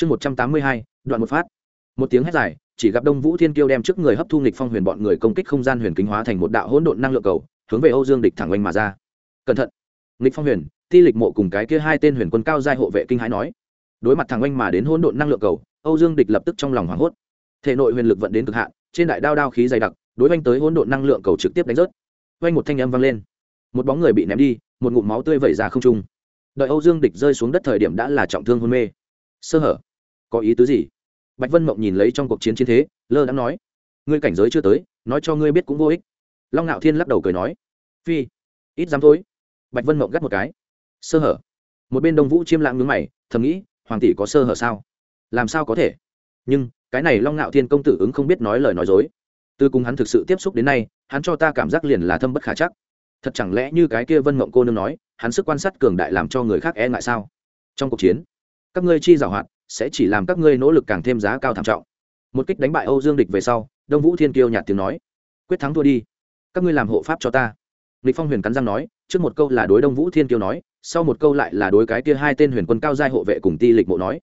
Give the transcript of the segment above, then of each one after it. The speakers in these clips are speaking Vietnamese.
chương một trăm tám mươi hai, đoạn một phát. Một tiếng hét dài, chỉ gặp đông vũ thiên kiêu đem trước người hấp thu nghịch phong huyền bọn người công kích không gian huyền kính hóa thành một đạo hỗn độn năng lượng cầu, hướng về âu dương địch thẳng oanh mà ra. Cẩn thận! Nghịch phong huyền, ti lịch mộ cùng cái kia hai tên huyền quân cao giai hộ vệ kinh hãi nói. Đối mặt thẳng oanh mà đến hỗn độn năng lượng cầu, âu dương địch lập tức trong lòng hoảng hốt. Thể nội huyền lực vận đến cực hạn, trên đại đao đao khí dày đặc, đối oanh tới hỗn độn năng lượng cầu trực tiếp đánh rớt. Oanh một thanh âm vang lên. Một bóng người bị ném đi, một ngụm máu tươi vẩy ra không trung. Đợi âu dương địch rơi xuống đất thời điểm đã là trọng thương hôn mê. Sơ hở có ý tứ gì? Bạch vân mộng nhìn lấy trong cuộc chiến chiến thế, lơ đã nói, ngươi cảnh giới chưa tới, nói cho ngươi biết cũng vô ích. Long ngạo thiên lắc đầu cười nói, phi, ít dám thôi. Bạch vân mộng gắt một cái, sơ hở. Một bên đông vũ chiêm lãng ngứng mày, thầm nghĩ, hoàng tỷ có sơ hở sao? Làm sao có thể? Nhưng, cái này long ngạo thiên công tử ứng không biết nói lời nói dối. Từ cùng hắn thực sự tiếp xúc đến nay, hắn cho ta cảm giác liền là thâm bất khả chắc. Thật chẳng lẽ như cái kia vân mộng cô nương nói, hắn sức quan sát cường đại làm cho người khác e ngại sao? Trong cuộc chiến, các ngươi chi giảo hoạt sẽ chỉ làm các ngươi nỗ lực càng thêm giá cao thảm trọng. Một kích đánh bại âu dương địch về sau, đông vũ thiên kiêu nhạt tiếng nói, quyết thắng thua đi. Các ngươi làm hộ pháp cho ta. Lịch phong huyền cắn răng nói, trước một câu là đối đông vũ thiên kiêu nói, sau một câu lại là đối cái kia hai tên huyền quân cao giai hộ vệ cùng ti lịch mộ nói.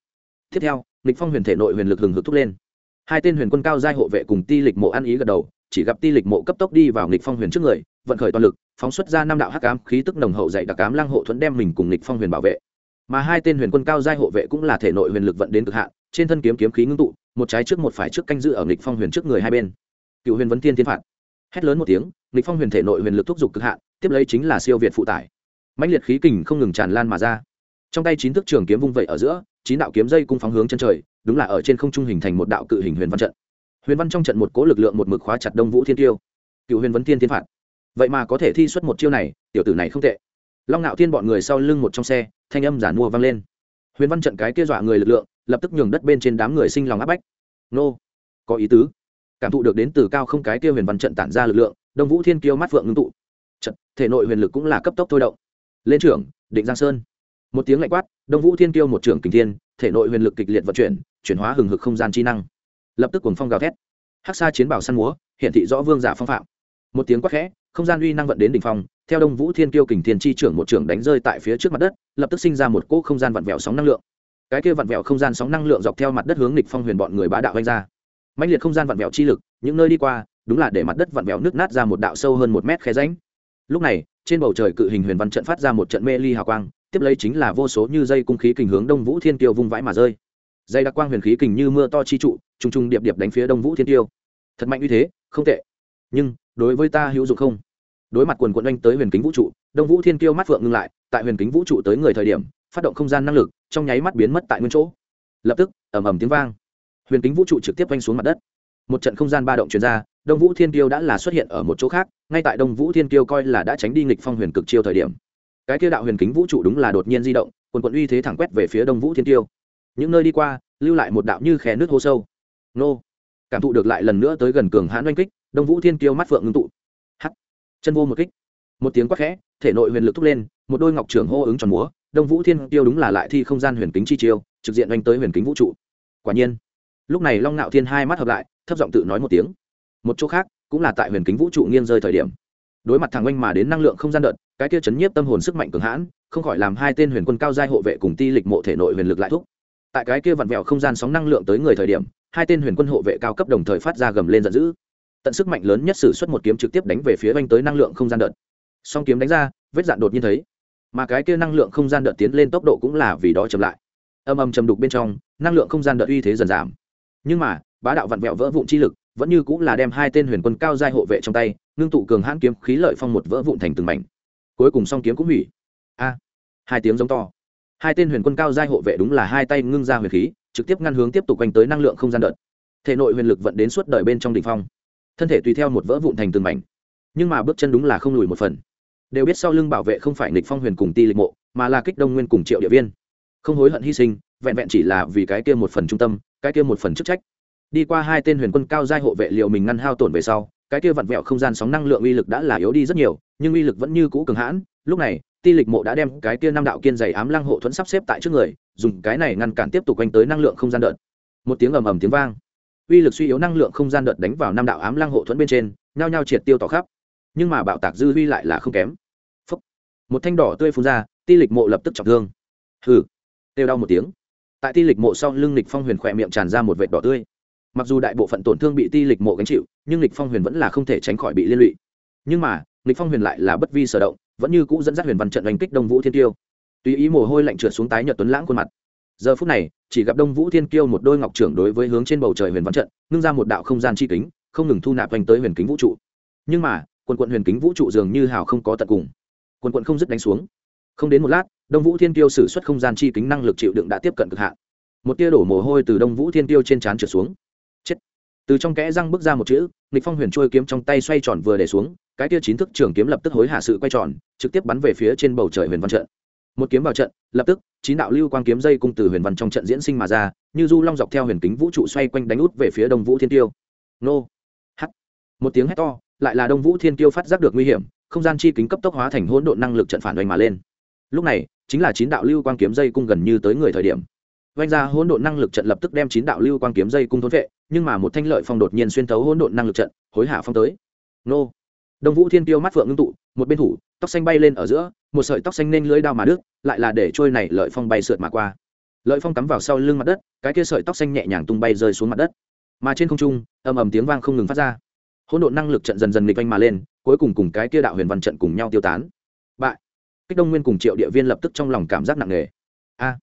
Tiếp theo, lịch phong huyền thể nội huyền lực hừng hực thúc lên. Hai tên huyền quân cao giai hộ vệ cùng ti lịch mộ ăn ý gật đầu, chỉ gặp ti lịch mộ cấp tốc đi vào lịch phong huyền trước người, vận khởi toàn lực, phóng xuất ra năm đạo hắc ám khí tức nồng hậu dậy đặc ám lăng hộ thuẫn đem mình cùng lịch phong huyền bảo vệ mà hai tên huyền quân cao giai hộ vệ cũng là thể nội huyền lực vận đến cực hạn, trên thân kiếm kiếm khí ngưng tụ, một trái trước một phải trước canh giữ ở nghịch phong huyền trước người hai bên. Cựu huyền vấn thiên thiên phạt. Hét lớn một tiếng, nghịch phong huyền thể nội huyền lực thúc giục cực hạn, tiếp lấy chính là siêu việt phụ tải. Mãnh liệt khí kình không ngừng tràn lan mà ra. Trong tay chín thước trường kiếm vung vẩy ở giữa, chín đạo kiếm dây cung phóng hướng chân trời, đúng là ở trên không trung hình thành một đạo cự hình huyền văn trận. Huyền văn trong trận một cố lực lượng một mực khóa chặt đông vũ thiên tiêu. Cựu huyền vấn thiên thiên phạt. Vậy mà có thể thi xuất một chiêu này, tiểu tử này không tệ. Long Nạo thiên bọn người sau lưng một trong xe thanh âm giản mua vang lên. Huyền văn trận cái kia dọa người lực lượng, lập tức nhường đất bên trên đám người sinh lòng áp bách. Nô, có ý tứ. Cảm thụ được đến từ cao không cái kia huyền văn trận tản ra lực lượng, đông vũ thiên kiêu mắt phượng ngưng tụ. Trận, thể nội huyền lực cũng là cấp tốc thôi động. Lên trưởng, định giang sơn. Một tiếng lạnh quát, đông vũ thiên kiêu một trưởng kình thiên, thể nội huyền lực kịch liệt vận chuyển chuyển hóa hừng hực không gian chi năng. Lập tức cuồng phong gào thét. Hắc xa chiến bảo săn múa hiện thị rõ vương giả phong phạm. Một tiếng quát khẽ, không gian uy năng vận đến đỉnh phong theo đông vũ thiên kiêu kình thiên chi trưởng một trưởng đánh rơi tại phía trước mặt đất, lập tức sinh ra một cỗ không gian vặn vẹo sóng năng lượng. Cái kia vặn vẹo không gian sóng năng lượng dọc theo mặt đất hướng địch phong huyền bọn người bá đạo vanh ra. Mạnh liệt không gian vặn vẹo chi lực, những nơi đi qua, đúng là để mặt đất vặn vẹo nước nát ra một đạo sâu hơn một mét khe rãnh. lúc này, trên bầu trời cự hình huyền văn trận phát ra một trận mê ly hào quang, tiếp lấy chính là vô số như dây cung khí kình hướng đông vũ thiên kiêu vung vãi mà rơi. Dây đặc quang huyền khí kình như mưa to chi trụ, trùng trùng điệp điệp đánh phía đông vũ thiên kiêu. Thật mạnh như thế, không tệ. Nhưng, đối với ta hữu dụng không? Đối mặt quần quận anh tới huyền kính vũ trụ, đông vũ thiên kiêu mắt phượng ngưng lại, tại huyền kính vũ trụ tới người thời điểm, phát động không gian năng lực, trong nháy mắt biến mất tại nguyên chỗ. Lập tức, ầm ầm tiếng vang. Huyền kính vũ trụ trực tiếp oanh xuống mặt đất. Một trận không gian ba động chuyển ra, đông vũ thiên kiêu đã là xuất hiện ở một chỗ khác, ngay tại đông vũ thiên kiêu coi là đã tránh đi nghịch phong huyền cực chiêu thời điểm. Cái kia đạo huyền kính vũ trụ đúng là đột nhiên di động, quần quận uy thế thẳng quét về phía đông vũ thiên kiêu. Những nơi đi qua, lưu lại một đạo như khe nước hô sâu. Nô. Cảm thụ được lại lần nữa tới gần cường hãn oanh kích, đông vũ thiên kiêu mắt phượng ngưng tụ chân vô một kích. Một tiếng quát khẽ, thể nội huyền lực thúc lên, một đôi ngọc trưởng hô ứng tròn múa, đông vũ thiên tiêu đúng là lại thi không gian huyền kính chi chiêu, trực diện oanh tới huyền kính vũ trụ. Quả nhiên, lúc này long ngạo thiên hai mắt hợp lại, thấp giọng tự nói một tiếng. Một chỗ khác, cũng là tại huyền kính vũ trụ nghiêng rơi thời điểm. Đối mặt thằng oanh mà đến năng lượng không gian đợt, cái kia chấn nhiếp tâm hồn sức mạnh cường hãn, không khỏi làm hai tên huyền quân cao giai hộ vệ cùng ti lịch mộ thể nội huyền lực lại thúc. Tại cái kia vặn vẹo không gian sóng năng lượng tới người thời điểm, hai tên huyền quân hộ vệ cao cấp đồng thời phát ra gầm lên giận dữ tận sức mạnh lớn nhất sử xuất một kiếm trực tiếp đánh về phía oanh tới năng lượng không gian đợt. Song kiếm đánh ra, vết dạn đột nhiên thấy. Mà cái kia năng lượng không gian đợt tiến lên tốc độ cũng là vì đó chậm lại. Âm âm chầm đục bên trong, năng lượng không gian đợt uy thế dần giảm. Nhưng mà, bá đạo vặn vẹo vỡ vụn chi lực, vẫn như cũng là đem hai tên huyền quân cao giai hộ vệ trong tay, ngưng tụ cường hãn kiếm khí lợi phong một vỡ vụn thành từng mảnh. Cuối cùng song kiếm cũng hủy. A! Hai tiếng giống to. Hai tên huyền quân cao giai hộ vệ đúng là hai tay ngưng ra huyền khí, trực tiếp ngăn hướng tiếp tục quanh tới năng lượng không gian đợt. Thể nội huyền lực vận đến suốt đời bên trong đỉnh phong thân thể tùy theo một vỡ vụn thành từng mảnh. Nhưng mà bước chân đúng là không lùi một phần. Đều biết sau lưng bảo vệ không phải nịch phong huyền cùng ti lịch mộ, mà là kích đông nguyên cùng triệu địa viên. Không hối hận hy sinh, vẹn vẹn chỉ là vì cái kia một phần trung tâm, cái kia một phần chức trách. Đi qua hai tên huyền quân cao giai hộ vệ liệu mình ngăn hao tổn về sau, cái kia vặn vẹo không gian sóng năng lượng uy lực đã là yếu đi rất nhiều, nhưng uy lực vẫn như cũ cường hãn. Lúc này, ti lịch mộ đã đem cái kia năm đạo kiên dày ám lăng hộ thuẫn sắp xếp tại trước người, dùng cái này ngăn cản tiếp tục quanh tới năng lượng không gian đợt. Một tiếng ầm ầm tiếng vang uy lực suy yếu năng lượng không gian đợt đánh vào năm đạo ám lăng hộ thuẫn bên trên, nhao nhao triệt tiêu tỏ khắp. Nhưng mà bạo tạc dư uy lại là không kém. Phúc. một thanh đỏ tươi phun ra, ti lịch mộ lập tức trọng thương. Hừ. Têu đau một tiếng. Tại ti lịch mộ sau lưng lịch phong huyền khỏe miệng tràn ra một vệt đỏ tươi. Mặc dù đại bộ phận tổn thương bị ti lịch mộ gánh chịu, nhưng lịch phong huyền vẫn là không thể tránh khỏi bị liên lụy. Nhưng mà, lịch phong huyền lại là bất vi sở động, vẫn như cũ dẫn dắt huyền văn trận đánh kích đông vũ thiên tiêu. Tùy ý mồ hôi lạnh trượt xuống tái nhợt tuấn lãng khuôn mặt giờ phút này, chỉ gặp đông vũ thiên kiêu một đôi ngọc trưởng đối với hướng trên bầu trời huyền văn trận, ngưng ra một đạo không gian chi kính, không ngừng thu nạp thành tới huyền kính vũ trụ. Nhưng mà, quần quận huyền kính vũ trụ dường như hào không có tận cùng. Quần quận không dứt đánh xuống. Không đến một lát, đông vũ thiên kiêu sử xuất không gian chi kính năng lực chịu đựng đã tiếp cận cực hạn. Một tia đổ mồ hôi từ đông vũ thiên kiêu trên trán trượt xuống. Chết. Từ trong kẽ răng bước ra một chữ, nghịch phong huyền trôi kiếm trong tay xoay tròn vừa để xuống, cái tia chín thức trường kiếm lập tức hối hạ sự quay tròn, trực tiếp bắn về phía trên bầu trời huyền văn trận một kiếm vào trận, lập tức, chín đạo lưu quang kiếm dây cung từ huyền văn trong trận diễn sinh mà ra, như du long dọc theo huyền kính vũ trụ xoay quanh đánh út về phía đông vũ thiên tiêu nô. H một tiếng hét to, lại là đông vũ thiên tiêu phát giác được nguy hiểm, không gian chi kính cấp tốc hóa thành hỗn độn năng lực trận phản oanh mà lên. Lúc này, chính là chín đạo lưu quang kiếm dây cung gần như tới người thời điểm. Vanh ra hỗn độn năng lực trận lập tức đem chín đạo lưu quang kiếm dây cung thốn vệ, nhưng mà một thanh lợi phong đột nhiên xuyên thấu hỗn độn năng lực trận, hối hạ phong tới. Nô. Đông vũ thiên tiêu mắt phượng ngưng tụ một bên thủ, tóc xanh bay lên ở giữa, một sợi tóc xanh nên lưới đao mà đứt, lại là để trôi này lợi phong bay sượt mà qua. Lợi phong cắm vào sau lưng mặt đất, cái kia sợi tóc xanh nhẹ nhàng tung bay rơi xuống mặt đất. Mà trên không trung, ầm ầm tiếng vang không ngừng phát ra. Hỗn độn năng lực trận dần dần nghịch vanh mà lên, cuối cùng cùng cái kia đạo huyền văn trận cùng nhau tiêu tán. Bại. Kích đông nguyên cùng triệu địa viên lập tức trong lòng cảm giác nặng nề. A.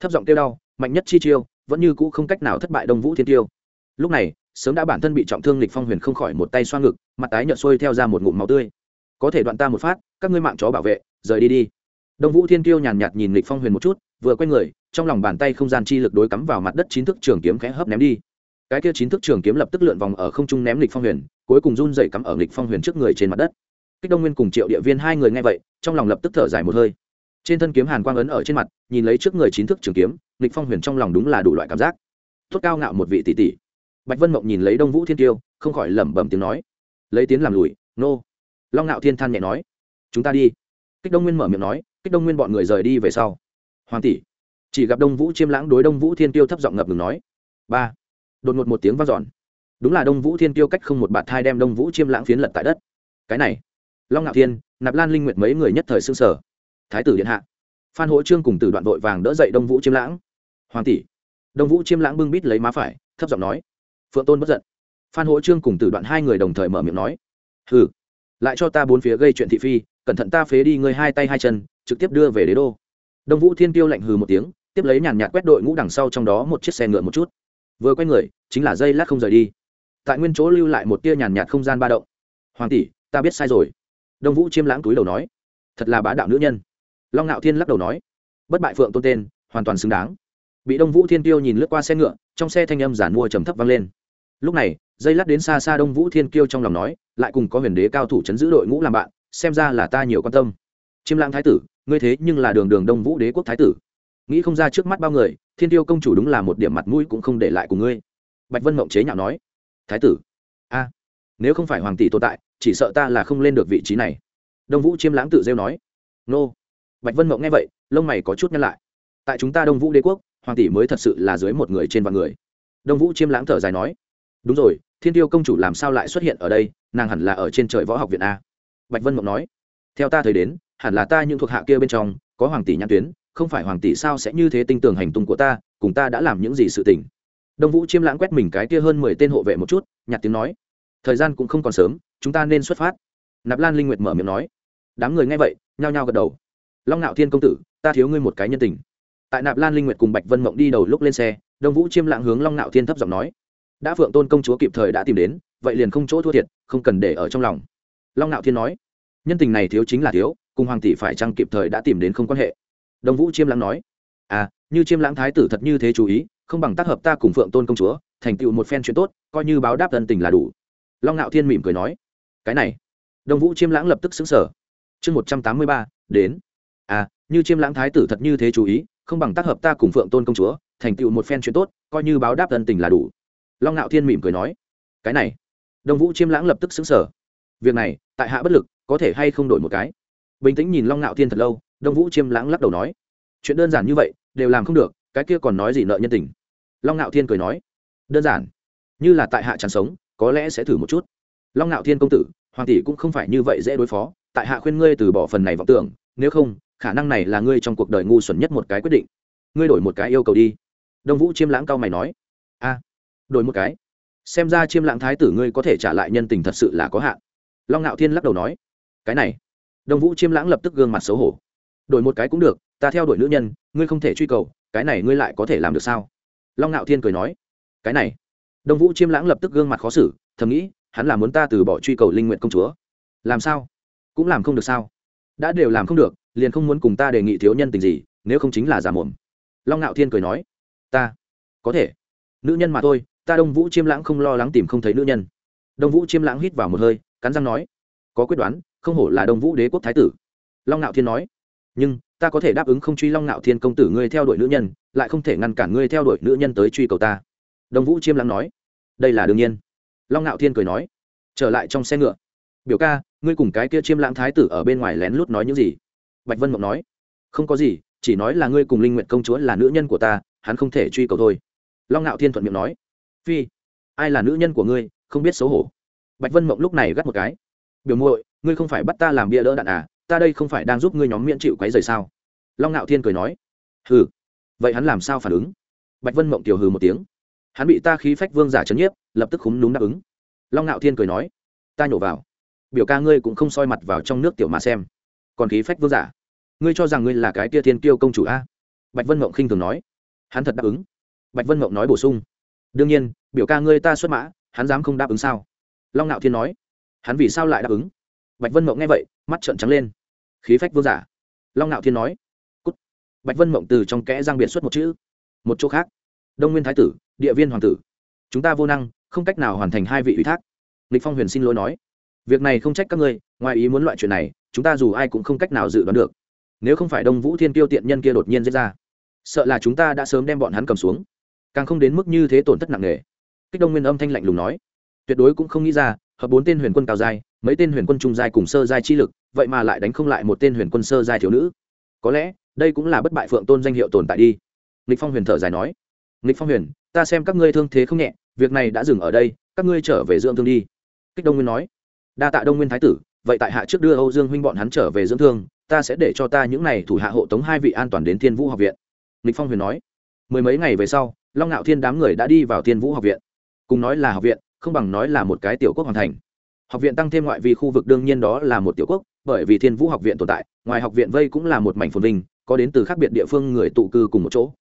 Thấp giọng tiêu đau, mạnh nhất chi chiêu, vẫn như cũ không cách nào thất bại đông vũ thiên tiêu. Lúc này, sớm đã bản thân bị trọng thương lịch phong huyền không khỏi một tay xoa ngực, mặt tái nhợt xuôi theo ra một ngụm máu tươi có thể đoạn ta một phát, các ngươi mạng chó bảo vệ, rời đi đi. Đông vũ thiên tiêu nhàn nhạt nhìn lịch phong huyền một chút, vừa quay người, trong lòng bàn tay không gian chi lực đối cắm vào mặt đất chín thước trường kiếm khẽ hấp ném đi. Cái kia chín thước trường kiếm lập tức lượn vòng ở không trung ném lịch phong huyền, cuối cùng run dậy cắm ở lịch phong huyền trước người trên mặt đất. Kích đông nguyên cùng triệu địa viên hai người nghe vậy, trong lòng lập tức thở dài một hơi. Trên thân kiếm hàn quang ấn ở trên mặt, nhìn lấy trước người chín thước trường kiếm, lịch phong huyền trong lòng đúng là đủ loại cảm giác. Tốt cao ngạo một vị tỷ tỷ. Bạch vân mộng nhìn lấy đông vũ thiên tiêu không khỏi lẩm bẩm tiếng nói. Lấy tiếng làm lùi, nô long ngạo thiên than nhẹ nói, chúng ta đi. Kích đông nguyên mở miệng nói, kích đông nguyên bọn người rời đi về sau. Hoàng tỷ. Chỉ gặp đông vũ chiêm lãng đối đông vũ thiên tiêu thấp giọng ngập ngừng nói, ba. Đột ngột một tiếng vang dọn. Đúng là đông vũ thiên tiêu cách không một bạt thai đem đông vũ chiêm lãng phiến lật tại đất. Cái này. Long ngạo thiên, nạp lan linh nguyệt mấy người nhất thời xương sở thái tử điện hạ. Phan hỗ trương cùng tử đoạn vội vàng đỡ dậy đông vũ chiêm lãng. Hoàng tỷ. Đông vũ chiêm lãng bưng bít lấy má phải, thấp giọng nói, phượng tôn bất giận. Phan hỗ trương cùng tử đoạn hai người đồng thời mở miệng nói, hừ lại cho ta bốn phía gây chuyện thị phi, cẩn thận ta phế đi ngươi hai tay hai chân, trực tiếp đưa về đế đô. Đông vũ thiên tiêu lạnh hừ một tiếng, tiếp lấy nhàn nhạt quét đội ngũ đằng sau trong đó một chiếc xe ngựa một chút. Vừa quay người, chính là dây lát không rời đi. Tại nguyên chỗ lưu lại một tia nhàn nhạt không gian ba động. Hoàng tỷ, ta biết sai rồi. Đông vũ chiêm lãng túi đầu nói. Thật là bá đạo nữ nhân. Long ngạo thiên lắc đầu nói. Bất bại phượng tôn tên, hoàn toàn xứng đáng. Bị đông vũ thiên tiêu nhìn lướt qua xe ngựa, trong xe thanh âm giản mua trầm thấp vang lên. Lúc này dây lát đến xa xa đông vũ thiên kiêu trong lòng nói, lại cùng có huyền đế cao thủ chấn giữ đội ngũ làm bạn, xem ra là ta nhiều quan tâm. Chiêm lãng thái tử, ngươi thế nhưng là đường đường đông vũ đế quốc thái tử. Nghĩ không ra trước mắt bao người, thiên tiêu công chủ đúng là một điểm mặt mũi cũng không để lại của ngươi. Bạch vân mộng chế nhạo nói, thái tử, a, nếu không phải hoàng tỷ tồn tại, chỉ sợ ta là không lên được vị trí này. Đông vũ chiêm lãng tự rêu nói, nô. Bạch vân mộng nghe vậy, lông mày có chút nhăn lại. Tại chúng ta đông vũ đế quốc, hoàng tỷ mới thật sự là dưới một người trên vạn người. Đông vũ chiêm lãng thở dài nói, đúng rồi thiên tiêu công chủ làm sao lại xuất hiện ở đây? Nàng hẳn là ở trên trời võ học viện a. Bạch vân mộng nói. Theo ta thấy đến, hẳn là ta những thuộc hạ kia bên trong, có hoàng tỷ nhãn tuyến, không phải hoàng tỷ sao sẽ như thế tinh tường hành tung của ta, cùng ta đã làm những gì sự tình. Đông vũ chiêm lãng quét mình cái kia hơn mười tên hộ vệ một chút, nhặt tiếng nói. Thời gian cũng không còn sớm, chúng ta nên xuất phát. Nạp lan linh nguyệt mở miệng nói. Đám người nghe vậy, nhao nhao gật đầu. Long ngạo thiên công tử, ta thiếu ngươi một cái nhân tình. Tại nạp lan linh nguyệt cùng bạch vân mộng đi đầu lúc lên xe, đông vũ chiêm lãng hướng long ngạo thiên thấp giọng nói đã phượng tôn công chúa kịp thời đã tìm đến, vậy liền không chỗ thua thiệt, không cần để ở trong lòng. Long nạo thiên nói. Nhân tình này thiếu chính là thiếu, cùng hoàng tỷ phải chăng kịp thời đã tìm đến không quan hệ? Đông vũ chiêm lãng nói. À như chiêm lãng thái tử thật như thế chú ý, không bằng tác hợp ta cùng phượng tôn công chúa, thành tựu một phen chuyện tốt, coi như báo đáp thân tình là đủ. Long nạo thiên mỉm cười nói. Cái này. Đông vũ chiêm lãng lập tức xứng sở chương một trăm tám mươi ba, đến. À như chiêm lãng thái tử thật như thế chú ý, không bằng tác hợp ta cùng phượng tôn công chúa, thành tựu một phen chuyện tốt, coi như báo đáp thân tình là đủ long ngạo thiên mỉm cười nói, cái này. Đông vũ chiêm lãng lập tức xứng sở việc này, tại hạ bất lực, có thể hay không đổi một cái? Bình tĩnh nhìn long ngạo thiên thật lâu, đông vũ chiêm lãng lắc đầu nói, chuyện đơn giản như vậy, đều làm không được, cái kia còn nói gì nợ nhân tình? Long ngạo thiên cười nói, đơn giản, như là tại hạ chẳng sống, có lẽ sẽ thử một chút. Long ngạo thiên công tử, hoàng tỷ cũng không phải như vậy dễ đối phó, tại hạ khuyên ngươi từ bỏ phần này vọng tưởng, nếu không, khả năng này là ngươi trong cuộc đời ngu xuẩn nhất một cái quyết định. Ngươi đổi một cái yêu cầu đi. Đông vũ chiêm lãng cao mày nói, a đổi một cái. Xem ra chiêm lãng thái tử ngươi có thể trả lại nhân tình thật sự là có hạn. Long ngạo thiên lắc đầu nói, cái này. Đông vũ chiêm lãng lập tức gương mặt xấu hổ. Đổi một cái cũng được, ta theo đuổi nữ nhân, ngươi không thể truy cầu, cái này ngươi lại có thể làm được sao? Long ngạo thiên cười nói, cái này. Đông vũ chiêm lãng lập tức gương mặt khó xử, thầm nghĩ, hắn là muốn ta từ bỏ truy cầu linh nguyện công chúa. Làm sao? Cũng làm không được sao? Đã đều làm không được, liền không muốn cùng ta đề nghị thiếu nhân tình gì, nếu không chính là giả mồm. Long ngạo thiên cười nói, ta, có thể. Nữ nhân mà thôi ta đông vũ chiêm lãng không lo lắng tìm không thấy nữ nhân. Đông vũ chiêm lãng hít vào một hơi, cắn răng nói, có quyết đoán, không hổ là đông vũ đế quốc thái tử. Long ngạo thiên nói, nhưng, ta có thể đáp ứng không truy long ngạo thiên công tử ngươi theo đuổi nữ nhân, lại không thể ngăn cản ngươi theo đuổi nữ nhân tới truy cầu ta. Đông vũ chiêm lãng nói, đây là đương nhiên. Long ngạo thiên cười nói, trở lại trong xe ngựa. Biểu ca, ngươi cùng cái kia chiêm lãng thái tử ở bên ngoài lén lút nói những gì? Bạch vân mộng nói, không có gì, chỉ nói là ngươi cùng linh nguyện công chúa là nữ nhân của ta, hắn không thể truy cầu thôi. Long ngạo thiên thuận miệng nói phi, ai là nữ nhân của ngươi, không biết xấu hổ. Bạch vân mộng lúc này gắt một cái. Biểu muội, ngươi không phải bắt ta làm bia đỡ đạn à ta đây không phải đang giúp ngươi nhóm miễn chịu quấy rời sao? Long ngạo thiên cười nói. Hừ, vậy hắn làm sao phản ứng? Bạch vân mộng tiểu hừ một tiếng. Hắn bị ta khí phách vương giả chấn nhiếp, lập tức khúm núm đáp ứng. Long ngạo thiên cười nói. Ta nhổ vào. Biểu ca ngươi cũng không soi mặt vào trong nước tiểu mà xem. Còn khí phách vương giả. Ngươi cho rằng ngươi là cái tia thiên kiêu công chủ a? Bạch vân mộng khinh thường nói. Hắn thật đáp ứng. Bạch vân mộng nói bổ sung đương nhiên, biểu ca ngươi ta xuất mã, hắn dám không đáp ứng sao? Long Nạo thiên nói. Hắn vì sao lại đáp ứng? Bạch vân mộng nghe vậy, mắt trợn trắng lên. Khí phách vương giả. Long Nạo thiên nói. Cút. bạch vân mộng từ trong kẽ giang biệt xuất một chữ. Một chỗ khác. Đông nguyên thái tử, địa viên hoàng tử. Chúng ta vô năng, không cách nào hoàn thành hai vị ủy thác. Lịch phong huyền xin lỗi nói. Việc này không trách các ngươi, ngoài ý muốn loại chuyện này, chúng ta dù ai cũng không cách nào dự đoán được. Nếu không phải đông vũ thiên tiêu tiện nhân kia đột nhiên diễn ra, sợ là chúng ta đã sớm đem bọn hắn cầm xuống càng không đến mức như thế tổn thất nặng nề. Kích đông nguyên âm thanh lạnh lùng nói. Tuyệt đối cũng không nghĩ ra, hợp bốn tên huyền quân cao giai, mấy tên huyền quân trung giai cùng sơ giai chi lực, vậy mà lại đánh không lại một tên huyền quân sơ giai thiếu nữ. Có lẽ, đây cũng là bất bại phượng tôn danh hiệu tồn tại đi. Nghịch phong huyền thở dài nói. Nghịch phong huyền, ta xem các ngươi thương thế không nhẹ, việc này đã dừng ở đây, các ngươi trở về dưỡng thương đi. Kích đông nguyên nói. Đa tạ đông nguyên thái tử, vậy tại hạ trước đưa âu dương huynh bọn hắn trở về dưỡng thương, ta sẽ để cho ta những này thủ hạ hộ tống hai vị an toàn đến thiên vũ học viện. Nghịch phong huyền nói. Mười mấy ngày về sau long ngạo thiên đám người đã đi vào thiên vũ học viện. Cùng nói là học viện, không bằng nói là một cái tiểu quốc hoàn thành. Học viện tăng thêm ngoại vi khu vực đương nhiên đó là một tiểu quốc, bởi vì thiên vũ học viện tồn tại, ngoài học viện vây cũng là một mảnh phồn vinh, có đến từ khác biệt địa phương người tụ cư cùng một chỗ.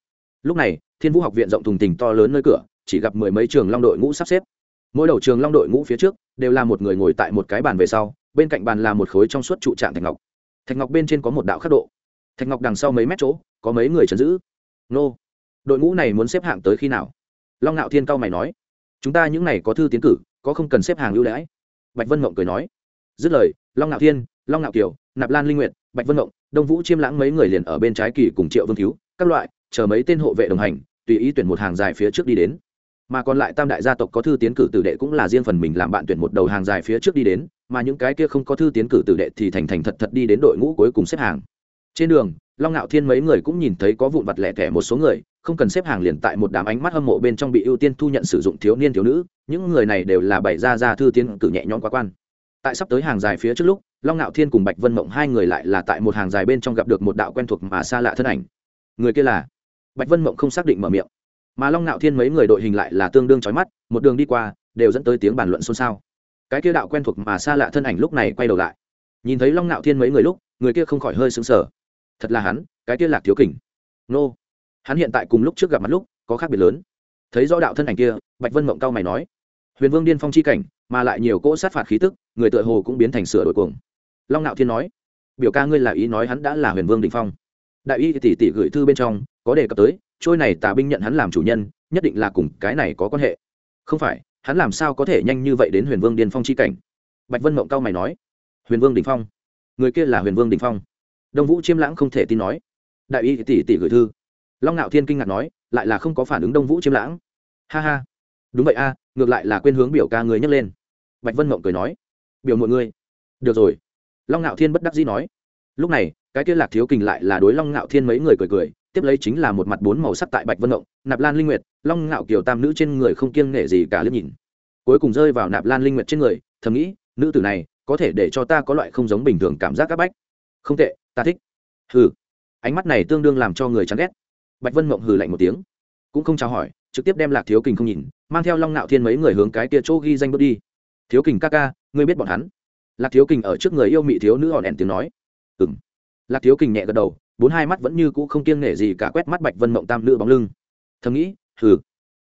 Lúc này, thiên vũ học viện rộng thùng tình to lớn nơi cửa, chỉ gặp mười mấy trường long đội ngũ sắp xếp. Mỗi đầu trường long đội ngũ phía trước, đều là một người ngồi tại một cái bàn về sau, bên cạnh bàn là một khối trong suốt trụ trạng thạch ngọc. Thạch ngọc bên trên có một đạo khắc độ. Thạch ngọc đằng sau mấy mét chỗ, có mấy người chấn giữ. Nô đội ngũ này muốn xếp hạng tới khi nào? Long ngạo thiên cao mày nói. Chúng ta những này có thư tiến cử, có không cần xếp hàng ưu đãi. Bạch vân mộng cười nói. Dứt lời, long ngạo thiên, long ngạo kiều, nạp lan linh nguyệt, bạch vân mộng, đông vũ chiêm lãng mấy người liền ở bên trái kỳ cùng triệu vương cứu các loại, chờ mấy tên hộ vệ đồng hành, tùy ý tuyển một hàng dài phía trước đi đến. Mà còn lại tam đại gia tộc có thư tiến cử tử đệ cũng là riêng phần mình làm bạn tuyển một đầu hàng dài phía trước đi đến, mà những cái kia không có thư tiến cử tử đệ thì thành thành thật thật đi đến đội ngũ cuối cùng xếp hàng. Trên đường long ngạo thiên mấy người cũng nhìn thấy có vụn vặt lẻ tẻ một số người, không cần xếp hàng liền tại một đám ánh mắt hâm mộ bên trong bị ưu tiên thu nhận sử dụng thiếu niên, thiếu nữ. Những người này đều là bảy gia gia thư tiến cử nhẹ nhõm quá quan. Tại sắp tới hàng dài phía trước lúc, long ngạo thiên cùng bạch vân mộng hai người lại là tại một hàng dài bên trong gặp được một đạo quen thuộc mà xa lạ thân ảnh. Người kia là? Bạch vân mộng không xác định mở miệng. Mà long ngạo thiên mấy người đội hình lại là tương đương trói mắt, một đường đi qua, đều dẫn tới tiếng bàn luận xôn xao. Cái kia đạo quen thuộc mà xa lạ thân ảnh lúc này quay đầu lại. Nhìn thấy long ngạo thiên mấy người lúc, người kia không khỏi hơi sững sờ thật là hắn, cái kia lạc thiếu kình. Nô. Hắn hiện tại cùng lúc trước gặp mặt lúc, có khác biệt lớn. Thấy rõ đạo thân ảnh kia, bạch vân mộng cao mày nói. Huyền vương điên phong chi cảnh, mà lại nhiều cỗ sát phạt khí tức, người tựa hồ cũng biến thành sửa đổi cuồng. Long ngạo thiên nói. Biểu ca ngươi là ý nói hắn đã là huyền vương đình phong. Đại y tỷ tỷ gửi thư bên trong, có đề cập tới, trôi này tà binh nhận hắn làm chủ nhân, nhất định là cùng cái này có quan hệ. Không phải, hắn làm sao có thể nhanh như vậy đến huyền vương điên phong chi cảnh? Bạch vân mộng cao mày nói. Huyền vương đình phong. Người kia là huyền vương đình phong đông vũ chiêm lãng không thể tin nói. Đại y tỷ tỷ gửi thư. Long ngạo thiên kinh ngạc nói, lại là không có phản ứng đông vũ chiêm lãng. Ha ha. Đúng vậy a, ngược lại là quên hướng biểu ca người nhấc lên. Bạch vân mộng cười nói. Biểu mọi người được rồi. Long ngạo thiên bất đắc dĩ nói. Lúc này, cái kia lạc thiếu kình lại là đối long ngạo thiên mấy người cười cười, tiếp lấy chính là một mặt bốn màu sắc tại bạch vân mộng, nạp lan linh nguyệt, long ngạo kiều tam nữ trên người không kiêng nể gì cả liếc nhìn. Cuối cùng rơi vào nạp lan linh nguyệt trên người, thầm nghĩ, nữ tử này có thể để cho ta có loại không giống bình thường cảm giác áp bách. Không tệ ta thích. Hừ. Ánh mắt này tương đương làm cho người chán ghét. Bạch vân mộng hừ lạnh một tiếng, cũng không chào hỏi, trực tiếp đem lạc thiếu kình không nhìn, mang theo long nạo thiên mấy người hướng cái kia chỗ ghi danh bước đi. Thiếu kình ca ca, ngươi biết bọn hắn? Lạc thiếu kình ở trước người yêu mị thiếu nữ hòn đèn tiếng nói. Ừ m lạc thiếu kình nhẹ gật đầu, bốn hai mắt vẫn như cũ không kiêng nể gì cả quét mắt bạch vân mộng tam nữ bóng lưng. Thầm nghĩ, hừ,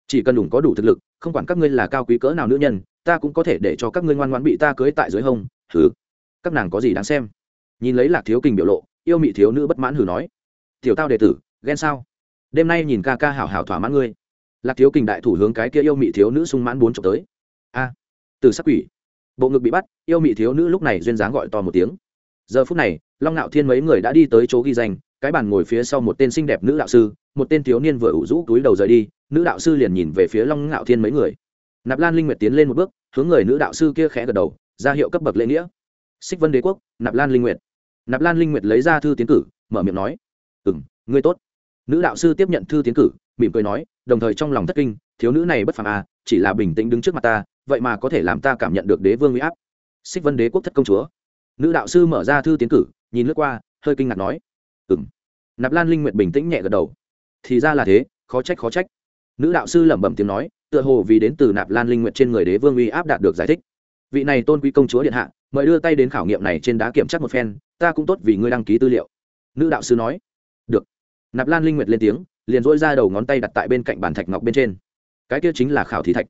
chỉ cần đủ có đủ thực lực, không quản các ngươi là cao quý cỡ nào nữ nhân, ta cũng có thể để cho các ngươi ngoan ngoãn bị ta cưới tại dưới hông, hừ. Các nàng có gì đáng xem? Nhìn lấy lạc thiếu kình biểu lộ, yêu mị thiếu nữ bất mãn hừ nói, tiểu tao đệ tử, ghen sao? Đêm nay nhìn ca ca hảo hảo thỏa mãn ngươi. Lạc thiếu kình đại thủ hướng cái kia yêu mị thiếu nữ sung mãn bốn chục tới. A từ sắc quỷ. Bộ ngực bị bắt, yêu mị thiếu nữ lúc này duyên dáng gọi to một tiếng. Giờ phút này, long ngạo thiên mấy người đã đi tới chỗ ghi danh, cái bàn ngồi phía sau một tên xinh đẹp nữ đạo sư, một tên thiếu niên vừa ủ rũ túi đầu rời đi, nữ đạo sư liền nhìn về phía long ngạo thiên mấy người. Nạp lan linh nguyệt tiến lên một bước, hướng người nữ đạo sư kia khẽ gật đầu, ra hiệu cấp bậc lễ nghĩa. Xích vân đế quốc, nạp lan linh nguyệt nạp lan linh nguyệt lấy ra thư tiến cử, mở miệng nói ừ m ngươi tốt. Nữ đạo sư tiếp nhận thư tiến cử, mỉm cười nói, đồng thời trong lòng thất kinh, thiếu nữ này bất phàm à chỉ là bình tĩnh đứng trước mặt ta, vậy mà có thể làm ta cảm nhận được đế vương huy áp. Xích vân đế quốc thất công chúa. Nữ đạo sư mở ra thư tiến cử, nhìn lướt qua, hơi kinh ngạc nói ừ m nạp lan linh nguyệt bình tĩnh nhẹ gật đầu. Thì ra là thế, khó trách khó trách. Nữ đạo sư lẩm bẩm tiếng nói, tựa hồ vì đến từ nạp lan linh nguyệt trên người đế vương uy áp đạt được giải thích. Vị này tôn quý công chúa điện hạ mời đưa tay đến khảo nghiệm này trên đá kiểm tra một phen, ta cũng tốt vì ngươi đăng ký tư liệu. Nữ đạo sư nói. Được. Nạp lan linh nguyệt lên tiếng, liền dỗi ra đầu ngón tay đặt tại bên cạnh bàn thạch ngọc bên trên. Cái kia chính là khảo thí thạch.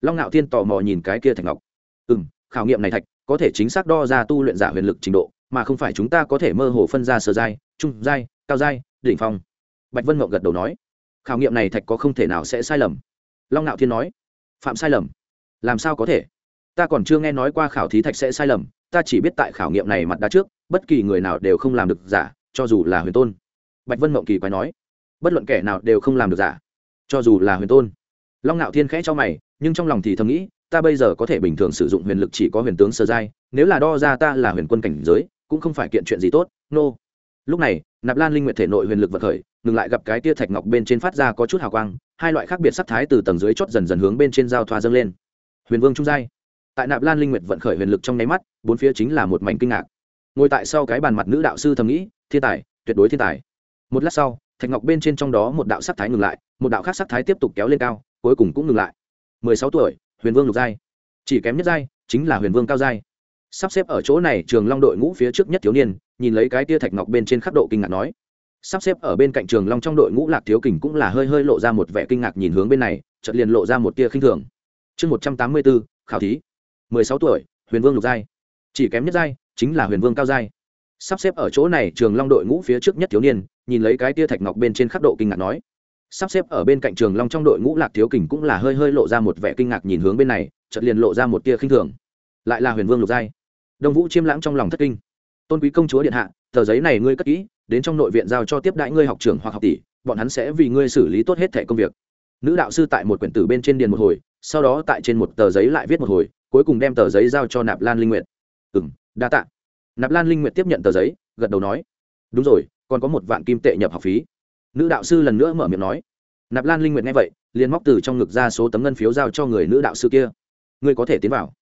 Long ngạo thiên tò mò nhìn cái kia thạch ngọc. Ừ m khảo nghiệm này thạch có thể chính xác đo ra tu luyện giả huyền lực trình độ, mà không phải chúng ta có thể mơ hồ phân ra sơ giai, trung giai, cao giai, đỉnh phong. Bạch vân mộng gật đầu nói. Khảo nghiệm này thạch có không thể nào sẽ sai lầm. Long ngạo thiên nói. Phạm sai lầm. Làm sao có thể? Ta còn chưa nghe nói qua khảo thí thạch sẽ sai lầm, ta chỉ biết tại khảo nghiệm này mặt đá trước, bất kỳ người nào đều không làm được giả, cho dù là huyền tôn. Bạch vân mộng kỳ quái nói, bất luận kẻ nào đều không làm được giả, cho dù là huyền tôn. Long ngạo thiên khẽ cho mày, nhưng trong lòng thì thầm nghĩ, ta bây giờ có thể bình thường sử dụng huyền lực chỉ có huyền tướng sơ giai, nếu là đo ra ta là huyền quân cảnh giới, cũng không phải kiện chuyện gì tốt, nô、no. lúc này, nạp lan linh nguyện thể nội huyền lực vật khởi, ngừng lại gặp cái tia thạch ngọc bên trên phát ra có chút hào quang, hai loại khác biệt sắc thái từ tầng dưới chót dần dần hướng bên trên giao thoa dâng lên. Huyền vương trung giai tại nạp lan linh nguyệt vận khởi huyền lực trong nháy mắt, bốn phía chính là một mảnh kinh ngạc. Ngồi tại sau cái bàn mặt nữ đạo sư thầm nghĩ, thiên tài, tuyệt đối thiên tài. Một lát sau, thạch ngọc bên trên trong đó một đạo sắc thái ngừng lại, một đạo khác sắc thái tiếp tục kéo lên cao, cuối cùng cũng ngừng lại. Mười sáu tuổi, huyền vương lục giai. Chỉ kém nhất giai, chính là huyền vương cao giai. Sắp xếp ở chỗ này, trường long đội ngũ phía trước nhất thiếu niên, nhìn lấy cái tia thạch ngọc bên trên khắc độ kinh ngạc nói. Sắp xếp ở bên cạnh trường long trong đội ngũ lạc thiếu kình cũng là hơi hơi lộ ra một vẻ kinh ngạc nhìn hướng bên này, chợt liền lộ ra một tia khinh thường. Chương một trăm tám mươi bốn khảo thí mười sáu tuổi, huyền vương lục giai. Chỉ kém nhất giai chính là huyền vương cao giai. Sắp xếp ở chỗ này, trường long đội ngũ phía trước nhất thiếu niên, nhìn lấy cái tia thạch ngọc bên trên khắc độ kinh ngạc nói. Sắp xếp ở bên cạnh trường long trong đội ngũ lạc thiếu kình cũng là hơi hơi lộ ra một vẻ kinh ngạc nhìn hướng bên này, chợt liền lộ ra một tia khinh thường. Lại là huyền vương lục giai. Đông vũ chiêm lãng trong lòng thất kinh. Tôn quý công chúa điện hạ, tờ giấy này ngươi cất kỹ, đến trong nội viện giao cho tiếp đại ngươi học trưởng hoặc học tỷ, bọn hắn sẽ vì ngươi xử lý tốt hết thẻ công việc. Nữ đạo sư tại một quyển tử bên trên điền một hồi, sau đó tại trên một tờ giấy lại viết một hồi cuối cùng đem tờ giấy giao cho nạp lan linh nguyệt. Ừ m đa t ạ nạp lan linh nguyệt tiếp nhận tờ giấy, gật đầu nói, đúng rồi, còn có một vạn kim tệ nhập học phí. Nữ đạo sư lần nữa mở miệng nói. Nạp lan linh nguyệt nghe vậy, liền móc từ trong ngực ra số tấm ngân phiếu giao cho người nữ đạo sư kia. Ngươi có thể tiến vào.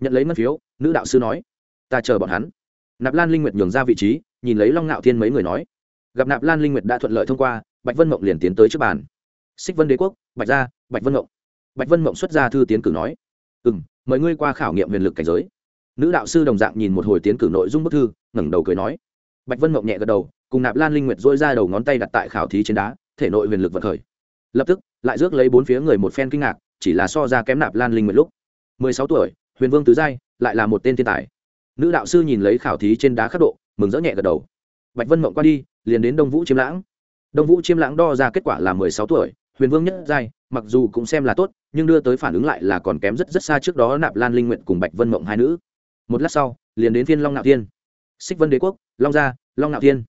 Nhận lấy ngân phiếu, nữ đạo sư nói, ta chờ bọn hắn. Nạp lan linh nguyệt nhường ra vị trí, nhìn lấy long ngạo thiên mấy người nói, gặp nạp lan linh nguyệt đã thuận lợi thông qua, bạch vân mộng liền tiến tới trước bàn. Xích vân đế quốc, bạch gia, bạch vân mộng. Bạch vân mộng xuất ra thư tiến cử nói ừ m mời ngươi qua khảo nghiệm huyền lực cảnh giới. Nữ đạo sư đồng dạng nhìn một hồi tiến cử nội dung bức thư, ngẩng đầu cười nói. Bạch vân mộng nhẹ gật đầu, cùng nạp lan linh nguyệt dôi ra đầu ngón tay đặt tại khảo thí trên đá, thể nội huyền lực vật khởi. Lập tức, lại rước lấy bốn phía người một phen kinh ngạc, chỉ là so ra kém nạp lan linh nguyệt lúc. Mười sáu tuổi, huyền vương tứ giai, lại là một tên thiên tài. Nữ đạo sư nhìn lấy khảo thí trên đá khắc độ, mừng rỡ nhẹ gật đầu. Bạch vân mộng qua đi, liền đến đông vũ chiêm lãng. Đông vũ chiêm lãng đo ra kết quả là mười sáu tuổi huyền vương nhất giai, mặc dù cũng xem là tốt, nhưng đưa tới phản ứng lại là còn kém rất rất xa trước đó nạp lan linh nguyện cùng bạch vân mộng hai nữ. Một lát sau, liền đến phiên long nạo thiên. Xích vân đế quốc, long gia, long nạo thiên.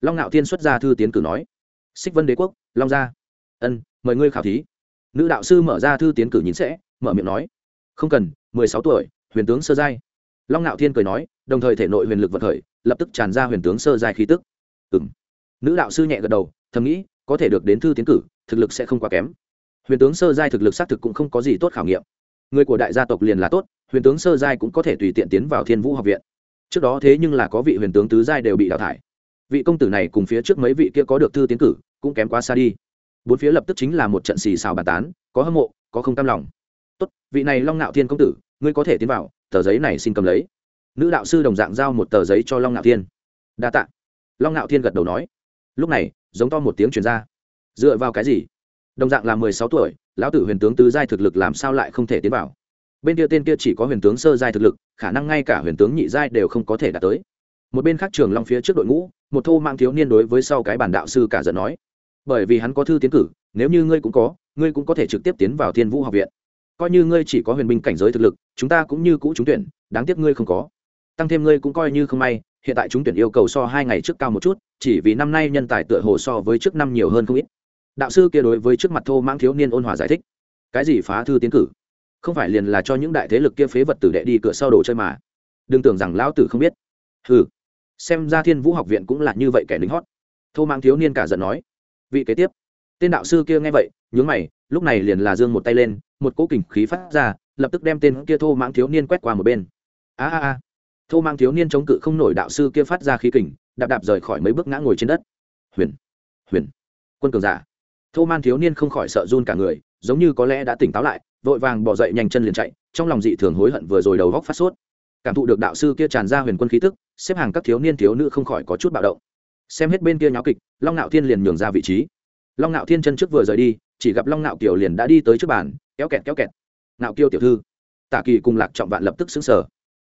Long nạo thiên xuất ra thư tiến cử nói, xích vân đế quốc, long gia. Ân, mời ngươi khảo thí. Nữ đạo sư mở ra thư tiến cử nhìn sẽ, mở miệng nói, không cần, mười sáu tuổi, huyền tướng sơ giai. Long nạo thiên cười nói, đồng thời thể nội huyền lực vật khởi, lập tức tràn ra huyền tướng sơ giai khí tức. Ừng nữ đạo sư nhẹ gật đầu, thầm nghĩ, có thể được đến thư tiến cử thực lực sẽ không quá kém. Huyền tướng sơ giai thực lực xác thực cũng không có gì tốt khảo nghiệm. Người của đại gia tộc liền là tốt, huyền tướng sơ giai cũng có thể tùy tiện tiến vào thiên vũ học viện. Trước đó thế nhưng là có vị huyền tướng tứ giai đều bị đào thải. Vị công tử này cùng phía trước mấy vị kia có được thư tiến cử, cũng kém quá xa đi. Bốn phía lập tức chính là một trận xì xào bàn tán, có hâm mộ, có không cam lòng. Tốt, vị này long ngạo thiên công tử, ngươi có thể tiến vào, tờ giấy này xin cầm lấy. Nữ đạo sư đồng dạng giao một tờ giấy cho long ngạo thiên. Đa t ạ long ngạo thiên gật đầu nói. Lúc này, giống to một tiếng truyền ra dựa vào cái gì? Đồng dạng là mười sáu tuổi, lão tử huyền tướng tứ giai thực lực làm sao lại không thể tiến vào? Bên kia tên kia chỉ có huyền tướng sơ giai thực lực, khả năng ngay cả huyền tướng nhị giai đều không có thể đạt tới. Một bên khác trường long phía trước đội ngũ, một thô mang thiếu niên đối với sau cái bản đạo sư cả giận nói, bởi vì hắn có thư tiến cử, nếu như ngươi cũng có, ngươi cũng có thể trực tiếp tiến vào thiên vũ học viện. Coi như ngươi chỉ có huyền binh cảnh giới thực lực, chúng ta cũng như cũ trúng tuyển, đáng tiếc ngươi không có. Tăng thêm ngươi cũng coi như không may, hiện tại trúng tuyển yêu cầu so hai ngày trước cao một chút, chỉ vì năm nay nhân tài tựa hồ so với trước năm nhiều hơn không ít đạo sư kia đối với trước mặt thô mang thiếu niên ôn hòa giải thích, cái gì phá thư tiến cử? Không phải liền là cho những đại thế lực kia phế vật tử đệ đi cửa sau đồ chơi mà. Đừng tưởng rằng lão tử không biết. Ừ xem ra thiên vũ học viện cũng là như vậy kẻ lính hót. Thô mang thiếu niên cả giận nói, vị kế tiếp. Tên đạo sư kia nghe vậy, nhướng mày, lúc này liền là dương một tay lên, một cỗ kình khí phát ra, lập tức đem tên kia thô mang thiếu niên quét qua một bên. A a a. Thô mang thiếu niên chống cự không nổi đạo sư kia phát ra khí kình, đạp đạp rời khỏi mấy bước ngã ngồi trên đất. Huyền huyền, quân cường giả thô man thiếu niên không khỏi sợ run cả người, giống như có lẽ đã tỉnh táo lại, vội vàng bỏ dậy nhanh chân liền chạy, trong lòng dị thường hối hận vừa rồi đầu góc phát sốt. Cảm thụ được đạo sư kia tràn ra huyền quân khí tức, xếp hàng các thiếu niên thiếu nữ không khỏi có chút bạo động. Xem hết bên kia nháo kịch, long Nạo thiên liền nhường ra vị trí. Long Nạo thiên chân trước vừa rời đi, chỉ gặp long Nạo kiều liền đã đi tới trước bàn, kéo kẹt kéo kẹt. Nạo kiều tiểu thư, tả kỳ cùng lạc trọng vạn lập tức xứng sở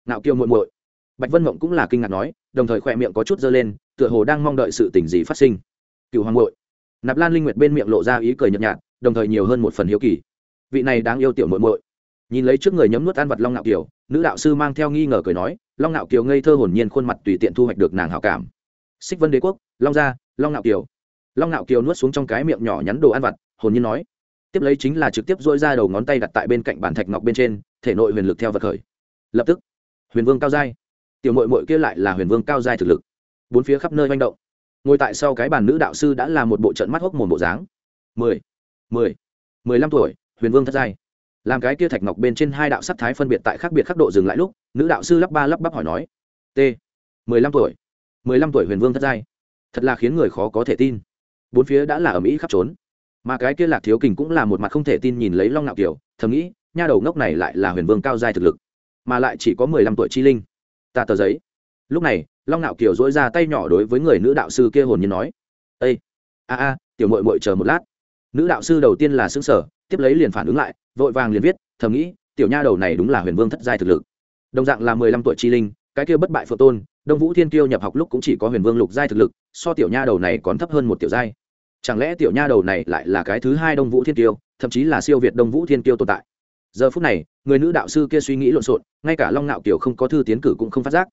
nạo kiều muội muội. Bạch vân mộng cũng là kinh ngạc nói, đồng thời khỏe miệng có chút dơ lên, tựa hồ đang mong đợi sự tình gì phát sinh. Cựu hoàng muội nạp lan linh nguyệt bên miệng lộ ra ý cười nhợt nhạt, đồng thời nhiều hơn một phần hiếu kỳ. Vị này đáng yêu tiểu muội muội. Nhìn lấy trước người nhấm nuốt ăn vật long ngạo kiều, nữ đạo sư mang theo nghi ngờ cười nói, long ngạo kiều ngây thơ hồn nhiên khuôn mặt tùy tiện thu hoạch được nàng hảo cảm. Xích vân đế quốc, long gia, long ngạo kiều. Long ngạo kiều nuốt xuống trong cái miệng nhỏ nhắn đồ ăn vặt, hồn nhiên nói. Tiếp lấy chính là trực tiếp dỗi ra đầu ngón tay đặt tại bên cạnh bản thạch ngọc bên trên, thể nội huyền lực theo vật khởi. Lập tức, huyền vương cao giai. Tiểu mội mội kia lại là huyền vương cao giai thực lực. Bốn phía khắp nơi manh động ngồi tại sau cái bàn nữ đạo sư đã là một bộ trận mắt hốc mồm bộ dáng. Mười mười mười lăm tuổi, huyền vương thất giai. Làm cái kia thạch ngọc bên trên hai đạo sắc thái phân biệt tại khác biệt khắc độ dừng lại lúc, nữ đạo sư lắp ba lắp bắp hỏi nói, t, mười lăm tuổi, mười lăm tuổi huyền vương thất giai. Thật là khiến người khó có thể tin. Bốn phía đã là ở mỹ khắp trốn. Mà cái kia lạc thiếu kình cũng là một mặt không thể tin nhìn lấy long ngạo kiều, thầm nghĩ, nha đầu ngốc này lại là huyền vương cao giai thực lực, mà lại chỉ có mười lăm tuổi chi linh. Ta tờ giấy. Lúc này long Nạo kiều dỗi ra tay nhỏ đối với người nữ đạo sư kia hồn nhiên nói ây a a, tiểu mội mội chờ một lát. Nữ đạo sư đầu tiên là xứng sở tiếp lấy liền phản ứng lại, vội vàng liền viết, thầm nghĩ, tiểu nha đầu này đúng là huyền vương thất giai thực lực. Đồng dạng là mười lăm tuổi chi linh, cái kia bất bại phượng tôn, đông vũ thiên kiêu nhập học lúc cũng chỉ có huyền vương lục giai thực lực, so tiểu nha đầu này còn thấp hơn một tiểu giai. Chẳng lẽ tiểu nha đầu này lại là cái thứ hai đông vũ thiên kiêu, thậm chí là siêu việt đông vũ thiên kiêu tồn tại? Giờ phút này, người nữ đạo sư kia suy nghĩ lộn xộn, ngay cả long ngạo kiều không có thư tiến cử cũng không phát giác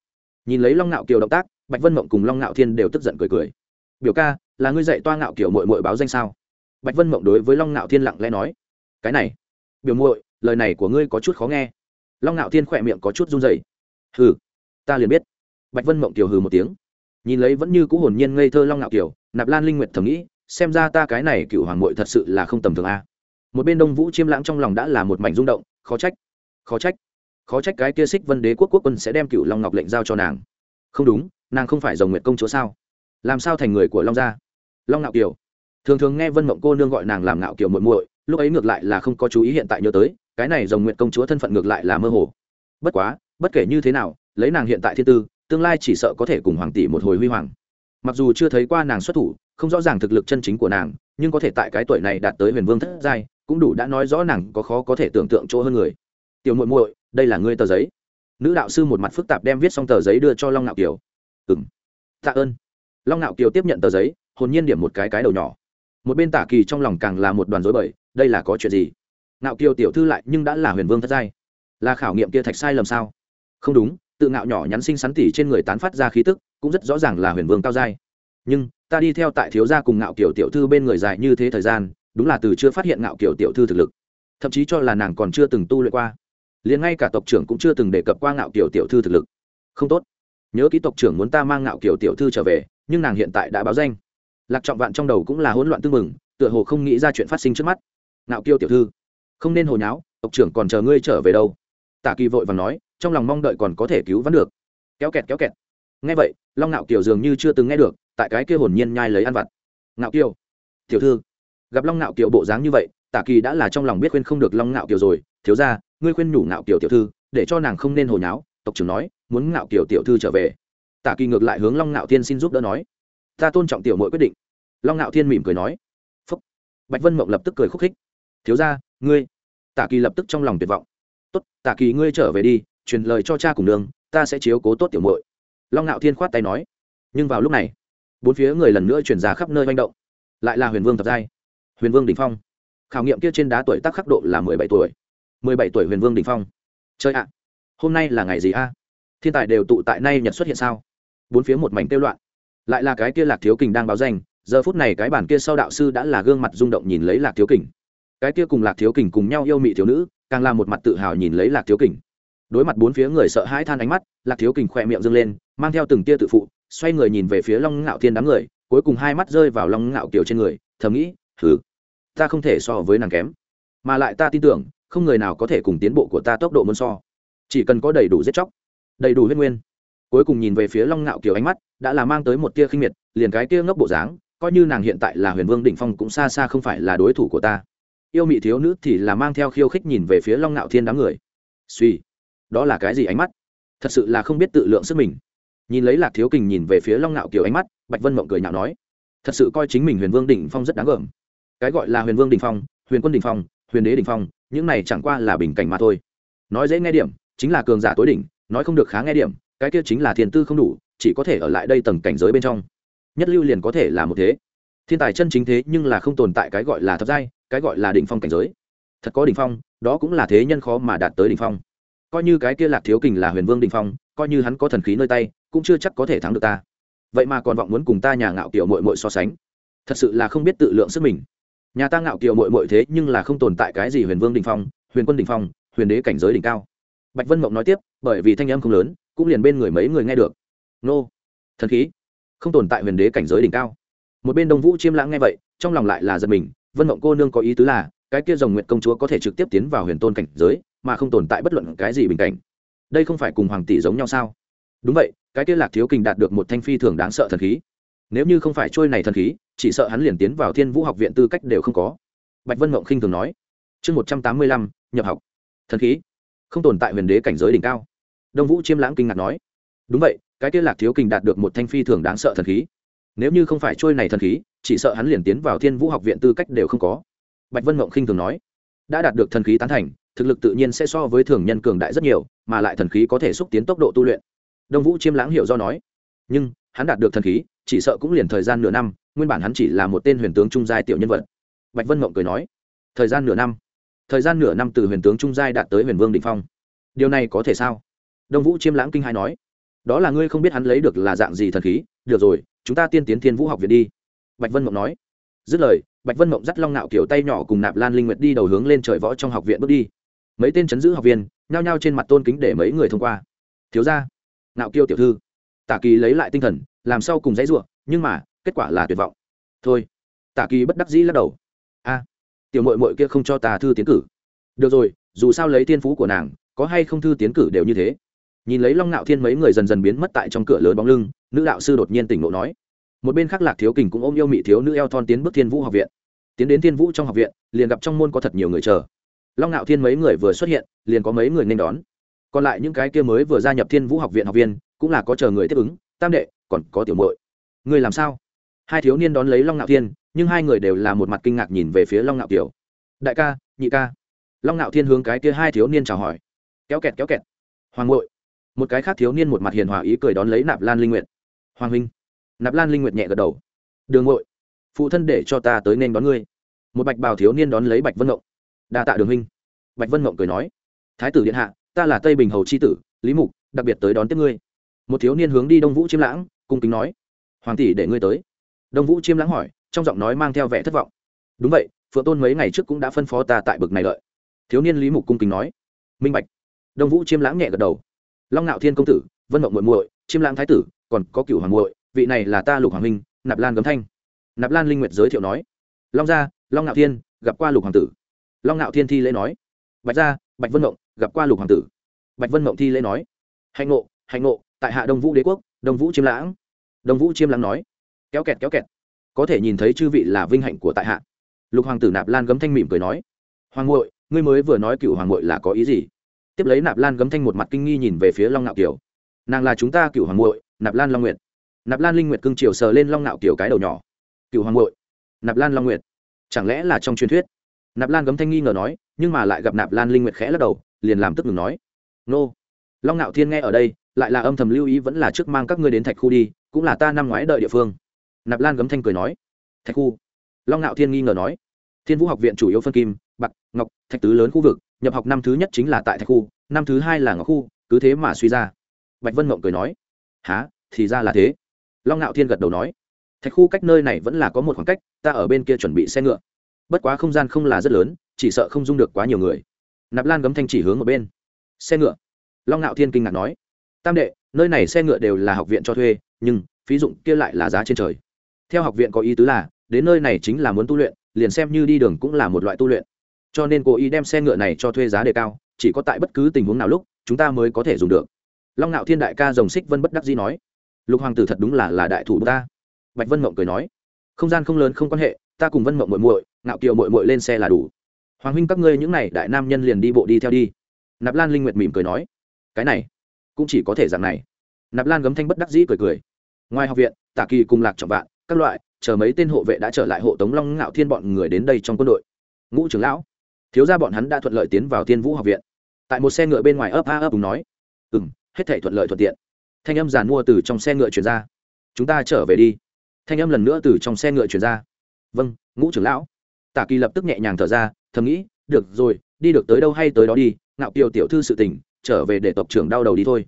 nhìn lấy long ngạo kiều động tác bạch vân mộng cùng long ngạo thiên đều tức giận cười cười biểu ca là ngươi dạy toa ngạo kiều mội mội báo danh sao bạch vân mộng đối với long ngạo thiên lặng lẽ nói cái này biểu muội lời này của ngươi có chút khó nghe long ngạo thiên khỏe miệng có chút run dày hừ ta liền biết bạch vân mộng kiều hừ một tiếng nhìn lấy vẫn như cũ hồn nhiên ngây thơ long ngạo kiều nạp lan linh nguyệt thầm nghĩ xem ra ta cái này cựu hoàng mội thật sự là không tầm thường a một bên đông vũ chiêm lãng trong lòng đã là một mảnh rung động khó trách khó trách khó trách cái kia xích vân đế quốc quốc quân sẽ đem cựu long ngọc lệnh giao cho nàng. Không đúng, nàng không phải dòng nguyệt công chúa sao? Làm sao thành người của long gia? Long ngạo kiều. Thường thường nghe vân mộng cô nương gọi nàng làm ngạo kiều muội muội, lúc ấy ngược lại là không có chú ý hiện tại nhớ tới, cái này dòng Nguyệt công chúa thân phận ngược lại là mơ hồ. Bất quá, bất kể như thế nào, lấy nàng hiện tại thiên tư, tương lai chỉ sợ có thể cùng hoàng tỷ một hồi huy hoàng. Mặc dù chưa thấy qua nàng xuất thủ, không rõ ràng thực lực chân chính của nàng, nhưng có thể tại cái tuổi này đạt tới huyền vương thất giai, cũng đủ đã nói rõ nàng có khó có thể tưởng tượng chỗ hơn người. Tiểu muội muội đây là ngươi tờ giấy. Nữ đạo sư một mặt phức tạp đem viết xong tờ giấy đưa cho long ngạo kiều. Ừng tạ ơn. Long ngạo kiều tiếp nhận tờ giấy, hồn nhiên điểm một cái cái đầu nhỏ. Một bên tả kỳ trong lòng càng là một đoàn rối bời, đây là có chuyện gì? Ngạo kiều tiểu thư lại nhưng đã là huyền vương thất giai. Là khảo nghiệm kia thạch sai lầm sao? Không đúng, tự ngạo nhỏ nhắn sinh sắn tỉ trên người tán phát ra khí tức, cũng rất rõ ràng là huyền vương cao giai. Nhưng, ta đi theo tại thiếu gia cùng ngạo kiều tiểu thư bên người dài như thế thời gian, đúng là từ chưa phát hiện ngạo kiều tiểu thư thực lực. Thậm chí cho là nàng còn chưa từng tu luyện qua liền ngay cả tộc trưởng cũng chưa từng đề cập qua ngạo kiểu tiểu thư thực lực. Không tốt. Nhớ ký tộc trưởng muốn ta mang ngạo kiểu tiểu thư trở về, nhưng nàng hiện tại đã báo danh. Lạc trọng vạn trong đầu cũng là hỗn loạn tư mừng tựa hồ không nghĩ ra chuyện phát sinh trước mắt. Ngạo kiêu tiểu thư, không nên hồi nháo, tộc trưởng còn chờ ngươi trở về đâu. Tả kỳ vội và nói, trong lòng mong đợi còn có thể cứu vắn được. Kéo kẹt kéo kẹt. Nghe vậy, long ngạo kiều dường như chưa từng nghe được, tại cái kia hồn nhiên nhai lấy ăn vặt. Ngạo kiều, tiểu thư. Gặp long ngạo kiều bộ dáng như vậy, tả kỳ đã là trong lòng biết khuyên không được long ngạo kiều rồi, thiếu ra ngươi khuyên nhủ ngạo kiều tiểu thư, để cho nàng không nên hồi nháo, tộc trưởng nói, muốn ngạo kiều tiểu thư trở về. Tả kỳ ngược lại hướng long ngạo thiên xin giúp đỡ nói. Ta tôn trọng tiểu mội quyết định. Long ngạo thiên mỉm cười nói. Phúc. Bạch vân mộng lập tức cười khúc khích. Thiếu ra ngươi. Tả kỳ lập tức trong lòng tuyệt vọng. Tốt, tả kỳ ngươi trở về đi, truyền lời cho cha cùng đường ta sẽ chiếu cố tốt tiểu mội long ngạo thiên khoát tay nói. Nhưng vào lúc này, bốn phía người lần nữa chuyển ra khắp nơi manh động. Lại là huyền vương thập giai. Huyền vương đình phong. Khảo nghiệm kia trên đá tuổi tác khắc độ là mười bảy tuổi mười bảy tuổi huyền vương đình phong. Chơi ạ, hôm nay là ngày gì a? Thiên tài đều tụ tại nay nhật xuất hiện sao? Bốn phía một mảnh tiêu loạn. Lại là cái kia lạc thiếu kình đang báo danh, giờ phút này cái bản kia sau đạo sư đã là gương mặt rung động nhìn lấy lạc thiếu kình. Cái kia cùng lạc thiếu kình cùng nhau yêu mị thiếu nữ, càng là một mặt tự hào nhìn lấy lạc thiếu kình. Đối mặt bốn phía người sợ hãi than ánh mắt, lạc thiếu kình khỏe miệng dâng lên, mang theo từng tia tự phụ, xoay người nhìn về phía long ngạo thiên đám người, cuối cùng hai mắt rơi vào long ngạo kiều trên người, thầm nghĩ thử ta không thể so với nàng kém. Mà lại ta tin tưởng không người nào có thể cùng tiến bộ của ta tốc độ muốn so. Chỉ cần có đầy đủ giết chóc, đầy đủ huyết nguyên. Cuối cùng nhìn về phía long ngạo kiều ánh mắt, đã là mang tới một tia khinh miệt, liền cái tia ngốc bộ dáng, coi như nàng hiện tại là huyền vương đỉnh phong cũng xa xa không phải là đối thủ của ta. Yêu mị thiếu nữ thì là mang theo khiêu khích nhìn về phía long ngạo thiên đám người. Suy, đó là cái gì ánh mắt? Thật sự là không biết tự lượng sức mình. Nhìn lấy lạc thiếu kình nhìn về phía long ngạo kiều ánh mắt, bạch vân mộng cười nhạo nói, thật sự coi chính mình huyền vương đỉnh phong rất đáng gờm. Cái gọi là huyền vương đỉnh phong, huyền quân đỉnh phong huyền đế đỉnh phong, những này chẳng qua là bình cảnh mà thôi. Nói dễ nghe điểm, chính là cường giả tối đỉnh, nói không được khá nghe điểm, cái kia chính là thiền tư không đủ, chỉ có thể ở lại đây tầng cảnh giới bên trong. Nhất lưu liền có thể là một thế. Thiên tài chân chính thế nhưng là không tồn tại cái gọi là thập giai, cái gọi là đỉnh phong cảnh giới. Thật có đỉnh phong, đó cũng là thế nhân khó mà đạt tới đỉnh phong. Coi như cái kia lạc thiếu kình là huyền vương đỉnh phong, coi như hắn có thần khí nơi tay, cũng chưa chắc có thể thắng được ta. Vậy mà còn vọng muốn cùng ta nhà ngạo kiểu mội mội so sánh. Thật sự là không biết tự lượng sức mình nhà ta ngạo kiều mội mội thế nhưng là không tồn tại cái gì huyền vương đình phong, huyền quân đình phong, huyền đế cảnh giới đỉnh cao. Bạch vân mộng nói tiếp, bởi vì thanh âm không lớn, cũng liền bên người mấy người nghe được. Nô, thần khí, không tồn tại huyền đế cảnh giới đỉnh cao. Một bên đông vũ chiêm lãng nghe vậy, trong lòng lại là giật mình, vân mộng cô nương có ý tứ là, cái kia dòng nguyện công chúa có thể trực tiếp tiến vào huyền tôn cảnh giới, mà không tồn tại bất luận cái gì bình cảnh. Đây không phải cùng hoàng tỷ giống nhau sao? Đúng vậy, cái kia lạc thiếu kình đạt được một thanh phi thường đáng sợ thần khí nếu như không phải trôi này thần khí, chỉ sợ hắn liền tiến vào thiên vũ học viện tư cách đều không có. Bạch vân mộng khinh thường nói. Chương một trăm tám mươi lăm, nhập học. Thần khí. Không tồn tại huyền đế cảnh giới đỉnh cao. Đông vũ chiêm lãng kinh ngạc nói. Đúng vậy, cái kia lạc thiếu kình đạt được một thanh phi thường đáng sợ thần khí. Nếu như không phải trôi này thần khí, chỉ sợ hắn liền tiến vào thiên vũ học viện tư cách đều không có. Bạch vân mộng khinh thường nói. Đã đạt được thần khí tán thành, thực lực tự nhiên sẽ so với thường nhân cường đại rất nhiều, mà lại thần khí có thể xúc tiến tốc độ tu luyện. Đông vũ chiêm lãng hiểu do nói. Nhưng, hắn đạt được thần khí chỉ sợ cũng liền thời gian nửa năm, nguyên bản hắn chỉ là một tên huyền tướng trung giai tiểu nhân vật. Bạch vân mộng cười nói, thời gian nửa năm? Thời gian nửa năm từ huyền tướng trung giai đạt tới huyền vương định phong. Điều này có thể sao? Đông vũ chiêm lãng kinh hai nói, đó là ngươi không biết hắn lấy được là dạng gì thần khí, được rồi, chúng ta tiên tiến thiên vũ học viện đi. Bạch vân mộng nói, dứt lời, bạch vân mộng dắt long nạo kiểu tay nhỏ cùng nạp lan linh nguyệt đi đầu hướng lên trời võ trong học viện bước đi. Mấy tên chấn giữ học viên, nhao nhao trên mặt tôn kính để mấy người thông qua. Thiếu ra nạo kiêu tiểu thư, tả kỳ lấy lại tinh thần làm sao cùng dãy rủa, nhưng mà kết quả là tuyệt vọng. Thôi tả kỳ bất đắc dĩ lắc đầu. A tiểu muội muội kia không cho ta thư tiến cử. Được rồi dù sao lấy tiên phú của nàng có hay không thư tiến cử đều như thế. Nhìn lấy long nạo thiên mấy người dần dần biến mất tại trong cửa lớn bóng lưng nữ đạo sư đột nhiên tỉnh ngộ nói. Một bên khác lạc thiếu kình cũng ôm yêu mị thiếu nữ eo thon tiến bước thiên vũ học viện. Tiến đến thiên vũ trong học viện liền gặp trong môn có thật nhiều người chờ. Long nạo thiên mấy người vừa xuất hiện liền có mấy người nên đón. Còn lại những cái kia mới vừa gia nhập thiên vũ học viện học viên cũng là có chờ người tiếp ứng. Tam đệ còn có tiểu muội, ngươi làm sao? Hai thiếu niên đón lấy long ngạo thiên nhưng hai người đều là một mặt kinh ngạc nhìn về phía long ngạo kiều. Đại ca nhị ca. Long ngạo thiên hướng cái kia hai thiếu niên chào hỏi. Kéo kẹt kéo kẹt. Hoàng ngội một cái khác thiếu niên một mặt hiền hòa ý cười đón lấy nạp lan linh nguyệt. Hoàng huynh. Nạp lan linh nguyệt nhẹ gật đầu. Đường ngội phụ thân để cho ta tới nên đón ngươi. Một bạch bào thiếu niên đón lấy bạch vân ngộng. Đa tạ đường huynh. Bạch vân ngộng cười nói. Thái tử điện hạ ta là tây bình hầu c h i tử lý mục đặc biệt tới đón tiếp ngươi. Một thiếu niên hướng đi đông vũ chiêm lãng cung kính nói, hoàng tỷ để ngươi tới. Đông vũ chiêm lãng hỏi, trong giọng nói mang theo vẻ thất vọng. Đúng vậy, phượng tôn mấy ngày trước cũng đã phân phó ta tại bực này lợi thiếu niên lý mục cung kính nói, minh bạch. Đông vũ chiêm lãng nhẹ gật đầu. Long ngạo thiên công tử, vân mộng muội muội, chiêm lãng thái tử, còn có cửu hoàng muội, vị này là ta lục hoàng minh nạp lan gấm thanh. Nạp lan linh nguyệt giới thiệu nói, long gia, long ngạo thiên, gặp qua lục hoàng tử. Long ngạo thiên thi lễ nói, bạch gia, bạch vân mộng, gặp qua lục hoàng tử. Bạch vân mộng thi lễ nói, hạnh ngộ hạnh ngộ, tại hạ đông vũ đế quốc đông vũ chiêm lãng. Đông vũ chiêm lãng nói, kéo kẹt kéo kẹt. Có thể nhìn thấy chư vị là vinh hạnh của tại hạ. Lục hoàng tử nạp lan gấm thanh mỉm cười nói, hoàng ngội ngươi mới vừa nói cựu hoàng ngội là có ý gì? Tiếp lấy nạp lan gấm thanh một mặt kinh nghi nhìn về phía long ngạo kiều. Nàng là chúng ta cựu hoàng ngội nạp lan long nguyệt. Nạp lan linh nguyệt cưng chiều sờ lên long ngạo kiều cái đầu nhỏ. Cựu hoàng ngội nạp lan long nguyệt. Chẳng lẽ là trong truyền thuyết? Nạp lan gấm thanh nghi ngờ nói, nhưng mà lại gặp nạp lan linh nguyệt khẽ lắc đầu, liền làm tức ngừng nói, nô. Long ngạo thiên nghe ở đây lại là âm thầm lưu ý vẫn là trước mang các ngươi đến thạch khu đi, cũng là ta năm ngoái đợi địa phương. Nạp lan gấm thanh cười nói. Thạch khu? Long ngạo thiên nghi ngờ nói. Thiên vũ học viện chủ yếu phân kim, bạc, ngọc, thạch tứ lớn khu vực, nhập học năm thứ nhất chính là tại thạch khu, năm thứ hai là ngọc khu, cứ thế mà suy ra. Bạch vân mộng cười nói. Há thì ra là thế. Long ngạo thiên gật đầu nói. Thạch khu cách nơi này vẫn là có một khoảng cách, ta ở bên kia chuẩn bị xe ngựa. Bất quá không gian không là rất lớn, chỉ sợ không dung được quá nhiều người. Nạp lan gấm thanh chỉ hướng ở bên. Xe ngựa? Long ngạo thiên kinh ngạc nói tam đệ, nơi này xe ngựa đều là học viện cho thuê, nhưng phí dụng kia lại là giá trên trời. Theo học viện có ý tứ là, đến nơi này chính là muốn tu luyện, liền xem như đi đường cũng là một loại tu luyện. Cho nên cố ý đem xe ngựa này cho thuê giá đề cao, chỉ có tại bất cứ tình huống nào lúc, chúng ta mới có thể dùng được. Long ngạo thiên đại ca rồng xích vân bất đắc dĩ nói. Lục hoàng tử thật đúng là là đại thủ ta. Bạch vân mộng cười nói. Không gian không lớn không quan hệ, ta cùng vân mộng muội muội, ngạo kiều muội muội lên xe là đủ. Hoàng huynh các ngươi những này đại nam nhân liền đi bộ đi theo đi. Nạp lan linh nguyệt mỉm cười nói. Cái này cũng chỉ có thể dạng này. Nạp lan gấm thanh bất đắc dĩ cười cười. Ngoài học viện, tả kỳ cùng lạc trọng vạn, các loại, chờ mấy tên hộ vệ đã trở lại hộ tống long ngạo thiên bọn người đến đây trong quân đội. Ngũ trưởng lão, thiếu ra bọn hắn đã thuận lợi tiến vào thiên vũ học viện. Tại một xe ngựa bên ngoài ấp a ấp cùng nói ừ m hết thể thuận lợi thuận tiện. Thanh âm giàn mua từ trong xe ngựa chuyển ra. Chúng ta trở về đi. Thanh âm lần nữa từ trong xe ngựa chuyển ra. Vâng ngũ trưởng lão. Tả kỳ lập tức nhẹ nhàng thở ra, thầm nghĩ, được rồi, đi được tới đâu hay tới đó đi, ngạo kiều tiểu thư sự tình trở về để tộc trưởng đau đầu đi thôi.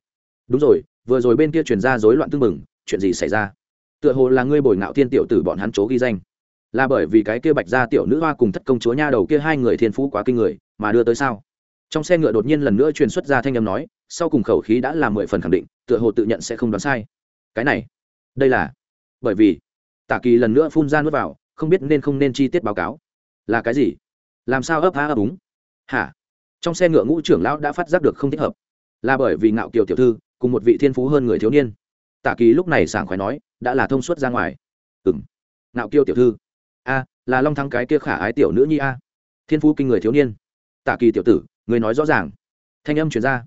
Đúng rồi, vừa rồi bên kia truyền ra rối loạn tưng mừng chuyện gì xảy ra? Tựa hồ là ngươi bồi ngạo thiên tiểu tử bọn hắn chố ghi danh. Là bởi vì cái kia bạch gia tiểu nữ hoa cùng thất công chúa nha đầu kia hai người thiên phú quá kinh người, mà đưa tới sao? Trong xe ngựa đột nhiên lần nữa truyền xuất ra thanh âm nói, sau cùng khẩu khí đã là mười phần khẳng định, tựa hồ tự nhận sẽ không đoán sai. Cái này, đây là, bởi vì tả kỳ lần nữa phun ra nuốt vào, không biết nên không nên chi tiết báo cáo. Là cái gì? Làm sao ấp há ấp úng? Hả? Trong xe ngựa ngũ trưởng lão đã phát giác được không thích hợp. Là bởi vì ngạo kiều tiểu thư, cùng một vị thiên phú hơn người thiếu niên. Tả kỳ lúc này sảng khoái nói, đã là thông suốt ra ngoài. Ừ m ngạo kiêu tiểu thư. A, là long thắng cái kia khả ái tiểu nữ nhi a. Thiên phú kinh người thiếu niên. Tả kỳ tiểu tử, người nói rõ ràng. Thanh âm chuyển ra.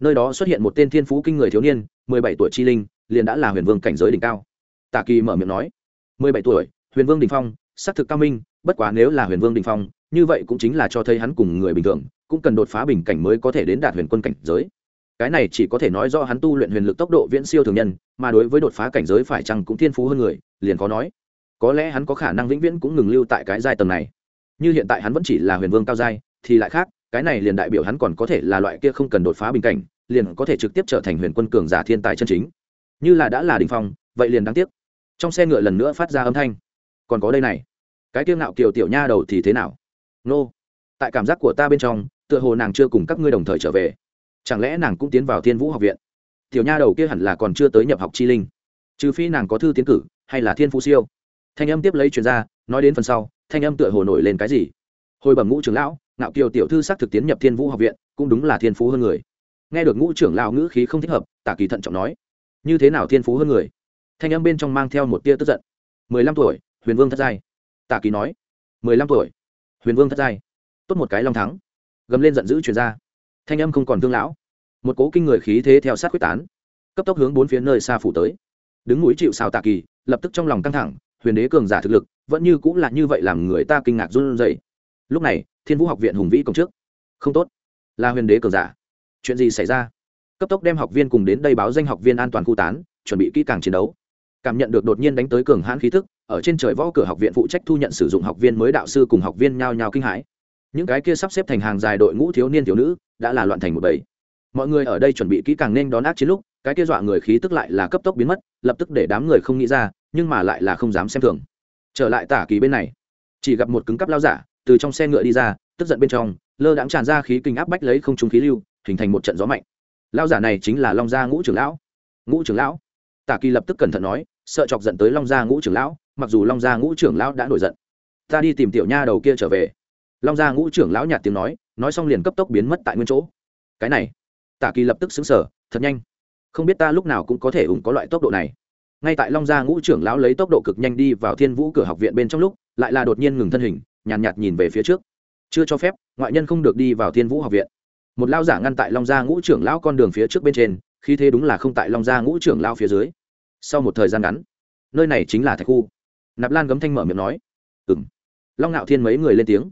Nơi đó xuất hiện một tên thiên phú kinh người thiếu niên, mười bảy tuổi chi linh, liền đã là huyền vương cảnh giới đỉnh cao. Tả kỳ mở miệng nói, mười bảy tuổi, huyền vương đình phong xác thực cao minh, bất quá nếu là huyền vương đình phong như vậy cũng chính là cho thấy hắn cùng người bình thường, cũng cần đột phá bình cảnh mới có thể đến đạt huyền quân cảnh giới. Cái này chỉ có thể nói do hắn tu luyện huyền lực tốc độ viễn siêu thường nhân, mà đối với đột phá cảnh giới phải chăng cũng thiên phú hơn người, liền có nói. Có lẽ hắn có khả năng vĩnh viễn cũng ngừng lưu tại cái giai tầng này. Như hiện tại hắn vẫn chỉ là huyền vương cao giai, thì lại khác, cái này liền đại biểu hắn còn có thể là loại kia không cần đột phá bình cảnh, liền có thể trực tiếp trở thành huyền quân cường giả thiên tài chân chính. Như là đã là đình phong, vậy liền đáng tiếc. Trong xe ngựa lần nữa phát ra âm thanh. Còn có đây này. Cái kiêng ngạo kiều tiểu nha đầu thì thế nào? Nô. Tại cảm giác của ta bên trong, tựa hồ nàng chưa cùng các ngươi đồng thời trở về. Chẳng lẽ nàng cũng tiến vào thiên vũ học viện? Tiểu nha đầu kia hẳn là còn chưa tới nhập học chi linh. Trừ phi nàng có thư tiến cử, hay là thiên phú siêu. Thanh âm tiếp lấy chuyên gia nói đến phần sau, thanh âm tựa hồ nổi lên cái gì? Hồi bẩm ngũ trưởng lão, ngạo kiều tiểu thư xác thực tiến nhập thiên vũ học viện, cũng đúng là thiên phú hơn người. Nghe được ngũ trưởng lão ngữ khí không thích hợp, tả kỳ thận trọng nói, như thế nào thiên phú hơn người? Thanh âm bên trong mang theo một tia tức giận. Mười lăm tuổi, huyền vương thất giai. Tả kỳ nói, mười lăm tuổi huyền vương thất giai. Tốt một cái long thắng. Gầm lên giận dữ truyền ra. Thanh âm không còn thương lão. Một cố kinh người khí thế theo sát quyết tán. Cấp tốc hướng bốn phía nơi xa phủ tới. Đứng núi chịu xào tạ kỳ, lập tức trong lòng căng thẳng, huyền đế cường giả thực lực, vẫn như cũng là như vậy làm người ta kinh ngạc run rẩy. Lúc này, thiên vũ học viện hùng vĩ công trước. Không tốt. Là huyền đế cường giả. Chuyện gì xảy ra? Cấp tốc đem học viên cùng đến đây báo danh học viên an toàn khu tán, chuẩn bị kỹ càng chiến đấu. Cảm nhận được đột nhiên đánh tới cường hãn khí thức ở trên trời võ cửa học viện phụ trách thu nhận sử dụng học viên mới đạo sư cùng học viên nhao nhao kinh hãi. Những cái kia sắp xếp thành hàng dài đội ngũ thiếu niên thiếu nữ đã là loạn thành một bầy. Mọi người ở đây chuẩn bị kỹ càng nên đón ác chiến lúc, cái kia dọa người khí tức lại là cấp tốc biến mất, lập tức để đám người không nghĩ ra, nhưng mà lại là không dám xem thường. Trở lại tả kỳ bên này, chỉ gặp một cứng cắp lao giả từ trong xe ngựa đi ra, tức giận bên trong, lơ đãng tràn ra khí kinh áp bách lấy không trung khí lưu, hình thành một trận gió mạnh. Lao giả này chính là long gia ngũ trưởng lão. Ngũ trưởng lão? Tả kỳ lập tức cẩn thận nói, sợ chọc giận tới long gia ngũ trưởng lão mặc dù long gia ngũ trưởng lão đã nổi giận. Ta đi tìm tiểu nha đầu kia trở về. Long gia ngũ trưởng lão nhạt tiếng nói nói xong liền cấp tốc biến mất tại nguyên chỗ. Cái này tả kỳ lập tức xứng sở thật nhanh. Không biết ta lúc nào cũng có thể ủng có loại tốc độ này. Ngay tại long gia ngũ trưởng lão lấy tốc độ cực nhanh đi vào thiên vũ cửa học viện bên trong lúc lại là đột nhiên ngừng thân hình nhàn nhạt, nhạt nhìn về phía trước. Chưa cho phép ngoại nhân không được đi vào thiên vũ học viện. Một lao giả ngăn tại long gia ngũ trưởng lão con đường phía trước bên trên khi thế đúng là không tại long gia ngũ trưởng lao phía dưới. Sau một thời gian ngắn nơi này chính là thạch khu nạp lan gấm thanh mở miệng nói ừ m long ngạo thiên mấy người lên tiếng,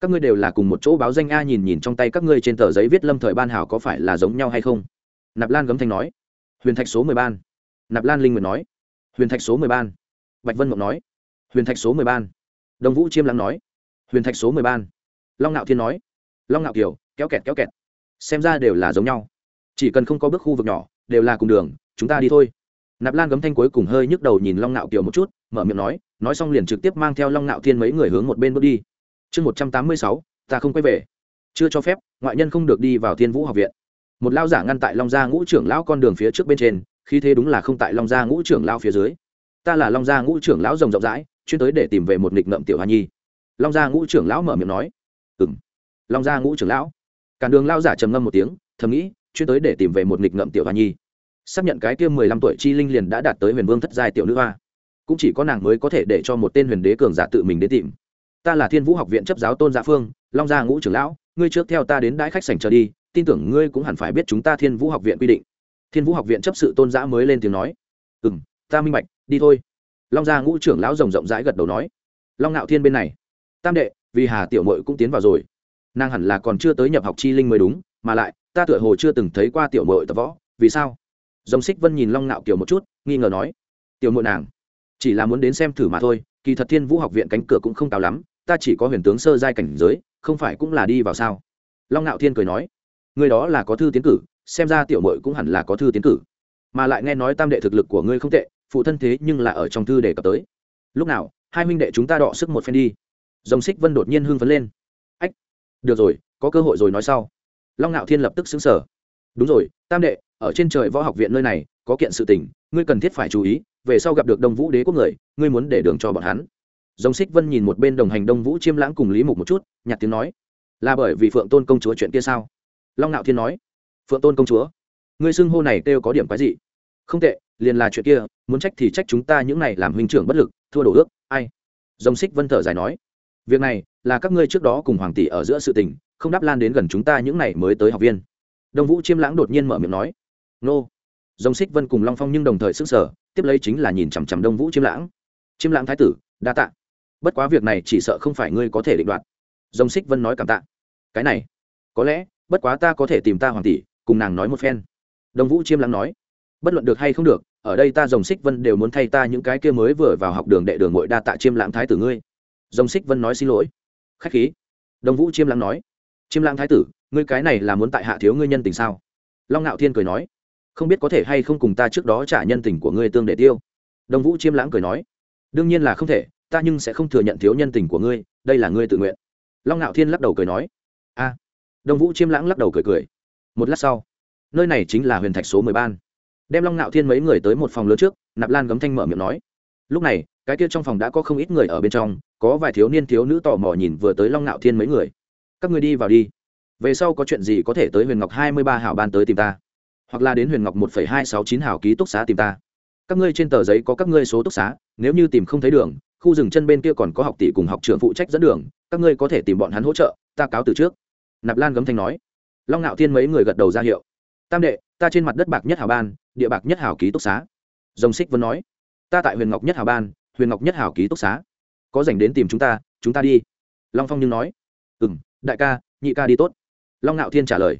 các ngươi đều là cùng một chỗ báo danh a nhìn nhìn trong tay các ngươi trên tờ giấy viết lâm thời ban hảo có phải là giống nhau hay không? Nạp lan gấm thanh nói, huyền thạch số mười ban. Nạp lan linh nguyện nói, huyền thạch số mười ban. Bạch vân mộng nói, huyền thạch số mười ban. Đồng vũ chiêm lắng nói, huyền thạch số mười ban. Long ngạo thiên nói, long ngạo kiều, kéo kẹt kéo kẹt, xem ra đều là giống nhau. Chỉ cần không có bước khu vực nhỏ, đều là cùng đường, chúng ta đi thôi nạp lan gấm thanh cuối cùng hơi nhức đầu nhìn long ngạo kiều một chút, mở miệng nói nói xong liền trực tiếp mang theo long ngạo thiên mấy người hướng một bên bước đi. Chương một trăm tám mươi sáu, ta không quay về. Chưa cho phép, ngoại nhân không được đi vào thiên vũ học viện. Một lao giả ngăn tại long gia ngũ trưởng lão con đường phía trước bên trên khi thế đúng là không tại long gia ngũ trưởng lão phía dưới. Ta là long gia ngũ trưởng lão rồng rộng rãi, chuyên tới để tìm về một nghịch ngợm tiểu hoa nhi. Long gia ngũ trưởng lão mở miệng nói. Ừ m long gia ngũ trưởng lão. Cản đường lao giả trầm ngâm một tiếng, thầm nghĩ, chuyên tới để tìm về một nghịch ngợm tiểu hoa nhi xác nhận cái kia mười lăm tuổi chi linh liền đã đạt tới huyền vương thất giai tiểu nữ hoa. Cũng chỉ có nàng mới có thể để cho một tên huyền đế cường giả tự mình đến tìm. Ta là thiên vũ học viện chấp giáo tôn gia phương, long gia ngũ trưởng lão, ngươi trước theo ta đến đãi khách sảnh chờ đi, tin tưởng ngươi cũng hẳn phải biết chúng ta thiên vũ học viện quy định. Thiên vũ học viện chấp sự tôn giã mới lên tiếng nói. Ừ m ta minh bạch, đi thôi. Long gia ngũ trưởng lão rồng rộng rãi gật đầu nói. Long ngạo thiên bên này. Tam đệ, vì hà tiểu mội cũng tiến vào rồi. Nàng hẳn là còn chưa tới nhập học chi linh mới đúng, mà lại, ta tựa hồ chưa từng thấy qua tiểu mội tập võ, vì sao? Dòng xích vân nhìn long ngạo kiều một chút, nghi ngờ nói, tiểu muội nàng, chỉ là muốn đến xem thử mà thôi, kỳ thật thiên vũ học viện cánh cửa cũng không cao lắm, ta chỉ có huyền tướng sơ giai cảnh giới, không phải cũng là đi vào sao? Long ngạo thiên cười nói người đó là có thư tiến cử, xem ra tiểu muội cũng hẳn là có thư tiến cử. Mà lại nghe nói tam đệ thực lực của ngươi không tệ, phụ thân thế nhưng là ở trong thư đề cập tới. Lúc nào, hai huynh đệ chúng ta đọ sức một phen đi. Dòng xích vân đột nhiên hưng phấn lên. Ách, được rồi, có cơ hội rồi nói sau. Long ngạo thiên lập tức xứng sở đúng rồi, tam đệ, ở trên trời võ học viện nơi này, có kiện sự tình, ngươi cần thiết phải chú ý, về sau gặp được đông vũ đế quốc người, ngươi muốn để đường cho bọn hắn. Giống xích vân nhìn một bên đồng hành đông vũ chiêm lãng cùng lý mục một chút, nhạt tiếng nói, là bởi vì phượng tôn công chúa chuyện kia sao? Long ngạo thiên nói, phượng tôn công chúa, ngươi xưng hô này kêu có điểm cái gì không tệ, liền là chuyện kia, muốn trách thì trách chúng ta những này làm huynh trưởng bất lực, thua đổ ước, ai? Dòng xích vân thở dài nói, việc này là các ngươi trước đó cùng hoàng tỷ ở giữa sự tình, không đáp lan đến gần chúng ta những này mới tới học viên đông vũ chiêm lãng đột nhiên mở miệng nói, nô. Dòng xích vân cùng long phong nhưng đồng thời sức sở tiếp lấy chính là nhìn chằm chằm đông vũ chiêm lãng. Chiêm lãng thái tử, đa tạ. Bất quá việc này chỉ sợ không phải ngươi có thể định đoạt. Dòng xích vân nói cảm tạ. Cái này, có lẽ, bất quá ta có thể tìm ta hoàng tỷ, cùng nàng nói một phen. Đông vũ chiêm lãng nói, bất luận được hay không được, ở đây ta dòng xích vân đều muốn thay ta những cái kia mới vừa vào học đường đệ đường ngội đa tạ chiêm lãng thái tử ngươi. Dòng xích vân nói xin lỗi. Khách khí. Đông vũ chiêm lãng nói, chiêm lãng thái tử ngươi cái này là muốn tại hạ thiếu ngươi nhân tình sao? Long ngạo thiên cười nói, không biết có thể hay không cùng ta trước đó trả nhân tình của ngươi tương để tiêu. Đông vũ chiêm lãng cười nói, đương nhiên là không thể, ta nhưng sẽ không thừa nhận thiếu nhân tình của ngươi, đây là ngươi tự nguyện. Long ngạo thiên lắc đầu cười nói, a. Đông vũ chiêm lãng lắc đầu cười cười. Một lát sau, nơi này chính là huyền thạch số mười ban. Đem long ngạo thiên mấy người tới một phòng lớn trước, nạp lan gấm thanh mở miệng nói, lúc này, cái kia trong phòng đã có không ít người ở bên trong, có vài thiếu niên thiếu nữ tò mò nhìn vừa tới long ngạo thiên mấy người. Các người đi vào đi về sau có chuyện gì có thể tới huyền ngọc hai mươi ba hảo ban tới tìm ta. Hoặc là đến huyền ngọc một phẩy hai sáu chín hảo ký túc xá tìm ta. Các ngươi trên tờ giấy có các ngươi số túc xá, nếu như tìm không thấy đường, khu rừng chân bên kia còn có học tỷ cùng học trưởng phụ trách dẫn đường, các ngươi có thể tìm bọn hắn hỗ trợ, ta cáo từ trước. Nạp lan gấm thanh nói. Long ngạo thiên mấy người gật đầu ra hiệu. Tam đệ, ta trên mặt đất bạc nhất hảo ban, địa bạc nhất hảo ký túc xá. Dòng xích vẫn nói. Ta tại huyền ngọc nhất hảo ban, huyền ngọc nhất hảo ký túc xá. Có dành đến tìm chúng ta chúng ta đi. Long phong nhưng nói. Ừ m đại ca, nhị ca đi tốt long ngạo thiên trả lời.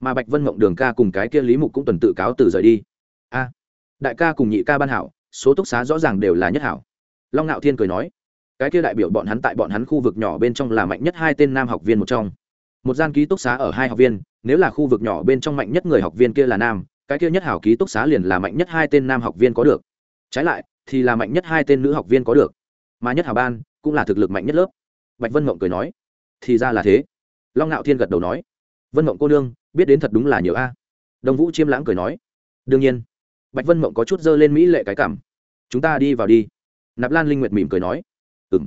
Mà bạch vân mộng đường ca cùng cái kia lý mục cũng tuần tự cáo từ rời đi. A, đại ca cùng nhị ca ban hảo, số túc xá rõ ràng đều là nhất hảo. Long ngạo thiên cười nói, cái kia đại biểu bọn hắn tại bọn hắn khu vực nhỏ bên trong là mạnh nhất hai tên nam học viên một trong. Một gian ký túc xá ở hai học viên, nếu là khu vực nhỏ bên trong mạnh nhất người học viên kia là nam, cái kia nhất hảo ký túc xá liền là mạnh nhất hai tên nam học viên có được. Trái lại, thì là mạnh nhất hai tên nữ học viên có được. Mà nhất hảo ban cũng là thực lực mạnh nhất lớp. Bạch vân mộng cười nói, thì ra là thế. Long ngạo thiên gật đầu nói vân mộng cô nương, biết đến thật đúng là nhiều a. À. đồng vũ chiêm lãng cười nói. Đương nhiên. Bạch vân mộng có chút dơ lên mỹ lệ cái cảm. Chúng ta đi vào đi. Nạp lan linh nguyệt mỉm cười nói. Ừ m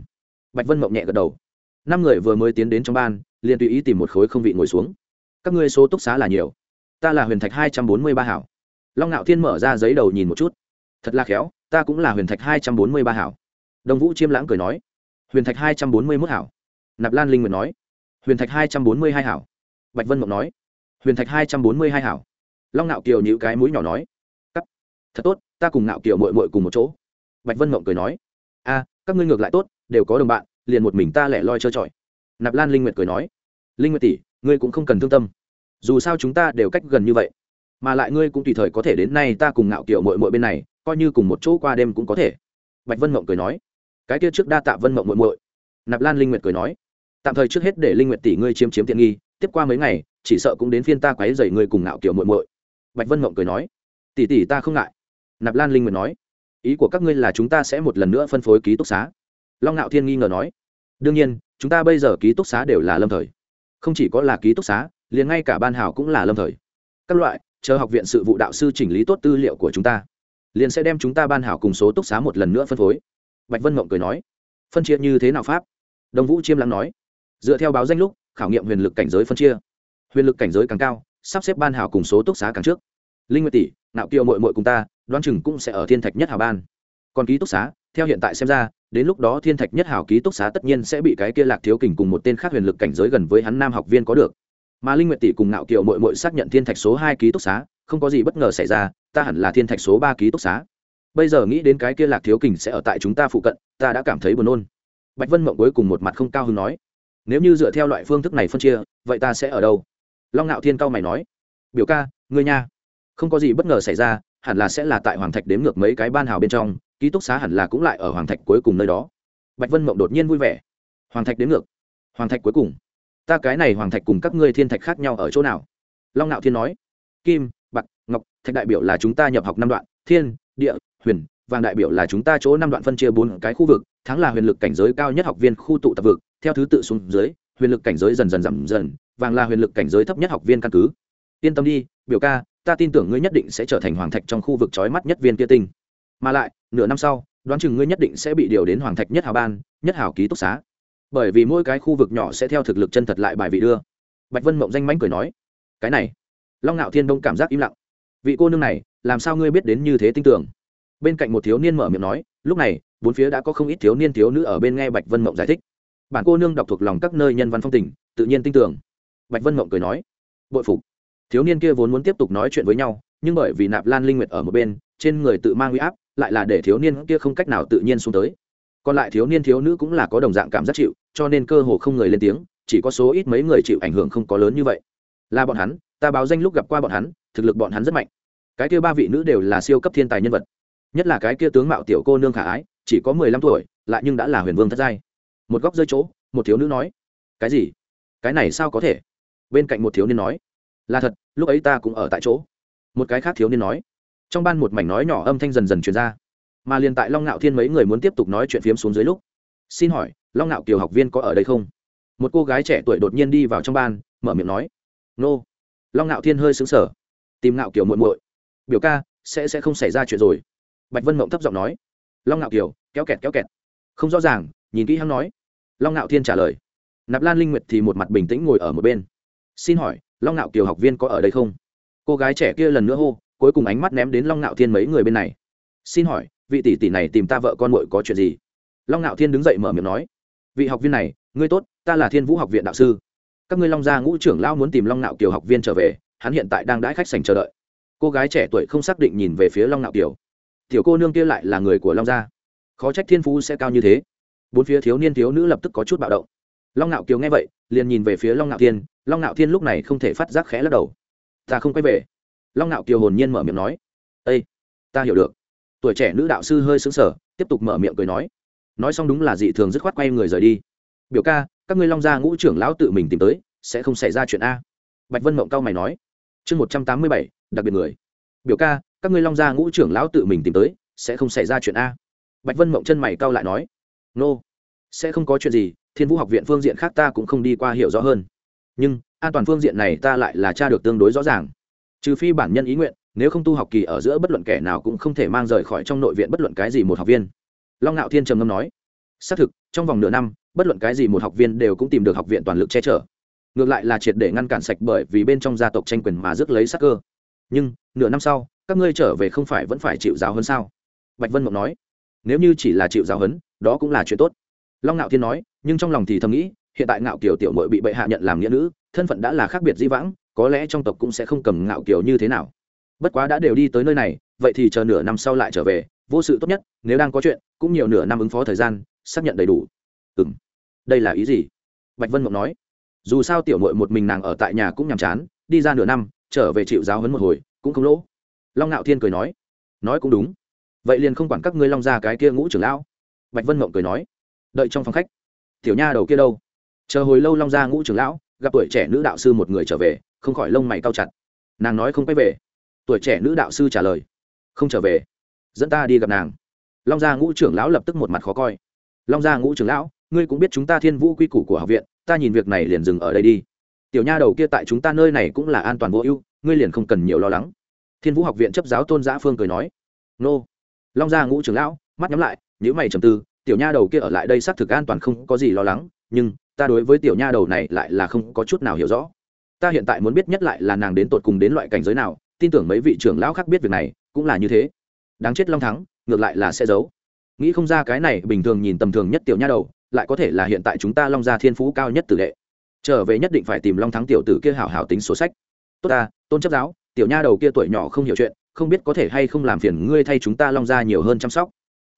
bạch vân mộng nhẹ gật đầu. Năm người vừa mới tiến đến trong ban, liền tùy ý tìm một khối không vị ngồi xuống. Các ngươi số túc xá là nhiều. Ta là huyền thạch hai trăm bốn mươi ba hảo. Long ngạo thiên mở ra giấy đầu nhìn một chút. Thật là khéo, ta cũng là huyền thạch hai trăm bốn mươi ba hảo. Đồng vũ chiêm lãng cười nói. Huyền thạch hai trăm bốn mươi mốt hảo. Nạp lan linh nguyệt nói. Huyền thạch hai trăm bốn mươi hai hảo bạch vân mộng nói. Huyền thạch hai trăm bốn mươi hai hảo. Long ngạo kiều nhữ cái mũi nhỏ nói. Cắt. Thật tốt, ta cùng ngạo kiều mội mội cùng một chỗ. Bạch vân mộng cười nói. A, các ngươi ngược lại tốt, đều có đồng bạn, liền một mình ta lẻ loi trơ trọi. Nạp lan linh nguyệt cười nói. Linh nguyệt tỷ, ngươi cũng không cần thương tâm. Dù sao chúng ta đều cách gần như vậy, mà lại ngươi cũng tùy thời có thể đến nay ta cùng ngạo kiều mội mội bên này, coi như cùng một chỗ qua đêm cũng có thể. Bạch vân mộng cười nói. Cái kia trước đa tạ vân mộng mội mội nạp lan linh nguyệt cười nói. Tạm thời trước hết để linh nguyệt tỷ ngươi chiếm chiếm tiện nghi tiếp qua mấy ngày, chỉ sợ cũng đến phiên ta quấy dày ngươi cùng ngạo kiều muội muội. bạch vân mộng cười nói. Tỷ tỷ ta không ngại. Nạp lan linh nguyệt nói. Ý của các ngươi là chúng ta sẽ một lần nữa phân phối ký túc xá. Long ngạo thiên nghi ngờ nói. Đương nhiên, chúng ta bây giờ ký túc xá đều là lâm thời. Không chỉ có là ký túc xá, liền ngay cả ban hào cũng là lâm thời. Các loại, chờ học viện sự vụ đạo sư chỉnh lý tốt tư liệu của chúng ta, liền sẽ đem chúng ta ban hảo cùng số túc xá một lần nữa phân phối. Bạch vân mộng cười nói. Phân chia như thế nào pháp? Đồng vũ chiêm lắng nói. Dựa theo báo danh lúc khảo nghiệm huyền lực cảnh giới phân chia. Huyền lực cảnh giới càng cao, sắp xếp ban hảo cùng số túc xá càng trước. Linh nguyệt tỷ, nạo kiều mội mội cùng ta, đoán chừng cũng sẽ ở thiên thạch nhất hảo ban. Còn ký túc xá, theo hiện tại xem ra, đến lúc đó thiên thạch nhất hảo ký túc xá tất nhiên sẽ bị cái kia lạc thiếu kình cùng một tên khác huyền lực cảnh giới gần với hắn nam học viên có được. Mà linh nguyệt tỷ cùng nạo kiều mội mội xác nhận thiên thạch số hai ký túc xá, không có gì bất ngờ xảy ra, ta hẳn là thiên thạch số ba ký túc xá. Bây giờ nghĩ đến cái kia lạc thiếu kình sẽ ở tại chúng ta phụ cận, ta đã cảm thấy buồn nôn. Bạch vân mộng cuối cùng một mặt không cao hứng nói nếu như dựa theo loại phương thức này phân chia, vậy ta sẽ ở đâu? Long ngạo thiên cao mày nói, biểu ca, ngươi nha, không có gì bất ngờ xảy ra, hẳn là sẽ là tại hoàng thạch đếm ngược mấy cái ban hào bên trong, ký túc xá hẳn là cũng lại ở hoàng thạch cuối cùng nơi đó. Bạch vân mộng đột nhiên vui vẻ, hoàng thạch đếm ngược, hoàng thạch cuối cùng, ta cái này hoàng thạch cùng các ngươi thiên thạch khác nhau ở chỗ nào? Long ngạo thiên nói, kim bạc ngọc, thạch đại biểu là chúng ta nhập học năm đoạn, thiên, địa, huyền vàng đại biểu là chúng ta chỗ năm đoạn phân chia bốn cái khu vực, thắng là huyền lực cảnh giới cao nhất học viên khu tụ tập vực, theo thứ tự xuống dưới, huyền lực cảnh giới dần dần giảm dần, vàng là huyền lực cảnh giới thấp nhất học viên căn cứ. Yên tâm đi, biểu ca, ta tin tưởng ngươi nhất định sẽ trở thành hoàng thạch trong khu vực trói mắt nhất viên kia tinh. Mà lại, nửa năm sau, đoán chừng ngươi nhất định sẽ bị điều đến hoàng thạch nhất hào ban, nhất hào ký túc xá. Bởi vì mỗi cái khu vực nhỏ sẽ theo thực lực chân thật lại bài vị đưa. Bạch vân mộng danh mánh cười nói, cái này. Long ngạo thiên đông cảm giác im lặng. Vị cô nương này, làm sao ngươi biết đến như thế tin tưởng? Bên cạnh một thiếu niên mở miệng nói, lúc này, bốn phía đã có không ít thiếu niên thiếu nữ ở bên nghe bạch vân mộng giải thích. Bản cô nương đọc thuộc lòng các nơi nhân văn phong tình, tự nhiên tin tưởng. Bạch vân mộng cười nói, bội phục. Thiếu niên kia vốn muốn tiếp tục nói chuyện với nhau, nhưng bởi vì nạp lan linh nguyệt ở một bên, trên người tự mang uy áp, lại là để thiếu niên kia không cách nào tự nhiên xuống tới. Còn lại thiếu niên thiếu nữ cũng là có đồng dạng cảm giác chịu, cho nên cơ hồ không người lên tiếng, chỉ có số ít mấy người chịu ảnh hưởng không có lớn như vậy. Là bọn hắn, ta báo danh lúc gặp qua bọn hắn, thực lực bọn hắn rất mạnh. Cái kia ba vị nữ đều là siêu cấp thiên tài nhân vật nhất là cái kia tướng mạo tiểu cô nương khả ái, chỉ có mười lăm tuổi, lại nhưng đã là huyền vương thất giai. Một góc rơi chỗ, một thiếu nữ nói, cái gì? Cái này sao có thể? Bên cạnh một thiếu niên nói, là thật, lúc ấy ta cũng ở tại chỗ. Một cái khác thiếu niên nói, trong ban một mảnh nói nhỏ âm thanh dần dần truyền ra. Mà liền tại long ngạo thiên mấy người muốn tiếp tục nói chuyện phiếm xuống dưới lúc, xin hỏi, long ngạo kiều học viên có ở đây không? Một cô gái trẻ tuổi đột nhiên đi vào trong ban, mở miệng nói, nô. Long ngạo thiên hơi xứng sở tìm ngạo kiều muội muội, biểu ca, sẽ sẽ không xảy ra chuyện rồi bạch vân mộng thấp giọng nói. Long ngạo kiều, kéo kẹt kéo kẹt. Không rõ ràng, nhìn kỹ hắn nói. Long ngạo thiên trả lời. Nạp lan linh nguyệt thì một mặt bình tĩnh ngồi ở một bên. Xin hỏi, long ngạo kiều học viên có ở đây không? Cô gái trẻ kia lần nữa hô, cuối cùng ánh mắt ném đến long ngạo thiên mấy người bên này. Xin hỏi, vị tỷ tỷ này tìm ta vợ con muội có chuyện gì? Long ngạo thiên đứng dậy mở miệng nói. Vị học viên này, ngươi tốt, ta là thiên vũ học viện đạo sư. Các ngươi long gia ngũ trưởng lao muốn tìm long ngạo kiều học viên trở về, hắn hiện tại đang đãi khách sành chờ đợi. Cô gái trẻ tuổi không xác định nhìn về phía long ngạo kiều tiểu cô nương kia lại là người của long gia. Khó trách thiên phú sẽ cao như thế. Bốn phía thiếu niên thiếu nữ lập tức có chút bạo động. Long ngạo kiều nghe vậy, liền nhìn về phía long ngạo thiên. Long ngạo thiên lúc này không thể phát giác khẽ lắc đầu. Ta không quay về. Long ngạo kiều hồn nhiên mở miệng nói. Ây ta hiểu được. Tuổi trẻ nữ đạo sư hơi xứng sở tiếp tục mở miệng cười nói. Nói xong đúng là dị thường dứt khoát quay người rời đi. Biểu ca, các ngươi long gia ngũ trưởng lão tự mình tìm tới, sẽ không xảy ra chuyện a? Bạch vân mộng cao mày nói. Chương một trăm tám mươi bảy, đặc biệt người. Biểu ca các ngươi long gia ngũ trưởng lão tự mình tìm tới, sẽ không xảy ra chuyện a. Bạch vân mộng chân mày cao lại nói, nô、no. sẽ không có chuyện gì, thiên vũ học viện phương diện khác ta cũng không đi qua hiểu rõ hơn. Nhưng, an toàn phương diện này ta lại là cha được tương đối rõ ràng. Trừ phi bản nhân ý nguyện, nếu không tu học kỳ ở giữa bất luận kẻ nào cũng không thể mang rời khỏi trong nội viện bất luận cái gì một học viên. Long ngạo thiên trầm ngâm nói, xác thực, trong vòng nửa năm, bất luận cái gì một học viên đều cũng tìm được học viện toàn lực che chở. Ngược lại là triệt để ngăn cản sạch bởi vì bên trong gia tộc tranh quyền mà rước lấy sắc cơ. Nhưng, nửa năm sau các ngươi trở về không phải vẫn phải chịu giáo hơn sao? Bạch vân mộng nói. Nếu như chỉ là chịu giáo hấn đó cũng là chuyện tốt. Long ngạo thiên nói, nhưng trong lòng thì thầm nghĩ, hiện tại ngạo kiều tiểu mội bị bệ hạ nhận làm nghĩa nữ, thân phận đã là khác biệt di vãng, có lẽ trong tộc cũng sẽ không cầm ngạo kiều như thế nào. Bất quá đã đều đi tới nơi này, vậy thì chờ nửa năm sau lại trở về, vô sự tốt nhất, nếu đang có chuyện, cũng nhiều nửa năm ứng phó thời gian, xác nhận đầy đủ. Ừ m đây là ý gì? Bạch vân mộng nói. Dù sao tiểu mội một mình nàng ở tại nhà cũng nhàm chán, đi ra nửa năm, trở về chịu giáo hấn một hồi, cũng không lỗ long ngạo thiên cười nói nói cũng đúng. Vậy liền không quản các ngươi long ra cái kia ngũ trưởng lão. Bạch vân mộng cười nói, đợi trong phòng khách, tiểu nha đầu kia đâu? Chờ hồi lâu long ra ngũ trưởng lão, gặp tuổi trẻ nữ đạo sư một người trở về, không khỏi lông mày cao chặt. Nàng nói không quay về. Tuổi trẻ nữ đạo sư trả lời, không trở về. Dẫn ta đi gặp nàng. Long gia ngũ trưởng lão lập tức một mặt khó coi. Long gia ngũ trưởng lão, ngươi cũng biết chúng ta thiên vũ quy củ của học viện, ta nhìn việc này liền dừng ở đây đi. Tiểu nha đầu kia tại chúng ta nơi này cũng là an toàn vô ưu, ngươi liền không cần nhiều lo lắng thiên vũ học viện chấp giáo tôn giã phương cười nói, nô. Long gia ngũ trưởng lão, mắt nhắm lại nhữ mày trầm tư, tiểu nha đầu kia ở lại đây xác thực an toàn không có gì lo lắng, nhưng ta đối với tiểu nha đầu này lại là không có chút nào hiểu rõ. Ta hiện tại muốn biết nhất lại là nàng đến tột cùng đến loại cảnh giới nào, tin tưởng mấy vị trưởng lão khác biết việc này, cũng là như thế. Đáng chết long thắng, ngược lại là sẽ giấu. Nghĩ không ra cái này bình thường nhìn tầm thường nhất tiểu nha đầu, lại có thể là hiện tại chúng ta long gia thiên phú cao nhất tử đệ. Trở về nhất định phải tìm long thắng tiểu tử kia hảo hảo tính số sách. Tốt ta, tôn chấp giáo tiểu nha đầu kia tuổi nhỏ không hiểu chuyện, không biết có thể hay không làm phiền ngươi thay chúng ta long gia nhiều hơn chăm sóc.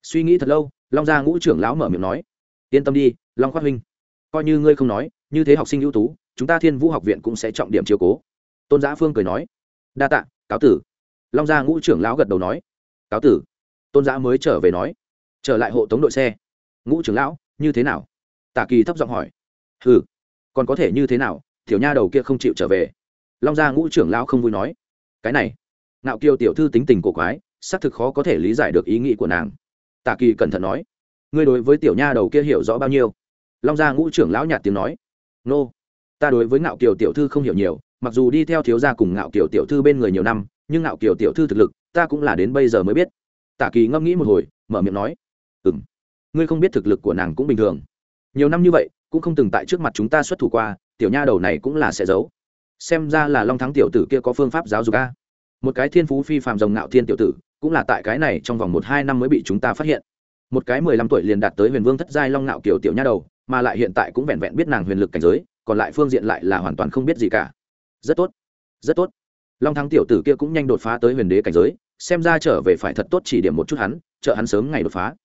Suy nghĩ thật lâu, long gia ngũ trưởng lão mở miệng nói, yên tâm đi, long khoát huynh, coi như ngươi không nói, như thế học sinh ưu tú, chúng ta thiên vũ học viện cũng sẽ trọng điểm chiếu cố. Tôn giã phương cười nói, đa tạ, cáo tử. Long gia ngũ trưởng lão gật đầu nói, cáo tử. Tôn giã mới trở về nói, trở lại hộ tống đội xe. Ngũ trưởng lão, như thế nào? Tạ kỳ thấp giọng hỏi ừ còn có thể như thế nào? Tiểu nha đầu kia không chịu trở về. Long gia ngũ trưởng lão không vui nói cái này. Nạo kiều tiểu thư tính tình cổ quái, xác thực khó có thể lý giải được ý nghĩ của nàng. Tạ kỳ cẩn thận nói, ngươi đối với tiểu nha đầu kia hiểu rõ bao nhiêu? Long gia ngũ trưởng lão nhạt tiếng nói, nô, ta đối với ngạo kiều tiểu thư không hiểu nhiều, mặc dù đi theo thiếu gia cùng ngạo kiều tiểu thư bên người nhiều năm, nhưng ngạo kiều tiểu thư thực lực, ta cũng là đến bây giờ mới biết. Tạ kỳ ngẫm nghĩ một hồi, mở miệng nói ừ m ngươi không biết thực lực của nàng cũng bình thường. Nhiều năm như vậy, cũng không từng tại trước mặt chúng ta xuất thủ qua, tiểu nha đầu này cũng là sẽ giấu xem ra là long thắng tiểu tử kia có phương pháp giáo dục a. Một cái thiên phú phi phạm rồng ngạo thiên tiểu tử, cũng là tại cái này trong vòng một hai năm mới bị chúng ta phát hiện. Một cái mười lăm tuổi liền đạt tới huyền vương thất giai long ngạo kiểu tiểu nha đầu, mà lại hiện tại cũng vẹn vẹn biết nàng huyền lực cảnh giới, còn lại phương diện lại là hoàn toàn không biết gì cả. Rất tốt rất tốt. Long thắng tiểu tử kia cũng nhanh đột phá tới huyền đế cảnh giới, xem ra trở về phải thật tốt chỉ điểm một chút hắn chợ hắn sớm ngày đột phá.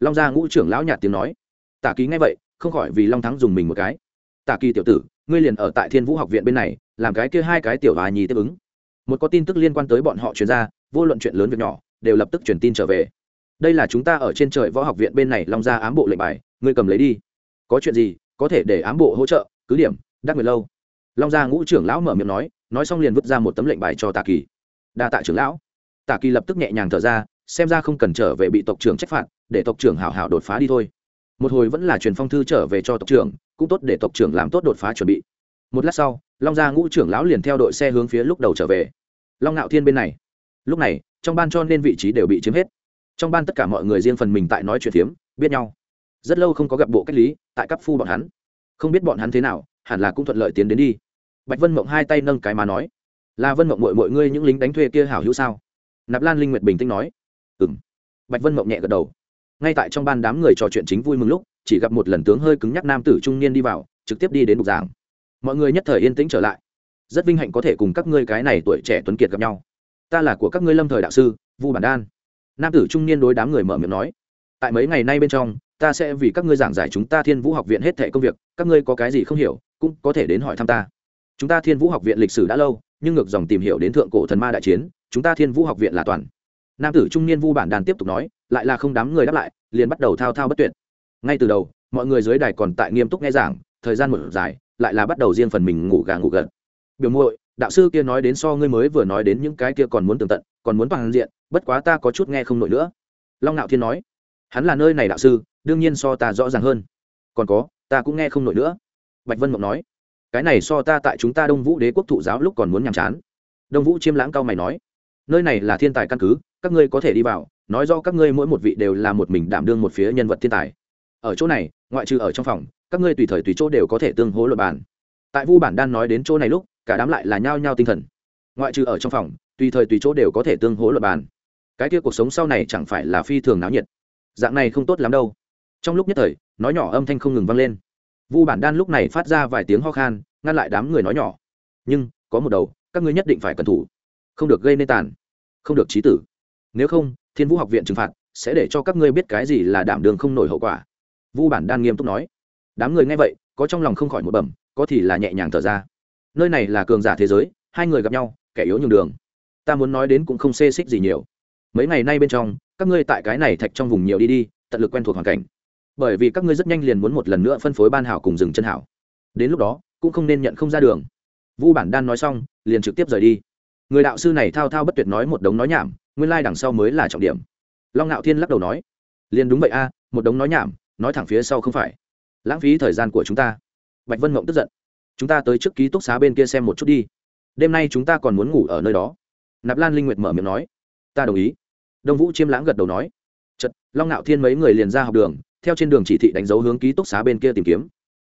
Long gia ngũ trưởng lão nhạt tiếng nói. Tả ký ngay vậy, không khỏi vì long thắng dùng mình một cái. Tả kỳ tiểu tử ngươi liền ở tại thiên vũ học viện bên này, làm cái kia hai cái tiểu hòa nhì tiếp ứng. Một có tin tức liên quan tới bọn họ chuyển ra, vô luận chuyện lớn việc nhỏ, đều lập tức truyền tin trở về. Đây là chúng ta ở trên trời võ học viện bên này long ra ám bộ lệnh bài, ngươi cầm lấy đi. Có chuyện gì, có thể để ám bộ hỗ trợ, cứ điểm, đắc nguyệt lâu. Long gia ngũ trưởng lão mở miệng nói nói xong liền vứt ra một tấm lệnh bài cho tạ kỳ. Đa tạ trưởng lão. Tạ kỳ lập tức nhẹ nhàng thở ra, xem ra không cần trở về bị tộc trưởng trách phạt, để tộc trưởng hảo hảo đột phá đi thôi. Một hồi vẫn là truyền phong thư trở về cho tộc trưởng cũng tốt để tộc trưởng làm tốt đột phá chuẩn bị. Một lát sau, long gia ngũ trưởng lão liền theo đội xe hướng phía lúc đầu trở về. Long ngạo thiên bên này. Lúc này, trong ban cho nên vị trí đều bị chiếm hết. Trong ban tất cả mọi người riêng phần mình tại nói chuyện phiếm, biết nhau. Rất lâu không có gặp bộ cách lý, tại cấp phu bọn hắn. Không biết bọn hắn thế nào, hẳn là cũng thuận lợi tiến đến đi. Bạch vân mộng hai tay nâng cái mà nói. Là vân mộng mội mọi ngươi những lính đánh thuê kia hảo hữu sao? Nạp lan linh nguyệt bình tĩnh nói. Ừ m bạch vân mộng nhẹ gật đầu. Ngay tại trong ban đám người trò chuyện chính vui mừng lúc chỉ gặp một lần tướng hơi cứng nhắc nam tử trung niên đi vào, trực tiếp đi đến bục giảng. Mọi người nhất thời yên tĩnh trở lại. Rất vinh hạnh có thể cùng các ngươi cái này tuổi trẻ tuấn kiệt gặp nhau. Ta là của các ngươi lâm thời đạo sư, vu bản đan. Nam tử trung niên đối đám người mở miệng nói, tại mấy ngày nay bên trong, ta sẽ vì các ngươi giảng giải chúng ta thiên vũ học viện hết thẻ công việc, các ngươi có cái gì không hiểu, cũng có thể đến hỏi thăm ta. Chúng ta thiên vũ học viện lịch sử đã lâu, nhưng ngược dòng tìm hiểu đến thượng cổ thần ma đại chiến, chúng ta thiên vũ học viện là toàn. Nam tử trung niên vu bản đàn tiếp tục nói, lại là không đám người đáp lại, liền bắt đầu thao thao bất tuyệt ngay từ đầu, mọi người dưới đài còn tại nghiêm túc nghe giảng, thời gian một dài, lại là bắt đầu riêng phần mình ngủ gà ngủ gật. Biểu muội, đạo sư kia nói đến so ngươi mới vừa nói đến những cái kia còn muốn tường tận, còn muốn toàn diện, bất quá ta có chút nghe không nổi nữa. Long nạo thiên nói. Hắn là nơi này đạo sư, đương nhiên so ta rõ ràng hơn. Còn có, ta cũng nghe không nổi nữa. Bạch vân mộng nói. Cái này so ta tại chúng ta đông vũ đế quốc thụ giáo lúc còn muốn nhàm chán. Đông vũ chiêm lãng cao mày nói. Nơi này là thiên tài căn cứ, các ngươi có thể đi vào, nói do các ngươi mỗi một vị đều là một mình đảm đương một phía nhân vật thiên tài ở chỗ này, ngoại trừ ở trong phòng, các ngươi tùy thời tùy chỗ đều có thể tương hố luật bàn. Tại vu bản đan nói đến chỗ này lúc, cả đám lại là nhao nhao tinh thần. Ngoại trừ ở trong phòng, tùy thời tùy chỗ đều có thể tương hố luật bàn. Cái kia cuộc sống sau này chẳng phải là phi thường náo nhiệt. Dạng này không tốt lắm đâu. Trong lúc nhất thời, nói nhỏ âm thanh không ngừng vang lên. Vu bản đan lúc này phát ra vài tiếng ho khan, ngăn lại đám người nói nhỏ. Nhưng, có một đầu, các ngươi nhất định phải cẩn thủ. Không được gây nên tàn. Không được trí tử. Nếu không, thiên vũ học viện trừng phạt, sẽ để cho các ngươi biết cái gì là đảm đường không nổi hậu quả vu bản đan nghiêm túc nói. Đám người nghe vậy, có trong lòng không khỏi một bẩm, có thì là nhẹ nhàng thở ra. Nơi này là cường giả thế giới, hai người gặp nhau, kẻ yếu nhường đường. Ta muốn nói đến cũng không xê xích gì nhiều. Mấy ngày nay bên trong, các ngươi tại cái này thạch trong vùng nhiều đi đi, tận lực quen thuộc hoàn cảnh. Bởi vì các ngươi rất nhanh liền muốn một lần nữa phân phối ban hảo cùng rừng chân hảo. Đến lúc đó, cũng không nên nhận không ra đường. Vu bản đan nói xong, liền trực tiếp rời đi. Người đạo sư này thao thao bất tuyệt nói một đống nói nhảm, nguyên lai đằng sau mới là trọng điểm. Long ngạo thiên lắc đầu nói, liền đúng vậy a, một đống nói nhảm nói thẳng phía sau không phải. Lãng phí thời gian của chúng ta. Bạch vân mộng tức giận. Chúng ta tới trước ký túc xá bên kia xem một chút đi. Đêm nay chúng ta còn muốn ngủ ở nơi đó. Nạp lan linh nguyệt mở miệng nói. Ta đồng ý. Đông vũ chiêm lãng gật đầu nói. Chật long ngạo thiên mấy người liền ra học đường, theo trên đường chỉ thị đánh dấu hướng ký túc xá bên kia tìm kiếm.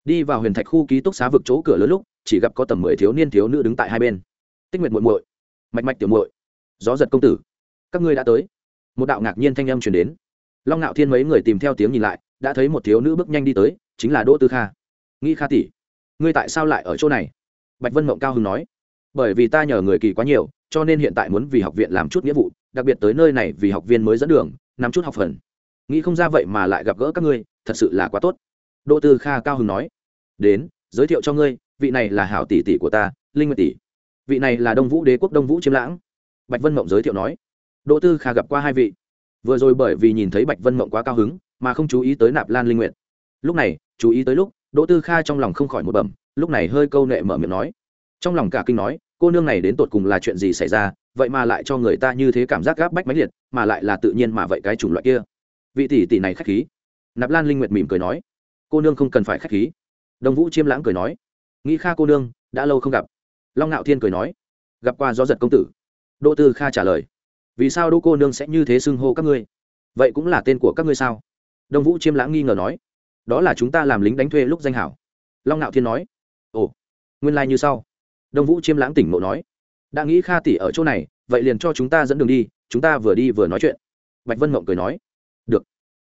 Đi vào huyền thạch khu ký túc xá vực chỗ cửa lớn lúc, chỉ gặp có tầm mười thiếu niên thiếu nữ đứng tại hai bên. Tích nguyệt muội muội, mạch mạch tiểu muội, gió giật công tử, các ngươi đã tới. Một đạo ngạc nhiên thanh âm truyền đến. Long ngạo thiên mấy người tìm theo tiếng nhìn lại đã thấy một thiếu nữ bước nhanh đi tới, chính là đỗ tư kha. Nghĩ kha tỷ, ngươi tại sao lại ở chỗ này? Bạch vân mộng cao hưng nói. Bởi vì ta nhờ người kỳ quá nhiều, cho nên hiện tại muốn vì học viện làm chút nghĩa vụ, đặc biệt tới nơi này vì học viên mới dẫn đường, nắm chút học phần. Nghĩ không ra vậy mà lại gặp gỡ các ngươi, thật sự là quá tốt. Đỗ tư kha cao hưng nói. Đến, giới thiệu cho ngươi, vị này là hảo tỷ tỷ của ta, linh nguyệt tỷ. Vị này là đông vũ đế quốc đông vũ chiếm lãng. Bạch vân mộng giới thiệu nói. Đỗ tư kha gặp qua hai vị. Vừa rồi bởi vì nhìn thấy bạch vân mộng quá cao hứng mà không chú ý tới nạp lan linh nguyện. lúc này, chú ý tới lúc, đỗ tư kha trong lòng không khỏi một bẩm, lúc này hơi câu nệ mở miệng nói. Trong lòng cả kinh nói, cô nương này đến tột cùng là chuyện gì xảy ra, vậy mà lại cho người ta như thế cảm giác gáp bách máy liệt, mà lại là tự nhiên mà vậy cái chủng loại kia. Vị tỷ tỷ này khách khí. Nạp lan linh nguyệt mỉm cười nói. Cô nương không cần phải khách khí. Đồng vũ chiêm lãng cười nói. Nghĩ kha cô nương, đã lâu không gặp. Long ngạo thiên cười nói. Gặp qua gió giật công tử. Đỗ tư kha trả lời. Vì sao đỗ cô nương sẽ như thế xưng hô các ngươi? Vậy cũng là tên của các ngươi sao? Đông vũ chiêm lãng nghi ngờ nói, đó là chúng ta làm lính đánh thuê lúc danh hảo. Long ngạo thiên nói, ồ, nguyên lai、like、như sau. Đông vũ chiêm lãng tỉnh ngộ nói, đã nghĩ kha tỷ ở chỗ này, vậy liền cho chúng ta dẫn đường đi, chúng ta vừa đi vừa nói chuyện. Bạch vân mộng cười nói, được.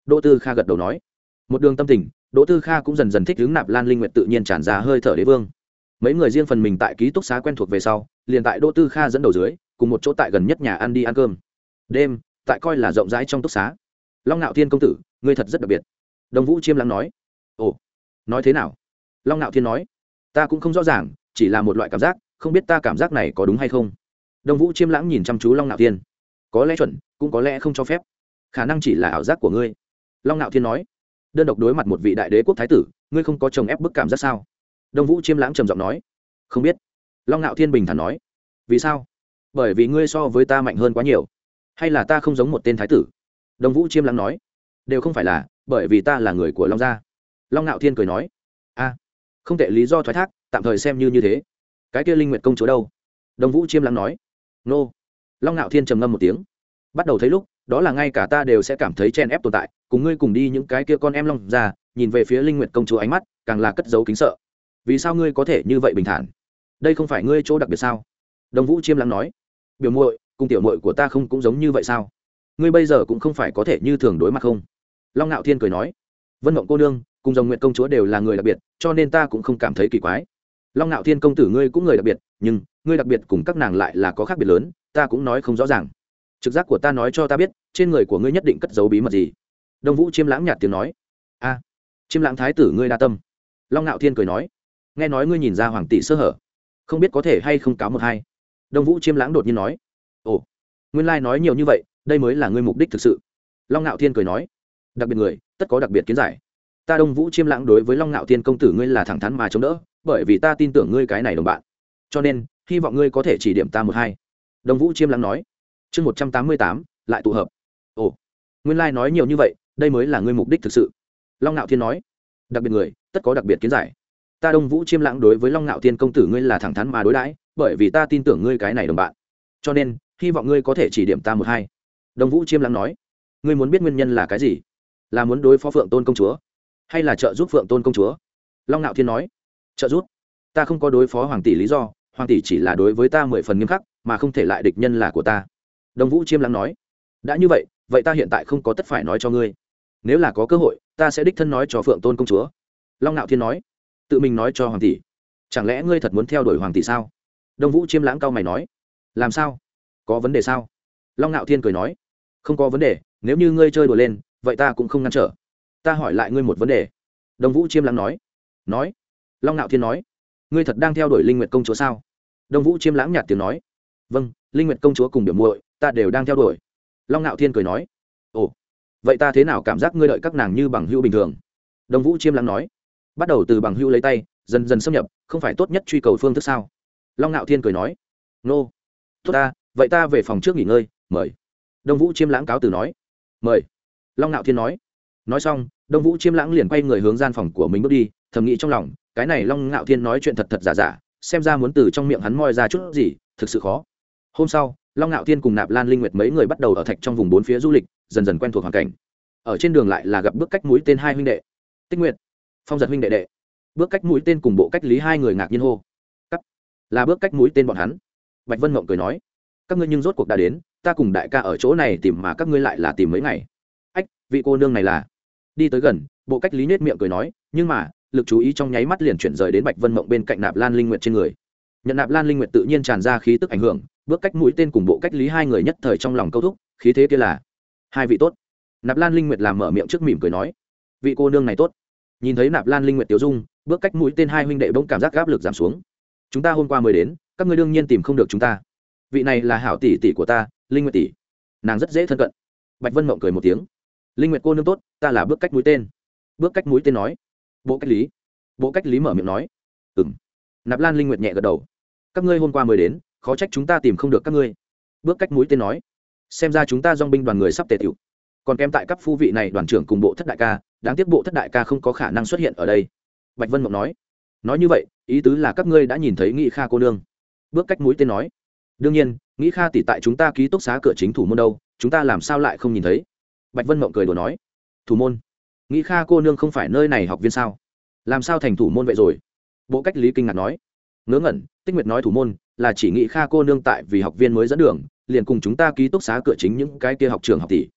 Đỗ tư kha gật đầu nói, một đường tâm tình, đỗ tư kha cũng dần dần thích hướng nạp lan linh nguyện tự nhiên tràn ra hơi thở đế vương. Mấy người riêng phần mình tại ký túc xá quen thuộc về sau, liền tại đỗ tư kha dẫn đầu dưới, cùng một chỗ tại gần nhất nhà ăn đi ăn cơm. Đêm, tại coi là rộng rãi trong túc xá long ngạo thiên công tử, ngươi thật rất đặc biệt. Đồng vũ chiêm lắng nói. Ồ, nói thế nào? Long ngạo thiên nói. Ta cũng không rõ ràng, chỉ là một loại cảm giác, không biết ta cảm giác này có đúng hay không. Đồng vũ chiêm lãng nhìn chăm chú long ngạo thiên. Có lẽ chuẩn, cũng có lẽ không cho phép. Khả năng chỉ là ảo giác của ngươi. Long ngạo thiên nói. Đơn độc đối mặt một vị đại đế quốc thái tử, ngươi không có chồng ép bức cảm giác sao? Đông vũ chiêm lãng trầm giọng nói. Không biết. Long ngạo thiên bình thản nói. Vì sao? Bởi vì ngươi so với ta mạnh hơn quá nhiều. Hay là ta không giống một tên thái tử? Đông vũ chiêm lắng nói, đều không phải là, bởi vì ta là người của long gia. Long ngạo thiên cười nói, a, không tệ lý do thoái thác, tạm thời xem như như thế. Cái kia linh nguyệt công chúa đâu? Đông vũ chiêm lắng nói, nô. Long ngạo thiên trầm ngâm một tiếng, bắt đầu thấy lúc, đó là ngay cả ta đều sẽ cảm thấy chen ép tồn tại, cùng ngươi cùng đi những cái kia con em long ra nhìn về phía linh nguyệt công chúa ánh mắt, càng là cất giấu kính sợ. Vì sao ngươi có thể như vậy bình thản? Đây không phải ngươi chỗ đặc biệt sao? Đồng vũ chiêm lắng nói, biểu muội, cùng tiểu muội của ta không cũng giống như vậy sao? Ngươi bây giờ cũng không phải có thể như thường đối mặt không? Long ngạo thiên cười nói, vân mộng cô nương, cùng dòng nguyện công chúa đều là người đặc biệt, cho nên ta cũng không cảm thấy kỳ quái. Long ngạo thiên công tử ngươi cũng người đặc biệt, nhưng ngươi đặc biệt cùng các nàng lại là có khác biệt lớn, ta cũng nói không rõ ràng. Trực giác của ta nói cho ta biết, trên người của ngươi nhất định cất giấu bí mật gì? Đông vũ chiêm lãng nhạt tiếng nói, a, chiêm lãng thái tử ngươi đa tâm. Long ngạo thiên cười nói, nghe nói ngươi nhìn ra hoàng tỷ sơ hở, không biết có thể hay không cáo một hai. Đông vũ chiêm lãng đột nhiên nói, ồ, nguyên lai nói nhiều như vậy đây mới là ngươi mục đích thực sự. Long ngạo thiên cười nói, đặc biệt người, tất có đặc biệt kiến giải. Ta đông vũ chiêm lãng đối với long ngạo thiên công tử ngươi là thẳng thắn mà chống đỡ, bởi vì ta tin tưởng ngươi cái này đồng bạn. Cho nên, hy vọng ngươi có thể chỉ điểm ta một hai. Đông vũ chiêm lãng nói. Chương một trăm tám mươi tám, lại tụ hợp. Ồ, nguyên lai、like、nói nhiều như vậy, đây mới là ngươi mục đích thực sự. Long ngạo thiên nói. Đặc biệt người, tất có đặc biệt kiến giải. Ta đông vũ chiêm lãng đối với long ngạo thiên công tử ngươi là thẳng thắn mà đối đãi, bởi vì ta tin tưởng ngươi cái này đồng bạn. Cho nên, hy vọng ngươi có thể chỉ điểm ta một hai đông vũ chiêm lắng nói, ngươi muốn biết nguyên nhân là cái gì? Là muốn đối phó phượng tôn công chúa, hay là trợ giúp phượng tôn công chúa? Long ngạo thiên nói, trợ giúp? Ta không có đối phó hoàng tỷ lý do, hoàng tỷ chỉ là đối với ta mười phần nghiêm khắc, mà không thể lại địch nhân là của ta. Đông vũ chiêm lắng nói, đã như vậy vậy ta hiện tại không có tất phải nói cho ngươi. Nếu là có cơ hội, ta sẽ đích thân nói cho phượng tôn công chúa. Long ngạo thiên nói, tự mình nói cho hoàng tỷ. Chẳng lẽ ngươi thật muốn theo đuổi hoàng tỷ sao? Đông vũ chiêm lãng cao mày nói, làm sao? Có vấn đề sao? Long ngạo thiên cười nói không có vấn đề, nếu như ngươi chơi đùa lên, vậy ta cũng không ngăn trở. Ta hỏi lại ngươi một vấn đề. Đông vũ chiêm lãng nói. Nói. Long Nạo thiên nói. Ngươi thật đang theo đuổi linh nguyệt công chúa sao? Đông vũ chiêm lãng nhạt tiếng nói. Vâng linh nguyệt công chúa cùng biểu muội, ta đều đang theo đuổi. Long Nạo thiên cười nói. Ồ, vậy ta thế nào cảm giác ngươi đợi các nàng như bằng hữu bình thường? Đông vũ chiêm lãng nói. Bắt đầu từ bằng hữu lấy tay, dần dần xâm nhập, không phải tốt nhất truy cầu phương thức sao? Long Nạo thiên cười nói. Nô, tốt ta, vậy ta về phòng trước nghỉ ngơi, mời đông vũ chiêm lãng cáo từ nói, mời. Long ngạo thiên nói nói xong, đông vũ chiêm lãng liền quay người hướng gian phòng của mình bước đi, thầm nghĩ trong lòng, cái này long ngạo thiên nói chuyện thật thật giả giả, xem ra muốn từ trong miệng hắn moi ra chút gì, thực sự khó. Hôm sau, long ngạo thiên cùng nạp lan linh nguyệt mấy người bắt đầu ở thạch trong vùng bốn phía du lịch, dần dần quen thuộc hoàn cảnh. Ở trên đường lại là gặp bước cách mũi tên hai huynh đệ. Tích nguyệt, phong giật huynh đệ đệ. Bước cách mũi tên cùng bộ cách lý hai người ngạc nhiên hô. Cắt là bước cách mũi tên bọn hắn. Bạch vân mộng cười nói, các ngươi nhưng rốt cuộc đã đến ta cùng đại ca ở chỗ này tìm mà các ngươi lại là tìm mấy ngày. Ách, vị cô nương này là. Đi tới gần, bộ cách lý nết miệng cười nói, nhưng mà, lực chú ý trong nháy mắt liền chuyển rời đến bạch vân mộng bên cạnh nạp lan linh nguyệt trên người. Nhận nạp lan linh nguyệt tự nhiên tràn ra khí tức ảnh hưởng, bước cách mũi tên cùng bộ cách lý hai người nhất thời trong lòng câu thúc, khí thế kia là hai vị tốt. Nạp lan linh nguyệt làm mở miệng trước mỉm cười nói, vị cô nương này tốt. Nhìn thấy nạp lan linh nguyệt tiêu dung, bước cách mũi tên hai huynh đệ bỗng cảm giác áp lực giảm xuống. Chúng ta hôm qua mới đến, các ngươi đương nhiên tìm không được chúng ta. Vị này là hảo tỷ tỷ của ta linh nguyệt tỷ nàng rất dễ thân cận bạch vân mộng cười một tiếng linh nguyệt cô nương tốt ta là bước cách mũi tên bước cách mũi tên nói bộ cách lý bộ cách lý mở miệng nói ừng nạp lan linh nguyệt nhẹ gật đầu các ngươi hôm qua mới đến khó trách chúng ta tìm không được các ngươi bước cách mũi tên nói xem ra chúng ta dong binh đoàn người sắp tề tiểu còn kèm tại các phu vị này đoàn trưởng cùng bộ thất đại ca đáng tiếc bộ thất đại ca không có khả năng xuất hiện ở đây bạch vân mộng nói nói như vậy ý tứ là các ngươi đã nhìn thấy nghị kha cô nương bước cách mũi tên nói đương nhiên, nghĩ kha tỷ tại chúng ta ký túc xá cửa chính thủ môn đâu, chúng ta làm sao lại không nhìn thấy? Bạch vân mộng cười đùa nói. Thủ môn? Nghĩ kha cô nương không phải nơi này học viên sao? Làm sao thành thủ môn vậy rồi? Bộ cách lý kinh ngạc nói. Ngớ ngẩn, tích nguyệt nói thủ môn là chỉ nghĩ kha cô nương tại vì học viên mới dẫn đường, liền cùng chúng ta ký túc xá cửa chính những cái kia học trường học tỷ.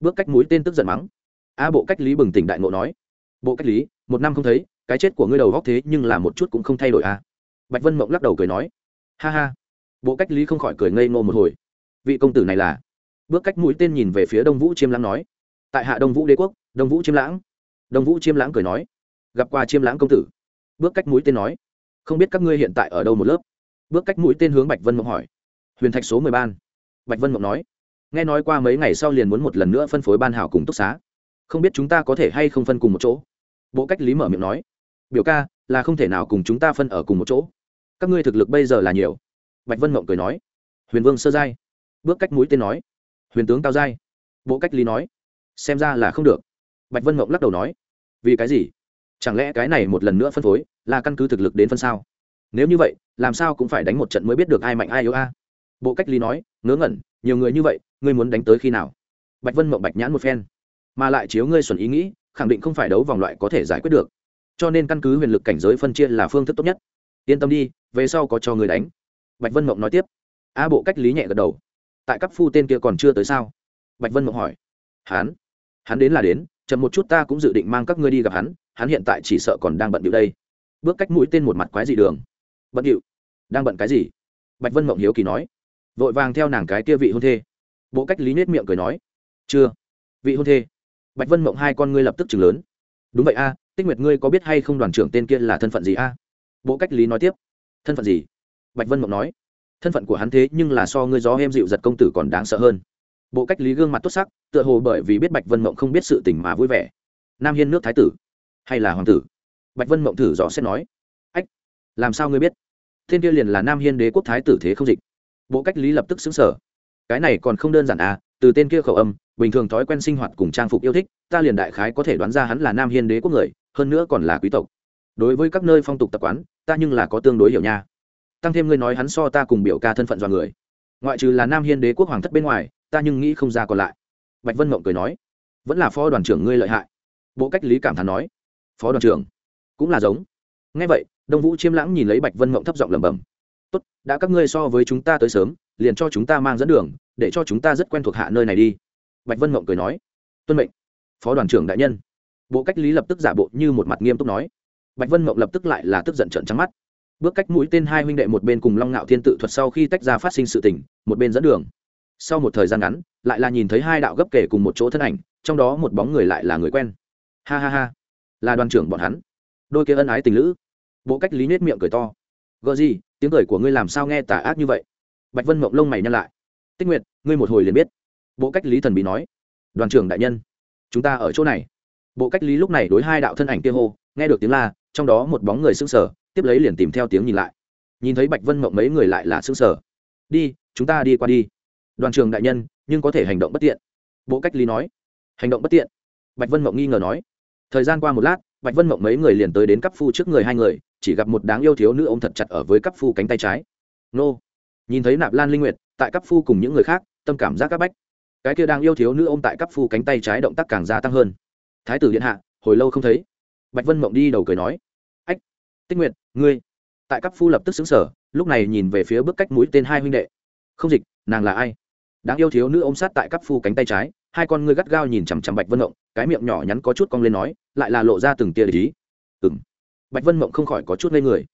Bước cách mũi tên tức giận mắng. A bộ cách lý bừng tỉnh đại ngộ nói. Bộ cách lý, một năm không thấy, cái chết của ngươi đầu góc thế nhưng là một chút cũng không thay đổi a bạch vân mộng lắc đầu cười nói. Ha ha bộ cách lý không khỏi cười ngây ngô một hồi. Vị công tử này là? Bước cách mũi tên nhìn về phía đông vũ chiêm lãng nói. Tại hạ đông vũ đế quốc, đông vũ chiêm lãng. Đông vũ chiêm lãng cười nói. Gặp qua chiêm lãng công tử. Bước cách mũi tên nói. Không biết các ngươi hiện tại ở đâu một lớp? Bước cách mũi tên hướng bạch vân mộng hỏi. Huyền thạch số mười ban. Bạch vân mộng nói. Nghe nói qua mấy ngày sau liền muốn một lần nữa phân phối ban hảo cùng túc xá. Không biết chúng ta có thể hay không phân cùng một chỗ? Bộ cách lý mở miệng nói. Biểu ca, là không thể nào cùng chúng ta phân ở cùng một chỗ. Các ngươi thực lực bây giờ là nhiều bạch vân mộng cười nói. Huyền vương sơ giai. Bước cách mũi tên nói. Huyền tướng cao giai. Bộ cách lý nói. Xem ra là không được. Bạch vân mộng lắc đầu nói. Vì cái gì? Chẳng lẽ cái này một lần nữa phân phối, là căn cứ thực lực đến phân sao? Nếu như vậy, làm sao cũng phải đánh một trận mới biết được ai mạnh ai yếu a? Bộ cách lý nói. Ngớ ngẩn, nhiều người như vậy, ngươi muốn đánh tới khi nào? Bạch vân mộng bạch nhãn một phen. Mà lại chiếu ngươi xuẩn ý nghĩ, khẳng định không phải đấu vòng loại có thể giải quyết được. Cho nên căn cứ huyền lực cảnh giới phân chia là phương thức tốt nhất. Yên tâm đi, về sau có cho người đánh bạch vân mộng nói tiếp. A bộ cách lý nhẹ gật đầu. Tại cấp phu tên kia còn chưa tới sao? Bạch vân mộng hỏi. Hắn? Hắn đến là đến, chậm một chút ta cũng dự định mang các ngươi đi gặp hắn hắn hiện tại chỉ sợ còn đang bận điệu đây. Bước cách mũi tên một mặt quái dị đường. Bận điệu? Đang bận cái gì? Bạch vân mộng hiếu kỳ nói. Vội vàng theo nàng cái kia vị hôn thê. Bộ cách lý nết miệng cười nói. Chưa. Vị hôn thê. Bạch vân mộng hai con ngươi lập tức chừng lớn. Đúng vậy a, tích nguyệt ngươi có biết hay không đoàn trưởng tên kia là thân phận gì a? Bộ cách lý nói tiếp. Thân phận gì? Bạch vân mộng nói, thân phận của hắn thế nhưng là so ngươi gió em dịu giật công tử còn đáng sợ hơn. Bộ cách lý gương mặt tốt sắc, tựa hồ bởi vì biết bạch vân mộng không biết sự tình mà vui vẻ. Nam hiên nước thái tử, hay là hoàng tử? Bạch vân mộng thử dò xét nói, ách, làm sao ngươi biết? Thiên kia liền là nam hiên đế quốc thái tử thế không dịch. Bộ cách lý lập tức xứng sở cái này còn không đơn giản à từ tên kia khẩu âm, bình thường thói quen sinh hoạt cùng trang phục yêu thích, ta liền đại khái có thể đoán ra hắn là nam hiên đế quốc người, hơn nữa còn là quý tộc. Đối với các nơi phong tục tập quán, ta nhưng là có tương đối hiểu nha tăng thêm ngươi nói hắn so ta cùng biểu ca thân phận do người. Ngoại trừ là nam hiên đế quốc hoàng thất bên ngoài, ta nhưng nghĩ không ra còn lại. Bạch vân mộng cười nói. Vẫn là phó đoàn trưởng ngươi lợi hại. Bộ cách lý cảm thán nói. Phó đoàn trưởng, cũng là giống. Ngay vậy, đông vũ chiêm lãng nhìn lấy bạch vân mộng thấp giọng lẩm bẩm. Tốt, đã các ngươi so với chúng ta tới sớm, liền cho chúng ta mang dẫn đường, để cho chúng ta rất quen thuộc hạ nơi này đi. Bạch vân mộng cười nói. Tuân mệnh, phó đoàn trưởng đại nhân. Bộ cách lý lập tức giả bộ như một mặt nghiêm túc nói. Bạch vân mộng lập tức lại là tức giận trận trắng mắt bước cách mũi tên hai huynh đệ một bên cùng long ngạo thiên tự thuật sau khi tách ra phát sinh sự tình, một bên dẫn đường. Sau một thời gian ngắn, lại là nhìn thấy hai đạo gấp kể cùng một chỗ thân ảnh, trong đó một bóng người lại là người quen. Ha ha ha, là đoàn trưởng bọn hắn. Đôi kia ân ái tình lữ. Bộ cách lý nết miệng cười to. Gợ gì, tiếng cười của ngươi làm sao nghe tà ác như vậy? Bạch vân mộng lông mày nhăn lại. Tích nguyệt, ngươi một hồi liền biết. Bộ cách lý thần bị nói. Đoàn trưởng đại nhân, chúng ta ở chỗ này. Bộ cách lý lúc này đối hai đạo thân ảnh kia hô, nghe được tiếng la, trong đó một bóng người sững sở tiếp lấy liền tìm theo tiếng nhìn lại. Nhìn thấy bạch vân mộng mấy người lại là xương sở đi, chúng ta đi qua đi. Đoàn trường đại nhân, nhưng có thể hành động bất tiện. Bộ cách lý nói. Hành động bất tiện? Bạch vân mộng nghi ngờ nói. Thời gian qua một lát, bạch vân mộng mấy người liền tới đến cấp phu trước người hai người, chỉ gặp một đáng yêu thiếu nữ ông thật chặt ở với cấp phu cánh tay trái. Nô. Nhìn thấy nạp lan linh nguyệt, tại cấp phu cùng những người khác, tâm cảm giác các bách. Cái kia đang yêu thiếu nữ ông tại cấp phu cánh tay trái động tác càng gia tăng hơn. Thái tử điện hạ, hồi lâu không thấy. Bạch vân mộng đi đầu cười nói tích nguyệt, ngươi. Tại các phu lập tức xứng sở lúc này nhìn về phía bước cách mũi tên hai huynh đệ. Không dịch, nàng là ai? Đáng yêu thiếu nữ ôm sát tại các phu cánh tay trái, hai con ngươi gắt gao nhìn chằm chằm bạch vân mộng, cái miệng nhỏ nhắn có chút cong lên nói, lại là lộ ra từng tia lý ừ m bạch vân mộng không khỏi có chút ngây người.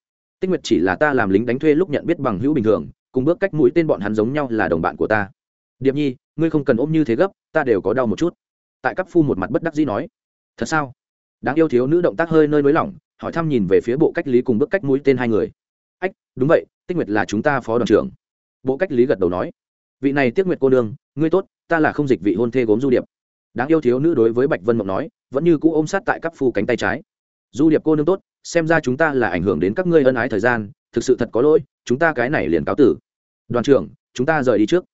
Tích nguyệt chỉ là ta làm lính đánh thuê lúc nhận biết bằng hữu bình thường, cùng bước cách mũi tên bọn hắn giống nhau là đồng bạn của ta. Điệp nhi, ngươi không cần ôm như thế gấp, ta đều có đau một chút. Tại các phu một mặt bất đắc dĩ nói. Thật sao? Đáng yêu thiếu nữ động tác hơi nơi nới lỏng hỏi thăm nhìn về phía bộ cách lý cùng bước cách mũi tên hai người. Ách đúng vậy tích nguyệt là chúng ta phó đoàn trưởng. Bộ cách lý gật đầu nói. Vị này tiếc nguyệt cô đương, ngươi tốt ta là không dịch vị hôn thê gốm du điệp. Đáng yêu thiếu nữ đối với bạch vân mộng nói vẫn như cũ ôm sát tại các phu cánh tay trái. Du điệp cô nương tốt xem ra chúng ta là ảnh hưởng đến các ngươi ân ái thời gian thực sự thật có lỗi chúng ta cái này liền cáo tử. Đoàn trưởng chúng ta rời đi trước.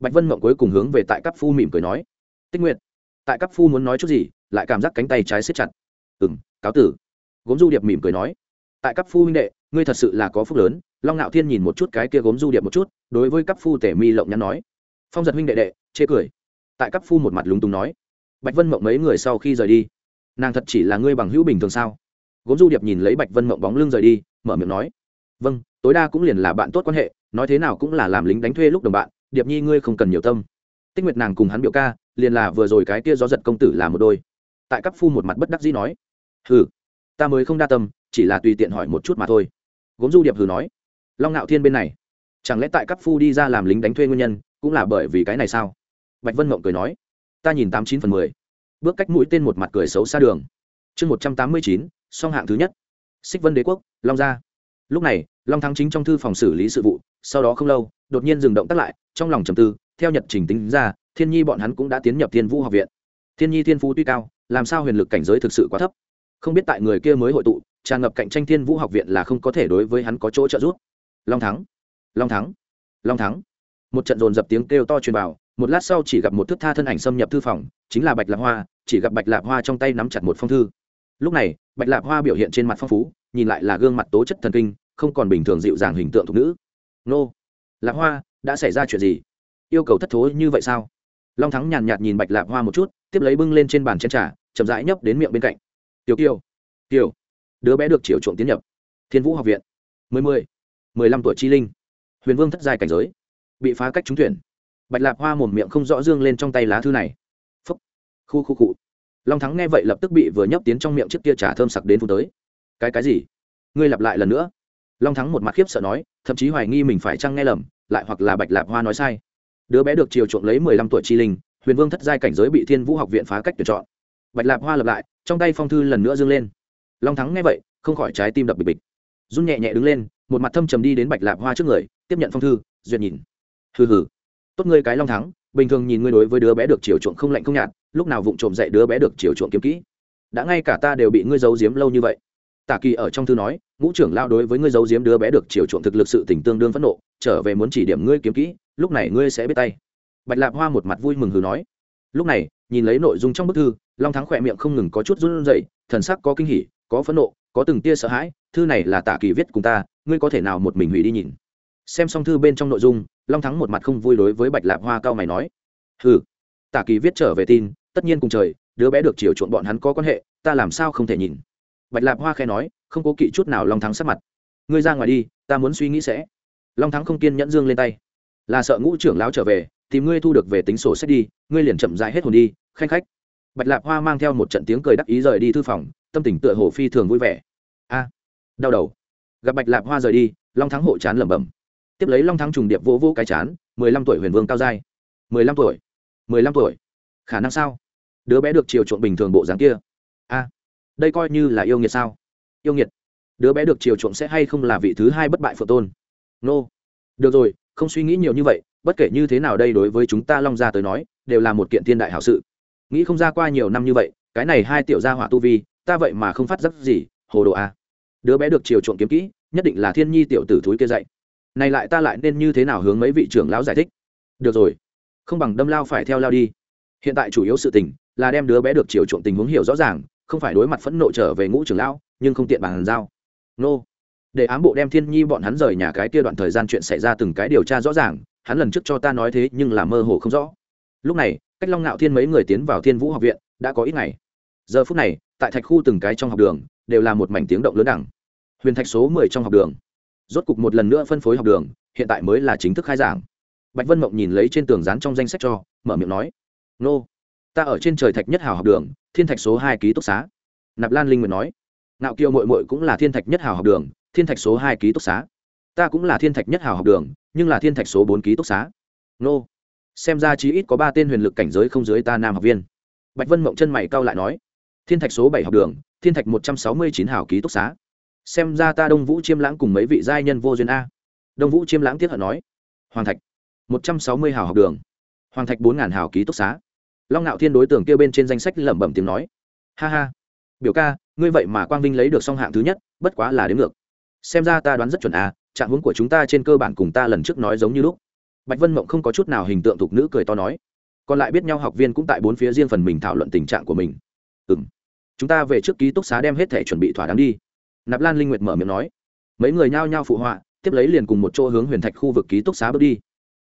Bạch vân mộng cuối cùng hướng về tại các phu mỉm cười nói. Tích nguyện tại các phu muốn nói chút gì lại cảm giác cánh tay trái xếp chặt. Ừ m cáo tử gốm du điệp mỉm cười nói, tại các phu huynh đệ, ngươi thật sự là có phúc lớn. Long ngạo thiên nhìn một chút cái kia gốm du điệp một chút, đối với các phu tể mi lộng nhắn nói, phong giật huynh đệ đệ, chê cười. Tại các phu một mặt lúng túng nói, bạch vân mộng mấy người sau khi rời đi, nàng thật chỉ là ngươi bằng hữu bình thường sao? Gốm du điệp nhìn lấy bạch vân mộng bóng lưng rời đi, mở miệng nói vâng tối đa cũng liền là bạn tốt quan hệ, nói thế nào cũng là làm lính đánh thuê lúc đồng bạn, điệp nhi ngươi không cần nhiều tâm. Tích nguyệt nàng cùng hắn biểu ca, liền là vừa rồi cái kia gió giật công tử là một đôi. Tại các phu một mặt bất đắc dĩ nói, hừ ta mới không đa tâm, chỉ là tùy tiện hỏi một chút mà thôi. Gốm du điệp hừ nói. Long ngạo thiên bên này, chẳng lẽ tại các phu đi ra làm lính đánh thuê nguyên nhân, cũng là bởi vì cái này sao? Bạch vân mộng cười nói. Ta nhìn tám chín phần mười. Bước cách mũi tên một mặt cười xấu xa đường. Chương một trăm tám mươi chín, song hạng thứ nhất. Xích vân đế quốc, long gia. Lúc này, long thắng chính trong thư phòng xử lý sự vụ, sau đó không lâu, đột nhiên dừng động tác lại, trong lòng trầm tư, theo nhật trình tính ra, thiên nhi bọn hắn cũng đã tiến nhập thiên vũ học viện. Thiên nhi thiên phú tuy cao, làm sao huyền lực cảnh giới thực sự quá thấp? Không biết tại người kia mới hội tụ, tràn ngập cạnh tranh thiên vũ học viện là không có thể đối với hắn có chỗ trợ giúp. Long thắng long thắng long thắng. Một trận dồn dập tiếng kêu to truyền vào, một lát sau chỉ gặp một thức tha thân ảnh xâm nhập thư phòng, chính là bạch lạp hoa, chỉ gặp bạch lạp hoa trong tay nắm chặt một phong thư. Lúc này, bạch lạp hoa biểu hiện trên mặt phong phú, nhìn lại là gương mặt tố chất thần kinh, không còn bình thường dịu dàng hình tượng thục nữ. Nô, lạp hoa, đã xảy ra chuyện gì? Yêu cầu thất thố như vậy sao? Long thắng nhàn nhạt nhìn bạch lạp hoa một chút, tiếp lấy bưng lên trên bàn chén trà, chậm rãi nhấp đến miệng bên cạnh tiểu kiều. Kiều. Đứa bé được chiều trộm tiến nhập. Thiên vũ học viện. Mười mười. Mười lăm tuổi chi linh. Huyền vương thất giai cảnh giới. Bị phá cách trúng tuyển. Bạch lạp hoa mồm miệng không rõ dương lên trong tay lá thư này. Phúc. Khu khu cụ long thắng nghe vậy lập tức bị vừa nhấp tiến trong miệng chiếc kia trà thơm sặc đến phút tới. Cái cái gì? Ngươi lặp lại lần nữa. Long thắng một mặt khiếp sợ nói, thậm chí hoài nghi mình phải chăng nghe lầm, lại hoặc là bạch lạp hoa nói sai. Đứa bé được chiều chuộng lấy mười lăm tuổi chi linh, huyền vương thất giai cảnh giới bị thiên vũ học viện phá cách tuyển chọn. Bạch lạp hoa lập lại trong tay phong thư lần nữa dâng lên. Long thắng nghe vậy, không khỏi trái tim đập bịch bịch. Run nhẹ nhẹ đứng lên, một mặt thâm trầm đi đến bạch lạp hoa trước người, tiếp nhận phong thư, duyệt nhìn. Hừ hừ. Tốt ngươi cái long thắng, bình thường nhìn ngươi đối với đứa bé được chiều chuộng không lạnh không nhạt, lúc nào vụng trộm dạy đứa bé được chiều chuộng kiếm kỹ. Đã ngay cả ta đều bị ngươi giấu giếm lâu như vậy. Tả kỳ ở trong thư nói, ngũ trưởng lao đối với ngươi giấu giếm đứa bé được chiều chuộng thực lực sự tình tương đương phẫn nộ, trở về muốn chỉ điểm ngươi kiếm kỹ, lúc này ngươi sẽ biết tay. Bạch lạp hoa một mặt vui mừng hừ nói lúc này, nhìn lấy nội dung trong bức thư, long thắng khỏe miệng không ngừng có chút run rẩy, thần sắc có kinh hỉ, có phẫn nộ, có từng tia sợ hãi, thư này là tả kỳ viết cùng ta, ngươi có thể nào một mình hủy đi nhìn? Xem xong thư bên trong nội dung, long thắng một mặt không vui đối với bạch lạp hoa cao mày nói, hừ tả kỳ viết trở về tin, tất nhiên cùng trời, đứa bé được chiều chuộng bọn hắn có quan hệ, ta làm sao không thể nhìn? Bạch lạp hoa khe nói, không cố kỵ chút nào long thắng sắc mặt, ngươi ra ngoài đi, ta muốn suy nghĩ sẽ. Long thắng không kiên nhẫn dương lên tay, là sợ ngũ trưởng lão trở về tìm ngươi thu được về tính sổ sách đi, ngươi liền chậm dại hết hồn đi, khanh khách. Bạch lạp hoa mang theo một trận tiếng cười đắc ý rời đi thư phòng, tâm tình tựa hồ phi thường vui vẻ. A, đau đầu. Gặp bạch lạp hoa rời đi, long thắng hộ chán lẩm bẩm. Tiếp lấy long thắng trùng điệp vỗ vỗ cái chán, mười lăm tuổi huyền vương cao giai. Mười lăm tuổi, mười lăm tuổi, khả năng sao? Đứa bé được chiều chuộng bình thường bộ dáng kia. A, đây coi như là yêu nghiệt sao? Yêu nghiệt. Đứa bé được chiều chuộng sẽ hay không là vị thứ hai bất bại phượng tôn? Nô、no. được rồi, không suy nghĩ nhiều như vậy bất kể như thế nào đây đối với chúng ta long gia tới nói, đều là một kiện thiên đại hảo sự. Nghĩ không ra qua nhiều năm như vậy, cái này hai tiểu gia hỏa tu vi, ta vậy mà không phát giác gì, hồ đồ a. Đứa bé được chiều chuộng kiếm kỹ, nhất định là thiên nhi tiểu tử thúi kia dạy. Này lại ta lại nên như thế nào hướng mấy vị trưởng lão giải thích? Được rồi, không bằng đâm lao phải theo lao đi. Hiện tại chủ yếu sự tình là đem đứa bé được chiều chuộng tình huống hiểu rõ ràng, không phải đối mặt phẫn nộ trở về ngũ trưởng lão, nhưng không tiện bàn giao. Nô để ám bộ đem thiên nhi bọn hắn rời nhà cái kia đoạn thời gian chuyện xảy ra từng cái điều tra rõ ràng, hắn lần trước cho ta nói thế nhưng là mơ hồ không rõ. Lúc này, cách long ngạo thiên mấy người tiến vào thiên vũ học viện, đã có ít ngày. Giờ phút này, tại thạch khu từng cái trong học đường, đều là một mảnh tiếng động lớn đẳng huyền thạch số mười trong học đường. Rốt cục một lần nữa phân phối học đường, hiện tại mới là chính thức khai giảng. Bạch vân mộng nhìn lấy trên tường dán trong danh sách cho, mở miệng nói, nô, ta ở trên trời thạch nhất hào học đường, thiên thạch số hai ký túc xá. Nạp lan linh nguyện nói nạo kiều mội mội cũng là thiên thạch nhất hào học đường thiên thạch số hai ký túc xá. Ta cũng là thiên thạch nhất hào học đường, nhưng là thiên thạch số bốn ký túc xá. Nô. Xem ra chí ít có ba tên huyền lực cảnh giới không dưới ta nam học viên. Bạch vân mộng chân mày cao lại nói. Thiên thạch số bảy học đường, thiên thạch một trăm sáu mươi chín hào ký túc xá. Xem ra ta đông vũ chiêm lãng cùng mấy vị giai nhân vô duyên a. Đông vũ chiêm lãng tiếp hận nói. Hoàng thạch, một trăm sáu mươi hào học đường. Hoàng thạch bốn ngàn hào ký túc xá. Long ngạo thiên đối tượng kêu bên trên danh sách lẩm bẩm tiếng nói. Ha ha. Biểu ca, ngươi vậy mà quang vinh lấy được song hạng thứ nhất, bất quá là đến ngược xem ra ta đoán rất chuẩn à trạng hướng của chúng ta trên cơ bản cùng ta lần trước nói giống như lúc. Bạch vân mộng không có chút nào hình tượng thục nữ cười to nói. Còn lại biết nhau học viên cũng tại bốn phía riêng phần mình thảo luận tình trạng của mình. Ừ m chúng ta về trước ký túc xá đem hết thể chuẩn bị thỏa đáng đi. Nạp lan linh nguyệt mở miệng nói. Mấy người nhao nhao phụ họa, tiếp lấy liền cùng một chỗ hướng huyền thạch khu vực ký túc xá bước đi.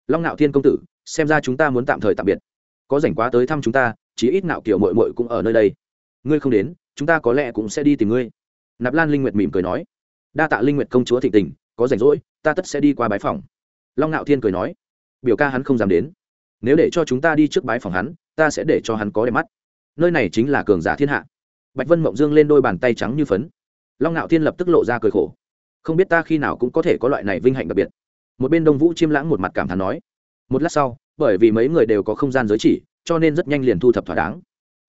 Long ngạo thiên công tử, xem ra chúng ta muốn tạm thời tạm biệt. Có rảnh quá tới thăm chúng ta, chí ít nạo kiểu mội mội cũng ở nơi đây. Ngươi không đến, chúng ta có lẽ cũng sẽ đi tìm ngươi. Nạp lan linh nguyệt mỉm cười nói đa tạ linh nguyệt công chúa thịnh tình, có rảnh rỗi, ta tất sẽ đi qua bái phòng. Long ngạo thiên cười nói. Biểu ca hắn không dám đến. Nếu để cho chúng ta đi trước bái phòng hắn, ta sẽ để cho hắn có đẹp mắt. Nơi này chính là cường giả thiên hạ. Bạch vân mộng dương lên đôi bàn tay trắng như phấn. Long ngạo thiên lập tức lộ ra cười khổ. Không biết ta khi nào cũng có thể có loại này vinh hạnh đặc biệt. Một bên đông vũ chiêm lãng một mặt cảm thán nói. Một lát sau, bởi vì mấy người đều có không gian giới chỉ, cho nên rất nhanh liền thu thập thỏa đáng.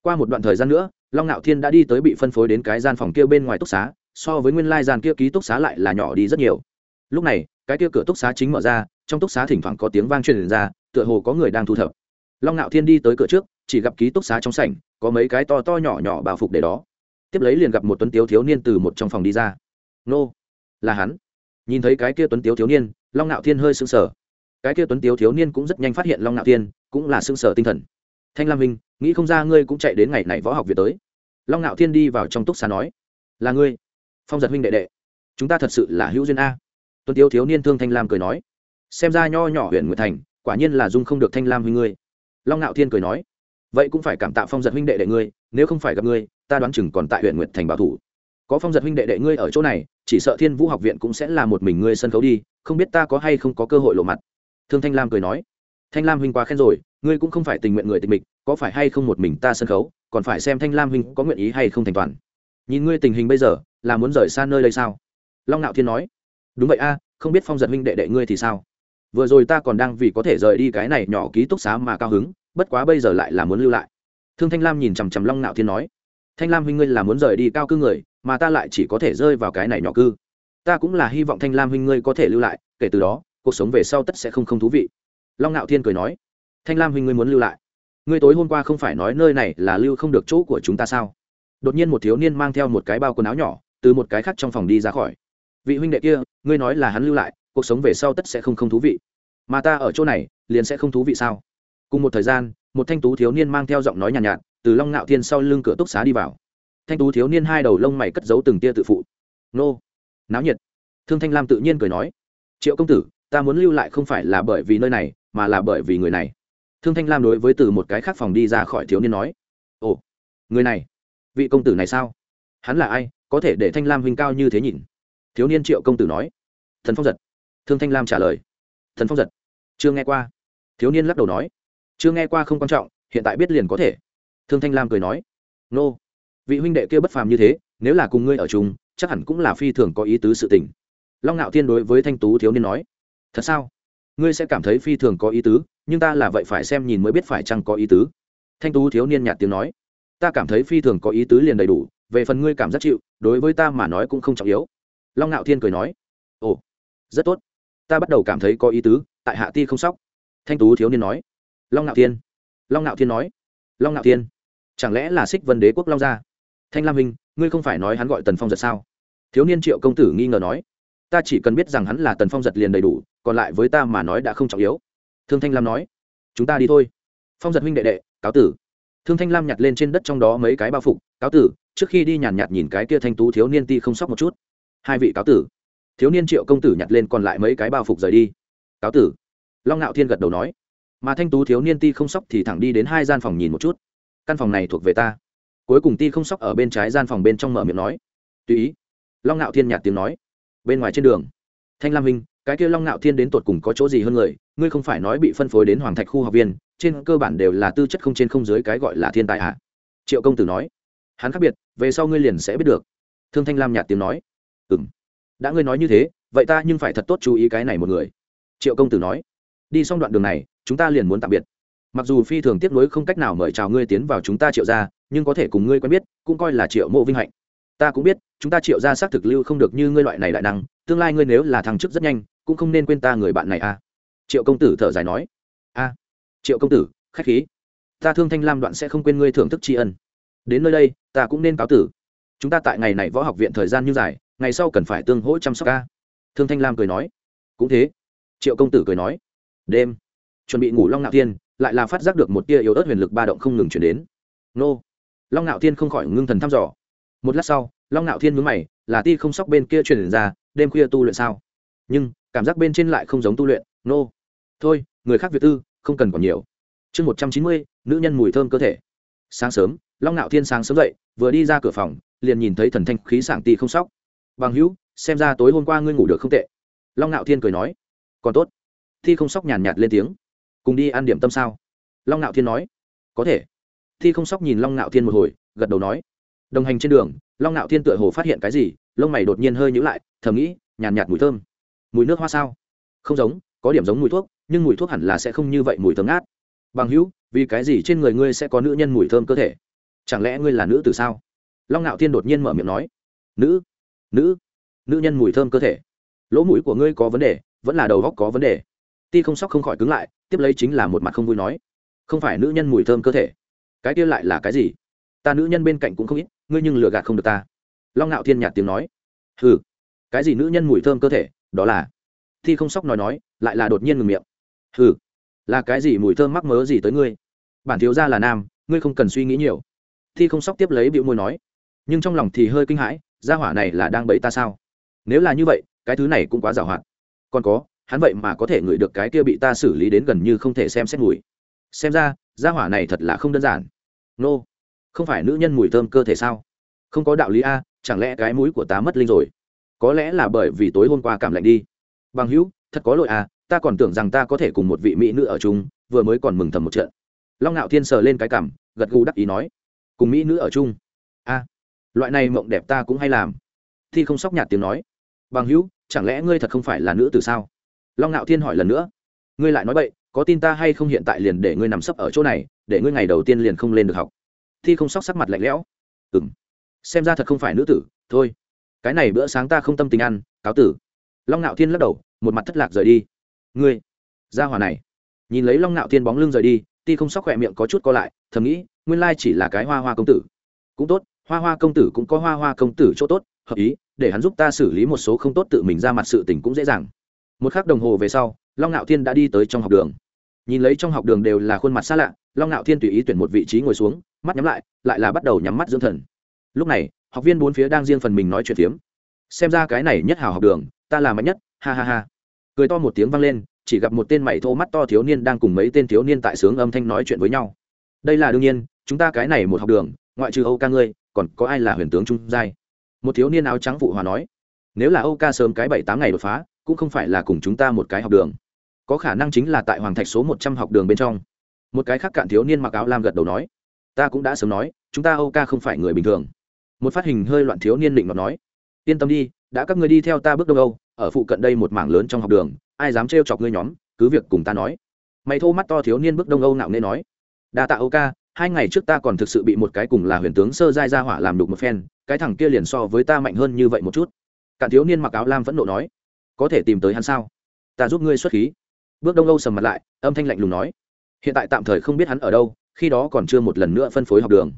Qua một đoạn thời gian nữa, long ngạo thiên đã đi tới bị phân phối đến cái gian phòng kia bên ngoài túc xá so với nguyên lai gian kia ký túc xá lại là nhỏ đi rất nhiều. Lúc này, cái kia cửa túc xá chính mở ra, trong túc xá thỉnh thoảng có tiếng vang truyền ra, tựa hồ có người đang thu thập. Long ngạo thiên đi tới cửa trước, chỉ gặp ký túc xá trong sảnh, có mấy cái to to nhỏ nhỏ bao phục để đó. Tiếp lấy liền gặp một tuấn tiếu thiếu niên từ một trong phòng đi ra. Nô, là hắn. Nhìn thấy cái kia tuấn tiếu thiếu niên, long ngạo thiên hơi sưng sờ. Cái kia tuấn tiếu thiếu niên cũng rất nhanh phát hiện long ngạo thiên, cũng là sưng sờ tinh thần. Thanh lam minh nghĩ không ra ngươi cũng chạy đến ngày này võ học việt tới. Long ngạo thiên đi vào trong túc xá nói. Là ngươi phong giật huynh đệ đệ. Chúng ta thật sự là hữu duyên a. Tuân Tiêu thiếu niên thương thanh lam cười nói. Xem ra nho nhỏ huyện nguyệt thành, quả nhiên là dung không được thanh lam huynh ngươi. Long ngạo thiên cười nói. Vậy cũng phải cảm tạ phong giật huynh đệ đệ ngươi, nếu không phải gặp ngươi, ta đoán chừng còn tại huyện nguyệt thành bảo thủ. Có phong giật huynh đệ đệ ngươi ở chỗ này, chỉ sợ thiên vũ học viện cũng sẽ là một mình ngươi sân khấu đi, không biết ta có hay không có cơ hội lộ mặt. Thương thanh lam cười nói. Thanh lam huynh quá khen rồi, ngươi cũng không phải tình nguyện người tình mịch, có phải hay không một mình ta sân khấu, còn phải xem thanh lam huynh có nguyện ý hay không thành toàn. Nhìn ngươi tình hình bây giờ là muốn rời xa nơi đây sao? Long nạo thiên nói. Đúng vậy a, không biết phong giật huynh đệ đệ ngươi thì sao? Vừa rồi ta còn đang vì có thể rời đi cái này nhỏ ký túc xá mà cao hứng, bất quá bây giờ lại là muốn lưu lại. Thương thanh lam nhìn chằm chằm long nạo thiên nói. Thanh lam huynh ngươi là muốn rời đi cao cư người, mà ta lại chỉ có thể rơi vào cái này nhỏ cư. Ta cũng là hy vọng thanh lam huynh ngươi có thể lưu lại, kể từ đó, cuộc sống về sau tất sẽ không không thú vị. Long ngạo thiên cười nói. Thanh lam huynh ngươi muốn lưu lại. Ngươi tối hôm qua không phải nói nơi này là lưu không được chỗ của chúng ta sao? Đột nhiên một thiếu niên mang theo một cái bao quần áo nhỏ từ một cái khác trong phòng đi ra khỏi. Vị huynh đệ kia ngươi nói là hắn lưu lại cuộc sống về sau tất sẽ không không thú vị. Mà ta ở chỗ này liền sẽ không thú vị sao? Cùng một thời gian một thanh tú thiếu niên mang theo giọng nói nhàn nhạt, nhạt từ long ngạo thiên sau lưng cửa túc xá đi vào. Thanh tú thiếu niên hai đầu lông mày cất giấu từng tia tự phụ. Nô! Náo nhiệt! Thương thanh lam tự nhiên cười nói. Triệu công tử ta muốn lưu lại không phải là bởi vì nơi này mà là bởi vì người này. Thương thanh lam đối với từ một cái khác phòng đi ra khỏi thiếu niên nói. Ồ! Người này! Vị công tử này sao? Hắn là ai? Có thể để thanh lam huynh cao như thế nhìn. Thiếu niên triệu công tử nói. Thần phong giật. Thương thanh lam trả lời. Thần phong giật. Chưa nghe qua. Thiếu niên lắc đầu nói. Chưa nghe qua không quan trọng, hiện tại biết liền có thể. Thương thanh lam cười nói. Nô. Vị huynh đệ kia bất phàm như thế, nếu là cùng ngươi ở chung, chắc hẳn cũng là phi thường có ý tứ sự tình. Long ngạo thiên đối với thanh tú thiếu niên nói. Thật sao? Ngươi sẽ cảm thấy phi thường có ý tứ, nhưng ta là vậy phải xem nhìn mới biết phải chăng có ý tứ. Thanh tú thiếu niên nhạt tiếng nói. Ta cảm thấy phi thường có ý tứ liền đầy đủ về phần ngươi cảm giác chịu, đối với ta mà nói cũng không trọng yếu. Long ngạo thiên cười nói. Ồ, rất tốt. Ta bắt đầu cảm thấy có ý tứ, tại hạ ti không sóc. Thanh tú thiếu niên nói. Long ngạo thiên. Long ngạo thiên nói. Long ngạo thiên, chẳng lẽ là xích vân đế quốc long gia? Thanh lam minh ngươi không phải nói hắn gọi tần phong giật sao? Thiếu niên triệu công tử nghi ngờ nói. Ta chỉ cần biết rằng hắn là tần phong giật liền đầy đủ, còn lại với ta mà nói đã không trọng yếu. Thương thanh lam nói. Chúng ta đi thôi. Phong giật huynh đệ đệ, cáo tử. Thương thanh lam nhặt lên trên đất trong đó mấy cái bao phục cáo tử, trước khi đi nhàn nhạt nhìn cái kia thanh tú thiếu niên ti không sóc một chút. Hai vị cáo tử. Thiếu niên triệu công tử nhặt lên còn lại mấy cái bao phục rời đi. Cáo tử. Long ngạo thiên gật đầu nói. Mà thanh tú thiếu niên ti không sóc thì thẳng đi đến hai gian phòng nhìn một chút. Căn phòng này thuộc về ta. Cuối cùng ti không sóc ở bên trái gian phòng bên trong mở miệng nói. Tùy ý. Long ngạo thiên nhạt tiếng nói. Bên ngoài trên đường. Thanh lam minh cái kia long ngạo thiên đến tột cùng có chỗ gì hơn người? Ngươi không phải nói bị phân phối đến hoàng thạch khu học viên, trên cơ bản đều là tư chất không trên không dưới cái gọi là thiên tài hạ triệu công tử nói hắn khác biệt, về sau ngươi liền sẽ biết được. Thương thanh lam nhạt tiếng nói. Ừ m đã ngươi nói như thế, vậy ta nhưng phải thật tốt chú ý cái này một người. Triệu công tử nói. Đi xong đoạn đường này, chúng ta liền muốn tạm biệt. Mặc dù phi thường tiếp nối không cách nào mời chào ngươi tiến vào chúng ta triệu ra nhưng có thể cùng ngươi quen biết, cũng coi là triệu mộ vinh hạnh. Ta cũng biết, chúng ta triệu ra xác thực lưu không được như ngươi loại này đại năng, tương lai ngươi nếu là thăng chức rất nhanh, cũng không nên quên ta người bạn này a triệu công tử thở dài nói. A triệu công tử, khách khí. Ta thương thanh lam đoạn sẽ không quên ngươi thưởng thức tri ân đến nơi đây, ta cũng nên cáo tử. Chúng ta tại ngày này võ học viện thời gian như dài, ngày sau cần phải tương hỗ chăm sóc ca. Thương thanh lam cười nói. Cũng thế. Triệu công tử cười nói. Đêm. Chuẩn bị ngủ long ngạo thiên, lại là phát giác được một tia yếu ớt huyền lực ba động không ngừng chuyển đến. Nô. Long ngạo thiên không khỏi ngưng thần thăm dò. Một lát sau, long ngạo thiên mướn mày, là ti không sóc bên kia truyền ra, đêm khuya tu luyện sao? Nhưng, cảm giác bên trên lại không giống tu luyện, nô. Thôi, người khác việt tư, không cần còn nhiều. Chương một trăm chín mươi, nữ nhân mùi thơm cơ thể. Sáng sớm long ngạo thiên sáng sớm dậy, vừa đi ra cửa phòng, liền nhìn thấy thần thanh khí sảng ti không sóc. Bằng hữu, xem ra tối hôm qua ngươi ngủ được không tệ. Long ngạo thiên cười nói. Còn tốt. Thi không sóc nhàn nhạt lên tiếng. Cùng đi ăn điểm tâm sao? Long ngạo thiên nói. Có thể. Thi không sóc nhìn long ngạo thiên một hồi, gật đầu nói. Đồng hành trên đường, long ngạo thiên tựa hồ phát hiện cái gì, lông mày đột nhiên hơi nhữ lại, thầm nghĩ, nhàn nhạt mùi thơm. Mùi nước hoa sao? Không giống, có điểm giống mùi thuốc, nhưng mùi thuốc hẳn là sẽ không như vậy mùi thơm ngát. Bằng hữu, vì cái gì trên người ngươi sẽ có nữ nhân mùi thơm cơ thể? Chẳng lẽ ngươi là nữ từ sao? Long ngạo thiên đột nhiên mở miệng nói. Nữ nữ nữ nhân mùi thơm cơ thể. Lỗ mũi của ngươi có vấn đề, vẫn là đầu góc có vấn đề. Ti không sóc không khỏi cứng lại, tiếp lấy chính là một mặt không vui nói. Không phải nữ nhân mùi thơm cơ thể. Cái kia lại là cái gì? Ta nữ nhân bên cạnh cũng không ít, ngươi nhưng lừa gạt không được ta. Long ngạo thiên nhạt tiếng nói. Hừ, cái gì nữ nhân mùi thơm cơ thể, đó là. Thi không sóc nói nói, lại là đột nhiên ngừng miệng. Hừ, là cái gì mùi thơm mắc mớ gì tới ngươi? Bản thiếu ra là nam, ngươi không cần suy nghĩ nhiều thi không sóc tiếp lấy bịu môi nói, nhưng trong lòng thì hơi kinh hãi, gia hỏa này là đang bẫy ta sao? Nếu là như vậy, cái thứ này cũng quá giàu hoạt còn có, hắn vậy mà có thể ngửi được cái kia bị ta xử lý đến gần như không thể xem xét mùi. Xem ra, gia hỏa này thật là không đơn giản. Nô、no. không phải nữ nhân mùi thơm cơ thể sao? Không có đạo lý a, chẳng lẽ cái mũi của ta mất linh rồi? Có lẽ là bởi vì tối hôm qua cảm lạnh đi. Bằng hữu, thật có lỗi à ta còn tưởng rằng ta có thể cùng một vị mỹ nữ ở chung, vừa mới còn mừng thầm một trận. Long ngạo thiên sờ lên cái cảm gật gù đắc ý nói cùng mỹ nữ ở chung. A, loại này mộng đẹp ta cũng hay làm. Thi không sóc nhạt tiếng nói. Bằng hữu, chẳng lẽ ngươi thật không phải là nữ từ sao? Long ngạo thiên hỏi lần nữa. Ngươi lại nói vậy có tin ta hay không hiện tại liền để ngươi nằm sấp ở chỗ này, để ngươi ngày đầu tiên liền không lên được học. Thi không sóc sắc mặt lạnh lẽo. Ừ m xem ra thật không phải nữ tử, thôi. Cái này bữa sáng ta không tâm tình ăn, cáo tử. Long ngạo thiên lắc đầu, một mặt thất lạc rời đi. Ngươi, ra hòa này. Nhìn lấy long ngạo thiên bóng lưng rời đi ti không sóc khỏe miệng có chút co lại, thầm nghĩ, nguyên lai chỉ là cái hoa hoa công tử. Cũng tốt, hoa hoa công tử cũng có hoa hoa công tử chỗ tốt, hợp ý, để hắn giúp ta xử lý một số không tốt tự mình ra mặt sự tình cũng dễ dàng. Một k h ắ c đồng hồ về sau, long ngạo thiên đã đi tới trong học đường. Nhìn lấy trong học đường đều là khuôn mặt xa lạ, long ngạo thiên tùy ý tuyển một vị trí ngồi xuống, mắt nhắm lại lại là bắt đầu nhắm mắt dưỡng thần. Lúc này, học viên bốn phía đang riêng phần mình nói chuyện phiếm. Xem ra cái này nhất hào học đường, ta là mạnh nhất, ha ha ha. Cười to một tiếng vang lên chỉ gặp một tên mày thô mắt to thiếu niên đang cùng mấy tên thiếu niên tại sướng âm thanh nói chuyện với nhau. Đây là đương nhiên, chúng ta cái này một học đường, ngoại trừ âu ca ngươi, còn có ai là huyền tướng trung giai? Một thiếu niên áo trắng phụ hòa nói, nếu là âu ca sớm cái bảy tám ngày đột phá, cũng không phải là cùng chúng ta một cái học đường. Có khả năng chính là tại hoàng thạch số một trăm học đường bên trong. Một cái khác cạn thiếu niên mặc áo lam gật đầu nói, ta cũng đã sớm nói, chúng ta âu ca không phải người bình thường. Một phát hình hơi loạn thiếu niên định mà nói, yên tâm đi, đã các ngươi đi theo ta bước đông âu, ở phụ cận đây một mảng lớn trong học đường ai dám trêu chọc ngươi nhóm, cứ việc cùng ta nói. Mày thô mắt to thiếu niên bước đông âu nạo nên nói. Đa tạ âu ca, hai ngày trước ta còn thực sự bị một cái cùng là huyền tướng sơ giai ra hỏa làm đục một phen, cái thằng kia liền so với ta mạnh hơn như vậy một chút. Cả thiếu niên mặc áo lam phẫn nộ nói. Có thể tìm tới hắn sao? Ta giúp ngươi xuất khí. Bước đông âu sầm mặt lại, âm thanh lạnh lùng nói. Hiện tại tạm thời không biết hắn ở đâu, khi đó còn chưa một lần nữa phân phối học đường.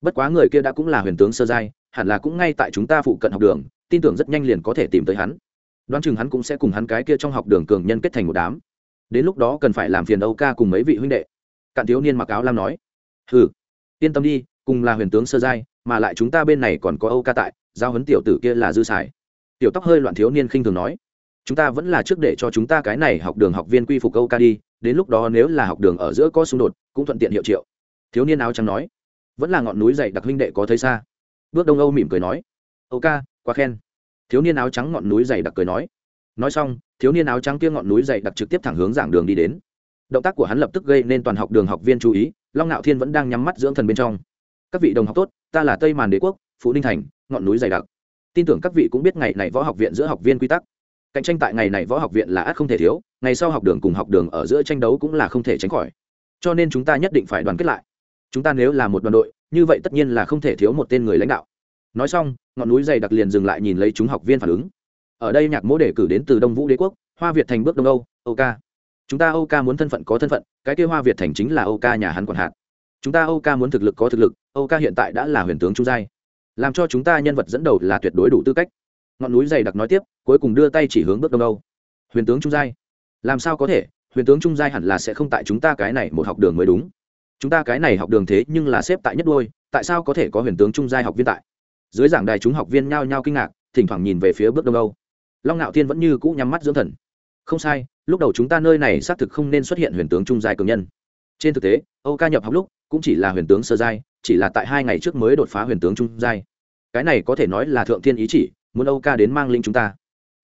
Bất quá người kia đã cũng là huyền tướng sơ giai, hẳn là cũng ngay tại chúng ta phụ cận học đường, tin tưởng rất nhanh liền có thể tìm tới hắn đoán chừng hắn cũng sẽ cùng hắn cái kia trong học đường cường nhân kết thành một đám. Đến lúc đó cần phải làm phiền âu ca cùng mấy vị huynh đệ. Cạn thiếu niên mặc áo lam nói. Ừ yên tâm đi, cùng là huyền tướng sơ giai, mà lại chúng ta bên này còn có âu ca tại, giao huấn tiểu tử kia là dư sải tiểu tóc hơi loạn thiếu niên khinh thường nói. Chúng ta vẫn là trước để cho chúng ta cái này học đường học viên quy phục âu ca đi, đến lúc đó nếu là học đường ở giữa có xung đột, cũng thuận tiện hiệu triệu. Thiếu niên áo trắng nói. Vẫn là ngọn núi dày đặc huynh đệ có thấy xa. Bước đông âu mỉm cười nói. Âu ca, quá khen thiếu niên áo trắng ngọn núi dày đặc cười nói. Nói xong, thiếu niên áo trắng kia ngọn núi dày đặc trực tiếp thẳng hướng giảng đường đi đến. Động tác của hắn lập tức gây nên toàn học đường học viên chú ý, long ngạo thiên vẫn đang nhắm mắt dưỡng thần bên trong. Các vị đồng học tốt, ta là tây màn đế quốc, phú ninh thành, ngọn núi dày đặc. Tin tưởng các vị cũng biết ngày này võ học viện giữa học viên quy tắc. Cạnh tranh tại ngày này võ học viện là ắt không thể thiếu, ngày sau học đường cùng học đường ở giữa tranh đấu cũng là không thể tránh khỏi. Cho nên chúng ta nhất định phải đoàn kết lại. Chúng ta nếu là một đoàn đội, như vậy tất nhiên là không thể thiếu một tên người lãnh đạo nói xong, ngọn núi dày đặc liền dừng lại nhìn lấy chúng học viên phản ứng. Ở đây nhạc mẫu đề cử đến từ đông vũ đế quốc, hoa việt thành bước đông âu âu ca chúng ta âu ca muốn thân phận có thân phận, cái kia hoa việt thành chính là âu ca nhà hắn còn hạt. Chúng ta âu ca muốn thực lực có thực lực âu ca hiện tại đã là huyền tướng trung giai. Làm cho chúng ta nhân vật dẫn đầu là tuyệt đối đủ tư cách. Ngọn núi dày đặc nói tiếp, cuối cùng đưa tay chỉ hướng bước đông âu. Huyền tướng trung giai. Làm sao có thể? Huyền tướng trung giai hẳn là sẽ không tại chúng ta cái này một học đường mới đúng. Chúng ta cái này học đường thế nhưng là xếp tại nhất đôi, tại sao có thể có huyền tướng trung giai học viên tại? Dưới giảng đài chúng học viên nhao nhao kinh ngạc, thỉnh thoảng nhìn về phía bước đông âu. Long ngạo thiên vẫn như cũ nhắm mắt dưỡng thần. Không sai, lúc đầu chúng ta nơi này xác thực không nên xuất hiện huyền tướng trung giai cường nhân. Trên thực tế, âu ca nhập học lúc, cũng chỉ là huyền tướng sơ giai, chỉ là tại hai ngày trước mới đột phá huyền tướng trung giai. Cái này có thể nói là thượng thiên ý chỉ, muốn âu ca đến mang linh chúng ta.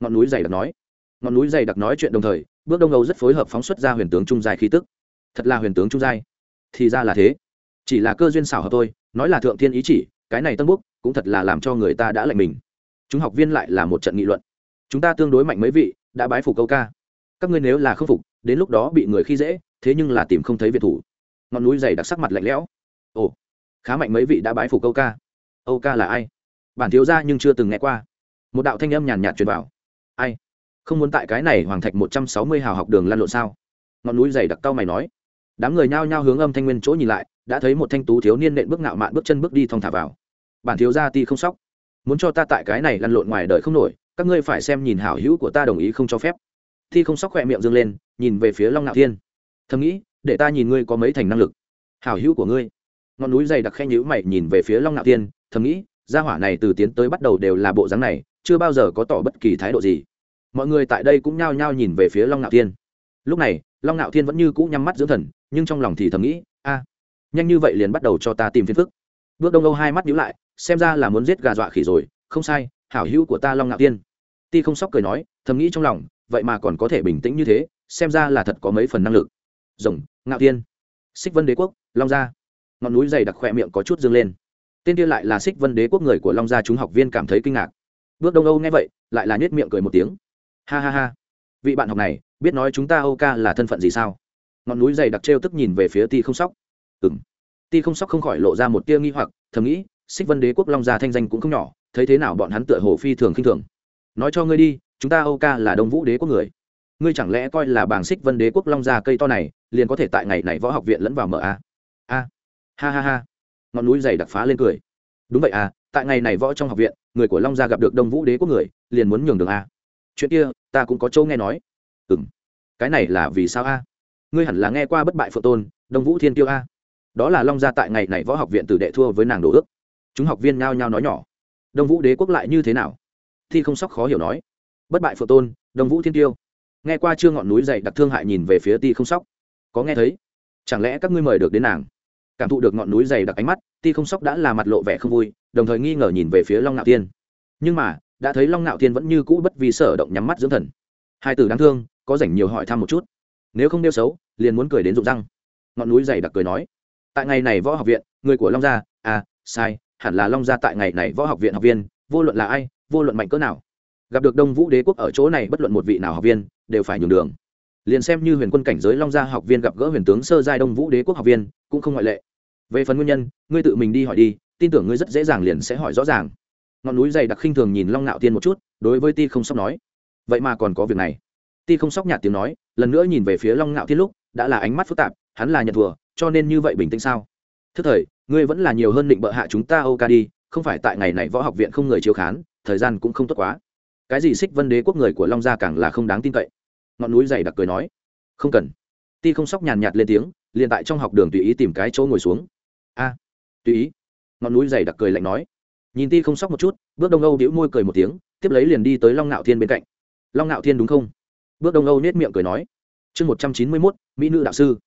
Ngọn núi dày đặc nói. Ngọn núi dày đặc nói chuyện đồng thời, bước đông âu rất phối hợp phóng xuất ra huyền tướng trung giai khí tức. Thật là huyền tướng trung giai. Thì ra là thế. Chỉ là cơ duyên xảo hợp thôi, nói là thượng thiên ý chỉ cái này tân búc cũng thật là làm cho người ta đã lạnh mình. Chúng học viên lại là một trận nghị luận. Chúng ta tương đối mạnh mấy vị, đã bái phục câu ca. Các ngươi nếu là không phục, đến lúc đó bị người khi dễ, thế nhưng là tìm không thấy việt thủ. Ngọn núi dày đặc sắc mặt lạnh lẽo. Ồ, khá mạnh mấy vị đã bái phục câu ca. Âu ca là ai? Bản thiếu ra nhưng chưa từng nghe qua. Một đạo thanh âm nhàn nhạt truyền vào. Ai? Không muốn tại cái này hoàng thạch một trăm sáu mươi hào học đường lăn lộn sao? Ngọn núi dày đặc cao mày nói đám người nhao nhao hướng âm thanh nguyên chỗ nhìn lại, đã thấy một thanh tú thiếu niên nện bước ngạo mạn bước chân bước đi thong thả vào. Bản thiếu gia ti không sóc. Muốn cho ta tại cái này lăn lộn ngoài đời không nổi, các ngươi phải xem nhìn hảo hữu của ta đồng ý không cho phép. Thi không sóc khỏe miệng dâng lên, nhìn về phía long ngạo thiên. Thầm nghĩ, để ta nhìn ngươi có mấy thành năng lực. Hảo hữu của ngươi. Ngọn núi dày đặc khe nhữ mày nhìn về phía long ngạo thiên, thầm nghĩ, gia hỏa này từ tiến tới bắt đầu đều là bộ dáng này, chưa bao giờ có tỏ bất kỳ thái độ gì. Mọi người tại đây cũng nhao nhao nhìn về phía long ngạo thiên. Lúc này, long ngạo thiên vẫn như cũ nhắm mắt dưỡng thần nhưng trong lòng thì thầm nghĩ, a, nhanh như vậy liền bắt đầu cho ta tìm phiền phức. Bước đông âu hai mắt nhíu lại, xem ra là muốn giết gà dọa khỉ rồi, không sai, hảo hữu của ta long ngạo tiên. Ti không sóc cười nói, thầm nghĩ trong lòng, vậy mà còn có thể bình tĩnh như thế, xem ra là thật có mấy phần năng lực. Rồng, ngạo tiên. Xích vân đế quốc, long gia. Ngọn núi dày đặc khỏe miệng có chút dương lên. Tên kia lại là xích vân đế quốc người của long gia chúng học viên cảm thấy kinh ngạc. Bước đông âu nghe vậy, lại là nhét miệng cười một tiếng. Ha ha ha. Vị bạn học này, biết nói chúng ta âu ca là thân phận gì sao? Ngọn núi dày đặc trêu tức nhìn về phía ti không sóc. Ừ m ti không sóc không khỏi lộ ra một tia nghi hoặc, thầm nghĩ, xích vân đế quốc long gia thanh danh cũng không nhỏ, thấy thế nào bọn hắn tựa hồ phi thường khinh thường. Nói cho ngươi đi, chúng ta âu ca là đông vũ đế quốc người. Ngươi chẳng lẽ coi là bảng xích vân đế quốc long gia cây to này, liền có thể tại ngày này võ học viện lẫn vào mở a? A. Ha ha ha. Ngọn núi dày đặc phá lên cười. Đúng vậy à tại ngày này võ trong học viện, người của long gia gặp được đông vũ đế quốc người, liền muốn nhường đường a. Chuyện kia, ta cũng có châu nghe nói. Ừ m cái này là vì sao a? Ngươi hẳn là nghe qua bất bại phượng tôn, đông vũ thiên tiêu a. Đó là long gia tại ngày này võ học viện tử đệ thua với nàng đồ ước. Chúng học viên nhao nhao nói nhỏ. Đông vũ đế quốc lại như thế nào? Thi không sóc khó hiểu nói. Bất bại phượng tôn, đông vũ thiên tiêu nghe qua chưa ngọn núi dày đặc thương hại nhìn về phía ti không sóc. Có nghe thấy? Chẳng lẽ các ngươi mời được đến nàng? Cảm thụ được ngọn núi dày đặc ánh mắt, ti không sóc đã là mặt lộ vẻ không vui, đồng thời nghi ngờ nhìn về phía long ngạo tiên nhưng mà, đã thấy long ngạo tiên vẫn như cũ bất vì sở động nhắm mắt dưỡng thần. Hai từ đáng thương, có rảnh nhiều hỏi thăm một chút nếu không đeo xấu, liền muốn cười đến rụng răng. Ngọn núi dày đặc cười nói, tại ngày này võ học viện, người của long gia à sai, hẳn là long gia tại ngày này võ học viện học viên, vô luận là ai, vô luận mạnh cỡ nào. Gặp được đông vũ đế quốc ở chỗ này bất luận một vị nào học viên, đều phải nhường đường. Liền xem như huyền quân cảnh giới long gia học viên gặp gỡ huyền tướng sơ giai đông vũ đế quốc học viên, cũng không ngoại lệ. Về phần nguyên nhân, ngươi tự mình đi hỏi đi, tin tưởng ngươi rất dễ dàng liền sẽ hỏi rõ ràng. Ngọn núi dày đặc khinh thường nhìn long ngạo tiên một chút, đối với ti không sóc nói, vậy mà còn có việc này ti không sóc nhạt tiếng nói, lần nữa nhìn về phía long nạo Thiên lúc, đã là ánh mắt phức tạp, hắn là nhận thừa cho nên như vậy bình tĩnh sao? Thức thời, ngươi vẫn là nhiều hơn định bợ hạ chúng ta âu ca đi, không phải tại ngày này võ học viện không người chiếu khán, thời gian cũng không tốt quá. Cái gì xích vân đế quốc người của long gia càng là không đáng tin cậy. Ngọn núi dày đặc cười nói. Không cần. Ti không sóc nhàn nhạt lên tiếng, liền tại trong học đường tùy ý tìm cái chỗ ngồi xuống. A, tùy ý. Ngọn núi dày đặc cười lạnh nói. Nhìn ti không sóc một chút, bước đông âu đĩu môi cười một tiếng, tiếp lấy liền đi tới long ngạo thiên bên cạnh. Long ngạo thiên đúng không? Bước đông âu nết miệng cười nói, chương một trăm chín mươi mốt, mỹ nữ đạo sư.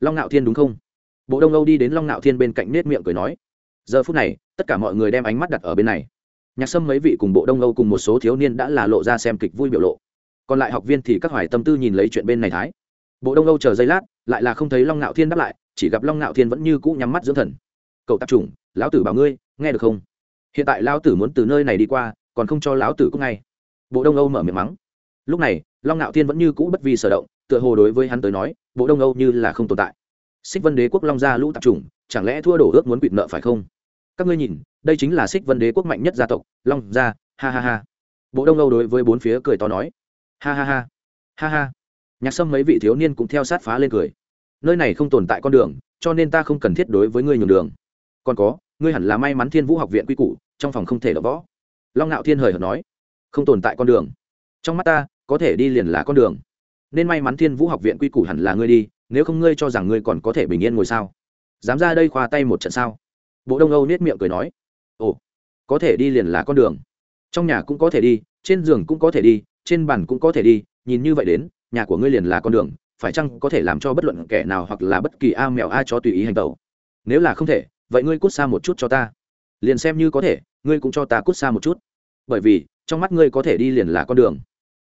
Long ngạo thiên đúng không? Bộ đông âu đi đến long ngạo thiên bên cạnh nết miệng cười nói, giờ phút này, tất cả mọi người đem ánh mắt đặt ở bên này. Nhạc sâm mấy vị cùng bộ đông âu cùng một số thiếu niên đã là lộ ra xem kịch vui biểu lộ. Còn lại học viên thì các hoài tâm tư nhìn lấy chuyện bên này thái. Bộ đông âu chờ giây lát, lại là không thấy long ngạo thiên đáp lại, chỉ gặp long ngạo thiên vẫn như cũ nhắm mắt dưỡng thần. Cậu tạp chủng, lão tử bảo ngươi, nghe được không? Hiện tại lão tử muốn từ nơi này đi qua, còn không cho lão tử cũng ngay. Bộ đông âu mở miệng mắng. Lúc này long ngạo thiên vẫn như cũ bất vi sở động, tựa hồ đối với hắn tới nói, bộ đông âu như là không tồn tại. Xích vân đế quốc long gia lũ tạp chủng, chẳng lẽ thua đổ ước muốn quỵt nợ phải không? Các ngươi nhìn, đây chính là xích vân đế quốc mạnh nhất gia tộc, long gia, ha ha ha. Bộ đông âu đối với bốn phía cười to nói. Ha ha ha ha ha. Nhạc sâm mấy vị thiếu niên cũng theo sát phá lên cười. Nơi này không tồn tại con đường, cho nên ta không cần thiết đối với ngươi nhường đường. Còn có, ngươi hẳn là may mắn thiên vũ học viện quy củ, trong phòng không thể đỡ võ. Long ngạo thiên hời hợt nói. Không tồn tại con đường. Trong mắt ta có thể đi liền là con đường. Nên may mắn thiên vũ học viện quy củ hẳn là ngươi đi, nếu không ngươi cho rằng ngươi còn có thể bình yên ngồi sao? Dám ra đây khoa tay một trận sao? Bộ đông âu nết miệng cười nói. Ồ, có thể đi liền là con đường. Trong nhà cũng có thể đi, trên giường cũng có thể đi, trên bàn cũng có thể đi, nhìn như vậy đến, nhà của ngươi liền là con đường, phải chăng có thể làm cho bất luận kẻ nào hoặc là bất kỳ a mèo a chó tùy ý hành tẩu? Nếu là không thể, vậy ngươi cút xa một chút cho ta. Liền xem như có thể, ngươi cũng cho ta cút xa một chút. Bởi vì, trong mắt ngươi có thể đi liền là con đường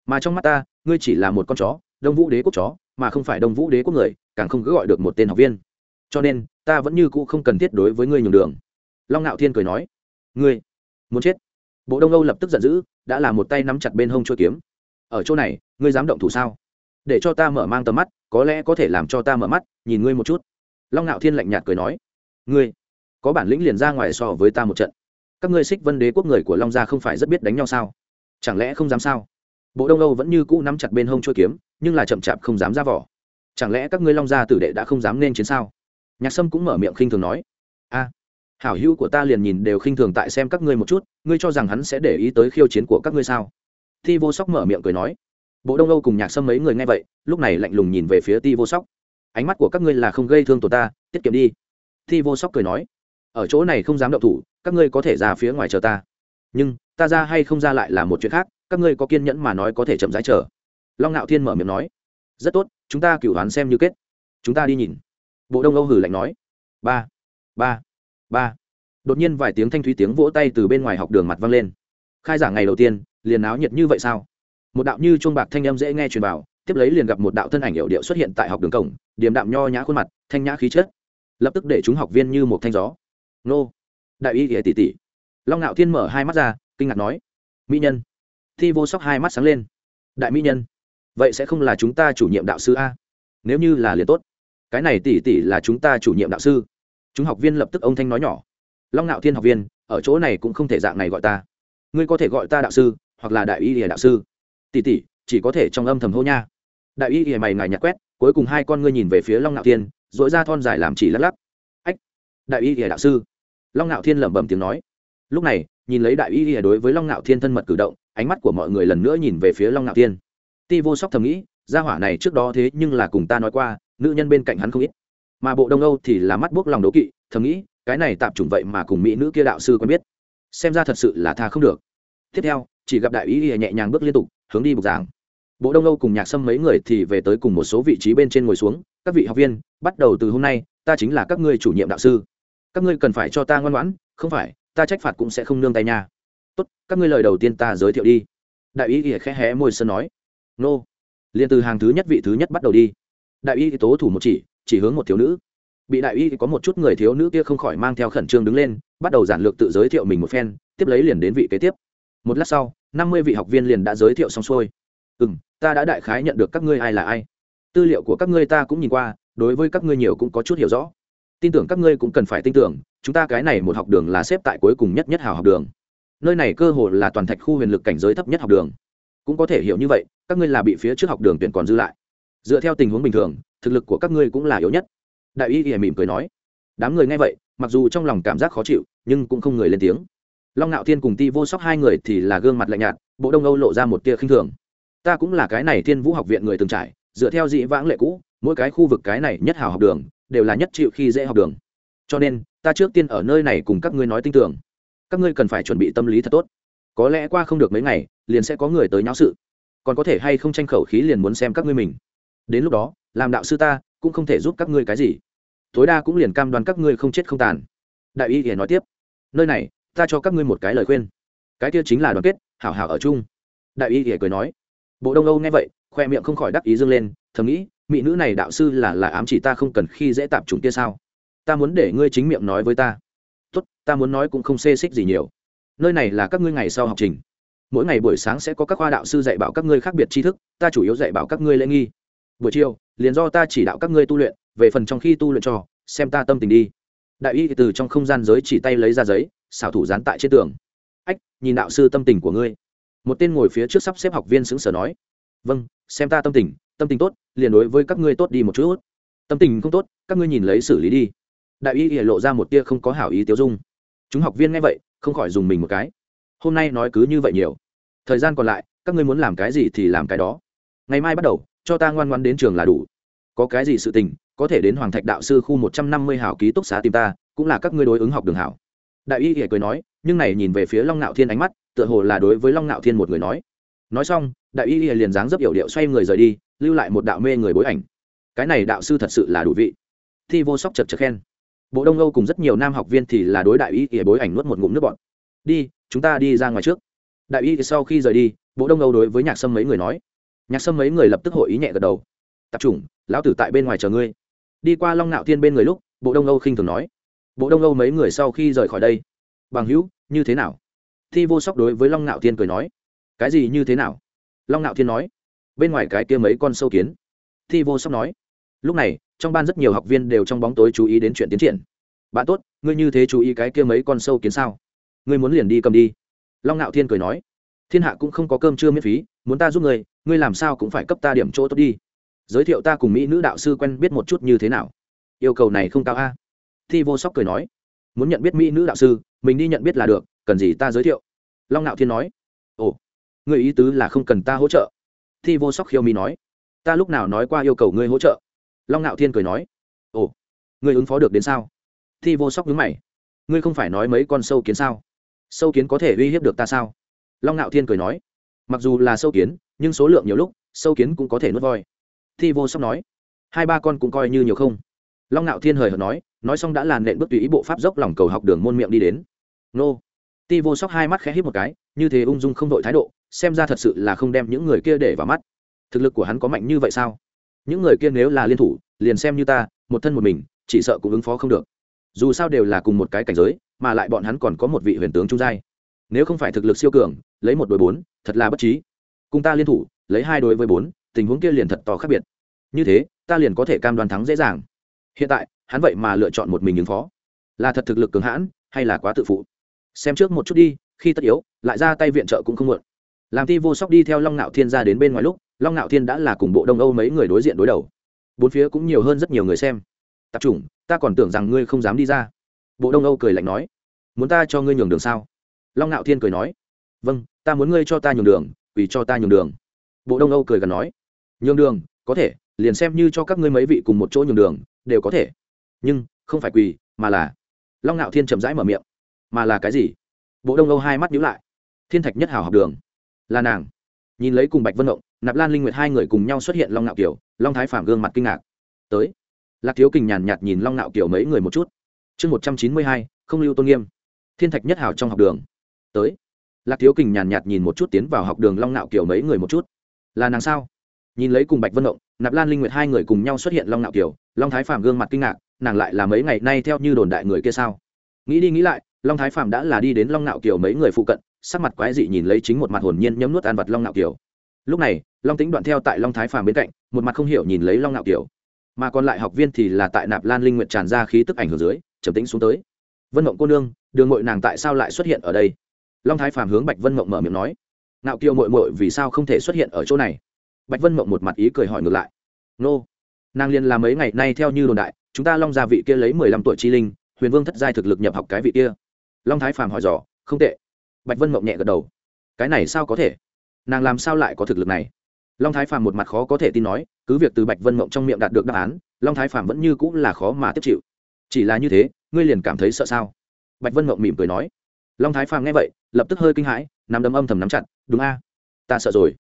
mà trong mắt ta, ngươi chỉ là một con chó, đông vũ đế quốc chó, mà không phải đông vũ đế quốc người, càng không cứ gọi được một tên học viên. Cho nên, ta vẫn như cũ không cần thiết đối với ngươi nhường đường. Long ngạo thiên cười nói. Ngươi muốn chết? Bộ đông âu lập tức giận dữ, đã là một tay nắm chặt bên hông chuôi kiếm. Ở chỗ này, ngươi dám động thủ sao? Để cho ta mở mang tầm mắt, có lẽ có thể làm cho ta mở mắt, nhìn ngươi một chút. Long ngạo thiên lạnh nhạt cười nói. Ngươi có bản lĩnh liền ra ngoài so với ta một trận. Các ngươi xích vân đế quốc người của long gia không phải rất biết đánh nhau sao? Chẳng lẽ không dám sao? Bộ đông âu vẫn như cũ nắm chặt bên hông chuôi kiếm, nhưng là chậm chạp không dám ra vỏ. Chẳng lẽ các ngươi long gia tử đệ đã không dám nên chiến sao? Nhạc sâm cũng mở miệng khinh thường nói. A, hảo hữu của ta liền nhìn đều khinh thường tại xem các ngươi một chút, ngươi cho rằng hắn sẽ để ý tới khiêu chiến của các ngươi sao? Thi vô sóc mở miệng cười nói. Bộ đông âu cùng nhạc sâm mấy người nghe vậy, lúc này lạnh lùng nhìn về phía ti vô sóc. Ánh mắt của các ngươi là không gây thương tổ ta, tiết kiệm đi. Thi vô sóc cười nói. Ở chỗ này không dám động thủ, các ngươi có thể ra phía ngoài chờ ta. Nhưng, ta ra hay không ra lại là một chuyện khác các ngươi có kiên nhẫn mà nói có thể chậm rãi chờ. Long ngạo thiên mở miệng nói, rất tốt, chúng ta cửu đoán xem như kết. Chúng ta đi nhìn. Bộ đông âu hử lạnh nói, ba ba ba. Đột nhiên vài tiếng thanh thúy tiếng vỗ tay từ bên ngoài học đường mặt vang lên. Khai giảng ngày đầu tiên, liền áo nhiệt như vậy sao? Một đạo như chuông bạc thanh âm dễ nghe truyền vào, tiếp lấy liền gặp một đạo thân ảnh hiệu điệu xuất hiện tại học đường cổng, điềm đạm nho nhã khuôn mặt, thanh nhã khí chất. Lập tức để chúng học viên như một thanh gió. Nô, đại y ỉa tỷ tỷ. Long ngạo thiên mở hai mắt ra, kinh ngạc nói, mỹ nhân thi vô sóc hai mắt sáng lên. Đại mỹ nhân, vậy sẽ không là chúng ta chủ nhiệm đạo sư a? Nếu như là liền tốt. Cái này tỷ tỷ là chúng ta chủ nhiệm đạo sư. Chúng học viên lập tức ông thanh nói nhỏ. Long ngạo thiên học viên, ở chỗ này cũng không thể dạng này gọi ta. Ngươi có thể gọi ta đạo sư, hoặc là đại y ỉa đạo sư. Tỷ tỷ, chỉ có thể trong âm thầm hô nha. Đại y ỉa mày ngài nhặt quét, cuối cùng hai con ngươi nhìn về phía long ngạo thiên dội ra thon dài làm chỉ lắc lắc. Ách, đại y ỉa đạo sư. Long ngạo thiên lẩm bẩm tiếng nói. Lúc này nhìn lấy đại y ỉa đối với long ngạo thiên thân mật cử động, ánh mắt của mọi người lần nữa nhìn về phía long ngạo thiên. Ti vô sóc thầm nghĩ, gia hỏa này trước đó thế nhưng là cùng ta nói qua, nữ nhân bên cạnh hắn không ít. Mà bộ đông âu thì là mắt buốc lòng đố kỵ, thầm nghĩ, cái này tạp chủng vậy mà cùng mỹ nữ kia đạo sư quen biết. Xem ra thật sự là tha không được. Tiếp theo, chỉ gặp đại ý nhẹ nhàng bước liên tục, hướng đi bục giảng. Bộ đông âu cùng nhạc sâm mấy người thì về tới cùng một số vị trí bên trên ngồi xuống, các vị học viên, bắt đầu từ hôm nay, ta chính là các ngươi chủ nhiệm đạo sư. Các ngươi cần phải cho ta ngoan ngoãn, không phải ta trách phạt cũng sẽ không nương tay nha. Tốt, các ngươi lời đầu tiên ta giới thiệu đi. Đại ý ỉa khẽ hé môi sơn nói. Nô. Liền từ hàng thứ nhất vị thứ nhất bắt đầu đi. Đại y tố thủ một chỉ chỉ hướng một thiếu nữ. Bị đại y có một chút người thiếu nữ kia không khỏi mang theo khẩn trương đứng lên, bắt đầu giản lược tự giới thiệu mình một phen, tiếp lấy liền đến vị kế tiếp. Một lát sau, năm mươi vị học viên liền đã giới thiệu xong xuôi. Ừ m ta đã đại khái nhận được các ngươi ai là ai. Tư liệu của các ngươi ta cũng nhìn qua, đối với các ngươi nhiều cũng có chút hiểu rõ tin tưởng các ngươi cũng cần phải tin tưởng, chúng ta cái này một học đường là xếp tại cuối cùng nhất nhất hào học đường. Nơi này cơ hội là toàn thạch khu huyền lực cảnh giới thấp nhất học đường. Cũng có thể hiểu như vậy, các ngươi là bị phía trước học đường tuyển còn dư lại. Dựa theo tình huống bình thường, thực lực của các ngươi cũng là yếu nhất. Đại y ỉa mỉm cười nói. Đám người nghe vậy, mặc dù trong lòng cảm giác khó chịu, nhưng cũng không người lên tiếng. Long ngạo thiên cùng ti vô sóc hai người thì là gương mặt lạnh nhạt, bộ đông âu lộ ra một tia khinh thường. Ta cũng là cái này thiên vũ học viện người từng trải, dựa theo dị vãng lệ cũ, mỗi cái khu vực cái này nhất hào học đường đều là nhất chịu khi dễ học đường. Cho nên, ta trước tiên ở nơi này cùng các ngươi nói tin tưởng. Các ngươi cần phải chuẩn bị tâm lý thật tốt. Có lẽ qua không được mấy ngày, liền sẽ có người tới nháo sự. Còn có thể hay không tranh khẩu khí liền muốn xem các ngươi mình. Đến lúc đó, làm đạo sư ta, cũng không thể giúp các ngươi cái gì. Tối đa cũng liền cam đoan các ngươi không chết không tàn. Đại y hiển nói tiếp. Nơi này, ta cho các ngươi một cái lời khuyên. Cái kia chính là đoàn kết, hảo hảo ở chung. Đại y hiển cười nói. Bộ đông âu nghe vậy, khoe miệng không khỏi đắc ý dương lên, thầm nghĩ mỹ nữ này đạo sư là là ám chỉ ta không cần khi dễ tạp chúng kia sao? Ta muốn để ngươi chính miệng nói với ta. Tốt ta muốn nói cũng không xê xích gì nhiều. Nơi này là các ngươi ngày sau học trình. Mỗi ngày buổi sáng sẽ có các khoa đạo sư dạy bảo các ngươi khác biệt tri thức ta chủ yếu dạy bảo các ngươi lễ nghi. Buổi chiều liền do ta chỉ đạo các ngươi tu luyện về phần trong khi tu luyện trò, xem ta tâm tình đi. Đại y từ trong không gian giới chỉ tay lấy ra giấy xảo thủ dán tại trên tường. Ách nhìn đạo sư tâm tình của ngươi. Một tên ngồi phía trước sắp xếp học viên xứng sở nói. Vâng xem ta tâm tình tâm tình tốt, liền đối với các ngươi tốt đi một chút. Tâm tình không tốt, các ngươi nhìn lấy xử lý đi. Đại y lộ ra một tia không có hảo ý tiêu dung. Chúng học viên nghe vậy, không khỏi dùng mình một cái. Hôm nay nói cứ như vậy nhiều. Thời gian còn lại, các ngươi muốn làm cái gì thì làm cái đó. Ngày mai bắt đầu, cho ta ngoan ngoan đến trường là đủ. Có cái gì sự tình, có thể đến hoàng thạch đạo sư khu một trăm năm mươi hảo ký túc xá tìm ta, cũng là các ngươi đối ứng học đường hảo. Đại y hề cười nói, nhưng này nhìn về phía long Nạo thiên ánh mắt, tựa hồ là đối với long Nạo thiên một người nói. Nói xong, đại y liền dáng dấp yểu điệu xoay người rời đi lưu lại một đạo mê người bối ảnh. Cái này đạo sư thật sự là đủ vị. Thi vô sóc chật chật khen. Bộ đông âu cùng rất nhiều nam học viên thì là đối đại y ỉa bối ảnh nuốt một ngụm nước bọn đi chúng ta đi ra ngoài trước. Đại y sau khi rời đi bộ đông âu đối với nhạc sâm mấy người nói. Nhạc sâm mấy người lập tức hội ý nhẹ gật đầu. Tạp chủng, lão tử tại bên ngoài chờ ngươi. Đi qua long nạo thiên bên người lúc bộ đông âu khinh thường nói. Bộ đông âu mấy người sau khi rời khỏi đây bằng hữu như thế nào? Thi vô sóc đối với long nạo thiên cười nói. Cái gì như thế nào? Long nạo thiên nói bên ngoài cái kia mấy con sâu kiến. Thi vô sóc nói, lúc này, trong ban rất nhiều học viên đều trong bóng tối chú ý đến chuyện tiến triển. Bạn tốt, ngươi như thế chú ý cái kia mấy con sâu kiến sao? Ngươi muốn liền đi cầm đi. Long ngạo thiên cười nói, thiên hạ cũng không có cơm chưa miễn phí, muốn ta giúp ngươi ngươi làm sao cũng phải cấp ta điểm chỗ tốt đi. Giới thiệu ta cùng mỹ nữ đạo sư quen biết một chút như thế nào. Yêu cầu này không cao a. Thi vô sóc cười nói, muốn nhận biết mỹ nữ đạo sư, mình đi nhận biết là được, cần gì ta giới thiệu? Long ngạo thiên nói, ồ người ý tứ là không cần ta hỗ trợ thi vô sóc khiêu mi nói, ta lúc nào nói qua yêu cầu ngươi hỗ trợ? Long ngạo thiên cười nói, ồ, ngươi ứng phó được đến sao? Thi vô sóc nhướng mày, ngươi không phải nói mấy con sâu kiến sao? Sâu kiến có thể uy hiếp được ta sao? Long ngạo thiên cười nói, mặc dù là sâu kiến, nhưng số lượng nhiều lúc, sâu kiến cũng có thể nuốt voi. Thi vô sóc nói, hai ba con cũng coi như nhiều không? Long ngạo thiên hời hợt nói nói xong đã làn nện bước tùy ý bộ pháp dốc lòng cầu học đường môn miệng đi đến. Nô. Ti vô sóc hai mắt khẽ hít một cái, như thế ung dung không đội thái độ xem ra thật sự là không đem những người kia để vào mắt. Thực lực của hắn có mạnh như vậy sao? Những người kia nếu là liên thủ, liền xem như ta, một thân một mình, chỉ sợ cũng ứng phó không được. Dù sao đều là cùng một cái cảnh giới, mà lại bọn hắn còn có một vị huyền tướng trung giai. Nếu không phải thực lực siêu cường, lấy một đội bốn, thật là bất trí. Cùng ta liên thủ, lấy hai đối với bốn, tình huống kia liền thật to khác biệt. Như thế, ta liền có thể cam đoan thắng dễ dàng. Hiện tại, hắn vậy mà lựa chọn một mình ứng phó. Là thật thực lực cường hãn, hay là quá tự phụ? Xem trước một chút đi, khi tất yếu, lại ra tay viện trợ cũng không muộn làm ti vô sóc đi theo long ngạo thiên ra đến bên ngoài lúc, long ngạo thiên đã là cùng bộ đông âu mấy người đối diện đối đầu. Bốn phía cũng nhiều hơn rất nhiều người xem. Tập trung ta còn tưởng rằng ngươi không dám đi ra. Bộ đông âu cười lạnh nói. Muốn ta cho ngươi nhường đường sao? Long ngạo thiên cười nói. Vâng ta muốn ngươi cho ta nhường đường, vì cho ta nhường đường. Bộ đông âu cười gần nói. Nhường đường, có thể, liền xem như cho các ngươi mấy vị cùng một chỗ nhường đường, đều có thể. Nhưng, không phải quỳ, mà là long ngạo thiên chậm rãi mở miệng. Mà là cái gì? Bộ đông âu hai mắt nhíu lại. Thiên thạch nhất hảo học đường là nàng. Nhìn lấy cùng bạch vân động nạp lan linh nguyệt hai người cùng nhau xuất hiện long ngạo kiều, long thái phạm gương mặt kinh ngạc. Tới. Lạc thiếu kình nhàn nhạt nhìn long ngạo kiều mấy người một chút. Chương một trăm chín mươi hai, không lưu tôn nghiêm. Thiên thạch nhất hảo trong học đường. Tới. Lạc thiếu kình nhàn nhạt nhìn một chút tiến vào học đường long ngạo kiều mấy người một chút. Là nàng sao? Nhìn lấy cùng bạch vân động nạp lan linh nguyệt hai người cùng nhau xuất hiện long ngạo kiều, long thái phạm gương mặt kinh ngạc, nàng lại là mấy ngày nay theo như đồn đại người kia sao? Nghĩ đi nghĩ lại, long thái phạm đã là đi đến long ngạo kiều mấy người phụ cận sắc mặt quái dị nhìn lấy chính một mặt hồn nhiên nhấm nuốt ăn vật long nạo kiều. Lúc này, long tính đoạn theo tại long thái phàm bên cạnh, một mặt không hiểu nhìn lấy long nạo kiều. Mà còn lại học viên thì là tại nạp lan linh nguyện tràn ra khí tức ảnh hưởng dưới, trầm tĩnh xuống tới. Vân mộng cô nương, đường mội nàng tại sao lại xuất hiện ở đây? Long thái phàm hướng bạch vân mộng mở miệng nói. Nạo kiều mội mội vì sao không thể xuất hiện ở chỗ này? Bạch vân mộng một mặt ý cười hỏi ngược lại. Nô, nàng liên làm mấy ngày nay theo như đồn đại, chúng ta long gia vị kia lấy mười lăm tuổi chi linh, huyền vương thất giai thực lực nhập học cái vị kia. Long thái phàm hỏi dò, không tệ bạch vân mộng nhẹ gật đầu. Cái này sao có thể? Nàng làm sao lại có thực lực này? Long thái phàm một mặt khó có thể tin nói, cứ việc từ bạch vân mộng trong miệng đạt được đáp án, long thái phàm vẫn như cũng là khó mà tiếp chịu. Chỉ là như thế, ngươi liền cảm thấy sợ sao? Bạch vân mộng mỉm cười nói. Long thái phàm nghe vậy, lập tức hơi kinh hãi, nắm đấm âm thầm nắm chặt, đúng a, ta sợ rồi.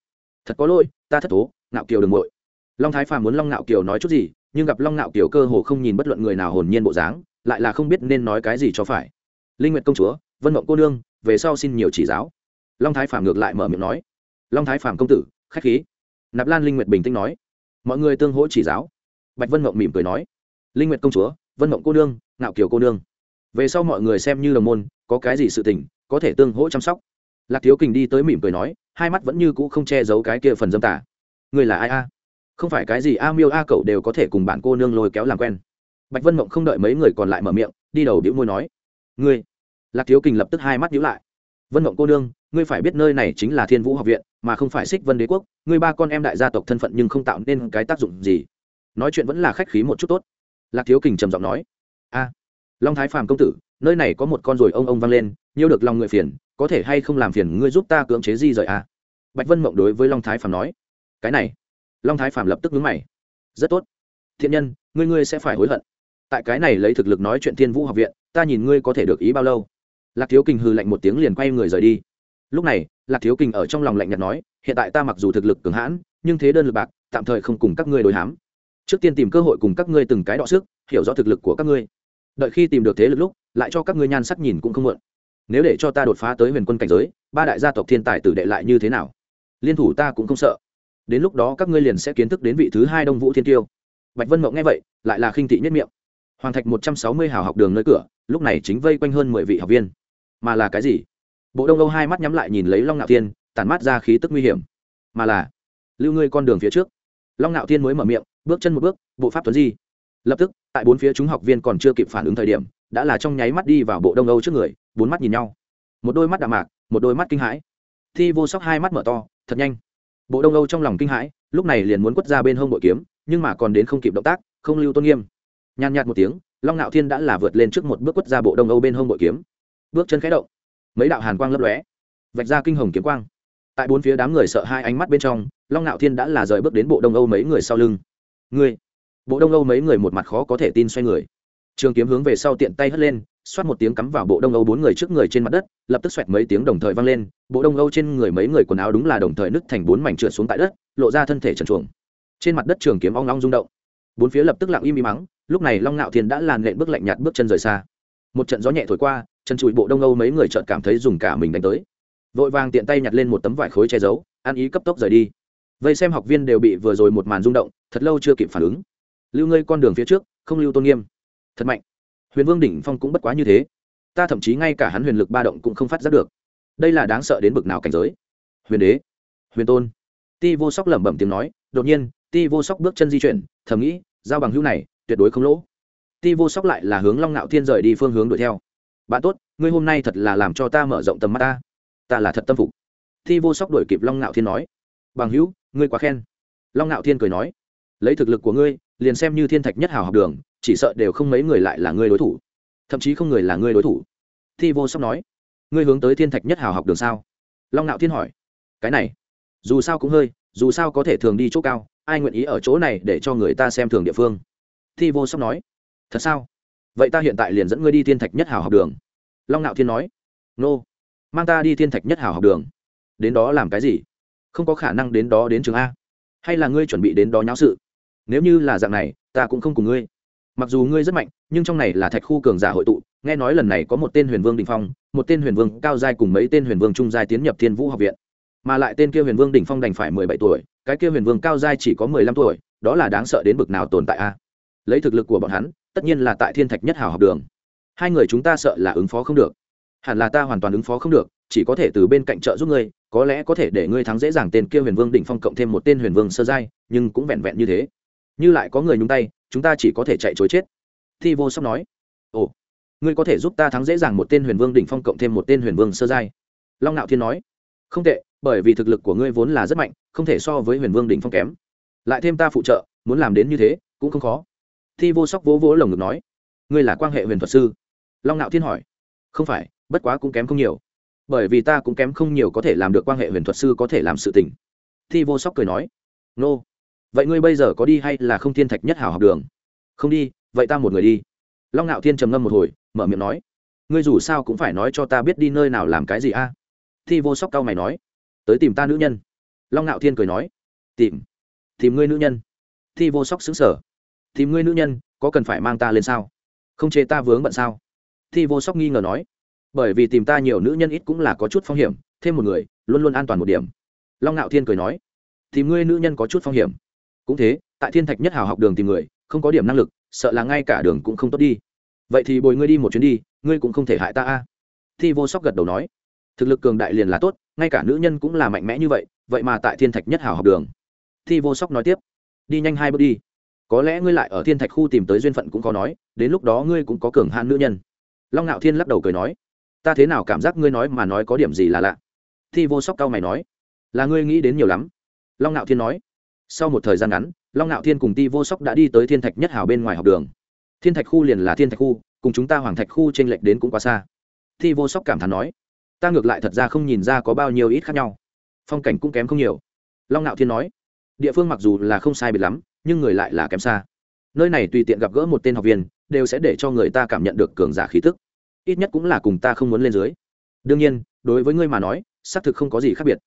Thật có lỗi, ta thất thố, ngạo kiều đừng vội. Long thái phàm muốn long ngạo kiều nói chút gì, nhưng gặp long ngạo kiều cơ hồ không nhìn bất luận người nào hồn nhiên bộ dáng, lại là không biết nên nói cái gì cho phải. Linh nguyệt công chúa, vân mộng cô nương về sau xin nhiều chỉ giáo. Long thái phạm ngược lại mở miệng nói. Long thái phạm công tử, khách khí. Nạp lan linh nguyệt bình tĩnh nói. Mọi người tương hỗ chỉ giáo. Bạch vân mộng mỉm cười nói. Linh nguyệt công chúa, vân mộng cô nương, ngạo kiều cô nương. Về sau mọi người xem như đồng môn, có cái gì sự tình, có thể tương hỗ chăm sóc. Lạc thiếu kình đi tới mỉm cười nói, hai mắt vẫn như cũ không che giấu cái kia phần dâm tả người là ai a? Không phải cái gì a miêu a cậu đều có thể cùng bạn cô nương lôi kéo làm quen. Bạch vân mộng không đợi mấy người còn lại mở miệng, đi đầu đĩu môi nói. Ngươi lạc thiếu kình lập tức hai mắt nhíu lại. Vân mộng cô nương, ngươi phải biết nơi này chính là thiên vũ học viện, mà không phải xích vân đế quốc, ngươi ba con em đại gia tộc thân phận nhưng không tạo nên cái tác dụng gì. Nói chuyện vẫn là khách khí một chút tốt. Lạc thiếu kình trầm giọng nói, a, long thái phàm công tử, nơi này có một con rồi ông ông vang lên nhiêu được lòng người phiền, có thể hay không làm phiền ngươi giúp ta cưỡng chế di rời a? Bạch vân mộng đối với long thái phàm nói, cái này. Long thái phàm lập tức ngứng mày, rất tốt. Thiện nhân, ngươi ngươi sẽ phải hối hận. Tại cái này lấy thực lực nói chuyện thiên vũ học viện, ta nhìn ngươi có thể được ý bao lâu? Lạc thiếu kình hư lạnh một tiếng liền quay người rời đi. Lúc này, lạc thiếu kình ở trong lòng lạnh nhạt nói, hiện tại ta mặc dù thực lực cường hãn, nhưng thế đơn lực bạc, tạm thời không cùng các ngươi đối hám. Trước tiên tìm cơ hội cùng các ngươi từng cái đọ sức, hiểu rõ thực lực của các ngươi. Đợi khi tìm được thế lực lúc, lại cho các ngươi nhan sắc nhìn cũng không muộn. Nếu để cho ta đột phá tới huyền quân cảnh giới, ba đại gia tộc thiên tài tử đệ lại như thế nào? Liên thủ ta cũng không sợ. Đến lúc đó các ngươi liền sẽ kiến thức đến vị thứ hai đông vũ thiên tiêu. Bạch vân mộng nghe vậy, lại là khinh thị nhất miệng. Hoàng thạch một trăm sáu mươi hào học đường nơi cửa, lúc này chính vây quanh hơn mười vị học viên mà là cái gì? Bộ đông âu hai mắt nhắm lại nhìn lấy long ngạo thiên, tản mát ra khí tức nguy hiểm. Mà là, lưu ngươi con đường phía trước. Long ngạo thiên mới mở miệng, bước chân một bước, bộ pháp tuấn di. Lập tức, tại bốn phía chúng học viên còn chưa kịp phản ứng thời điểm, đã là trong nháy mắt đi vào bộ đông âu trước người, bốn mắt nhìn nhau. Một đôi mắt đạm mạc, một đôi mắt kinh hãi. Thi vô sóc hai mắt mở to, thật nhanh. Bộ đông âu trong lòng kinh hãi, lúc này liền muốn quất ra bên hông bội kiếm, nhưng mà còn đến không kịp động tác, không lưu tôn nghiêm. Nhàn nhạt một tiếng, long ngạo thiên đã là vượt lên trước một bước quất ra bộ đông âu bên hông bội kiếm bước chân khẽ động, mấy đạo hàn quang lấp lóe, vạch ra kinh hồng kiếm quang. Tại bốn phía đám người sợ hai ánh mắt bên trong, long ngạo thiên đã là rời bước đến bộ đông âu mấy người sau lưng. Người bộ đông âu mấy người một mặt khó có thể tin xoay người. Trường kiếm hướng về sau tiện tay hất lên, xoát một tiếng cắm vào bộ đông âu bốn người trước người trên mặt đất, lập tức xoẹt mấy tiếng đồng thời vang lên. Bộ đông âu trên người mấy người quần áo đúng là đồng thời nứt thành bốn mảnh trượt xuống tại đất, lộ ra thân thể trần chuồng trên mặt đất trường kiếm ong long rung động. Bốn phía lập tức lặng im im mắng, lúc này long ngạo thiên đã làn lện bước lạnh nhạt bước chân rời xa. Một trận gió nhẹ thổi qua chân trụi bộ đông âu mấy người chợt cảm thấy dùng cả mình đánh tới. Vội vàng tiện tay nhặt lên một tấm vải khối che giấu, ăn ý cấp tốc rời đi. Vây xem học viên đều bị vừa rồi một màn rung động, thật lâu chưa kịp phản ứng. Lưu ngơi con đường phía trước, không lưu tôn nghiêm. Thật mạnh. Huyền vương đỉnh phong cũng bất quá như thế. Ta thậm chí ngay cả hắn huyền lực ba động cũng không phát giác được. Đây là đáng sợ đến bực nào cảnh giới. Huyền đế. Huyền tôn. Ti vô sóc lẩm bẩm tiếng nói, đột nhiên, ti vô sóc bước chân di chuyển, thầm nghĩ, giao bằng hữu này, tuyệt đối không lỗ. Ti vô sóc lại là hướng long ngạo thiên rời đi phương hướng đuổi theo bạn tốt, ngươi hôm nay thật là làm cho ta mở rộng tầm mắt ta. Ta là thật tâm phục. Thi vô sóc đuổi kịp long ngạo thiên nói. Bằng hữu, ngươi quá khen. Long ngạo thiên cười nói. Lấy thực lực của ngươi, liền xem như thiên thạch nhất hào học đường, chỉ sợ đều không mấy người lại là ngươi đối thủ. Thậm chí không người là ngươi đối thủ. Thi vô sóc nói. Ngươi hướng tới thiên thạch nhất hào học đường sao? Long nạo thiên hỏi. Cái này, dù sao cũng hơi, dù sao có thể thường đi chỗ cao, ai nguyện ý ở chỗ này để cho người ta xem thường địa phương? Thi vô sóc nói. Thật sao? Vậy ta hiện tại liền dẫn ngươi đi thiên thạch nhất hào học đường long nạo thiên nói nô mang ta đi thiên thạch nhất hào học đường đến đó làm cái gì không có khả năng đến đó đến trường a hay là ngươi chuẩn bị đến đó nháo sự nếu như là dạng này ta cũng không cùng ngươi mặc dù ngươi rất mạnh nhưng trong này là thạch khu cường giả hội tụ nghe nói lần này có một tên huyền vương đình phong một tên huyền vương cao giai cùng mấy tên huyền vương trung giai tiến nhập thiên vũ học viện mà lại tên kia huyền vương đỉnh phong đành phải mười bảy tuổi cái kia huyền vương cao giai chỉ có mười lăm tuổi đó là đáng sợ đến bực nào tồn tại a lấy thực lực của bọn hắn tất nhiên là tại thiên thạch nhất hào học đường. Hai người chúng ta sợ là ứng phó không được. Hẳn là ta hoàn toàn ứng phó không được, chỉ có thể từ bên cạnh trợ giúp ngươi, có lẽ có thể để ngươi thắng dễ dàng tên kia huyền vương đỉnh phong cộng thêm một tên huyền vương sơ giai, nhưng cũng vẹn vẹn như thế. Như lại có người nhúng tay, chúng ta chỉ có thể chạy chối chết. Thi vô sóc nói. Ồ, ngươi có thể giúp ta thắng dễ dàng một tên huyền vương đỉnh phong cộng thêm một tên huyền vương sơ giai. Long Nạo thiên nói. Không tệ, bởi vì thực lực của ngươi vốn là rất mạnh, không thể so với huyền vương đỉnh phong kém. Lại thêm ta phụ trợ, muốn làm đến như thế, cũng không khó thi vô sóc vỗ vỗ lồng ngực nói, ngươi là quan hệ huyền thuật sư? Long ngạo thiên hỏi, không phải, bất quá cũng kém không nhiều. Bởi vì ta cũng kém không nhiều có thể làm được quan hệ huyền thuật sư có thể làm sự tình. Thi vô sóc cười nói, nô、no. vậy ngươi bây giờ có đi hay là không thiên thạch nhất hảo học đường? Không đi, vậy ta một người đi. Long ngạo thiên trầm ngâm một hồi, mở miệng nói, ngươi dù sao cũng phải nói cho ta biết đi nơi nào làm cái gì a? Thi vô sóc cao mày nói, tới tìm ta nữ nhân. Long ngạo thiên cười nói, tìm tìm ngươi nữ nhân. Thi vô sóc xứng sở tìm ngươi nữ nhân, có cần phải mang ta lên sao? Không chê ta vướng bận sao? Thi vô sóc nghi ngờ nói. Bởi vì tìm ta nhiều nữ nhân ít cũng là có chút phong hiểm, thêm một người, luôn luôn an toàn một điểm. Long ngạo thiên cười nói. Tìm ngươi nữ nhân có chút phong hiểm. Cũng thế, tại thiên thạch nhất hào học đường tìm người, không có điểm năng lực, sợ là ngay cả đường cũng không tốt đi. Vậy thì bồi ngươi đi một chuyến đi, ngươi cũng không thể hại ta a. Thi vô sóc gật đầu nói. Thực lực cường đại liền là tốt, ngay cả nữ nhân cũng là mạnh mẽ như vậy vậy mà tại thiên thạch nhất hào học đường. Thi vô sóc nói tiếp. Đi nhanh hai bước đi có lẽ ngươi lại ở thiên thạch khu tìm tới duyên phận cũng có nói, đến lúc đó ngươi cũng có cường hạn nữ nhân. Long ngạo thiên lắc đầu cười nói, ta thế nào cảm giác ngươi nói mà nói có điểm gì là lạ? Thi vô sóc cao mày nói, là ngươi nghĩ đến nhiều lắm. Long ngạo thiên nói, sau một thời gian ngắn, long ngạo thiên cùng ti vô sóc đã đi tới thiên thạch nhất hào bên ngoài học đường. Thiên thạch khu liền là thiên thạch khu, cùng chúng ta hoàng thạch khu t r ê n lệch đến cũng quá xa. Thi vô sóc cảm thán nói, ta ngược lại thật ra không nhìn ra có bao nhiêu ít khác nhau, phong cảnh cũng kém không nhiều. Long ngạo thiên nói, địa phương mặc dù là không sai biệt lắm nhưng người lại là kém xa. Nơi này tùy tiện gặp gỡ một tên học viên, đều sẽ để cho người ta cảm nhận được cường giả khí tức. Ít nhất cũng là cùng ta không muốn lên dưới. Đương nhiên, đối với ngươi mà nói, xác thực không có gì khác biệt.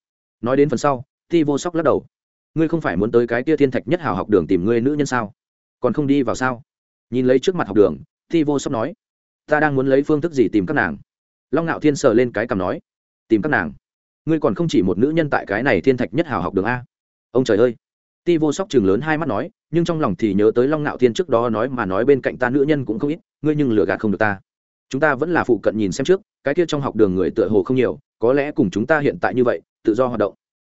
Nói đến phần sau, ti vô sóc lắc đầu. Ngươi không phải muốn tới cái tia thiên thạch nhất hào học đường tìm ngươi nữ nhân sao? Còn không đi vào sao? Nhìn lấy trước mặt học đường, ti vô sóc nói. Ta đang muốn lấy phương thức gì tìm các nàng? Long ngạo thiên sờ lên cái cằm nói. Tìm các nàng? Ngươi còn không chỉ một nữ nhân tại cái này thiên thạch nhất hào học đường a. Ông trời ơi! Ti vô sóc chừng lớn hai mắt nói nhưng trong lòng thì nhớ tới long ngạo thiên trước đó nói mà nói bên cạnh ta nữ nhân cũng không ít ngươi nhưng lừa gạt không được ta. Chúng ta vẫn là phụ cận nhìn xem trước cái kia trong học đường người tựa hồ không nhiều có lẽ cùng chúng ta hiện tại như vậy tự do hoạt động.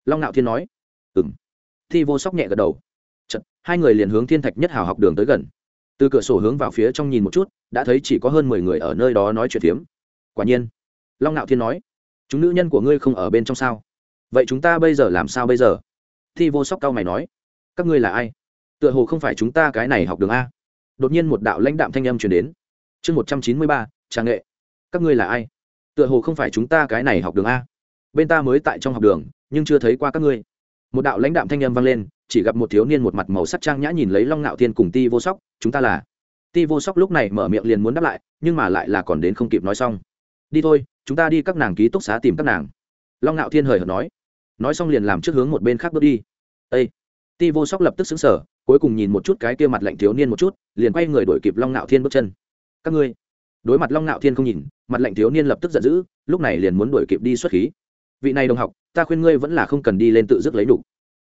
Long ngạo thiên nói ừ m thi vô sóc nhẹ gật đầu. Chật, hai người liền hướng thiên thạch nhất hào học đường tới gần. Từ cửa sổ hướng vào phía trong nhìn một chút đã thấy chỉ có hơn mười người ở nơi đó nói chuyện phiếm. Quả nhiên long ngạo thiên nói chúng nữ nhân của ngươi không ở bên trong sao? Vậy chúng ta bây giờ làm sao bây giờ? Thi vô sóc cao mày nói các ngươi là ai? Tựa hồ không phải chúng ta cái này học đường a. Đột nhiên một đạo lãnh đạm thanh âm truyền đến. Chương một trăm chín mươi ba trang nghệ. Các ngươi là ai? Tựa hồ không phải chúng ta cái này học đường a. Bên ta mới tại trong học đường, nhưng chưa thấy qua các ngươi. Một đạo lãnh đạm thanh âm vang lên, chỉ gặp một thiếu niên một mặt màu sắc trang nhã nhìn lấy long ngạo thiên cùng ti vô sóc, chúng ta là? Ti vô sóc lúc này mở miệng liền muốn đáp lại, nhưng mà lại là còn đến không kịp nói xong. Đi thôi, chúng ta đi các nàng ký túc xá tìm các nàng. Long ngạo thiên hời hợt nói. Nói xong liền làm trước hướng một bên khác bước đi. Ây ti vô sóc lập tức xứng sở cuối cùng nhìn một chút cái kia mặt lạnh thiếu niên một chút, liền quay người đổi kịp long ngạo thiên bước chân. Các ngươi? Đối mặt long ngạo thiên không nhìn, mặt lạnh thiếu niên lập tức giận dữ, lúc này liền muốn đuổi kịp đi xuất khí. Vị này đồng học, ta khuyên ngươi vẫn là không cần đi lên tự dứt lấy đủ.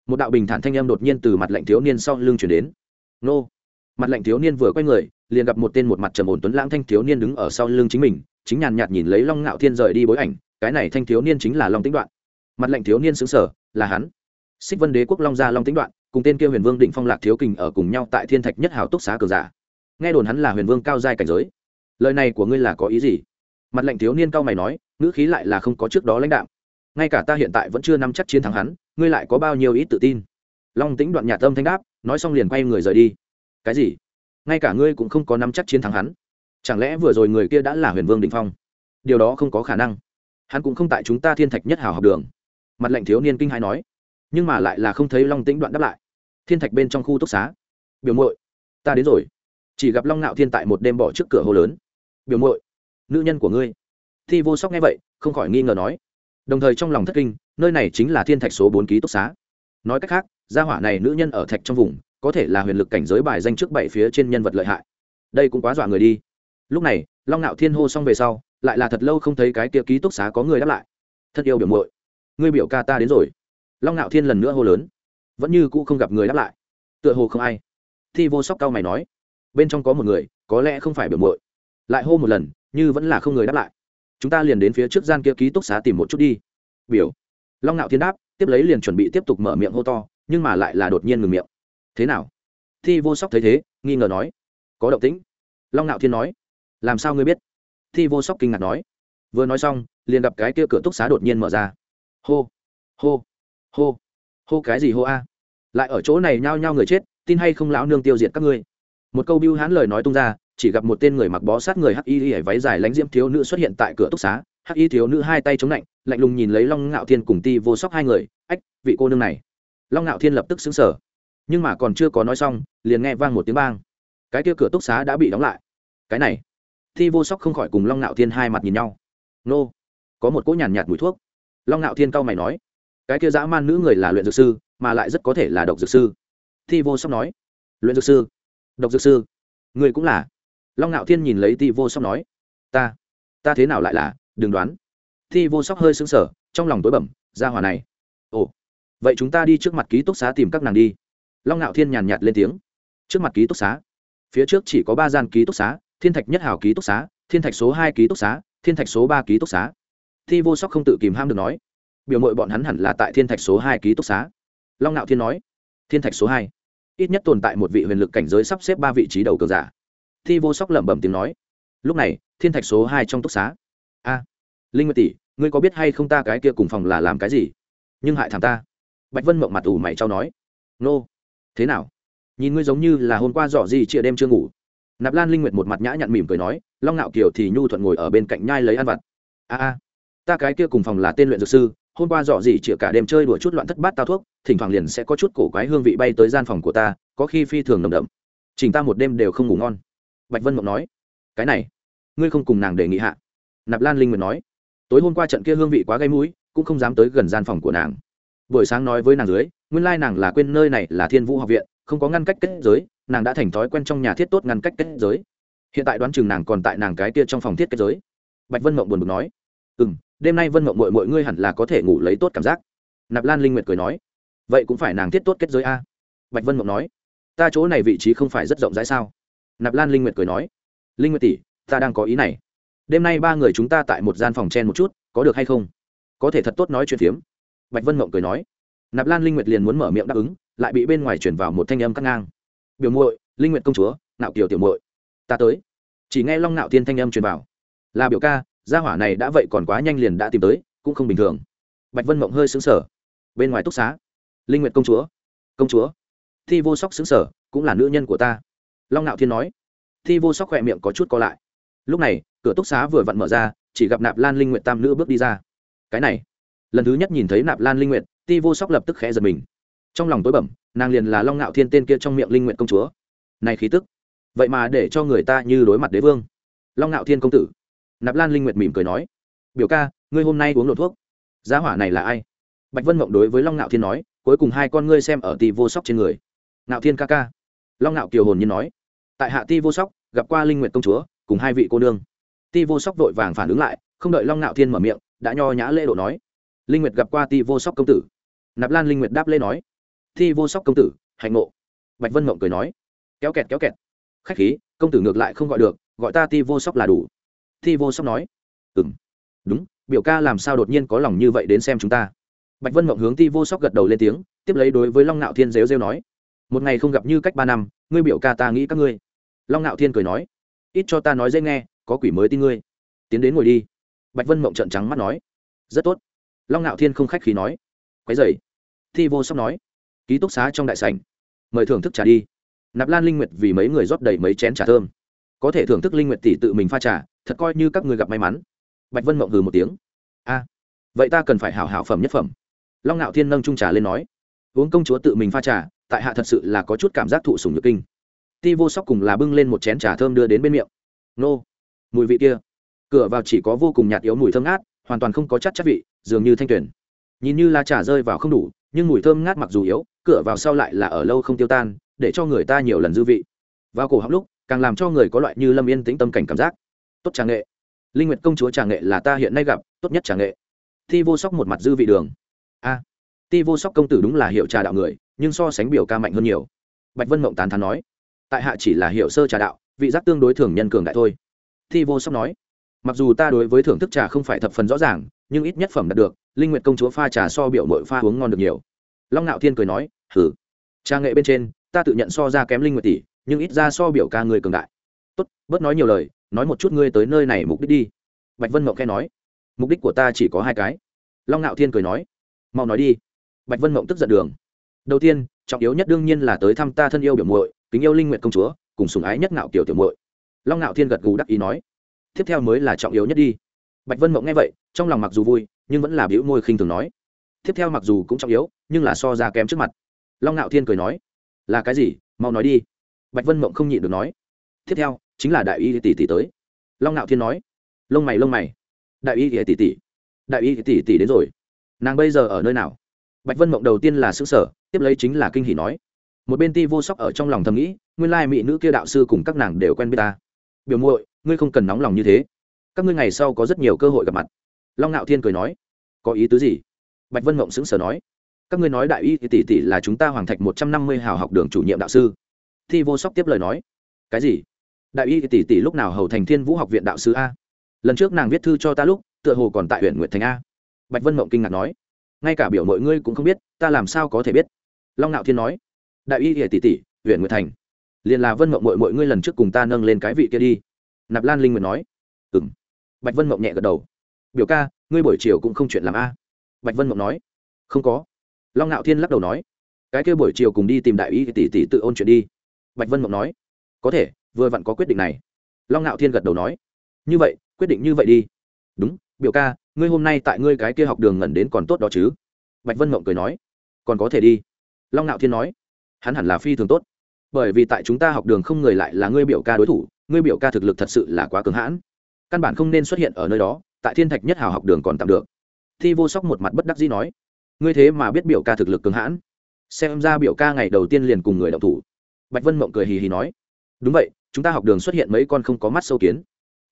Một đạo bình thản thanh âm đột nhiên từ mặt lạnh thiếu niên sau lưng chuyển đến. Nô! Mặt lạnh thiếu niên vừa quay người, liền gặp một tên một mặt trầm ổn tuấn lãng thanh thiếu niên đứng ở sau lưng chính mình, chính nhàn nhạt nhìn lấy long ngạo thiên rời đi bối ảnh, cái này thanh thiếu niên chính là long tĩnh đoạn. Mặt lạnh thiếu niên xứng sở là hắn. Xích vân đế quốc long gia long tĩnh đoạn cùng tên kia huyền vương định phong lạc thiếu kình ở cùng nhau tại thiên thạch nhất hào túc xá cường giả. Nghe đồn hắn là huyền vương cao giai cảnh giới. Lời này của ngươi là có ý gì? Mặt lạnh thiếu niên cao mày nói, ngữ khí lại là không có trước đó lãnh đạo ngay cả ta hiện tại vẫn chưa nắm chắc chiến thắng hắn, ngươi lại có bao nhiêu ít tự tin? Long tĩnh đoạn nhà tâm thanh đáp, nói xong liền quay người rời đi. Cái gì? Ngay cả ngươi cũng không có nắm chắc chiến thắng hắn. Chẳng lẽ vừa rồi người kia đã là huyền vương đình phong? Điều đó không có khả năng. Hắn cũng không tại chúng ta thiên thạch nhất hào học đường. Mặt lệnh thiếu niên kinh hãi nói. Nhưng mà lại là không thấy long tĩnh đoạn đáp lại thiên thạch bên trong khu túc xá. Biểu mội ta đến rồi. Chỉ gặp long ngạo thiên tại một đêm bỏ trước cửa hồ lớn. Biểu mội nữ nhân của ngươi. Thi vô sóc nghe vậy, không khỏi nghi ngờ nói. Đồng thời trong lòng thất kinh, nơi này chính là thiên thạch số bốn ký túc xá. Nói cách khác, gia hỏa này nữ nhân ở thạch trong vùng, có thể là huyền lực cảnh giới bài danh trước bảy phía trên nhân vật lợi hại. Đây cũng quá dọa người đi. Lúc này, long ngạo thiên hô xong về sau, lại là thật lâu không thấy cái kia ký túc xá có người đáp lại. Thật yêu biểu muội, ngươi biểu ca ta đến rồi. Long ngạo thiên lần nữa hô lớn vẫn như cũ không gặp người đáp lại. Tựa hồ không ai. Thi vô sóc cao mày nói, bên trong có một người, có lẽ không phải biểu muội. Lại hô một lần, như vẫn là không người đáp lại. Chúng ta liền đến phía trước gian kia ký túc xá tìm một chút đi. Biểu. Long ngạo thiên đáp, tiếp lấy liền chuẩn bị tiếp tục mở miệng hô to, nhưng mà lại là đột nhiên ngừng miệng. Thế nào? Thi vô sóc thấy thế, nghi ngờ nói, có động tĩnh. Long ngạo thiên nói, làm sao ngươi biết? Thi vô sóc kinh ngạc nói, vừa nói xong, liền gặp cái kia cửa túc xá đột nhiên mở ra. Hô. Hô. Hô hô cái gì hô a? Lại ở chỗ này nhao nhao người chết tin hay không lão nương tiêu diệt các ngươi? Một câu biêu hán lời nói tung ra chỉ gặp một tên người mặc bó sát người hắc y hãy váy dài lánh diễm thiếu nữ xuất hiện tại cửa túc xá. Hắc y thiếu nữ hai tay chống lạnh lạnh lùng nhìn lấy long ngạo thiên cùng ti vô sóc hai người. Ách vị cô nương này. Long ngạo thiên lập tức xứng sở nhưng mà còn chưa có nói xong liền nghe vang một tiếng bang. Cái kia cửa túc xá đã bị đóng lại. Cái này. Thi vô sóc không khỏi cùng long ngạo thiên hai mặt nhìn nhau. Nô. Có một cỗ nhàn nhạt, mùi thuốc. Long ngạo thiên cau mày nói cái kia dã man nữ người là luyện dược sư, mà lại rất có thể là độc dược sư. Thi vô sóc nói, luyện dược sư, độc dược sư, người cũng là. Long ngạo thiên nhìn lấy thi vô sóc nói, ta ta thế nào lại là, đừng đoán. Thi vô sóc hơi sững sờ, trong lòng tối bẩm ra hòa này, ồ, vậy chúng ta đi trước mặt ký túc xá tìm các nàng đi. Long ngạo thiên nhàn nhạt lên tiếng, trước mặt ký túc xá, phía trước chỉ có ba gian ký túc xá, thiên thạch nhất hảo ký túc xá, thiên thạch số hai ký túc xá, thiên thạch số ba ký túc xá. Thi vô sóc không tự kìm ham được nói biểu mội bọn hắn hẳn là tại thiên thạch số hai ký túc xá. Long ngạo thiên nói, thiên thạch số hai, ít nhất tồn tại một vị huyền lực cảnh giới sắp xếp ba vị trí đầu cường giả. Thi vô sóc lẩm bẩm tiếng nói, lúc này, thiên thạch số hai trong túc xá. A, linh nguyệt tỷ, ngươi có biết hay không ta cái kia cùng phòng là làm cái gì? Nhưng hại thằng ta. Bạch vân mộng mặt ủ mày trao nói, nô, thế nào? Nhìn ngươi giống như là hôm qua dọ gì chia đêm chưa ngủ. Nạp lan linh nguyệt một mặt nhã nhặn mỉm cười nói, long ngạo kiều thì nhu thuận ngồi ở bên cạnh nhai lấy ăn vặt. A a, ta cái kia cùng phòng là tên luyện dược sư hôm qua dọ gì chĩa cả đêm chơi đùa chút loạn thất bát tao thuốc, thỉnh thoảng liền sẽ có chút cổ quái hương vị bay tới gian phòng của ta, có khi phi thường nồng đậm. Chỉnh ta một đêm đều không ngủ ngon. Bạch vân mộng nói. Cái này, ngươi không cùng nàng đề nghị hạ. Nạp lan linh nguyệt nói. Tối hôm qua trận kia hương vị quá gây mũi, cũng không dám tới gần gian phòng của nàng. Buổi sáng nói với nàng dưới, nguyên lai nàng là quên nơi này là thiên vũ học viện, không có ngăn cách kết giới, nàng đã thành thói quen trong nhà thiết tốt ngăn cách kết giới. Hiện tại đoán chừng nàng còn tại nàng cái kia trong phòng thiết kết giới. Bạch vân mộng buồn bực nói. Ừ m đêm nay vân mộng mội mọi ngươi hẳn là có thể ngủ lấy tốt cảm giác. Nạp lan linh nguyệt cười nói, vậy cũng phải nàng thiết tốt kết giới a. Bạch vân mộng nói, ta chỗ này vị trí không phải rất rộng rãi sao? Nạp lan linh nguyệt cười nói, linh nguyệt tỷ, ta đang có ý này. Đêm nay ba người chúng ta tại một gian phòng chen một chút, có được hay không? Có thể thật tốt nói chuyện phiếm. Bạch vân mộng cười nói, nạp lan linh nguyệt liền muốn mở miệng đáp ứng, lại bị bên ngoài chuyển vào một thanh âm cắt ngang. Biểu muội, linh nguyệt công chúa, nạo kiều tiểu muội, ta tới. Chỉ nghe long nạo thiên thanh âm truyền vào. Là biểu ca gia hỏa này đã vậy còn quá nhanh liền đã tìm tới, cũng không bình thường. Bạch vân mộng hơi xứng sở bên ngoài túc xá, linh nguyệt công chúa công chúa. Thi vô sóc xứng sở cũng là nữ nhân của ta. Long nạo thiên nói. Thi vô sóc khỏe miệng có chút co lại. Lúc này, cửa túc xá vừa vặn mở ra, chỉ gặp nạp lan linh nguyệt tam nữ bước đi ra. Cái này. Lần thứ nhất nhìn thấy nạp lan linh nguyệt ti vô sóc lập tức khẽ giật mình. Trong lòng tối bẩm nàng liền là long ngạo thiên tên kia trong miệng linh nguyện công chúa. Này khí tức, vậy mà để cho người ta như đối mặt đế vương. Long ngạo thiên công tử nạp lan linh nguyệt mỉm cười nói, biểu ca, ngươi hôm nay uống lột thuốc. Giá hỏa này là ai? Bạch vân mộng đối với long ngạo thiên nói, cuối cùng hai con ngươi xem ở ti vô sóc trên người. Ngạo thiên ca ca. Long ngạo kiều hồn nhiên nói, tại hạ ti vô sóc, gặp qua linh nguyệt công chúa, cùng hai vị cô nương. Ti vô sóc vội vàng phản ứng lại, không đợi long ngạo thiên mở miệng, đã nho nhã lễ độ nói, linh nguyệt gặp qua ti vô sóc công tử. Nạp lan linh nguyệt đáp lễ nói, Ti vô sóc công tử, hạnh ngộ. Bạch vân mộng cười nói, kéo kẹt kéo kẹt. Khách khí, công tử ngược lại không gọi được, gọi ta ti vô sóc là đủ thi vô sóc nói. Ừ m đúng, biểu ca làm sao đột nhiên có lòng như vậy đến xem chúng ta? Bạch vân mộng hướng ti vô sóc gật đầu lên tiếng, tiếp lấy đối với long nạo thiên rêu rêu nói. Một ngày không gặp như cách ba năm, ngươi biểu ca ta nghĩ các ngươi. Long nạo thiên cười nói. Ít cho ta nói dễ nghe, có quỷ mới tin ngươi. Tiến đến ngồi đi. Bạch vân mộng trợn trắng mắt nói. Rất tốt. Long nạo thiên không khách khí nói. Quái dày thi vô sóc nói. Ký túc xá trong đại sảnh. Mời thưởng thức trà đi. Nạp lan linh nguyệt vì mấy người rót đầy mấy chén trà thơm. Có thể thưởng thức linh nguyệt tỷ tự mình pha trà thật coi như các người gặp may mắn. Bạch vân mộng hừ một tiếng. A, vậy ta cần phải hảo hảo phẩm nhất phẩm. Long ngạo thiên nâng trung trà lên nói. Uống công chúa tự mình pha trà, tại hạ thật sự là có chút cảm giác thụ sủng nhược kinh. Ti vô sóc cùng là bưng lên một chén trà thơm đưa đến bên miệng. Nô, mùi vị kia. Cửa vào chỉ có vô cùng nhạt yếu mùi thơm ngát, hoàn toàn không có chất chất vị, dường như thanh tuyển. Nhìn như là trà rơi vào không đủ, nhưng mùi thơm ngát mặc dù yếu, cửa vào sau lại là ở lâu không tiêu tan, để cho người ta nhiều lần dư vị. Vào cổ họng lúc, càng làm cho người có loại như lâm yên tĩnh tâm cảnh cảm giác tốt trà nghệ. Linh nguyệt công chúa trà nghệ là ta hiện nay gặp, tốt nhất trà nghệ. Thi vô sóc một mặt dư vị đường. A. Ti vô sóc công tử đúng là hiệu trà đạo người, nhưng so sánh biểu ca mạnh hơn nhiều. Bạch vân mộng tán thán nói. Tại hạ chỉ là hiệu sơ trà đạo, vị giác tương đối thường nhân cường đại thôi. Thi vô sóc nói. Mặc dù ta đối với thưởng thức trà không phải thập phần rõ ràng, nhưng ít nhất phẩm đạt được, linh nguyệt công chúa pha trà so biểu mội pha uống ngon được nhiều. Long ngạo thiên cười nói, hử? Trà nghệ bên trên, ta tự nhận so ra kém linh nguyệt tỷ, nhưng ít ra so biểu ca người cường đại. Tốt, bớt nói nhiều lời nói một chút ngươi tới nơi này mục đích đi. Bạch vân mộng khe nói. Mục đích của ta chỉ có hai cái. Long ngạo thiên cười nói. Mau nói đi. Bạch vân mộng tức giận đường. Đầu tiên, trọng yếu nhất đương nhiên là tới thăm ta thân yêu biểu muội, kính yêu linh nguyện công chúa, cùng sùng ái nhất ngạo kiểu tiểu muội. Long ngạo thiên gật gù đắc ý nói. Tiếp theo mới là trọng yếu nhất đi. Bạch vân mộng nghe vậy, trong lòng mặc dù vui, nhưng vẫn là biểu môi khinh thường nói. Tiếp theo mặc dù cũng trọng yếu, nhưng là so ra kém trước mặt. Long ngạo thiên cười nói. Là cái gì? Mau nói đi. Bạch vân mộng không nhịn được nói tiếp theo, chính là đại y tỷ tỷ tới. Long ngạo thiên nói, lông mày lông mày. Đại y tỷ tỷ đại y tỷ tỷ đến rồi. Nàng bây giờ ở nơi nào? Bạch vân mộng đầu tiên là xứ sở tiếp lấy chính là kinh hỷ nói, một bên ti vô sóc ở trong lòng thầm nghĩ, nguyên lai mỹ nữ kia đạo sư cùng các nàng đều quen biết ta. Biểu muội, ngươi không cần nóng lòng như thế. Các ngươi ngày sau có rất nhiều cơ hội gặp mặt. Long ngạo thiên cười nói, có ý tứ gì? Bạch vân mộng xứng sở nói, các ngươi nói đại y tỷ tỷ là chúng ta hoàng thạch một trăm năm mươi hào học đường chủ nhiệm đạo sư. Thi vô sóc tiếp lời nói, cái gì? Đại y tỷ tỷ lúc nào hầu thành thiên vũ học viện đạo sư a? Lần trước nàng viết thư cho ta lúc, tựa hồ còn tại huyện nguyệt thành a. Bạch vân mộng kinh ngạc nói. Ngay cả biểu mọi ngươi cũng không biết, ta làm sao có thể biết? Long ngạo thiên nói. Đại y tỷ tỷ, huyện nguyệt thành. Liền là vân mộng mội mọi ngươi lần trước cùng ta nâng lên cái vị kia đi. Nạp lan linh nguyệt nói. Ừ m bạch vân mộng nhẹ gật đầu. Biểu ca, ngươi buổi chiều cũng không chuyện làm a. Bạch vân mộng nói. Không có. Long ngạo thiên lắc đầu nói. Cái kia buổi chiều cùng đi tìm đại y tỷ tỷ tự ôn chuyện đi. Bạch vân mộng nói. Có thể vừa vặn có quyết định này. Long ngạo thiên gật đầu nói, như vậy, quyết định như vậy đi. Đúng, biểu ca, ngươi hôm nay tại ngươi cái kia học đường ngẩn đến còn tốt đó chứ? Bạch vân mộng cười nói, còn có thể đi. Long ngạo thiên nói, hắn hẳn là phi thường tốt, bởi vì tại chúng ta học đường không người lại là ngươi biểu ca đối thủ, ngươi biểu ca thực lực thật sự là quá cứng hãn. Căn bản không nên xuất hiện ở nơi đó, tại thiên thạch nhất hào học đường còn tạm được. Thi vô sóc một mặt bất đắc dĩ nói, ngươi thế mà biết biểu ca thực lực cứng hãn. Xem ra biểu ca ngày đầu tiên liền cùng người đọc thủ. Bạch vân mộng cười hì hì nói, đúng vậy chúng ta học đường xuất hiện mấy con không có mắt sâu kiến.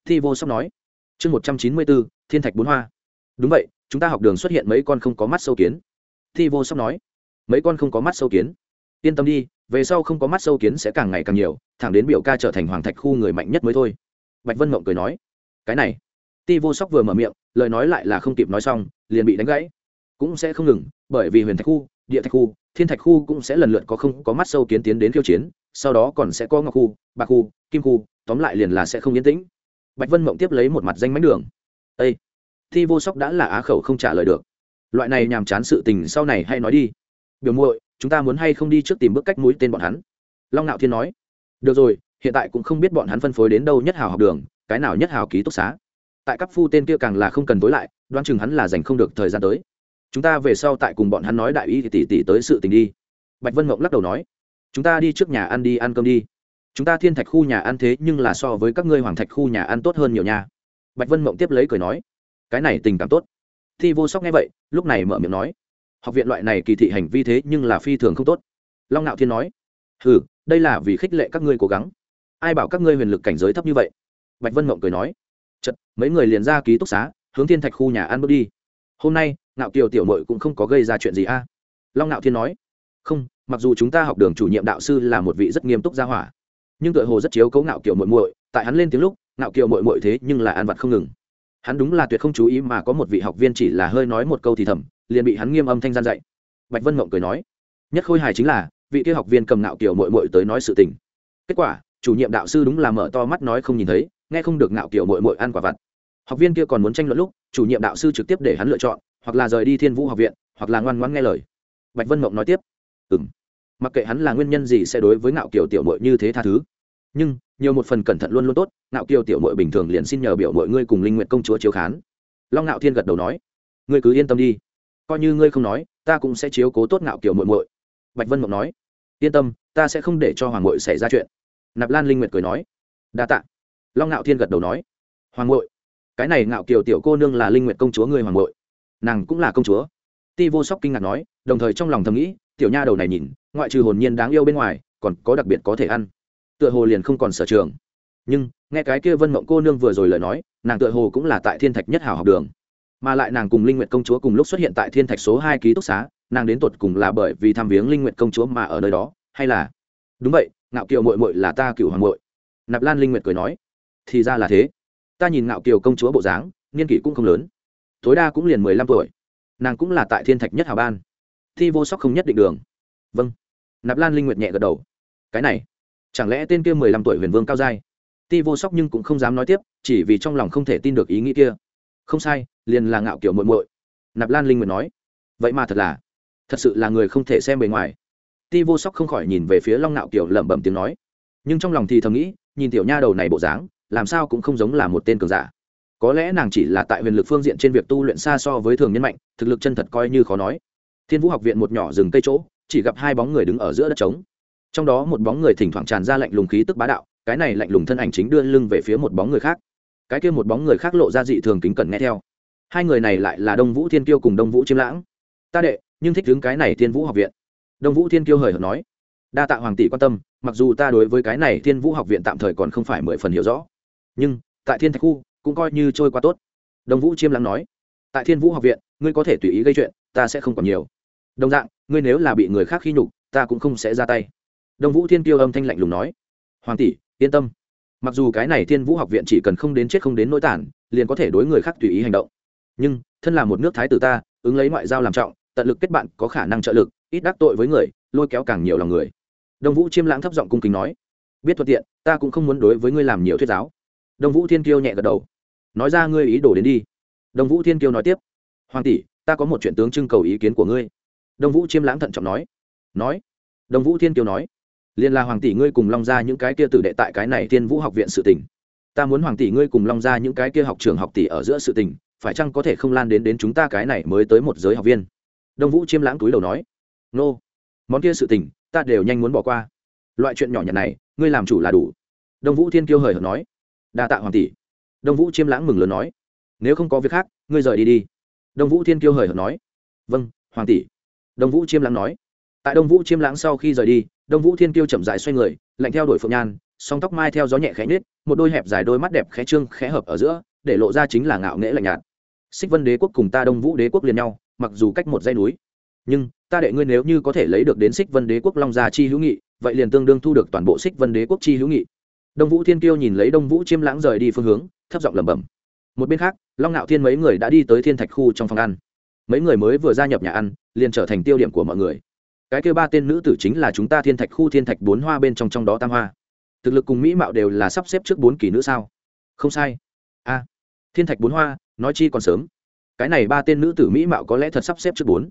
Thi vô sóc nói. Chương một trăm chín mươi bốn, thiên thạch bốn hoa. Đúng vậy, chúng ta học đường xuất hiện mấy con không có mắt sâu kiến. Thi vô sóc nói. Mấy con không có mắt sâu kiến. Yên tâm đi, về sau không có mắt sâu kiến sẽ càng ngày càng nhiều, thẳng đến biểu ca trở thành hoàng thạch khu người mạnh nhất mới thôi. Bạch vân mộng cười nói. Cái này. Ti vô sóc vừa mở miệng, lời nói lại là không kịp nói xong, liền bị đánh gãy. Cũng sẽ không ngừng, bởi vì huyền thạch khu, địa thạch khu thiên thạch khu cũng sẽ lần lượt có không có mắt sâu kiến tiến đến khiêu chiến, sau đó còn sẽ có ngọc khu, bạc khu, kim khu, tóm lại liền là sẽ không yên tĩnh. Bạch vân mộng tiếp lấy một mặt danh mánh đường. Â thi vô sóc đã là á khẩu không trả lời được. Loại này nhàm chán sự tình sau này hay nói đi. Biểu muội, chúng ta muốn hay không đi trước tìm bước cách mũi tên bọn hắn? Long nạo thiên nói. Được rồi, hiện tại cũng không biết bọn hắn phân phối đến đâu nhất hào học đường, cái nào nhất hào ký túc xá. Tại các phu tên kia càng là không cần tối lại đoan chừng hắn là dành không được thời gian tới chúng ta về sau tại cùng bọn hắn nói đại y thì tỷ tỷ tới sự tình đi. Bạch vân mộng lắc đầu nói, chúng ta đi trước nhà ăn đi, ăn cơm đi. Chúng ta thiên thạch khu nhà ăn thế nhưng là so với các ngươi hoàng thạch khu nhà ăn tốt hơn nhiều nha. bạch vân mộng tiếp lấy cười nói, cái này tình cảm tốt. Thi vô sóc nghe vậy, lúc này mở miệng nói, học viện loại này kỳ thị hành vi thế nhưng là phi thường không tốt. Long ngạo thiên nói ừ đây là vì khích lệ các ngươi cố gắng. Ai bảo các ngươi huyền lực cảnh giới thấp như vậy? Bạch vân mộng cười nói, chật, mấy người liền ra ký túc xá, hướng thiên thạch khu nhà ăn bước đi hôm nay, ngạo kiều tiểu mội cũng không có gây ra chuyện gì a. Long ngạo thiên nói, không, mặc dù chúng ta học đường chủ nhiệm đạo sư là một vị rất nghiêm túc gia hỏa, nhưng tựa hồ rất chiếu cấu ngạo kiều muội muội. Tại hắn lên tiếng lúc, ngạo kiều muội muội thế nhưng là ăn vặt không ngừng. Hắn đúng là tuyệt không chú ý mà có một vị học viên chỉ là hơi nói một câu thì thầm, liền bị hắn nghiêm âm thanh gian dạy. Bạch vân mộng cười nói, nhất khôi hài chính là, vị kia học viên cầm ngạo kiều muội muội tới nói sự tình. Kết quả, chủ nhiệm đạo sư đúng là mở to mắt nói không nhìn thấy, nghe không được ngạo kiều muội muội ăn quả vặt học viên kia còn muốn tranh luận lúc, chủ nhiệm đạo sư trực tiếp để hắn lựa chọn, hoặc là rời đi thiên vũ học viện, hoặc là ngoan ngoãn nghe lời. Bạch vân mộng nói tiếp. Ừ m mặc kệ hắn là nguyên nhân gì sẽ đối với ngạo kiều tiểu mội như thế tha thứ. Nhưng, nhiều một phần cẩn thận luôn luôn tốt, ngạo kiều tiểu mội bình thường liền xin nhờ biểu mọi ngươi cùng linh nguyện công chúa chiếu khán. Long ngạo thiên gật đầu nói. Ngươi cứ yên tâm đi. Coi như ngươi không nói, ta cũng sẽ chiếu cố tốt ngạo kiều mội mội bạch vân mộng nói. Yên tâm, ta sẽ không để cho hoàng mội xảy ra chuyện. Nạp lan linh nguyệt cười nói. Đa t ạ long ngạo thiên gật đầu nói. Hoàng mội cái này ngạo kiều tiểu cô nương là linh nguyệt công chúa ngươi hoàng muội. Nàng cũng là công chúa. Ti vô sóc kinh ngạc nói, đồng thời trong lòng thầm nghĩ, tiểu nha đầu này nhìn, ngoại trừ hồn nhiên đáng yêu bên ngoài, còn có đặc biệt có thể ăn. Tựa hồ liền không còn sở trường. Nhưng, nghe cái kia vân mộng cô nương vừa rồi lời nói, nàng tựa hồ cũng là tại thiên thạch nhất hảo học đường. Mà lại nàng cùng linh nguyệt công chúa cùng lúc xuất hiện tại thiên thạch số hai ký túc xá, nàng đến tột cùng là bởi vì thăm viếng linh nguyệt công chúa mà ở nơi đó, hay là? Đúng vậy, ngạo kiều mội mội là ta cựu hoàng mội nạp lan linh nguyệt cười nói, thì ra là thế ta nhìn ngạo kiều công chúa bộ dáng, niên kỷ cũng không lớn. Tối đa cũng liền mười lăm tuổi. Nàng cũng là tại thiên thạch nhất hào ban. Thi vô sóc không nhất định đường. Vâng. Nạp lan linh nguyệt nhẹ gật đầu. Cái này, chẳng lẽ tên kia mười lăm tuổi huyền vương cao giai? Ti vô sóc nhưng cũng không dám nói tiếp, chỉ vì trong lòng không thể tin được ý nghĩ kia. Không sai, liền là ngạo kiểu muội muội. Nạp lan linh nguyệt nói. Vậy mà thật là, thật sự là người không thể xem bề ngoài. Ti vô sóc không khỏi nhìn về phía long ngạo kiểu lẩm bẩm tiếng nói. Nhưng trong lòng thì thầm nghĩ, nhìn tiểu nha đầu này bộ dáng làm sao cũng không giống là một tên cường giả. Có lẽ nàng chỉ là tại huyền lực phương diện trên việc tu luyện xa so với thường nhân mạnh, thực lực chân thật coi như khó nói. Thiên vũ học viện một nhỏ rừng cây chỗ, chỉ gặp hai bóng người đứng ở giữa đất trống. Trong đó một bóng người thỉnh thoảng tràn ra lạnh lùng khí tức bá đạo, cái này lạnh lùng thân ảnh chính đưa lưng về phía một bóng người khác. Cái kia một bóng người khác lộ ra dị thường kính cẩn nghe theo. Hai người này lại là đông vũ thiên kiêu cùng đông vũ chiêm lãng. Ta đệ, nhưng thích đứng cái này thiên vũ học viện. Đông vũ thiên kiêu hời hợt nói. Đa tạ hoàng tỷ quan tâm, mặc dù ta đối với cái này thiên vũ học viện tạm thời còn không phải mười phần hiểu rõ nhưng tại thiên thạch khu cũng coi như trôi qua tốt Đồng vũ chiêm lắng nói tại thiên vũ học viện ngươi có thể tùy ý gây chuyện ta sẽ không còn nhiều đồng dạng ngươi nếu là bị người khác khi nhục ta cũng không sẽ ra tay Đồng vũ thiên Tiêu âm thanh lạnh lùng nói hoàng tỷ yên tâm mặc dù cái này thiên vũ học viện chỉ cần không đến chết không đến nỗi tản liền có thể đối người khác tùy ý hành động nhưng thân là một nước thái tử ta ứng lấy ngoại giao làm trọng tận lực kết bạn có khả năng trợ lực ít đắc tội với người lôi kéo càng nhiều lòng người Đồng vũ chiêm lãng thấp giọng cung kính nói biết thuận tiện ta cũng không muốn đối với ngươi làm nhiều thuyết giáo đông vũ thiên kiêu nhẹ gật đầu. Nói ra ngươi ý đồ đến đi. Đông vũ thiên kiêu nói tiếp. Hoàng tỷ, ta có một chuyện tướng trưng cầu ý kiến của ngươi. Đông vũ chiêm lãng thận trọng nói. Nói. Đông vũ thiên kiêu nói. Liền là hoàng tỷ ngươi cùng long ra những cái kia tử đệ tại cái này thiên vũ học viện sự tình. Ta muốn hoàng tỷ ngươi cùng long ra những cái kia học trường học tỷ ở giữa sự tình, phải chăng có thể không lan đến đến chúng ta cái này mới tới một giới học viên? Đông vũ chiêm lãng túi đầu nói. Nô. Món kia sự tình, ta đều nhanh muốn bỏ qua. Loại chuyện nhỏ nhặt này, ngươi làm chủ là đủ. Đông vũ thiên kiêu hời hợt nói đa tạ hoàng tỷ. Đông vũ chiêm lãng mừng lớn nói, nếu không có việc khác, ngươi rời đi đi. Đông vũ thiên kiêu hời hợt nói vâng hoàng tỷ. Đông vũ chiêm lãng nói, tại đông vũ chiêm lãng sau khi rời đi, đông vũ thiên kiêu chậm dại xoay người, lạnh theo đuổi phượng nhan, song tóc mai theo gió nhẹ khẽ nhết một đôi hẹp dài đôi mắt đẹp khẽ trương, khẽ hợp ở giữa, để lộ ra chính là ngạo nghễ lạnh nhạt. Xích vân đế quốc cùng ta đông vũ đế quốc liền nhau, mặc dù cách một dây núi, nhưng ta đệ ngươi nếu như có thể lấy được đến xích vân đế quốc long gia chi hữu nghị, vậy liền tương đương thu được toàn bộ xích vân đế quốc chi hữu nghị đông vũ thiên kiêu nhìn lấy đông vũ chiêm lãng rời đi phương hướng, thấp giọng lẩm bẩm. Một bên khác, long ngạo thiên mấy người đã đi tới thiên thạch khu trong phòng ăn. Mấy người mới vừa gia nhập nhà ăn, liền trở thành tiêu điểm của mọi người. Cái kêu ba tên nữ tử chính là chúng ta thiên thạch khu thiên thạch bốn hoa bên trong trong đó tam hoa. Thực lực cùng mỹ mạo đều là sắp xếp trước bốn kỳ nữ sao? Không sai. A, thiên thạch bốn hoa, nói chi còn sớm. Cái này ba tên nữ tử mỹ mạo có lẽ thật sắp xếp trước bốn.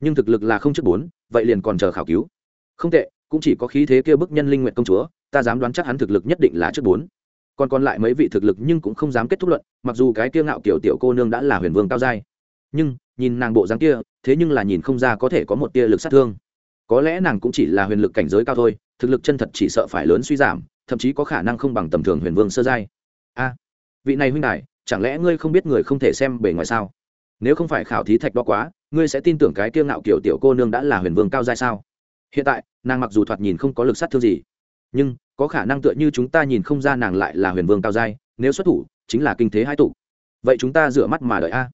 Nhưng thực lực là không trước bốn, vậy liền còn chờ khảo cứu. Không tệ cũng chỉ có khí thế kia bức nhân linh nguyện công chúa, ta dám đoán chắc hắn thực lực nhất định là trước bốn. Còn còn lại mấy vị thực lực nhưng cũng không dám kết thúc luận, mặc dù cái kia ngạo kiểu tiểu cô nương đã là huyền vương cao giai. Nhưng, nhìn nàng bộ dáng kia, thế nhưng là nhìn không ra có thể có một tia lực sát thương. Có lẽ nàng cũng chỉ là huyền lực cảnh giới cao thôi, thực lực chân thật chỉ sợ phải lớn suy giảm, thậm chí có khả năng không bằng tầm thường huyền vương sơ giai. A, vị này huynh đại chẳng lẽ ngươi không biết người không thể xem bề ngoài sao? Nếu không phải khảo thí thạch đó quá, ngươi sẽ tin tưởng cái kiêng ngạo kiểu tiểu cô nương đã là huyền vương cao giai sao? Hiện tại, nàng mặc dù thoạt nhìn không có lực sát thương gì, nhưng có khả năng tựa như chúng ta nhìn không ra nàng lại là huyền vương cao giai, nếu xuất thủ, chính là kinh thế hai tụ. Vậy chúng ta rửa mắt mà đợi a.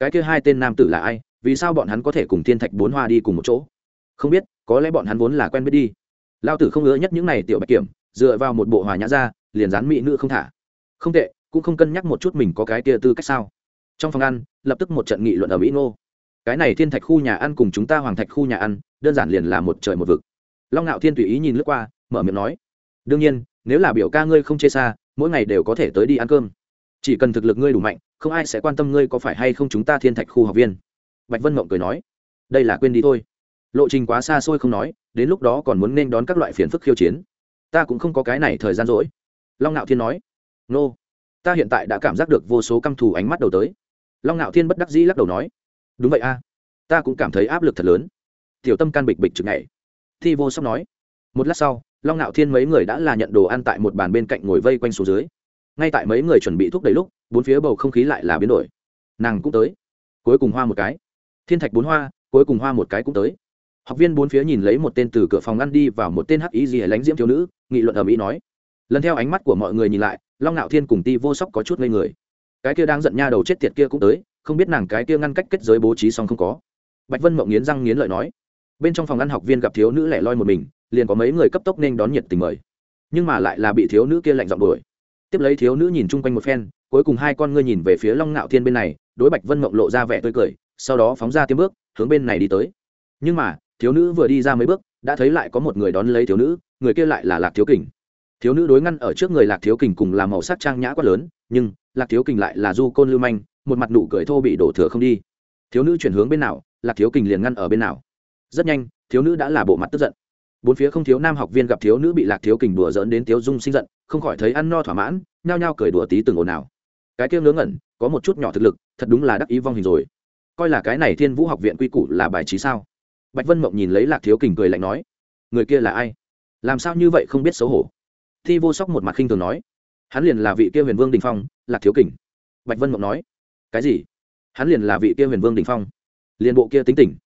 Cái kia hai tên nam tử là ai? Vì sao bọn hắn có thể cùng thiên thạch bốn hoa đi cùng một chỗ? Không biết, có lẽ bọn hắn vốn là quen biết đi. Lao tử không ngứa nhất những này tiểu bạch kiểm, dựa vào một bộ hòa nhã ra, liền dán mỹ nữ không thả. Không tệ, cũng không cân nhắc một chút mình có cái kia tư cách sao. Trong phòng ăn, lập tức một trận nghị luận ở mỹ ngô cái này thiên thạch khu nhà ăn cùng chúng ta hoàng thạch khu nhà ăn, đơn giản liền là một trời một vực. Long ngạo thiên tùy ý nhìn lướt qua, mở miệng nói, đương nhiên, nếu là biểu ca ngươi không chê xa, mỗi ngày đều có thể tới đi ăn cơm. Chỉ cần thực lực ngươi đủ mạnh, không ai sẽ quan tâm ngươi có phải hay không chúng ta thiên thạch khu học viên. Bạch vân mộng cười nói, đây là quên đi thôi. Lộ trình quá xa xôi không nói, đến lúc đó còn muốn nên đón các loại phiền phức khiêu chiến. Ta cũng không có cái này thời gian rỗi. Long ngạo thiên nói, nô、no. ta hiện tại đã cảm giác được vô số căm thù ánh mắt đầu tới. Long ngạo thiên bất đắc dĩ lắc đầu nói đúng vậy a, ta cũng cảm thấy áp lực thật lớn. Tiểu tâm can bịch bịch chực ngày thi vô sóc nói, một lát sau, long ngạo thiên mấy người đã là nhận đồ ăn tại một bàn bên cạnh ngồi vây quanh xuống dưới. Ngay tại mấy người chuẩn bị thúc đầy lúc, bốn phía bầu không khí lại là biến đổi. Nàng cũng tới. Cuối cùng hoa một cái. Thiên thạch bốn hoa, cuối cùng hoa một cái cũng tới. Học viên bốn phía nhìn lấy một tên từ cửa phòng ngăn đi vào một tên hắc ý gì lánh diễm thiếu nữ, nghị luận ở mỹ nói. Lần theo ánh mắt của mọi người nhìn lại, long ngạo thiên cùng ti vô sóc có chút ngây người. Cái kia đang giận nha đầu chết tiệt kia cũng tới không biết nàng cái kia ngăn cách kết giới bố trí xong không có. Bạch vân mộng nghiến răng nghiến lợi nói, bên trong phòng ngăn học viên gặp thiếu nữ lẻ loi một mình, liền có mấy người cấp tốc nên đón nhiệt tình mời. Nhưng mà lại là bị thiếu nữ kia lạnh giọng đuổi. Tiếp lấy thiếu nữ nhìn chung quanh một phen, cuối cùng hai con ngươi nhìn về phía long ngạo thiên bên này, đối bạch vân mộng lộ ra vẻ tươi cười, sau đó phóng ra tiếng bước, hướng bên này đi tới. Nhưng mà, thiếu nữ vừa đi ra mấy bước, đã thấy lại có một người đón lấy thiếu nữ, người kia lại là lạc thiếu kình. Thiếu nữ đối ngăn ở trước người lạc thiếu kình cùng làm màu sắc trang nhã quá lớn, nhưng lạc thiếu kình lại là du côn lưu manh một mặt nụ cười thô bị đổ thừa không đi. Thiếu nữ chuyển hướng bên nào lạc thiếu kình liền ngăn ở bên nào. Rất nhanh, thiếu nữ đã là bộ mặt tức giận. Bốn phía không thiếu nam học viên gặp thiếu nữ bị lạc thiếu kình đùa dỡn đến thiếu dung sinh giận, không khỏi thấy ăn no thỏa mãn, nhao nhao cười đùa tí từng ồn nào cái kia ngớ ngẩn, có một chút nhỏ thực lực, thật đúng là đắc ý vong hình rồi. Coi là cái này thiên vũ học viện quy củ là bài trí sao? Bạch vân mộng nhìn lấy lạc thiếu kình cười lạnh nói, người kia là ai? Làm sao như vậy không biết xấu hổ? Thi vô sóc một mặt khinh thường nói, hắn liền là vị kia huyền vương đình phong, lạc thiếu kình. Bạch vân mộng nói cái gì? Hắn liền là vị kia huyền vương đình phong. Liền bộ kia tính tỉnh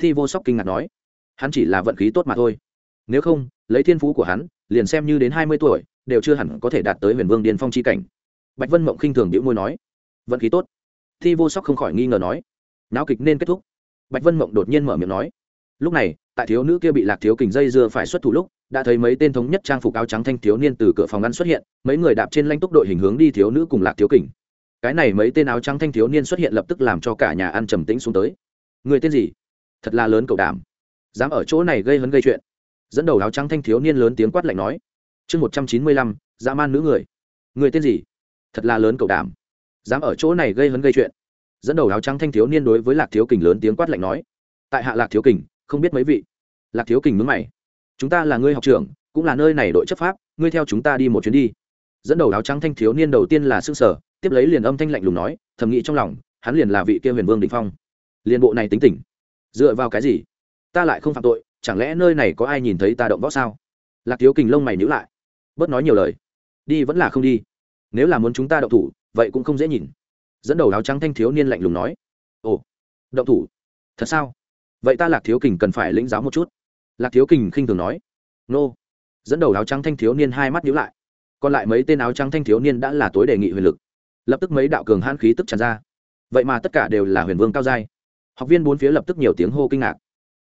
thi vô sóc kinh ngạc nói, hắn chỉ là vận khí tốt mà thôi. Nếu không, lấy thiên phú của hắn, liền xem như đến hai mươi tuổi, đều chưa hẳn có thể đạt tới huyền vương điền phong c h i cảnh. Bạch vân mộng khinh thường đĩu môi nói, vận khí tốt. Thi vô sóc không khỏi nghi ngờ nói, náo kịch nên kết thúc. Bạch vân mộng đột nhiên mở miệng nói, lúc này, tại thiếu nữ kia bị lạc thiếu kình dây dưa phải xuất thủ lúc, đã thấy mấy tên thống nhất trang phục áo trắng thanh thiếu niên từ cửa phòng ngăn xuất hiện, mấy người đạp trên lanh túc đội hình hướng đi thiếu nữ cùng lạc thiếu kình cái này mấy tên áo trắng thanh thiếu niên xuất hiện lập tức làm cho cả nhà ăn trầm tĩnh xuống tới. Người tên gì? Thật là lớn cầu đảm dám ở chỗ này gây hấn gây chuyện. Dẫn đầu áo trắng thanh thiếu niên lớn tiếng quát lạnh nói. Chương một trăm chín mươi lăm, dã man nữ người. Người tên gì? Thật là lớn cầu đảm dám ở chỗ này gây hấn gây chuyện. Dẫn đầu áo trắng thanh thiếu niên đối với lạc thiếu kình lớn tiếng quát lạnh nói. Tại hạ lạc thiếu kình, không biết mấy vị. Lạc thiếu kình mướn mày. Chúng ta là ngươi học trưởng, cũng là nơi này đội chấp pháp, ngươi theo chúng ta đi một chuyến đi. Dẫn đầu áo trắng thanh thiếu niên đầu tiên là s ư ơ n g sở tiếp lấy liền âm thanh lạnh lùng nói, thầm nghĩ trong lòng, hắn liền là vị kia huyền vương đình phong. Liền bộ này tính tỉnh dựa vào cái gì? Ta lại không phạm tội, chẳng lẽ nơi này có ai nhìn thấy ta động võ sao? Lạc thiếu kình lông mày nhữ lại, bớt nói nhiều lời. Đi vẫn là không đi. Nếu là muốn chúng ta động thủ, vậy cũng không dễ nhìn. Dẫn đầu áo trắng thanh thiếu niên lạnh lùng nói. Ồ, động thủ? Thật sao? Vậy ta lạc thiếu kình cần phải lĩnh giáo một chút. Lạc thiếu kình khinh thường nói. Nô. Dẫn đầu áo trắng thanh thiếu niên hai mắt nhíu lại. Còn lại mấy tên áo trắng thanh thiếu niên đã là tối đề nghị huyền lực lập tức mấy đạo cường hãn khí tức tràn ra. Vậy mà tất cả đều là huyền vương cao giai. Học viên bốn phía lập tức nhiều tiếng hô kinh ngạc.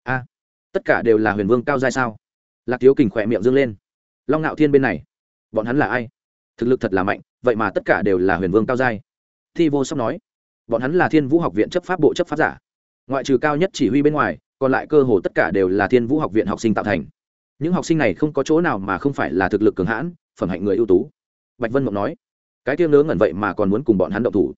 A, tất cả đều là huyền vương cao giai sao? Lạc thiếu kình khỏe miệng dương lên. Long ngạo thiên bên này, bọn hắn là ai? Thực lực thật là mạnh, vậy mà tất cả đều là huyền vương cao giai. Thi vô sóc nói, bọn hắn là thiên vũ học viện chấp pháp bộ chấp pháp giả. Ngoại trừ cao nhất chỉ huy bên ngoài, còn lại cơ hồ tất cả đều là thiên vũ học viện học sinh tạo thành. Những học sinh này không có chỗ nào mà không phải là thực lực cường hãn, phẩm hạnh người ưu tú. Bạch vân mộng nói cái tiêu nớ ngẩn vậy mà còn muốn cùng bọn hắn động thủ.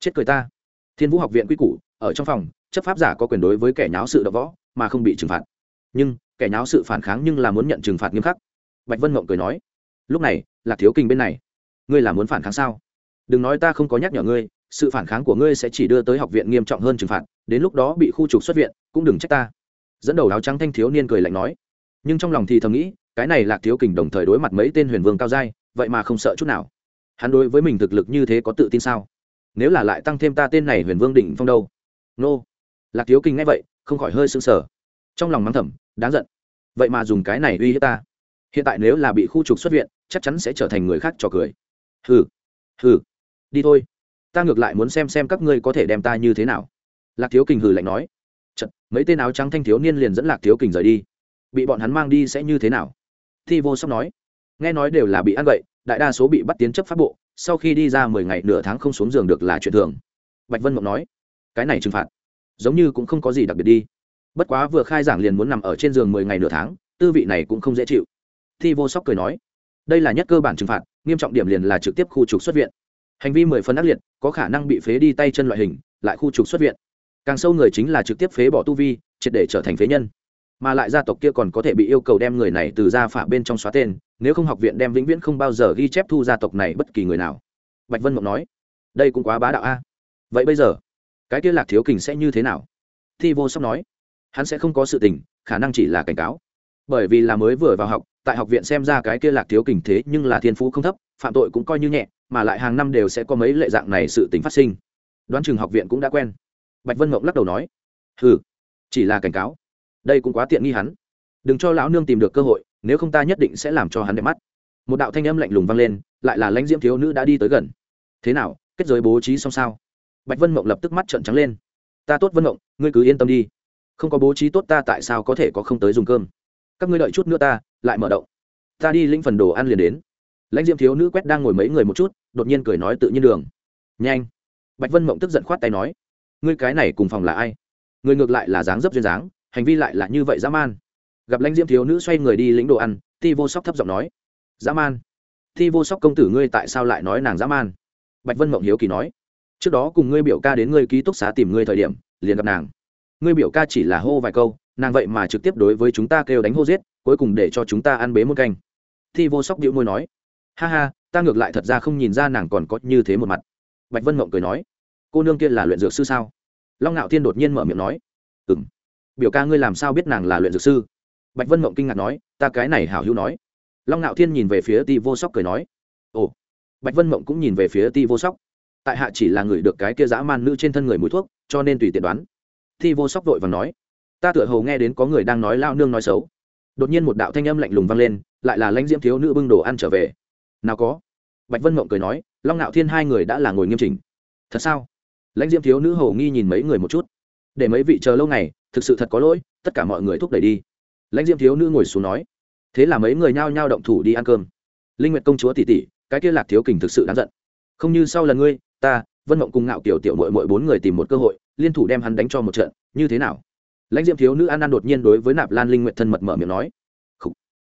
Chết cười ta. Thiên vũ học viện quy củ, ở trong phòng, chấp pháp giả có quyền đối với kẻ nháo sự đ võ, mà không bị trừng phạt. Nhưng, kẻ nháo sự phản kháng nhưng là muốn nhận trừng phạt nghiêm khắc. Bạch vân mộng cười nói, lúc này, là thiếu kinh bên này. Ngươi là muốn phản kháng sao? Đừng nói ta không có nhắc nhở ngươi, sự phản kháng của ngươi sẽ chỉ đưa tới học viện nghiêm trọng hơn trừng phạt, đến lúc đó bị khu trục xuất viện, cũng đừng trách ta. Dẫn đầu áo trắng thanh thiếu niên cười lạnh nói, nhưng trong lòng thì thầm nghĩ, cái này lạc thiếu kình đồng thời đối mặt mấy tên huyền vương cao giai, vậy mà không sợ chút nào hắn đối với mình thực lực như thế có tự tin sao? Nếu là lại tăng thêm ta tên này huyền vương Đỉnh phong đâu? Nô. Lạc thiếu Kinh nghe vậy không khỏi hơi sững sờ. Trong lòng mắng thầm đáng giận. Vậy mà dùng cái này uy hiếp ta. Hiện tại nếu là bị khu trục xuất viện chắc chắn sẽ trở thành người khác trò cười. Hừ. Hừ. Đi thôi. Ta ngược lại muốn xem xem các ngươi có thể đem ta như thế nào. Lạc thiếu kình hừ lạnh nói. Chật, mấy tên áo trắng thanh thiếu niên liền dẫn lạc thiếu kình rời đi. Bị bọn hắn mang đi sẽ như thế nào? Thi vô sóc nói. Nghe nói đều là bị ăn vậy đại đa số bị bắt tiến chấp pháp bộ, sau khi đi ra mười ngày nửa tháng không xuống giường được là chuyện thường. Bạch vân mộng nói, cái này trừng phạt, giống như cũng không có gì đặc biệt đi. Bất quá vừa khai giảng liền muốn nằm ở trên giường mười ngày nửa tháng, tư vị này cũng không dễ chịu. Thi vô sóc cười nói, đây là nhất cơ bản trừng phạt, nghiêm trọng điểm liền là trực tiếp khu trục xuất viện. Hành vi mười phân ác liệt, có khả năng bị phế đi tay chân loại hình, lại khu trục xuất viện. Càng sâu người chính là trực tiếp phế bỏ tu vi, triệt để trở thành phế nhân mà lại gia tộc kia còn có thể bị yêu cầu đem người này từ gia phả bên trong xóa tên, nếu không học viện đem vĩnh viễn không bao giờ ghi chép thu gia tộc này bất kỳ người nào. Bạch vân mộng nói. Đây cũng quá bá đạo a. Vậy bây giờ, cái kia lạc thiếu kình sẽ như thế nào? Thi vô sóc nói. Hắn sẽ không có sự tình, khả năng chỉ là cảnh cáo. Bởi vì là mới vừa vào học, tại học viện xem ra cái kia lạc thiếu kình thế nhưng là thiên phú không thấp, phạm tội cũng coi như nhẹ, mà lại hàng năm đều sẽ có mấy lệ dạng này sự tình phát sinh. Đoán chừng học viện cũng đã quen. Bạch vân mộng lắc đầu nói. Ừ chỉ là cảnh cáo đây cũng quá tiện nghi hắn. Đừng cho lão nương tìm được cơ hội, nếu không ta nhất định sẽ làm cho hắn đẹp mắt. Một đạo thanh âm lạnh lùng vang lên, lại là lãnh diễm thiếu nữ đã đi tới gần. Thế nào, kết giới bố trí xong sao? Bạch vân mộng lập tức mắt trợn trắng lên. Ta tốt vân mộng, ngươi cứ yên tâm đi. Không có bố trí tốt ta tại sao có thể có không tới dùng cơm? Các ngươi đợi chút nữa ta, lại mở động. Ta đi linh phần đồ ăn liền đến. Lãnh diễm thiếu nữ quét đang ngồi mấy người một chút, đột nhiên cười nói tự nhiên đường. Nhanh. Bạch vân mộng tức giận khoát tay nói. Ngươi cái này cùng phòng là ai? Người ngược lại là dáng dấp duyên dáng hành vi lại là như vậy dã man. Gặp lãnh diễm thiếu nữ xoay người đi lĩnh đồ ăn, ti vô sóc thấp giọng nói, dã man. Ti vô sóc công tử ngươi tại sao lại nói nàng dã man? Bạch vân mộng hiếu kỳ nói, trước đó cùng ngươi biểu ca đến ngươi ký túc xá tìm ngươi thời điểm, liền gặp nàng. Ngươi biểu ca chỉ là hô vài câu, nàng vậy mà trực tiếp đối với chúng ta kêu đánh hô giết, cuối cùng để cho chúng ta ăn bế một canh. Thi vô sóc điệu môi nói, ha ha, ta ngược lại thật ra không nhìn ra nàng còn có như thế một mặt. Bạch vân mộng cười nói, cô nương kia là luyện dược sư sao? Long ngạo thiên đột nhiên mở miệng nói ừ m biểu ca ngươi làm sao biết nàng là luyện dược sư? Bạch vân mộng kinh ngạc nói, ta cái này hảo hữu nói. Long ngạo thiên nhìn về phía ti vô sóc cười nói, ồ. Bạch vân mộng cũng nhìn về phía ti vô sóc. Tại hạ chỉ là người được cái kia dã man nữ trên thân người mùi thuốc, cho nên tùy tiện đoán. Ti vô sóc vội và nói, ta tựa hồ nghe đến có người đang nói lao nương nói xấu. Đột nhiên một đạo thanh âm lạnh lùng vang lên, lại là lãnh diễm thiếu nữ bưng đồ ăn trở về. Nào có. Bạch vân mộng cười nói, long ngạo thiên hai người đã là ngồi nghiêm chỉnh. Thật sao? Lãnh diễm thiếu nữ hầu nghi nhìn mấy người một chút để mấy vị chờ lâu ngày, thực sự thật có lỗi, tất cả mọi người thúc đẩy đi. Lãnh diêm thiếu nữ ngồi xuống nói, thế là mấy người nhao nhao động thủ đi ăn cơm. Linh nguyệt công chúa tỷ tỷ, cái kia lạc thiếu kình thực sự đáng giận. Không như sau lần ngươi, ta, vân mộng cùng ngạo kiểu tiểu mội mội bốn người tìm một cơ hội, liên thủ đem hắn đánh cho một trận, như thế nào? Lãnh diêm thiếu nữ an an đột nhiên đối với nạp lan linh nguyện thân mật mở miệng nói, khục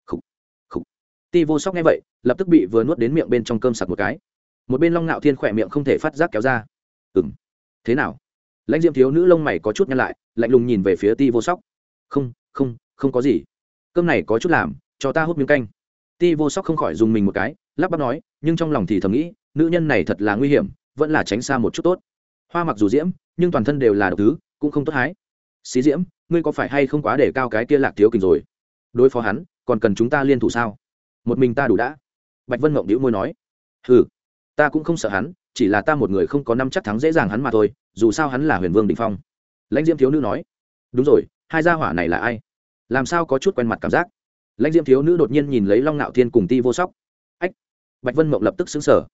khục khục. Ti vô sóc nghe vậy, lập tức bị vừa nuốt đến miệng bên trong cơm sặc một cái. Một bên long ngạo thiên khỏe miệng không thể phát giác kéo ra. Ừ m thế nào? Lãnh diễm thiếu nữ lông mày có chút nhăn lại, lạnh lùng nhìn về phía ti vô sóc. Không không không có gì. Cơm này có chút làm, cho ta hút miếng canh. Ti vô sóc không khỏi dùng mình một cái, lắp bắp nói, nhưng trong lòng thì thầm nghĩ, nữ nhân này thật là nguy hiểm, vẫn là tránh xa một chút tốt. Hoa mặc dù diễm, nhưng toàn thân đều là độc tứ cũng không tốt hái. Xí diễm, ngươi có phải hay không quá để cao cái kia lạc thiếu kình rồi? Đối phó hắn, còn cần chúng ta liên thủ sao? Một mình ta đủ đã. Bạch vân mộng đĩu môi nói. Ừ ta cũng không sợ hắn, chỉ là ta một người không có năm chắc thắng dễ dàng hắn mà thôi dù sao hắn là huyền vương đình phong. Lãnh diễm thiếu nữ nói, đúng rồi, hai gia hỏa này là ai? Làm sao có chút quen mặt cảm giác? Lãnh diễm thiếu nữ đột nhiên nhìn lấy long ngạo thiên cùng ti vô sóc. Ách! Bạch vân mộng lập tức xứng sở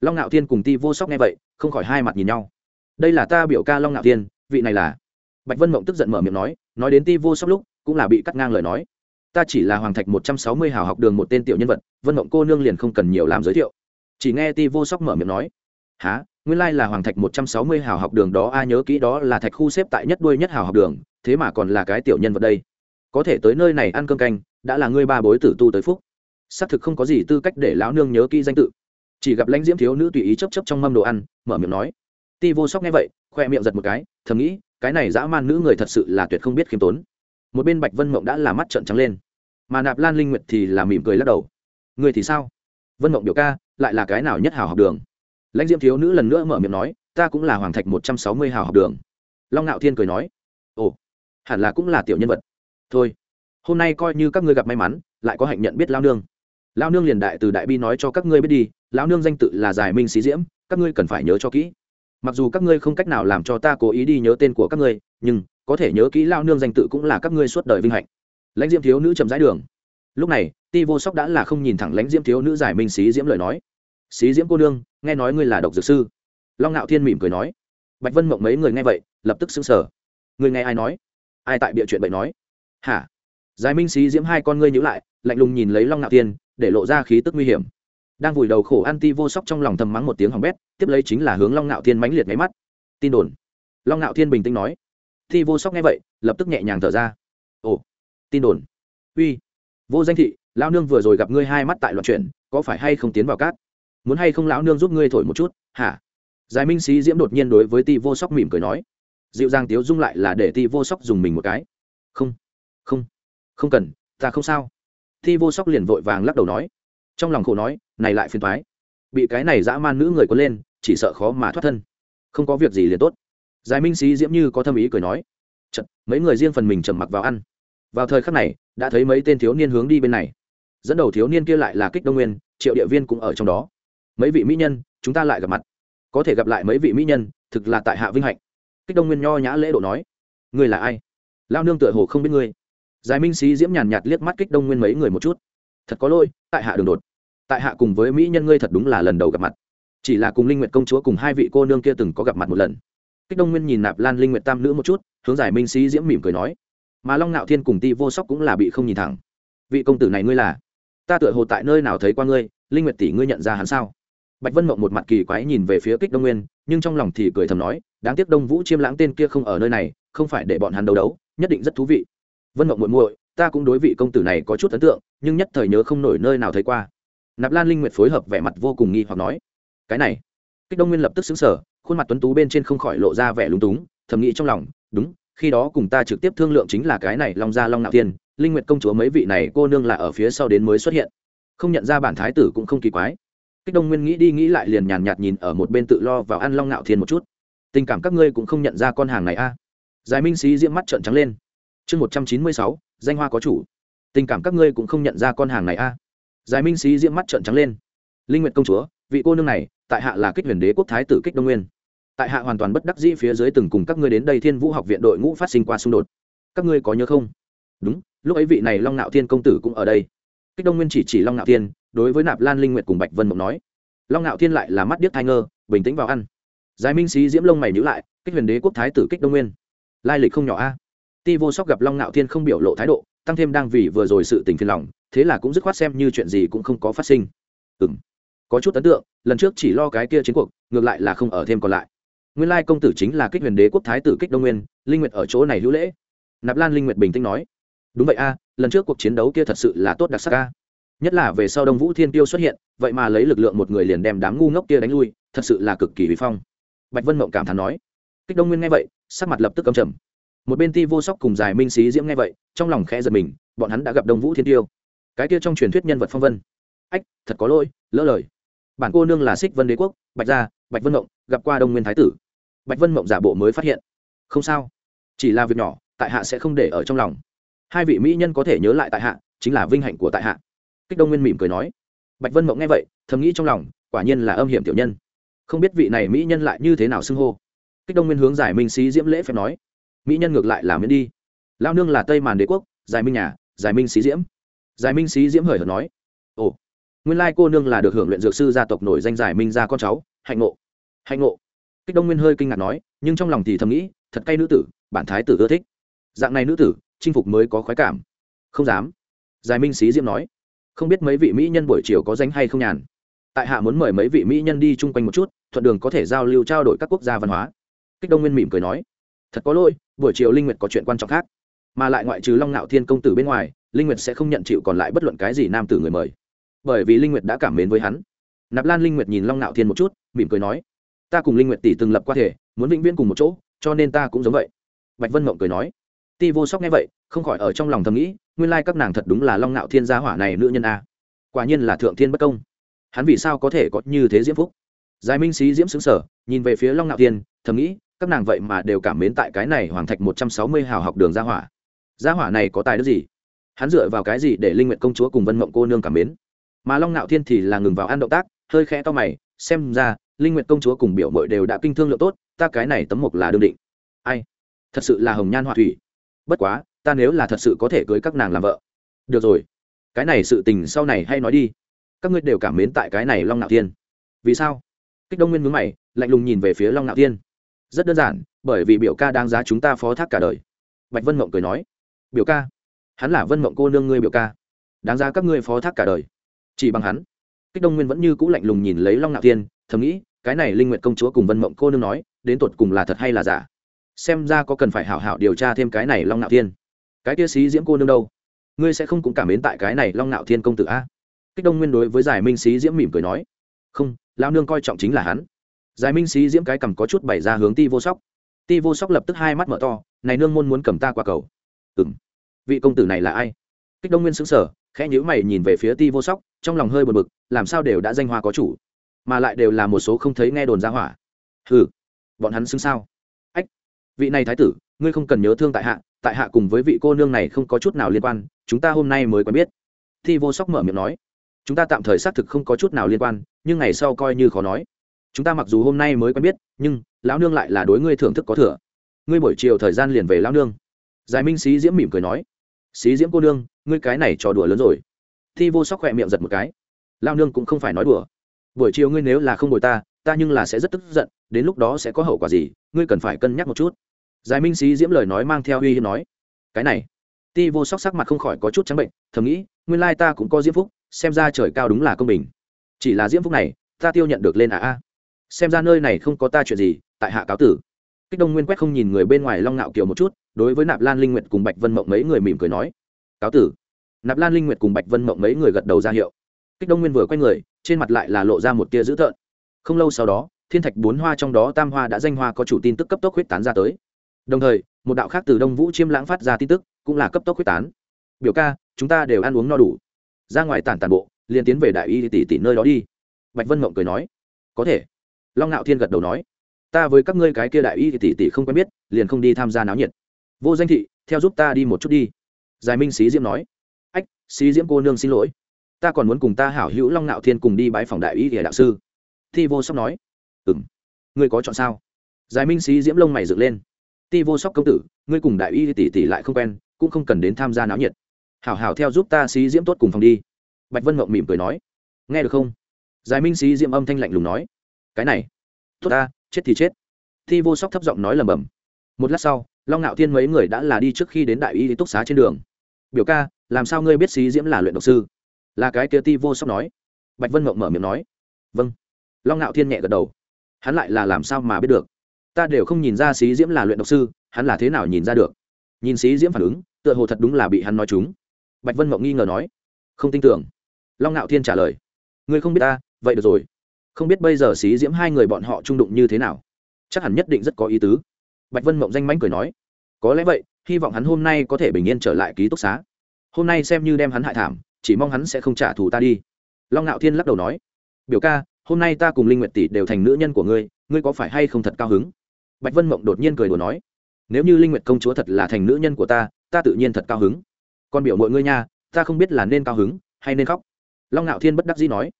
long ngạo thiên cùng ti vô sóc nghe vậy, không khỏi hai mặt nhìn nhau. Đây là ta biểu ca long ngạo thiên, vị này là bạch vân mộng tức giận mở miệng nói nói đến ti vô sóc lúc, cũng là bị cắt ngang lời nói. Ta chỉ là hoàng thạch một trăm sáu mươi hào học đường một tên tiểu nhân vật, vân mộng cô nương liền không cần nhiều làm giới thiệu. Chỉ nghe ti vô sóc mở miệng nói há nguyên lai là hoàng thạch một trăm sáu mươi hào học đường đó ai nhớ kỹ đó là thạch khu xếp tại nhất đuôi nhất hào học đường, thế mà còn là cái tiểu nhân vật đây. Có thể tới nơi này ăn cơm canh, đã là ngươi ba bối tử tu tới phúc. Xác thực không có gì tư cách để lão nương nhớ kỹ danh tự. Chỉ gặp lãnh diễm thiếu nữ tùy ý chấp chấp trong mâm đồ ăn, mở miệng nói. Ti vô sóc nghe vậy, khoe miệng giật một cái, thầm nghĩ, cái này dã man nữ người thật sự là tuyệt không biết khiêm tốn. Một bên bạch vân mộng đã là mắt trợn trắng lên. Mà nạp lan linh nguyệt thì là mỉm cười lắc đầu. Người thì sao? Vân mộng biểu ca, lại là cái nào nhất hào học đường? Lãnh diễm thiếu nữ lần nữa mở miệng nói, ta cũng là hoàng thạch một trăm sáu mươi hào học đường. Long ngạo thiên cười nói, ồ, hẳn là cũng là tiểu nhân vật. Thôi, hôm nay coi như các ngươi gặp may mắn, lại có hạnh nhận biết lao nương. Lao nương liền đại từ đại bi nói cho các ngươi biết đi lao nương danh tự là giải minh sĩ diễm, các ngươi cần phải nhớ cho kỹ. Mặc dù các ngươi không cách nào làm cho ta cố ý đi nhớ tên của các ngươi, nhưng có thể nhớ kỹ lao nương danh tự cũng là các ngươi suốt đời vinh hạnh. Lãnh diễm thiếu nữ chậm rãi đường. Lúc này, ti vô sóc đã là không nhìn thẳng lãnh diễm thiếu nữ giải minh xí diễm lời nói xí diễm cô nương, nghe nói ngươi là độc dược sư. Long ngạo thiên mỉm cười nói. Bạch vân mộng mấy người nghe vậy, lập tức xứng sở người nghe ai nói? Ai tại bịa chuyện bậy nói? Hả? Giải minh xí diễm hai con ngươi nhữ lại, lạnh lùng nhìn lấy long ngạo thiên, để lộ ra khí tức nguy hiểm. Đang vùi đầu khổ ăn ti vô sóc trong lòng thầm mắng một tiếng hỏng bét, tiếp lấy chính là hướng long ngạo thiên mãnh liệt nháy mắt. Tin đồn. Long ngạo thiên bình tĩnh nói. Thi vô sóc nghe vậy, lập tức nhẹ nhàng thở ra. Ồ, tin đồn. Uy. Vô danh thị, lão nương vừa rồi gặp ngươi hai mắt tại loạn chuyển có phải hay không tiến vào cát? Muốn hay không lão nương giúp ngươi thổi một chút hả? Giải minh sĩ diễm đột nhiên đối với ti vô sóc mỉm cười nói. Dịu dàng tiếu dung lại là để ti vô sóc dùng mình một cái. Không không không cần ta không sao. Ti vô sóc liền vội vàng lắc đầu nói. Trong lòng khổ nói này lại phiền thoái bị cái này dã man nữ người có lên chỉ sợ khó mà thoát thân. Không có việc gì liền tốt. Giải minh sĩ diễm như có thâm ý cười nói. Chật, mấy người riêng phần mình trầm mặc vào ăn. Vào thời khắc này đã thấy mấy tên thiếu niên hướng đi bên này. Dẫn đầu thiếu niên kia lại là kích đông nguyên triệu địa viên cũng ở trong đó mấy vị mỹ nhân, chúng ta lại gặp mặt. Có thể gặp lại mấy vị mỹ nhân, thực là tại hạ vinh hạnh. Kích đông nguyên nho nhã lễ độ nói. Ngươi là ai? Lao nương tựa hồ không biết ngươi. Giải minh sĩ diễm nhàn nhạt liếc mắt kích đông nguyên mấy người một chút. Thật có lỗi, tại hạ đường đột. Tại hạ cùng với mỹ nhân ngươi thật đúng là lần đầu gặp mặt. Chỉ là cùng linh nguyệt công chúa cùng hai vị cô nương kia từng có gặp mặt một lần. Kích đông nguyên nhìn nạp lan linh nguyệt tam nữ một chút, hướng giải minh sĩ diễm mỉm cười nói. Mà long nạo thiên cùng ti vô sóc cũng là bị không nhìn thẳng. Vị công tử này ngươi là? Ta tựa hồ tại nơi nào thấy qua ngươi, linh nguyệt tỷ ngươi nhận ra hắn sao? Bạch vân mộng một mặt kỳ quái nhìn về phía kích đông nguyên, nhưng trong lòng thì cười thầm nói, đáng tiếc đông vũ chiêm lãng tên kia không ở nơi này, không phải để bọn hắn đấu đấu, nhất định rất thú vị. Vân mộng muội muội, ta cũng đối vị công tử này có chút ấn tượng, nhưng nhất thời nhớ không nổi nơi nào thấy qua. Nạp lan linh nguyệt phối hợp vẻ mặt vô cùng nghi hoặc nói, cái này. Kích đông nguyên lập tức xứng sở khuôn mặt tuấn tú bên trên không khỏi lộ ra vẻ lúng túng, thầm nghĩ trong lòng, đúng, khi đó cùng ta trực tiếp thương lượng chính là cái này long gia long nạo tiên linh nguyệt công chúa mấy vị này cô nương là ở phía sau đến mới xuất hiện. Không nhận ra bản thái tử cũng không kỳ quái kích đông nguyên nghĩ đi nghĩ lại liền nhàn nhạt nhìn ở một bên tự lo vào ăn long nạo thiên một chút. Tình cảm các ngươi cũng không nhận ra con hàng này a. À. giải minh sĩ diễm mắt trợn trắng lên. Chương một trăm chín mươi sáu, danh hoa có chủ. Tình cảm các ngươi cũng không nhận ra con hàng này a. À. giải minh sĩ diễm mắt trợn trắng lên. Linh nguyệt công chúa, vị cô nương này, tại hạ là kích huyền đế quốc thái tử kích đông nguyên. Tại hạ hoàn toàn bất đắc dĩ phía dưới từng cùng các ngươi đến đây thiên vũ học viện đội ngũ phát sinh qua xung đột. Các ngươi có nhớ không? Đúng, lúc ấy vị này long nạo thiên công tử cũng ở đây kích đông nguyên chỉ chỉ long nạo thiên, đối với nạp lan linh nguyệt cùng bạch vân mộng nói, long nạo thiên lại là mắt điếc thai ngơ, bình tĩnh vào ăn. Giải minh sĩ diễm lông mày nhữ lại, kích huyền đế quốc thái tử kích đông nguyên, lai lịch không nhỏ a. Ti vô sóc gặp long nạo thiên không biểu lộ thái độ, tăng thêm đang vì vừa rồi sự tình phiền lòng, thế là cũng dứt khoát xem như chuyện gì cũng không có phát sinh. Ừ m có chút ấn tượng, lần trước chỉ lo cái kia chiến cuộc, ngược lại là không ở thêm còn lại. Nguyên lai công tử chính là kích huyền đế quốc thái tử kích đông nguyên, linh nguyệt ở chỗ này hữu lễ. Nạp lan linh nguyệt bình tĩnh nói, đúng vậy a lần trước cuộc chiến đấu kia thật sự là tốt đặc sắc ca. Nhất là về sau đông vũ thiên tiêu xuất hiện, vậy mà lấy lực lượng một người liền đem đám ngu ngốc kia đánh lui, thật sự là cực kỳ vi phong. Bạch vân mộng cảm thán nói. Kích đông nguyên nghe vậy, sắc mặt lập tức cầm trầm. Một bên ti vô sóc cùng giải minh sĩ diễm nghe vậy, trong lòng khẽ giật mình, bọn hắn đã gặp đông vũ thiên tiêu cái kia trong truyền thuyết nhân vật phong vân. Ách, thật có lỗi, lỡ lời. Bản cô nương là xích vân đế quốc, bạch gia, bạch vân mộng, gặp qua đông nguyên thái tử. Bạch vân mộng giả bộ mới phát hiện. Không sao. Chỉ là việc nhỏ, tại hạ sẽ không để ở trong lòng hai vị mỹ nhân có thể nhớ lại tại hạ, chính là vinh hạnh của tại hạ. Kích đông nguyên mỉm cười nói. Bạch vân mộng nghe vậy, thầm nghĩ trong lòng, quả nhiên là âm hiểm tiểu nhân. Không biết vị này mỹ nhân lại như thế nào xưng hô. Kích đông nguyên hướng giải minh sĩ diễm lễ phép nói. Mỹ nhân ngược lại là miễn đi. Lao nương là tây màn đế quốc, giải minh nhà, giải minh sĩ diễm. Giải minh sĩ diễm hời hợt nói. Ồ, nguyên lai cô nương là được hưởng luyện dược sư gia tộc nổi danh giải minh gia con cháu, hạnh ngộ. Hạnh ngộ? Kích đông nguyên hơi kinh ngạc nói, nhưng trong lòng thì thầm nghĩ, thật cay nữ tử, bản thái tử ưa thích. Dạng này nữ tử chinh phục mới có khoái cảm. Không dám. Giải minh sĩ diễm nói. Không biết mấy vị mỹ nhân buổi chiều có danh hay không nhàn. Tại hạ muốn mời mấy vị mỹ nhân đi chung quanh một chút, thuận đường có thể giao lưu trao đổi các quốc gia văn hóa. Kích đông nguyên mỉm cười nói. Thật có lỗi, buổi chiều linh nguyệt có chuyện quan trọng khác. Mà lại ngoại trừ long ngạo thiên công tử bên ngoài, linh nguyệt sẽ không nhận chịu còn lại bất luận cái gì nam tử người mời. Bởi vì linh nguyệt đã cảm mến với hắn. Nạp lan linh nguyệt nhìn long ngạo thiên một chút, mỉm cười nói. Ta cùng linh nguyệt tỷ từng lập qua thể, muốn vĩnh viễn cùng một chỗ, cho nên ta cũng giống vậy. Bạch vân mộng cười nói ti vô sóc nghe vậy, không khỏi ở trong lòng thầm nghĩ, nguyên lai các nàng thật đúng là long ngạo thiên gia hỏa này nữ nhân a. Quả nhiên là thượng thiên bất công. Hắn vì sao có thể có như thế diễm phúc? Giải minh sĩ diễm xứng sở nhìn về phía long ngạo thiên, thầm nghĩ, các nàng vậy mà đều cảm mến tại cái này hoàng thạch một trăm sáu mươi hào học đường gia hỏa. Gia hỏa này có tài đức gì? Hắn dựa vào cái gì để linh nguyện công chúa cùng vân mộng cô nương cảm mến? Mà long ngạo thiên thì là ngừng vào ăn động tác, hơi khẽ to mày, xem ra, linh nguyện công chúa cùng biểu mội đều đã kinh thương lượng tốt, ta cái này tấm mộc là đương định. Ai? Thật sự là hồng nhan họa thủy bất quá, ta nếu là thật sự có thể cưới các nàng làm vợ. Được rồi. Cái này sự tình sau này hay nói đi. Các ngươi đều cảm mến tại cái này long nạo thiên. Vì sao? Kích đông nguyên mướn mày, lạnh lùng nhìn về phía long nạo thiên. Rất đơn giản, bởi vì biểu ca đang giá chúng ta phó thác cả đời. Bạch vân mộng cười nói. Biểu ca? Hắn là vân mộng cô nương ngươi biểu ca. Đáng giá các ngươi phó thác cả đời. Chỉ bằng hắn. Kích đông nguyên vẫn như cũ lạnh lùng nhìn lấy long nạo thiên, thầm nghĩ, cái này linh nguyện công chúa cùng vân mộng cô nương nói, đến tột cùng là thật hay là giả? Xem ra có cần phải hảo hảo điều tra thêm cái này long nạo thiên. Cái kia sĩ diễm cô nương đâu? Ngươi sẽ không cũng cảm mến tại cái này long nạo thiên công tử a? Kích đông nguyên đối với giải minh sĩ diễm mỉm cười nói. Không lao nương coi trọng chính là hắn. Giải minh sĩ diễm cái cầm có chút bày ra hướng ti vô sóc. Ti vô sóc lập tức hai mắt mở to, này nương môn muốn cầm ta qua cầu. Ừng vị công tử này là ai? Kích đông nguyên xứng sở khẽ nhữ mày nhìn về phía ti vô sóc, trong lòng hơi bật bực, làm sao đều đã danh hoa có chủ, mà lại đều là một số không thấy nghe đồn ra hỏa? Hừ, bọn hắn xứng sao? Vị này thái tử, ngươi không cần nhớ thương tại hạ tại hạ cùng với vị cô nương này không có chút nào liên quan, chúng ta hôm nay mới quen biết. Thi vô sóc mở miệng nói. Chúng ta tạm thời xác thực không có chút nào liên quan, nhưng ngày sau coi như khó nói. Chúng ta mặc dù hôm nay mới quen biết, nhưng lão nương lại là đối ngươi thưởng thức có thừa. Ngươi buổi chiều thời gian liền về lão nương. Giải minh sĩ diễm mỉm cười nói. Sĩ diễm cô nương, ngươi cái này trò đùa lớn rồi. Thi vô sóc khỏe miệng giật một cái. Lao nương cũng không phải nói đùa. Buổi chiều ngươi nếu là không bồi ta ta nhưng là sẽ rất tức giận, đến lúc đó sẽ có hậu quả gì, ngươi cần phải cân nhắc một chút. Giải minh sĩ diễm lời nói mang theo uy hiếp nói, cái này. Ti vô sóc sắc mặt không khỏi có chút trắng bệnh, thầm nghĩ, nguyên lai ta cũng có diễm phúc, xem ra trời cao đúng là công bình. Chỉ là diễm phúc này, ta tiêu nhận được lên à a. Xem ra nơi này không có ta chuyện gì, tại hạ cáo tử. Kích đông nguyên quét không nhìn người bên ngoài long ngạo kiều một chút, đối với nạp lan linh nguyệt cùng bạch vân mộng mấy người mỉm cười nói, cáo tử. Nạp lan linh nguyệt cùng bạch vân mộng mấy người gật đầu ra hiệu. Kích đông nguyên vừa quay người, trên mặt lại là lộ ra một tia dữ tợn không lâu sau đó, thiên thạch bốn hoa trong đó tam hoa đã danh hoa có chủ tin tức cấp tốc huyết tán ra tới. Đồng thời, một đạo khác từ đông vũ chiêm lãng phát ra tin tức, cũng là cấp tốc huyết tán. Biểu ca, chúng ta đều ăn uống no đủ. Ra ngoài tản tàn bộ, liền tiến về đại y tỷ tỷ nơi đó đi. Bạch vân mộng cười nói. Có thể. Long ngạo thiên gật đầu nói. Ta với các ngươi cái kia đại y tỷ tỷ không quen biết, liền không đi tham gia náo nhiệt. Vô danh thị, theo giúp ta đi một chút đi. Giải minh xí diễm nói. Ách, xí diễm cô nương xin lỗi. Ta còn muốn cùng ta hảo hữu long ngạo thiên cùng đi bãi phòng đại y thì đạo sư thi vô sóc nói. Ừng ngươi có chọn sao? Giải minh sĩ diễm lông mày dựng lên. Ti vô sóc công tử, ngươi cùng đại y tỷ tỷ lại không quen, cũng không cần đến tham gia náo nhiệt. Hảo hảo theo giúp ta sĩ diễm tốt cùng phòng đi. Bạch vân mộng mỉm cười nói. Nghe được không? Giải minh sĩ diễm âm thanh lạnh lùng nói. Cái này, tốt ta, chết thì chết. Thi vô sóc thấp giọng nói lầm bầm một lát sau, long ngạo thiên mấy người đã là đi trước khi đến đại y túc xá trên đường. Biểu ca, làm sao ngươi biết sĩ diễm là luyện độc sư? Là cái kia ti vô sóc nói. Bạch vân mộng mở miệng nói. Vâng long ngạo thiên nhẹ gật đầu. Hắn lại là làm sao mà biết được? Ta đều không nhìn ra Xí diễm là luyện độc sư, hắn là thế nào nhìn ra được? Nhìn Xí diễm phản ứng, tựa hồ thật đúng là bị hắn nói chúng bạch vân mộng nghi ngờ nói. Không tin tưởng. Long ngạo thiên trả lời. Ngươi không biết ta, vậy được rồi. Không biết bây giờ xí diễm hai người bọn họ trung đụng như thế nào? Chắc hẳn nhất định rất có ý tứ. Bạch vân mộng danh mánh cười nói. Có lẽ vậy, hy vọng hắn hôm nay có thể bình yên trở lại ký túc xá. Hôm nay xem như đem hắn hại thảm, chỉ mong hắn sẽ không trả thù ta đi. Long ngạo thiên lắc đầu nói. Biểu ca hôm nay ta cùng linh nguyệt tỷ đều thành nữ nhân của ngươi ngươi có phải hay không thật cao hứng? Bạch vân mộng đột nhiên cười đùa nói, nếu như linh nguyệt công chúa thật là thành nữ nhân của ta ta tự nhiên thật cao hứng. Còn biểu mọi ngươi nha, ta không biết là nên cao hứng hay nên khóc. Long ngạo thiên bất đắc dĩ nói,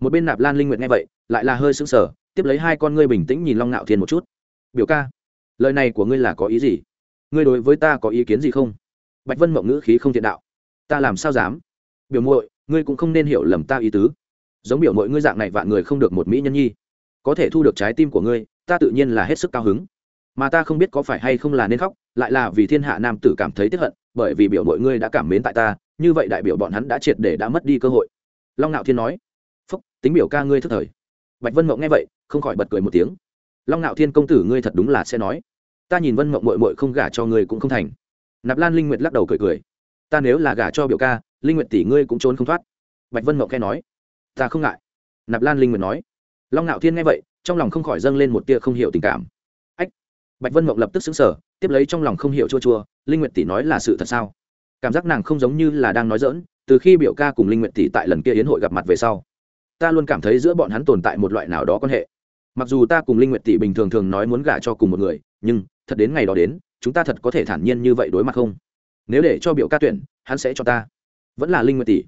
một bên nạp lan linh nguyệt nghe vậy, lại là hơi sững sờ, tiếp lấy hai con ngươi bình tĩnh nhìn long ngạo thiên một chút. Biểu ca, lời này của ngươi là có ý gì? Ngươi đối với ta có ý kiến gì không? Bạch vân mộng ngữ khí không thiện đạo, ta làm sao dám? Biểu muội, ngươi cũng không nên hiểu lầm ta ý tứ giống biểu mọi ngươi dạng này vạn người không được một mỹ nhân nhi. Có thể thu được trái tim của ngươi, ta tự nhiên là hết sức cao hứng. Mà ta không biết có phải hay không là nên khóc, lại là vì thiên hạ nam tử cảm thấy tiếc hận, bởi vì biểu mọi ngươi đã cảm mến tại ta, như vậy đại biểu bọn hắn đã triệt để đã mất đi cơ hội. Long ngạo thiên nói, phúc, tính biểu ca ngươi thức thời. Bạch vân mộng nghe vậy, không khỏi bật cười một tiếng. Long ngạo thiên công tử ngươi thật đúng là sẽ nói, ta nhìn vân mộng mội mội không gả cho ngươi cũng không thành. Nạp lan linh nguyệt lắc đầu cười cười, ta nếu là gả cho biểu ca, linh nguyệt tỷ ngươi cũng trốn không thoát. Bạch vân mộng khe nói ta không ngại. Nạp lan linh nguyệt nói. Long ngạo thiên nghe vậy, trong lòng không khỏi dâng lên một tia không hiểu tình cảm. Ách! Bạch vân mộng lập tức xứng sở tiếp lấy trong lòng không hiểu chua chua, linh nguyệt tỷ nói là sự thật sao? Cảm giác nàng không giống như là đang nói dỡn từ khi biểu ca cùng linh nguyệt tỷ tại lần kia yến hội gặp mặt về sau, ta luôn cảm thấy giữa bọn hắn tồn tại một loại nào đó quan hệ. Mặc dù ta cùng linh nguyệt tỷ bình thường thường nói muốn gả cho cùng một người, nhưng, thật đến ngày đó đến, chúng ta thật có thể thản nhiên như vậy đối mặt không? Nếu để cho biểu ca tuyển, hắn sẽ cho ta. Vẫn là linh nguyệt tỷ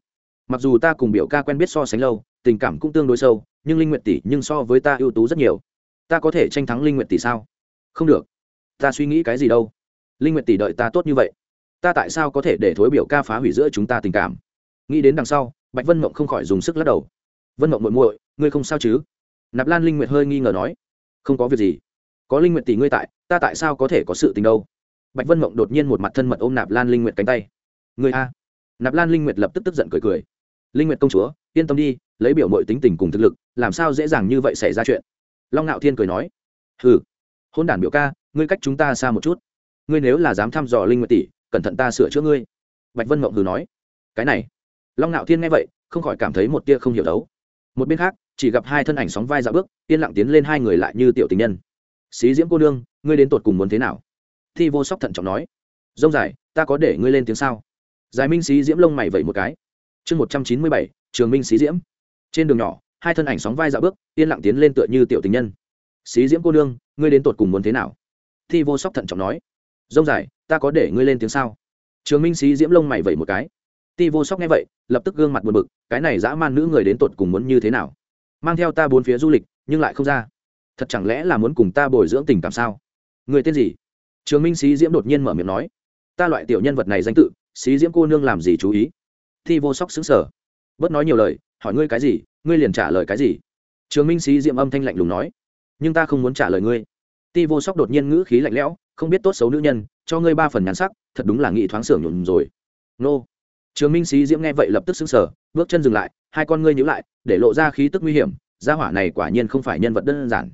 mặc dù ta cùng biểu ca quen biết so sánh lâu, tình cảm cũng tương đối sâu, nhưng linh nguyệt tỷ nhưng so với ta ưu tú rất nhiều. Ta có thể tranh thắng linh nguyệt tỷ sao? Không được. Ta suy nghĩ cái gì đâu? Linh nguyệt tỷ đợi ta tốt như vậy. Ta tại sao có thể để thối biểu ca phá hủy giữa chúng ta tình cảm? Nghĩ đến đằng sau, bạch vân mộng không khỏi dùng sức lắc đầu. Vân mộng muội muội, ngươi không sao chứ? Nạp lan linh nguyệt hơi nghi ngờ nói. Không có việc gì. Có linh nguyệt tỷ ngươi tại, ta tại sao có thể có sự tình đâu? Bạch vân mộng đột nhiên một mặt thân mật ôm nạp lan linh nguyệt cánh tay. Người a? Nạp lan linh nguyệt lập tức tức giận cười cười linh nguyệt công chúa, yên tâm đi, lấy biểu mội tính tình cùng thực lực, làm sao dễ dàng như vậy xảy ra chuyện? Long ngạo thiên cười nói, hừ, hôn đản biểu ca, ngươi cách chúng ta xa một chút. Ngươi nếu là dám thăm dò linh nguyệt tỷ, cẩn thận ta sửa chữa ngươi. Bạch vân mộng hừ nói, cái này. Long ngạo thiên nghe vậy, không khỏi cảm thấy một tia không hiểu đấu. Một bên khác, chỉ gặp hai thân ảnh sóng vai dạo bước, yên lặng tiến lên hai người lại như tiểu tình nhân. Xí diễm cô nương, ngươi đến tột cùng muốn thế nào? Thi vô sóc thận trọng nói dông dài, ta có để ngươi lên tiếng sao? Giải minh xí diễm lông mày vậy một cái chương một trăm chín mươi bảy, trường minh xí diễm. Trên đường nhỏ, hai thân ảnh sóng vai dạo bước, yên lặng tiến lên tựa như tiểu tình nhân. Xí diễm cô nương, ngươi đến tột cùng muốn thế nào? Thi vô sóc thận trọng nói. Dông dài, ta có để ngươi lên tiếng sao? Trường minh xí diễm lông mày vẩy một cái. Ti vô sóc nghe vậy, lập tức gương mặt buồn bực, cái này dã man nữ người đến tột cùng muốn như thế nào? Mang theo ta bốn phía du lịch, nhưng lại không ra. Thật chẳng lẽ là muốn cùng ta bồi dưỡng tình cảm sao? Người tên gì? Trường minh xí diễm đột nhiên mở miệng nói. Ta loại tiểu nhân vật này danh tự, xí diễm cô nương làm gì chú ý? Thi vô sóc xứng sở bớt nói nhiều lời, hỏi ngươi cái gì, ngươi liền trả lời cái gì? Trường minh sĩ diễm âm thanh lạnh lùng nói. Nhưng ta không muốn trả lời ngươi. Ti vô sóc đột nhiên ngữ khí lạnh lẽo, không biết tốt xấu nữ nhân, cho ngươi ba phần nhắn sắc, thật đúng là nghị thoáng xưởng nhuộm rồi. Nô. Trường minh sĩ diễm nghe vậy lập tức xứng sở bước chân dừng lại, hai con ngươi nhíu lại, để lộ ra khí tức nguy hiểm, gia hỏa này quả nhiên không phải nhân vật đơn giản.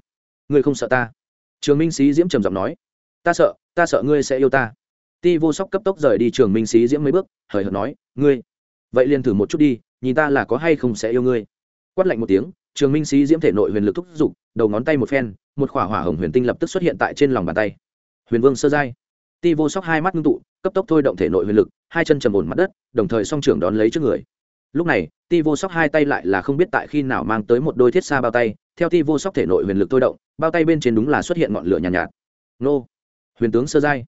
Ngươi không sợ ta? Trường minh sĩ diễm trầm giọng nói. Ta sợ ta sợ ngươi sẽ yêu ta. Ti vô sóc cấp tốc rời đi trường minh sĩ diễm mấy bước, hời hợt nói, ngươi vậy liền thử một chút đi nhìn ta là có hay không sẽ yêu ngươi. Quát lạnh một tiếng trường minh sĩ diễm thể nội huyền lực thúc giục đầu ngón tay một phen một khỏa hỏa hồng huyền tinh lập tức xuất hiện tại trên lòng bàn tay. Huyền vương sơ giai. Ti vô sóc hai mắt ngưng tụ cấp tốc thôi động thể nội huyền lực hai chân trầm ổn mặt đất đồng thời song trưởng đón lấy trước người. Lúc này ti vô sóc hai tay lại là không biết tại khi nào mang tới một đôi thiết xa bao tay theo ti vô sóc thể nội huyền lực thôi động bao tay bên trên đúng là xuất hiện ngọn lửa nhàn nhạt, nhạt. Nô. Huyền tướng sơ giai.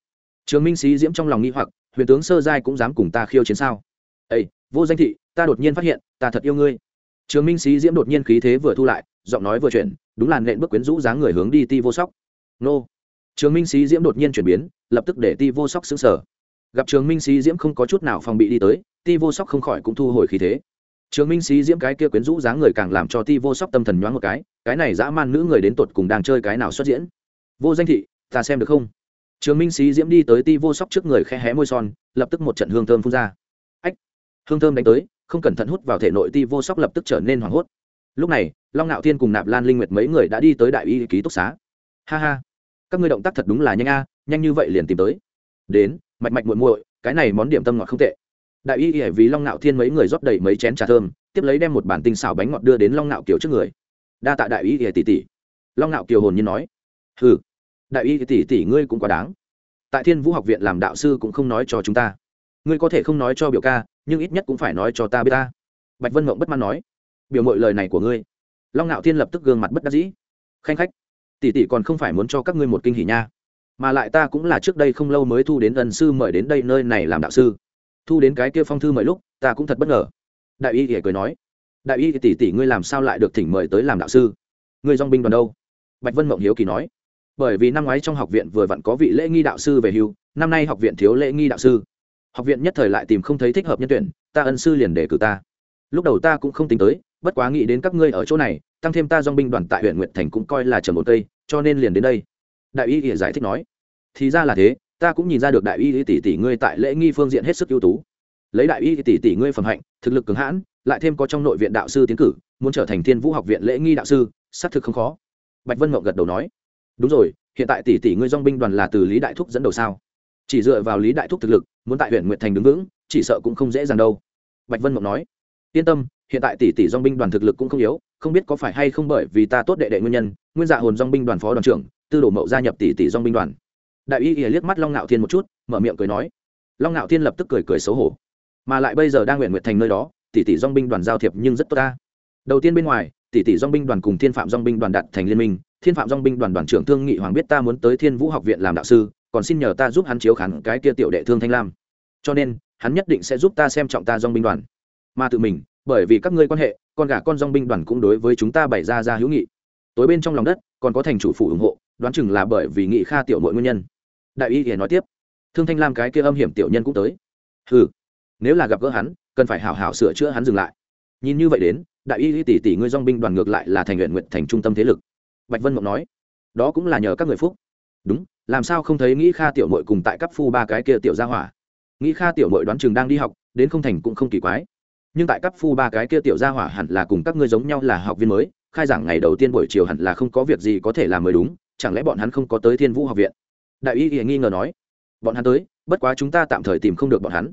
Trường minh sĩ diễm trong lòng nghi hoặc huyền tướng sơ giai cũng dám cùng ta khiêu chiến sao? Ây vô danh thị, ta đột nhiên phát hiện, ta thật yêu ngươi. Trường minh sĩ diễm đột nhiên khí thế vừa thu lại, giọng nói vừa chuyển, đúng là nện bước quyến rũ dáng người hướng đi ti vô sóc. Nô. Trường minh sĩ diễm đột nhiên chuyển biến, lập tức để ti vô sóc xứng sở gặp trường minh sĩ diễm không có chút nào phòng bị đi tới, ti vô sóc không khỏi cũng thu hồi khí thế. Trường minh sĩ diễm cái kia quyến rũ dáng người càng làm cho ti vô sóc tâm thần nhoáng một cái cái này dã man nữ người đến tột cùng đang chơi cái nào xuất diễn? Vô danh thị, ta xem được không? Trường minh sĩ diễm đi tới ti vô sóc trước người khe hé môi son, lập tức một trận hương thơm phun ra hương thơm đánh tới, không cẩn thận hút vào thể nội ti vô sóc lập tức trở nên hoảng hốt. Lúc này, long ngạo thiên cùng nạp lan linh nguyệt mấy người đã đi tới đại y ký túc xá. Ha ha, các ngươi động tác thật đúng là nhanh a, nhanh như vậy liền tìm tới. Đến, mạch mạch muội muội, cái này món điểm tâm ngọt không tệ. Đại y ỉa vì long ngạo thiên mấy người rót đầy mấy chén trà thơm, tiếp lấy đem một bản tinh xảo bánh ngọt đưa đến long ngạo kiều trước người. Đa tạ đại y ỉa tỷ tỷ. Long ngạo kiều hồn nhiên nói. Hừ, đại y tỷ tỷ ngươi cũng quá đáng. Tại thiên vũ học viện làm đạo sư cũng không nói cho chúng ta. Ngươi có thể không nói cho biểu ca nhưng ít nhất cũng phải nói cho ta biết ta. Bạch vân mộng bất mãn nói, biểu mội lời này của ngươi. Long ngạo thiên lập tức gương mặt bất đắc dĩ. Khanh khách, tỷ tỷ còn không phải muốn cho các ngươi một kinh hỉ nha. Mà lại ta cũng là trước đây không lâu mới thu đến ân sư mời đến đây nơi này làm đạo sư. Thu đến cái kia phong thư mời lúc, ta cũng thật bất ngờ. Đại y thì cười nói, đại y tỷ tỷ ngươi làm sao lại được thỉnh mời tới làm đạo sư? Ngươi dong binh đoàn đâu? Bạch vân mộng hiếu kỳ nói, bởi vì năm ngoái trong học viện vừa vặn có vị lễ nghi đạo sư về hưu, năm nay học viện thiếu lễ nghi đạo sư học viện nhất thời lại tìm không thấy thích hợp nhân tuyển, ta ân sư liền để cử ta. Lúc đầu ta cũng không tính tới, bất quá nghĩ đến các ngươi ở chỗ này, tăng thêm ta dong binh đoàn tại huyện nguyện thành cũng coi là trầm một cây, cho nên liền đến đây. Đại y ỉa giải thích nói. Thì ra là thế, ta cũng nhìn ra được đại y tỷ tỷ ngươi tại lễ nghi phương diện hết sức ưu tú. Lấy đại y tỷ tỷ ngươi phẩm hạnh, thực lực cứng hãn, lại thêm có trong nội viện đạo sư tiến cử, muốn trở thành thiên vũ học viện lễ nghi đạo sư, xác thực không khó. Bạch vân mộng gật đầu nói. Đúng rồi, hiện tại tỷ tỷ ngươi dong binh đoàn là từ lý đại thúc dẫn đầu sao? Chỉ dựa vào lý đại thúc thực lực, muốn tại huyện nguyện thành đứng vững, chỉ sợ cũng không dễ dàng đâu. Bạch vân mộng nói. Yên tâm, hiện tại tỷ tỷ dong binh đoàn thực lực cũng không yếu, không biết có phải hay không bởi vì ta tốt đệ đệ nguyên nhân, nguyên dạ hồn dong binh đoàn phó đoàn trưởng, tư đổ mậu gia nhập tỷ tỷ dong binh đoàn. Đại y ỉa liếc mắt long ngạo thiên một chút, mở miệng cười nói. Long ngạo thiên lập tức cười cười xấu hổ. Mà lại bây giờ đang nguyện nguyện thành nơi đó, tỷ tỷ dong binh đoàn giao thiệp nhưng rất tốt ta. Đầu tiên bên ngoài, tỷ tỷ dong binh đoàn cùng thiên phạm dong binh đoàn đặt thành liên minh, thiên phạm dong binh đoàn đoàn trưởng thương nghị hoàng biết ta muốn tới thiên vũ học viện làm đạo sư còn xin nhờ ta giúp hắn chiếu khán cái kia tiểu đệ thương thanh lam. Cho nên, hắn nhất định sẽ giúp ta xem trọng ta dong binh đoàn. Mà tự mình, bởi vì các ngươi quan hệ, con gà con dong binh đoàn cũng đối với chúng ta bày ra ra hữu nghị. Tối bên trong lòng đất, còn có thành chủ phủ ủng hộ, đoán chừng là bởi vì nghị kha tiểu nội nguyên nhân. Đại y hiển nói tiếp, thương thanh lam cái kia âm hiểm tiểu nhân cũng tới. Ừ nếu là gặp gỡ hắn, cần phải hảo hảo sửa chữa hắn dừng lại. Nhìn như vậy đến, đại y tỷ tỷ ngươi dong binh đoàn ngược lại là thành nguyện nguyện thành trung tâm thế lực. Bạch vân mộng nói, đó cũng là nhờ các người phúc. Đúng làm sao không thấy nghĩ kha tiểu mội cùng tại cấp phu ba cái kia tiểu gia hỏa? Nghĩ kha tiểu mội đoán chừng đang đi học, đến không thành cũng không kỳ quái. Nhưng tại cấp phu ba cái kia tiểu gia hỏa hẳn là cùng các ngươi giống nhau là học viên mới, khai giảng ngày đầu tiên buổi chiều hẳn là không có việc gì có thể làm mới đúng, chẳng lẽ bọn hắn không có tới thiên vũ học viện? Đại y thì nghi ngờ nói. Bọn hắn tới, bất quá chúng ta tạm thời tìm không được bọn hắn.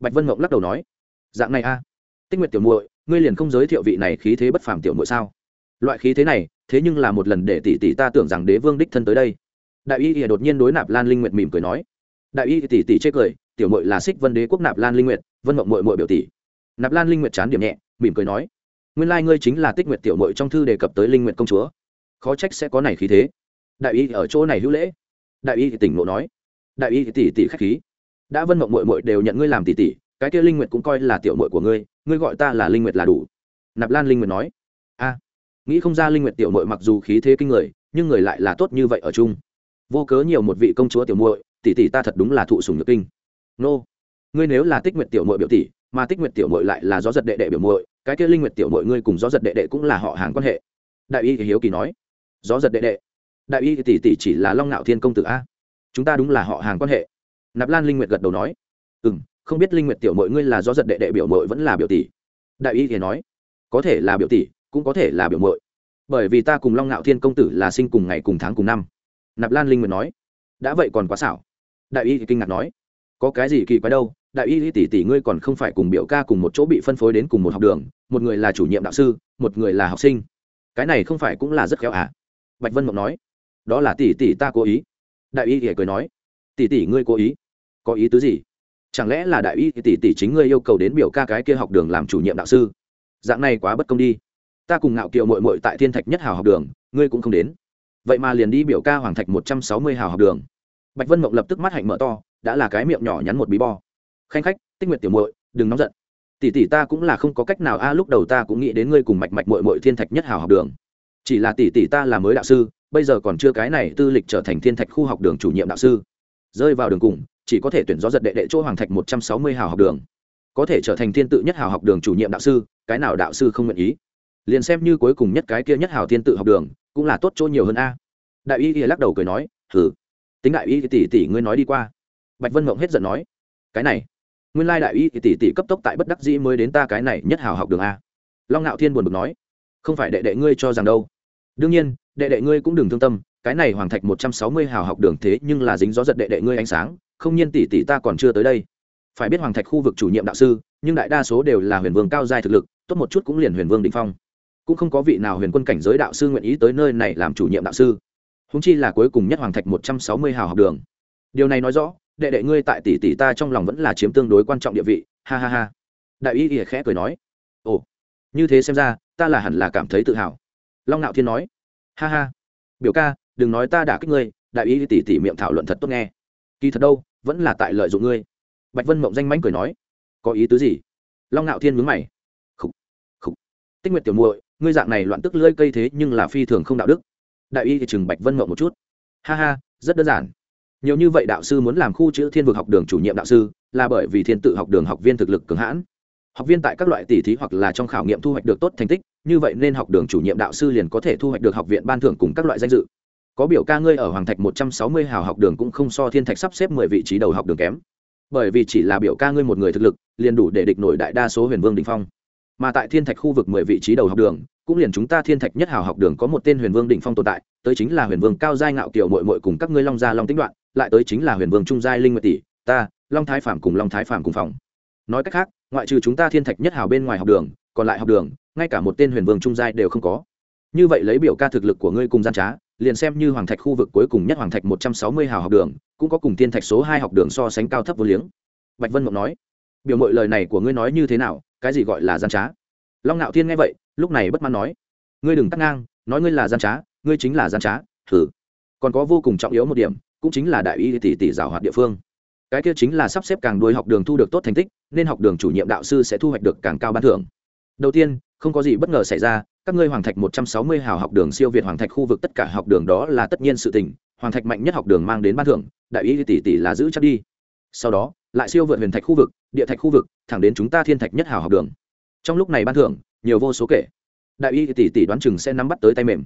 Bạch vân mộng lắc đầu nói. Dạng này a. À? tích nguyệt tiểu muội, ngươi liền không giới thiệu vị này khí thế bất phàm tiểu muội sao? Loại khí thế này, thế nhưng là một lần để tỷ tỷ ta tưởng rằng đế vương đích thân tới đây đại y thì đột nhiên đối nạp lan linh nguyệt mỉm cười nói, đại y tỷ tỷ chê cười, tiểu muội là xích vân đế quốc nạp lan linh nguyệt, vân mộng muội muội biểu tỷ nạp lan linh nguyệt chán điểm nhẹ, mỉm cười nói, nguyên lai ngươi chính là tích nguyệt tiểu muội trong thư đề cập tới linh nguyệt công chúa, khó trách sẽ có này khí thế. Đại y ở chỗ này hữu lễ. Đại y thì tỉnh ngộ nói, đại y thì tỷ tỷ khách khí, đã vân mộng muội muội đều nhận ngươi làm tỷ tỷ cái kia linh nguyệt cũng coi là tiểu muội của ngươi ngươi gọi ta là linh nguyệt là đủ. Nạp lan linh nguyệt nói, a, nghĩ không ra linh nguyệt tiểu muội mặc dù khí thế kinh người, nhưng người lại là tốt như vậy ở chung vô cớ nhiều một vị công chúa tiểu muội, tỷ tỷ ta thật đúng là thụ sủng nhược kinh. Nô, ngươi nếu là tích nguyệt tiểu muội biểu tỷ, mà tích nguyệt tiểu muội lại là gió giật đệ đệ biểu muội, cái kia linh nguyệt tiểu muội ngươi cùng gió giật đệ đệ cũng là họ hàng quan hệ. Đại y thì hiếu kỳ nói. Gió giật đệ đệ. Đại y tỷ tỷ chỉ là long ngạo thiên công tử a. Chúng ta đúng là họ hàng quan hệ. Nạp lan linh nguyệt gật đầu nói. Ừ m không biết linh nguyệt tiểu mội ngươi là do giật đệ đệ biểu mội vẫn là biểu tỷ? Đại y thì nói. Có thể là biểu tỷ, cũng có thể là biểu mội bởi vì ta cùng long ngạo thiên công tử là sinh cùng ngày cùng tháng cùng năm nạp lan linh nguyện nói, đã vậy còn quá xảo. Đại y kinh ngạc nói, có cái gì kỳ quái đâu, đại y tỷ tỷ ngươi còn không phải cùng biểu ca cùng một chỗ bị phân phối đến cùng một học đường, một người là chủ nhiệm đạo sư, một người là học sinh. Cái này không phải cũng là rất khéo à? Bạch vân mộng nói, đó là tỷ tỷ ta cố ý. Đại y thì cười nói, tỷ tỷ ngươi cố ý? Có ý tứ gì? Chẳng lẽ là đại y tỷ tỷ chính ngươi yêu cầu đến biểu ca cái kia học đường làm chủ nhiệm đạo sư? Dạng này quá bất công đi. Ta cùng ngạo kiệu mội mội tại thiên thạch nhất hào học đường, ngươi cũng không đến vậy mà liền đi biểu ca hoàng thạch một trăm sáu mươi hào học đường. Bạch vân mộng lập tức mắt hạnh mở to, đã là cái miệng nhỏ nhắn một bí bo. Khanh khách, tích nguyện tiểu muội, đừng nóng giận. Tỷ tỷ ta cũng là không có cách nào, a, lúc đầu ta cũng nghĩ đến ngươi cùng mạch mạch muội muội thiên thạch nhất hào học đường. Chỉ là tỷ tỷ ta là mới đạo sư, bây giờ còn chưa cái này tư lịch trở thành thiên thạch khu học đường chủ nhiệm đạo sư. Rơi vào đường cùng, chỉ có thể tuyển gió giật đệ đệ chỗ hoàng thạch một trăm sáu mươi hào học đường. Có thể trở thành thiên tự nhất hào học đường chủ nhiệm đạo sư, cái nào đạo sư không nguyện ý? Liền xem như cuối cùng nhất cái kia nhất hào thiên tự học đường cũng là tốt chỗ nhiều hơn a. Đại y lắc đầu cười nói thử tính đại y tỷ tỷ ngươi nói đi qua. Bạch vân mộng hết giận nói, cái này, nguyên lai đại y tỷ tỷ cấp tốc tại bất đắc dĩ mới đến ta cái này nhất hào học đường a. Long ngạo thiên buồn bực nói, không phải đệ đệ ngươi cho rằng đâu. Đương nhiên, đệ đệ ngươi cũng đừng thương tâm, cái này hoàng thạch một trăm sáu mươi hào học đường thế nhưng là dính gió giật đệ đệ ngươi ánh sáng, không nhiên tỷ tỷ ta còn chưa tới đây. Phải biết hoàng thạch khu vực chủ nhiệm đạo sư, nhưng đại đa số đều là huyền vương cao giai thực lực, tốt một chút cũng liền huyền vương định phong cũng không có vị nào huyền quân cảnh giới đạo sư nguyện ý tới nơi này làm chủ nhiệm đạo sư. Húng chi là cuối cùng nhất hoàng thạch một trăm sáu mươi hào học đường. Điều này nói rõ, đệ đệ ngươi tại tỷ tỷ ta trong lòng vẫn là chiếm tương đối quan trọng địa vị. Ha ha ha. Đại y ỉa khẽ cười nói. Ồ, như thế xem ra, ta là hẳn là cảm thấy tự hào. Long nạo thiên nói. Ha ha. Biểu ca, đừng nói ta đã kích ngươi, đại y tỷ tỷ miệng thảo luận thật tốt nghe. Kỳ thật đâu, vẫn là tại lợi dụng ngươi. Bạch vân mộng danh mánh cười nói. Có ý tứ gì? Long nạo thiên mướn mày. Khúc khúc tích nguyệt tiểu muội ngươi dạng này loạn tức lưỡi cây thế nhưng là phi thường không đạo đức. Đại y thì chừng bạch vân mộng một chút. Ha ha, rất đơn giản. Nhiều như vậy đạo sư muốn làm khu chữ thiên vực học đường chủ nhiệm đạo sư, là bởi vì thiên tự học đường học viên thực lực cường hãn. Học viên tại các loại tỷ thí hoặc là trong khảo nghiệm thu hoạch được tốt thành tích, như vậy nên học đường chủ nhiệm đạo sư liền có thể thu hoạch được học viện ban thưởng cùng các loại danh dự. Có biểu ca ngươi ở hoàng thạch một trăm sáu mươi hào học đường cũng không so thiên thạch sắp xếp mười vị trí đầu học đường kém. Bởi vì chỉ là biểu ca ngươi một người thực lực, liền đủ để địch nổi đại đa số huyền vương đình phong mà tại thiên thạch khu vực mười vị trí đầu học đường, cũng liền chúng ta thiên thạch nhất hào học đường có một tên huyền vương đỉnh phong tồn tại, tới chính là huyền vương cao giai ngạo kiểu mội mội cùng các ngươi long gia long tính đoạn, lại tới chính là huyền vương trung giai linh nguyệt tỷ, ta, long thái phạm cùng long thái phạm cùng phòng. Nói cách khác, ngoại trừ chúng ta thiên thạch nhất hào bên ngoài học đường, còn lại học đường, ngay cả một tên huyền vương trung giai đều không có. Như vậy lấy biểu ca thực lực của ngươi cùng gian trá, liền xem như hoàng thạch khu vực cuối cùng nhất hoàng thạch một trăm sáu mươi hào học đường, cũng có cùng thiên thạch số hai học đường so sánh cao thấp vô liếng. Bạch vân mộng nói biểu mội lời này của ngươi nói như thế nào, cái gì gọi là gian trá? Long ngạo thiên nghe vậy, lúc này bất mãn nói, ngươi đừng tắt ngang, nói ngươi là gian trá, ngươi chính là gian trá thử còn có vô cùng trọng yếu một điểm, cũng chính là đại y tỷ tỷ giảo hoạt địa phương. Cái kia chính là sắp xếp càng đuôi học đường thu được tốt thành tích, nên học đường chủ nhiệm đạo sư sẽ thu hoạch được càng cao ban thưởng. Đầu tiên, không có gì bất ngờ xảy ra, các ngươi hoàng thạch một trăm sáu mươi hào học đường siêu việt hoàng thạch khu vực tất cả học đường đó là tất nhiên sự tình, hoàng thạch mạnh nhất học đường mang đến ban thưởng, đại y tỷ tỷ là giữ chắc đi sau đó, lại siêu vượt huyền thạch khu vực, địa thạch khu vực, thẳng đến chúng ta thiên thạch nhất hào học đường. Trong lúc này ban thưởng, nhiều vô số kể. Đại y tỷ tỷ đoán chừng sẽ nắm bắt tới tay mềm.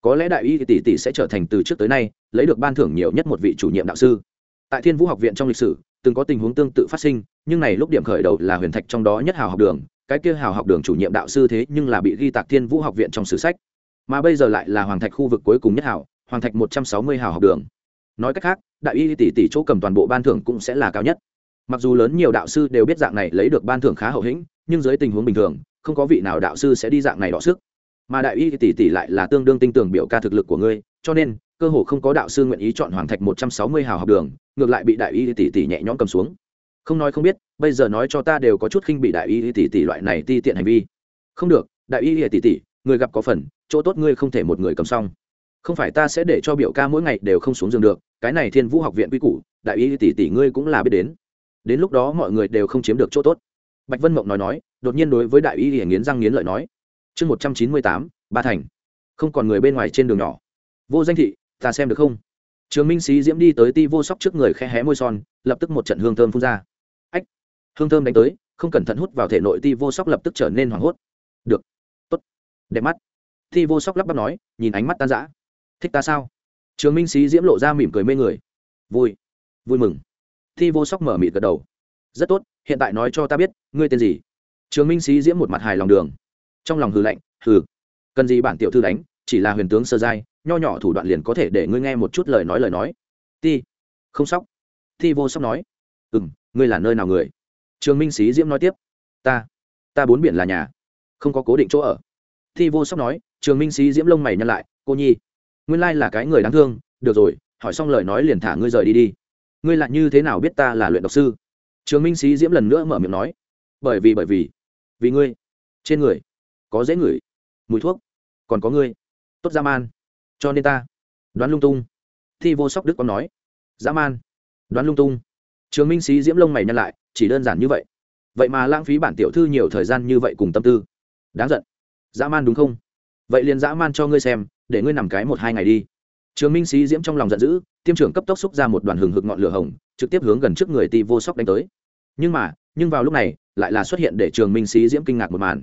Có lẽ đại y tỷ tỷ sẽ trở thành từ trước tới nay, lấy được ban thưởng nhiều nhất một vị chủ nhiệm đạo sư. Tại thiên vũ học viện trong lịch sử, từng có tình huống tương tự phát sinh, nhưng này lúc điểm khởi đầu là huyền thạch trong đó nhất hào học đường, cái kia hào học đường chủ nhiệm đạo sư thế nhưng là bị ghi tạc thiên vũ học viện trong sử sách. Mà bây giờ lại là hoàng thạch khu vực cuối cùng nhất hào, hoàng thạch một trăm sáu mươi hào học đường nói cách khác, đại y tỷ tỷ chỗ cầm toàn bộ ban thưởng cũng sẽ là cao nhất. Mặc dù lớn nhiều đạo sư đều biết dạng này lấy được ban thưởng khá hậu hĩnh, nhưng dưới tình huống bình thường, không có vị nào đạo sư sẽ đi dạng này đọ sức. Mà đại y tỷ tỷ lại là tương đương tinh tường biểu ca thực lực của ngươi, cho nên, cơ hồ không có đạo sư nguyện ý chọn hoàng thạch một trăm sáu mươi hào học đường, ngược lại bị đại y tỷ tỷ nhẹ nhõm cầm xuống. Không nói không biết, bây giờ nói cho ta đều có chút khinh bị đại y tỷ tỷ loại này ti tiện hành vi. Không được, đại y tỷ tỷ, người gặp có phần, chỗ tốt ngươi không thể một người cầm xong không phải ta sẽ để cho biểu ca mỗi ngày đều không xuống giường được, cái này thiên vũ học viện quy củ, đại y tỷ tỷ ngươi cũng là biết đến. Đến lúc đó mọi người đều không chiếm được chỗ tốt. Bạch vân mộng nói nói, đột nhiên đối với đại y hiển nghiến răng nghiến lợi nói, chương một trăm chín mươi tám, ba thành. Không còn người bên ngoài trên đường nhỏ. Vô danh thị, ta xem được không? Trường minh sĩ diễm đi tới ti vô sóc trước người khe hé môi son, lập tức một trận hương thơm phun ra. Ách, hương thơm đánh tới, không cẩn thận hút vào thể nội ti vô sóc lập tức trở nên hoảng hốt. Được, tốt. Đẹp mắt. Ti vô sóc lắp bắp nói, nhìn ánh mắt tan rã thích ta sao? Trường minh sĩ diễm lộ ra mỉm cười mê người. Vui. Vui mừng. Thi vô sóc mở mịt gật đầu. Rất tốt, hiện tại nói cho ta biết, ngươi tên gì? Trường minh sĩ diễm một mặt hài lòng đường. Trong lòng hừ lạnh, hừ. Cần gì bản tiểu thư đánh, chỉ là huyền tướng sơ giai, nho nhỏ thủ đoạn liền có thể để ngươi nghe một chút lời nói lời nói. Ti. Không sóc. Thi vô sóc nói. Ừ m ngươi là nơi nào người? Trường minh sĩ diễm nói tiếp. Ta. Ta bốn biển là nhà. Không có cố định chỗ ở. Thi vô sóc nói, trường minh sĩ diễm lông mày nhăn lại, cô nhi nguyên lai là cái người đáng thương, được rồi, hỏi xong lời nói liền thả ngươi rời đi đi. Ngươi lại như thế nào biết ta là luyện độc sư? Trường minh sĩ diễm lần nữa mở miệng nói. Bởi vì bởi vì vì ngươi, trên người, có dễ ngửi, mùi thuốc, còn có ngươi, tốt dã man. Cho nên ta, đoán lung tung, thi vô sóc đức còn nói. Dã man, đoán lung tung. Trường minh sĩ diễm lông mày nhăn lại, chỉ đơn giản như vậy. Vậy mà lãng phí bản tiểu thư nhiều thời gian như vậy cùng tâm tư. Đáng giận. Dã man đúng không? Vậy liền dã man cho ngươi xem để ngươi nằm cái một hai ngày đi. Trường minh sĩ diễm trong lòng giận dữ tiêm trưởng cấp tốc xúc ra một đoàn hừng hực ngọn lửa hồng trực tiếp hướng gần trước người ti vô sóc đánh tới. Nhưng mà nhưng vào lúc này lại là xuất hiện để trường minh sĩ diễm kinh ngạc một màn.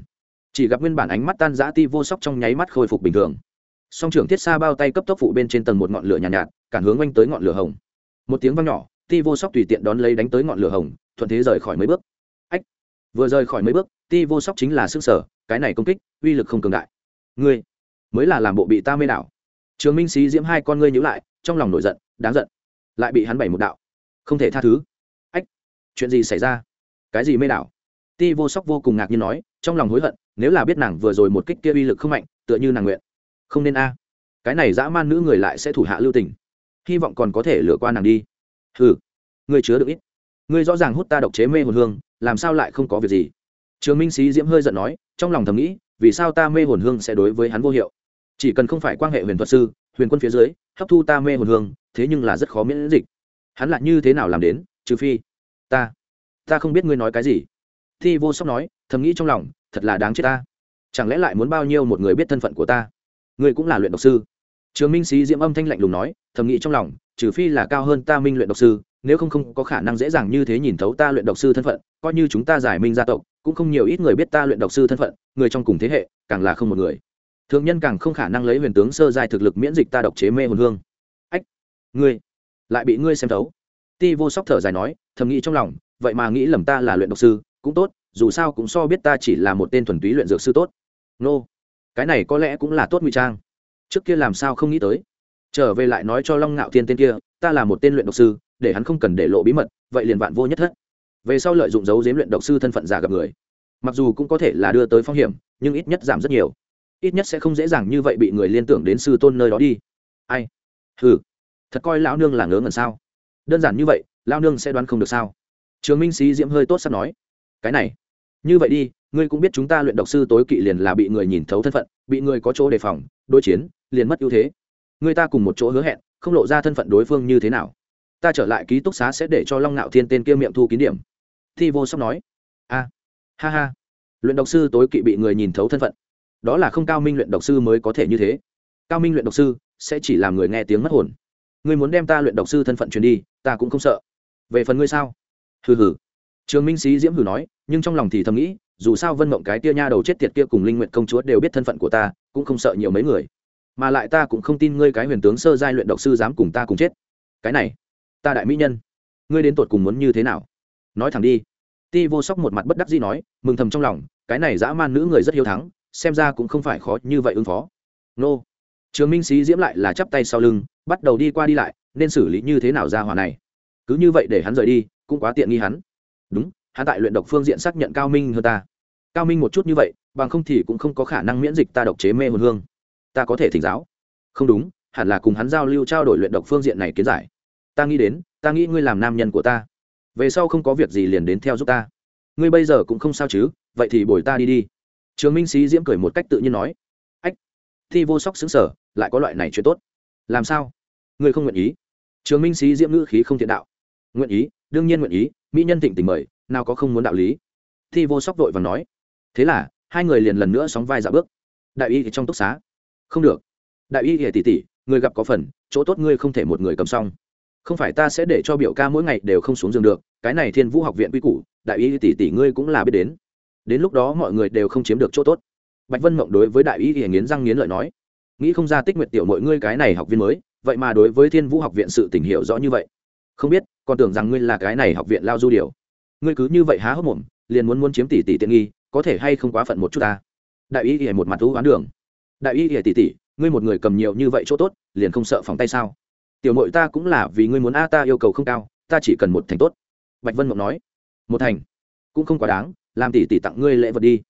Chỉ gặp nguyên bản ánh mắt tan giã ti vô sóc trong nháy mắt khôi phục bình thường. Song trưởng thiết xa bao tay cấp tốc phụ bên trên tầng một ngọn lửa nhàn nhạt, nhạt cản hướng oanh tới ngọn lửa hồng. Một tiếng vang nhỏ ti vô sóc tùy tiện đón lấy đánh tới ngọn lửa hồng thuận thế rời khỏi mấy bước. Ách! Vừa rời khỏi mấy bước ti vô sóc chính là xương sở cái này công kích uy lực không cường đại. Ngươi! Mới là làm bộ bị ta mê đảo. Trường minh sĩ diễm hai con ngươi nhữ lại, trong lòng nổi giận, đáng giận. Lại bị hắn bày một đạo. Không thể tha thứ. Ách, chuyện gì xảy ra? Cái gì mê đảo? Ti vô sóc vô cùng ngạc nhiên nói, trong lòng hối hận, nếu là biết nàng vừa rồi một kích kia uy lực không mạnh, tựa như nàng nguyện. Không nên a. Cái này dã man nữ người lại sẽ thủ hạ lưu tình. Hy vọng còn có thể lừa qua nàng đi. Hừ, ngươi chứa được ít. Ngươi rõ ràng hút ta độc chế mê hồn hương, làm sao lại không có việc gì? Trường minh sĩ diễm hơi giận nói, trong lòng thầm nghĩ, vì sao ta mê hồn hương sẽ đối với hắn vô hiệu? Chỉ cần không phải quan hệ huyền thuật sư, huyền quân phía dưới, hấp thu ta mê hồn hương, thế nhưng là rất khó miễn dịch. Hắn lại như thế nào làm đến, trừ phi ta ta không biết ngươi nói cái gì. Thi vô sóc nói, thầm nghĩ trong lòng, thật là đáng chết ta. Chẳng lẽ lại muốn bao nhiêu một người biết thân phận của ta? Ngươi cũng là luyện độc sư. Trường minh sĩ diễm âm thanh lạnh lùng nói, thầm nghĩ trong lòng, trừ phi là cao hơn ta minh luyện độc sư, nếu không không có khả năng dễ dàng như thế nhìn thấu ta luyện độc sư thân phận, coi như chúng ta giải minh gia tộc, cũng không nhiều ít người biết ta luyện độc sư thân phận, người trong cùng thế hệ, càng là không một người thường nhân càng không khả năng lấy huyền tướng sơ giai thực lực miễn dịch ta độc chế mê hồn hương. Ách, ngươi, lại bị ngươi xem thấu. Ti vô sóc thở dài nói, thầm nghĩ trong lòng, vậy mà nghĩ lầm ta là luyện độc sư, cũng tốt, dù sao cũng so biết ta chỉ là một tên thuần túy luyện dược sư tốt. Nô, cái này có lẽ cũng là tốt ngụy trang. Trước kia làm sao không nghĩ tới? Trở về lại nói cho long ngạo thiên tên kia, ta là một tên luyện độc sư, để hắn không cần để lộ bí mật, vậy liền vạn vô nhất thất. Về sau lợi dụng dấu giếm luyện độc sư thân phận giả gặp người. Mặc dù cũng có thể là đưa tới phong hiểm, nhưng ít nhất giảm rất nhiều ít nhất sẽ không dễ dàng như vậy bị người liên tưởng đến sư tôn nơi đó đi. Ai? Ừ thật coi lão nương là ngớ ngẩn sao? Đơn giản như vậy, lão nương sẽ đoán không được sao? Trường minh sĩ diễm hơi tốt sắp nói. Cái này. Như vậy đi, ngươi cũng biết chúng ta luyện độc sư tối kỵ liền là bị người nhìn thấu thân phận, bị người có chỗ đề phòng, đối chiến, liền mất ưu thế. Người ta cùng một chỗ hứa hẹn, không lộ ra thân phận đối phương như thế nào. Ta trở lại ký túc xá sẽ để cho long ngạo thiên tên kia miệng thu kín điểm. Thi vô sóc nói. A ha ha. Luyện độc sư tối kỵ bị người nhìn thấu thân phận đó là không cao minh luyện độc sư mới có thể như thế. Cao minh luyện độc sư sẽ chỉ làm người nghe tiếng mất hồn. Ngươi muốn đem ta luyện độc sư thân phận truyền đi, ta cũng không sợ. Về phần ngươi sao? Hừ hừ. Trường minh sĩ diễm hừ nói, nhưng trong lòng thì thầm nghĩ, dù sao vân mộng cái tia nha đầu chết tiệt kia cùng linh nguyện công chúa đều biết thân phận của ta, cũng không sợ nhiều mấy người. Mà lại ta cũng không tin ngươi cái huyền tướng sơ giai luyện độc sư dám cùng ta cùng chết. Cái này, ta đại mỹ nhân, ngươi đến tột cùng muốn như thế nào? Nói thẳng đi. Ti vô sóc một mặt bất đắc dĩ nói, mừng thầm trong lòng, cái này dã man nữ người rất hiếu thắng xem ra cũng không phải khó như vậy ứng phó. Nô. Trường minh sĩ diễm lại là chắp tay sau lưng, bắt đầu đi qua đi lại, nên xử lý như thế nào ra hỏa này? Cứ như vậy để hắn rời đi, cũng quá tiện nghi hắn. Đúng, hắn tại luyện độc phương diện xác nhận cao minh hơn ta. Cao minh một chút như vậy, bằng không thì cũng không có khả năng miễn dịch ta độc chế mê hồn hương. Ta có thể thỉnh giáo. Không đúng, hẳn là cùng hắn giao lưu trao đổi luyện độc phương diện này kiến giải. Ta nghĩ đến, ta nghĩ ngươi làm nam nhân của ta. Về sau không có việc gì liền đến theo giúp ta. Ngươi bây giờ cũng không sao chứ, vậy thì bồi ta đi đi trường minh sĩ diễm cười một cách tự nhiên nói, ách, thi vô sóc xứng sở, lại có loại này chuyện tốt. Làm sao? Ngươi không nguyện ý? Trường minh sĩ diễm ngữ khí không thiện đạo, nguyện ý, đương nhiên nguyện ý, mỹ nhân thịnh tình mời, nào có không muốn đạo lý. Thi vô sóc vội và nói, thế là, hai người liền lần nữa sóng vai dạo bước. Đại y thì trong túc xá. Không được. Đại y thì tỉ tỉ, người gặp có phần, chỗ tốt ngươi không thể một người cầm xong. Không phải ta sẽ để cho biểu ca mỗi ngày đều không xuống giường được, cái này thiên vũ học viện quy củ, đại y tỷ tỷ ngươi cũng là biết đến đến lúc đó mọi người đều không chiếm được chỗ tốt. Bạch vân mộng đối với đại y thì nghiến răng nghiến lợi nói, nghĩ không ra tích nguyệt tiểu mọi ngươi cái này học viên mới, vậy mà đối với thiên vũ học viện sự tình hiểu rõ như vậy. Không biết, còn tưởng rằng ngươi là cái này học viện lao du điều. Ngươi cứ như vậy há hốc mồm, liền muốn muốn chiếm tỷ tỷ tiện nghi, có thể hay không quá phận một chút ta? Đại y thì một mặt thú oán đường. Đại y thì tỷ tỷ, ngươi một người cầm nhiều như vậy chỗ tốt, liền không sợ phòng tay sao? Tiểu mội ta cũng là vì ngươi muốn a, ta yêu cầu không cao, ta chỉ cần một thành tốt. Bạch vân mộng nói. Một thành cũng không quá đáng làm tỷ tỷ tặng ngươi lễ vật đi.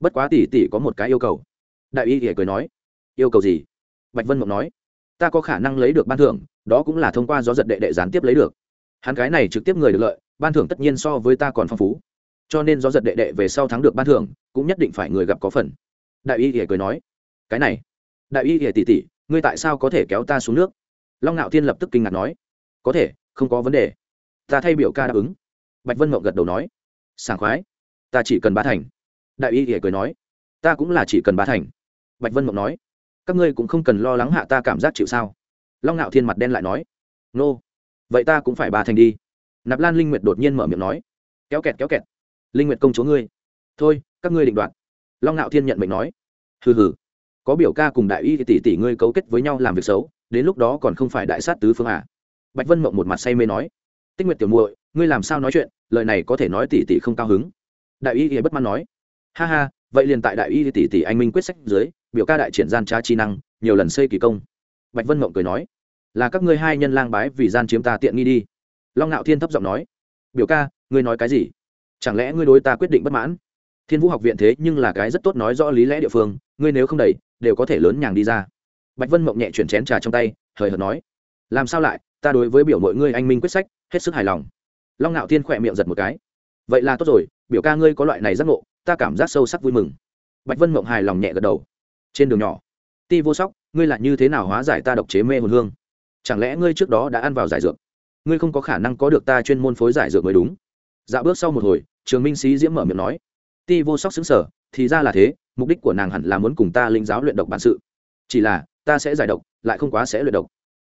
Bất quá tỷ tỷ có một cái yêu cầu. Đại y hề cười nói, yêu cầu gì? Bạch vân mộng nói, ta có khả năng lấy được ban thưởng, đó cũng là thông qua gió giật đệ đệ gián tiếp lấy được. Hắn cái này trực tiếp người được lợi, ban thưởng tất nhiên so với ta còn phong phú. Cho nên gió giật đệ đệ về sau thắng được ban thưởng, cũng nhất định phải người gặp có phần. Đại y hề cười nói, cái này, đại y hề tỷ tỷ ngươi tại sao có thể kéo ta xuống nước? Long ngạo thiên lập tức kinh ngạc nói, có thể, không có vấn đề. Ta thay biểu ca đáp ứng. Bạch vân mộng gật đầu nói, sảng khoái ta chỉ cần ba thành. Đại y ỉa cười nói, ta cũng là chỉ cần ba thành. Bạch vân mộng nói, các ngươi cũng không cần lo lắng hạ ta cảm giác chịu sao? Long ngạo thiên mặt đen lại nói, nô、no. vậy ta cũng phải ba thành đi. Nạp lan linh nguyệt đột nhiên mở miệng nói, kéo kẹt kéo kẹt. Linh nguyệt công chúa ngươi. Thôi, các ngươi định đoạt. Long ngạo thiên nhận mệnh nói, hừ hừ, có biểu ca cùng đại y tỷ tỷ ngươi cấu kết với nhau làm việc xấu, đến lúc đó còn không phải đại sát tứ phương à? Bạch vân mộng một mặt say mê nói, tích nguyệt tiểu muội, ngươi làm sao nói chuyện, lời này có thể nói tỷ tỷ không cao hứng đại y thì bất mãn nói. Ha ha, vậy liền tại đại y tỷ tỷ anh minh quyết sách dưới, biểu ca đại triển gian trá chi năng, nhiều lần xây kỳ công. Bạch vân mộng cười nói, là các ngươi hai nhân lang bái vì gian chiếm ta tiện nghi đi. Long ngạo thiên thấp giọng nói, biểu ca, ngươi nói cái gì? Chẳng lẽ ngươi đối ta quyết định bất mãn? Thiên vũ học viện thế nhưng là cái rất tốt nói rõ lý lẽ địa phương, ngươi nếu không đẩy, đều có thể lớn nhàng đi ra. Bạch vân mộng nhẹ chuyển chén trà trong tay, hời hợt nói, làm sao lại, ta đối với biểu mọi ngươi anh minh quyết sách, hết sức hài lòng. Long ngạo thiên khỏe miệng giật một cái vậy là tốt rồi, biểu ca ngươi có loại này giác ngộ, ta cảm giác sâu sắc vui mừng. Bạch vân mộng hài lòng nhẹ gật đầu. Trên đường nhỏ, ti vô sóc, ngươi là như thế nào hóa giải ta độc chế mê hồn hương? Chẳng lẽ ngươi trước đó đã ăn vào giải dược? Ngươi không có khả năng có được ta chuyên môn phối giải dược mới đúng. Dạ bước sau một hồi, trường minh sĩ diễm mở miệng nói. Ti vô sóc xứng sở thì ra là thế, mục đích của nàng hẳn là muốn cùng ta linh giáo luyện độc bản sự. Chỉ là, ta sẽ giải độc, lại không quá sẽ luyện độc.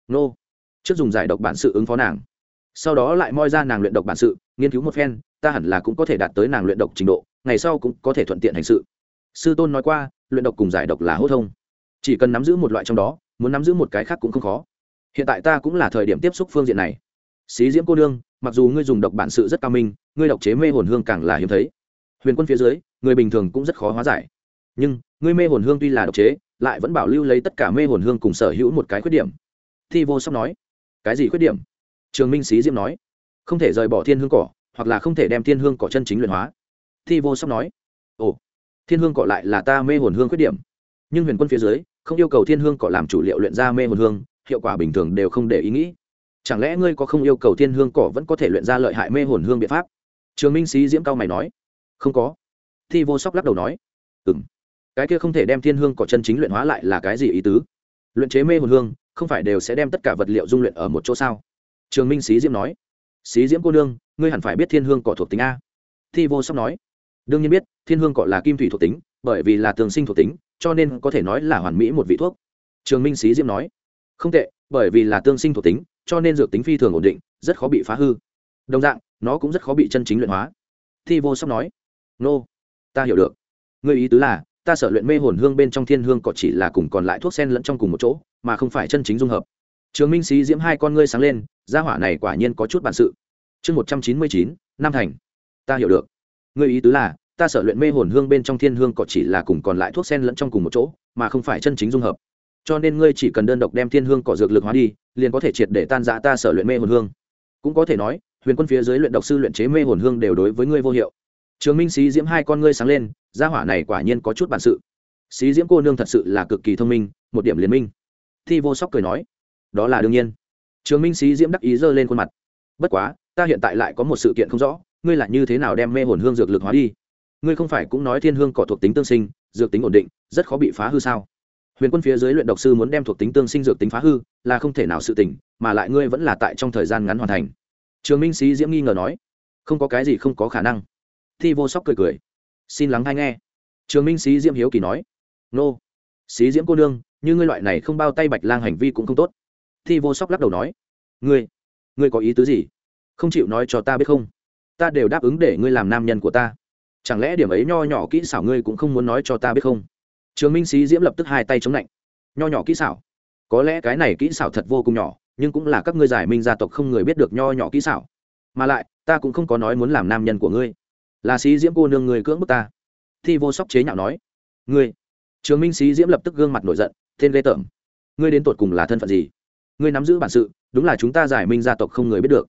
Nô. Trước dùng giải độc bản sự ứng phó nàng. Sau đó lại moi ra nàng luyện độc bản sự, nghiên cứu một phen ta hẳn là cũng có thể đạt tới nàng luyện độc trình độ, ngày sau cũng có thể thuận tiện hành sự. Sư tôn nói qua, luyện độc cùng giải độc là hô thông. Chỉ cần nắm giữ một loại trong đó, muốn nắm giữ một cái khác cũng không khó. Hiện tại ta cũng là thời điểm tiếp xúc phương diện này. Xí diễm cô nương, mặc dù ngươi dùng độc bản sự rất cao minh, ngươi độc chế mê hồn hương càng là hiếm thấy. Huyền quân phía dưới, người bình thường cũng rất khó hóa giải. Nhưng, ngươi mê hồn hương tuy là độc chế, lại vẫn bảo lưu lấy tất cả mê hồn hương cùng sở hữu một cái khuyết điểm. Thi vô sóc nói. Cái gì khuyết điểm? Trường minh sĩ diễm nói. Không thể rời bỏ thiên hương cỏ hoặc là không thể đem thiên hương cỏ chân chính luyện hóa. Thi vô sóc nói, ồ, thiên hương cỏ lại là ta mê hồn hương khuyết điểm. Nhưng huyền quân phía dưới, không yêu cầu thiên hương cỏ làm chủ liệu luyện ra mê hồn hương, hiệu quả bình thường đều không để ý nghĩ. Chẳng lẽ ngươi có không yêu cầu thiên hương cỏ vẫn có thể luyện ra lợi hại mê hồn hương biện pháp? Trường minh sĩ diễm cao mày nói, không có. Thi vô sóc lắc đầu nói ừ m cái kia không thể đem thiên hương cỏ chân chính luyện hóa lại là cái gì ý tứ? Luyện chế mê hồn hương, không phải đều sẽ đem tất cả vật liệu dung luyện ở một chỗ sao? Trường minh sĩ diễm nói sĩ diễm cô nương ngươi hẳn phải biết thiên hương cỏ thuộc tính a. Thi vô sóc nói. Đương nhiên biết thiên hương cỏ là kim thủy thuộc tính bởi vì là tường sinh thuộc tính cho nên có thể nói là hoàn mỹ một vị thuốc. Trường minh sĩ diễm nói. Không tệ bởi vì là tương sinh thuộc tính cho nên dược tính phi thường ổn định rất khó bị phá hư. Đồng dạng nó cũng rất khó bị chân chính luyện hóa. Thi vô sóc nói. Nô、no, ta hiểu được. Người ý tứ là ta sợ luyện mê hồn hương bên trong thiên hương cỏ chỉ là cùng còn lại thuốc sen lẫn trong cùng một chỗ mà không phải chân chính dung hợp. Trường minh sĩ diễm hai con ngươi sáng lên gia hỏa này quả nhiên có chút bản sự chương một trăm chín mươi chín, nam thành. Ta hiểu được. Người ý tứ là, ta sợ luyện mê hồn hương bên trong thiên hương cỏ chỉ là cùng còn lại thuốc sen lẫn trong cùng một chỗ, mà không phải chân chính dung hợp. Cho nên ngươi chỉ cần đơn độc đem thiên hương cỏ dược lực hóa đi, liền có thể triệt để tan giã ta sở luyện mê hồn hương. Cũng có thể nói, huyền quân phía dưới luyện độc sư luyện chế mê hồn hương đều đối với ngươi vô hiệu. Trường minh Xí diễm hai con ngươi sáng lên, gia hỏa này quả nhiên có chút bản sự. Xí diễm cô nương thật sự là cực kỳ thông minh, một điểm liên minh. Thi vô sóc cười nói, đó là đương nhiên. Trường minh Xí diễm đắc ý giơ lên khuôn mặt. Bất quá ta hiện tại lại có một sự kiện không rõ, ngươi là như thế nào đem mê hồn hương dược lực hóa đi? Ngươi không phải cũng nói thiên hương cỏ thuộc tính tương sinh, dược tính ổn định, rất khó bị phá hư sao? Huyền quân phía dưới luyện độc sư muốn đem thuộc tính tương sinh dược tính phá hư, là không thể nào sự tỉnh mà lại ngươi vẫn là tại trong thời gian ngắn hoàn thành. Trường minh sĩ diễm nghi ngờ nói, không có cái gì không có khả năng. Thi vô sóc cười cười, xin lắng hay nghe. Trường minh sĩ diễm hiếu kỳ nói, nô sĩ diễm cô nương, như ngươi loại này không bao tay bạch lang hành vi cũng không tốt. Thi vô sóc lắc đầu nói, ngươi ngươi có ý tứ gì? Không chịu nói cho ta biết không? Ta đều đáp ứng để ngươi làm nam nhân của ta. Chẳng lẽ điểm ấy nho nhỏ kỹ xảo ngươi cũng không muốn nói cho ta biết không? Trường minh sĩ diễm lập tức hai tay chống lạnh. Nho nhỏ kỹ xảo? Có lẽ cái này kỹ xảo thật vô cùng nhỏ, nhưng cũng là các ngươi giải minh gia tộc không người biết được nho nhỏ kỹ xảo. Mà lại, ta cũng không có nói muốn làm nam nhân của ngươi. Là sĩ diễm cô nương người cưỡng bức ta. Thi vô sóc chế nhạo nói. Ngươi. Trường minh sĩ diễm lập tức gương mặt nổi giận, tên ghê tởm. Ngươi đến tột cùng là thân phận gì? Ngươi nắm giữ bản sự, đúng là chúng ta giải minh gia tộc không người biết được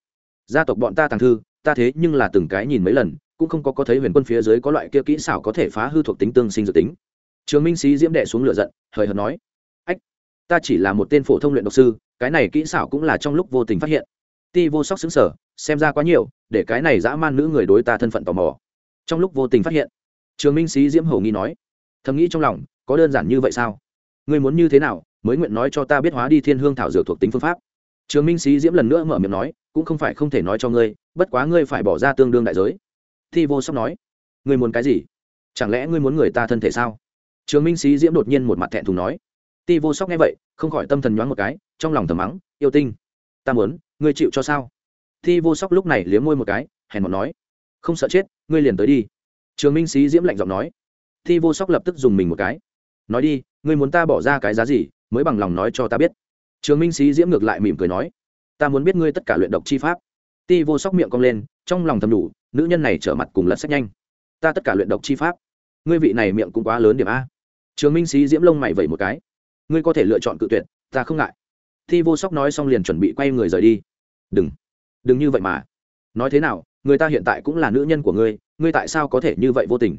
gia tộc bọn ta tàng thư, ta thế nhưng là từng cái nhìn mấy lần, cũng không có có thấy huyền quân phía dưới có loại kia kỹ xảo có thể phá hư thuộc tính tương sinh dự tính. Trường minh sĩ diễm đệ xuống lửa giận, hời hợt nói, ách, ta chỉ là một tên phổ thông luyện độc sư, cái này kỹ xảo cũng là trong lúc vô tình phát hiện. Ti vô sóc xứng sở xem ra quá nhiều, để cái này dã man nữ người đối ta thân phận tò mò. Trong lúc vô tình phát hiện, trường minh sĩ diễm hầu nghi nói, thầm nghĩ trong lòng, có đơn giản như vậy sao? Ngươi muốn như thế nào mới nguyện nói cho ta biết hóa đi thiên hương thảo dược thuộc tính phương pháp? Trường minh sĩ diễm lần nữa mở miệng nói cũng không phải không thể nói cho ngươi, bất quá ngươi phải bỏ ra tương đương đại giới. Thi vô sóc nói, ngươi muốn cái gì? Chẳng lẽ ngươi muốn người ta thân thể sao? Trường minh sĩ diễm đột nhiên một mặt thẹn thùng nói. Ti vô sóc nghe vậy, không khỏi tâm thần nhoáng một cái, trong lòng thầm mắng, yêu tinh, ta muốn, ngươi chịu cho sao? Thi vô sóc lúc này liếm môi một cái, hèn một nói, không sợ chết, ngươi liền tới đi. Trường minh sĩ diễm lạnh giọng nói. Thi vô sóc lập tức dùng mình một cái. Nói đi, ngươi muốn ta bỏ ra cái giá gì, mới bằng lòng nói cho ta biết. Trường minh sĩ diễm ngược lại mỉm cười nói ta muốn biết ngươi tất cả luyện độc chi pháp. Ti vô sóc miệng cong lên, trong lòng thầm đủ, nữ nhân này trở mặt cùng lật sách nhanh. Ta tất cả luyện độc chi pháp. Ngươi vị này miệng cũng quá lớn điểm a. Trường minh sĩ diễm lông mày vẩy một cái. Ngươi có thể lựa chọn cự tuyệt, ta không ngại. Thi vô sóc nói xong liền chuẩn bị quay người rời đi. Đừng đừng như vậy mà. Nói thế nào, người ta hiện tại cũng là nữ nhân của ngươi ngươi tại sao có thể như vậy vô tình?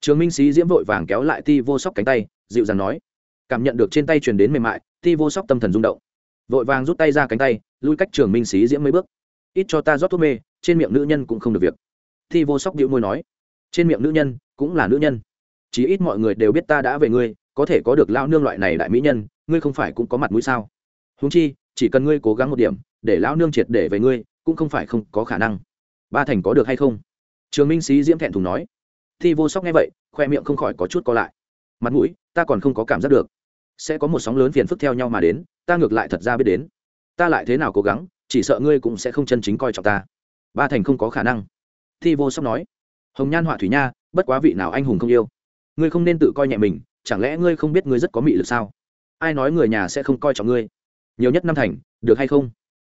Trường minh sĩ diễm vội vàng kéo lại ti vô sóc cánh tay, dịu dàng nói. Cảm nhận được trên tay truyền đến mềm mại, ti vô sóc tâm thần rung động vội vàng rút tay ra cánh tay, lui cách trường minh sĩ diễm mấy bước. Ít cho ta rót thuốc mê, trên miệng nữ nhân cũng không được việc. Thi vô sóc điệu môi nói, trên miệng nữ nhân cũng là nữ nhân. Chí ít mọi người đều biết ta đã về ngươi, có thể có được lao nương loại này đại mỹ nhân, ngươi không phải cũng có mặt mũi sao? Húng chi, chỉ cần ngươi cố gắng một điểm, để lão nương triệt để về ngươi, cũng không phải không có khả năng. Ba thành có được hay không? Trường minh sĩ diễm thẹn thùng nói. Thi vô sóc nghe vậy, khoe miệng không khỏi có chút co lại. Mặt mũi, ta còn không có cảm giác được sẽ có một sóng lớn phiền phức theo nhau mà đến, ta ngược lại thật ra biết đến. Ta lại thế nào cố gắng, chỉ sợ ngươi cũng sẽ không chân chính coi trọng ta. Ba thành không có khả năng. Thi vô sóc nói. Hồng nhan họa thủy nha, bất quá vị nào anh hùng không yêu? Ngươi không nên tự coi nhẹ mình, chẳng lẽ ngươi không biết ngươi rất có mị lực sao? Ai nói người nhà sẽ không coi trọng ngươi? Nhiều nhất năm thành, được hay không?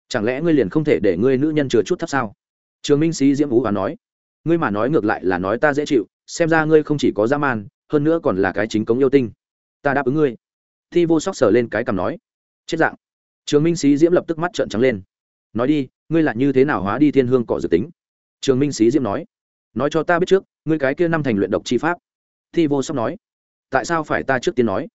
Chẳng lẽ ngươi liền không thể để ngươi nữ nhân chừa chút thấp sao? Trường minh sĩ diễm vũ và nói. Ngươi mà nói ngược lại là nói ta dễ chịu, xem ra ngươi không chỉ có dã man, hơn nữa còn là cái chính cống yêu tinh. Ta đáp ứng ngươi thi vô sóc sờ lên cái cằm nói, chết dạng. Trường minh sĩ diễm lập tức mắt trợn trắng lên. Nói đi, ngươi là như thế nào hóa đi thiên hương cỏ dự tính? Trường minh sĩ diễm nói nói cho ta biết trước, ngươi cái kia năm thành luyện độc chi pháp. Thi vô sóc nói, tại sao phải ta trước tiên nói?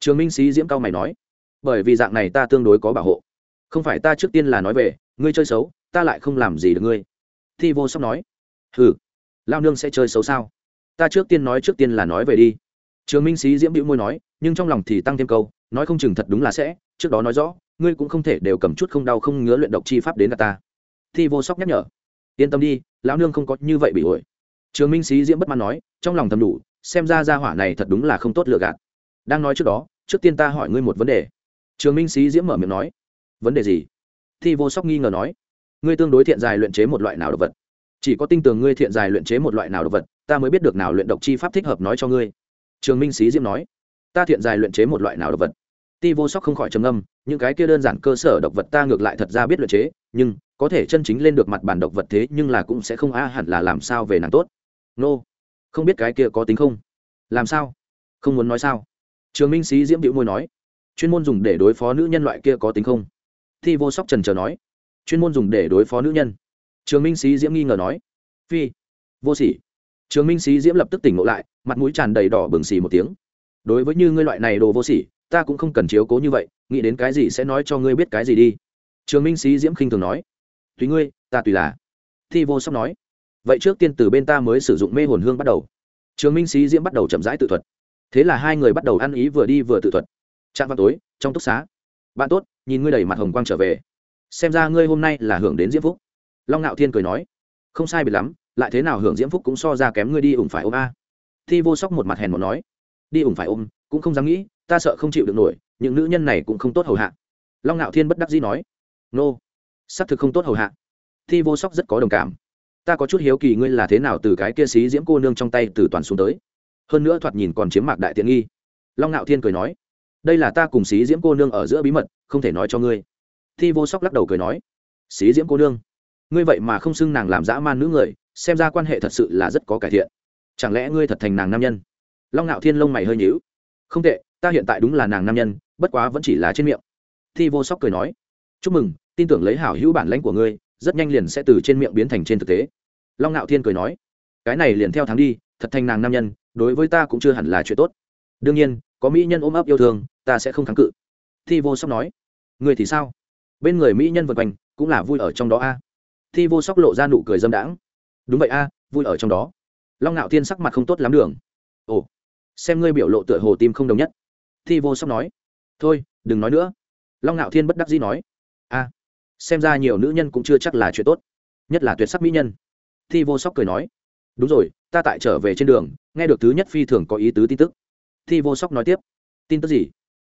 Trường minh sĩ diễm cao mày nói, bởi vì dạng này ta tương đối có bảo hộ. Không phải ta trước tiên là nói về, ngươi chơi xấu, ta lại không làm gì được ngươi. Thi vô sóc nói, hừ, lao nương sẽ chơi xấu sao? Ta trước tiên nói trước tiên là nói về đi trường minh sĩ diễm bĩu môi nói, nhưng trong lòng thì tăng thêm câu, nói không chừng thật đúng là sẽ, trước đó nói rõ, ngươi cũng không thể đều cầm chút không đau không ngứa luyện độc chi pháp đến cả ta. Thi vô sóc nhắc nhở, yên tâm đi, lão nương không có như vậy bị ổi. Trường minh sĩ diễm bất mãn nói, trong lòng thầm đủ, xem ra ra hỏa này thật đúng là không tốt lựa gạt. Đang nói trước đó, trước tiên ta hỏi ngươi một vấn đề. Trường minh sĩ diễm mở miệng nói, vấn đề gì? Thi vô sóc nghi ngờ nói, ngươi tương đối thiện dài luyện chế một loại nào đ ộ vật. Chỉ có tinh tường ngươi thiện dài luyện chế một loại nào đ ộ vật, ta mới biết được nào luyện độc chi pháp thích hợp nói cho ngươi trường minh sĩ diễm nói, ta thiện dài luyện chế một loại nào độc vật. Ti vô sóc không khỏi trầm âm những cái kia đơn giản cơ sở độc vật ta ngược lại thật ra biết luyện chế, nhưng có thể chân chính lên được mặt bản độc vật thế nhưng là cũng sẽ không a, hẳn là làm sao về nàng tốt? Nô、no. không biết cái kia có tính không? Làm sao? Không muốn nói sao? Trường minh sĩ diễm điệu môi nói, chuyên môn dùng để đối phó nữ nhân loại kia có tính không? Thi vô sóc trần trờ nói, chuyên môn dùng để đối phó nữ nhân. Trường minh sĩ diễm nghi ngờ nói, phi, vô sỉ trường minh sĩ diễm lập tức tỉnh ngộ lại, mặt mũi tràn đầy đỏ bừng xì một tiếng. Đối với như ngươi loại này đồ vô sỉ, ta cũng không cần chiếu cố như vậy, nghĩ đến cái gì sẽ nói cho ngươi biết cái gì đi. Trường minh sĩ diễm khinh thường nói. Tùy ngươi, ta tùy là. Thi vô sóc nói. Vậy trước tiên từ bên ta mới sử dụng mê hồn hương bắt đầu. Trường minh sĩ diễm bắt đầu chậm rãi tự thuật. Thế là hai người bắt đầu ăn ý vừa đi vừa tự thuật. Trạm vào tối, trong túc xá. Bạn tốt, nhìn ngươi đầy mặt hồng quang trở về. Xem ra ngươi hôm nay là hưởng đến diễm phúc. Long ngạo thiên cười nói. Không sai bị lắm lại thế nào hưởng diễm phúc cũng so ra kém ngươi đi ủng phải ôm a. Thi vô sóc một mặt hèn một nói, đi ủng phải ôm, cũng không dám nghĩ, ta sợ không chịu được nổi, những nữ nhân này cũng không tốt hầu hạ. Long ngạo thiên bất đắc dĩ nói, nô, xác thực không tốt hầu hạ. Thi vô sóc rất có đồng cảm. Ta có chút hiếu kỳ ngươi là thế nào từ cái kia xí diễm cô nương trong tay từ toàn xuống tới. Hơn nữa thoạt nhìn còn chiếm mạc đại tiện nghi. Long ngạo thiên cười nói, đây là ta cùng xí diễm cô nương ở giữa bí mật, không thể nói cho ngươi. Thi vô sóc lắc đầu cười nói, xí diễm cô nương, ngươi vậy mà không xưng nàng làm dã man nữ người xem ra quan hệ thật sự là rất có cải thiện. Chẳng lẽ ngươi thật thành nàng nam nhân? Long ngạo thiên lông mày hơi nhíu. Không tệ, ta hiện tại đúng là nàng nam nhân, bất quá vẫn chỉ là trên miệng. Thi vô sóc cười nói, chúc mừng, tin tưởng lấy hảo hữu bản lãnh của ngươi, rất nhanh liền sẽ từ trên miệng biến thành trên thực tế. Long ngạo thiên cười nói, cái này liền theo thắng đi, thật thành nàng nam nhân, đối với ta cũng chưa hẳn là chuyện tốt. Đương nhiên, có mỹ nhân ôm ấp yêu thương, ta sẽ không kháng cự. Thi vô sóc nói người thì sao? Bên người mỹ nhân vượt quanh, cũng là vui ở trong đó a. Thi vô sóc lộ ra nụ cười dâm đãng đúng vậy a, vui ở trong đó. Long ngạo thiên sắc mặt không tốt lắm đường. Ồ, xem ngươi biểu lộ tựa hồ tim không đồng nhất. Thi vô sóc nói. Thôi, đừng nói nữa. Long ngạo thiên bất đắc dĩ nói. A, xem ra nhiều nữ nhân cũng chưa chắc là chuyện tốt, nhất là tuyệt sắc mỹ nhân. Thi vô sóc cười nói. Đúng rồi, ta tại trở về trên đường, nghe được thứ nhất phi thường có ý tứ tin tức. Thi vô sóc nói tiếp. Tin tức gì?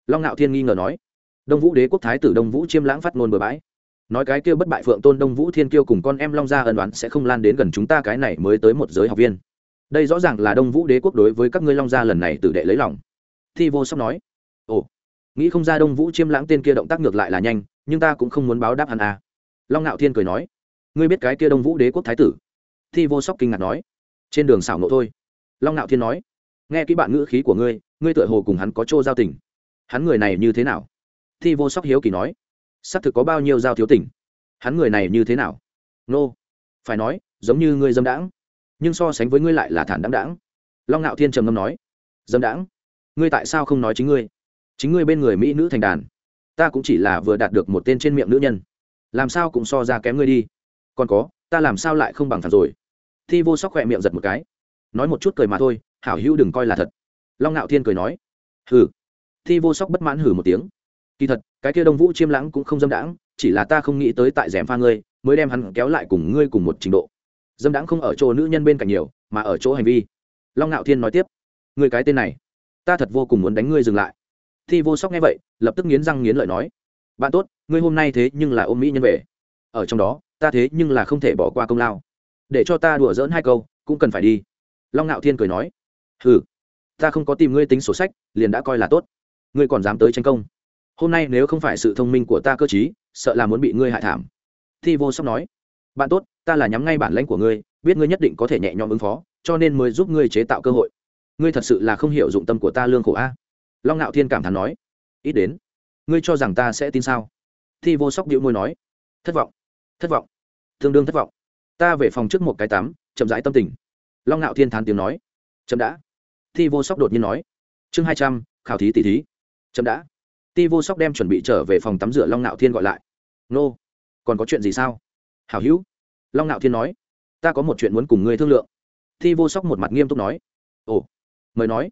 Long ngạo thiên nghi ngờ nói. Đông vũ đế quốc thái tử đông vũ chiêm lãng phát ngôn bừa bãi nói cái kia bất bại phượng tôn đông vũ thiên kiêu cùng con em long gia ân đoán sẽ không lan đến gần chúng ta cái này mới tới một giới học viên. Đây rõ ràng là đông vũ đế quốc đối với các ngươi long gia lần này tự đệ lấy lòng. Thi vô sóc nói, ồ, nghĩ không ra đông vũ chiêm lãng tên kia động tác ngược lại là nhanh, nhưng ta cũng không muốn báo đáp hắn à. long ngạo thiên cười nói, ngươi biết cái kia đông vũ đế quốc thái tử? Thi vô sóc kinh ngạc nói, trên đường xảo nộ thôi. Long ngạo thiên nói, nghe kỹ bạn ngữ khí của ngươi ngươi tựa hồ cùng hắn có chỗ giao tình. Hắn người này như thế nào? Thi vô sóc hiếu kỳ nói xác thực có bao nhiêu giao thiếu tỉnh? hắn người này như thế nào? Nô, phải nói giống như ngươi dâm đãng. Nhưng so sánh với ngươi lại là thản đáng đáng long ngạo thiên trầm ngâm nói. Dâm đãng? Ngươi tại sao không nói chính ngươi? Chính ngươi bên người mỹ nữ thành đàn. Ta cũng chỉ là vừa đạt được một tên trên miệng nữ nhân. Làm sao cũng so ra kém ngươi đi. Còn có ta làm sao lại không bằng thật rồi? Thi vô sóc khỏe miệng giật một cái. Nói một chút cười mà thôi hảo hữu đừng coi là thật. Long ngạo thiên cười nói. Hừ. Thi vô sóc bất mãn hử một tiếng kỳ thật, cái kia đông vũ chiêm lãng cũng không dâm đãng, chỉ là ta không nghĩ tới tại rèm pha ngươi, mới đem hắn kéo lại cùng ngươi cùng một trình độ. Dâm đãng không ở chỗ nữ nhân bên cạnh nhiều, mà ở chỗ hành vi. Long ngạo thiên nói tiếp, ngươi cái tên này, ta thật vô cùng muốn đánh ngươi dừng lại. Thi vô sóc nghe vậy, lập tức nghiến răng nghiến lợi nói, bạn tốt, ngươi hôm nay thế nhưng là ôm mỹ nhân về. Ở trong đó, ta thế nhưng là không thể bỏ qua công lao. Để cho ta đùa dỡn hai câu, cũng cần phải đi. Long ngạo thiên cười nói, hừ, ta không có tìm ngươi tính sổ sách, liền đã coi là tốt. Ngươi còn dám tới tranh công hôm nay nếu không phải sự thông minh của ta cơ t sợ là muốn bị ngươi hại thảm. Thi vô sóc nói, bạn tốt, ta là nhắm ngay bản lãnh của ngươi, biết ngươi nhất định có thể nhẹ nhõm ứng phó, cho nên mới giúp ngươi chế tạo cơ hội. Ngươi thật sự là không hiểu dụng tâm của ta lương khổ a. Long ngạo thiên cảm thán nói, ít đến, ngươi cho rằng ta sẽ tin sao? Thi vô sóc điệu môi nói, thất vọng thất vọng, tương đương thất vọng. Ta về phòng trước một cái tắm, chậm rãi tâm tình. Long ngạo thiên thán tiếng nói, chậm đã. Thi vô sóc đột nhiên nói, chương hai trăm, khảo thí tỷ thí. Chậm đã ti vô sóc đem chuẩn bị trở về phòng tắm rửa long Nạo thiên gọi lại. Nô, còn có chuyện gì sao? Hảo hữu. Long Nạo thiên nói. Ta có một chuyện muốn cùng ngươi thương lượng. Thi vô sóc một mặt nghiêm túc nói. Ồ, mời nói.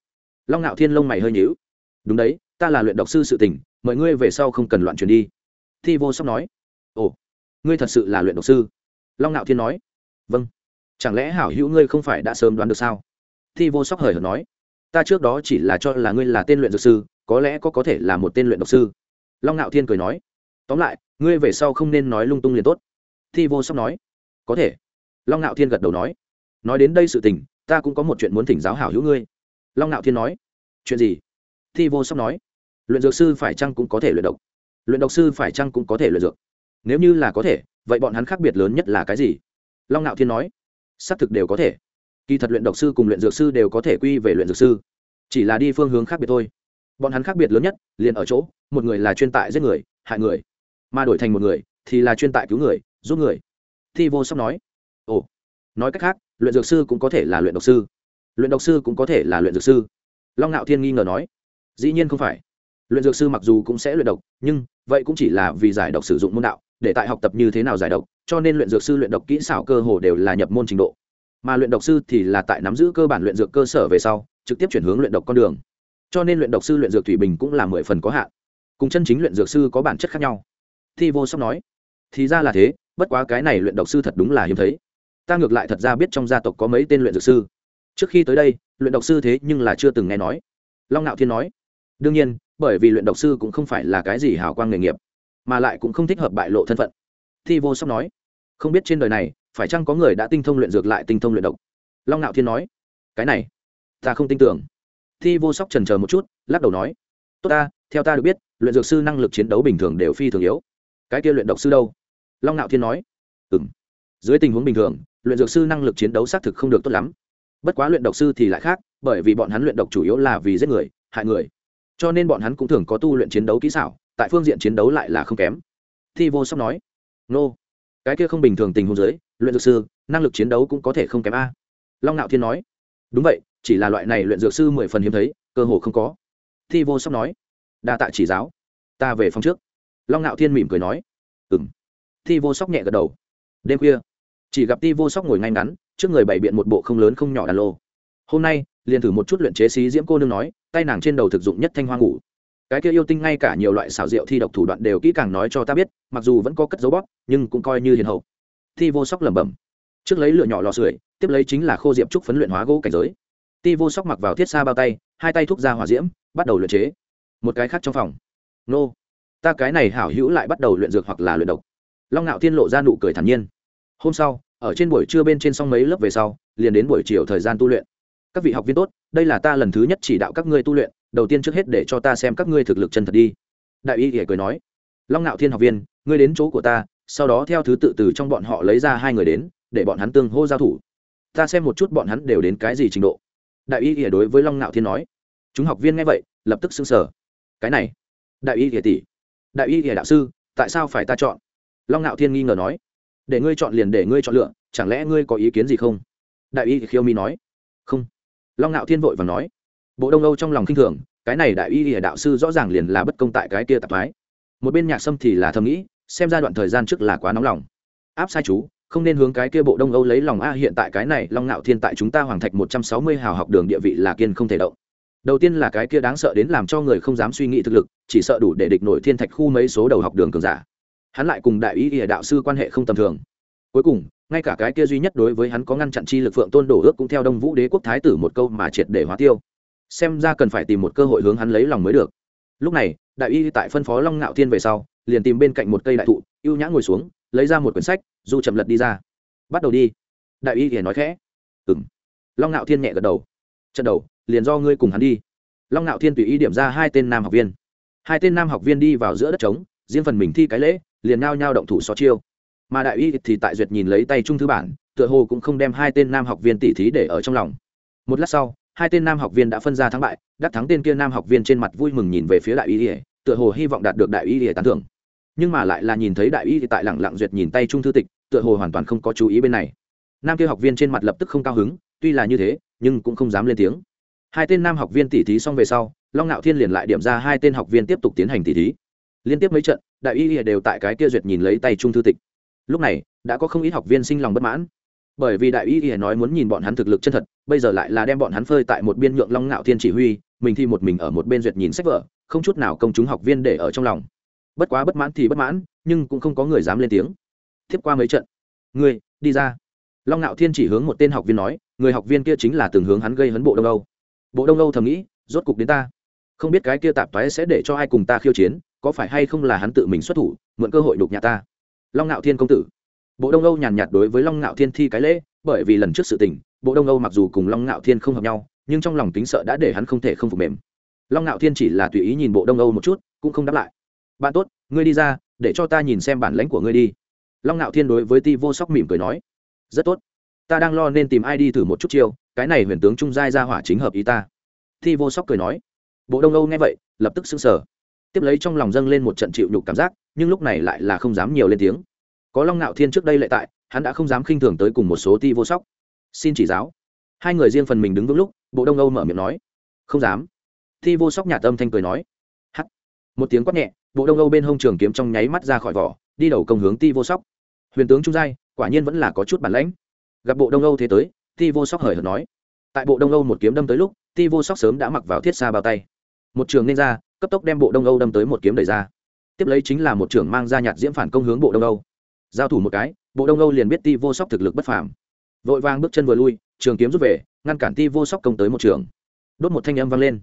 Long Nạo thiên lông mày hơi nhíu. Đúng đấy, ta là luyện độc sư sự tình, mời ngươi về sau không cần loạn truyền đi. Thi vô sóc nói. Ồ, ngươi thật sự là luyện độc sư? Long Nạo thiên nói. Vâng chẳng lẽ hảo hữu ngươi không phải đã sớm đoán được sao? Thi vô sóc hời hợt nói. Ta trước đó chỉ là cho là ngươi là tên luyện dược sư có lẽ có có thể là một tên luyện độc sư. Long ngạo thiên cười nói, tóm lại, ngươi về sau không nên nói lung tung liền tốt. Thi vô sóc nói, có thể. Long ngạo thiên gật đầu nói nói đến đây sự tình, ta cũng có một chuyện muốn thỉnh giáo hảo hữu ngươi. Long ngạo thiên nói, chuyện gì? Thi vô sóc nói, luyện dược sư phải chăng cũng có thể luyện độc? Luyện độc sư phải chăng cũng có thể luyện dược? Nếu như là có thể, vậy bọn hắn khác biệt lớn nhất là cái gì? Long ngạo thiên nói, xác thực đều có thể. Kỳ thật luyện độc sư cùng luyện dược sư đều có thể quy về luyện dược sư. Chỉ là đi phương hướng khác biệt thôi bọn hắn khác biệt lớn nhất, liền ở chỗ, một người là chuyên tại giết người, hại người, mà đổi thành một người thì là chuyên tại cứu người giúp người. Thi vô sóc nói, ồ, nói cách khác, luyện dược sư cũng có thể là luyện độc sư. Luyện độc sư cũng có thể là luyện dược sư. Long ngạo thiên nghi ngờ nói, dĩ nhiên không phải. Luyện dược sư mặc dù cũng sẽ luyện độc, nhưng vậy cũng chỉ là vì giải độc sử dụng môn đạo, để tại học tập như thế nào giải độc, cho nên luyện dược sư luyện độc kỹ xảo cơ hồ đều là nhập môn trình độ. Mà luyện độc sư thì là tại nắm giữ cơ bản luyện dược cơ sở về sau, trực tiếp chuyển hướng luyện độc con đường cho nên luyện độc sư luyện dược thủy bình cũng là mười phần có hạn. Cùng chân chính luyện dược sư có bản chất khác nhau. Thi vô sóc nói, thì ra là thế, bất quá cái này luyện độc sư thật đúng là hiếm thấy. Ta ngược lại thật ra biết trong gia tộc có mấy tên luyện dược sư. Trước khi tới đây, luyện độc sư thế nhưng là chưa từng nghe nói. Long ngạo thiên nói, đương nhiên, bởi vì luyện độc sư cũng không phải là cái gì hào quang nghề nghiệp, mà lại cũng không thích hợp bại lộ thân phận. Thi vô sóc nói, không biết trên đời này, phải chăng có người đã tinh thông luyện dược lại tinh thông luyện độc? Long ngạo thiên nói, cái này, ta không tin tưởng thi vô sóc trần chờ một chút, lắc đầu nói, tốt ta, theo ta được biết, luyện dược sư năng lực chiến đấu bình thường đều phi thường yếu. Cái kia luyện độc sư đâu? Long ngạo thiên nói. Ừ m dưới tình huống bình thường, luyện dược sư năng lực chiến đấu xác thực không được tốt lắm. Bất quá luyện độc sư thì lại khác, bởi vì bọn hắn luyện độc chủ yếu là vì giết người, hại người. Cho nên bọn hắn cũng thường có tu luyện chiến đấu kỹ xảo, tại phương diện chiến đấu lại là không kém. Thi vô sóc nói. Nô, cái kia không bình thường tình huống giới luyện dược sư, năng lực chiến đấu cũng có thể không kém a. Long nạo thiên nói. Đúng vậy chỉ là loại này luyện dược sư mười phần hiếm thấy, cơ hồ không có. Thi vô sóc nói, đa tạ chỉ giáo, ta về phòng trước. Long nạo thiên mỉm cười nói ừng thi vô sóc nhẹ gật đầu. Đêm khuya, chỉ gặp ti vô sóc ngồi ngay ngắn, trước người bày biện một bộ không lớn không nhỏ đàn lô. Hôm nay, liền thử một chút luyện chế xí diễm cô nương nói, tay nàng trên đầu thực dụng nhất thanh hoa ngủ. Cái kia yêu tinh ngay cả nhiều loại xảo diệu thi độc thủ đoạn đều kỹ càng nói cho ta biết, mặc dù vẫn có cất dấu bóp, nhưng cũng coi như hiền hậu. Thi vô sóc lẩm bẩm, trước lấy lửa nhỏ lò sưởi, tiếp lấy chính là khô diệp trúc phấn luyện hóa gỗ cảnh giới ti vô sóc mặc vào thiết xa bao tay, hai tay thúc ra hỏa diễm, bắt đầu luyện chế. Một cái khác trong phòng. Nô, ta cái này hảo hữu lại bắt đầu luyện dược hoặc là luyện độc. Long ngạo thiên lộ ra nụ cười thản nhiên. Hôm sau, ở trên buổi trưa bên trên xong mấy lớp về sau, liền đến buổi chiều thời gian tu luyện. Các vị học viên tốt, đây là ta lần thứ nhất chỉ đạo các ngươi tu luyện, đầu tiên trước hết để cho ta xem các ngươi thực lực chân thật đi. Đại y kể cười nói. Long ngạo thiên học viên, ngươi đến chỗ của ta, sau đó theo thứ tự từ trong bọn họ lấy ra hai người đến, để bọn hắn tương hô giao thủ. Ta xem một chút bọn hắn đều đến cái gì trình độ đại y ỉa đối với long ngạo thiên nói, chúng học viên nghe vậy, lập tức xưng sở cái này, đại y ỉa tỷ, đại y ỉa đạo sư, tại sao phải ta chọn? Long ngạo thiên nghi ngờ nói, để ngươi chọn liền để ngươi chọn lựa, chẳng lẽ ngươi có ý kiến gì không? Đại y khiêu mi nói, không. Long ngạo thiên vội và nói, bộ đông âu trong lòng k i n h thường, cái này đại y đạo sư rõ ràng liền là bất công tại cái kia tạp thái một bên nhạc sâm thì là thầm nghĩ, xem ra đoạn thời gian trước là quá nóng lòng. Áp sai chú không nên hướng cái kia bộ đông âu lấy lòng a, hiện tại cái này long ngạo thiên tại chúng ta hoàng thạch một trăm sáu mươi hào học đường địa vị là kiên không thể động. Đầu tiên là cái kia đáng sợ đến làm cho người không dám suy nghĩ thực lực, chỉ sợ đủ để địch nổi thiên thạch khu mấy số đầu học đường cường giả. Hắn lại cùng đại ý ỉa đạo sư quan hệ không tầm thường. Cuối cùng, ngay cả cái kia duy nhất đối với hắn có ngăn chặn chi lực phượng tôn đổ ước cũng theo đông vũ đế quốc thái tử một câu mà triệt để hóa tiêu. Xem ra cần phải tìm một cơ hội hướng hắn lấy lòng mới được. Lúc này, đại y tại phân phó long ngạo thiên về sau, liền tìm bên cạnh một cây đại thụ, ưu nhã ngồi xuống lấy ra một quyển sách, du chậm lật đi ra. Bắt đầu đi. Đại y thì nói khẽ. Ừng long ngạo thiên nhẹ gật đầu. Trận đầu, liền do ngươi cùng hắn đi. Long ngạo thiên tùy ý điểm ra hai tên nam học viên. Hai tên nam học viên đi vào giữa đất trống, riêng phần mình thi cái lễ, liền nao nhao động thủ xó chiêu. Mà đại y thì tại duyệt nhìn lấy tay trung thư bản, tựa hồ cũng không đem hai tên nam học viên tỉ thí để ở trong lòng. Một lát sau, hai tên nam học viên đã phân ra thắng bại, đắc thắng tên kia nam học viên trên mặt vui mừng nhìn về phía đại y ỉa tựa hồ hy vọng đạt được đại y ỉa tán thưởng nhưng mà lại là nhìn thấy đại uy tại lẳng lặng duyệt nhìn tay trung thư tịch, tựa hồ hoàn toàn không có chú ý bên này. Nam kia học viên trên mặt lập tức không cao hứng, tuy là như thế, nhưng cũng không dám lên tiếng. Hai tên nam học viên tỉ thí xong về sau, long ngạo thiên liền lại điểm ra hai tên học viên tiếp tục tiến hành tỉ thí. Liên tiếp mấy trận, đại y lìa đều tại cái kia duyệt nhìn lấy tay trung thư tịch. Lúc này, đã có không ít học viên sinh lòng bất mãn. Bởi vì đại y lìa nói muốn nhìn bọn hắn thực lực chân thật, bây giờ lại là đem bọn hắn phơi tại một biên nhượng long ngạo thiên chỉ huy, mình thì một mình ở một bên duyệt nhìn sách vở, không chút nào công chúng học viên để ở trong lòng bất quá bất mãn thì bất mãn, nhưng cũng không có người dám lên tiếng. Tiếp qua mấy trận? Người đi ra. Long ngạo thiên chỉ hướng một tên học viên nói, người học viên kia chính là từng hướng hắn gây hấn bộ đông âu. Bộ đông âu thầm nghĩ, rốt cục đến ta. Không biết cái kia tạp toái sẽ để cho ai cùng ta khiêu chiến, có phải hay không là hắn tự mình xuất thủ, mượn cơ hội đục nhà ta? Long ngạo thiên công tử. Bộ đông âu nhàn nhạt đối với long ngạo thiên thi cái lễ, bởi vì lần trước sự tình, bộ đông âu mặc dù cùng long ngạo thiên không hợp nhau, nhưng trong lòng tính sợ đã để hắn không thể không phục mềm. Long ngạo thiên chỉ là tùy ý nhìn bộ đông âu một chút, cũng không đáp lại bạn tốt, ngươi đi ra, để cho ta nhìn xem bản lãnh của ngươi đi. Long ngạo thiên đối với ti vô sóc mỉm cười nói, rất tốt, ta đang lo nên tìm ai đi thử một chút chiêu, cái này huyền tướng trung giai ra hỏa chính hợp ý ta. Ti vô sóc cười nói, bộ đông âu nghe vậy, lập tức xưng sở tiếp lấy trong lòng dâng lên một trận chịu nhục cảm giác, nhưng lúc này lại là không dám nhiều lên tiếng. Có long ngạo thiên trước đây lệ tại, hắn đã không dám khinh thường tới cùng một số ti vô sóc. Xin chỉ giáo. Hai người riêng phần mình đứng vững lúc, bộ đông âu mở miệng nói, không dám. Thi vô sóc nhà tâm thanh cười nói hắt một tiếng quát nhẹ bộ đông âu bên hông trường kiếm trong nháy mắt ra khỏi vỏ, đi đầu công hướng ti vô sóc. Huyền tướng trung giai, quả nhiên vẫn là có chút bản lãnh. Gặp bộ đông âu thế tới, ti vô sóc hời hợt nói. Tại bộ đông âu một kiếm đâm tới lúc, ti vô sóc sớm đã mặc vào thiết xa bao tay. Một trường nên ra, cấp tốc đem bộ đông âu đâm tới một kiếm đẩy ra. Tiếp lấy chính là một trưởng mang ra nhạt diễm phản công hướng bộ đông âu. Giao thủ một cái, bộ đông âu liền biết ti vô sóc thực lực bất phàm. Vội vàng bước chân vừa lui, trường kiếm rút về, ngăn cản ti vô sóc công tới một trường. Đốt một thanh âm vang lên.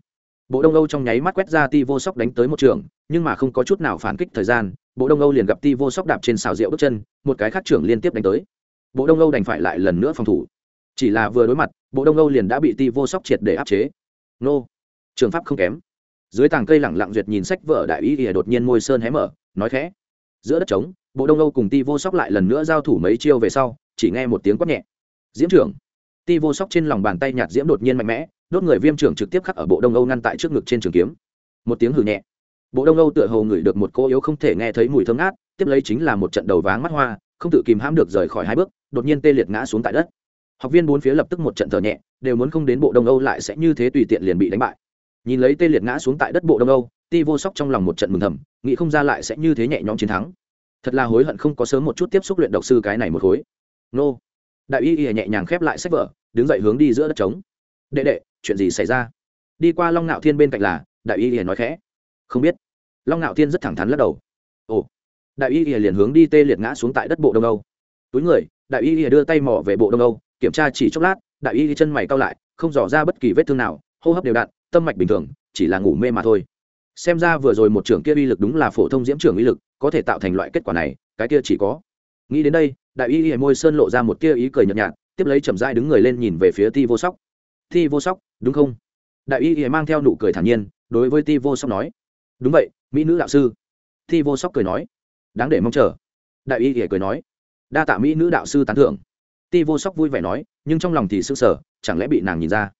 Bộ đông âu trong nháy mắt quét ra ti vô sóc đánh tới một trường nhưng mà không có chút nào phản kích thời gian, bộ đông âu liền gặp ti vô sóc đạp trên xào rượu bước chân, một cái khác trưởng liên tiếp đánh tới. Bộ đông âu đành phải lại lần nữa phòng thủ. Chỉ là vừa đối mặt, bộ đông âu liền đã bị ti vô sóc triệt để áp chế. Nô! Trường pháp không kém. Dưới tàng cây lẳng lặng duyệt nhìn sách vở đại ý ỉa đột nhiên môi sơn hé mở, nói khẽ. Giữa đất trống, bộ đông âu cùng ti vô sóc lại lần nữa giao thủ mấy chiêu về sau, chỉ nghe một tiếng quát nhẹ. Diễm trưởng! Ti vô sóc trên lòng bàn tay nhạt diễm đột nhiên mạnh mẽ, đốt người viêm trưởng trực tiếp khắc ở bộ đông âu ngăn tại trước ngực trên trường kiếm. Một tiếng hử nhẹ bộ đông âu tựa hồ ngửi được một cô yếu không thể nghe thấy mùi thơm ngát, tiếp lấy chính là một trận đầu váng mắt hoa, không tự kìm hãm được rời khỏi hai bước, đột nhiên tê liệt ngã xuống tại đất. Học viên bốn phía lập tức một trận thở nhẹ, đều muốn không đến bộ đông âu lại sẽ như thế tùy tiện liền bị đánh bại. Nhìn lấy tê liệt ngã xuống tại đất bộ đông âu, ti vô sóc trong lòng một trận mừng thầm, nghĩ không ra lại sẽ như thế nhẹ nhõm chiến thắng. Thật là hối hận không có sớm một chút tiếp xúc luyện độc sư cái này một khối. Nô. Đại y y nhẹ nhàng khép lại sách vở, đứng dậy hướng đi giữa đất trống. Đệ đệ, chuyện gì xảy ra? Đi qua long Nạo thiên bên cạnh là, đại y y nói khẽ không biết. Long ngạo thiên rất thẳng thắn lắc đầu. Ồ. Đại y ỉa liền hướng đi tê liệt ngã xuống tại đất bộ đông âu. Túi người, đại y ỉa đưa tay mò về bộ đông âu, kiểm tra chỉ chốc lát, đại y chân mày cao lại, không dò ra bất kỳ vết thương nào, hô hấp đều đặn, tâm mạch bình thường, chỉ là ngủ mê mà thôi. Xem ra vừa rồi một trưởng kia uy lực đúng là phổ thông diễm trưởng uy lực, có thể tạo thành loại kết quả này, cái kia chỉ có. Nghĩ đến đây, đại y hề môi sơn lộ ra một tia ý cười nhợt nhạt, tiếp lấy chậm dai đứng người lên nhìn về phía ti vô sóc. Ti vô sóc, đúng không? Đại y hề mang theo nụ cười thản nhiên, đối với ti vô sóc nói đúng vậy, mỹ nữ đạo sư. Thi vô sóc cười nói. Đáng để mong chờ. Đại y y cười nói. Đa tạ mỹ nữ đạo sư tán thưởng. Ti vô sóc vui vẻ nói, nhưng trong lòng thì sững sờ, chẳng lẽ bị nàng nhìn ra?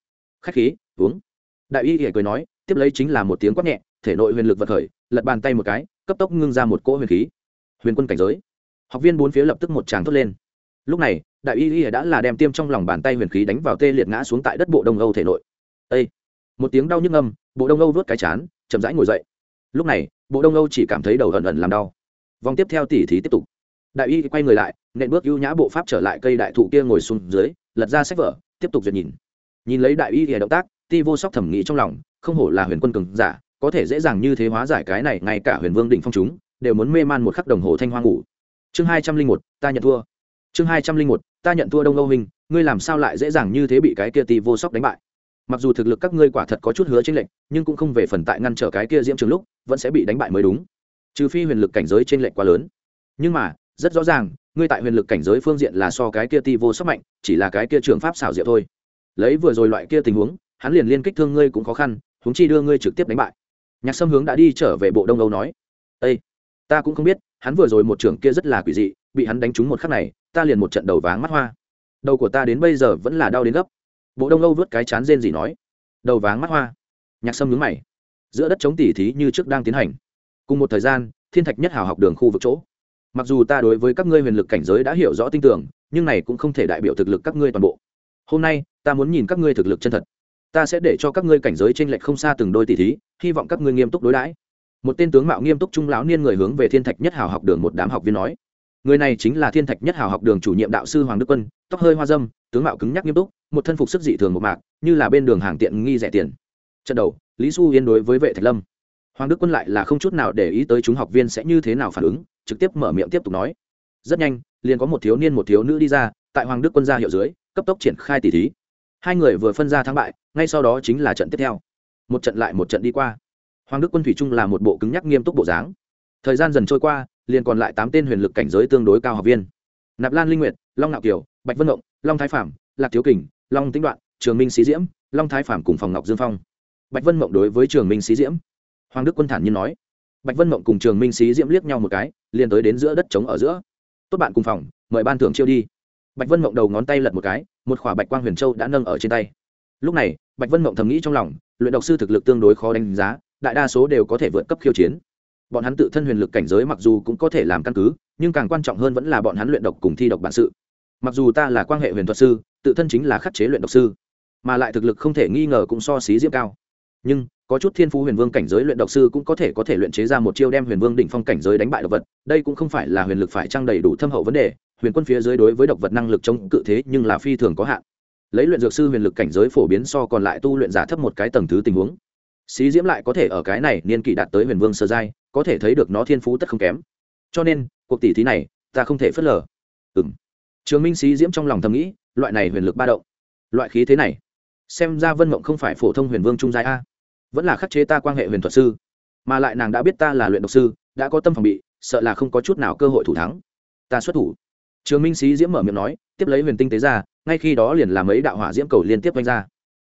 Khách khí, uống. Đại y y cười nói, tiếp lấy chính là một tiếng quát nhẹ, thể nội huyền lực vật khởi, lật bàn tay một cái, cấp tốc ngưng ra một cỗ huyền khí. Huyền quân cảnh giới. Học viên bốn phía lập tức một tràng thốt lên. Lúc này, đại y y đã là đem tiêm trong lòng bàn tay huyền khí đánh vào tê liệt ngã xuống tại đất bộ đông âu thể nội. Ây một tiếng đau nhức âm bộ đông âu vớt cái chán, chậm rãi ngồi dậy lúc này, bộ đông âu chỉ cảm thấy đầu ẩn ẩn làm đau. Vòng tiếp theo tỉ thí tiếp tục. Đại y quay người lại, nện bước ưu nhã bộ pháp trở lại cây đại thụ kia ngồi xuống dưới, lật ra sách vở, tiếp tục duyệt nhìn. Nhìn lấy đại y thì động tác, ti vô sóc thẩm nghĩ trong lòng, không hổ là huyền quân cường giả, có thể dễ dàng như thế hóa giải cái này ngay cả huyền vương đỉnh phong chúng, đều muốn mê man một khắc đồng hồ thanh hoa ngủ. Chương hai trăm linh một, ta nhận thua. Chương hai trăm linh một, ta nhận thua đông âu hình ngươi làm sao lại dễ dàng như thế bị cái kia ti vô sóc đánh bại? Mặc dù thực lực các ngươi quả thật có chút hứa trên lệch, nhưng cũng không về phần tại ngăn trở cái kia diễm trường lúc, vẫn sẽ bị đánh bại mới đúng. Trừ phi huyền lực cảnh giới trên lệch quá lớn. Nhưng mà, rất rõ ràng, ngươi tại huyền lực cảnh giới phương diện là so cái kia ti vô sắc mạnh, chỉ là cái kia trường pháp xảo diệu thôi. Lấy vừa rồi loại kia tình huống, hắn liền liên kích thương ngươi cũng khó khăn, huống chi đưa ngươi trực tiếp đánh bại. Nhạc sâm hướng đã đi trở về bộ đông âu nói ây ta cũng không biết, hắn vừa rồi một trưởng kia rất là quỷ dị, bị hắn đánh trúng một khắc này, ta liền một trận đầu váng mắt hoa. Đầu của ta đến bây giờ vẫn là đau đến gấp bộ đông âu vớt cái chán rên gì nói. Đầu váng mắt hoa. Nhạc sâm nhướng mày. Giữa đất chống tỉ thí như trước đang tiến hành. Cùng một thời gian, thiên thạch nhất hào học đường khu vực chỗ. Mặc dù ta đối với các ngươi huyền lực cảnh giới đã hiểu rõ tin tưởng nhưng này cũng không thể đại biểu thực lực các ngươi toàn bộ. Hôm nay, ta muốn nhìn các ngươi thực lực chân thật. Ta sẽ để cho các ngươi cảnh giới t r ê n lệch không xa từng đôi tỷ thí, hy vọng các ngươi nghiêm túc đối đãi. Một tên tướng mạo nghiêm túc trung lão niên người hướng về thiên thạch nhất hào học đường một đám học viên nói người này chính là thiên thạch nhất hào học đường chủ nhiệm đạo sư hoàng đức quân, tóc hơi hoa dâm, tướng mạo cứng nhắc nghiêm túc, một thân phục sức dị thường một mạc, như là bên đường hàng tiện nghi rẻ tiền. Trận đầu, lý xu yên đối với vệ thạch lâm. Hoàng đức quân lại là không chút nào để ý tới chúng học viên sẽ như thế nào phản ứng, trực tiếp mở miệng tiếp tục nói. Rất nhanh, liền có một thiếu niên một thiếu nữ đi ra, tại hoàng đức quân ra hiệu dưới, cấp tốc triển khai tỷ thí. Hai người vừa phân ra thắng bại, ngay sau đó chính là trận tiếp theo. Một trận lại một trận đi qua. Hoàng đức quân thủy trung là một bộ cứng nhắc nghiêm túc bộ dáng. Thời gian dần trôi qua liền còn lại tám tên huyền lực cảnh giới tương đối cao học viên. Nạp lan linh nguyệt, long ngạo kiều, bạch vân ngộng, long thái phạm lạc thiếu kình, long tĩnh đoạn, trường minh sĩ diễm, long thái phạm cùng phòng ngọc dương phong. Bạch vân mộng đối với trường minh sĩ diễm. Hoàng đức quân thản nhiên nói. Bạch vân mộng cùng trường minh sĩ diễm liếc nhau một cái, liền tới đến giữa đất trống ở giữa. Tốt bạn cùng phòng, mời ban thưởng chiêu đi. Bạch vân mộng đầu ngón tay lật một cái, một khỏa bạch quang huyền châu đã nâng ở trên tay. Lúc này, bạch vân mộng thầm nghĩ trong lòng, luyện độc sư thực lực tương đối khó đánh giá, đại đa số đều có thể vượt cấp khiêu chiến bọn hắn tự thân huyền lực cảnh giới mặc dù cũng có thể làm căn cứ, nhưng càng quan trọng hơn vẫn là bọn hắn luyện độc cùng thi độc bản sự. Mặc dù ta là quan hệ huyền thuật sư, tự thân chính là khắc chế luyện độc sư, mà lại thực lực không thể nghi ngờ cũng so xí diễm cao. Nhưng, có chút thiên phú huyền vương cảnh giới luyện độc sư cũng có thể có thể luyện chế ra một chiêu đem huyền vương đỉnh phong cảnh giới đánh bại độc vật, đây cũng không phải là huyền lực phải trang đầy đủ thâm hậu vấn đề, huyền quân phía dưới đối với độc vật năng lực chống cự thế nhưng là phi thường có hạn. Lấy luyện dược sư huyền lực cảnh giới phổ biến so còn lại tu luyện giả thấp một cái tầng thứ tình huống. Xí diễm lại có thể ở cái này niên kỷ đạt tới huyền vương sơ giai có thể thấy được nó thiên phú tất không kém. Cho nên, cuộc tỷ thí này, ta không thể phớt lờ. Ừng trường minh xí diễm trong lòng thầm nghĩ, loại này huyền lực ba động. Loại khí thế này, xem ra vân mộng không phải phổ thông huyền vương trung giai a. Vẫn là khắc chế ta quan hệ huyền thuật sư. Mà lại nàng đã biết ta là luyện độc sư, đã có tâm phòng bị, sợ là không có chút nào cơ hội thủ thắng. Ta xuất thủ. Trường minh sĩ diễm mở miệng nói, tiếp lấy huyền tinh tế ra, ngay khi đó liền làm mấy đạo hỏa diễm cầu liên tiếp vanh ra.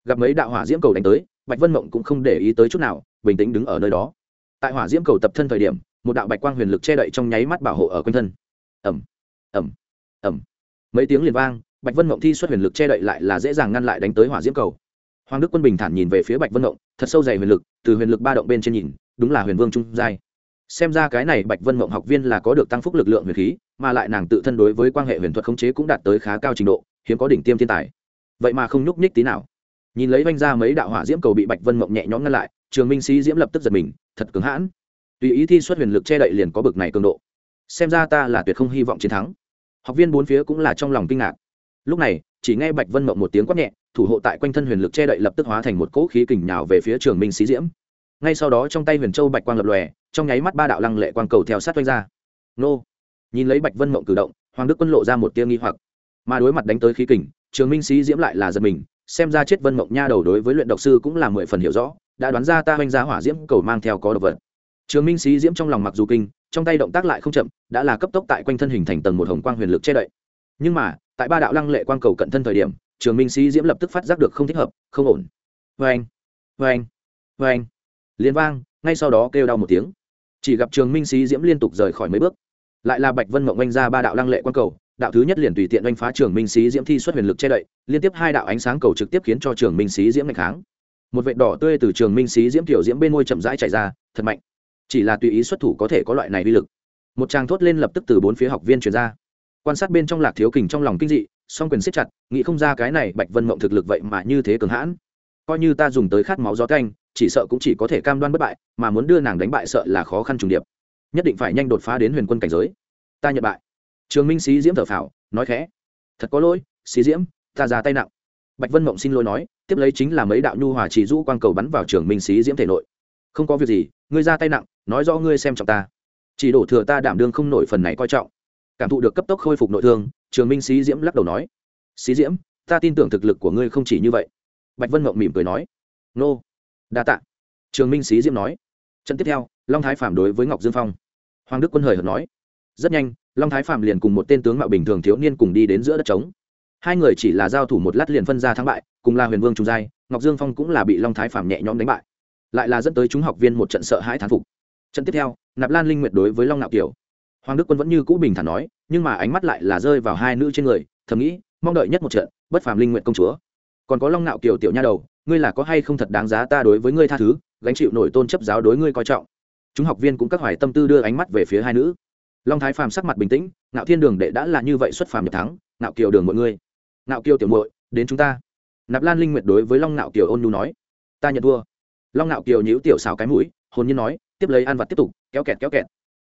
Gặp mấy đạo hỏa diễm cầu đánh tới, bạch vân mộng cũng không để ý tới chút nào, bình tĩnh đứng ở nơi đó tại hỏa diễm cầu tập thân thời điểm, một đạo bạch quang huyền lực che đậy trong nháy mắt bảo hộ ở quanh thân. Ẩm ẩm ẩm mấy tiếng liền vang, bạch vân mộng thi xuất huyền lực che đậy lại là dễ dàng ngăn lại đánh tới hỏa diễm cầu. Hoàng đức quân bình thản nhìn về phía bạch vân mộng thật sâu dày huyền lực, từ huyền lực ba động bên trên nhìn, đúng là huyền vương trung giai. Xem ra cái này bạch vân mộng học viên là có được tăng phúc lực lượng huyền khí, mà lại nàng tự thân đối với quan hệ huyền thuật khống chế cũng đạt tới khá cao trình độ, hiếm có đỉnh tiêm thiên tài. Vậy mà không nhúc nhích tí nào. Nhìn lấy vanh ra mấy đạo hỏa diễm cầu bị bạch vân mộng nhẹ nhõm ngăn lại trường minh sĩ diễm lập tức giật mình, thật cứng hãn. Tùy ý thi xuất huyền lực che đậy liền có bực này cường độ. Xem ra ta là tuyệt không hy vọng chiến thắng. Học viên bốn phía cũng là trong lòng kinh ngạc. Lúc này, chỉ nghe bạch vân mộng một tiếng quát nhẹ, thủ hộ tại quanh thân huyền lực che đậy lập tức hóa thành một cỗ khí kình nhào về phía trường minh sĩ diễm. Ngay sau đó trong tay huyền châu bạch quang lập lòe, trong nháy mắt ba đạo lăng lệ quang cầu theo sát quanh ra. Nô! Nhìn lấy bạch vân mộng cử động, hoàng đức quân lộ ra một tia nghi hoặc. Mà đối mặt đánh tới khí kình, trường minh sĩ diễm lại là giật mình, xem ra chết vân mộng nha đầu đối với luyện độc sư cũng là mười phần hiểu rõ đã đoán ra ta hoành ra hỏa diễm cầu mang theo có độc vật. Trường minh sĩ diễm trong lòng mặc dù kinh, trong tay động tác lại không chậm, đã là cấp tốc tại quanh thân hình thành tầng một hồng quang huyền lực che đậy. Nhưng mà, tại ba đạo lăng lệ quang cầu cận thân thời điểm, trường minh sĩ diễm lập tức phát giác được không thích hợp, không ổn. Vê anh vê anh vê anh liên vang, ngay sau đó kêu đau một tiếng. Chỉ gặp trường minh sĩ diễm liên tục rời khỏi mấy bước. Lại là bạch vân mộng oanh ra ba đạo lăng lệ quang cầu, đạo thứ nhất liền tùy tiện oanh phá trường minh sĩ diễm thi xuất huyền lực che đậy, liên tiếp hai đạo ánh sáng cầu trực tiếp khiến cho trường minh sĩ diễm ngày kháng một vệt đỏ tươi từ trường minh sĩ diễm tiểu diễm bên môi chậm rãi chảy ra, thật mạnh. Chỉ là tùy ý xuất thủ có thể có loại này uy lực. Một tràng thốt lên lập tức từ bốn phía học viên truyền ra. Quan sát bên trong lạc thiếu kình trong lòng kinh dị, song quyền siết chặt, nghĩ không ra cái này bạch vân mộng thực lực vậy mà như thế cường hãn. Coi như ta dùng tới khát máu gió canh, chỉ sợ cũng chỉ có thể cam đoan bất bại, mà muốn đưa nàng đánh bại sợ là khó khăn trùng điệp. Nhất định phải nhanh đột phá đến huyền quân cảnh giới. Ta nhận bại. Trường minh sĩ diễm thở phào, nói khẽ. Thật có lỗi sĩ diễm, ta ra tay nặng bạch vân mộng xin lỗi nói, tiếp lấy chính là mấy đạo nhu hòa chỉ rũ quang cầu bắn vào trường minh sĩ diễm thể nội. Không có việc gì, ngươi ra tay nặng, nói rõ ngươi xem trọng ta. Chỉ đổ thừa ta đảm đương không nổi phần này coi trọng. Cảm thụ được cấp tốc khôi phục nội thương, trường minh sĩ diễm lắc đầu nói sĩ diễm, ta tin tưởng thực lực của ngươi không chỉ như vậy. Bạch vân mộng mỉm cười nói, nô, đa tạ. Trường minh sĩ diễm nói, trận tiếp theo, long thái phạm đối với ngọc dương phong. Hoàng đức quân hời hợt nói, rất nhanh, long thái phạm liền cùng một tên tướng mạo bình thường thiếu niên cùng đi đến giữa đất trống hai người chỉ là giao thủ một lát liền phân ra thắng bại, cùng là huyền vương trùng giai, ngọc dương phong cũng là bị long thái phạm nhẹ nhõm đánh bại. Lại là dẫn tới chúng học viên một trận sợ hãi thán phục. Trận tiếp theo, nạp lan linh nguyệt đối với long nạo kiều. Hoàng đức quân vẫn như cũ bình thản nói, nhưng mà ánh mắt lại là rơi vào hai nữ trên người, thầm nghĩ, mong đợi nhất một trận, bất phàm linh nguyện công chúa. Còn có long nạo kiều tiểu nha đầu, ngươi là có hay không thật đáng giá ta đối với ngươi tha thứ, gánh chịu nổi tôn chấp giáo đối ngươi coi trọng. Chúng học viên cũng các hoài tâm tư đưa ánh mắt về phía hai nữ. Long thái phàm sắc mặt bình tĩnh nạo thiên đường đệ đã là như vậy xuất phàm nhập thắng, nạo kiều đường mọi ngươi nạo kiều tiểu muội, đến chúng ta. Nạp lan linh nguyệt đối với long nạo kiều ôn nhu nói. Ta nhận thua. Long nạo kiều nhíu tiểu xào cái mũi, hồn nhiên nói, tiếp lấy ăn vặt tiếp tục, kéo kẹt kéo kẹt.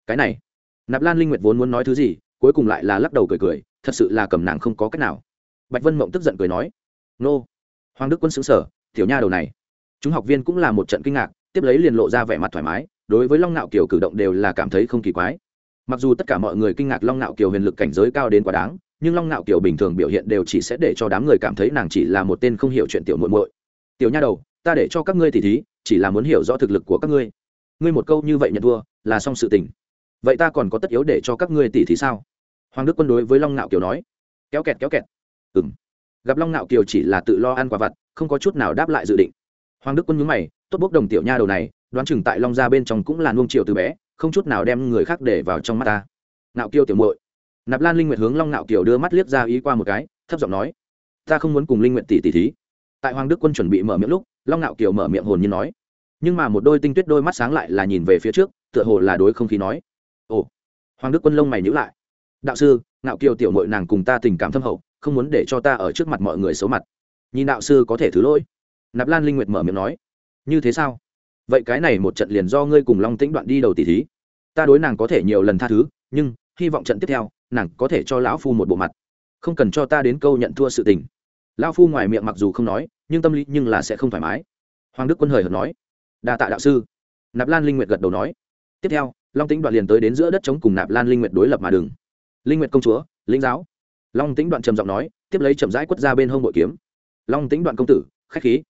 Cái này. Nạp lan linh nguyệt vốn muốn nói thứ gì, cuối cùng lại là lắc đầu cười cười, thật sự là cầm nàng không có cách nào. Bạch vân mộng tức giận cười nói. Nô. Hoàng đức quân xứng sở tiểu nha đầu này. Chúng học viên cũng là một trận kinh ngạc, tiếp lấy liền lộ ra vẻ mặt thoải mái, đối với long nạo kiều cử động đều là cảm thấy không kỳ quái. Mặc dù tất cả mọi người kinh ngạc long nạo kiều huyền lực cảnh giới cao đến quá đáng nhưng long nạo kiểu bình thường biểu hiện đều chỉ sẽ để cho đám người cảm thấy nàng chỉ là một tên không hiểu chuyện tiểu muội muội. Tiểu nha đầu, ta để cho các ngươi tỉ thí, chỉ là muốn hiểu rõ thực lực của các ngươi. Ngươi một câu như vậy nhận thua, là xong sự tình. Vậy ta còn có tất yếu để cho các ngươi tỉ thí sao? Hoàng đức quân đối với long nạo kiều nói. Kéo kẹt kéo kẹt. Ừ m gặp long nạo kiều chỉ là tự lo ăn quả vặt, không có chút nào đáp lại dự định. Hoàng đức quân nhớ mày, tốt bốc đồng tiểu nha đầu này, đoán chừng tại long ra bên trong cũng là nuông triều từ bé, không chút nào đem người khác để vào trong mắt ta. Nạo kiều tiểu muội nạp lan linh nguyệt hướng long nạo kiều đưa mắt liếc ra ý qua một cái, thấp giọng nói, ta không muốn cùng linh nguyện tỷ tỷ thí. Tại hoàng đức quân chuẩn bị mở miệng lúc, long nạo kiều mở miệng hồn nhiên nói, nhưng mà một đôi tinh tuyết đôi mắt sáng lại là nhìn về phía trước, tựa hồ là đối không khí nói, ồ. Hoàng đức quân lông mày nhữ lại, đạo sư, nạo kiều tiểu mội nàng cùng ta tình cảm thâm hậu, không muốn để cho ta ở trước mặt mọi người xấu mặt. Nhìn đạo sư có thể thứ lỗi. Nạp lan linh nguyệt mở miệng nói, như thế sao? Vậy cái này một trận liền do ngươi cùng long tĩnh đoạn đi đầu tỷ thí. Ta đối nàng có thể nhiều lần tha thứ, nhưng hy vọng trận tiếp theo nàng có thể cho lão phu một bộ mặt. Không cần cho ta đến câu nhận thua sự tình. Lão phu ngoài miệng mặc dù không nói, nhưng tâm lý nhưng là sẽ không thoải mái. Hoàng đức quân hời hợt nói. Đa tạ đạo sư. Nạp lan linh nguyệt gật đầu nói. Tiếp theo, long tĩnh đoạn liền tới đến giữa đất chống cùng nạp lan linh nguyệt đối lập mà đừng linh nguyệt công chúa linh giáo. Long tĩnh đoạn trầm giọng nói, tiếp lấy chậm rãi quất ra bên hông bội kiếm. Long tĩnh đoạn công tử, khách khí.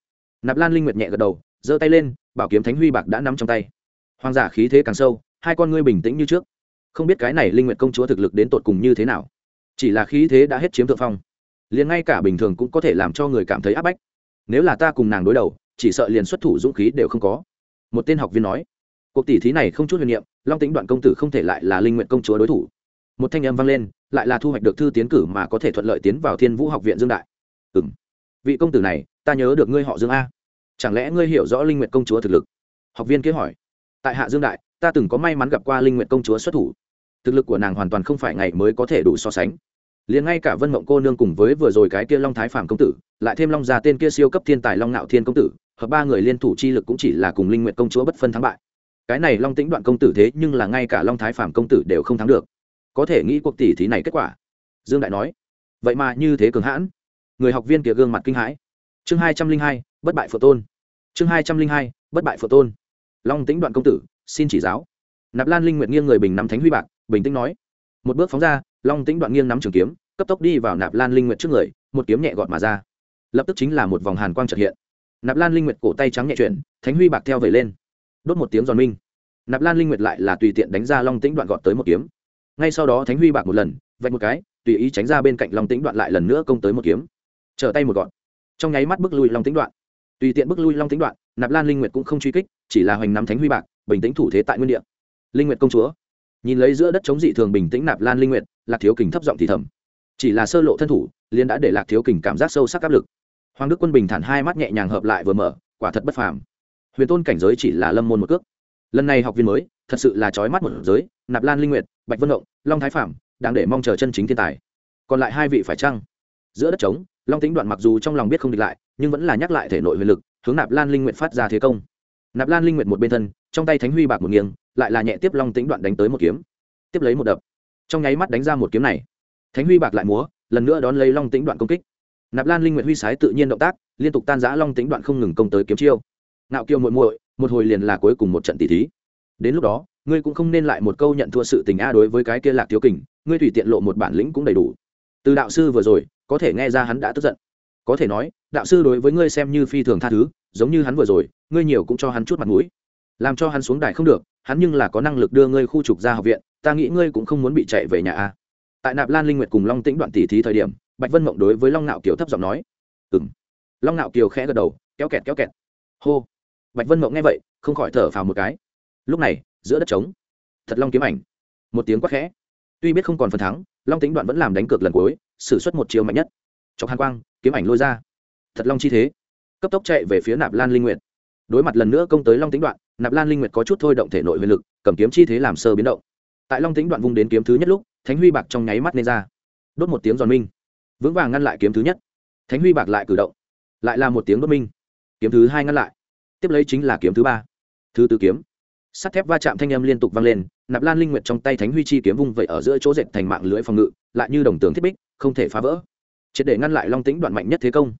Nạp lan linh nguyệt nhẹ gật đầu, giơ tay lên, bảo kiếm thánh huy bạc đã nắm trong tay. Hoàng giả khí thế càng sâu, hai con ngươi bình tĩnh như trước không biết cái này linh nguyện công chúa thực lực đến tột cùng như thế nào. Chỉ là khí thế đã hết chiếm thượng phong, liền ngay cả bình thường cũng có thể làm cho người cảm thấy áp bách. Nếu là ta cùng nàng đối đầu, chỉ sợ liền xuất thủ dũng khí đều không có. Một tên học viên nói, cuộc tỷ thí này không chút huyền niệm, long tính đoạn công tử không thể lại là linh nguyện công chúa đối thủ. Một thanh âm vang lên, lại là thu hoạch được thư tiến cử mà có thể thuận lợi tiến vào thiên vũ học viện dương đại. Ừ m vị công tử này, ta nhớ được ngươi họ dương a. Chẳng lẽ ngươi hiểu rõ linh nguyện công chúa thực lực? Học viên kế hỏi, tại hạ dương đại, ta từng có may mắn gặp qua linh nguyện công chúa xuất thủ thực lực của nàng hoàn toàn không phải ngày mới có thể đủ so sánh. Liền ngay cả vân mộng cô nương cùng với vừa rồi cái kia long thái phạm công tử, lại thêm long già tên kia siêu cấp thiên tài long ngạo thiên công tử, hợp ba người liên thủ chi lực cũng chỉ là cùng linh nguyện công chúa bất phân thắng bại. Cái này long tĩnh đoạn công tử thế nhưng là ngay cả long thái phạm công tử đều không thắng được. Có thể nghĩ cuộc tỷ thí này kết quả. Dương đại nói, vậy mà như thế cường hãn. Người học viên kia gương mặt kinh hãi. Chương hai trăm linh hai, bất bại phượng tôn. Chương hai trăm linh hai, bất bại phượng tôn. Long tĩnh đoạn công tử, xin chỉ giáo. Nạp lan linh nguyện nghiêng người bình nắm thánh huy bạc bình tĩnh nói. Một bước phóng ra, long tĩnh đoạn nghiêng nắm trường kiếm, cấp tốc đi vào nạp lan linh nguyệt trước người, một kiếm nhẹ gọt mà ra. Lập tức chính là một vòng hàn quang trật hiện. Nạp lan linh nguyệt cổ tay trắng nhẹ chuyển, thánh huy bạc theo vẩy lên. Đốt một tiếng giòn minh. Nạp lan linh nguyệt lại là tùy tiện đánh ra long tĩnh đoạn gọt tới một kiếm. Ngay sau đó thánh huy bạc một lần, vạch một cái, tùy ý tránh ra bên cạnh long tĩnh đoạn lại lần nữa công tới một kiếm. Trở tay một gọn trong nháy mắt bước lui long tĩnh đoạn. Tùy tiện bước lui long tĩnh đoạn, nạp lan linh nguyệt cũng không truy kích, chỉ là hoành nắm thánh huy bạc, bình tĩnh thủ thế tại nguyên địa. Linh nguyệt công chúa nhìn lấy giữa đất chống dị thường bình tĩnh nạp lan linh nguyệt, lạc thiếu kình thấp giọng thì thầm. Chỉ là sơ lộ thân thủ liên đã để lạc thiếu kình cảm giác sâu sắc áp lực. Hoàng đức quân bình thản hai mắt nhẹ nhàng hợp lại vừa mở, quả thật bất phàm. Huyền tôn cảnh giới chỉ là lâm môn một cước. Lần này học viên mới, thật sự là trói mắt một giới, nạp lan linh nguyệt, bạch vân động, long thái phạm đang để mong chờ chân chính thiên tài. Còn lại hai vị phải chăng? Giữa đất trống, long tính đoạn mặc dù trong lòng biết không địch lại, nhưng vẫn là nhắc lại thể nội huyền lực, hướng nạp lan linh nguyệt phát ra thế công. Nạp lan linh nguyệt một bên thân, trong tay thánh huy bạc một nghiêng lại là nhẹ tiếp long tính đoạn đánh tới một kiếm. Tiếp lấy một đập. Trong nháy mắt đánh ra một kiếm này. Thánh huy bạc lại múa, lần nữa đón lấy long tính đoạn công kích. Nạp lan linh nguyện huy sái tự nhiên động tác, liên tục tan giã long tính đoạn không ngừng công tới kiếm chiêu. Nạo kiều muội muội, một hồi liền là cuối cùng một trận tỷ thí. Đến lúc đó, ngươi cũng không nên lại một câu nhận thua sự tình a đối với cái kia lạc thiếu kình, ngươi tùy tiện lộ một bản lĩnh cũng đầy đủ. Từ đạo sư vừa rồi, có thể nghe ra hắn đã tức giận. Có thể nói, đạo sư đối với ngươi xem như phi thường tha thứ, giống như hắn vừa rồi, ngươi nhiều cũng cho hắn chút mặt mũi. Làm cho hắn xuống đài không được hắn nhưng là có năng lực đưa ngươi khu trục ra học viện, ta nghĩ ngươi cũng không muốn bị chạy về nhà a. Tại nạp lan linh nguyệt cùng long tĩnh đoạn tỷ thí thời điểm, bạch vân mộng đối với long nạo kiều thấp giọng nói ừng long nạo kiều khẽ gật đầu, kéo kẹt kéo kẹt. Hô. Bạch vân mộng nghe vậy, không khỏi thở phào một cái. Lúc này, giữa đất trống, thật long kiếm ảnh. Một tiếng quát khẽ. Tuy biết không còn phần thắng, long tính đoạn vẫn làm đánh cược lần cuối xử suất một chiều mạnh nhất. Chọc hàn quang, kiếm ảnh lôi ra. Thật long chi thế. Cấp tốc chạy về phía nạp lan linh nguyệt đối mặt lần nữa công tới long tính đoạn, nạp lan linh nguyệt có chút thôi động thể nội huyền lực, cầm kiếm chi thế làm sơ biến động. Tại long tính đoạn vung đến kiếm thứ nhất lúc, thánh huy bạc trong nháy mắt nên ra. Đốt một tiếng giòn minh. Vững vàng ngăn lại kiếm thứ nhất. Thánh huy bạc lại cử động. Lại là một tiếng đốt minh. Kiếm thứ hai ngăn lại. Tiếp lấy chính là kiếm thứ ba. Thứ tư kiếm. Sắt thép va chạm thanh âm liên tục vang lên, nạp lan linh nguyệt trong tay thánh huy chi kiếm vung vậy ở giữa chỗ dệt thành mạng lưới phòng ngự, lại như đồng tường thiết bích, không thể phá vỡ. Triệt để ngăn lại long tính đoạn mạnh nhất thế công.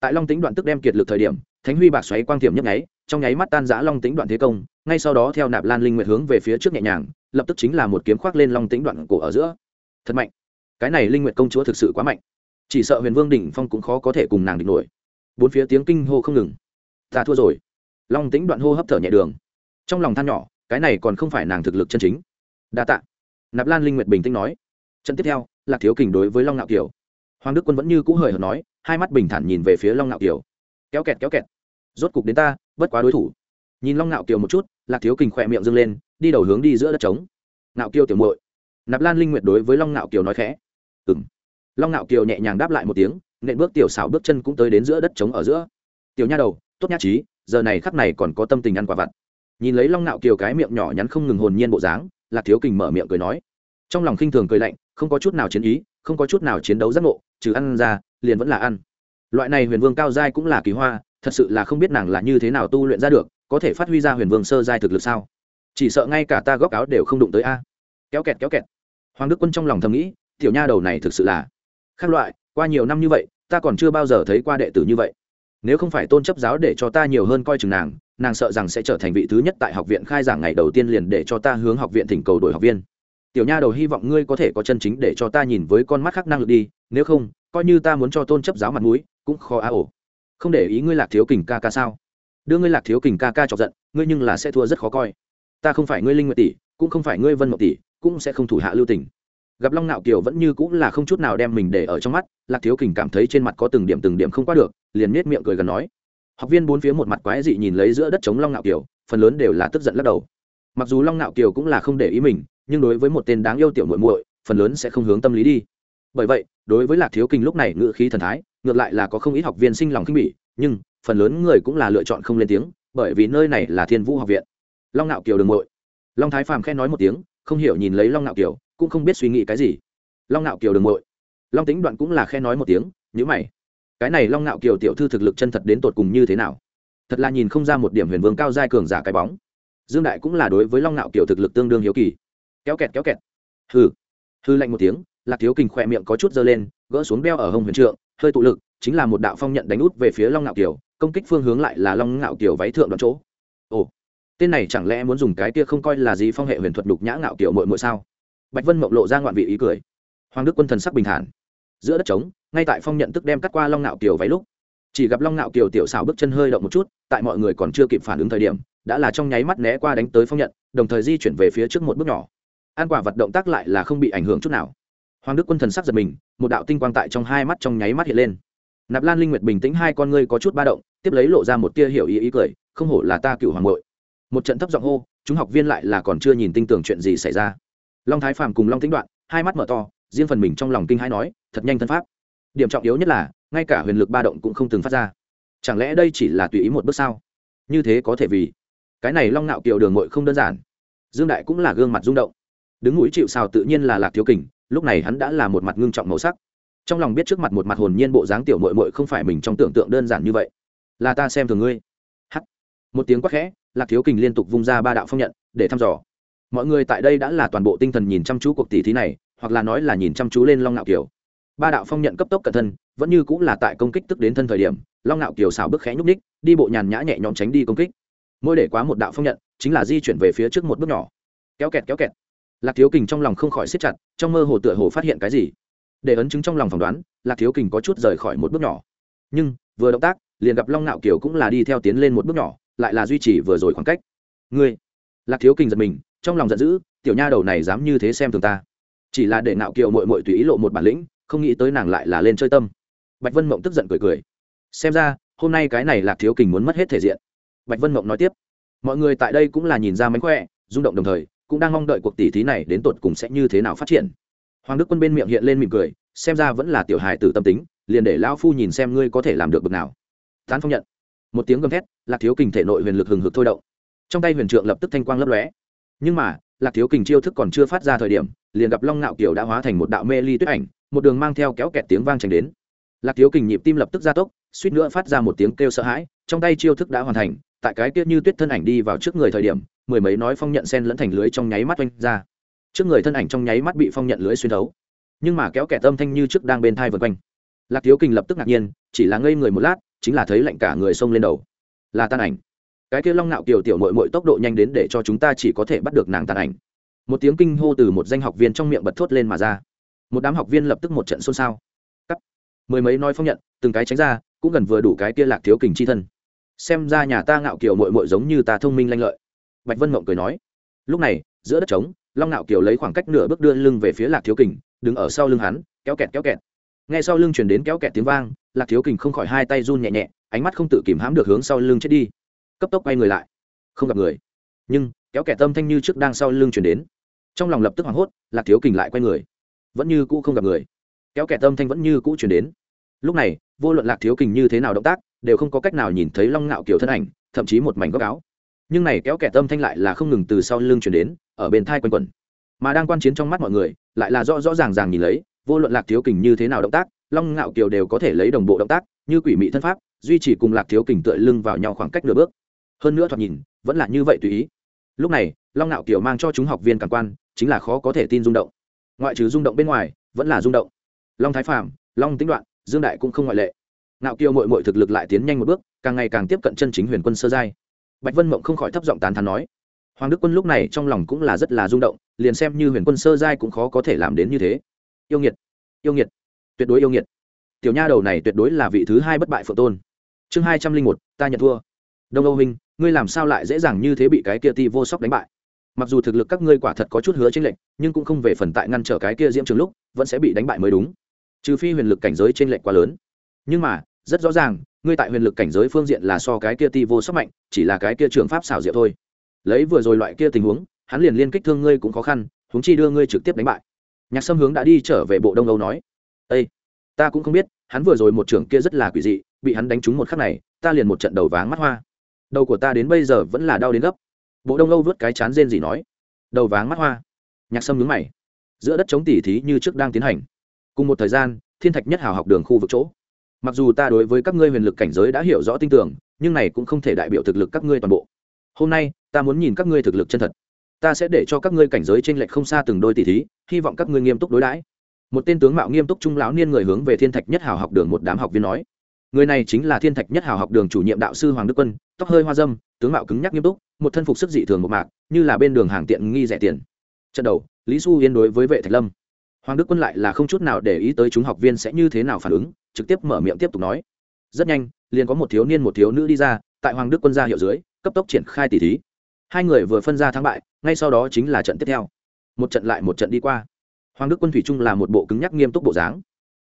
Tại long tính đoạn tức đem kiệt lực thời điểm thánh huy bạc xoáy quang tiềm nhấp nháy, trong nháy mắt tan giã long tính đoạn thế công, ngay sau đó theo nạp lan linh nguyệt hướng về phía trước nhẹ nhàng, lập tức chính là một kiếm khoác lên long tính đoạn cổ ở giữa. Thật mạnh. Cái này linh nguyệt công chúa thực sự quá mạnh. Chỉ sợ huyền vương đỉnh phong cũng khó có thể cùng nàng địch nổi. Bốn phía tiếng kinh hô không ngừng. Ta thua rồi. Long tính đoạn hô hấp thở nhẹ đường. Trong lòng than nhỏ, cái này còn không phải nàng thực lực chân chính. Đa tạ. Nạp lan linh nguyệt bình tĩnh nói. Trận tiếp theo, lạc thiếu kình đối với long ngạo kiều. Hoàng đức quân vẫn như cũ hời hợt nói, hai mắt bình thản nhìn về phía long ngạo kiều kéo kẹt kéo kẹt. Rốt cục đến ta, bất quá đối thủ. Nhìn long ngạo kiều một chút, lạc thiếu kình khỏe miệng dâng lên, đi đầu hướng đi giữa đất trống. Ngạo kiều tiểu muội. Nạp lan linh nguyệt đối với long ngạo kiều nói khẽ. Ừng long ngạo kiều nhẹ nhàng đáp lại một tiếng, nện bước tiểu xảo bước chân cũng tới đến giữa đất trống ở giữa. Tiểu nha đầu, tốt nhát trí, giờ này khắc này còn có tâm tình ăn quả vặt. Nhìn lấy long ngạo kiều cái miệng nhỏ nhắn không ngừng hồn nhiên bộ dáng, lạc thiếu kình mở miệng cười nói. Trong lòng khinh thường cười lạnh, không có chút nào chiến ý, không có chút nào chiến đấu giác ngộ, trừ ăn ra, liền vẫn là ăn loại này huyền vương cao giai cũng là kỳ hoa, thật sự là không biết nàng là như thế nào tu luyện ra được, có thể phát huy ra huyền vương sơ giai thực lực sao? Chỉ sợ ngay cả ta góc áo đều không đụng tới a. Kéo kẹt kéo kẹt. Hoàng đức quân trong lòng thầm nghĩ, tiểu nha đầu này thực sự là khác loại, qua nhiều năm như vậy, ta còn chưa bao giờ thấy qua đệ tử như vậy. Nếu không phải tôn chấp giáo để cho ta nhiều hơn coi chừng nàng nàng sợ rằng sẽ trở thành vị thứ nhất tại học viện khai giảng ngày đầu tiên liền để cho ta hướng học viện thỉnh cầu đổi học viên. Tiểu nha đầu hy vọng ngươi có thể có chân chính để cho ta nhìn với con mắt khác năng lực đi, nếu không, coi như ta muốn cho tôn chấp giáo mặt mũi cũng khó á ổ. Không để ý ngươi lạc thiếu kình ca ca sao? Đưa ngươi lạc thiếu kình ca ca chọc giận, ngươi nhưng là sẽ thua rất khó coi. Ta không phải ngươi linh nguyệt tỷ, cũng không phải ngươi vân mộng tỷ, cũng sẽ không thủ hạ lưu tình. Gặp long nạo kiều vẫn như cũng là không chút nào đem mình để ở trong mắt, lạc thiếu kình cảm thấy trên mặt có từng điểm từng điểm không qua được, liền nết miệng cười gần nói. Học viên bốn phía một mặt quái dị nhìn lấy giữa đất chống long nạo kiều, phần lớn đều là tức giận lắc đầu. Mặc dù long nạo kiều cũng là không để ý mình, nhưng đối với một tên đáng yêu tiểu muội muội, phần lớn sẽ không hướng tâm lý đi. Bởi vậy, đối với lạc thiếu kình lúc này ngự khí thần thái ngược lại là có không ít học viên sinh lòng khinh bỉ, nhưng phần lớn người cũng là lựa chọn không lên tiếng, bởi vì nơi này là thiên vũ học viện. Long nạo kiều đường ngội long thái phàm khen nói một tiếng, không hiểu nhìn lấy long nạo kiều, cũng không biết suy nghĩ cái gì. Long nạo kiều đường ngội long tính đoạn cũng là khen nói một tiếng nhữ mày. Cái này long nạo kiều tiểu thư thực lực chân thật đến tột cùng như thế nào? Thật là nhìn không ra một điểm huyền vương cao giai cường giả cái bóng. Dương đại cũng là đối với long nạo kiều thực lực tương đương hiếu kỳ. Kéo kẹt kéo kẹt. Hừ. Hư lạnh một tiếng, lạc thiếu kình khỏe miệng có chút dơ lên, gỡ xuống đeo ở hông huyền trượng hơi tụ lực, chính là một đạo phong nhận đánh út về phía long ngạo kiều, công kích phương hướng lại là long ngạo kiều váy thượng đoạn chỗ. Ồ, tên này chẳng lẽ muốn dùng cái kia không coi là gì phong hệ huyền thuật đục nhã ngạo kiều mội mội sao? Bạch vân mộng lộ ra ngoạn vị ý cười. Hoàng đức quân thần sắc bình thản. Giữa đất trống, ngay tại phong nhận tức đem cắt qua long ngạo kiều váy lúc, chỉ gặp long ngạo kiều tiểu xào bước chân hơi động một chút, tại mọi người còn chưa kịp phản ứng thời điểm, đã là trong nháy mắt né qua đánh tới phong nhận, đồng thời di chuyển về phía trước một bước nhỏ. An quả vật động tác lại là không bị ảnh hưởng chút nào hoàng đức quân thần sắc giật mình, một đạo tinh quang tại trong hai mắt trong nháy mắt hiện lên. Nạp lan linh nguyệt bình tĩnh hai con ngươi có chút ba động, tiếp lấy lộ ra một tia hiểu ý ý cười, không hổ là ta cựu hoàng bội một trận thấp giọng hô, chúng học viên lại là còn chưa nhìn tinh tưởng chuyện gì xảy ra. Long thái phàm cùng long tĩnh đoạn, hai mắt mở to, riêng phần mình trong lòng kinh hãi nói, thật nhanh thân pháp. Điểm trọng yếu nhất là, ngay cả huyền lực ba động cũng không từng phát ra. Chẳng lẽ đây chỉ là tùy ý một bước sao? Như thế có thể vì cái này long nạo kiều đường mội không đơn giản. Dương đại cũng là gương mặt rung động. Đứng mũi chịu sào tự nhiên là lạc thiếu kình lúc này hắn đã là một mặt ngưng trọng màu sắc. Trong lòng biết trước mặt một mặt hồn nhiên bộ dáng tiểu mội mội không phải mình trong tưởng tượng đơn giản như vậy. Là ta xem thường ngươi. H một tiếng quát khẽ, lạc thiếu kình liên tục vung ra ba đạo phong nhận, để thăm dò. Mọi người tại đây đã là toàn bộ tinh thần nhìn chăm chú cuộc tỷ thí này, hoặc là nói là nhìn chăm chú lên long ngạo kiều. Ba đạo phong nhận cấp tốc cẩn thân, vẫn như cũng là tại công kích tức đến thân thời điểm, long ngạo kiều xào bước khẽ nhúc ních đi bộ nhàn nhã nhẹ nhõm tránh đi công kích. Mỗi để quá một đạo phong nhận, chính là di chuyển về phía trước một bước nhỏ. Kéo kẹt kéo kẹt lạc thiếu kình trong lòng không khỏi siết chặt, trong mơ hồ tựa hồ phát hiện cái gì. Để ấn chứng trong lòng phỏng đoán, lạc thiếu kình có chút rời khỏi một bước nhỏ. Nhưng, vừa động tác, liền gặp long ngạo kiều cũng là đi theo tiến lên một bước nhỏ, lại là duy trì vừa rồi khoảng cách. Ngươi? Lạc thiếu kình giật mình, trong lòng giận dữ, tiểu nha đầu này dám như thế xem thường ta. Chỉ là để ngạo kiều mội mội tùy ý lộ một bản lĩnh, không nghĩ tới nàng lại là lên chơi tâm. Bạch vân mộng tức giận cười cười. Xem ra, hôm nay cái này lạc thiếu kình muốn mất hết thể diện. Bạch vân mộng nói tiếp. Mọi người tại đây cũng là nhìn ra mánh khỏe, rung động đồng thời cũng đang mong đợi cuộc tỷ thí này đến tột cùng sẽ như thế nào phát triển. Hoàng đức quân bên miệng hiện lên mỉm cười, xem ra vẫn là tiểu hài tử tâm tính, liền để lão phu nhìn xem ngươi có thể làm được bực nào. Tán phong nhận. Một tiếng gầm thét, lạc thiếu kình thể nội huyền lực hừng hực thôi động. Trong tay huyền trượng lập tức thanh quang lấp lóe. Nhưng mà, lạc thiếu kình chiêu thức còn chưa phát ra thời điểm, liền gặp long ngạo kiều đã hóa thành một đạo mê ly tuyết ảnh, một đường mang theo kéo kẹt tiếng vang tránh đến. Lạc thiếu kình nhịp tim lập tức gia tốc, suýt nữa phát ra một tiếng kêu sợ hãi, trong tay chiêu thức đã hoàn thành tại cái tiết như tuyết thân ảnh đi vào trước người thời điểm, mười mấy nói phong nhận sen lẫn thành lưới trong nháy mắt oanh ra. Trước người thân ảnh trong nháy mắt bị phong nhận lưới xuyên thấu. Nhưng mà kéo kẻ tâm thanh như trước đang bên thai vượt quanh. Lạc thiếu kinh lập tức ngạc nhiên, chỉ là ngây người một lát, chính là thấy lạnh cả người xông lên đầu. Là tan ảnh. Cái kia long nạo kiều tiểu mội mội tốc độ nhanh đến để cho chúng ta chỉ có thể bắt được nàng tàn ảnh. Một tiếng kinh hô từ một danh học viên trong miệng bật thốt lên mà ra. Một đám học viên lập tức một trận xôn xao. Cắt. Mười mấy nói phong nhận, từng cái tránh ra, cũng gần vừa đủ cái kia lạc thiếu kình chi thân xem ra nhà ta ngạo kiều mội mội giống như ta thông minh lanh lợi. Bạch vân mộng cười nói, lúc này, giữa đất trống, long ngạo kiều lấy khoảng cách nửa bước đưa lưng về phía lạc thiếu kình, đứng ở sau lưng hắn, kéo kẹt kéo kẹt. Nghe sau lưng chuyển đến kéo kẹt tiếng vang, lạc thiếu kình không khỏi hai tay run nhẹ nhẹ, ánh mắt không tự kìm hãm được hướng sau lưng chết đi. Cấp tốc quay người lại, không gặp người. Nhưng, kéo kẹt tâm thanh như trước đang sau lưng chuyển đến. Trong lòng lập tức hoảng hốt, lạc thiếu kình lại quay người. Vẫn như cũ không gặp người. Kéo kẹt tâm thanh vẫn như cũ chuyển đến. Lúc này, vô luận lạc thiếu kình như thế nào động tác đều không có cách nào nhìn thấy long ngạo kiều thân ảnh, thậm chí một mảnh góc áo. Nhưng này kéo kẻ tâm thanh lại là không ngừng từ sau lưng chuyển đến, ở bên thai quanh quẩn. Mà đang quan chiến trong mắt mọi người, lại là rõ rõ ràng ràng nhìn lấy, vô luận lạc thiếu kình như thế nào động tác, long ngạo kiều đều có thể lấy đồng bộ động tác, như quỷ mị thân pháp, duy trì cùng lạc thiếu kình tựa lưng vào nhau khoảng cách nửa bước. Hơn nữa thoạt nhìn, vẫn là như vậy tùy ý. Lúc này, long ngạo kiều mang cho chúng học viên cảm quan, chính là khó có thể tin rung động. Ngoại trừ rung động bên ngoài, vẫn là rung động. Long thái phạm long tính đoạn, dương đại cũng không ngoại lệ ngạo kiều mội mội thực lực lại tiến nhanh một bước, càng ngày càng tiếp cận chân chính huyền quân sơ giai. Bạch vân mộng không khỏi thấp giọng tán thán nói, hoàng đức quân lúc này trong lòng cũng là rất là rung động, liền xem như huyền quân sơ giai cũng khó có thể làm đến như thế. Yêu nghiệt yêu nghiệt, tuyệt đối yêu nghiệt. Tiểu nha đầu này tuyệt đối là vị thứ hai bất bại phượng tôn. Chương hai trăm linh một, ta nhận thua. Đông âu minh ngươi làm sao lại dễ dàng như thế bị cái kia ti vô sóc đánh bại? Mặc dù thực lực các ngươi quả thật có chút hứa trên lệnh nhưng cũng không về phần tại ngăn trở cái kia diễm trường lúc, vẫn sẽ bị đánh bại mới đúng. Trừ phi huyền lực cảnh giới trên lệnh quá lớn. Nhưng mà rất rõ ràng, ngươi tại huyền lực cảnh giới phương diện là so cái kia ti vô sức mạnh, chỉ là cái kia trường pháp xảo diệu thôi. Lấy vừa rồi loại kia tình huống, hắn liền liên kích thương ngươi cũng khó khăn, huống chi đưa ngươi trực tiếp đánh bại. Nhạc sâm hướng đã đi trở về bộ đông âu nói ây ta cũng không biết, hắn vừa rồi một trưởng kia rất là quỷ dị, bị hắn đánh trúng một khắc này, ta liền một trận đầu váng mắt hoa. Đầu của ta đến bây giờ vẫn là đau đến gấp. Bộ đông âu vớt cái chán rên gì nói, đầu váng mắt hoa. Nhạc sâm nhướng mày, giữa đất chống tỉ thí như trước đang tiến hành. Cùng một thời gian, thiên thạch nhất hào học đường khu vực chỗ mặc dù ta đối với các ngươi huyền lực cảnh giới đã hiểu rõ tin tưởng nhưng này cũng không thể đại biểu thực lực các ngươi toàn bộ. Hôm nay, ta muốn nhìn các ngươi thực lực chân thật. Ta sẽ để cho các ngươi cảnh giới t r ê n lệch không xa từng đôi tỷ thí, hy vọng các ngươi nghiêm túc đối đãi. Một tên tướng mạo nghiêm túc trung lão niên người hướng về thiên thạch nhất hào học đường một đám học viên nói. Người này chính là thiên thạch nhất hào học đường chủ nhiệm đạo sư hoàng đức quân, tóc hơi hoa dâm, tướng mạo cứng nhắc nghiêm túc, một thân phục sức dị thường một mạc, như là bên đường hàng tiện nghi rẻ tiền. Trận đầu, lý xu yên đối với vệ thạch lâm. Hoàng đức quân lại là không chút nào để ý tới chúng học viên sẽ như thế nào phản ứng trực tiếp mở miệng tiếp tục nói. Rất nhanh, liền có một thiếu niên một thiếu nữ đi ra, tại hoàng đức quân gia hiệu dưới, cấp tốc triển khai tỷ thí. Hai người vừa phân ra thắng bại, ngay sau đó chính là trận tiếp theo. Một trận lại một trận đi qua. Hoàng đức quân thủy trung là một bộ cứng nhắc nghiêm túc bộ dáng.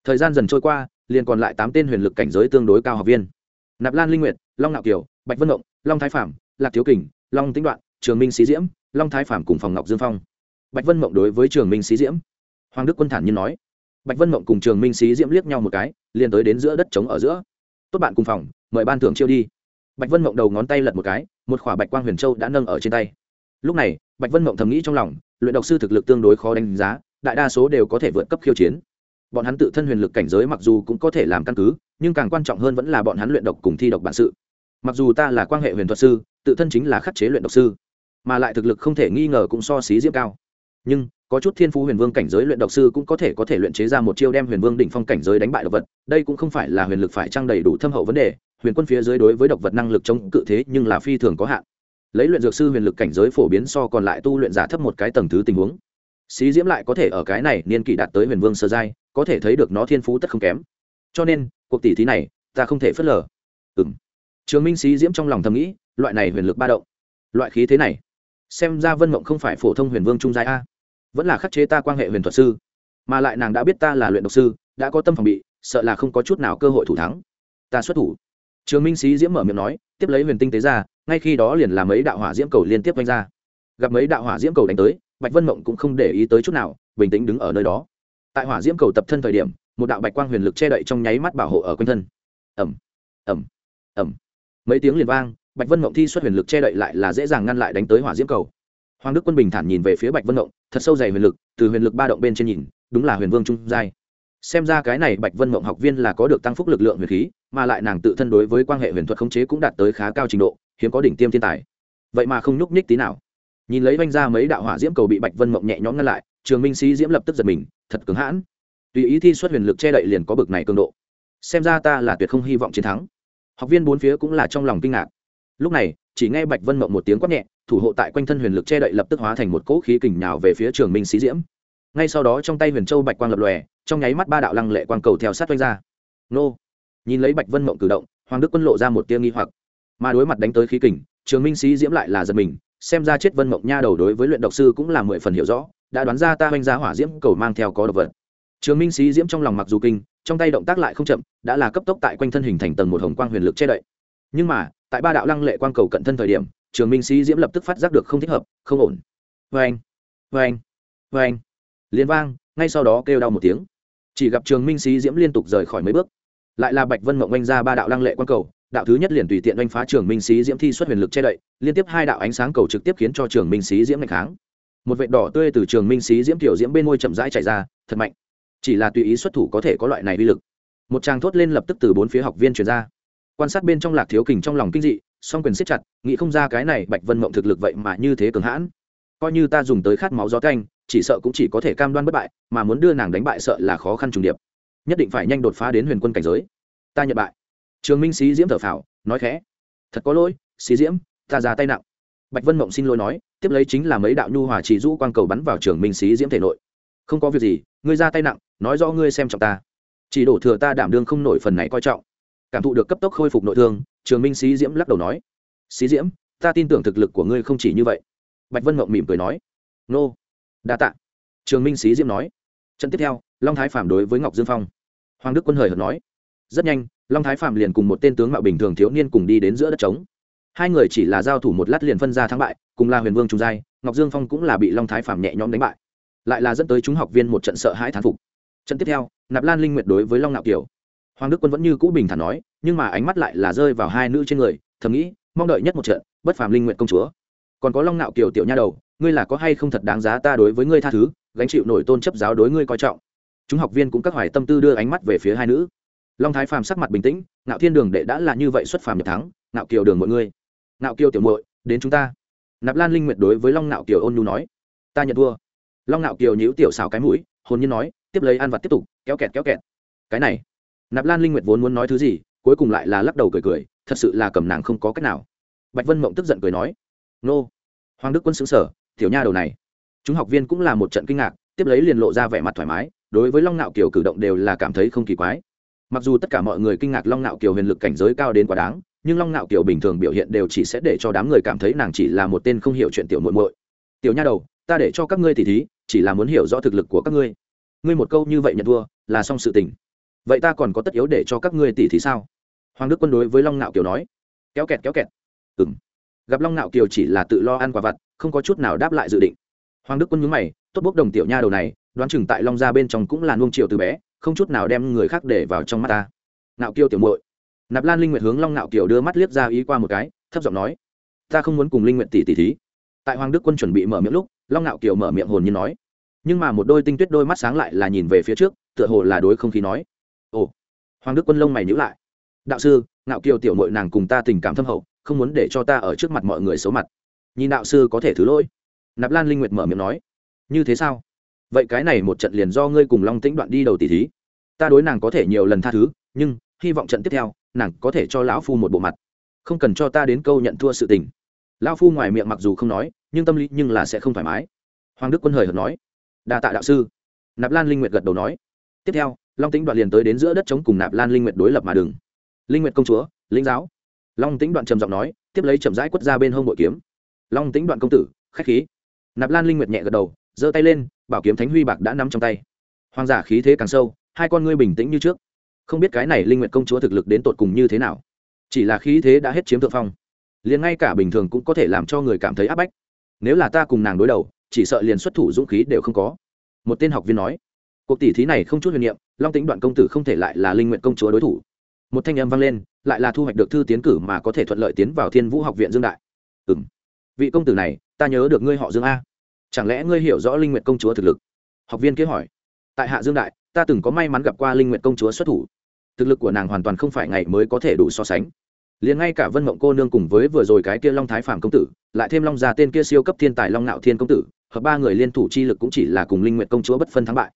Thời gian dần trôi qua, liền còn lại tám tên huyền lực cảnh giới tương đối cao học viên. Nạp lan linh nguyệt, long nạo kiều, bạch vân động, long thái phạm lạc thiếu kình, long tĩnh đoạn, trường minh sĩ diễm, long thái phạm cùng phòng ngọc dương phong. Bạch vân mộng đối với trường minh sĩ diễm. Hoàng đức quân thản nhiên nói bạch vân mộng cùng trường minh sĩ diễm liếc nhau một cái, liền tới đến giữa đất trống ở giữa. Tốt bạn cùng phòng, mời ban thưởng chiêu đi. Bạch vân mộng đầu ngón tay lật một cái, một khỏa bạch quang huyền châu đã nâng ở trên tay. Lúc này, bạch vân mộng thầm nghĩ trong lòng, luyện độc sư thực lực tương đối khó đánh giá, đại đa số đều có thể vượt cấp khiêu chiến. Bọn hắn tự thân huyền lực cảnh giới mặc dù cũng có thể làm căn cứ, nhưng càng quan trọng hơn vẫn là bọn hắn luyện độc cùng thi độc bản sự. Mặc dù ta là quan hệ huyền thuật sư, tự thân chính là khắc chế luyện độc sư, mà lại thực lực không thể nghi ngờ cũng so xí diễm cao nhưng, có chút thiên phú huyền vương cảnh giới luyện độc sư cũng có thể có thể luyện chế ra một chiêu đem huyền vương đỉnh phong cảnh giới đánh bại độc vật. Đây cũng không phải là huyền lực phải trang đầy đủ thâm hậu vấn đề, huyền quân phía dưới đối với độc vật năng lực chống cự thế nhưng là phi thường có hạn. Lấy luyện dược sư huyền lực cảnh giới phổ biến so còn lại tu luyện giả thấp một cái tầng thứ tình huống. Xí diễm lại có thể ở cái này niên kỷ đạt tới huyền vương sơ giai, có thể thấy được nó thiên phú tất không kém. Cho nên, cuộc tỷ thí này, ta không thể phớt lờ. Ừ m trường minh xí diễm trong lòng thầm nghĩ, loại này huyền lực ba động, loại khí thế này, xem ra vân mộng không phải phổ thông huyền vương trung giai a vẫn là khắc chế ta quan hệ huyền thuật sư. Mà lại nàng đã biết ta là luyện độc sư, đã có tâm phòng bị, sợ là không có chút nào cơ hội thủ thắng. Ta xuất thủ. Trường minh sĩ diễm mở miệng nói, tiếp lấy huyền tinh tế ra, ngay khi đó liền làm mấy đạo hỏa diễm cầu liên tiếp vanh ra. Gặp mấy đạo hỏa diễm cầu đánh tới, bạch vân mộng cũng không để ý tới chút nào, bình tĩnh đứng ở nơi đó. Tại hỏa diễm cầu tập thân thời điểm, một đạo bạch quang huyền lực che đậy trong nháy mắt bảo hộ ở quanh thân. Ẩm ẩm ẩm mấy tiếng liền vang, bạch vân mộng thi xuất huyền lực che đậy lại là dễ dàng ngăn lại đánh tới hỏa diễm cầu hoàng đức quân bình thản nhìn về phía bạch vân mộng, thật sâu dày huyền lực, từ huyền lực ba động bên trên nhìn, đúng là huyền vương trung giai. Xem ra cái này bạch vân mộng học viên là có được tăng phúc lực lượng huyền khí, mà lại nàng tự thân đối với quan hệ huyền thuật khống chế cũng đạt tới khá cao trình độ, hiếm có đỉnh tiêm thiên tài. Vậy mà không nhúc nhích tí nào. Nhìn lấy vanh ra mấy đạo hỏa diễm cầu bị bạch vân mộng nhẹ nhõm ngăn lại, trường minh sĩ diễm lập tức giật mình, thật cứng hãn. Tùy ý thi xuất huyền lực che đậy liền có bực này cường độ. Xem ra ta là tuyệt không hy vọng chiến thắng. Học viên bốn phía cũng là trong lòng kinh ngạc. Lúc này chỉ nghe bạch vân mộng một tiếng quát nhẹ, thủ hộ tại quanh thân huyền lực che đậy lập tức hóa thành một cỗ khí kình nhào về phía trường minh sĩ diễm. Ngay sau đó trong tay huyền châu bạch quang lập lòe, trong nháy mắt ba đạo lăng lệ quang cầu theo sát oanh ra. Nô! Nhìn lấy bạch vân mộng cử động, hoàng đức quân lộ ra một tia nghi hoặc. Mà đối mặt đánh tới khí kình, trường minh sĩ diễm lại là giật mình, xem ra chết vân mộng nha đầu đối với luyện độc sư cũng là mười phần hiểu rõ, đã đoán ra ta oanh ra hỏa diễm cầu mang theo có độc vật. Trường minh sĩ diễm trong lòng mặc dù kinh, trong tay động tác lại không chậm, đã là cấp tốc tại quanh thân hình thành tầng một hồng quang huyền lực che đậy. Nhưng mà tại ba đạo lăng lệ quang cầu cận thân thời điểm, trường minh sĩ diễm lập tức phát giác được không thích hợp, không ổn. Vê anh vê anh vê anh liên vang, ngay sau đó kêu đau một tiếng. Chỉ gặp trường minh sĩ diễm liên tục rời khỏi mấy bước. Lại là bạch vân mộng oanh ra ba đạo lăng lệ quang cầu, đạo thứ nhất liền tùy tiện oanh phá trường minh sĩ diễm thi xuất huyền lực che đậy, liên tiếp hai đạo ánh sáng cầu trực tiếp khiến cho trường minh sĩ diễm ngày kháng. Một vệt đỏ tươi từ trường minh sĩ diễm tiểu diễm bên môi chậm rãi chảy ra, thật mạnh. Chỉ là tùy ý xuất thủ có thể có loại này uy lực. Một tràng thốt lên lập tức từ bốn phía học viên truyền ra quan sát bên trong lạc thiếu kình trong lòng kinh dị, song quyền siết chặt, nghĩ không ra cái này bạch vân mộng thực lực vậy mà như thế cường hãn. Coi như ta dùng tới khát máu gió canh, chỉ sợ cũng chỉ có thể cam đoan bất bại, mà muốn đưa nàng đánh bại sợ là khó khăn trùng điệp. Nhất định phải nhanh đột phá đến huyền quân cảnh giới. Ta nhận bại. Trường minh sĩ diễm thở phào, nói khẽ. Thật có lỗi sĩ diễm, ta ra tay nặng. Bạch vân mộng xin lỗi nói, tiếp lấy chính là mấy đạo nhu hòa chỉ rũ quang cầu bắn vào trường minh sĩ diễm thể nội. Không có việc gì, ngươi ra tay nặng, nói rõ ngươi xem trọng ta. Chỉ đổ thừa ta đảm đương không nổi phần này coi trọng cảm thụ được cấp tốc khôi phục nội thương, trường minh sĩ diễm lắc đầu nói sĩ diễm, ta tin tưởng thực lực của ngươi không chỉ như vậy. Bạch vân mộng mỉm cười nói, nô, đa tạ. Trường minh sĩ diễm nói, trận tiếp theo, long thái phạm đối với ngọc dương phong. Hoàng đức quân hời hợt nói, rất nhanh, long thái phạm liền cùng một tên tướng mạo bình thường thiếu niên cùng đi đến giữa đất trống. Hai người chỉ là giao thủ một lát liền phân ra thắng bại, cùng là huyền vương trung giai, ngọc dương phong cũng là bị long thái phạm nhẹ nhõm đánh bại. Lại là dẫn tới chúng học viên một trận sợ hãi thán phục. Trận tiếp theo, nạp lan linh nguyệt đối với long ngạo kiều hoàng đức quân vẫn như cũ bình thản nói, nhưng mà ánh mắt lại là rơi vào hai nữ trên người, thầm nghĩ, mong đợi nhất một trận, bất phàm linh nguyện công chúa. Còn có long nạo kiều tiểu nha đầu, ngươi là có hay không thật đáng giá ta đối với ngươi tha thứ, gánh chịu nổi tôn chấp giáo đối ngươi coi trọng. Chúng học viên cũng các hoài tâm tư đưa ánh mắt về phía hai nữ. Long thái phàm sắc mặt bình tĩnh, nạo thiên đường đệ đã là như vậy xuất phàm nhập thắng, nạo kiều đường mọi ngươi nạo kiều tiểu muội, đến chúng ta. Nạp lan linh nguyệt đối với long nạo kiều ôn nhu nói, ta nhận thua. Long nạo kiều nhíu tiểu xào cái mũi, hồn nhiên nói, tiếp lấy ăn vặt tiếp tục, kéo kẹt kéo kẹt. Cái này nạp lan linh nguyệt vốn muốn nói thứ gì, cuối cùng lại là lắc đầu cười cười, thật sự là cầm nàng không có cách nào. Bạch vân mộng tức giận cười nói, nô, hoàng đức quân xứng sở tiểu nha đầu này. Chúng học viên cũng là một trận kinh ngạc, tiếp lấy liền lộ ra vẻ mặt thoải mái, đối với long nạo kiều cử động đều là cảm thấy không kỳ quái. Mặc dù tất cả mọi người kinh ngạc long nạo kiều huyền lực cảnh giới cao đến quá đáng, nhưng long nạo kiều bình thường biểu hiện đều chỉ sẽ để cho đám người cảm thấy nàng chỉ là một tên không hiểu chuyện tiểu muội muội. Tiểu nha đầu, ta để cho các ngươi tỉ thí, chỉ là muốn hiểu rõ thực lực của các ngươi. Ngươi một câu như vậy nhận thua, là xong sự tình vậy ta còn có tất yếu để cho các ngươi tỉ thì sao? Hoàng đức quân đối với long nạo kiều nói. Kéo kẹt kéo kẹt. Ừ m gặp long nạo kiều chỉ là tự lo ăn quả vặt, không có chút nào đáp lại dự định. Hoàng đức quân nhúng mày, tốt bốc đồng tiểu nha đầu này, đoán chừng tại long gia bên trong cũng là nuông triệu từ bé, không chút nào đem người khác để vào trong mắt ta. Nạo kiều tiểu muội. Nạp lan linh nguyệt hướng long nạo kiều đưa mắt liếc ra ý qua một cái, thấp giọng nói. Ta không muốn cùng linh nguyện tỷ tỷ thí. Tại hoàng đức quân chuẩn bị mở miệng lúc, long nạo kiều mở miệng hồn như nói. Nhưng mà một đôi tinh tuyết đôi mắt sáng lại là nhìn về phía trước, tựa hồ là đối không khí nói ồ, hoàng đức quân lông mày nhữ lại. Đạo sư nạo kiều tiểu mội nàng cùng ta tình cảm thâm hậu, không muốn để cho ta ở trước mặt mọi người xấu mặt. Nhìn đạo sư có thể thứ lỗi. Nạp lan linh nguyệt mở miệng nói. Như thế sao? Vậy cái này một trận liền do ngươi cùng long tĩnh đoạn đi đầu tỷ thí. Ta đối nàng có thể nhiều lần tha thứ, nhưng hy vọng trận tiếp theo, nàng có thể cho lão phu một bộ mặt. Không cần cho ta đến câu nhận thua sự tình. Lão phu ngoài miệng mặc dù không nói, nhưng tâm lý nhưng là sẽ không thoải mái. Hoàng đức quân hời hợt nói. Đa tạ đạo sư. Nạp lan linh nguyệt gật đầu nói. Tiếp theo long tĩnh đoạn liền tới đến giữa đất chống cùng nạp lan linh nguyệt đối lập mà đừng linh nguyệt công chúa linh giáo. Long tĩnh đoạn trầm giọng nói, tiếp lấy chậm rãi quất ra bên hông bội kiếm. Long tĩnh đoạn công tử, khách khí. Nạp lan linh nguyệt nhẹ gật đầu, giơ tay lên, bảo kiếm thánh huy bạc đã nắm trong tay. Hoàng giả khí thế càng sâu, hai con ngươi bình tĩnh như trước. Không biết cái này linh nguyệt công chúa thực lực đến tột cùng như thế nào. Chỉ là khí thế đã hết chiếm thượng phong. Liền ngay cả bình thường cũng có thể làm cho người cảm thấy áp bách. Nếu là ta cùng nàng đối đầu, chỉ sợ liền xuất thủ dũng khí đều không có. Một tên học viên nói cuộc tỷ thí này không chút huyền niệm, long tính đoạn công tử không thể lại là linh nguyện công chúa đối thủ. Một thanh âm vang lên, lại là thu hoạch được thư tiến cử mà có thể thuận lợi tiến vào thiên vũ học viện dương đại. Ừ m vị công tử này, ta nhớ được ngươi họ dương a. Chẳng lẽ ngươi hiểu rõ linh nguyện công chúa thực lực? Học viên kế hỏi. Tại hạ dương đại, ta từng có may mắn gặp qua linh nguyện công chúa xuất thủ. Thực lực của nàng hoàn toàn không phải ngày mới có thể đủ so sánh. Liền ngay cả vân mộng cô nương cùng với vừa rồi cái kia long thái Phàm công tử, lại thêm long già tên kia siêu cấp thiên tài long nạo thiên công tử, hợp ba người liên thủ chi lực cũng chỉ là cùng linh nguyện công chúa bất phân thắng bại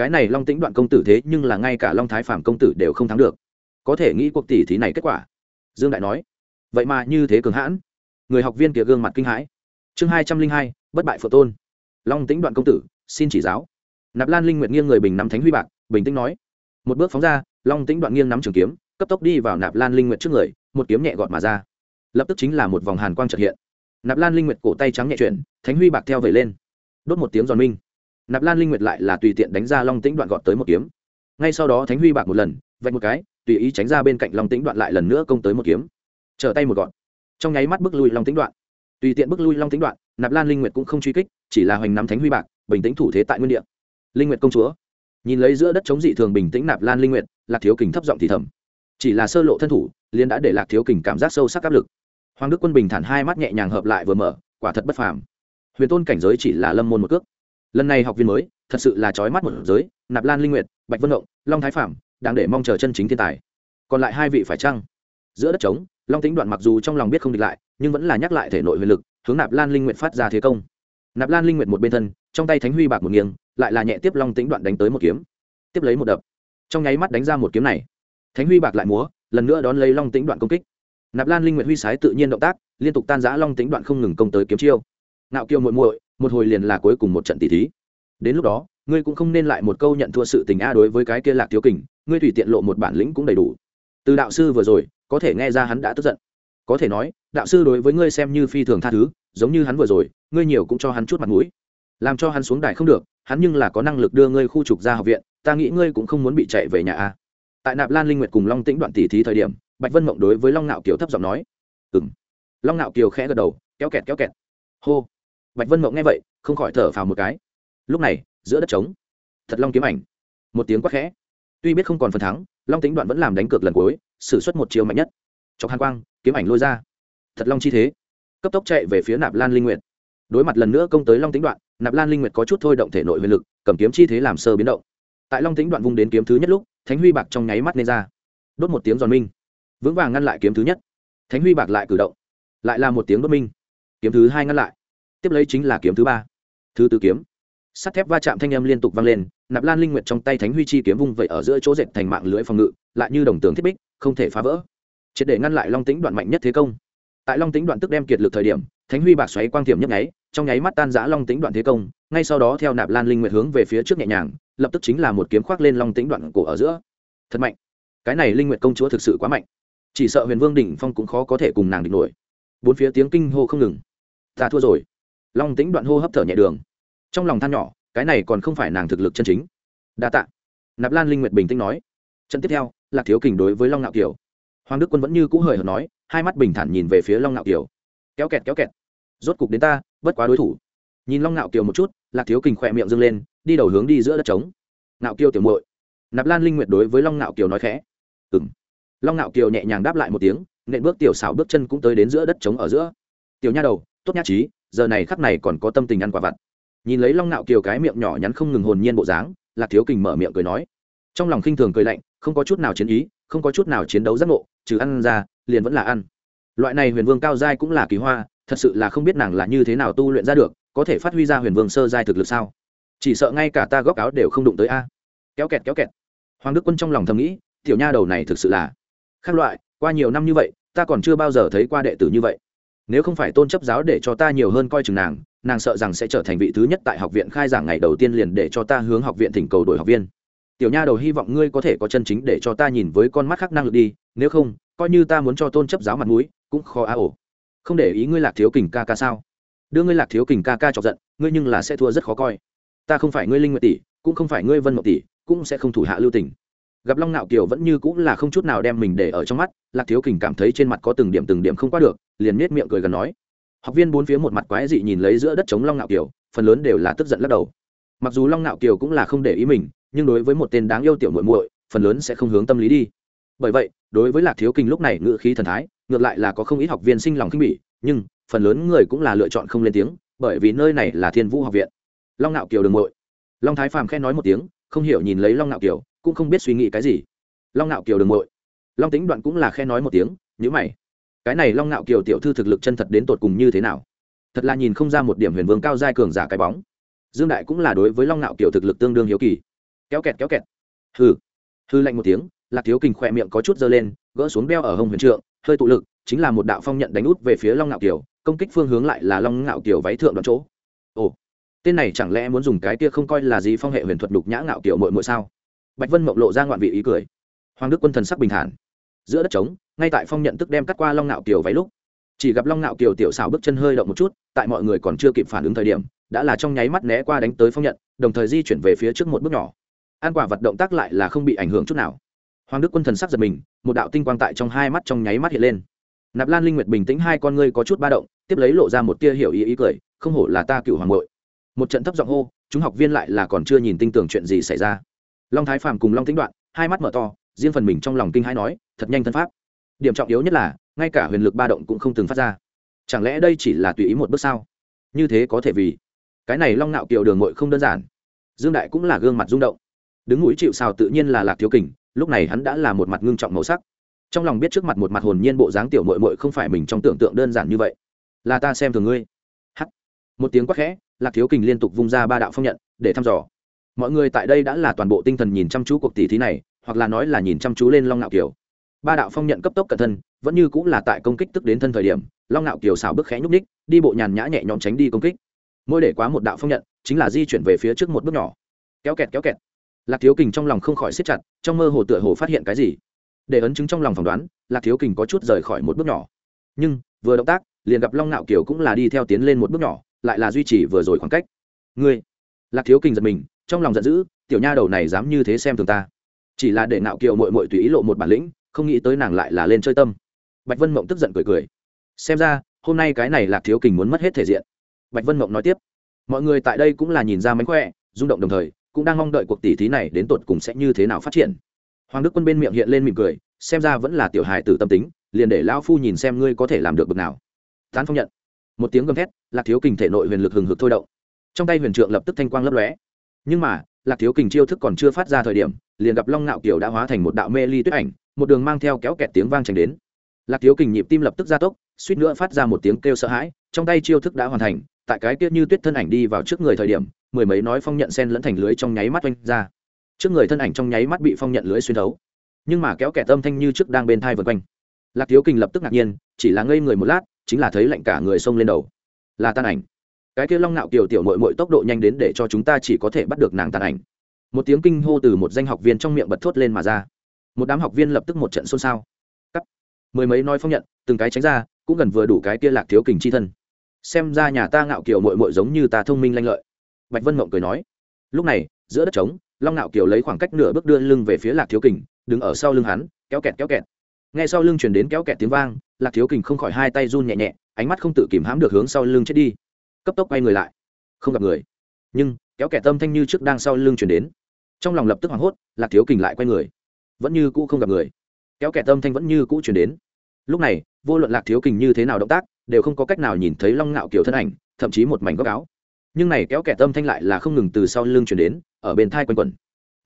cái này long tĩnh đoạn công tử thế nhưng là ngay cả long thái phạm công tử đều không thắng được. Có thể nghĩ cuộc tỷ thí này kết quả. Dương đại nói. Vậy mà như thế cường hãn. Người học viên kia gương mặt kinh hãi. Chương hai trăm linh hai, bất bại phượng tôn. Long tĩnh đoạn công tử, xin chỉ giáo. Nạp lan linh nguyện nghiêng người bình nắm thánh huy bạc, bình tĩnh nói. Một bước phóng ra, long tĩnh đoạn nghiêng nắm trường kiếm, cấp tốc đi vào nạp lan linh nguyện trước người, một kiếm nhẹ gọt mà ra. Lập tức chính là một vòng hàn quang trật hiện. Nạp lan linh nguyện cổ tay trắng nhẹ chuyển, thánh huy bạc theo vẩy lên. Đốt một tiếng giòn minh nạp lan linh nguyệt lại là tùy tiện đánh ra long tĩnh đoạn gọt tới một kiếm. Ngay sau đó thánh huy bạc một lần, vạch một cái, tùy ý tránh ra bên cạnh long tĩnh đoạn lại lần nữa công tới một kiếm. Trở tay một gọn. Trong nháy mắt bước lui long tĩnh đoạn. Tùy tiện bước lui long tĩnh đoạn, nạp lan linh nguyệt cũng không truy kích, chỉ là hoành nắm thánh huy bạc, bình tĩnh thủ thế tại nguyên địa. Linh nguyệt công chúa. Nhìn lấy giữa đất chống dị thường bình tĩnh nạp lan linh nguyệt, lạc thiếu kình thấp giọng thì thầm. Chỉ là sơ lộ thân thủ liên đã để lạc thiếu kình cảm giác sâu sắc áp lực. Hoàng đức quân bình thản hai mắt nhẹ nhàng hợp lại vừa mở, quả thật bất phàm. Huyền tôn cảnh giới chỉ là lâm môn một cước lần này học viên mới, thật sự là trói mắt một giới, nạp lan linh nguyệt, bạch vân động, long thái phạm đang để mong chờ chân chính thiên tài. Còn lại hai vị phải chăng? Giữa đất trống, long tính đoạn mặc dù trong lòng biết không địch lại, nhưng vẫn là nhắc lại thể nội huyền lực, hướng nạp lan linh nguyệt phát ra thế công. Nạp lan linh nguyệt một bên thân, trong tay thánh huy bạc một nghiêng, lại là nhẹ tiếp long tính đoạn đánh tới một kiếm. Tiếp lấy một đập. Trong nháy mắt đánh ra một kiếm này. Thánh huy bạc lại múa, lần nữa đón lấy long tính đoạn công kích. Nạp lan linh nguyện huy sái tự nhiên động tác, liên tục tan giã long tính đoạn không ngừng công tới kiếm chiêu. Nạo kiêu muội muội một hồi liền là cuối cùng một trận tỷ thí. Đến lúc đó, ngươi cũng không nên lại một câu nhận thua sự tình a đối với cái kia lạc thiếu kình, ngươi tùy tiện lộ một bản lĩnh cũng đầy đủ. Từ đạo sư vừa rồi, có thể nghe ra hắn đã tức giận. Có thể nói, đạo sư đối với ngươi xem như phi thường tha thứ, giống như hắn vừa rồi, ngươi nhiều cũng cho hắn chút mặt mũi. Làm cho hắn xuống đài không được, hắn nhưng là có năng lực đưa ngươi khu trục ra học viện, ta nghĩ ngươi cũng không muốn bị chạy về nhà a. Tại nạp lan linh nguyệt cùng long tĩnh đoạn tỷ thí thời điểm, bạch vân mộng đối với long nạo kiều thấp giọng nói ừng long nạo kiều khẽ gật đầu, kéo kẹt kéo kẹt. Hô bạch vân mộng nghe vậy, không khỏi thở phào một cái. Lúc này, giữa đất trống, thật long kiếm ảnh. Một tiếng quát khẽ. Tuy biết không còn phần thắng, long tính đoạn vẫn làm đánh cược lần cuối xử suất một chiều mạnh nhất. Chọc hàn quang, kiếm ảnh lôi ra. Thật long chi thế. Cấp tốc chạy về phía nạp lan linh nguyệt. Đối mặt lần nữa công tới long tính đoạn, nạp lan linh nguyệt có chút thôi động thể nội huyền lực, cầm kiếm chi thế làm sơ biến động. Tại long tính đoạn vung đến kiếm thứ nhất lúc, thánh huy bạc trong nháy mắt nên ra. Đốt một tiếng giòn minh. Vững vàng ngăn lại kiếm thứ nhất. Thánh huy bạc lại cử động. Lại là một tiếng đốt minh. Kiếm thứ hai ngăn lại tiếp lấy chính là kiếm thứ ba. Thứ tư kiếm. Sắt thép va chạm thanh âm liên tục vang lên, nạp lan linh nguyệt trong tay thánh huy chi kiếm vung vậy ở giữa chỗ dệt thành mạng lưới phòng ngự, lại như đồng tường thiết bích, không thể phá vỡ. Triệt để ngăn lại long tính đoạn mạnh nhất thế công. Tại long tính đoạn tức đem kiệt lực thời điểm, thánh huy bạc xoáy quang tiềm nhấp nháy, trong nháy mắt tan giã long tính đoạn thế công, ngay sau đó theo nạp lan linh nguyệt hướng về phía trước nhẹ nhàng, lập tức chính là một kiếm khoác lên long tính đoạn cổ ở giữa. Thật mạnh. Cái này linh nguyệt công chúa thực sự quá mạnh. Chỉ sợ huyền vương đỉnh phong cũng khó có thể cùng nàng địch nổi. Bốn phía tiếng kinh hô không ngừng. Ta thua rồi long tính đoạn hô hấp thở nhẹ đường. Trong lòng than nhỏ, cái này còn không phải nàng thực lực chân chính. Đa tạ. Nạp lan linh nguyệt bình tĩnh nói. Trận tiếp theo, lạc thiếu kình đối với long ngạo kiều. Hoàng đức quân vẫn như cũ hời hợt nói, hai mắt bình thản nhìn về phía long ngạo kiều. Kéo kẹt kéo kẹt. Rốt cục đến ta, bất quá đối thủ. Nhìn long ngạo kiều một chút, lạc thiếu kình khỏe miệng dâng lên, đi đầu hướng đi giữa đất trống. Ngạo kiều tiểu muội. Nạp lan linh nguyệt đối với long ngạo kiều nói khẽ. Ừng long ngạo kiều nhẹ nhàng đáp lại một tiếng, nện bước tiểu xảo bước chân cũng tới đến giữa đất trống ở giữa. Tiểu nha đầu, tốt nhã trí giờ này khắc này còn có tâm tình ăn quả vặt. Nhìn lấy long nạo kiều cái miệng nhỏ nhắn không ngừng hồn nhiên bộ dáng, lạc thiếu kình mở miệng cười nói. Trong lòng khinh thường cười lạnh, không có chút nào chiến ý, không có chút nào chiến đấu giác ngộ, trừ ăn ra, liền vẫn là ăn. Loại này huyền vương cao giai cũng là kỳ hoa, thật sự là không biết nàng là như thế nào tu luyện ra được, có thể phát huy ra huyền vương sơ giai thực lực sao? Chỉ sợ ngay cả ta góc áo đều không đụng tới a. Kéo kẹt kéo kẹt. Hoàng đức quân trong lòng thầm nghĩ, tiểu nha đầu này thực sự là khác loại, qua nhiều năm như vậy, ta còn chưa bao giờ thấy qua đệ tử như vậy nếu không phải tôn chấp giáo để cho ta nhiều hơn coi chừng nàng nàng sợ rằng sẽ trở thành vị thứ nhất tại học viện khai giảng ngày đầu tiên liền để cho ta hướng học viện thỉnh cầu đổi học viên. Tiểu nha đầu hy vọng ngươi có thể có chân chính để cho ta nhìn với con mắt khác năng lực đi, nếu không, coi như ta muốn cho tôn chấp giáo mặt mũi, cũng khó á ổ. Không để ý ngươi lạc thiếu kình ca ca sao? Đưa ngươi lạc thiếu kình ca ca chọc giận, ngươi nhưng là sẽ thua rất khó coi. Ta không phải ngươi linh nguyệt tỷ, cũng không phải ngươi vân mộng tỷ, cũng sẽ không thủ hạ lưu tình gặp long nạo kiều vẫn như cũng là không chút nào đem mình để ở trong mắt, lạc thiếu kình cảm thấy trên mặt có từng điểm từng điểm không qua được, liền nết miệng cười gần nói. Học viên bốn phía một mặt quái dị nhìn lấy giữa đất chống long nạo kiều, phần lớn đều là tức giận lắc đầu. Mặc dù long nạo kiều cũng là không để ý mình, nhưng đối với một tên đáng yêu tiểu muội muội, phần lớn sẽ không hướng tâm lý đi. Bởi vậy, đối với lạc thiếu Kình lúc này ngự khí thần thái, ngược lại là có không ít học viên sinh lòng khinh bỉ, nhưng phần lớn người cũng là lựa chọn không lên tiếng, bởi vì nơi này là thiên vũ học viện. Long nạo kiều đường muội. Long thái phàm khen nói một tiếng, không hiểu nhìn lấy long nạo kiều cũng không biết suy nghĩ cái gì. Long nạo kiều đường muội long tính đoạn cũng là khen nói một tiếng, nhữ mày. Cái này long nạo kiều tiểu thư thực lực chân thật đến tột cùng như thế nào? Thật là nhìn không ra một điểm huyền vương cao giai cường giả cái bóng. Dương đại cũng là đối với long nạo kiều thực lực tương đương hiếu kỳ. Kéo kẹt kéo kẹt. Hư hư lạnh một tiếng, lạc thiếu kình khỏe miệng có chút dơ lên, gỡ xuống đeo ở hông huyền trượng, hơi tụ lực, chính là một đạo phong nhận đánh út về phía long ngạo kiều, công kích phương hướng lại là long ngạo kiều váy thượng đoạn chỗ. Ồ, tên này chẳng lẽ muốn dùng cái kia không coi là gì phong hệ huyền thuật đục nhã ngạo kiều mội mội sao? Bạch vân mộng lộ ra ngoạn vị ý cười. Hoàng đức quân thần sắc bình thản. Giữa đất trống, ngay tại phong nhận tức đem cắt qua long Nạo kiều váy lúc, chỉ gặp long Nạo kiều tiểu xảo bước chân hơi động một chút, tại mọi người còn chưa kịp phản ứng thời điểm, đã là trong nháy mắt né qua đánh tới phong nhận, đồng thời di chuyển về phía trước một bước nhỏ. An quả vật động tác lại là không bị ảnh hưởng chút nào. Hoàng đức quân thần sắc giật mình, một đạo tinh quang tại trong hai mắt trong nháy mắt hiện lên. Nạp lan linh nguyệt bình tĩnh hai con ngươi có chút ba động, tiếp lấy lộ ra một tia hiểu ý ý cười, không hổ là ta cựu hoàng hội một trận thấp giọng hô, chúng học viên lại là còn chưa nhìn tinh tưởng chuyện gì xảy ra long thái phàm cùng long tính đoạn, hai mắt mở to, riêng phần mình trong lòng kinh hãi nói, thật nhanh thân pháp. Điểm trọng yếu nhất là, ngay cả huyền lực ba động cũng không từng phát ra. Chẳng lẽ đây chỉ là tùy ý một bước sao? Như thế có thể vì cái này long nạo kiều đường mội không đơn giản. Dương đại cũng là gương mặt rung động. Đứng mũi chịu xào tự nhiên là lạc thiếu kình, lúc này hắn đã là một mặt ngưng trọng màu sắc. Trong lòng biết trước mặt một mặt hồn nhiên bộ dáng tiểu mội mội không phải mình trong tưởng tượng đơn giản như vậy. Là ta xem thường ngươi. Hắt một tiếng quắc khẽ, lạc thiếu kình liên tục vung ra ba đạo phong nhận, để thăm dò mọi người tại đây đã là toàn bộ tinh thần nhìn chăm chú cuộc tỷ thí này, hoặc là nói là nhìn chăm chú lên long ngạo kiều. Ba đạo phong nhận cấp tốc cẩn thân, vẫn như cũng là tại công kích tức đến thân thời điểm, long ngạo kiều xào bước khẽ nhúc ních đi bộ nhàn nhã nhẹ nhõm tránh đi công kích. Mỗi để quá một đạo phong nhận, chính là di chuyển về phía trước một bước nhỏ. Kéo kẹt kéo kẹt. Lạc thiếu kình trong lòng không khỏi xếp chặt, trong mơ hồ tựa hồ phát hiện cái gì. Để ấn chứng trong lòng phỏng đoán, lạc thiếu kình có chút rời khỏi một bước nhỏ. Nhưng, vừa động tác, liền gặp long nạo kiều cũng là đi theo tiến lên một bước nhỏ, lại là duy trì vừa rồi khoảng cách. Ngươi? Lạc thiếu kình giật mình trong lòng giận dữ, tiểu nha đầu này dám như thế xem thường ta. Chỉ là để nạo kiều mội mội tùy ý lộ một bản lĩnh, không nghĩ tới nàng lại là lên chơi tâm. Bạch vân mộng tức giận cười cười. Xem ra, hôm nay cái này lạc thiếu kình muốn mất hết thể diện. Bạch vân mộng nói tiếp. Mọi người tại đây cũng là nhìn ra mánh khỏe, rung động đồng thời, cũng đang mong đợi cuộc tỷ thí này đến tột cùng sẽ như thế nào phát triển. Hoàng đức quân bên miệng hiện lên mỉm cười, xem ra vẫn là tiểu hài tử tâm tính, liền để lão phu nhìn xem ngươi có thể làm được bực nào. Tán phong nhận. Một tiếng gầm thét, lạc thiếu kình thể nội huyền lực hừng hực thôi động. Trong tay huyền trượng lập tức thanh quang lấp lóe nhưng mà, lạc thiếu kình chiêu thức còn chưa phát ra thời điểm, liền gặp long ngạo kiều đã hóa thành một đạo mê ly tuyết ảnh, một đường mang theo kéo kẹt tiếng vang tránh đến. Lạc thiếu kình nhịp tim lập tức gia tốc, suýt nữa phát ra một tiếng kêu sợ hãi, trong tay chiêu thức đã hoàn thành, tại cái kia như tuyết thân ảnh đi vào trước người thời điểm, mười mấy nói phong nhận sen lẫn thành lưới trong nháy mắt oanh ra. Trước người thân ảnh trong nháy mắt bị phong nhận lưới xuyên thấu. Nhưng mà kéo kẹt âm thanh như trước đang bên thai vượt quanh. Lạc thiếu kình lập tức ngạc nhiên, chỉ là ngây người một lát, chính là thấy lạnh cả người xông lên đầu. Là tan ảnh cái kia long nạo kiều tiểu mội mội tốc độ nhanh đến để cho chúng ta chỉ có thể bắt được nàng tàn ảnh. Một tiếng kinh hô từ một danh học viên trong miệng bật thốt lên mà ra. Một đám học viên lập tức một trận xôn xao. Cắt. Mười mấy nói phong nhận, từng cái tránh ra, cũng gần vừa đủ cái kia lạc thiếu kình chi thân. Xem ra nhà ta ngạo kiều mội mội giống như ta thông minh lanh lợi. Bạch vân mộng cười nói. Lúc này, giữa đất trống, long ngạo kiều lấy khoảng cách nửa bước đưa lưng về phía lạc thiếu kình, đứng ở sau lưng hắn, kéo kẹt kéo kẹt. Ngay sau lưng chuyển đến kéo kẹt tiếng vang, lạc thiếu kình không khỏi hai tay run nhẹ nhẹ, ánh mắt không tự kìm hãm được hướng sau lưng chết đi cấp tốc quay người lại. Không gặp người. Nhưng, kéo kẻ tâm thanh như trước đang sau lưng chuyển đến. Trong lòng lập tức hoảng hốt, lạc thiếu kình lại quay người. Vẫn như cũ không gặp người. Kéo kẻ tâm thanh vẫn như cũ chuyển đến. Lúc này, vô luận lạc thiếu kình như thế nào động tác, đều không có cách nào nhìn thấy long ngạo kiểu thân ảnh, thậm chí một mảnh góc áo. Nhưng này kéo kẻ tâm thanh lại là không ngừng từ sau lưng chuyển đến, ở bên thai quanh quẩn.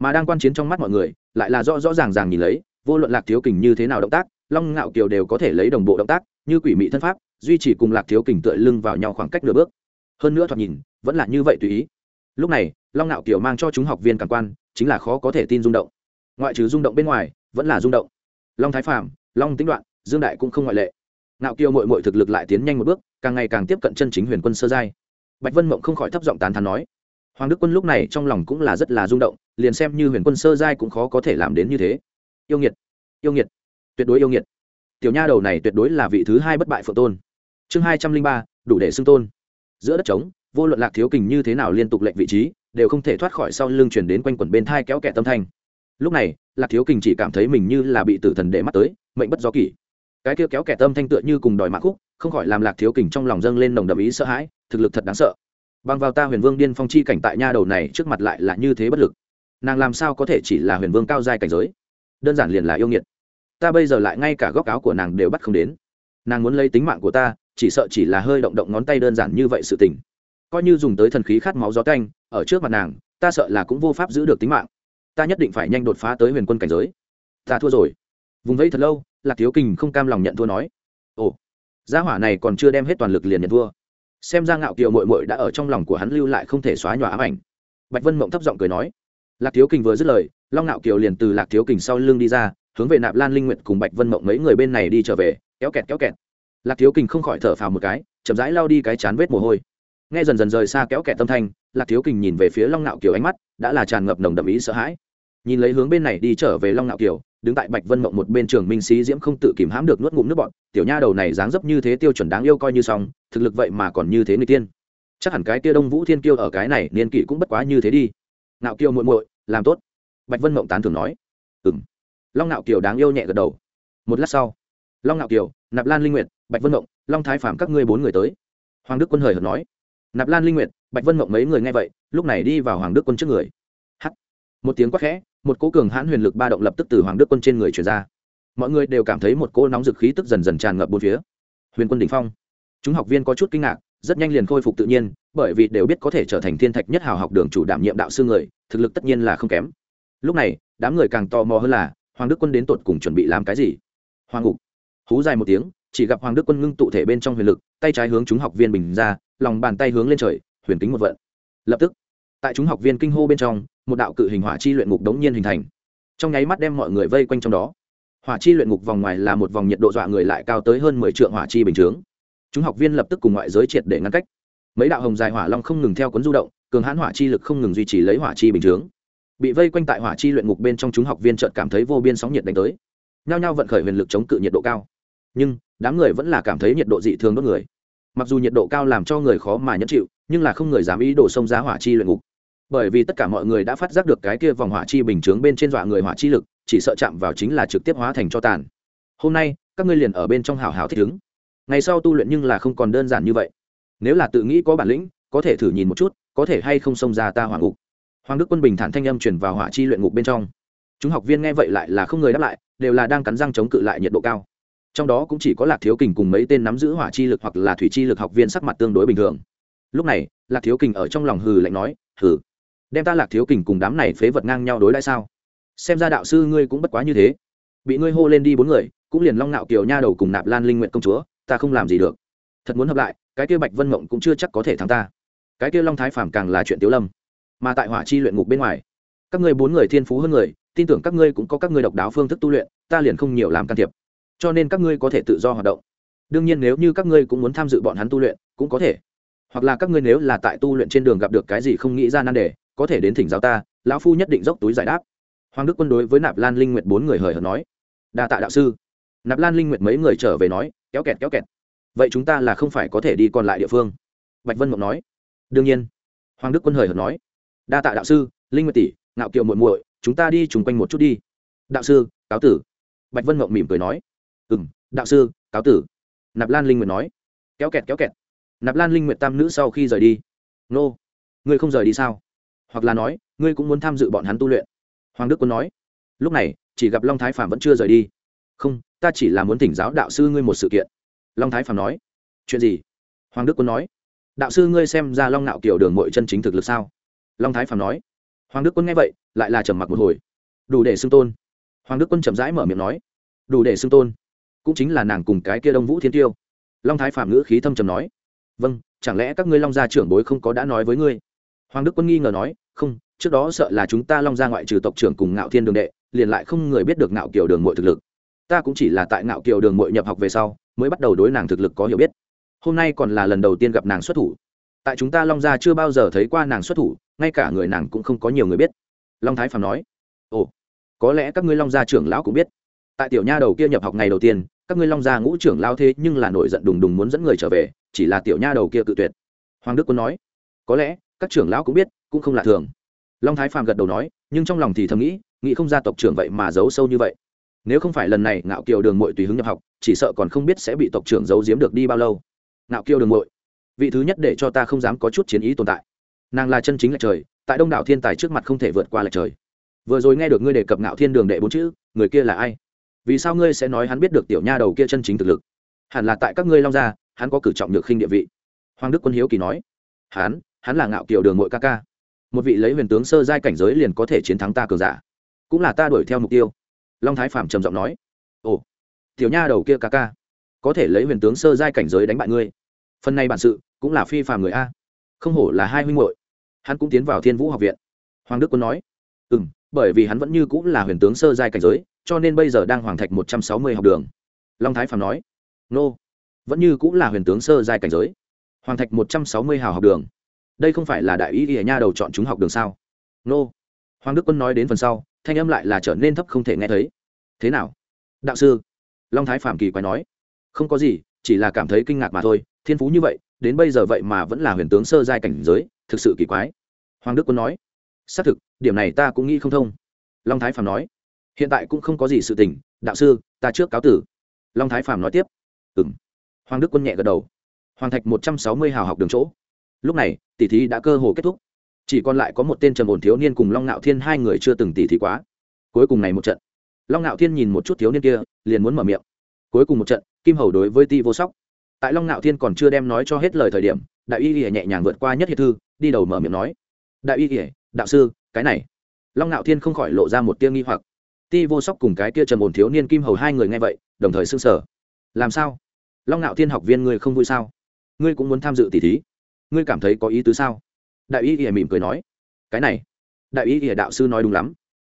Mà đang quan chiến trong mắt mọi người, lại là rõ rõ ràng ràng nhìn lấy, vô luận lạc thiếu kình như thế nào động tác, long ngạo kiều đều có thể lấy đồng bộ động tác, như quỷ mị thân pháp, duy trì cùng lạc thiếu kình tựa lưng vào nhau khoảng cách nửa bước hơn nữa thoạt nhìn, vẫn là như vậy tùy ý. Lúc này, long ngạo kiều mang cho chúng học viên cảm quan, chính là khó có thể tin rung động. Ngoại trừ rung động bên ngoài, vẫn là rung động. Long thái phạm long tính đoạn, dương đại cũng không ngoại lệ. Ngạo kiều mội mội thực lực lại tiến nhanh một bước, càng ngày càng tiếp cận chân chính huyền quân sơ giai. Bạch vân mộng không khỏi thấp giọng tán thán nói, hoàng đức quân lúc này trong lòng cũng là rất là rung động, liền xem như huyền quân sơ giai cũng khó có thể làm đến như thế. Yêu nghiệt yêu nghiệt, tuyệt đối yêu nghiệt. Tiểu nha đầu này tuyệt đối là vị thứ hai bất bại phượng tôn. Chương hai trăm linh ba, đủ để xưng tôn giữa đất trống, vô luận lạc thiếu kình như thế nào liên tục lệnh vị trí, đều không thể thoát khỏi sau lưng chuyển đến quanh quẩn bên thai kéo kẹ tâm thanh. Lúc này, lạc thiếu kình chỉ cảm thấy mình như là bị tử thần để mắt tới, mệnh bất do kỷ. Cái kia kéo kẻ tâm thanh tựa như cùng đòi mạng khúc, không khỏi làm lạc thiếu kình trong lòng dâng lên nồng đầm ý sợ hãi, thực lực thật đáng sợ. Bằng vào ta huyền vương điên phong chi cảnh tại nha đầu này trước mặt lại là như thế bất lực. Nàng làm sao có thể chỉ là huyền vương cao giai cảnh giới? Đơn giản liền là yêu nghiệt. Ta bây giờ lại ngay cả góc áo của nàng đều bắt không đến. Nàng muốn lấy tính mạng của ta chỉ sợ chỉ là hơi động động ngón tay đơn giản như vậy sự tình. Coi như dùng tới thần khí khát máu gió canh ở trước mặt nàng, ta sợ là cũng vô pháp giữ được tính mạng. Ta nhất định phải nhanh đột phá tới huyền quân cảnh giới. Ta thua rồi. Vùng vẫy thật lâu, lạc thiếu kình không cam lòng nhận thua nói. Ồ, gia hỏa này còn chưa đem hết toàn lực liền nhận thua. Xem ra ngạo kiều mội mội đã ở trong lòng của hắn lưu lại không thể xóa nhòa ám ảnh. Bạch vân mộng thấp giọng cười nói. Lạc thiếu kình vừa dứt lời, long ngạo kiều liền từ lạc thiếu kình sau lưng đi ra, hướng về nạp lan linh nguyệt cùng bạch vân mộng mấy người bên này đi trở về, kéo kẹt kéo kẹt lạc thiếu kình không khỏi thở phào một cái, chậm rãi lao đi cái chán vết mồ hôi. Nghe dần dần rời xa kéo kẹt tâm thanh, lạc thiếu kình nhìn về phía long Nạo kiều ánh mắt, đã là tràn ngập nồng đậm ý sợ hãi. Nhìn lấy hướng bên này đi trở về long Nạo kiều, đứng tại bạch vân mộng một bên trường minh sĩ diễm không tự kìm hãm được nuốt ngụm nước bọn tiểu nha đầu này dáng dấp như thế tiêu chuẩn đáng yêu coi như xong, thực lực vậy mà còn như thế người tiên. Chắc hẳn cái tia đông vũ thiên kiêu ở cái này niên kỷ cũng bất quá như thế đi. Nạo kiều muội muội, làm tốt. Bạch vân mộng tán thường nói. Ừng long Nạo kiều đáng yêu nhẹ gật đầu. Một lát sau, long Nạo kiều, nạp lan linh nguyệt bạch vân mộng, long thái phạm các ngươi bốn người tới. Hoàng đức quân hời hợt nói. Nạp lan linh nguyệt, bạch vân mộng mấy người nghe vậy, lúc này đi vào hoàng đức quân trước người. H một tiếng quát khẽ, một cố cường hãn huyền lực ba động lập tức từ hoàng đức quân trên người truyền ra. Mọi người đều cảm thấy một cỗ nóng dực khí tức dần dần tràn ngập bốn phía. Huyền quân đỉnh phong. Chúng học viên có chút kinh ngạc, rất nhanh liền khôi phục tự nhiên, bởi vì đều biết có thể trở thành thiên thạch nhất hào học đường chủ đảm nhiệm đạo sư người, thực lực tất nhiên là không kém. Lúc này, đám người càng tò mò hơn là, hoàng đức quân đến tột cùng chuẩn bị làm cái gì? Hoàng ngục. Hú dài một tiếng chỉ gặp hoàng đức quân ngưng tụ thể bên trong huyền lực, tay trái hướng chúng học viên bình ra, lòng bàn tay hướng lên trời, huyền kính một vận. Lập tức, tại chúng học viên kinh hô bên trong, một đạo cự hình hỏa chi luyện ngục đống nhiên hình thành. Trong nháy mắt đem mọi người vây quanh trong đó. Hỏa chi luyện ngục vòng ngoài là một vòng nhiệt độ dọa người lại cao tới hơn mười triệu hỏa chi bình chướng. Chúng học viên lập tức cùng ngoại giới triệt để ngăn cách. Mấy đạo hồng dài hỏa long không ngừng theo cuốn du động, cường hãn hỏa chi lực không ngừng duy trì lấy hỏa chi bình chướng. Bị vây quanh tại hỏa chi luyện ngục bên trong chúng học viên chợt cảm thấy vô biên sóng nhiệt đánh tới. Nhao nhao vận khởi huyền lực chống cự nhiệt độ cao. Nhưng đám người vẫn là cảm thấy nhiệt độ dị thường đốt người. Mặc dù nhiệt độ cao làm cho người khó mà nhẫn chịu, nhưng là không người dám ý đổ sông giá hỏa chi luyện ngục. Bởi vì tất cả mọi người đã phát giác được cái kia vòng hỏa chi bình chướng bên trên dọa người hỏa chi lực, chỉ sợ chạm vào chính là trực tiếp hóa thành cho tàn. Hôm nay, các ngươi liền ở bên trong hào hào thích ứng. Ngày sau tu luyện nhưng là không còn đơn giản như vậy. Nếu là tự nghĩ có bản lĩnh, có thể thử nhìn một chút, có thể hay không xông ra ta hỏa ngục. Hoàng đức quân bình thản thanh âm chuyển vào hỏa chi luyện ngục bên trong. Chúng học viên nghe vậy lại là không người đáp lại, đều là đang cắn răng chống cự lại nhiệt độ cao trong đó cũng chỉ có lạc thiếu kình cùng mấy tên nắm giữ hỏa chi lực hoặc là thủy chi lực học viên sắc mặt tương đối bình thường. Lúc này, lạc thiếu kình ở trong lòng hừ lạnh nói, hừ, đem ta lạc thiếu kình cùng đám này phế vật ngang nhau đối đãi sao? Xem ra đạo sư ngươi cũng bất quá như thế. Bị ngươi hô lên đi bốn người, cũng liền long nạo kiều nha đầu cùng nạp lan linh nguyện công chúa, ta không làm gì được. Thật muốn hợp lại, cái kia bạch vân mộng cũng chưa chắc có thể thắng ta. Cái kia long thái phàm càng là chuyện tiếu lâm. Mà tại hỏa chi luyện ngục bên ngoài, các ngươi bốn người thiên phú hơn người, tin tưởng các ngươi cũng có các ngươi độc đáo phương thức tu luyện, ta liền không nhiều làm can thiệp cho nên các ngươi có thể tự do hoạt động. Đương nhiên nếu như các ngươi cũng muốn tham dự bọn hắn tu luyện, cũng có thể. Hoặc là các ngươi nếu là tại tu luyện trên đường gặp được cái gì không nghĩ ra nan đề, có thể đến thỉnh giáo ta, lão phu nhất định dốc túi giải đáp. Hoàng đức quân đối với nạp lan linh nguyệt bốn người hời hợt nói, đa tạ đạo sư. Nạp lan linh nguyệt mấy người trở về nói, kéo kẹt kéo kẹt. Vậy chúng ta là không phải có thể đi còn lại địa phương. Bạch vân mộng nói, đương nhiên. Hoàng đức quân hời hợt nói, đa tạ đạo sư, linh nguyệt tỷ, ngạo kiều muội muội, chúng ta đi chung quanh một chút đi. Đạo sư, cáo tử. Bạch vân mộng mỉm cười nói ừ m đạo sư, cáo tử. Nạp lan linh nguyệt nói. Kéo kẹt kéo kẹt. Nạp lan linh nguyệt tam nữ sau khi rời đi. Nô, ngươi không rời đi sao? Hoặc là nói, ngươi cũng muốn tham dự bọn hắn tu luyện. Hoàng đức quân nói. Lúc này, chỉ gặp long thái phạm vẫn chưa rời đi. Không, ta chỉ là muốn thỉnh giáo đạo sư ngươi một sự kiện. Long thái phạm nói. Chuyện gì? Hoàng đức quân nói. Đạo sư ngươi xem ra long nạo kiểu đường mội chân chính thực lực sao? Long thái phạm nói. Hoàng đức quân nghe vậy, lại là trầm mặc một hồi. Đủ để xưng tôn. Hoàng đức quân chậm rãi mở miệng nói. Đủ để xưng tôn cũng chính là nàng cùng cái kia đông vũ thiên tiêu. Long thái phạm ngữ khí thâm trầm nói vâng chẳng lẽ các ngươi long gia trưởng bối không có đã nói với ngươi? Hoàng đức quân nghi ngờ nói, không, trước đó sợ là chúng ta long gia ngoại trừ tộc trưởng cùng ngạo thiên đường đệ, liền lại không người biết được ngạo kiều đường mội thực lực. Ta cũng chỉ là tại ngạo kiều đường mội nhập học về sau, mới bắt đầu đối nàng thực lực có hiểu biết. Hôm nay còn là lần đầu tiên gặp nàng xuất thủ. Tại chúng ta long gia chưa bao giờ thấy qua nàng xuất thủ, ngay cả người nàng cũng không có nhiều người biết. Long thái phàm nói, ồ, có lẽ các ngươi long gia trưởng lão cũng biết. Tại tiểu nha đầu kia nhập học ngày đầu tiên các ngươi long gia ngũ trưởng lao thế nhưng là nổi giận đùng đùng muốn dẫn người trở về, chỉ là tiểu nha đầu kia cự tuyệt. Hoàng đức quân nói, có lẽ, các trưởng lão cũng biết, cũng không lạ thường. Long thái phàm gật đầu nói, nhưng trong lòng thì thầm nghĩ nghĩ không ra tộc trưởng vậy mà giấu sâu như vậy. Nếu không phải lần này ngạo kiều đường mội tùy hứng nhập học, chỉ sợ còn không biết sẽ bị tộc trưởng giấu giếm được đi bao lâu. Ngạo kiều đường mội vị thứ nhất để cho ta không dám có chút chiến ý tồn tại. Nàng là chân chính lệch trời, tại đông đảo thiên tài trước mặt không thể vượt qua lệch trời. Vừa rồi nghe được ngươi đề cập ngạo thiên đường đệ bốn chữ, người kia là ai? Vì sao ngươi sẽ nói hắn biết được tiểu nha đầu kia chân chính thực lực? Hẳn là tại các ngươi long gia, hắn có cử trọng được khinh địa vị. Hoàng đức quân hiếu kỳ nói. Hắn hắn là ngạo kiều đường mội ca ca. Một vị lấy huyền tướng sơ giai cảnh giới liền có thể chiến thắng ta cường giả. Cũng là ta đuổi theo mục tiêu. Long thái phạm trầm giọng nói. Ồ, tiểu nha đầu kia ca ca, có thể lấy huyền tướng sơ giai cảnh giới đánh bại ngươi. Phần này bản sự cũng là phi phàm người a. Không hổ là hai huynh hội hắn cũng tiến vào thiên vũ học viện. Hoàng đức quân nói. Ừ m bởi vì hắn vẫn như cũng là huyền tướng sơ giai cảnh giới, cho nên bây giờ đang hoàng thạch một trăm sáu mươi học đường. Long thái phạm nói, nô, vẫn như cũng là huyền tướng sơ giai cảnh giới. Hoàng thạch một trăm sáu mươi hào học đường. Đây không phải là đại ý ỉa nha đầu chọn chúng học đường sao? Nô. Hoàng đức quân nói đến phần sau, thanh âm lại là trở nên thấp không thể nghe thấy. Thế nào? Đạo sư. Long thái phạm kỳ quái nói, không có gì, chỉ là cảm thấy kinh ngạc mà thôi. Thiên phú như vậy, đến bây giờ vậy mà vẫn là huyền tướng sơ giai cảnh giới, thực sự kỳ quái. Hoàng đức quân nói xác thực, điểm này ta cũng nghĩ không thông. Long thái phạm nói, hiện tại cũng không có gì sự tình, đạo sư, ta trước cáo tử. Long thái phạm nói tiếp ừng hoàng đức quân nhẹ gật đầu. Hoàng thạch một trăm sáu mươi hào học đường chỗ. Lúc này tỷ thí đã cơ hồ kết thúc. Chỉ còn lại có một tên trầm ổn thiếu niên cùng long ngạo thiên hai người chưa từng tỷ thí quá. Cuối cùng này một trận. Long ngạo thiên nhìn một chút thiếu niên kia, liền muốn mở miệng. Cuối cùng một trận, kim hầu đối với ti vô sóc. Tại long ngạo thiên còn chưa đem nói cho hết lời thời điểm, đại y ỉa nhẹ nhàng vượt qua nhất hiệp thư, đi đầu mở miệng nói. Đại y ỉa đạo sư, cái này. Long ngạo thiên không khỏi lộ ra một tia nghi hoặc. Ti vô sóc cùng cái kia trầm ổn thiếu niên kim hầu hai người nghe vậy, đồng thời s ư n g sở làm sao? Long ngạo thiên học viên ngươi không vui sao? Ngươi cũng muốn tham dự tỷ thí. Ngươi cảm thấy có ý tứ sao? Đại y ỉa mỉm cười nói. Cái này. Đại y ỉa đạo sư nói đúng lắm.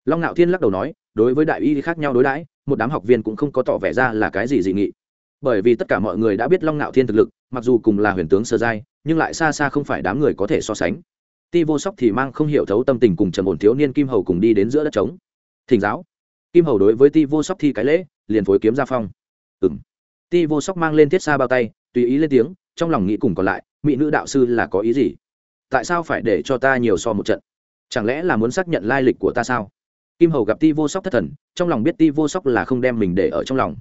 Long ngạo thiên lắc đầu nói, đối với đại y khác nhau đối đãi, một đám học viên cũng không có tỏ vẻ ra là cái gì dị nghị. Bởi vì tất cả mọi người đã biết long ngạo thiên thực lực, mặc dù cùng là huyền tướng sơ giai, nhưng lại xa xa không phải đám người có thể so sánh ti vô sóc thì mang không hiểu thấu tâm tình cùng trầm ổn thiếu niên kim hầu cùng đi đến giữa đất trống. Thỉnh giáo. Kim hầu đối với ti vô sóc thi cái lễ, liền phối kiếm ra phong. Ừ m ti vô sóc mang lên thiết xa bao tay, tùy ý lên tiếng, trong lòng nghĩ cùng còn lại, mỹ nữ đạo sư là có ý gì? Tại sao phải để cho ta nhiều so một trận? Chẳng lẽ là muốn xác nhận lai lịch của ta sao? Kim hầu gặp ti vô sóc thất thần, trong lòng biết ti vô sóc là không đem mình để ở trong lòng.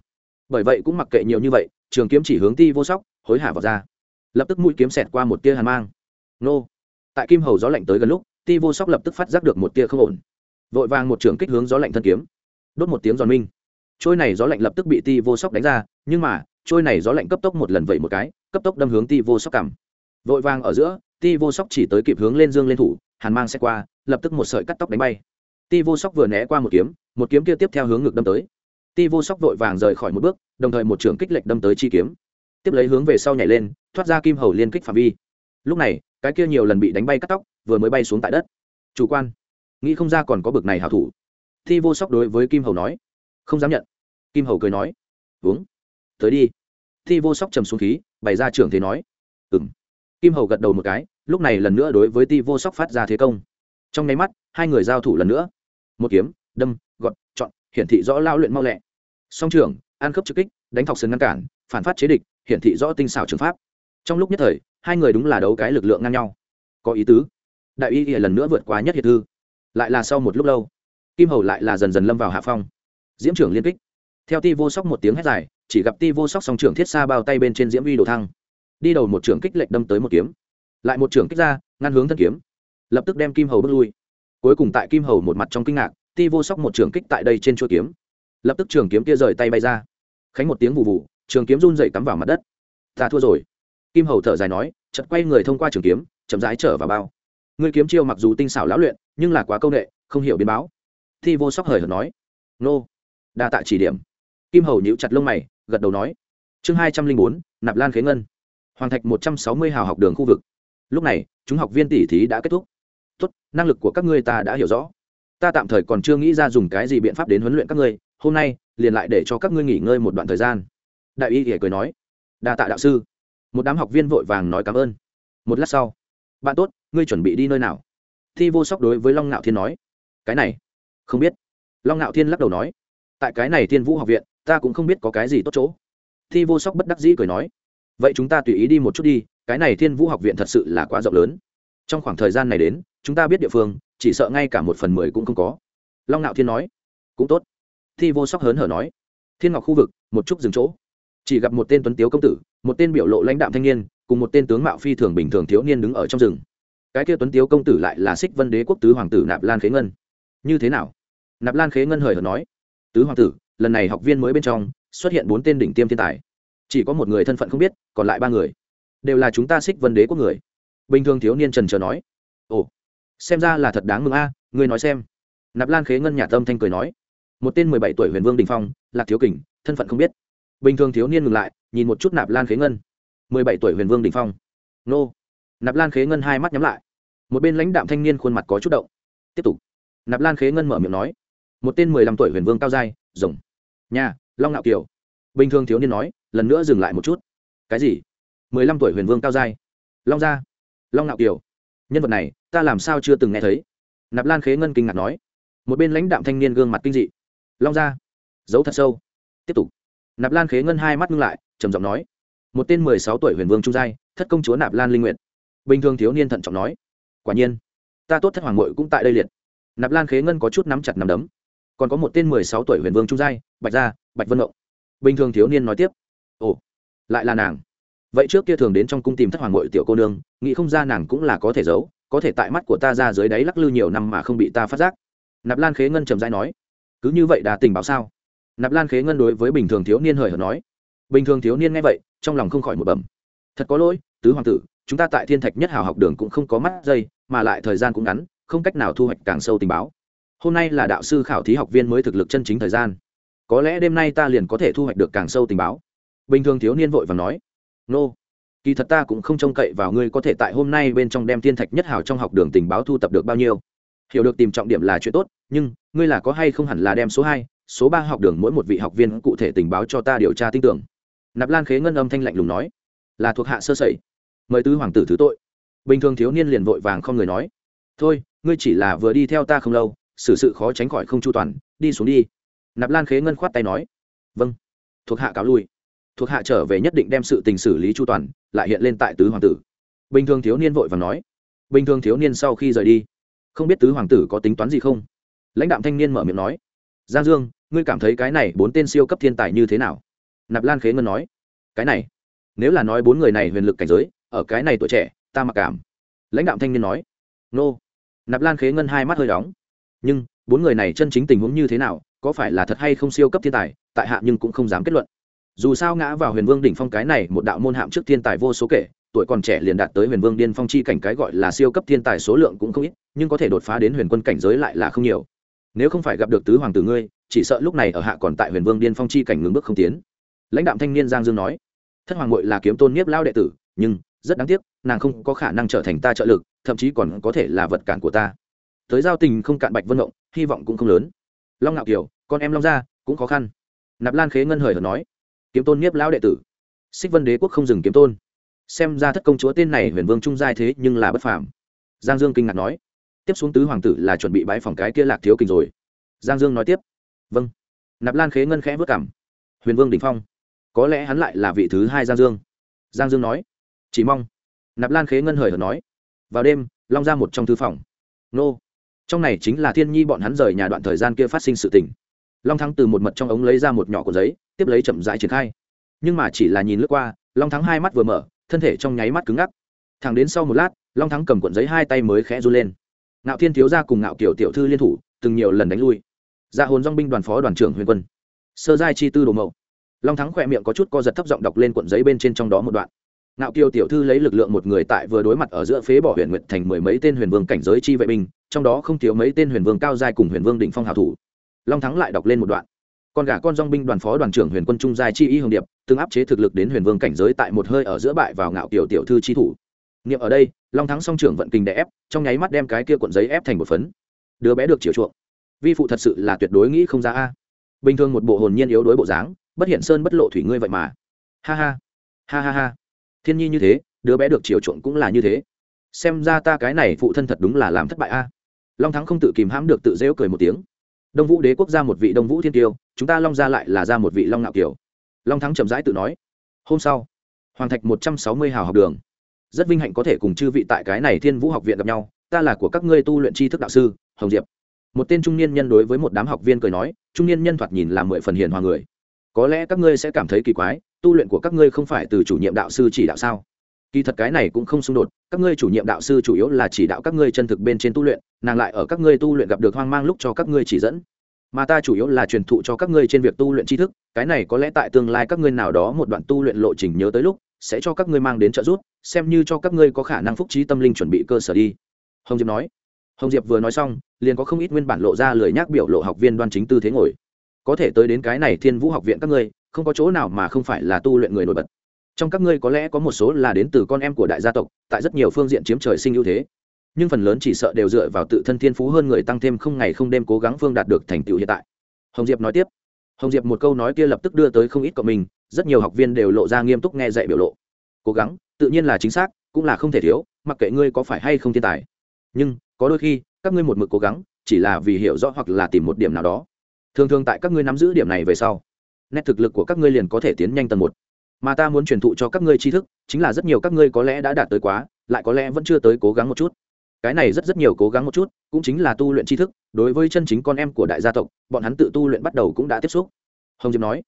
Bởi vậy cũng mặc kệ nhiều như vậy, trường kiếm chỉ hướng ti vô sóc, hối hả vào ra. Lập tức mũi kiếm xẹt qua một tia hàn mang. Nô! Tại kim hầu gió lạnh tới gần lúc, ti vô sóc lập tức phát giác được một tia không ổn. Vội vàng một trường kích hướng gió lạnh thân kiếm. Đốt một tiếng giòn minh. Trôi này gió lạnh lập tức bị ti vô sóc đánh ra, nhưng mà, trôi này gió lạnh cấp tốc một lần vậy một cái, cấp tốc đâm hướng ti vô sóc cằm. Vội vàng ở giữa, ti vô sóc chỉ tới kịp hướng lên dương lên thủ, hàn mang xe qua, lập tức một sợi cắt tóc đánh bay. Ti vô sóc vừa né qua một kiếm một kiếm kia tiếp theo hướng ngực đâm tới. Ti vô sóc vội vàng rời khỏi một bước, đồng thời một trường kích lệch đâm tới chi kiếm. Tiếp lấy hướng về sau nhảy lên, thoát ra kim hầu liên kích phạm vi. Lúc này cái kia nhiều lần bị đánh bay cắt tóc vừa mới bay xuống tại đất. Chủ quan. Nghĩ không ra còn có bực này hảo thủ. Thi vô sóc đối với kim hầu nói. Không dám nhận. Kim hầu cười nói. Uống. Tới đi. Thi vô sóc trầm xuống khí bày ra trưởng thế nói. Ừ m kim hầu gật đầu một cái lúc này lần nữa đối với ti vô sóc phát ra thế công. Trong nháy mắt hai người giao thủ lần nữa. Một kiếm đâm gọn, chọn hiển thị rõ lao luyện mau lẹ. Song trưởng, ăn khớp trực kích đánh thọc sườn ngăn cản phản phát chế địch hiển thị rõ tinh xảo trường pháp trong lúc nhất thời, hai người đúng là đấu cái lực lượng ngang nhau. Có ý tứ. Đại y ỉa lần nữa vượt qua nhất hiệp thư. Lại là sau một lúc lâu, kim hầu lại là dần dần lâm vào hạ phong. Diễm trưởng liên kích. Theo ti vô sóc một tiếng hét dài, chỉ gặp ti vô sóc song trưởng thiết xa bao tay bên trên diễm uy đồ thăng. Đi đầu một trưởng kích lệnh đâm tới một kiếm. Lại một trưởng kích ra, ngăn hướng thân kiếm. Lập tức đem kim hầu bước lui. Cuối cùng tại kim hầu một mặt trong kinh ngạc, ti vô sóc một trưởng kích tại đây trên chuôi kiếm. Lập tức trường kiếm kia rời tay bay ra. Khánh một tiếng vụ vụ trường kiếm run dậy cắm vào mặt đất. Ta thua rồi kim hầu thở dài nói chật quay người thông qua trường kiếm, chậm rãi trở vào bao. Người kiếm chiêu mặc dù tinh xảo lão luyện, nhưng là quá công nghệ không hiểu biến báo. Thi vô sóc hời hợt nói, nô, đa tạ chỉ điểm. Kim hầu nhíu chặt lông mày, gật đầu nói, chương hai trăm linh bốn, nạp lan khế ngân, hoàng thạch một trăm sáu mươi hào học đường khu vực. Lúc này, chúng học viên tỷ thí đã kết thúc. Tốt, năng lực của các ngươi ta đã hiểu rõ. Ta tạm thời còn chưa nghĩ ra dùng cái gì biện pháp đến huấn luyện các ngươi, hôm nay liền lại để cho các ngươi nghỉ ngơi một đoạn thời gian. Đại y thì cười nói, đa tạ đạo sư một đám học viên vội vàng nói cảm ơn. Một lát sau, bạn tốt, ngươi chuẩn bị đi nơi nào? Thi vô sóc đối với long ngạo thiên nói, cái này, không biết. Long ngạo thiên lắc đầu nói, tại cái này thiên vũ học viện, ta cũng không biết có cái gì tốt chỗ. Thi vô sóc bất đắc dĩ cười nói, vậy chúng ta tùy ý đi một chút đi, cái này thiên vũ học viện thật sự là quá rộng lớn. Trong khoảng thời gian này đến, chúng ta biết địa phương, chỉ sợ ngay cả một phần mười cũng không có. Long ngạo thiên nói, cũng tốt. Thi vô sóc hớn hở nói, thiên ngọc khu vực, một chút dừng chỗ chỉ gặp một tên tuấn tiếu công tử một tên biểu lộ lãnh đạm thanh niên cùng một tên tướng mạo phi thường bình thường thiếu niên đứng ở trong rừng. Cái kia tuấn tiếu công tử lại là xích vân đế quốc tứ hoàng tử nạp lan khế ngân. Như thế nào? Nạp lan khế ngân hời hợt nói. Tứ hoàng tử lần này học viên mới bên trong xuất hiện bốn tên đỉnh tiêm thiên tài. Chỉ có một người thân phận không biết còn lại ba người đều là chúng ta xích vân đế quốc người. Bình thường thiếu niên trần trờ nói. Ồ xem ra là thật đáng mừng a à, ngươi nói xem. Nạp lan khế ngân nhà tâm thanh cười nói. Một tên mười bảy tuổi huyền vương đình phong lạc thiếu kình thân phận không biết bình thường thiếu niên ngừng lại, nhìn một chút nạp lan khế ngân. mười bảy tuổi huyền vương đình phong. Nô. Nạp lan khế ngân hai mắt nhắm lại. Một bên lãnh đạm thanh niên khuôn mặt có chút động. Tiếp tục. Nạp lan khế ngân mở miệng nói. Một tên mười lăm tuổi huyền vương cao dai, rồng. Nhà long ngạo kiều. Bình thường thiếu niên nói, lần nữa dừng lại một chút. Cái gì? mười lăm tuổi huyền vương cao dai. Long gia. Long ngạo kiều. Nhân vật này, ta làm sao chưa từng nghe thấy? Nạp lan khế ngân kinh ngạc nói. Một bên lãnh đạm thanh niên gương mặt kinh dị. Long gia. Giấu thật sâu. Tiếp tục nạp lan khế ngân hai mắt ngưng lại, trầm giọng nói, một tên mười sáu tuổi huyền vương trung giai, thất công chúa nạp lan linh nguyện bình thường thiếu niên thận trọng nói, quả nhiên, ta tốt thất hoàng mội cũng tại đây liệt. Nạp lan khế ngân có chút nắm chặt nắm đấm, còn có một tên mười sáu tuổi huyền vương trung giai, bạch gia, bạch vân Ngộ. bình thường thiếu niên nói tiếp, ồ, lại là nàng. Vậy trước kia thường đến trong cung tìm thất hoàng mội tiểu cô nương, nghĩ không ra nàng cũng là có thể giấu, có thể tại mắt của ta ra dưới đáy lắc lư nhiều năm mà không bị ta phát giác. Nạp lan khế ngân trầm dai nói, cứ như vậy đã tình báo sao? Nạp lan khế ngân đối với bình thường thiếu niên hời hợt nói, bình thường thiếu niên nghe vậy, trong lòng không khỏi một bẩm. Thật có lỗi, tứ hoàng tử, chúng ta tại thiên thạch nhất hào học đường cũng không có mắt dây, mà lại thời gian cũng ngắn, không cách nào thu hoạch càng sâu tình báo. Hôm nay là đạo sư khảo thí học viên mới thực lực chân chính thời gian. Có lẽ đêm nay ta liền có thể thu hoạch được càng sâu tình báo. Bình thường thiếu niên vội và nói, nô、no. kỳ thật ta cũng không trông cậy vào ngươi có thể tại hôm nay bên trong đem thiên thạch nhất hào trong học đường tình báo thu tập được bao nhiêu. Hiểu được tìm trọng điểm là chuyện tốt, nhưng ngươi là có hay không hẳn là đem số hai số ba học đường mỗi một vị học viên cụ thể tình báo cho ta điều tra tin tưởng. Nạp lan khế ngân âm thanh lạnh lùng nói, là thuộc hạ sơ sẩy. Mời tứ hoàng tử thứ tội. Bình thường thiếu niên liền vội vàng không người nói, thôi, ngươi chỉ là vừa đi theo ta không lâu, xử sự khó tránh khỏi không chu toàn, đi xuống đi. Nạp lan khế ngân khoát tay nói vâng thuộc hạ cáo lui. Thuộc hạ trở về nhất định đem sự tình xử lý chu toàn, lại hiện lên tại tứ hoàng tử. Bình thường thiếu niên vội vàng nói, bình thường thiếu niên sau khi rời đi, không biết tứ hoàng tử có tính toán gì không? Lãnh đạo thanh niên mở miệng nói giang dương, ngươi cảm thấy cái này bốn tên siêu cấp thiên tài như thế nào? Nạp lan khế ngân nói. Cái này, nếu là nói bốn người này huyền lực cảnh giới, ở cái này tuổi trẻ, ta mặc cảm. Lãnh đạo thanh niên nói. Nô. Nạp lan khế ngân hai mắt hơi đóng. Nhưng, bốn người này chân chính tình huống như thế nào, có phải là thật hay không siêu cấp thiên tài, tại hạ nhưng cũng không dám kết luận. Dù sao ngã vào huyền vương đỉnh phong cái này, một đạo môn hạm trước thiên tài vô số kể, tuổi còn trẻ liền đạt tới huyền vương điên phong chi cảnh cái gọi là siêu cấp thiên tài số lượng cũng không ít, nhưng có thể đột phá đến huyền quân cảnh giới lại là không nhiều nếu không phải gặp được tứ hoàng tử ngươi, chỉ sợ lúc này ở hạ còn tại huyền vương điên phong chi cảnh ngừng bước không tiến. Lãnh đạm thanh niên giang dương nói. Thất hoàng ngội là kiếm tôn nhiếp lao đệ tử, nhưng rất đáng tiếc, nàng không có khả năng trở thành ta trợ lực, thậm chí còn có thể là vật cản của ta. Tới giao tình không cạn bạch vân động, hy vọng cũng không lớn. Long ngạo kiều, con em long gia, cũng khó khăn. Nạp lan khế ngân hời hợt nói. Kiếm tôn nhiếp lão đệ tử xích vân đế quốc không dừng kiếm tôn. Xem ra thất công chúa tên này huyền vương trung giai thế nhưng là bất phàm. Giang dương kinh ngạc nói tiếp xuống tứ hoàng tử là chuẩn bị bãi phòng cái kia lạc thiếu kình rồi. Giang dương nói tiếp. Vâng. Nạp lan khế ngân khẽ vất cảm. Huyền vương đình phong. Có lẽ hắn lại là vị thứ hai giang dương. Giang dương nói. Chỉ mong. Nạp lan khế ngân hời hợt nói. Vào đêm, long ra một trong thư phòng. Nô. Trong này chính là thiên nhi bọn hắn rời nhà đoạn thời gian kia phát sinh sự tình. Long thắng từ một mật trong ống lấy ra một nhỏ của giấy, tiếp lấy chậm rãi triển khai. Nhưng mà chỉ là nhìn lướt qua, long thắng hai mắt vừa mở, thân thể trong nháy mắt cứng ngắc. Thẳng đến sau một lát, long thắng cầm cuộn giấy hai tay mới khẽ run lên ngạo thiên thiếu gia cùng ngạo kiểu tiểu thư liên thủ, từng nhiều lần đánh lui. Dạ hồn dong binh đoàn phó đoàn trưởng huyền quân. Sơ giai chi tư đồ mậu. Long thắng khỏe miệng có chút co giật thấp giọng đọc lên cuộn giấy bên trên trong đó một đoạn. Ngạo kiều tiểu thư lấy lực lượng một người tại vừa đối mặt ở giữa phế bỏ huyện nguyện thành mười mấy tên huyền vương cảnh giới chi vệ binh, trong đó không thiếu mấy tên huyền vương cao giai cùng huyền vương định phong hào thủ. Long thắng lại đọc lên một đoạn. Con gà con dong binh đoàn phó đoàn trưởng huyền quân trung giai chi y hồng điệp, từng áp chế thực lực đến huyền vương cảnh giới tại một hơi ở giữa bại vào ngạo kiều tiểu thư chi thủ nghiệm ở đây, long thắng song trưởng vận kinh đè ép, trong nháy mắt đem cái kia cuộn giấy ép thành một phấn. Đứa bé được chiều chuộng. Vi phụ thật sự là tuyệt đối nghĩ không ra a. Bình thường một bộ hồn nhiên yếu đối bộ dáng, bất hiện sơn bất lộ thủy ngươi vậy mà. Ha ha. Ha ha ha. Thiên nhi như thế, đứa bé được chiều chuộng cũng là như thế. Xem ra ta cái này phụ thân thật đúng là làm thất bại a. Long thắng không tự kìm hãm được tự rêu cười một tiếng. Đông vũ đế quốc ra một vị đông vũ thiên tiêu chúng ta long ra lại là ra một vị long ngạo kiều. Long thắng chậm rãi tự nói. Hôm sau, hoàng thạch một trăm sáu mươi hào học đường rất vinh hạnh có thể cùng chư vị tại cái này thiên vũ học viện gặp nhau, ta là của các ngươi tu luyện tri thức đạo sư, hồng diệp. Một tên trung niên nhân đối với một đám học viên cười nói, trung niên nhân thoạt nhìn là mười phần hiền hòa người. Có lẽ các ngươi sẽ cảm thấy kỳ quái, tu luyện của các ngươi không phải từ chủ nhiệm đạo sư chỉ đạo sao? Kỳ thật cái này cũng không xung đột, các ngươi chủ nhiệm đạo sư chủ yếu là chỉ đạo các ngươi chân thực bên trên tu luyện, nàng lại ở các ngươi tu luyện gặp được hoang mang lúc cho các ngươi chỉ dẫn. Mà ta chủ yếu là truyền thụ cho các ngươi trên việc tu luyện tri thức, cái này có lẽ tại tương lai các ngươi nào đó một đoạn tu luyện lộ trình nhớ tới lúc sẽ cho các ngươi mang đến trợ giúp, xem như cho các ngươi có khả năng phúc trí tâm linh chuẩn bị cơ sở đi. Hồng diệp nói. Hồng diệp vừa nói xong, liền có không ít nguyên bản lộ ra lười nhác biểu lộ học viên đoan chính tư thế ngồi. Có thể tới đến cái này thiên vũ học viện các ngươi, không có chỗ nào mà không phải là tu luyện người nổi bật. Trong các ngươi có lẽ có một số là đến từ con em của đại gia tộc, tại rất nhiều phương diện chiếm trời sinh ưu thế. Nhưng phần lớn chỉ sợ đều dựa vào tự thân thiên phú hơn người tăng thêm không ngày không đêm cố gắng phương đạt được thành tựu hiện tại. Hồng diệp nói tiếp hồng diệp một câu nói kia lập tức đưa tới không ít cộng mình, rất nhiều học viên đều lộ ra nghiêm túc nghe dạy biểu lộ. Cố gắng, tự nhiên là chính xác, cũng là không thể thiếu, mặc kệ ngươi có phải hay không thiên tài. Nhưng, có đôi khi, các ngươi một mực cố gắng, chỉ là vì hiểu rõ hoặc là tìm một điểm nào đó. Thường thường tại các ngươi nắm giữ điểm này về sau, nét thực lực của các ngươi liền có thể tiến nhanh tầng một. Mà ta muốn truyền thụ cho các ngươi tri thức, chính là rất nhiều các ngươi có lẽ đã đạt tới quá, lại có lẽ vẫn chưa tới cố gắng một chút cái này rất rất nhiều cố gắng một chút, cũng chính là tu luyện tri thức, đối với chân chính con em của đại gia tộc, bọn hắn tự tu luyện bắt đầu cũng đã tiếp xúc. Hồng diệp nói,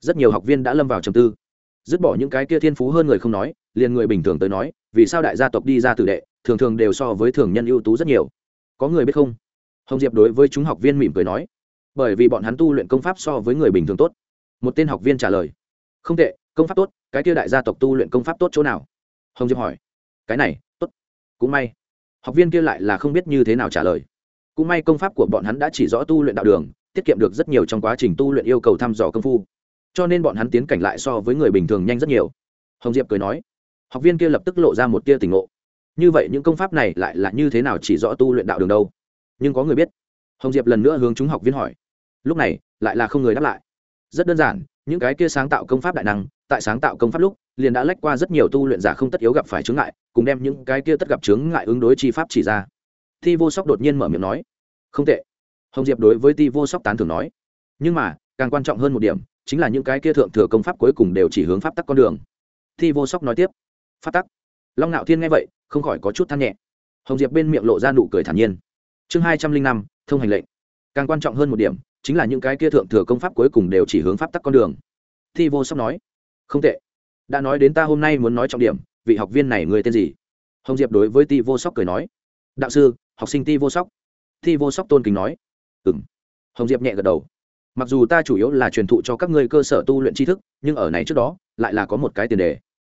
rất nhiều học viên đã lâm vào trầm tư. Dứt bỏ những cái kia thiên phú hơn người không nói, liền người bình thường tới nói, vì sao đại gia tộc đi ra tử đệ, thường thường đều so với thường nhân ưu tú rất nhiều. Có người biết không? Hồng diệp đối với chúng học viên mỉm cười nói, bởi vì bọn hắn tu luyện công pháp so với người bình thường tốt. Một tên học viên trả lời, không tệ, công pháp tốt, cái kia đại gia tộc tu luyện công pháp tốt chỗ nào? Hồng diệp hỏi, cái này, tốt. Cũng may học viên kia lại là không biết như thế nào trả lời. Cũng may công pháp của bọn hắn đã chỉ rõ tu luyện đạo đường, tiết kiệm được rất nhiều trong quá trình tu luyện yêu cầu thăm dò công phu. Cho nên bọn hắn tiến cảnh lại so với người bình thường nhanh rất nhiều. Hồng diệp cười nói, học viên kia lập tức lộ ra một tia tình ngộ. Như vậy những công pháp này lại là như thế nào chỉ rõ tu luyện đạo đường đâu? Nhưng có người biết. Hồng diệp lần nữa hướng chúng học viên hỏi. Lúc này, lại là không người đáp lại. Rất đơn giản, những cái kia sáng tạo công pháp đại năng tại sáng tạo công pháp lúc, liền đã lách qua rất nhiều tu luyện giả không tất yếu gặp phải chướng ngại, cùng đem những cái kia tất gặp chướng ngại ứng đối chi pháp chỉ ra. Thi vô sóc đột nhiên mở miệng nói, không tệ. Hồng diệp đối với ti vô sóc tán thường nói, nhưng mà, càng quan trọng hơn một điểm, chính là những cái kia thượng thừa công pháp cuối cùng đều chỉ hướng pháp tắc con đường. Thi vô sóc nói tiếp, pháp tắc? Long ngạo thiên nghe vậy, không khỏi có chút than nhẹ. Hồng diệp bên miệng lộ ra nụ cười thản nhiên. Chương hai trăm linh năm, thông hành lệnh. Càng quan trọng hơn một điểm, chính là những cái kia thượng thừa công pháp cuối cùng đều chỉ hướng pháp tắc con đường. Thi vô sóc nói không tệ. Đã nói đến ta hôm nay muốn nói trọng điểm, vị học viên này người tên gì? Hồng diệp đối với ti vô sóc cười nói. Đạo sư, học sinh ti vô sóc. Ti vô sóc tôn kính nói. Ừ m hồng diệp nhẹ gật đầu. Mặc dù ta chủ yếu là truyền thụ cho các ngươi cơ sở tu luyện tri thức, nhưng ở này trước đó, lại là có một cái tiền đề.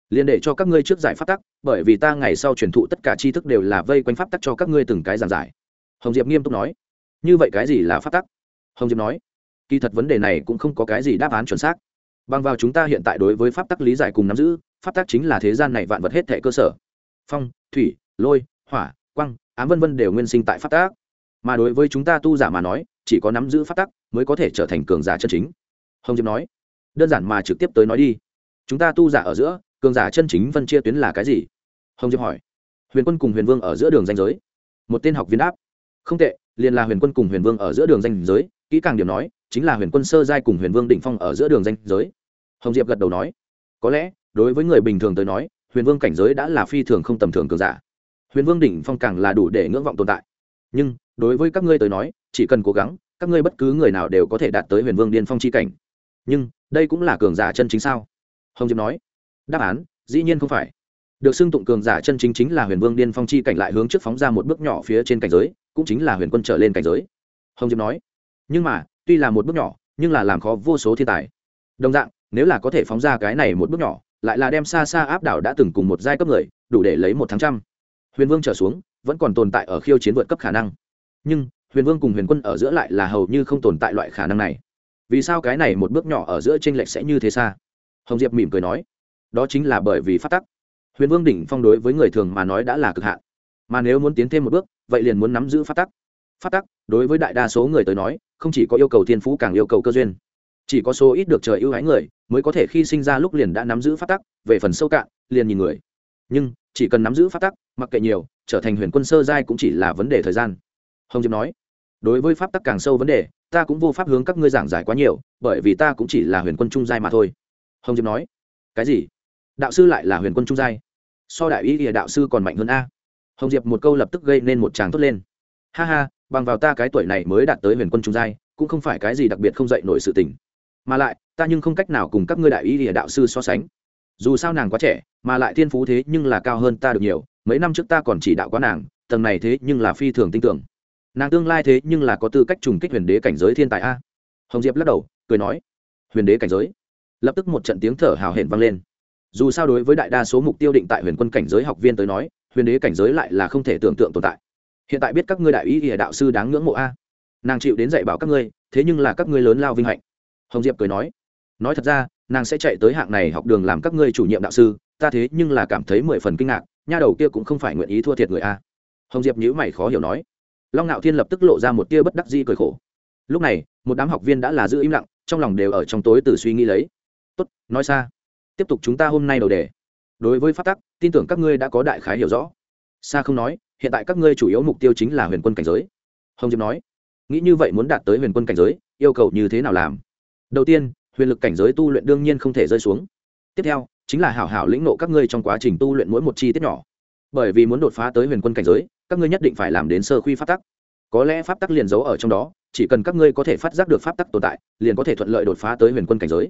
Liền để cho các ngươi trước giải pháp tắc, bởi vì ta ngày sau truyền thụ tất cả tri thức đều là vây quanh pháp tắc cho các ngươi từng cái giảng giải. Hồng diệp nghiêm túc nói. Như vậy cái gì là pháp tắc? Hồng diệp nói. Kỳ thật vấn đề này cũng không có cái gì đáp án chuẩn xác bằng vào chúng ta hiện tại đối với pháp tắc lý giải cùng nắm giữ, pháp tắc chính là thế gian này vạn vật hết thể cơ sở. Phong, thủy, lôi, hỏa quăng ám vân vân đều nguyên sinh tại pháp tắc. Mà đối với chúng ta tu giả mà nói, chỉ có nắm giữ pháp tắc mới có thể trở thành cường giả chân chính. Hồng diệp nói, đơn giản mà trực tiếp tới nói đi. Chúng ta tu giả ở giữa, cường giả chân chính phân chia tuyến là cái gì? Hồng diệp hỏi. Huyền quân cùng huyền vương ở giữa đường danh giới. Một tên học viên đáp. Không tệ, liền là huyền quân cùng huyền vương ở giữa đường danh giới, kỹ càng điểm nói chính là huyền quân sơ giai cùng huyền vương đỉnh phong ở giữa đường danh giới. Hồng diệp gật đầu nói, có lẽ, đối với người bình thường tới nói, huyền vương cảnh giới đã là phi thường không tầm thường cường giả. Huyền vương đỉnh phong càng là đủ để ngưỡng vọng tồn tại. Nhưng, đối với các ngươi tới nói, chỉ cần cố gắng, các ngươi bất cứ người nào đều có thể đạt tới huyền vương điên phong c h i cảnh. Nhưng, đây cũng là cường giả chân chính sao? Hồng diệp nói, đáp án, dĩ nhiên không phải. Được xưng tụng cường giả chân chính chính là huyền vương điên phong chi cảnh lại hướng trước phóng ra một bước nhỏ phía trên cảnh giới, cũng chính là huyền quân trở lên cảnh giới. Hồng diệp nói, nhưng mà tuy là một bước nhỏ, nhưng là làm khó vô số thiên tài. Đồng dạng, nếu là có thể phóng ra cái này một bước nhỏ, lại là đem xa xa áp đảo đã từng cùng một giai cấp người, đủ để lấy một tháng trăm. Huyền vương trở xuống, vẫn còn tồn tại ở khiêu chiến vượt cấp khả năng. Nhưng, huyền vương cùng huyền quân ở giữa lại là hầu như không tồn tại loại khả năng này. Vì sao cái này một bước nhỏ ở giữa tranh lệch sẽ như thế xa? Hồng diệp mỉm cười nói, đó chính là bởi vì phát tắc. Huyền vương đỉnh phong đối với người thường mà nói đã là cực hạn. Mà nếu muốn tiến thêm một bước, vậy liền muốn nắm giữ phát tắc. Phát tắc, đối với đại đa số người tới nói không chỉ có yêu cầu thiên phú càng yêu cầu cơ duyên. Chỉ có số ít được trời ưu ái người mới có thể khi sinh ra lúc liền đã nắm giữ phát tắc, về phần sâu cạn, liền nhìn người. Nhưng, chỉ cần nắm giữ phát tắc, mặc kệ nhiều, trở thành huyền quân sơ giai cũng chỉ là vấn đề thời gian. Hồng diệp nói, đối với pháp tắc càng sâu vấn đề, ta cũng vô pháp hướng các ngươi giảng giải quá nhiều, bởi vì ta cũng chỉ là huyền quân trung giai mà thôi. Hồng diệp nói, cái gì? Đạo sư lại là huyền quân trung giai? So đại ý thì đạo sư còn mạnh hơn a. Hồng diệp một câu lập tức gây nên một tràng tốt lên. Ha ha bằng vào ta cái tuổi này mới đạt tới huyền quân trung giai, cũng không phải cái gì đặc biệt không dạy nổi sự tình. Mà lại, ta nhưng không cách nào cùng các ngươi đại ý thì đạo sư so sánh. Dù sao nàng quá trẻ, mà lại thiên phú thế nhưng là cao hơn ta được nhiều, mấy năm trước ta còn chỉ đạo quá nàng, tầng này thế nhưng là phi thường tin tưởng. Nàng tương lai thế nhưng là có tư cách trùng kích huyền đế cảnh giới thiên tài a. Hồng diệp lắc đầu, cười nói, huyền đế cảnh giới? Lập tức một trận tiếng thở hào hển vang lên. Dù sao đối với đại đa số mục tiêu định tại huyền quân cảnh giới học viên tới nói, huyền đế cảnh giới lại là không thể tưởng tượng tồn tại hiện tại biết các ngươi đại ý thì đạo sư đáng ngưỡng mộ a. Nàng chịu đến dạy bảo các ngươi, thế nhưng là các ngươi lớn lao vinh hạnh. Hồng diệp cười nói nói thật ra, nàng sẽ chạy tới hạng này học đường làm các ngươi chủ nhiệm đạo sư, ta thế nhưng là cảm thấy mười phần kinh ngạc, nha đầu kia cũng không phải nguyện ý thua thiệt người a. Hồng diệp nhữ mày khó hiểu nói, long ngạo thiên lập tức lộ ra một tia bất đắc di cười khổ. Lúc này, một đám học viên đã là giữ im lặng, trong lòng đều ở trong tối từ suy nghĩ lấy. Tốt, nói xa. Tiếp tục chúng ta hôm nay đầu đề. Đối với phát tắc, tin tưởng các ngươi đã có đại khái hiểu rõ. Xa không nói hiện tại các ngươi chủ yếu mục tiêu chính là huyền quân cảnh giới. Hồng diệp nói, nghĩ như vậy muốn đạt tới huyền quân cảnh giới, yêu cầu như thế nào làm? Đầu tiên, huyền lực cảnh giới tu luyện đương nhiên không thể rơi xuống. Tiếp theo, chính là hảo hảo lĩnh nộ các ngươi trong quá trình tu luyện mỗi một chi tiết nhỏ. Bởi vì muốn đột phá tới huyền quân cảnh giới, các ngươi nhất định phải làm đến sơ khuy pháp tắc. Có lẽ pháp tắc liền giấu ở trong đó, chỉ cần các ngươi có thể phát giác được pháp tắc tồn tại, liền có thể thuận lợi đột phá tới huyền quân cảnh giới.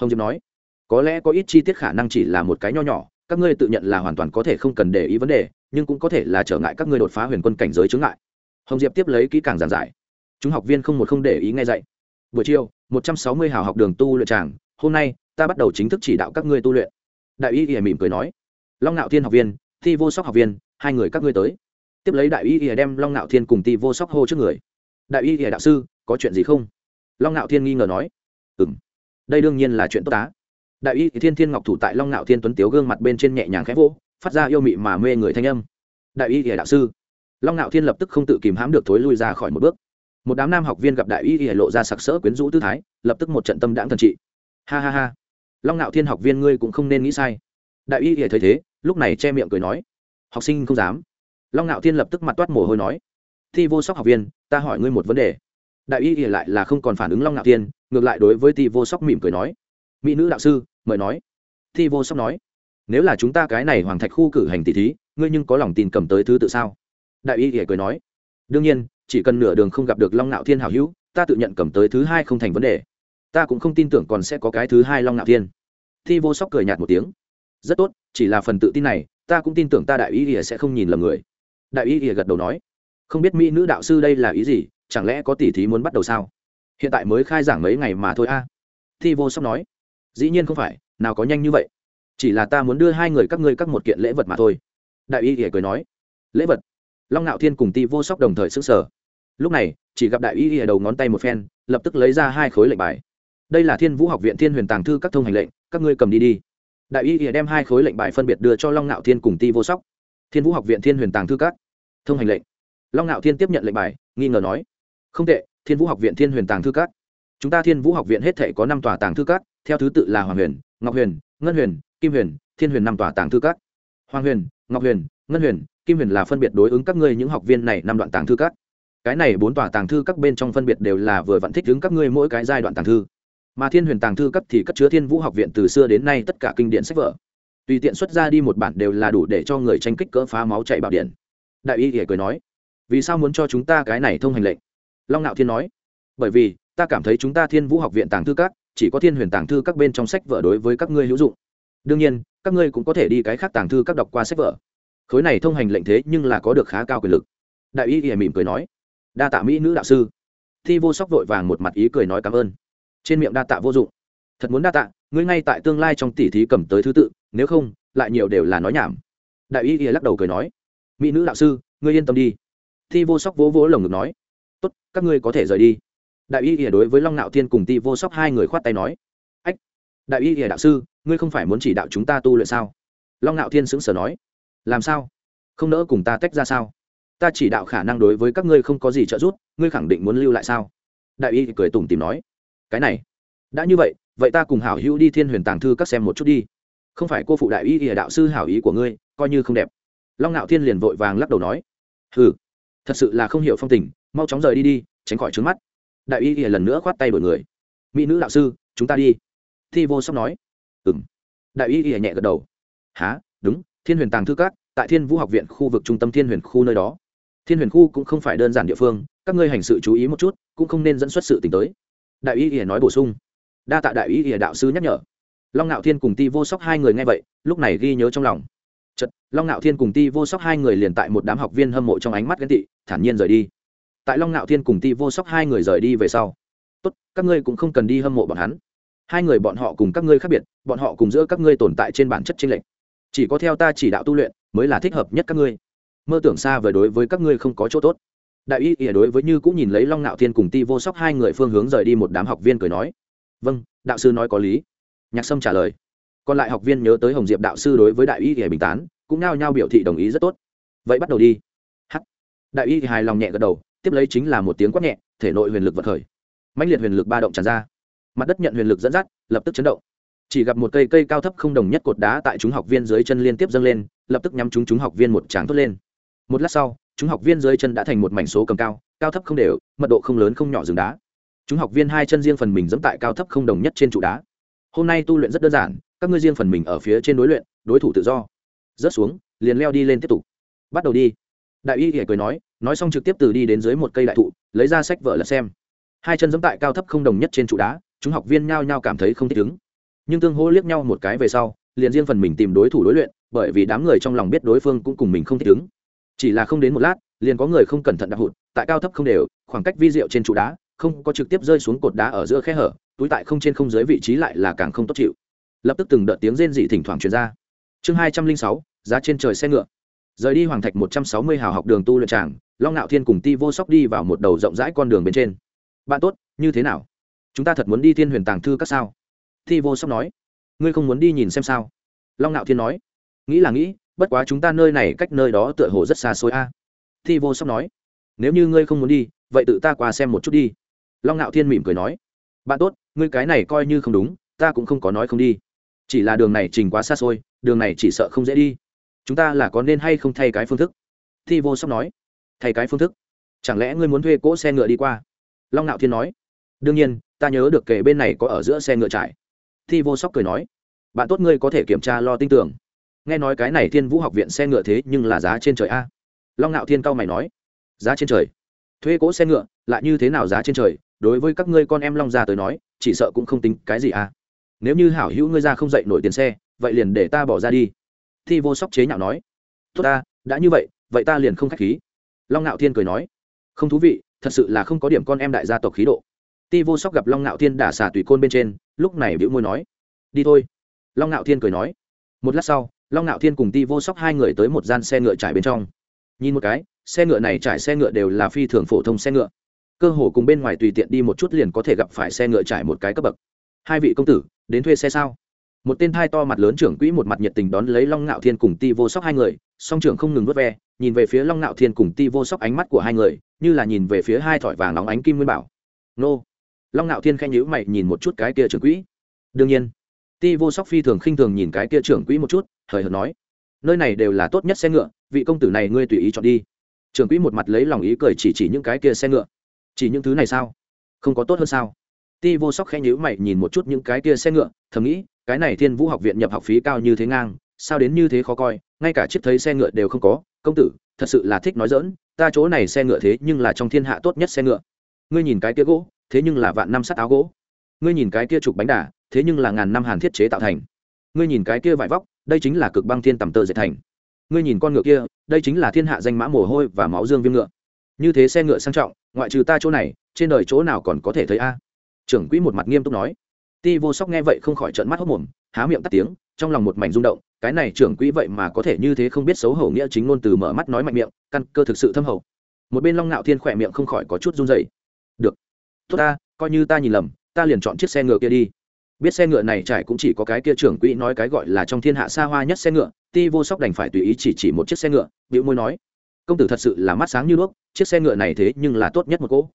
Hồng diệp nói, có lẽ có ít chi tiết khả năng chỉ là một cái nho nhỏ, các ngươi tự nhận là hoàn toàn có thể không cần để ý vấn đề nhưng cũng có thể là trở ngại các ngươi đột phá huyền quân cảnh giới chướng ngại. Hồng diệp tiếp lấy kỹ càng giảng giải. Chúng học viên không một không để ý ngay dạy. Buổi chiều, một trăm sáu mươi hào học đường tu luyện tràng, hôm nay, ta bắt đầu chính thức chỉ đạo các ngươi tu luyện. Đại y ỉa mỉm cười nói. Long ngạo thiên học viên, thi vô sóc học viên, hai người các ngươi tới. Tiếp lấy đại y ỉa đem long ngạo thiên cùng ti vô sóc hô trước người. Đại y ỉa đạo sư, có chuyện gì không? Long ngạo thiên nghi ngờ nói. Ừ m đây đương nhiên là chuyện tốt tá đại y thiên thiên ngọc thủ tại long ngạo thiên tuấn tiếu gương mặt bên trên nhẹ nhàng khẽ vỗ phát ra yêu mị mà mê người thanh âm. Đại y ỉa đạo sư. Long ngạo thiên lập tức không tự kìm hãm được thối lui ra khỏi một bước. Một đám nam học viên gặp đại y ỉa lộ ra sặc sỡ quyến rũ tư thái, lập tức một trận tâm đãng thần trị. Ha ha ha. Long ngạo thiên học viên ngươi cũng không nên nghĩ sai. Đại y ỉa thấy thế, lúc này che miệng cười nói. Học sinh không dám. Long ngạo thiên lập tức mặt toát mồ hôi nói. Thi vô sóc học viên, ta hỏi ngươi một vấn đề. Đại y ỉa lại là không còn phản ứng long ngạo thiên, ngược lại đối với thi vô sóc mỉm cười nói. Mỹ nữ đạo sư, mời nói. Thi vô sóc nói nếu là chúng ta cái này hoàng thạch khu cử hành tỷ thí, ngươi nhưng có lòng tin cầm tới thứ tự sao? Đại y ỉa cười nói, đương nhiên, chỉ cần nửa đường không gặp được long ngạo thiên hảo hữu, ta tự nhận cầm tới thứ hai không thành vấn đề. Ta cũng không tin tưởng còn sẽ có cái thứ hai long ngạo thiên. Thi vô sóc cười nhạt một tiếng, rất tốt, chỉ là phần tự tin này, ta cũng tin tưởng ta đại y ỉa sẽ không nhìn lầm người. Đại y ỉa gật đầu nói, không biết mỹ nữ đạo sư đây là ý gì, chẳng lẽ có tỷ thí muốn bắt đầu sao? Hiện tại mới khai giảng mấy ngày mà thôi a. Thi vô sóc nói, dĩ nhiên không phải, nào có nhanh như vậy chỉ là ta muốn đưa hai người các ngươi các một kiện lễ vật mà thôi. Đại y ỉa cười nói, lễ vật? Long ngạo thiên cùng ti vô sóc đồng thời s ứ n g sở lúc này, chỉ gặp đại y ỉa đầu ngón tay một phen, lập tức lấy ra hai khối lệnh bài. Đây là thiên vũ học viện thiên huyền tàng thư các thông hành lệnh, các ngươi cầm đi đi. Đại y ỉa đem hai khối lệnh bài phân biệt đưa cho long ngạo thiên cùng ti vô sóc. Thiên vũ học viện thiên huyền tàng thư các thông hành lệnh. Long ngạo thiên tiếp nhận lệnh bài, nghi ngờ nói, không tệ, thiên vũ học viện thiên huyền tàng thư các. Chúng ta thiên vũ học viện hết thể có năm tòa tàng thư các, theo thứ tự là hoàng huyền, ngọc huyền, ngân huyền kim huyền, thiên huyền năm tòa tàng thư các. Hoàng huyền, ngọc huyền, ngân huyền, kim huyền là phân biệt đối ứng các ngươi những học viên này năm đoạn tàng thư các. Cái này bốn tòa tàng thư các bên trong phân biệt đều là vừa vặn thích ứng các ngươi mỗi cái giai đoạn tàng thư. Mà thiên huyền tàng thư các thì cất chứa thiên vũ học viện từ xưa đến nay tất cả kinh điển sách vở. Tùy tiện xuất ra đi một bản đều là đủ để cho người tranh kích cỡ phá máu chạy bảo điện. Đại y hề cười nói, vì sao muốn cho chúng ta cái này thông hành lệnh? Long nạo thiên nói, bởi vì, ta cảm thấy chúng ta thiên vũ học viện tàng thư các, chỉ có thiên huyền tàng thư các bên trong sách vở đối với các ngươi hữu dụng đương nhiên, các ngươi cũng có thể đi cái khác tàng thư các đọc qua sách vở. Khối này thông hành lệnh thế nhưng là có được khá cao quyền lực. Đại y ỉa mỉm cười nói, đa tạ mỹ nữ đạo sư. Thi vô sóc vội vàng một mặt ý cười nói cảm ơn. Trên miệng đa tạ vô dụng. Thật muốn đa tạ, ngươi ngay tại tương lai trong tỷ thí cầm tới thứ tự, nếu không, lại nhiều đều là nói nhảm. Đại y ỉa lắc đầu cười nói, mỹ nữ đạo sư, ngươi yên tâm đi. Thi vô sóc vỗ vỗ lồng ngực nói, tốt, các ngươi có thể rời đi. Đại y ỉa đối với long nạo thiên cùng ti vô sóc hai người khoát tay nói, ách, đại y ỉa đạo sư ngươi không phải muốn chỉ đạo chúng ta tu luyện sao? Long nạo thiên sững sờ nói. Làm sao? Không nỡ cùng ta tách ra sao? Ta chỉ đạo khả năng đối với các ngươi không có gì trợ giúp, ngươi khẳng định muốn lưu lại sao? Đại y cười tủm tìm nói. Cái này, đã như vậy vậy ta cùng hảo hữu đi thiên huyền tàng thư các xem một chút đi. Không phải cô phụ đại y ỉa đạo sư hảo ý của ngươi, coi như không đẹp. Long ngạo thiên liền vội vàng lắc đầu nói. Hừ, thật sự là không hiểu phong tình, mau chóng rời đi đi, tránh khỏi trướng mắt. Đại y ỉa lần nữa khoát tay đổi người. Mỹ nữ đạo sư, chúng ta đi. Thi vô sóc nói ừ m đại y ỉa nhẹ gật đầu. Há đúng, thiên huyền tàng thư các, tại thiên vũ học viện khu vực trung tâm thiên huyền khu nơi đó. Thiên huyền khu cũng không phải đơn giản địa phương, các ngươi hành sự chú ý một chút, cũng không nên dẫn xuất sự t tới. Đại y ỉa nói bổ sung. Đa tạ đại y ỉa đạo sư nhắc nhở. Long ngạo thiên cùng ti vô sóc hai người nghe vậy, lúc này ghi nhớ trong lòng. Chật long ngạo thiên cùng ti vô sóc hai người liền tại một đám học viên hâm mộ trong ánh mắt ghen tị, thản nhiên rời đi. Tại long ngạo thiên cùng ti vô sóc hai người rời đi về sau. Tốt, các ngươi cũng không cần đi hâm mộ bọn hắn hai người bọn họ cùng các ngươi khác biệt, bọn họ cùng giữa các ngươi tồn tại trên bản chất tranh lệch. Chỉ có theo ta chỉ đạo tu luyện mới là thích hợp nhất các ngươi. Mơ tưởng xa vời đối với các ngươi không có chỗ tốt. Đại y ỉa đối với như cũng nhìn lấy long ngạo thiên cùng ti vô sóc hai người phương hướng rời đi một đám học viên cười nói vâng đạo sư nói có lý. Nhạc sâm trả lời, còn lại học viên nhớ tới hồng diệp đạo sư đối với đại y ỉa bình tán, cũng nao nhao biểu thị đồng ý rất tốt. Vậy bắt đầu đi. H đại y hài lòng nhẹ gật đầu, tiếp lấy chính là một tiếng quát nhẹ, thể nội huyền lực vật khởi. Mãnh liệt huyền lực ba động tràn ra mặt đất nhận huyền lực dẫn dắt, lập tức chấn động. Chỉ gặp một cây cây cao thấp không đồng nhất cột đá tại chúng học viên dưới chân liên tiếp dâng lên, lập tức nhắm chúng chúng học viên một tràng thốt lên. Một lát sau, chúng học viên dưới chân đã thành một mảnh số cầm cao cao thấp không đều, mật độ không lớn không nhỏ rừng đá. Chúng học viên hai chân riêng phần mình dẫm tại cao thấp không đồng nhất trên trụ đá. Hôm nay tu luyện rất đơn giản, các ngươi riêng phần mình ở phía trên đối luyện, đối thủ tự do. Rớt xuống, liền leo đi lên tiếp tục. Bắt đầu đi. Đại y hề cười nói nói xong trực tiếp từ đi đến dưới một cây đại thụ, lấy ra sách vở là xem. Hai chân dẫm tại cao thấp không đồng nhất trên trụ đá chúng học viên nhao nhao cảm thấy không thích ứng. Nhưng tương hô liếc nhau một cái về sau, liền riêng phần mình tìm đối thủ đối luyện, bởi vì đám người trong lòng biết đối phương cũng cùng mình không thích ứng. Chỉ là không đến một lát, liền có người không cẩn thận đạp hụt, tại cao thấp không đều, khoảng cách vi diệu trên trụ đá, không có trực tiếp rơi xuống cột đá ở giữa khe hở, túi tại không trên không dưới vị trí lại là càng không tốt chịu. Lập tức từng đợt tiếng rên dị thỉnh thoảng truyền ra. Chương hai trăm linh sáu, giá trên trời xe ngựa. Rời đi hoàng thạch một trăm sáu mươi hào học đường tu luyện tràng, long ngạo thiên cùng ti vô sóc đi vào một đầu rộng rãi con đường bên trên. Bạn tốt, như thế nào? Chúng ta thật muốn đi thiên huyền tàng thư các sao? Thi vô sóc nói. Ngươi không muốn đi nhìn xem sao? Long ngạo thiên nói. Nghĩ là nghĩ, bất quá chúng ta nơi này cách nơi đó tựa hồ rất xa xôi a. À. vô sóc nói. Nếu như ngươi không muốn đi, vậy tự ta qua xem một chút đi. Long ngạo thiên mỉm cười nói. Bạn tốt, ngươi cái này coi như không đúng, ta cũng không có nói không đi. Chỉ là đường này trình quá xa xôi, đường này chỉ sợ không dễ đi. Chúng ta là có nên hay không thay cái phương thức? Thi vô sóc nói. Thay cái phương thức? Chẳng lẽ ngươi muốn thuê cỗ xe ngựa đi qua? Long ngạo thiên nói. Đương nhiên ta nhớ được kề bên này có ở giữa xe ngựa trải. Thi vô sóc cười nói, bạn tốt ngươi có thể kiểm tra lo tin tưởng. Nghe nói cái này thiên vũ học viện xe ngựa thế nhưng là giá trên trời a. Long ngạo thiên cao mày nói, giá trên trời? Thuê cỗ xe ngựa, lại như thế nào giá trên trời? Đối với các ngươi con em long gia tới nói, chỉ sợ cũng không tính cái gì à nếu như hảo hữu ngươi ra không dậy nổi tiền xe, vậy liền để ta bỏ ra đi. Thi vô sóc chế nhạo nói, tốt ta, đã như vậy vậy ta liền không k h á c h khí. Long ngạo thiên cười nói, không thú vị, thật sự là không có điểm con em đại gia tộc khí độ ti vô sóc gặp long ngạo thiên đả xả tùy côn bên trên, lúc này bĩu môi nói, đi thôi. Long ngạo thiên cười nói. Một lát sau, long ngạo thiên cùng ti vô sóc hai người tới một gian xe ngựa trải bên trong. Nhìn một cái, xe ngựa này trải xe ngựa đều là phi thường phổ thông xe ngựa. Cơ hồ cùng bên ngoài tùy tiện đi một chút liền có thể gặp phải xe ngựa trải một cái cấp bậc. Hai vị công tử, đến thuê xe sao? Một tên thai to mặt lớn trưởng quỹ một mặt nhiệt tình đón lấy long ngạo thiên cùng ti vô sóc hai người, song trưởng không ngừng vớt ve, nhìn về phía long ngạo thiên cùng ti vô sóc ánh mắt của hai người, như là nhìn về phía hai thỏi vàng nóng ánh kim nguyên bảo. Nô! Long ngạo thiên khen nhữ mày nhìn một chút cái kia trưởng quỹ. Đương nhiên, ti vô sóc phi thường khinh thường nhìn cái kia trưởng quỹ một chút, hời hợt nói, nơi này đều là tốt nhất xe ngựa, vị công tử này ngươi tùy ý chọn đi. Trưởng quỹ một mặt lấy lòng ý cười chỉ chỉ những cái kia xe ngựa. Chỉ những thứ này sao? Không có tốt hơn sao? Ti vô sóc khẽ nhữ mày nhìn một chút những cái kia xe ngựa, thầm nghĩ, cái này thiên vũ học viện nhập học phí cao như thế ngang, sao đến như thế khó coi, ngay cả chiếc thấy xe ngựa đều không có. Công tử, thật sự là thích nói dỡn ta chỗ này xe ngựa thế nhưng là trong thiên hạ tốt nhất xe ngựa. Ngươi nhìn cái kia gỗ thế nhưng là vạn năm sắt áo gỗ. Ngươi nhìn cái kia trục bánh đà, thế nhưng là ngàn năm hàn thiết chế tạo thành. Ngươi nhìn cái kia vải vóc, đây chính là cực băng thiên tầm tơ dệt thành. Ngươi nhìn con ngựa kia, đây chính là thiên hạ danh mã mồ hôi và máu dương viêm ngựa. Như thế xe ngựa sang trọng, ngoại trừ ta chỗ này, trên đời chỗ nào còn có thể thấy a? Trưởng quỹ một mặt nghiêm túc nói. Ti vô sóc nghe vậy không khỏi trợn mắt hốc mồm, há miệng tắt tiếng, trong lòng một mảnh rung động, cái này trưởng quỹ vậy mà có thể như thế không biết xấu hổ nghĩa chính ngôn từ mở mắt nói mạnh miệng, căn cơ thực sự thâm hậu. Một bên long ngạo thiên khỏe miệng không khỏi có chút run dày được tốt ta, coi như ta nhìn lầm, ta liền chọn chiếc xe ngựa kia đi. Biết xe ngựa này trải cũng chỉ có cái kia trưởng quỹ nói cái gọi là trong thiên hạ xa hoa nhất xe ngựa, ti vô sóc đành phải tùy ý chỉ chỉ một chiếc xe ngựa bịu môi nói, công tử thật sự là mắt sáng như đuốc, chiếc xe ngựa này thế nhưng là tốt nhất một cỗ.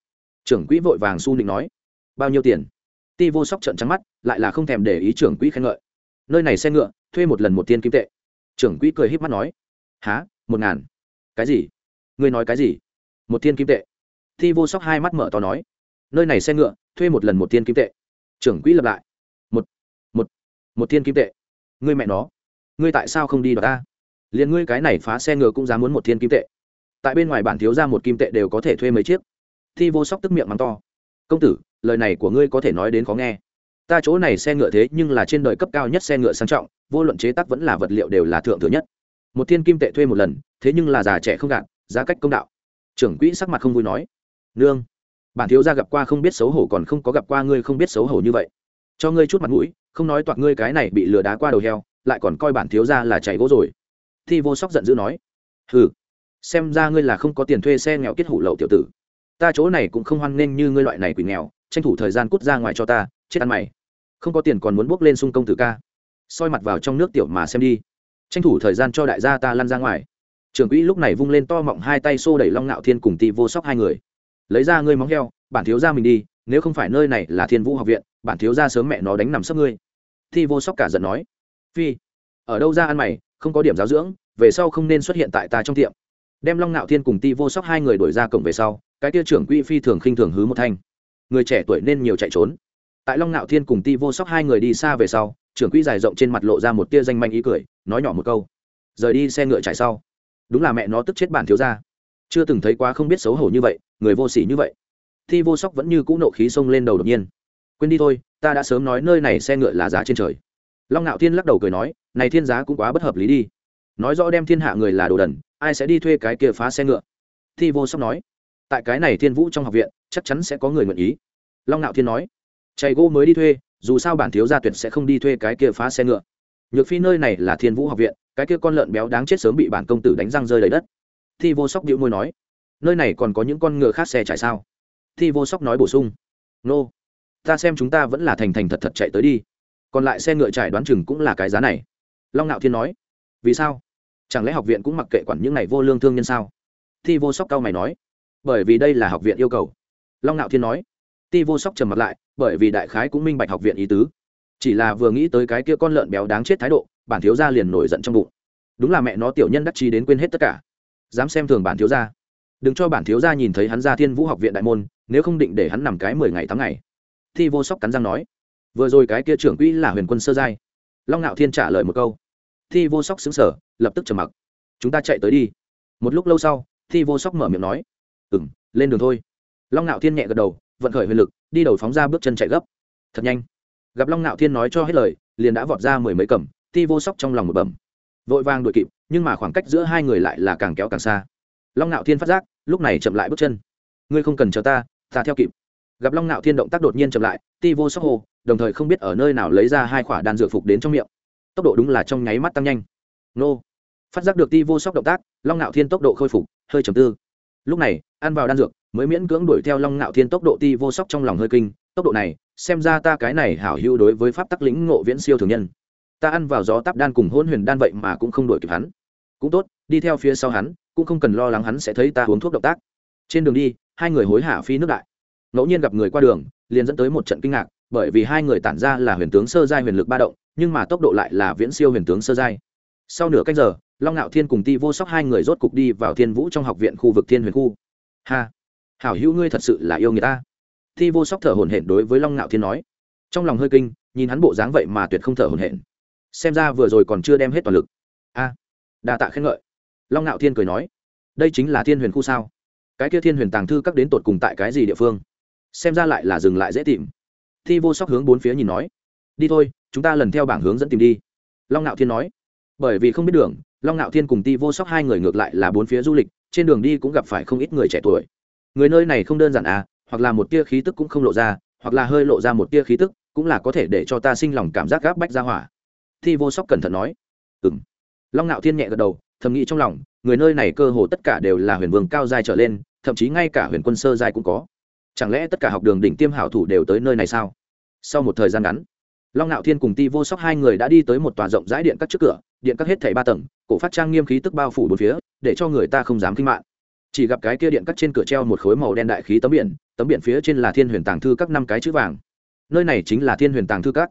Trưởng quỹ vội vàng su nịnh nói, bao nhiêu tiền? Ti vô sóc trận trắng mắt, lại là không thèm để ý trưởng quỹ khen ngợi. Nơi này xe ngựa, thuê một lần một tiên kim tệ. Trưởng quỹ cười h í p mắt nói há một ngàn? Cái gì? Ngươi nói cái gì? Một tiên kim tệ? Ti vô sóc hai mắt mở to nói nơi này xe ngựa, thuê một lần một tiên kim tệ. Trưởng quỹ lập lại. Một một một tiên kim tệ. Ngươi mẹ nó, ngươi tại sao không đi đ ta? Liền ngươi cái này phá xe ngựa cũng dám muốn một thiên kim tệ. Tại bên ngoài bản thiếu ra một kim tệ đều có thể thuê mấy chiếc. Thi vô sóc tức miệng mắng to. Công tử, lời này của ngươi có thể nói đến khó nghe. Ta chỗ này xe ngựa thế nhưng là trên đời cấp cao nhất xe ngựa sang trọng, vô luận chế tác vẫn là vật liệu đều là thượng thừa nhất. Một thiên kim tệ thuê một lần, thế nhưng là già trẻ không gạt, giá cách công đạo. Trưởng quỹ sắc mặt không vui nói. Nương bản thiếu gia gặp qua không biết xấu hổ còn không có gặp qua ngươi không biết xấu hổ như vậy. Cho ngươi chút mặt mũi, không nói toạc ngươi cái này bị lừa đá qua đầu heo, lại còn coi bản thiếu gia là chảy gỗ rồi. Thi vô sóc giận dữ nói, hừ, xem ra ngươi là không có tiền thuê xe nghèo kết hủ lậu tiểu tử. Ta chỗ này cũng không hoan nghênh như ngươi loại này quỷ nghèo, tranh thủ thời gian cút ra ngoài cho ta, chết ăn mày. Không có tiền còn muốn bước lên xung công tử ca. Soi mặt vào trong nước tiểu mà xem đi. Tranh thủ thời gian cho đại gia ta lăn ra ngoài. Trưởng quỹ lúc này vung lên to mọng hai tay xô đẩy long ngạo thiên cùng ti vô sóc hai người lấy ra ngươi móng heo, bản thiếu ra mình đi, nếu không phải nơi này là thiên vũ học viện, bản thiếu ra sớm mẹ nó đánh nằm sấp ngươi. Thi vô sóc cả giận nói. Phi, ở đâu ra ăn mày, không có điểm giáo dưỡng, về sau không nên xuất hiện tại ta trong tiệm. Đem long ngạo thiên cùng ti vô sóc hai người đuổi ra cổng về sau, cái tia trưởng quỹ phi thường khinh thường hứ một thanh. Người trẻ tuổi nên nhiều chạy trốn. Tại long ngạo thiên cùng ti vô sóc hai người đi xa về sau, trưởng quỹ dài rộng trên mặt lộ ra một tia danh manh ý cười, nói nhỏ một câu. Rời đi xe ngựa chạy sau. Đúng là mẹ nó tức chết bản thiếu ra chưa từng thấy quá không biết xấu hổ như vậy người vô sỉ như vậy. Thi vô sóc vẫn như cũ nộ khí xông lên đầu đột nhiên. Quên đi thôi, ta đã sớm nói nơi này xe ngựa là giá trên trời. Long ngạo thiên lắc đầu cười nói, này thiên giá cũng quá bất hợp lý đi. Nói rõ đem thiên hạ người là đồ đần, ai sẽ đi thuê cái kia phá xe ngựa? Thi vô sóc nói, tại cái này thiên vũ trong học viện, chắc chắn sẽ có người nguyện ý. Long ngạo thiên nói, chạy gỗ mới đi thuê, dù sao bản thiếu gia tuyệt sẽ không đi thuê cái kia phá xe ngựa. Nhược phi nơi này là thiên vũ học viện, cái kia con lợn béo đáng chết sớm bị bản công tử đánh răng rơi đầy đất. Thi vô sóc điệu môi nói nơi này còn có những con ngựa khác xe chạy sao? Thi vô sóc nói bổ sung. Nô、no. ta xem chúng ta vẫn là thành thành thật thật chạy tới đi. Còn lại xe ngựa trải đoán chừng cũng là cái giá này. Long ngạo thiên nói. Vì sao? Chẳng lẽ học viện cũng mặc kệ quản những này vô lương thương nhân sao? Thi vô sóc cao mày nói. Bởi vì đây là học viện yêu cầu. Long ngạo thiên nói. Ti vô sóc trầm mặt lại, bởi vì đại khái cũng minh bạch học viện ý tứ. Chỉ là vừa nghĩ tới cái kia con lợn béo đáng chết thái độ, bản thiếu gia liền nổi giận trong bụng. Đúng là mẹ nó tiểu nhân đắc chi đến quên hết tất cả. Dám xem thường bản thiếu gia đừng cho bản thiếu gia nhìn thấy hắn ra thiên vũ học viện đại môn, nếu không định để hắn nằm cái mười ngày tháng ngày. Thi vô sóc cắn răng nói. Vừa rồi cái kia trưởng quỹ là huyền quân sơ giai. Long ngạo thiên trả lời một câu. Thi vô sóc xứng sở lập tức trầm mặc. Chúng ta chạy tới đi. Một lúc lâu sau, thi vô sóc mở miệng nói. Ừ m lên đường thôi. Long ngạo thiên nhẹ gật đầu, vận khởi huyền lực, đi đầu phóng ra bước chân chạy gấp. Thật nhanh. Gặp long ngạo thiên nói cho hết lời, liền đã vọt ra mười mấy cầm, Thi vô sóc trong lòng một bẩm. Vội vàng đuổi kịp, nhưng mà khoảng cách giữa hai người lại là càng kéo càng xa long ngạo thiên phát giác, lúc này chậm lại bước chân. Ngươi không cần chờ ta ta theo kịp. Gặp long nạo thiên động tác đột nhiên chậm lại, ti vô sóc hồ đồng thời không biết ở nơi nào lấy ra hai khỏa đan dược phục đến trong miệng. Tốc độ đúng là trong nháy mắt tăng nhanh. Nô. Phát giác được ti vô sóc động tác, long nạo thiên tốc độ khôi phục, hơi trầm tư. Lúc này, ăn vào đan dược, mới miễn cưỡng đuổi theo long nạo thiên tốc độ ti vô sóc trong lòng hơi kinh. Tốc độ này, xem ra ta cái này hảo hữu đối với pháp tắc lĩnh ngộ viễn siêu thường nhân. Ta ăn vào gió tắp đan cùng hôn huyền đan vậy mà cũng không đuổi kịp hắn. Cũng tốt, đi theo phía sau hắn cũng không cần lo lắng hắn sẽ thấy ta uống thuốc độc tác. Trên đường đi, hai người hối hả phi nước đại. Ngẫu nhiên gặp người qua đường, liền dẫn tới một trận kinh ngạc, bởi vì hai người tản ra là huyền tướng sơ giai huyền lực ba động, nhưng mà tốc độ lại là viễn siêu huyền tướng sơ giai. Sau nửa cách giờ, long ngạo thiên cùng ti vô sóc hai người rốt cục đi vào thiên vũ trong học viện khu vực thiên huyền khu. Ha! Hảo hữu ngươi thật sự là yêu người ta. Ti vô sóc thở hổn hển đối với long ngạo thiên nói. Trong lòng hơi kinh, nhìn hắn bộ dáng vậy mà tuyệt không thở hổn hển. Xem ra vừa rồi còn chưa đem hết toàn lực. A! Đa tạ khen ngợi long ngạo thiên cười nói, đây chính là thiên huyền khu sao? Cái kia thiên huyền tàng thư các đến tột cùng tại cái gì địa phương? Xem ra lại là dừng lại dễ tìm. Thi vô sóc hướng bốn phía nhìn nói, đi thôi, chúng ta lần theo bảng hướng dẫn tìm đi. Long ngạo thiên nói, bởi vì không biết đường, long ngạo thiên cùng ti vô sóc hai người ngược lại là bốn phía du lịch, trên đường đi cũng gặp phải không ít người trẻ tuổi. Người nơi này không đơn giản à hoặc là một tia khí tức cũng không lộ ra, hoặc là hơi lộ ra một tia khí tức, cũng là có thể để cho ta sinh lòng cảm giác gáp bách ra hỏa. Thi vô sóc cẩn thận nói ừ m long ngạo thiên nhẹ gật đầu thầm nghĩ trong lòng, người nơi này cơ hồ tất cả đều là huyền vương cao dài trở lên, thậm chí ngay cả huyền quân sơ dài cũng có. Chẳng lẽ tất cả học đường đỉnh tiêm hảo thủ đều tới nơi này sao? Sau một thời gian ngắn, long ngạo thiên cùng ti vô sóc hai người đã đi tới một tòa rộng rãi điện các trước cửa, điện các hết thảy ba tầng, cổ phát trang nghiêm khí tức bao phủ bốn phía, để cho người ta không dám kinh mạng chỉ gặp cái kia điện các trên cửa treo một khối màu đen đại khí tấm biển tấm biển phía trên là thiên huyền tàng thư các năm cái chữ vàng. Nơi này chính là thiên huyền tàng thư các.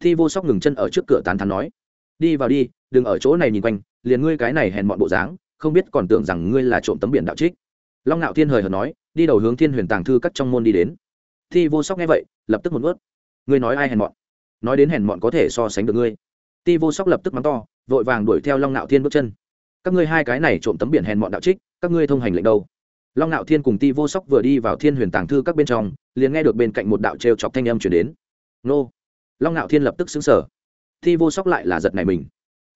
Thi vô sóc ngừng chân ở trước cửa tán thắn nói, đi vào đi đừng ở chỗ này nhìn quanh, liền ngươi cái này hèn mọn bộ dáng, không biết còn tưởng rằng ngươi là trộm tấm biển đạo trích. Long ngạo thiên hời hợt nói, đi đầu hướng thiên huyền tàng thư các trong môn đi đến. Thi vô sóc nghe vậy, lập tức một ướt ngươi nói ai hèn mọn? Nói đến hèn mọn có thể so sánh được ngươi. Ti vô sóc lập tức mắng to, vội vàng đuổi theo long ngạo thiên bước chân. Các ngươi hai cái này trộm tấm biển hèn mọn đạo trích, các ngươi thông hành lệnh đâu? Long ngạo thiên cùng ti vô sóc vừa đi vào thiên huyền tàng thư các bên trong, liền nghe được bên cạnh một đạo t chọc thanh âm chuyển đến. Nô! Long ngạo thiên lập tức xứng sở ti vô sóc lại là giật này mình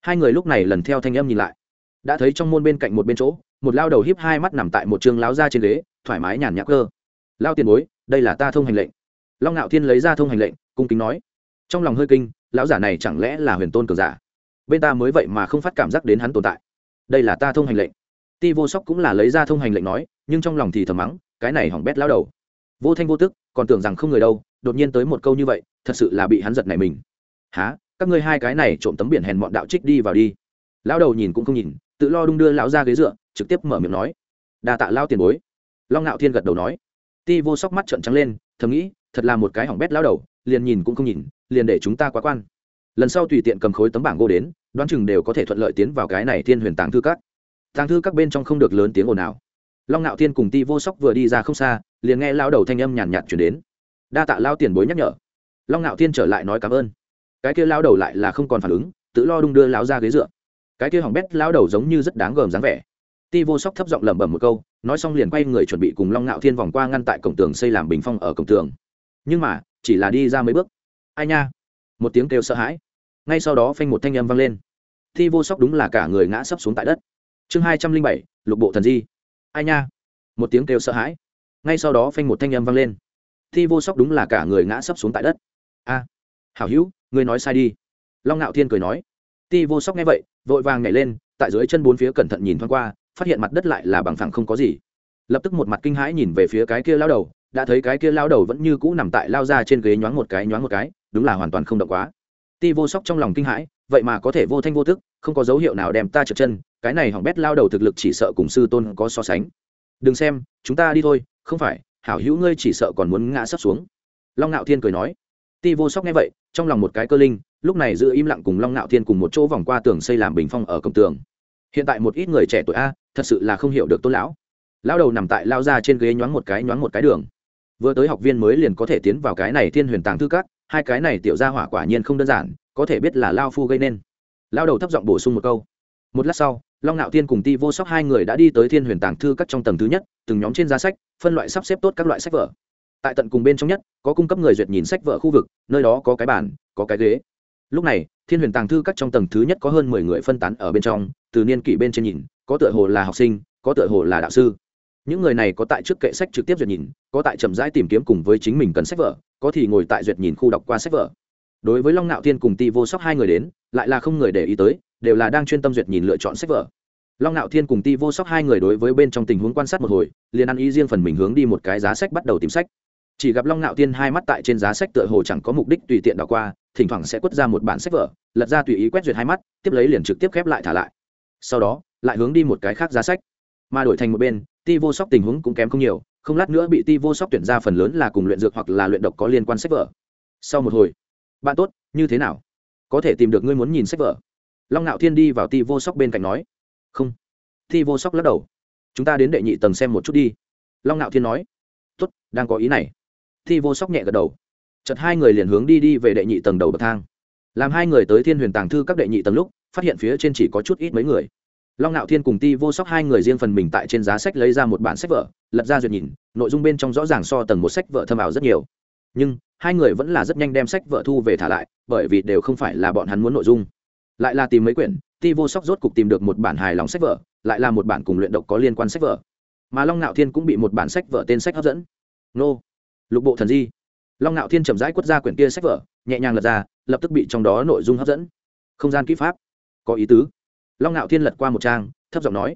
hai người lúc này lần theo thanh âm nhìn lại. Đã thấy trong môn bên cạnh một bên chỗ, một lao đầu hiếp hai mắt nằm tại một trường láo ra trên ghế, thoải mái nhàn nhạc cơ. Lao tiền bối, đây là ta thông hành lệnh. Long ngạo thiên lấy ra thông hành lệnh, cung kính nói. Trong lòng hơi kinh, lão giả này chẳng lẽ là huyền tôn cường giả? Bên ta mới vậy mà không phát cảm giác đến hắn tồn tại. Đây là ta thông hành lệnh. Ti vô sóc cũng là lấy ra thông hành lệnh nói, nhưng trong lòng thì thầm mắng, cái này hỏng bét lao đầu. Vô thanh vô tức, còn tưởng rằng không người đâu, đột nhiên tới một câu như vậy, thật sự là bị hắn giật này mình. Há các ngươi hai cái này trộm tấm biển hèn bọn đạo trích đi vào đi. Lão đầu nhìn cũng không nhìn, tự lo đung đưa lão ra ghế dựa, trực tiếp mở miệng nói. Đa tạ lao tiền bối. Long ngạo thiên gật đầu nói. Ti vô sóc mắt trợn trắng lên, thầm nghĩ, thật là một cái hỏng bét lão đầu, liền nhìn cũng không nhìn, liền để chúng ta quá quan. Lần sau tùy tiện cầm khối tấm bảng gô đến, đoán chừng đều có thể thuận lợi tiến vào cái này thiên huyền tàng thư các. Tàng thư các bên trong không được lớn tiếng ồn nào long ngạo thiên cùng ti vô sóc vừa đi ra không xa, liền nghe lao đầu thanh âm nhàn nhạt chuyển đến. Đa tạ lao tiền bối nhắc nhở. Long ngạo thiên trở lại nói cảm ơn cái kia lao đầu lại là không còn phản ứng, tự lo đung đưa lao ra ghế dựa. Cái kia hỏng bét lao đầu giống như rất đáng gờm dáng vẻ. Ti vô sóc thấp giọng lẩm bẩm một câu, nói xong liền quay người chuẩn bị cùng long ngạo thiên vòng qua ngăn tại cổng tường xây làm bình phong ở cổng tường. Nhưng mà, chỉ là đi ra mấy bước. Ai nha? Một tiếng kêu sợ hãi. Ngay sau đó phanh một thanh âm vang lên. Ti vô sóc đúng là cả người ngã sấp xuống tại đất. Chương hai trăm linh bảy, lục bộ thần di. Ai nha? Một tiếng kêu sợ hãi. Ngay sau đó phanh một thanh âm vang lên. Ti vô sóc đúng là cả người ngã sấp xuống tại đất. A. Hảo hữu ngươi nói sai đi. Long ngạo thiên cười nói. Ti vô sóc nghe vậy, vội vàng nhảy lên, tại dưới chân bốn phía cẩn thận nhìn thoáng qua, phát hiện mặt đất lại là bằng phẳng không có gì. Lập tức một mặt kinh hãi nhìn về phía cái kia lao đầu, đã thấy cái kia lao đầu vẫn như cũ nằm tại lao ra trên ghế nhoáng một cái, nhoáng một cái, đúng là hoàn toàn không động quá. Ti vô sóc trong lòng kinh hãi, vậy mà có thể vô thanh vô thức không có dấu hiệu nào đem ta trượt chân, cái này hỏng bét lao đầu thực lực chỉ sợ cùng sư tôn có so sánh. Đừng xem, chúng ta đi thôi, không phải, hảo hữu ngươi chỉ sợ còn muốn ngã sắp xuống. Long ngạo thiên cười nói ti vô sóc nghe vậy, trong lòng một cái cơ linh, lúc này giữ im lặng cùng long ngạo thiên cùng một chỗ vòng qua tường xây làm bình phong ở cổng tường. Hiện tại một ít người trẻ tuổi a, thật sự là không hiểu được tôn lão. Lão đầu nằm tại lao ra trên ghế nhoáng một cái nhoáng một cái đường. Vừa tới học viên mới liền có thể tiến vào cái này thiên huyền tàng thư cát hai cái này tiểu ra hỏa quả nhiên không đơn giản, có thể biết là lao phu gây nên. Lao đầu thấp giọng bổ sung một câu. Một lát sau, long nạo thiên cùng ti vô sóc hai người đã đi tới thiên huyền tàng thư các trong tầng thứ nhất, từng nhóm trên giá sách, phân loại sắp xếp tốt các loại sách vở tại tận cùng bên trong nhất, có cung cấp người duyệt nhìn sách vở khu vực, nơi đó có cái bàn, có cái ghế. Lúc này, thiên huyền tàng thư các trong tầng thứ nhất có hơn mười người phân tán ở bên trong, từ niên kỷ bên trên nhìn, có tựa hồ là học sinh, có tựa hồ là đạo sư. Những người này có tại trước kệ sách trực tiếp duyệt nhìn, có tại chậm rãi tìm kiếm cùng với chính mình cần sách vở, có thì ngồi tại duyệt nhìn khu đọc qua sách vở. Đối với long nạo thiên cùng ti vô sóc hai người đến, lại là không người để ý tới, đều là đang chuyên tâm duyệt nhìn lựa chọn sách vở. Long nạo thiên cùng ti vô sóc hai người đối với bên trong tình huống quan sát một hồi, liền ăn ý riêng phần mình hướng đi một cái giá sách bắt đầu tìm sách chỉ gặp long nạo thiên hai mắt tại trên giá sách tựa hồ chẳng có mục đích tùy tiện đọc qua, thỉnh thoảng sẽ quất ra một bản sách vở, lật ra tùy ý quét duyệt hai mắt, tiếp lấy liền trực tiếp khép lại thả lại. Sau đó, lại hướng đi một cái khác giá sách. Mà đổi thành một bên, ti vô sóc tình huống cũng kém không nhiều, không lát nữa bị ti vô sóc tuyển ra phần lớn là cùng luyện dược hoặc là luyện độc có liên quan sách vở. Sau một hồi, bạn tốt, như thế nào? Có thể tìm được ngươi muốn nhìn sách vở? Long ngạo thiên đi vào ti vô sóc bên cạnh nói. Không. Ti vô sóc lắc đầu. Chúng ta đến đệ nhị tầng xem một chút đi. Long ngạo thiên nói. Tốt, đang có ý này. Thi vô sóc nhẹ gật đầu. Chật hai người liền hướng đi đi về đệ nhị tầng đầu bậc thang. Làm hai người tới thiên huyền tàng thư các đệ nhị tầng lúc, phát hiện phía trên chỉ có chút ít mấy người. Long ngạo thiên cùng ti vô sóc hai người riêng phần mình tại trên giá sách lấy ra một bản sách vở, lật ra duyệt nhìn, nội dung bên trong rõ ràng so tầng một sách vở thâm ảo rất nhiều. Nhưng, hai người vẫn là rất nhanh đem sách vở thu về thả lại, bởi vì đều không phải là bọn hắn muốn nội dung. Lại là tìm mấy quyển, ti vô sóc rốt cục tìm được một bản hài lòng sách vở, lại là một bản cùng luyện độc có liên quan sách vở. Mà long ngạo thiên cũng bị một bản sách vở tên sách hấp dẫn. Nô! Lục bộ thần di. Long ngạo thiên chậm rãi quất ra quyển kia sách vở, nhẹ nhàng lật ra, lập tức bị trong đó nội dung hấp dẫn. Không gian kỹ pháp. Có ý tứ. Long ngạo thiên lật qua một trang, thấp giọng nói.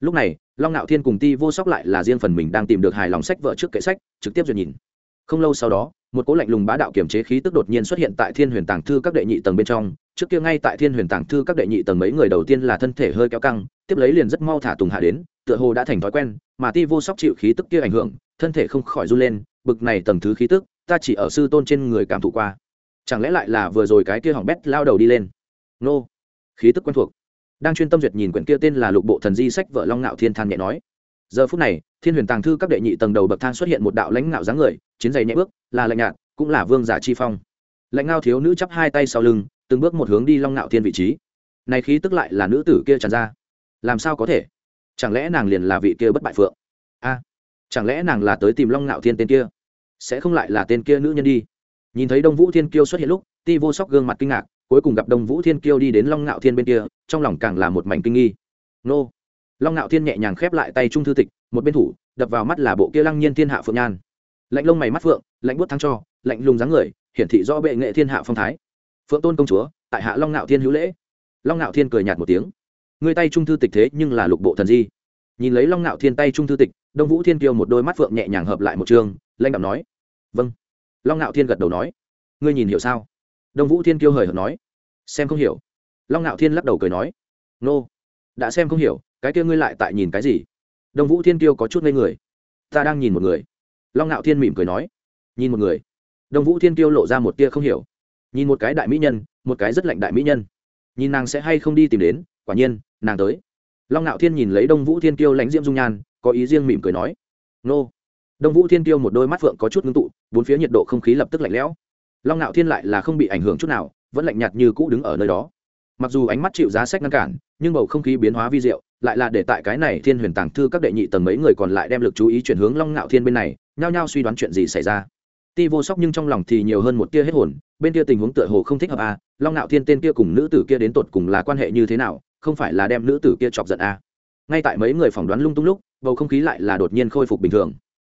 Lúc này, long ngạo thiên cùng ti vô sóc lại là riêng phần mình đang tìm được hài lòng sách vợ trước kệ sách, trực tiếp duyệt nhìn. Không lâu sau đó, một cố lạnh lùng bá đạo kiểm chế khí tức đột nhiên xuất hiện tại thiên huyền tàng thư các đệ nhị tầng bên trong. Trước kia ngay tại thiên huyền tàng thư các đệ nhị tầng mấy người đầu tiên là thân thể hơi kéo căng, tiếp lấy liền rất mau thả tùng hạ đến, tựa hồ đã thành thói quen, mà ti vô sóc chịu khí tức kia ảnh hưởng, thân thể không khỏi run lên bực này tầng thứ khí tức, ta chỉ ở sư tôn trên người cảm thụ qua. Chẳng lẽ lại là vừa rồi cái kia hỏng bét lao đầu đi lên? Nô, khí tức quen thuộc. Đang chuyên tâm duyệt nhìn quyển kia tên là lục bộ thần di sách vợ long ngạo thiên than nhẹ nói. Giờ phút này, thiên huyền tàng thư các đệ nhị tầng đầu bậc thang xuất hiện một đạo lãnh ngạo dáng người, chiến giày nhẹ bước, là lạnh nhạt, cũng là vương giả chi phong. Lãnh ngao thiếu nữ chắp hai tay sau lưng, từng bước một hướng đi long ngạo thiên vị trí. Này khí tức lại là nữ tử kia tràn ra. Làm sao có thể? Chẳng lẽ nàng liền là vị kia bất bại phượng? A chẳng lẽ nàng là tới tìm long ngạo thiên tên kia? Sẽ không lại là tên kia nữ nhân đi. Nhìn thấy đông vũ thiên kiêu xuất hiện lúc, ti vô sóc gương mặt kinh ngạc, cuối cùng gặp đông vũ thiên kiêu đi đến long ngạo thiên bên kia, trong lòng càng là một mảnh kinh nghi. Nô! Long ngạo thiên nhẹ nhàng khép lại tay trung thư tịch, một bên thủ, đập vào mắt là bộ kia lăng nhiên thiên hạ phượng nhan. Lạnh lông mày mắt phượng, lạnh bút thắng cho, lạnh lùng dáng người, hiển thị do bệ nghệ thiên hạ phong thái. Phượng tôn công chúa, tại hạ long ngạo thiên hữu lễ. Long ngạo thiên cười nhạt một tiếng. Người tay trung thư tịch thế nhưng là lục bộ thần di nhìn lấy long ngạo thiên tay trung thư tịch, đông vũ thiên kiêu một đôi mắt phượng nhẹ nhàng hợp lại một trường lanh đạm nói vâng. Long ngạo thiên gật đầu nói, ngươi nhìn hiểu sao? Đông vũ thiên kiêu hời hợt nói, xem không hiểu. Long ngạo thiên lắc đầu cười nói, nô, đã xem không hiểu, cái kia ngươi lại tại nhìn cái gì? Đông vũ thiên kiêu có chút ngây người, ta đang nhìn một người. Long ngạo thiên mỉm cười nói, nhìn một người. Đông vũ thiên kiêu lộ ra một tia không hiểu, nhìn một cái đại mỹ nhân, một cái rất lạnh đại mỹ nhân. Nhìn nàng sẽ hay không đi tìm đến, quả nhiên, nàng tới long ngạo thiên nhìn lấy đông vũ thiên kiêu lãnh diễm dung nhan, có ý riêng mỉm cười nói, nô. Đông vũ thiên kiêu một đôi mắt phượng có chút ngưng tụ, bốn phía nhiệt độ không khí lập tức lạnh lẽo. Long ngạo thiên lại là không bị ảnh hưởng chút nào, vẫn lạnh nhạt như cũ đứng ở nơi đó. Mặc dù ánh mắt chịu giá sách ngăn cản, nhưng bầu không khí biến hóa vi diệu, lại là để tại cái này thiên huyền tàng thư các đệ nhị tầng mấy người còn lại đem lực chú ý chuyển hướng long ngạo thiên bên này, nhao nhao suy đoán chuyện gì xảy ra. Ti vô sóc nhưng trong lòng thì nhiều hơn một tia hết hồn, bên kia tình huống tựa hồ không thích hợp à long ngạo thiên tên kia cùng nữ tử kia đến tột cùng là quan hệ như thế nào không phải là đem nữ tử kia chọc giận à. Ngay tại mấy người phỏng đoán lung tung lúc, bầu không khí lại là đột nhiên khôi phục bình thường.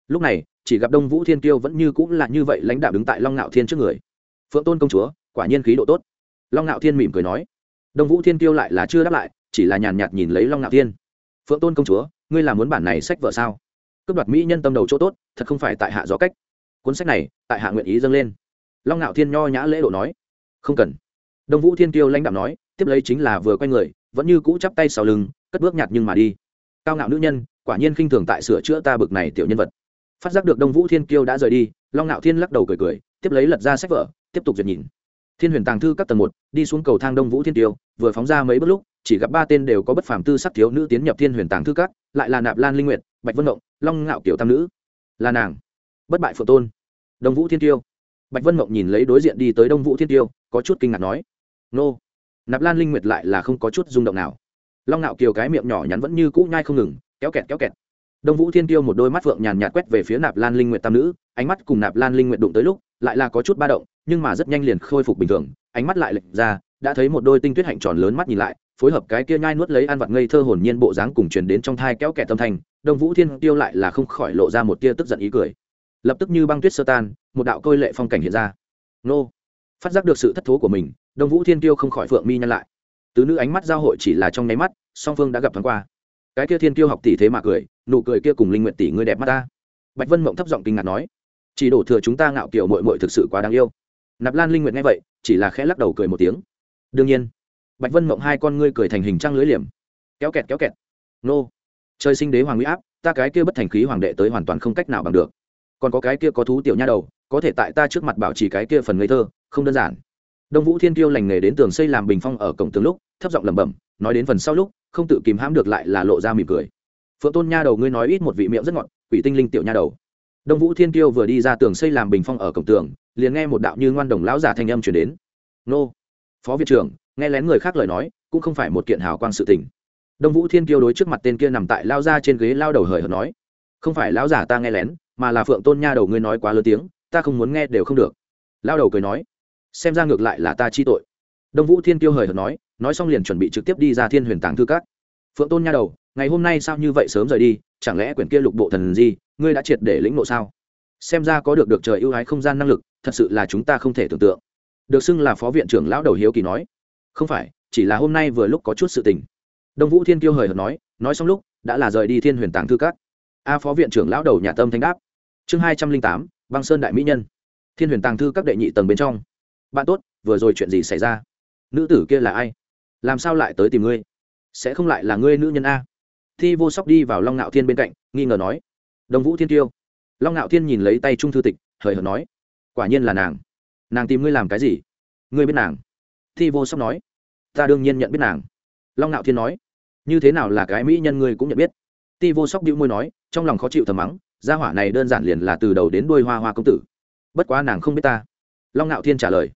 Lúc này, chỉ gặp đông vũ thiên kiêu vẫn như cũng là như vậy lãnh đạo đứng tại long ngạo thiên trước người. Phượng tôn công chúa, quả nhiên khí độ tốt. Long ngạo thiên mỉm cười nói. Đông vũ thiên kiêu lại là chưa đáp lại, chỉ là nhàn nhạt nhìn lấy long ngạo thiên. Phượng tôn công chúa, ngươi là muốn bản này sách vợ sao? Cướp đoạt mỹ nhân tâm đầu chỗ tốt, thật không phải tại hạ gió cách. Cuốn sách này, tại hạ nguyện ý dâng lên. Long ngạo thiên nho nhã lễ độ nói. Không cần. Đông vũ thiên kiêu lãnh đạo nói, tiếp lấy chính là vừa quay người vẫn như cũ chắp tay sau lưng, cất bước nhạt nhưng mà đi. Cao ngạo nữ nhân, quả nhiên khinh thường tại sửa chữa ta bực này tiểu nhân vật. Phát giác được đông vũ thiên kiêu đã rời đi, long ngạo thiên lắc đầu cười cười, tiếp lấy lật ra sách vở, tiếp tục duyệt nhìn. Thiên huyền tàng thư các tầng một, đi xuống cầu thang đông vũ thiên kiêu, vừa phóng ra mấy bước lúc, chỉ gặp ba tên đều có bất phàm tư sắc thiếu nữ tiến nhập thiên huyền tàng thư các, lại là nạp lan linh nguyệt, bạch vân động long ngạo kiểu tam nữ. Là nàng. Bất bại phượng tôn. Đông vũ thiên tiêu bạch vân mộng nhìn lấy đối diện đi tới đông vũ thiên tiêu có chút kinh ngạc nói. Nô nạp lan linh nguyệt lại là không có chút rung động nào. Long ngạo kiều cái miệng nhỏ nhắn vẫn như cũ nhai không ngừng, kéo kẹt kéo kẹt. Đông vũ thiên tiêu một đôi mắt phượng nhàn nhạt quét về phía nạp lan linh nguyệt tam nữ, ánh mắt cùng nạp lan linh nguyệt đụng tới lúc, lại là có chút ba động, nhưng mà rất nhanh liền khôi phục bình thường, ánh mắt lại lệch ra, đã thấy một đôi tinh tuyết hạnh tròn lớn mắt nhìn lại, phối hợp cái kia nhai nuốt lấy ăn vặt ngây thơ hồn nhiên bộ dáng cùng truyền đến trong thai kéo kẹt tâm thanh, đông vũ thiên tiêu lại là không khỏi lộ ra một tia tức giận ý cười. Lập tức như băng tuyết sơ tan, một đạo côi lệ phong cảnh hiện ra. Nô! Phát giác được sự thất thố của mình đông vũ thiên tiêu không khỏi phượng mi nhăn lại. Tứ nữ ánh mắt giao hội chỉ là trong nháy mắt, song phương đã gặp thoáng qua. Cái kia thiên tiêu học tỷ thế mà cười, nụ cười kia cùng linh nguyện tỷ người đẹp mắt ta. Bạch vân mộng thấp giọng kinh ngạc nói, chỉ đổ thừa chúng ta ngạo kiểu mội mội thực sự quá đáng yêu. Nạp lan linh nguyện nghe vậy, chỉ là khẽ lắc đầu cười một tiếng. Đương nhiên. Bạch vân mộng hai con ngươi cười thành hình trăng lưới liềm. Kéo kẹt kéo kẹt. Nô. Trời sinh đế hoàng huy áp, ta cái kia bất thành khí hoàng đệ tới hoàn toàn không cách nào bằng được. Còn có cái kia có thú tiểu nha đầu, có thể tại ta trước mặt bảo trì cái kia phần ngây thơ, không đơn giản đông vũ thiên kiêu lành nghề đến tường xây làm bình phong ở cổng tường lúc, thấp giọng lẩm bẩm, nói đến phần sau lúc, không tự kìm hãm được lại là lộ ra mỉm cười. Phượng tôn nha đầu ngươi nói ít một vị miệng rất ngọt, quỷ tinh linh tiểu nha đầu. Đông vũ thiên kiêu vừa đi ra tường xây làm bình phong ở cổng tường, liền nghe một đạo như ngoan đồng lão giả thanh âm chuyển đến. Nô, phó viện trưởng, nghe lén người khác lời nói, cũng không phải một kiện hào quang sự tình. Đông vũ thiên kiêu đối trước mặt tên kia nằm tại lao ra trên ghế lao đầu hời hợt nói, không phải lão giả ta nghe lén, mà là phượng tôn nha đầu ngươi nói quá lớn tiếng, ta không muốn nghe đều không được. Lao đầu cười nói xem ra ngược lại là ta chi tội. Đông vũ thiên kiêu hời hợt nói nói xong liền chuẩn bị trực tiếp đi ra thiên huyền tàng thư các. Phượng tôn nha đầu, ngày hôm nay sao như vậy sớm rời đi, chẳng lẽ quyển kia lục bộ thần gì ngươi đã triệt để lĩnh nộ sao? Xem ra có được được trời ưu ái không gian năng lực, thật sự là chúng ta không thể tưởng tượng. Được xưng là phó viện trưởng lão đầu hiếu kỳ nói. Không phải, chỉ là hôm nay vừa lúc có chút sự tình. Đông vũ thiên kiêu hời hợt nói nói xong lúc, đã là rời đi thiên huyền tàng thư các. A phó viện trưởng lão đầu nhà tâm thanh đáp. Chương hai trăm linh tám, băng sơn đại mỹ nhân. Thiên huyền tàng thư các đệ nhị tầng bên trong bạn tốt, vừa rồi chuyện gì xảy ra? Nữ tử kia là ai? Làm sao lại tới tìm ngươi? Sẽ không lại là ngươi nữ nhân a? Thi vô sóc đi vào long ngạo thiên bên cạnh, nghi ngờ nói, đồng vũ thiên tiêu. Long ngạo thiên nhìn lấy tay trung thư tịch, hời hợt nói, quả nhiên là nàng. Nàng tìm ngươi làm cái gì? Ngươi biết nàng? Thi vô sóc nói, ta đương nhiên nhận biết nàng. Long ngạo thiên nói, như thế nào là cái mỹ nhân ngươi cũng nhận biết? Ti vô sóc đĩu môi nói, trong lòng khó chịu thầm mắng, gia hỏa này đơn giản liền là từ đầu đến đuôi hoa hoa công tử. Bất quá nàng không biết ta. Long ngạo thiên trả lời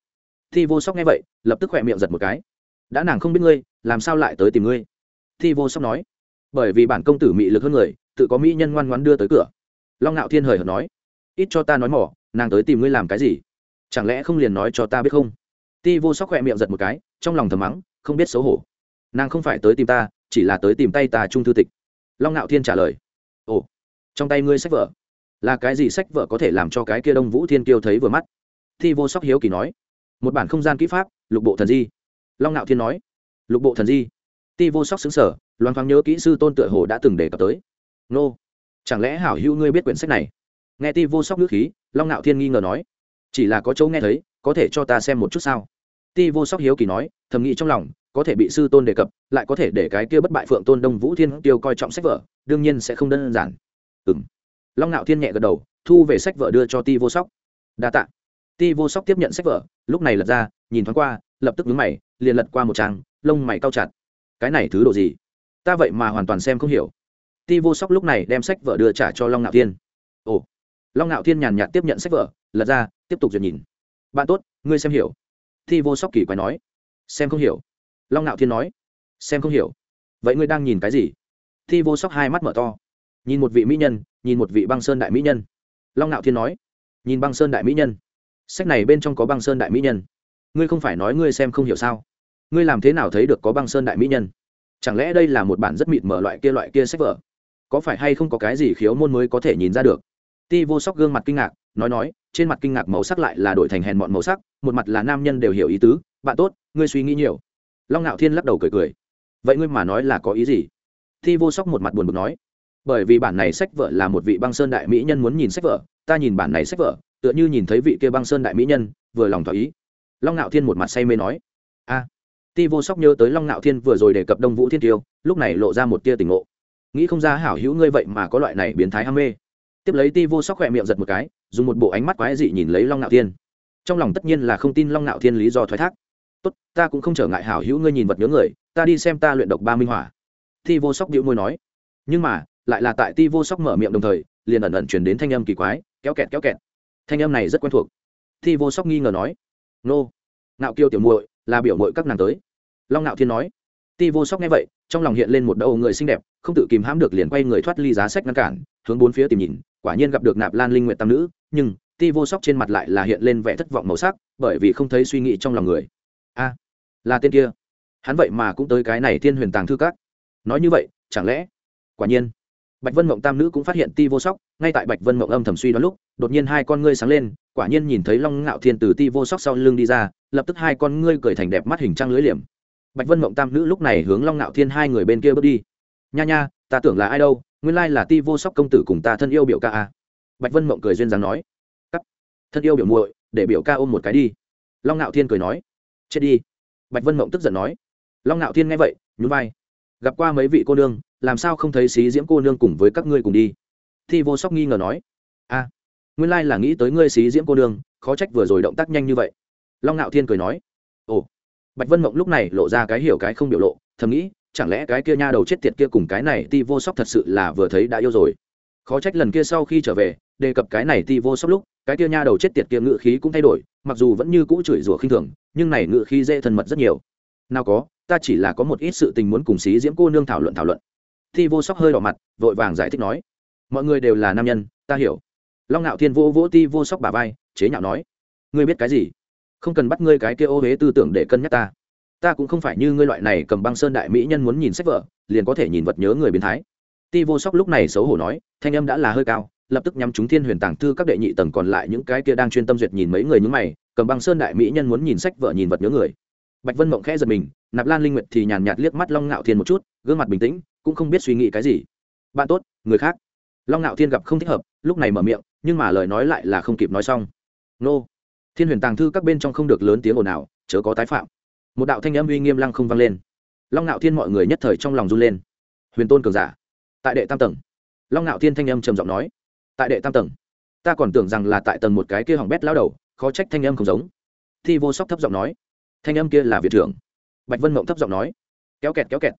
thi vô sóc nghe vậy, lập tức khỏe miệng giật một cái. Đã nàng không biết ngươi, làm sao lại tới tìm ngươi? Thi vô sóc nói. Bởi vì bản công tử mị lực hơn người, tự có mỹ nhân ngoan ngoan đưa tới cửa. Long ngạo thiên hời hợt nói. Ít cho ta nói mỏ, nàng tới tìm ngươi làm cái gì? Chẳng lẽ không liền nói cho ta biết không? Ti vô sóc khỏe miệng giật một cái, trong lòng thầm mắng, không biết xấu hổ. Nàng không phải tới tìm ta, chỉ là tới tìm tay ta trung thư tịch. Long ngạo thiên trả lời. Ồ, trong tay ngươi sách vở. Là cái gì sách vở có thể làm cho cái kia đông vũ thiên kiêu thấy vừa mắt? Thi vô sóc hiếu kỳ nói một bản không gian kỹ pháp, lục bộ thần di. Long ngạo thiên nói, lục bộ thần di. Ti vô sóc xứng sở, loan thoáng nhớ kỹ sư tôn tựa hồ đã từng đề cập tới. Nô, chẳng lẽ hảo hữu ngươi biết quyển sách này? Nghe ti vô sóc ngữ khí, long ngạo thiên nghi ngờ nói, chỉ là có chỗ nghe thấy, có thể cho ta xem một chút sao? Ti vô sóc hiếu kỳ nói, thầm nghĩ trong lòng, có thể bị sư tôn đề cập, lại có thể để cái kia bất bại phượng tôn đông vũ thiên tiêu coi trọng sách vở, đương nhiên sẽ không đơn giản. Ừng long ngạo thiên nhẹ gật đầu, thu về sách vở đưa cho ti vô sóc. Đa t ạ ti vô sóc tiếp nhận sách vở, lúc này lật ra, nhìn thoáng qua, lập tức vướng mày, liền lật qua một trang, lông mày cao chặt. Cái này thứ đồ gì? Ta vậy mà hoàn toàn xem không hiểu. Ti vô sóc lúc này đem sách vở đưa trả cho long ngạo thiên. Ồ. Long ngạo thiên nhàn nhạt tiếp nhận sách vở, lật ra, tiếp tục duyệt nhìn. Bạn tốt, ngươi xem hiểu. Ti vô sóc kỳ quái nói. Xem không hiểu. Long ngạo thiên nói. Xem không hiểu. Vậy ngươi đang nhìn cái gì? Ti vô sóc hai mắt mở to. Nhìn một vị mỹ nhân, nhìn một vị băng sơn đại mỹ nhân. Long ngạo thiên nói. Nhìn băng sơn đại mỹ nhân sách này bên trong có băng sơn đại mỹ nhân. Ngươi không phải nói ngươi xem không hiểu sao? Ngươi làm thế nào thấy được có băng sơn đại mỹ nhân? Chẳng lẽ đây là một bản rất mịt mở loại kia loại kia sách vở? Có phải hay không có cái gì khiếu môn mới có thể nhìn ra được? Ti vô sóc gương mặt kinh ngạc, nói nói, trên mặt kinh ngạc màu sắc lại là đổi thành hèn mọn màu sắc, một mặt là nam nhân đều hiểu ý tứ, bạn tốt, ngươi suy nghĩ nhiều. Long ngạo thiên lắc đầu cười cười. Vậy ngươi mà nói là có ý gì? Ti vô sóc một mặt buồn bực nói. Bởi vì bản này sách vở là một vị băng sơn đại mỹ nhân muốn nhìn sách vở, ta nhìn bản này sách vở tựa như nhìn thấy vị kia băng sơn đại mỹ nhân, vừa lòng thỏa ý. Long ngạo thiên một mặt say mê nói, a. Ti vô sóc nhớ tới long ngạo thiên vừa rồi đề cập đông vũ thiên tiêu, lúc này lộ ra một tia tình ngộ. Nghĩ không ra hảo hữu ngươi vậy mà có loại này biến thái ham mê. Tiếp lấy ti vô sóc khỏe miệng giật một cái, dùng một bộ ánh mắt quái dị nhìn lấy long ngạo thiên. Trong lòng tất nhiên là không tin long ngạo thiên lý do thoái thác. Tốt, ta cũng không trở ngại hảo hữu ngươi nhìn vật nhớ người, ta đi xem ta luyện độc ba minh hỏa. Ti vô sóc điệu môi nói. Nhưng mà, lại là tại ti vô sóc mở miệng đồng thời, liền ẩn ẩn chuyển đến thanh âm kỳ quái, kéo kẹt kéo kẹt thanh âm này rất quen thuộc. Ti vô sóc nghi ngờ nói, nô, ngạo kiêu tiểu muội, là biểu muội các nàng tới. Long ngạo thiên nói ti vô sóc nghe vậy, trong lòng hiện lên một đầu người xinh đẹp, không tự kìm hãm được liền quay người thoát ly giá sách ngăn cản, hướng bốn phía tìm nhìn, quả nhiên gặp được nạp lan linh nguyện tam nữ, nhưng ti vô sóc trên mặt lại là hiện lên vẻ thất vọng màu sắc, bởi vì không thấy suy nghĩ trong lòng người. A, là tên kia. Hắn vậy mà cũng tới cái này thiên huyền tàng thư các. Nói như vậy, chẳng lẽ? Quả nhiên bạch vân mộng tam nữ cũng phát hiện ti vô sóc, ngay tại bạch vân mộng âm thầm suy đoán lúc, đột nhiên hai con ngươi sáng lên, quả nhiên nhìn thấy long ngạo thiên từ ti vô sóc sau lưng đi ra, lập tức hai con ngươi cười thành đẹp mắt hình trăng lưới liềm. Bạch vân mộng tam nữ lúc này hướng long ngạo thiên hai người bên kia bước đi. Nha nha, ta tưởng là ai đâu, nguyên lai là ti vô sóc công tử cùng ta thân yêu biểu ca a. Bạch vân mộng cười duyên dáng nói. Cắt, thân yêu biểu muội, để biểu ca ôm một cái đi. Long ngạo thiên cười nói. Chết đi. Bạch vân mộng tức giận nói. Long ngạo thiên nghe vậy, nhún vai. Gặp qua mấy vị cô nương làm sao không thấy xí diễm cô nương cùng với các ngươi cùng đi? Thi vô sóc nghi ngờ nói. A nguyên lai là nghĩ tới ngươi xí diễm cô nương, khó trách vừa rồi động tác nhanh như vậy. Long ngạo thiên cười nói. Ồ, bạch vân mộng lúc này lộ ra cái hiểu cái không biểu lộ, thầm nghĩ, chẳng lẽ cái kia nha đầu chết tiệt kia cùng cái này ti vô sóc thật sự là vừa thấy đã yêu rồi? Khó trách lần kia sau khi trở về, đề cập cái này ti vô sóc lúc, cái kia nha đầu chết tiệt kia ngự khí cũng thay đổi, mặc dù vẫn như cũ chửi rủa khinh thường, nhưng này ngự khí dễ thân mật rất nhiều. Nào có, ta chỉ là có một ít sự tình muốn cùng xí diễm cô nương thảo luận thảo luận thi vô sóc hơi đỏ mặt, vội vàng giải thích nói, mọi người đều là nam nhân, ta hiểu. Long ngạo thiên vô vỗ ti vô sóc bà vai, chế nhạo nói, ngươi biết cái gì? Không cần bắt ngươi cái kia ô huế tư tưởng để cân nhắc ta. Ta cũng không phải như ngươi loại này cầm băng sơn đại mỹ nhân muốn nhìn sách vở, liền có thể nhìn vật nhớ người biến thái. Ti vô sóc lúc này xấu hổ nói, thanh âm đã là hơi cao, lập tức nhắm chúng thiên huyền tàng thư các đệ nhị tầng còn lại những cái kia đang chuyên tâm duyệt nhìn mấy người những mày, cầm băng sơn đại mỹ nhân muốn nhìn sách vợ nhìn vật nhớ người bạch vân mộng khẽ giật mình, nạp lan linh nguyệt thì nhàn nhạt liếc mắt long ngạo thiên một chút, gương mặt bình tĩnh, cũng không biết suy nghĩ cái gì. Bạn tốt, người khác. Long ngạo thiên gặp không thích hợp, lúc này mở miệng, nhưng mà lời nói lại là không kịp nói xong. Nô. Thiên huyền tàng thư các bên trong không được lớn tiếng ồn ào, chớ có tái phạm. Một đạo thanh âm uy nghiêm lăng không vang lên. Long ngạo thiên mọi người nhất thời trong lòng run lên. Huyền tôn cường giả, tại đệ tam tầng. Long ngạo thiên thanh âm trầm giọng nói. Tại đệ tam tầng. Ta còn tưởng rằng là tại tầng một cái kia hỏng bét lao đầu, khó trách thanh âm không giống. Thi vô sóc thấp giọng nói thanh âm kia là viện trưởng. Bạch vân mộng thấp giọng nói, kéo kẹt kéo kẹt.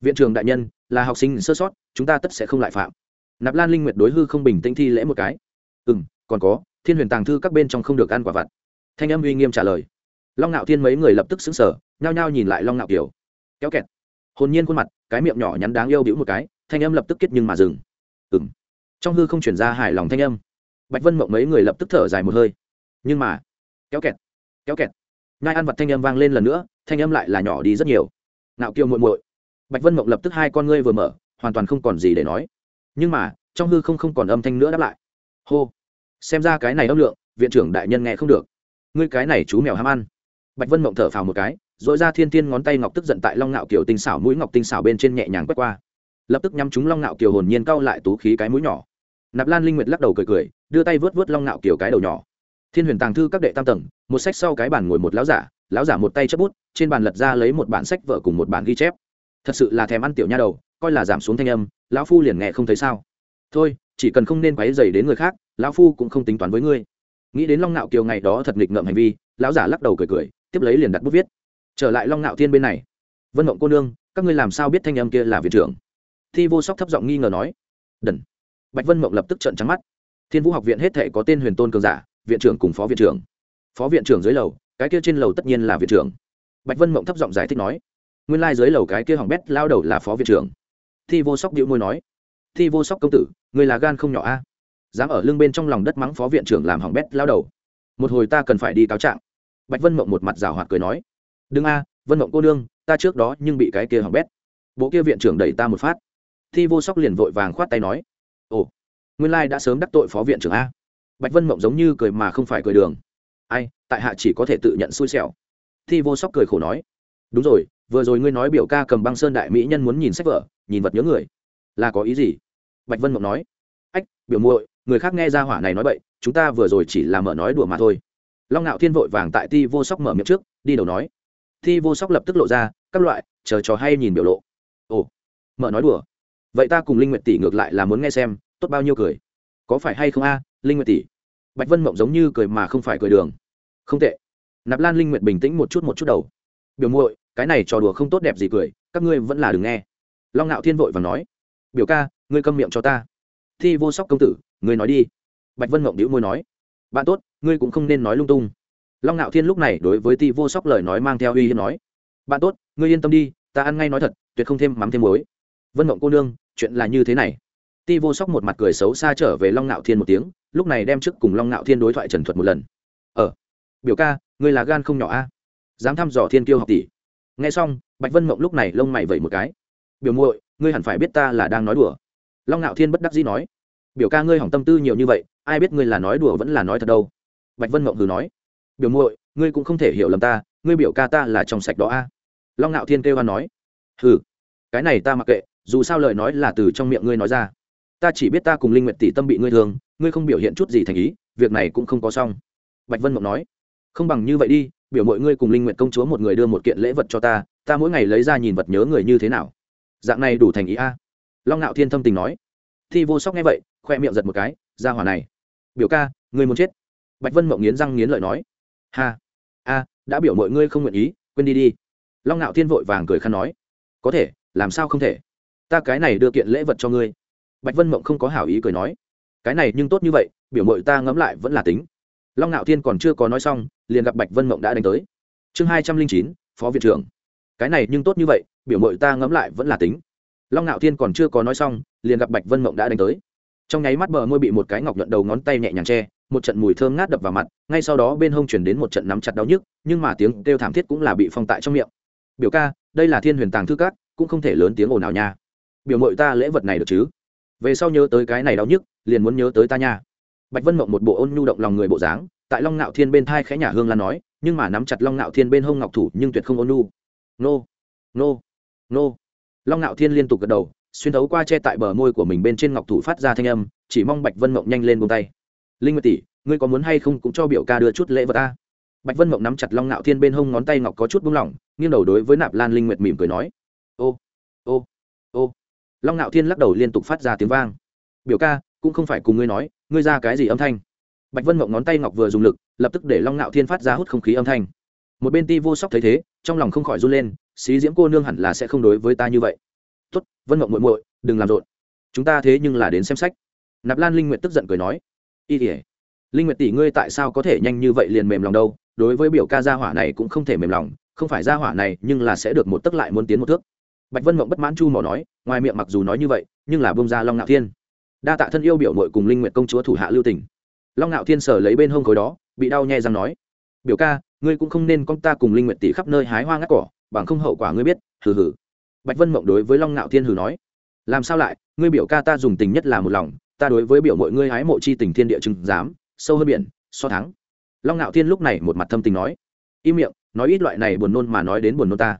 Viện trưởng đại nhân, là học sinh sơ sót, chúng ta tất sẽ không lại phạm. Nạp lan linh nguyệt đối hư không bình tĩnh thi lễ một cái. Ừ m còn có, thiên huyền tàng thư các bên trong không được ăn quả vặt. Thanh âm uy nghiêm trả lời. Long ngạo thiên mấy người lập tức xứng sở nhao nhao nhìn lại long ngạo kiều. Kéo kẹt. Hồn nhiên khuôn mặt, cái miệng nhỏ nhắn đáng yêu đĩu một cái, thanh âm lập tức kết nhưng mà dừng. Ừng trong hư không chuyển ra hài lòng thanh âm. Bạch vân mộng mấy người lập tức thở dài một hơi. Nhưng mà, kéo kẹt kéo kẹt ngai ăn vặt thanh âm vang lên lần nữa, thanh âm lại là nhỏ đi rất nhiều. Nạo kiều muội muội. Bạch vân mộng lập tức hai con ngươi vừa mở, hoàn toàn không còn gì để nói. Nhưng mà, trong hư không không còn âm thanh nữa đáp lại. Hô. Xem ra cái này âm lượng, viện trưởng đại nhân nghe không được. Ngươi cái này chú mèo ham ăn. Bạch vân mộng thở phào một cái dội ra thiên thiên ngón tay ngọc tức giận tại long ngạo kiều tinh xảo mũi ngọc tinh xảo bên trên nhẹ nhàng quét qua. Lập tức nhắm chúng long ngạo kiều hồn nhiên cau lại tú khí cái mũi nhỏ. Nạp lan linh nguyệt lắc đầu cười cười, đưa tay vớt vớt long ngạo kiều cái đầu nhỏ thiên huyền tàng thư các đệ tam tầng, một sách sau cái bàn ngồi một lão giả lão giả một tay chấp bút, trên bàn lật ra lấy một bản sách vợ cùng một bản ghi chép. Thật sự là thèm ăn tiểu nha đầu, coi là giảm xuống thanh âm, lão phu liền nghe không thấy sao. Thôi, chỉ cần không nên quáy dày đến người khác, lão phu cũng không tính toán với ngươi. Nghĩ đến long nạo kiều ngày đó thật nghịch ngợm hành vi, lão giả lắc đầu cười cười, tiếp lấy liền đặt bút viết. Trở lại long nạo thiên bên này. Vân mộng cô nương, các ngươi làm sao biết thanh âm kia là viện trưởng? Thi vô sóc thấp giọng nghi ngờ nói. Đần. Bạch vân mộng lập tức trợn trắng mắt. Thiên vũ học viện hết thể có tên huyền tôn cường giả viện trưởng cùng phó viện trưởng. Phó viện trưởng dưới lầu, cái kia trên lầu tất nhiên là viện trưởng. Bạch vân mộng thấp giọng giải thích nói, nguyên lai dưới lầu cái kia hỏng bét lao đầu là phó viện trưởng. Thi vô sóc điệu môi nói, thi vô sóc công tử, người là gan không nhỏ a. Dám ở lưng bên trong lòng đất mắng phó viện trưởng làm hỏng bét lao đầu. Một hồi ta cần phải đi cáo trạng. Bạch vân mộng một mặt rào hoạt cười nói, đừng a, vân mộng cô nương, ta trước đó nhưng bị cái kia hỏng bét. Bộ kia viện trưởng đẩy ta một phát. Thi vô sóc liền vội vàng khoát tay nói, ồ, nguyên lai đã sớm đắc tội phó viện trưởng a bạch vân mộng giống như cười mà không phải cười đường. Ai, tại hạ chỉ có thể tự nhận xui xẻo. Thi vô sóc cười khổ nói. Đúng rồi, vừa rồi ngươi nói biểu ca cầm băng sơn đại mỹ nhân muốn nhìn sách vở, nhìn vật nhớ người. Là có ý gì? Bạch vân mộng nói. Ách, biểu muội, người khác nghe ra hỏa này nói bậy, chúng ta vừa rồi chỉ là mở nói đùa mà thôi. Long ngạo thiên vội vàng tại thi vô sóc mở miệng trước, đi đầu nói. Thi vô sóc lập tức lộ ra, các loại, chờ trò hay nhìn biểu lộ. Ồ, mở nói đùa. Vậy ta cùng linh nguyệt tỷ ngược lại là muốn nghe xem, tốt bao nhiêu cười. Có phải hay không a? Linh nguyệt tỷ. Bạch vân mộng giống như cười mà không phải cười đường. Không tệ. Nạp lan linh nguyệt bình tĩnh một chút một chút đầu. Biểu muội, cái này trò đùa không tốt đẹp gì cười, các ngươi vẫn là đừng nghe. Long ngạo thiên vội và nói. Biểu ca, ngươi câm miệng cho ta. Thi vô sóc công tử, ngươi nói đi. Bạch vân mộng đĩu môi nói. Bạn tốt, ngươi cũng không nên nói lung tung. Long ngạo thiên lúc này đối với ti vô sóc lời nói mang theo uy hiếp nói. Bạn tốt, ngươi yên tâm đi, ta ăn ngay nói thật, tuyệt không thêm mắm thêm muối. Vân mộng cô nương, chuyện là như thế này ti vô sóc một mặt cười xấu xa trở về long ngạo thiên một tiếng, lúc này đem trước cùng long ngạo thiên đối thoại trần thuật một lần. Ờ biểu ca, ngươi là gan không nhỏ a, dám thăm dò thiên kiêu học tỷ. Nghe xong, bạch vân mộng lúc này lông mày vẩy một cái. Biểu muội, ngươi hẳn phải biết ta là đang nói đùa. Long ngạo thiên bất đắc dĩ nói. Biểu ca, ngươi hỏng tâm tư nhiều như vậy, ai biết ngươi là nói đùa vẫn là nói thật đâu? Bạch vân mộng hừ nói. Biểu muội, ngươi cũng không thể hiểu lầm ta, ngươi biểu ca ta là trong sạch đó a. Long ngạo thiên kêu hoan nói. Hừ, cái này ta mặc kệ, dù sao lời nói là từ trong miệng ngươi nói ra ta chỉ biết ta cùng linh nguyệt tỷ tâm bị ngươi thương, ngươi không biểu hiện chút gì thành ý, việc này cũng không có xong. Bạch vân mộng nói. Không bằng như vậy đi, biểu mọi ngươi cùng linh nguyệt công chúa một người đưa một kiện lễ vật cho ta ta mỗi ngày lấy ra nhìn vật nhớ người như thế nào. Dạng này đủ thành ý a. Long ngạo thiên thâm tình nói. Thi vô sóc nghe vậy, khoe miệng giật một cái ra hỏa này, biểu ca, ngươi muốn chết? Bạch vân mộng nghiến răng nghiến lợi nói. Ha, a, đã biểu mọi ngươi không nguyện ý, quên đi đi. Long ngạo thiên vội vàng cười khăn nói. Có thể, làm sao không thể? Ta cái này đưa kiện lễ vật cho ngươi bạch vân mộng không có hảo ý cười nói, cái này nhưng tốt như vậy, biểu mội ta ngẫm lại vẫn là tính. Long ngạo thiên còn chưa có nói xong, liền gặp bạch vân mộng đã đánh tới. Chương hai trăm linh chín, phó viện trưởng. Cái này nhưng tốt như vậy, biểu mội ta ngẫm lại vẫn là tính. Long ngạo thiên còn chưa có nói xong, liền gặp bạch vân mộng đã đánh tới. Trong nháy mắt bờ môi bị một cái ngọc nhuận đầu ngón tay nhẹ nhàng che, một trận mùi thơm ngát đập vào mặt, ngay sau đó bên hông chuyển đến một trận nắm chặt đau nhức, nhưng mà tiếng kêu thảm thiết cũng là bị phong tại trong miệng. Biểu ca, đây là thiên huyền tàng thư cát cũng không thể lớn tiếng ồn ào nha. Biểu mội ta lễ vật này được chứ? Về sau nhớ tới cái này đau nhức, liền muốn nhớ tới ta nha. Bạch vân mộng một bộ ôn nhu động lòng người bộ dáng, tại long ngạo thiên bên thai khẽ nhà hương lan nói, nhưng mà nắm chặt long ngạo thiên bên hông ngọc thủ nhưng tuyệt không ôn nhu. Nô nô nô. Long ngạo thiên liên tục gật đầu, xuyên thấu qua che tại bờ môi của mình bên trên ngọc thủ phát ra thanh âm, chỉ mong bạch vân mộng nhanh lên buông tay. Linh nguyệt tỷ, ngươi có muốn hay không cũng cho biểu ca đưa chút lễ vật ta. Bạch vân mộng nắm chặt long ngạo thiên bên hông ngón tay ngọc có chút buông lỏng, nghiêng đầu đối với nạp lan linh nguyệt mỉm cười nói. Ô ô ô long ngạo thiên lắc đầu liên tục phát ra tiếng vang. Biểu ca, cũng không phải cùng ngươi nói, ngươi ra cái gì âm thanh? Bạch vân mộng ngón tay ngọc vừa dùng lực, lập tức để long ngạo thiên phát ra hút không khí âm thanh. Một bên ti vô sóc thấy thế, trong lòng không khỏi run lên, xí diễm cô nương hẳn là sẽ không đối với ta như vậy. Tốt, vân mộng muội muội, đừng làm rộn. Chúng ta thế nhưng là đến xem sách. Nạp lan linh nguyệt tức giận cười nói. Y tỉa linh nguyệt tỷ ngươi tại sao có thể nhanh như vậy liền mềm lòng đâu? Đối với biểu ca gia hỏa này cũng không thể mềm lòng, không phải gia hỏa này nhưng là sẽ được một tức lại muốn tiến một thước bạch vân mộng bất mãn chu mỏ nói, ngoài miệng mặc dù nói như vậy, nhưng là bông ra long ngạo thiên. Đa tạ thân yêu biểu mội cùng linh nguyện công chúa thủ hạ lưu tỉnh long ngạo thiên sở lấy bên hông khối đó, bị đau nhè răng nói, biểu ca, ngươi cũng không nên con ta cùng linh nguyện tỷ khắp nơi hái hoa ngắt cỏ, bằng không hậu quả ngươi biết, hừ hừ. Bạch vân mộng đối với long ngạo thiên hừ nói, làm sao lại, ngươi biểu ca ta dùng tình nhất là một lòng, ta đối với biểu mọi ngươi hái mộ chi tình thiên địa chừng dám sâu hơn biển, so thắng. Long ngạo thiên lúc này một mặt thâm tình nói, im miệng, nói ít loại này buồn nôn mà nói đến buồn nôn ta.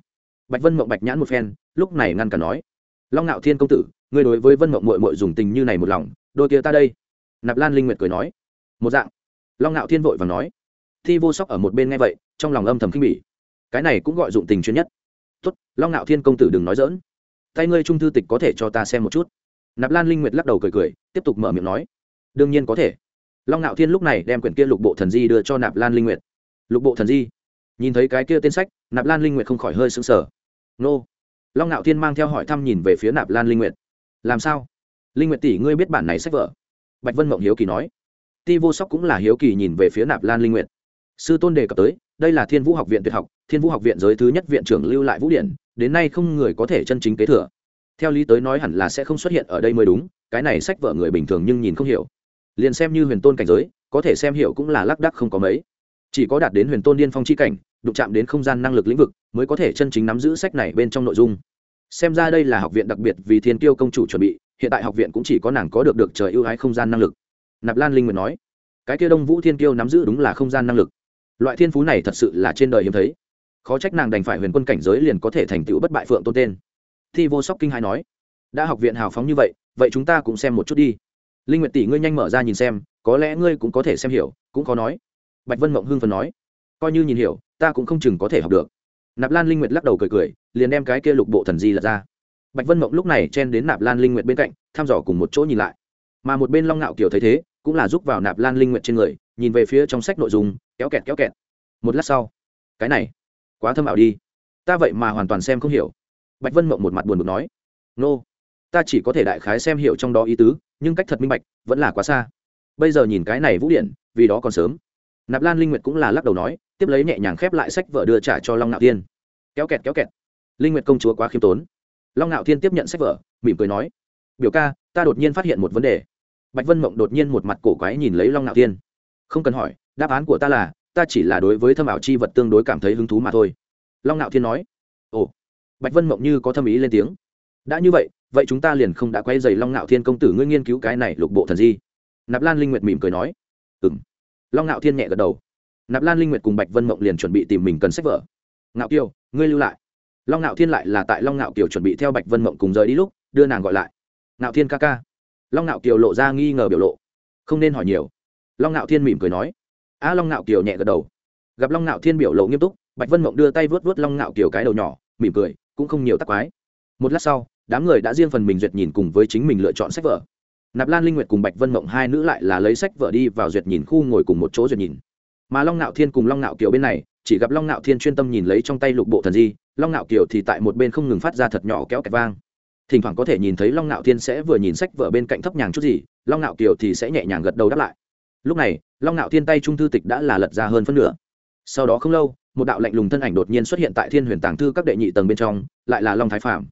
Bạch vân mộng bạch nhãn một phen lúc này ngăn cả nói, long ngạo thiên công tử, ngươi đối với vân mộng mội mội dùng tình như này một lòng, đôi kia ta đây. Nạp lan linh nguyệt cười nói, một dạng. Long ngạo thiên vội và nói, thi vô sóc ở một bên nghe vậy, trong lòng âm thầm khinh bỉ. Cái này cũng gọi dụng tình chuyên nhất. Tốt, long ngạo thiên công tử đừng nói dỡn tay ngươi trung thư tịch có thể cho ta xem một chút. Nạp lan linh nguyệt lắc đầu cười cười, tiếp tục mở miệng nói, đương nhiên có thể. Long ngạo thiên lúc này đem quyển kia lục bộ thần di đưa cho nạp lan linh nguyệt. Lục bộ thần di? Nhìn thấy cái kia tên sách, nạp lan linh nguyệt không khỏi hơi sững sờ. Nô long ngạo thiên mang theo hỏi thăm nhìn về phía nạp lan linh nguyệt. Làm sao? Linh nguyệt tỷ ngươi biết bản này sách vở? Bạch vân mộng hiếu kỳ nói. Ti vô sóc cũng là hiếu kỳ nhìn về phía nạp lan linh nguyệt. Sư tôn đề cập tới, đây là thiên vũ học viện tuyệt học, thiên vũ học viện giới thứ nhất viện trưởng lưu lại vũ điển, đến nay không người có thể chân chính kế thừa. Theo lý tới nói hẳn là sẽ không xuất hiện ở đây mới đúng, cái này sách vở người bình thường nhưng nhìn không hiểu. Liền xem như huyền tôn cảnh giới, có thể xem hiểu cũng là lác đắc không có mấy chỉ có đạt đến huyền tôn điên phong chi cảnh, đụng chạm đến không gian năng lực lĩnh vực, mới có thể chân chính nắm giữ sách này bên trong nội dung. Xem ra đây là học viện đặc biệt vì thiên tiêu công chủ chuẩn bị, hiện tại học viện cũng chỉ có nàng có được được trời ưu ái không gian năng lực. Nạp lan linh nguyện nói, cái kia đông vũ thiên tiêu nắm giữ đúng là không gian năng lực. Loại thiên phú này thật sự là trên đời hiếm thấy. Khó trách nàng đành phải huyền quân cảnh giới liền có thể thành tựu bất bại phượng tôn tên. Thi vô sóc kinh hai nói, đã học viện hào phóng như vậy vậy chúng ta cũng xem một chút đi. Linh nguyệt tỷ ngươi nhanh mở ra nhìn xem, có lẽ ngươi cũng có thể xem hiểu, cũng khó nói bạch vân mộng hưng phần nói, coi như nhìn hiểu, ta cũng không chừng có thể học được. Nạp lan linh nguyệt lắc đầu cười cười, liền đem cái kia lục bộ thần di lật ra. Bạch vân mộng lúc này chen đến nạp lan linh nguyệt bên cạnh, thăm dò cùng một chỗ nhìn lại. Mà một bên long ngạo kiều thấy thế, cũng là giúp vào nạp lan linh nguyệt trên người, nhìn về phía trong sách nội dung, kéo kẹt kéo kẹt. Một lát sau, cái này, quá thâm ảo đi. Ta vậy mà hoàn toàn xem không hiểu. Bạch vân mộng một mặt buồn bực nói, nô、no. ta chỉ có thể đại khái xem hiểu trong đó ý tứ, nhưng cách thật minh bạch, vẫn là quá xa. Bây giờ nhìn cái này vũ điện, vì đó còn sớm nạp lan linh nguyệt cũng là lắc đầu nói, tiếp lấy nhẹ nhàng khép lại sách vợ đưa trả cho long ngạo thiên. Kéo kẹt kéo kẹt. Linh nguyệt công chúa quá khiêm tốn. Long ngạo thiên tiếp nhận sách vở, mỉm cười nói, biểu ca, ta đột nhiên phát hiện một vấn đề. Bạch vân mộng đột nhiên một mặt cổ quái nhìn lấy long ngạo thiên. Không cần hỏi, đáp án của ta là, ta chỉ là đối với thâm ảo chi vật tương đối cảm thấy hứng thú mà thôi. Long ngạo thiên nói, ồ. Bạch vân mộng như có thâm ý lên tiếng. Đã như vậy vậy chúng ta liền không đã quay dày long ngạo thiên công tử ngươi nghiên cứu cái này lục bộ thần di. Nạp lan linh nguyệt mỉm cười nói ừng long ngạo thiên nhẹ gật đầu. Nạp lan linh nguyệt cùng bạch vân mộng liền chuẩn bị tìm mình cần sách vở. Ngạo kiều, ngươi lưu lại. Long ngạo thiên lại là tại long ngạo kiều chuẩn bị theo bạch vân mộng cùng rời đi lúc, đưa nàng gọi lại. Ngạo thiên ca ca. Long ngạo kiều lộ ra nghi ngờ biểu lộ. Không nên hỏi nhiều. Long ngạo thiên mỉm cười nói. A, long ngạo kiều nhẹ gật đầu. Gặp long ngạo thiên biểu lộ nghiêm túc, bạch vân mộng đưa tay vớt vớt long ngạo kiều cái đầu nhỏ, mỉm cười, cũng không nhiều tắc quái. Một lát sau, đám người đã riêng phần mình duyệt nhìn cùng với chính mình lựa chọn sách vở nạp lan linh nguyệt cùng bạch vân mộng hai nữ lại là lấy sách vở đi vào duyệt nhìn khu ngồi cùng một chỗ duyệt nhìn. Mà long Nạo thiên cùng long Nạo kiều bên này, chỉ gặp long Nạo thiên chuyên tâm nhìn lấy trong tay lục bộ thần di, long Nạo kiều thì tại một bên không ngừng phát ra thật nhỏ kéo kẹt vang. Thỉnh thoảng có thể nhìn thấy long Nạo thiên sẽ vừa nhìn sách vở bên cạnh thấp nhàng chút gì, long Nạo kiều thì sẽ nhẹ nhàng gật đầu đáp lại. Lúc này, long Nạo thiên tay trung thư tịch đã là lật ra hơn phân nửa. Sau đó không lâu, một đạo lạnh lùng thân ảnh đột nhiên xuất hiện tại thiên huyền tàng thư các đệ nhị tầng bên trong, lại là long thái phạm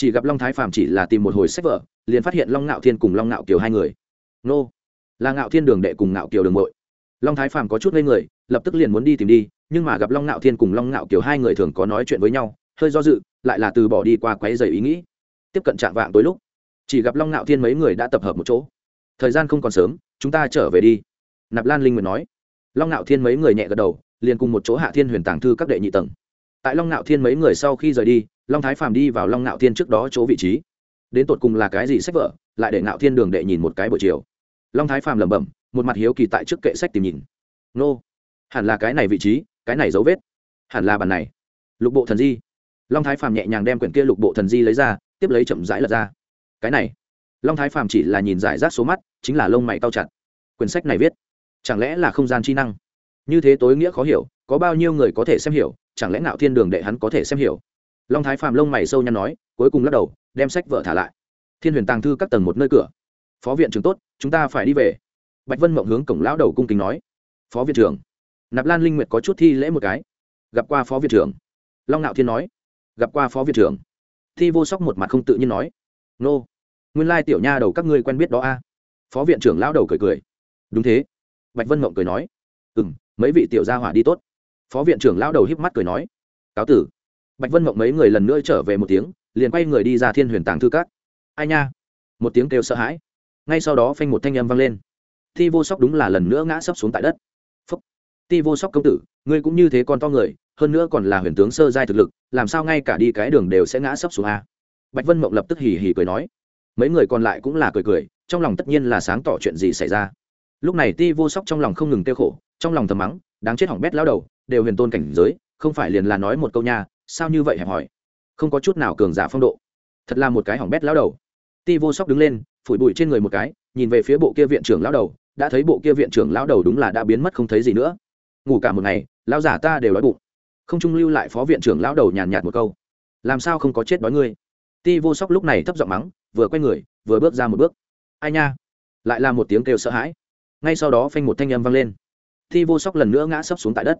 chỉ gặp long thái phạm chỉ là tìm một hồi sách vở liền phát hiện long ngạo thiên cùng long ngạo kiều hai người. Nô, là ngạo thiên đường đệ cùng ngạo kiều đường mội long thái phạm có chút ngây người, lập tức liền muốn đi tìm đi, nhưng mà gặp long ngạo thiên cùng long ngạo kiều hai người thường có nói chuyện với nhau, hơi do dự, lại là từ bỏ đi qua quấy dày ý nghĩ. Tiếp cận trạm vạng tối lúc, chỉ gặp long ngạo thiên mấy người đã tập hợp một chỗ. Thời gian không còn sớm, chúng ta trở về đi. Nạp lan linh nguyện nói. Long ngạo thiên mấy người nhẹ gật đầu, liền cùng một chỗ hạ thiên huyền tàng thư các đệ nhị tầng. Tại long ngạo thiên mấy người sau khi rời đi, long thái phàm đi vào long ngạo thiên trước đó chỗ vị trí đến tột cùng là cái gì sách vở, lại để ngạo thiên đường đệ nhìn một cái buổi chiều. Long thái phàm lẩm bẩm, một mặt hiếu kỳ tại trước kệ sách tìm nhìn. Nô, hẳn là cái này vị trí, cái này dấu vết. Hẳn là bàn này. Lục bộ thần di. Long thái phàm nhẹ nhàng đem quyển kia lục bộ thần di lấy ra, tiếp lấy chậm rãi lật ra. Cái này. Long thái phàm chỉ là nhìn giải rác số mắt, chính là lông mày cao chặt. Quyển sách này viết, chẳng lẽ là không gian chi năng? Như thế tối nghĩa khó hiểu, có bao nhiêu người có thể xem hiểu, chẳng lẽ ngạo thiên đường đệ hắn có thể xem hiểu? Long thái phàm lông mày sâu nhăn nói, cuối cùng lắc đầu đem sách vợ thả lại. Thiên huyền tàng thư các tầng một nơi cửa. Phó viện trưởng tốt, chúng ta phải đi về. Bạch vân mộng hướng cổng lão đầu cung kính nói. Phó viện trưởng. Nạp lan linh nguyệt có chút thi lễ một cái. Gặp qua phó viện trưởng. Long ngạo thiên nói. Gặp qua phó viện trưởng. Thi vô sóc một mặt không tự nhiên nói. Nô. Nguyên lai tiểu nha đầu các ngươi quen biết đó a. Phó viện trưởng lão đầu cười cười. Đúng thế. Bạch vân mộng cười nói. Ừ m mấy vị tiểu gia hỏa đi tốt. Phó viện trưởng lão đầu híp mắt cười nói. Cáo tử. Bạch vân mộng mấy người lần nữa trở về một tiếng liền quay người đi ra thiên huyền tàng thư cát ai nha? Một tiếng kêu sợ hãi. Ngay sau đó phanh một thanh âm vang lên. Thi vô sóc đúng là lần nữa ngã sấp xuống tại đất. Phúc. Ti vô sóc công tử, ngươi cũng như thế con to người, hơn nữa còn là huyền tướng sơ giai thực lực, làm sao ngay cả đi cái đường đều sẽ ngã sấp xuống a? Bạch vân mộng lập tức hì hì cười nói. Mấy người còn lại cũng là cười cười, trong lòng tất nhiên là sáng tỏ chuyện gì xảy ra. Lúc này ti vô sóc trong lòng không ngừng tiêu khổ, trong lòng thầm mắng, đáng chết hỏng bét lao đầu, đều huyền tôn cảnh giới, không phải liền là nói một câu nha, sao như vậy hẹp hỏi không có chút nào cường giả phong độ. Thật là một cái hỏng bét lao đầu. Ti vô sóc đứng lên, phủi bụi trên người một cái, nhìn về phía bộ kia viện trưởng lao đầu, đã thấy bộ kia viện trưởng lao đầu đúng là đã biến mất không thấy gì nữa. Ngủ cả một ngày lao giả ta đều đói bụng. Không trung lưu lại phó viện trưởng lao đầu nhàn nhạt một câu. Làm sao không có chết đói ngươi? Ti vô sóc lúc này thấp giọng mắng, vừa quay người, vừa bước ra một bước. Ai nha? Lại là một tiếng kêu sợ hãi. Ngay sau đó phanh một thanh âm vang lên. Ti vô sóc lần nữa ngã sấp xuống tại đất.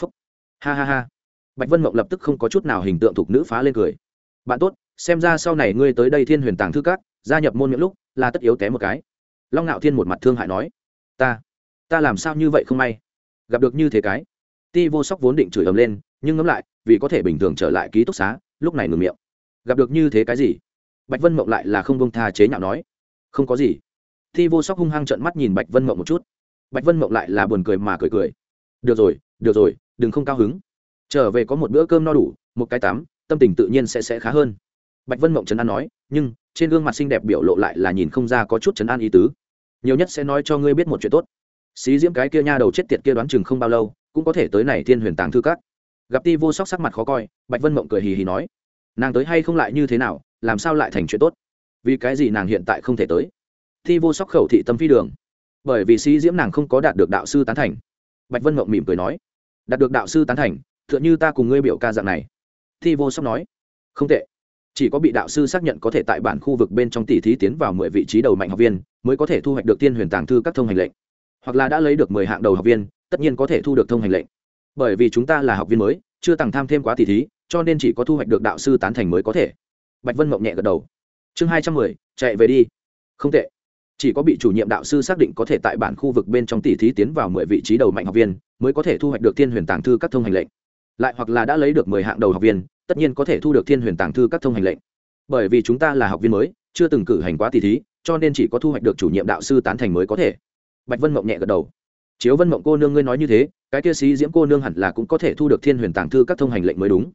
Phúc. Ha ha ha bạch vân mộng lập tức không có chút nào hình tượng thục nữ phá lên cười. Bạn tốt, xem ra sau này ngươi tới đây thiên huyền tàng thư cát gia nhập môn miệng lúc, là tất yếu té một cái. Long ngạo thiên một mặt thương hại nói. Ta ta làm sao như vậy không may? Gặp được như thế cái. Ti vô sóc vốn định chửi ầm lên, nhưng ngẫm lại, vì có thể bình thường trở lại ký túc xá, lúc này ngừng miệng. Gặp được như thế cái gì? Bạch vân mộng lại là không bông tha chế nhạo nói. Không có gì. Thi vô sóc hung hăng trợn mắt nhìn bạch vân mộng một chút. Bạch vân mộng lại là buồn cười mà cười cười. Được rồi được rồi, đừng không cao hứng trở về có một bữa cơm no đủ, một cái tắm, tâm tình tự nhiên sẽ sẽ khá hơn. Bạch vân mộng trấn an nói, nhưng, trên gương mặt xinh đẹp biểu lộ lại là nhìn không ra có chút trấn an ý tứ. Nhiều nhất sẽ nói cho ngươi biết một chuyện tốt. Xí diễm cái kia nha đầu chết tiệt kia đoán chừng không bao lâu, cũng có thể tới này thiên huyền tàng thư cát gặp ti vô sóc sắc mặt khó coi, bạch vân mộng cười hì hì nói, nàng tới hay không lại như thế nào, làm sao lại thành chuyện tốt? Vì cái gì nàng hiện tại không thể tới? Thi vô sóc khẩu thị tâm phi đường, bởi vì sĩ diễm nàng không có đạt được đạo sư tán thành. Bạch vân mộng mỉm cười nói, đạt được đạo sư tán thành tựa như ta cùng ngươi biểu ca dạng này. Thi vô sóc nói, không tệ. Chỉ có bị đạo sư xác nhận có thể tại bản khu vực bên trong tỷ thí tiến vào mười vị trí đầu mạnh học viên, mới có thể thu hoạch được tiên huyền tàng thư các thông hành lệnh. Hoặc là đã lấy được mười hạng đầu học viên, tất nhiên có thể thu được thông hành lệnh. Bởi vì chúng ta là học viên mới, chưa tăng tham thêm quá tỷ thí, cho nên chỉ có thu hoạch được đạo sư tán thành mới có thể. Bạch vân mộng nhẹ gật đầu. Chương hai trăm mười, chạy về đi. Không tệ. Chỉ có bị chủ nhiệm đạo sư xác định có thể tại bản khu vực bên trong tỷ thí tiến vào mười vị trí đầu mạnh học viên, mới có thể thu hoạch được tiên huyền tàng thư các thông hành lệnh lại hoặc là đã lấy được mười hạng đầu học viên, tất nhiên có thể thu được thiên huyền tàng thư các thông hành lệnh. Bởi vì chúng ta là học viên mới, chưa từng cử hành quá tỷ thí, cho nên chỉ có thu hoạch được chủ nhiệm đạo sư tán thành mới có thể. Bạch vân mộng nhẹ gật đầu. Chiếu vân mộng cô nương ngươi nói như thế, cái kia sĩ diễm cô nương hẳn là cũng có thể thu được thiên huyền tàng thư các thông hành lệnh mới đúng.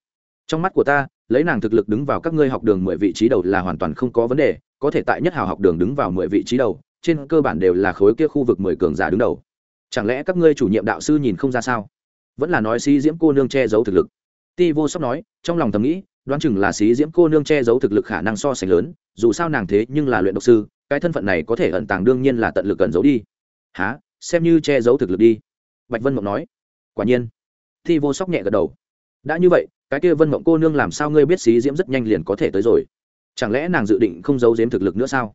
Trong mắt của ta, lấy nàng thực lực đứng vào các ngươi học đường mười vị trí đầu là hoàn toàn không có vấn đề, có thể tại nhất hào học đường đứng vào mười vị trí đầu, trên cơ bản đều là khối kia khu vực mười cường giả đứng đầu. Chẳng lẽ các ngươi chủ nhiệm đạo sư nhìn không ra sao? Vẫn là nói xí diễm cô nương che giấu thực lực. Ti vô sóc nói, trong lòng thầm nghĩ, đoán chừng là xí diễm cô nương che giấu thực lực khả năng so sánh lớn, dù sao nàng thế nhưng là luyện độc sư, cái thân phận này có thể ẩn tàng đương nhiên là tận lực ẩn giấu đi. Há xem như che giấu thực lực đi. Bạch vân mộng nói. Quả nhiên. Thi vô sóc nhẹ gật đầu. Đã như vậy, cái kia vân mộng cô nương làm sao ngươi biết xí diễm rất nhanh liền có thể tới rồi? Chẳng lẽ nàng dự định không giấu giếm thực lực nữa sao?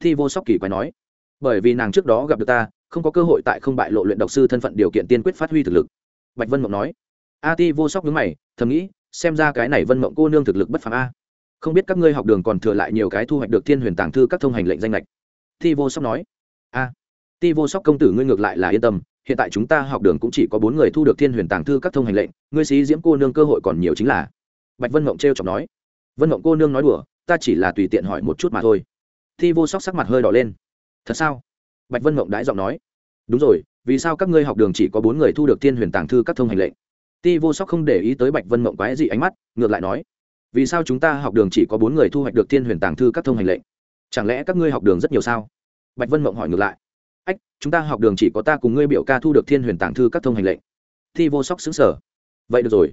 Thi vô sóc kỳ quái nói. Bởi vì nàng trước đó gặp được ta, không có cơ hội tại không bại lộ luyện độc sư thân phận điều kiện tiên quyết phát huy thực lực bạch vân mộng nói. A ti vô sóc đứng mày, thầm nghĩ, xem ra cái này vân mộng cô nương thực lực bất phàm a. Không biết các ngươi học đường còn thừa lại nhiều cái thu hoạch được thiên huyền tàng thư các thông hành lệnh danh lệch thi vô sóc nói. A. Ti vô sóc công tử ngươi ngược lại là yên tâm, hiện tại chúng ta học đường cũng chỉ có bốn người thu được thiên huyền tàng thư các thông hành lệnh, ngươi sĩ diễm cô nương cơ hội còn nhiều chính là. Bạch vân mộng t r e o chọc nói. Vân mộng cô nương nói đùa, ta chỉ là tùy tiện hỏi một chút mà thôi. Thi vô sóc sắc mặt hơi đỏ lên. Thật sao? Bạch vân mộng đãi giọng nói. Đúng rồi vì sao các ngươi học đường chỉ có bốn người thu được thiên huyền tàng thư các thông hành lệnh? Ti vô sóc không để ý tới bạch vân mộng quái gì ánh mắt, ngược lại nói, vì sao chúng ta học đường chỉ có bốn người thu hoạch được thiên huyền tàng thư các thông hành lệnh? Chẳng lẽ các ngươi học đường rất nhiều sao? Bạch vân mộng hỏi ngược lại, ách, chúng ta học đường chỉ có ta cùng ngươi biểu ca thu được thiên huyền tàng thư các thông hành lệnh. Thi vô sóc xứng sở vậy được rồi.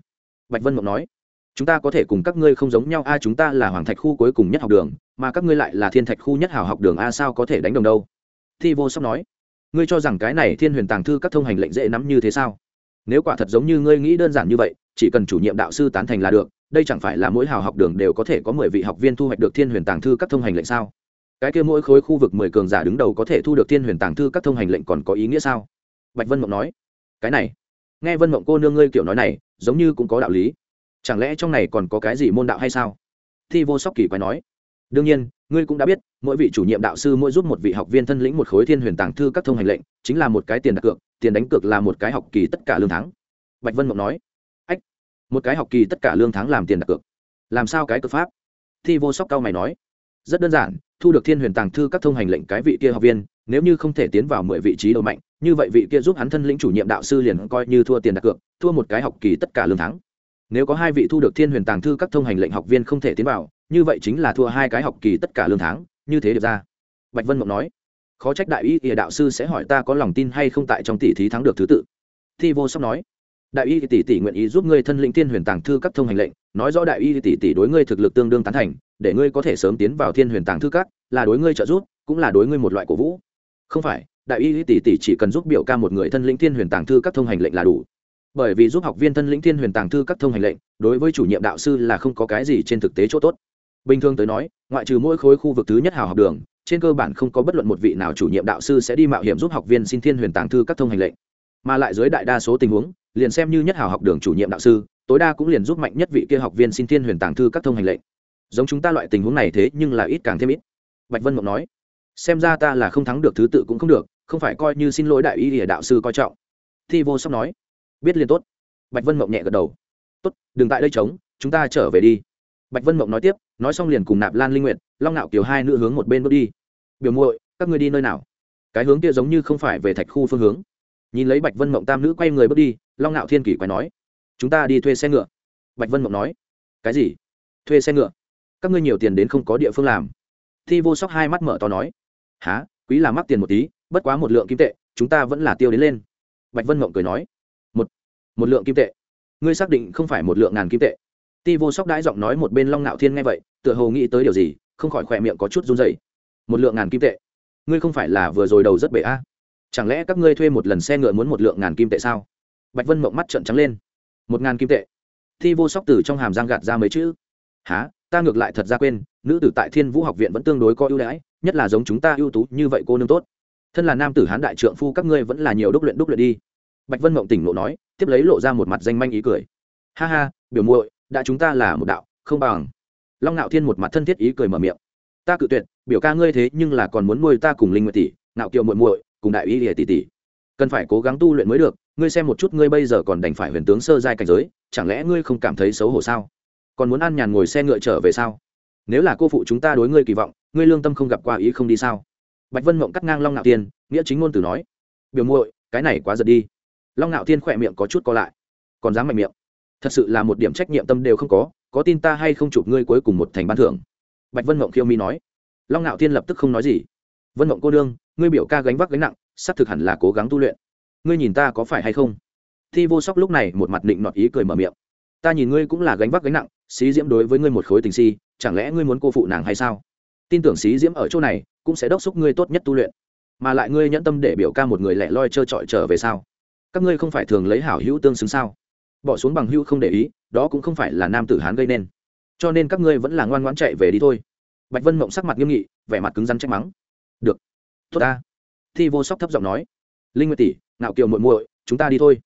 Bạch vân mộng nói, chúng ta có thể cùng các ngươi không giống nhau, a, chúng ta là hoàng thạch khu cuối cùng nhất học đường, mà các ngươi lại là thiên thạch khu nhất hảo học đường, a, sao có thể đánh đồng đâu? Thi vô sóc nói ngươi cho rằng cái này thiên huyền tàng thư các thông hành lệnh dễ nắm như thế sao? Nếu quả thật giống như ngươi nghĩ đơn giản như vậy, chỉ cần chủ nhiệm đạo sư tán thành là được, đây chẳng phải là mỗi hào học đường đều có thể có mười vị học viên thu hoạch được thiên huyền tàng thư các thông hành lệnh sao? Cái kia mỗi khối khu vực mười cường giả đứng đầu có thể thu được thiên huyền tàng thư các thông hành lệnh còn có ý nghĩa sao? Bạch vân mộng nói. Cái này, nghe vân mộng cô nương ngươi kiểu nói này, giống như cũng có đạo lý. Chẳng lẽ trong này còn có cái gì môn đạo hay sao? Thi vô sóc kỳ quái nói đương nhiên, ngươi cũng đã biết, mỗi vị chủ nhiệm đạo sư mỗi giúp một vị học viên thân lĩnh một khối thiên huyền tàng thư các thông hành lệnh, chính là một cái tiền đặt cược, tiền đánh cược là một cái học kỳ tất cả lương tháng. Bạch vân mộng nói. Ách, một cái học kỳ tất cả lương tháng làm tiền đặt cược. Làm sao cái cực pháp? Thi vô sóc cao mày nói. Rất đơn giản, thu được thiên huyền tàng thư các thông hành lệnh cái vị kia học viên, nếu như không thể tiến vào mười vị trí đầu mạnh, như vậy vị kia giúp hắn thân lĩnh chủ nhiệm đạo sư liền coi như thua tiền đặt cược, thua một cái học kỳ tất cả lương tháng nếu có hai vị thu được thiên huyền tàng thư các thông hành lệnh học viên không thể tiến vào, như vậy chính là thua hai cái học kỳ tất cả lương tháng, như thế được ra. Bạch vân mộng nói. Khó trách đại y ỉa đạo sư sẽ hỏi ta có lòng tin hay không tại trong tỷ thí thắng được thứ tự. Thi vô sóc nói. Đại y tỷ tỷ nguyện ý giúp ngươi thân lĩnh thiên huyền tàng thư các thông hành lệnh, nói rõ đại y tỷ tỷ đối ngươi thực lực tương đương tán thành, để ngươi có thể sớm tiến vào thiên huyền tàng thư các, là đối ngươi trợ giúp, cũng là đối ngươi một loại cổ vũ. Không phải, đại y tỷ tỷ chỉ cần giúp biểu ca một người thân lĩnh thiên huyền tàng thư các thông hành lệnh là đủ bởi vì giúp học viên thân lĩnh thiên huyền tàng thư các thông hành lệnh, đối với chủ nhiệm đạo sư là không có cái gì trên thực tế chỗ tốt. Bình thường tới nói, ngoại trừ mỗi khối khu vực thứ nhất hào học đường, trên cơ bản không có bất luận một vị nào chủ nhiệm đạo sư sẽ đi mạo hiểm giúp học viên xin thiên huyền tàng thư các thông hành lệnh. Mà lại dưới đại đa số tình huống, liền xem như nhất hào học đường chủ nhiệm đạo sư, tối đa cũng liền giúp mạnh nhất vị kia học viên xin thiên huyền tàng thư các thông hành lệnh. Giống chúng ta loại tình huống này thế nhưng là ít càng thêm ít. Bạch vân mộng nói, xem ra ta là không thắng được thứ tự cũng không được, không phải coi như xin lỗi đại ý ỉa đạo sư coi trọng. Thi vô sóc nói biết liên tốt. Bạch vân mộng nhẹ gật đầu. Tốt, đừng tại đây trống, chúng ta trở về đi. Bạch vân mộng nói tiếp, nói xong liền cùng nạp lan linh nguyện long nạo kiều hai nữ hướng một bên bước đi. Biểu muội, các ngươi đi nơi nào? Cái hướng kia giống như không phải về thạch khu phương hướng. Nhìn lấy bạch vân mộng tam nữ quay người bước đi, long nạo thiên kỷ quay nói, chúng ta đi thuê xe ngựa. Bạch vân mộng nói, cái gì? Thuê xe ngựa? Các ngươi nhiều tiền đến không có địa phương làm. Thi vô sóc hai mắt mở to nói há quý là mắc tiền một tí, bất quá một lượng kim tệ, chúng ta vẫn là tiêu đến lên. Bạch vân mộng cười nói một lượng kim tệ. Ngươi xác định không phải một lượng ngàn kim tệ. Ti vô sóc đãi giọng nói một bên long ngạo thiên nghe vậy, tựa hồ nghĩ tới điều gì, không khỏi khỏe miệng có chút run dày một lượng ngàn kim tệ? Ngươi không phải là vừa rồi đầu rất bể a? Chẳng lẽ các ngươi thuê một lần xe ngựa muốn một lượng ngàn kim tệ sao? Bạch vân mộng mắt trợn trắng lên. Một ngàn kim tệ? Thi vô sóc từ trong hàm giang gạt ra mấy chữ. Há ta ngược lại thật ra quên, nữ tử tại thiên vũ học viện vẫn tương đối có ưu đãi, nhất là giống chúng ta ưu tú như vậy cô nương tốt. Thân là nam tử hán đại trượng phu các ngươi vẫn là nhiều đúc luyện đúc luyện đi. Bạch vân mộng tỉnh lộ nói tiếp lấy lộ ra một mặt danh manh ý cười. Ha ha, biểu muội, đã chúng ta là một đạo, không bằng. Long ngạo thiên một mặt thân thiết ý cười mở miệng. Ta cự tuyệt, biểu ca ngươi thế nhưng là còn muốn nuôi ta cùng linh nguyệt tỷ ngạo kiều muội muội, cùng đại ý lìa tỷ tỷ. Cần phải cố gắng tu luyện mới được, ngươi xem một chút ngươi bây giờ còn đành phải huyền tướng sơ giai cảnh giới, chẳng lẽ ngươi không cảm thấy xấu hổ sao? Còn muốn ăn nhàn ngồi xe ngựa trở về sao? Nếu là cô phụ chúng ta đối ngươi kỳ vọng, ngươi lương tâm không gặp qua ý không đi sao? Bạch vân mộng cắt ngang long ngạo tiên nghĩa chính ngôn từ nói. Biểu muội, cái này quá giật đi long ngạo thiên khỏe miệng có chút co lại. Còn dám mạnh miệng? Thật sự là một điểm trách nhiệm tâm đều không có có tin ta hay không chụp ngươi cuối cùng một thành ban thưởng? Bạch vân mộng khiêu mi nói. Long ngạo thiên lập tức không nói gì. Vân mộng cô đương ngươi biểu ca gánh vác gánh nặng, xác thực hẳn là cố gắng tu luyện. Ngươi nhìn ta có phải hay không? Thi vô sóc lúc này một mặt định nọt ý cười mở miệng. Ta nhìn ngươi cũng là gánh vác gánh nặng, xí diễm đối với ngươi một khối tình si, chẳng lẽ ngươi muốn cô phụ nàng hay sao? Tin tưởng xí diễm ở chỗ này, cũng sẽ đốc xúc ngươi tốt nhất tu luyện. Mà lại ngươi nhẫn tâm để biểu ca một người lẻ loi trơ trọi trở về sao? Các ngươi không phải thường lấy hảo hữu tương xứng sao? Bỏ xuống bằng hữu không để ý, đó cũng không phải là nam tử hán gây nên. Cho nên các ngươi vẫn là ngoan ngoãn chạy về đi thôi. Bạch vân mộng sắc mặt nghiêm nghị, vẻ mặt cứng rắn trách mắng. Được, tốt ta. Thi vô sóc thấp giọng nói. Linh nguyệt tỷ, ngạo kiều muội muội, chúng ta đi thôi.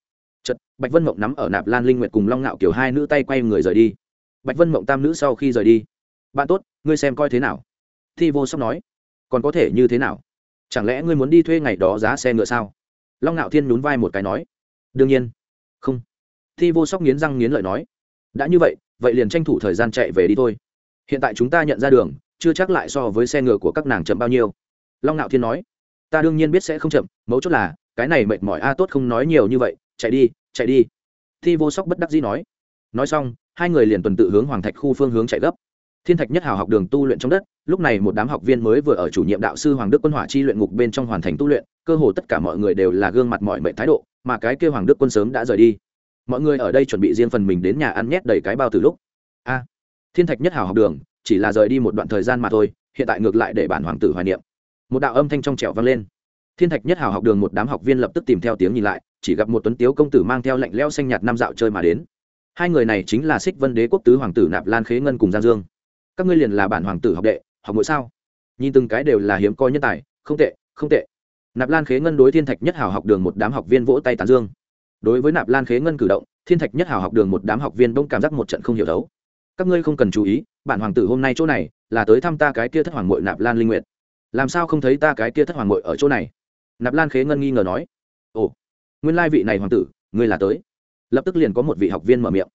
Chật bạch vân mộng nắm ở nạp lan linh nguyệt cùng long ngạo kiều hai nữ tay quay người rời đi. Bạch vân mộng tam nữ sau khi rời đi. Bạn tốt, ngươi xem coi thế nào? Thi vô sóc nói. Còn có thể như thế nào? Chẳng lẽ ngươi muốn đi thuê ngày đó giá xe ngựa sao? Long ngạo thiên nhún vai một cái nói, đương nhiên. Không. Thi vô sóc nghiến răng nghiến lợi nói, đã như vậy vậy liền tranh thủ thời gian chạy về đi thôi. Hiện tại chúng ta nhận ra đường, chưa chắc lại so với xe ngựa của các nàng chậm bao nhiêu. Long ngạo thiên nói, ta đương nhiên biết sẽ không chậm, mấu chốt là, cái này mệt mỏi a, tốt không nói nhiều như vậy, chạy đi chạy đi. Thi vô sóc bất đắc dĩ nói nói xong, hai người liền tuần tự hướng hoàng thạch khu phương hướng chạy gấp thiên thạch nhất hào học đường tu luyện trong đất, lúc này một đám học viên mới vừa ở chủ nhiệm đạo sư hoàng đức quân hỏa chi luyện ngục bên trong hoàn thành tu luyện, cơ hồ tất cả mọi người đều là gương mặt mọi mệnh thái độ, mà cái kêu hoàng đức quân sớm đã rời đi. Mọi người ở đây chuẩn bị riêng phần mình đến nhà ăn nhét đầy cái bao từ lúc. A, thiên thạch nhất hào học đường, chỉ là rời đi một đoạn thời gian mà thôi, hiện tại ngược lại để bản hoàng tử hoài niệm. Một đạo âm thanh trong trẻo vang lên. Thiên thạch nhất hào học đường một đám học viên lập tức tìm theo tiếng nhìn lại, chỉ gặp một tuấn tiếu công tử mang theo lệnh leo xanh nhạt năm dạo chơi mà đến. Hai người này chính là xích vân đế quốc tứ hoàng tử nạp lan khế ngân cùng giang dương các ngươi liền là bản hoàng tử học đệ, học ngội sao. Nhìn từng cái đều là hiếm coi nhân tài, không tệ không tệ. Nạp lan khế ngân đối thiên thạch nhất hào học đường một đám học viên vỗ tay tán dương. Đối với nạp lan khế ngân cử động, thiên thạch nhất hào học đường một đám học viên bỗng cảm giác một trận không hiểu đấu các ngươi không cần chú ý, bản hoàng tử hôm nay chỗ này là tới thăm ta cái kia thất hoàng mội nạp lan linh nguyện làm sao không thấy ta cái kia thất hoàng mội ở chỗ này? Nạp lan khế ngân nghi ngờ nói. Ồ, nguyên lai vị này hoàng tử, ngươi là tới. Lập tức liền có một vị học viên mở miệng.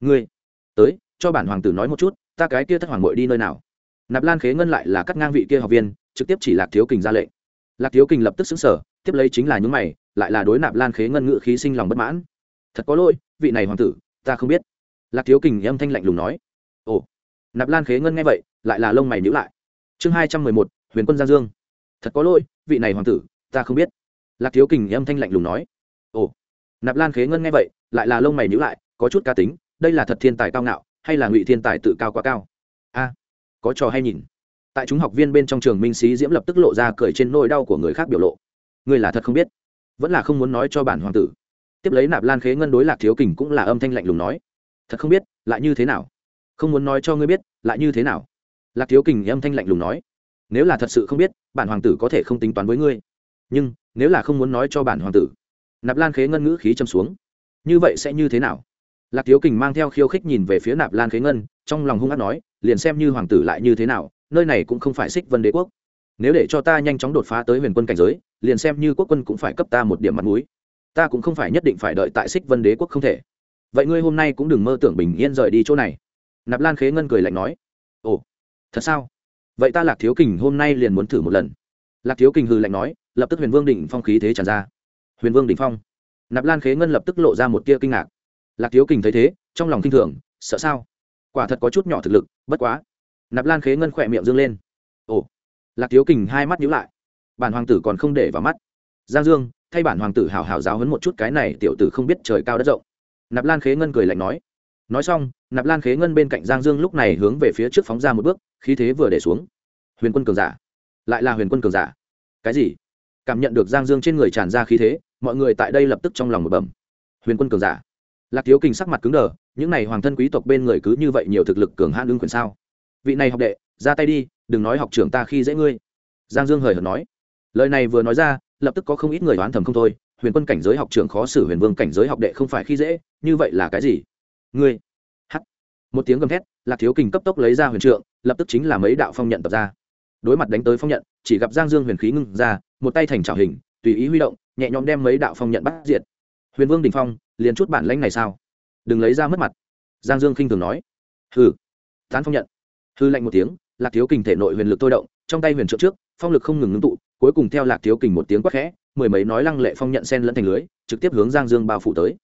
Ngươi, tới, cho bản hoàng tử nói một chút ta cái kia thất hoàng mội đi nơi nào? Nạp lan khế ngân lại là cắt ngang vị kia học viên, trực tiếp chỉ lạc thiếu kình ra lệnh. Lạc thiếu kình lập tức xứng sở tiếp lấy chính là những mày, lại là đối nạp lan khế ngân ngự khí sinh lòng bất mãn. Thật có lỗi, vị này hoàng tử, ta không biết. Lạc thiếu kình âm thanh lạnh lùng nói. Ồ. Nạp lan khế ngân nghe vậy, lại là lông mày nhữ lại. Chương hai trăm mười một, huyền quân giang dương. Thật có lỗi, vị này hoàng tử, ta không biết. Lạc thiếu kình âm thanh lạnh lùng nói. Ồ. Nạp lan khế ngân nghe vậy, lại là lông mày nhữ lại, có chút ca tính, đây là thật thiên tài cao ngạo hay là ngụy thiên tài tự cao quá cao? A, có trò hay nhìn. Tại chúng học viên bên trong trường minh sĩ diễm lập tức lộ ra cười trên nỗi đau của người khác biểu lộ. Người là thật không biết, vẫn là không muốn nói cho bản hoàng tử. Tiếp lấy nạp lan khế ngân đối lạc thiếu kình cũng là âm thanh lạnh lùng nói. Thật không biết, lại như thế nào? Không muốn nói cho ngươi biết, lại như thế nào? Lạc thiếu kình âm thanh lạnh lùng nói. Nếu là thật sự không biết, bản hoàng tử có thể không tính toán với ngươi. Nhưng, nếu là không muốn nói cho bản hoàng tử, nạp lan khế ngân ngữ khí châm xuống. Như vậy sẽ như thế nào? Lạc thiếu kình mang theo khiêu khích nhìn về phía nạp lan khế ngân, trong lòng hung hát nói, liền xem như hoàng tử lại như thế nào, nơi này cũng không phải xích vân đế quốc. Nếu để cho ta nhanh chóng đột phá tới huyền quân cảnh giới, liền xem như quốc quân cũng phải cấp ta một điểm mặt mũi. Ta cũng không phải nhất định phải đợi tại xích vân đế quốc không thể. Vậy ngươi hôm nay cũng đừng mơ tưởng bình yên rời đi chỗ này. Nạp lan khế ngân cười lạnh nói. Ồ, thật sao? Vậy ta lạc thiếu kình hôm nay liền muốn thử một lần. Lạc thiếu kình hư lạnh nói, lập tức huyền vương đỉnh phong khí thế tràn ra. Huyền vương đỉnh phong? Nạp lan khế ngân lập tức lộ ra một tia kinh ngạc lạc thiếu kình thấy thế, trong lòng kinh thường, sợ sao? Quả thật có chút nhỏ thực lực, bất quá. Nạp lan khế ngân khỏe miệng dâng lên. Ồ. Lạc thiếu kình hai mắt nhíu lại. Bản hoàng tử còn không để vào mắt. Giang dương, thay bản hoàng tử hào hào giáo hấn một chút cái này tiểu tử không biết trời cao đất rộng. Nạp lan khế ngân cười lạnh nói. Nói xong, nạp lan khế ngân bên cạnh giang dương lúc này hướng về phía trước phóng ra một bước, khí thế vừa để xuống. Huyền quân cường giả. Lại là huyền quân cường giả. Cái gì? Cảm nhận được giang dương trên người tràn ra khí thế, mọi người tại đây lập tức trong lòng một bẩm. Huyền quân cường giả lạc thiếu kình sắc mặt cứng đờ, những n à y hoàng thân quý tộc bên người cứ như vậy nhiều thực lực cường hãn ứng quyền sao? Vị này học đệ, ra tay đi, đừng nói học trưởng ta khi dễ ngươi. Giang dương hời hợt nói. Lời này vừa nói ra, lập tức có không ít người đoán thầm không thôi. Huyền quân cảnh giới học trưởng khó xử huyền vương cảnh giới học đệ không phải khi dễ, như vậy là cái gì? Ngươi. Hắt một tiếng gầm thét, lạc thiếu kình cấp tốc lấy ra huyền trượng, lập tức chính là mấy đạo phong nhận tập ra. Đối mặt đánh tới phong nhận, chỉ gặp giang dương huyền khí ngưng ra, một tay thành trào hình, tùy ý huy động, nhẹ nhõm đem mấy đạo phong nhận bắt diệt. Huyền vương đình phong liền chút bản lãnh này sao? Đừng lấy ra mất mặt. Giang dương khinh thường nói. Hừ. Tán phong nhận. Hư lạnh một tiếng, lạc thiếu kình thể nội huyền lực tôi động, trong tay huyền trượng trước, phong lực không ngừng ngưng tụ, cuối cùng theo lạc thiếu kình một tiếng quát khẽ, mười mấy nói lăng lệ phong nhận sen lẫn thành lưới, trực tiếp hướng giang dương bao phủ tới.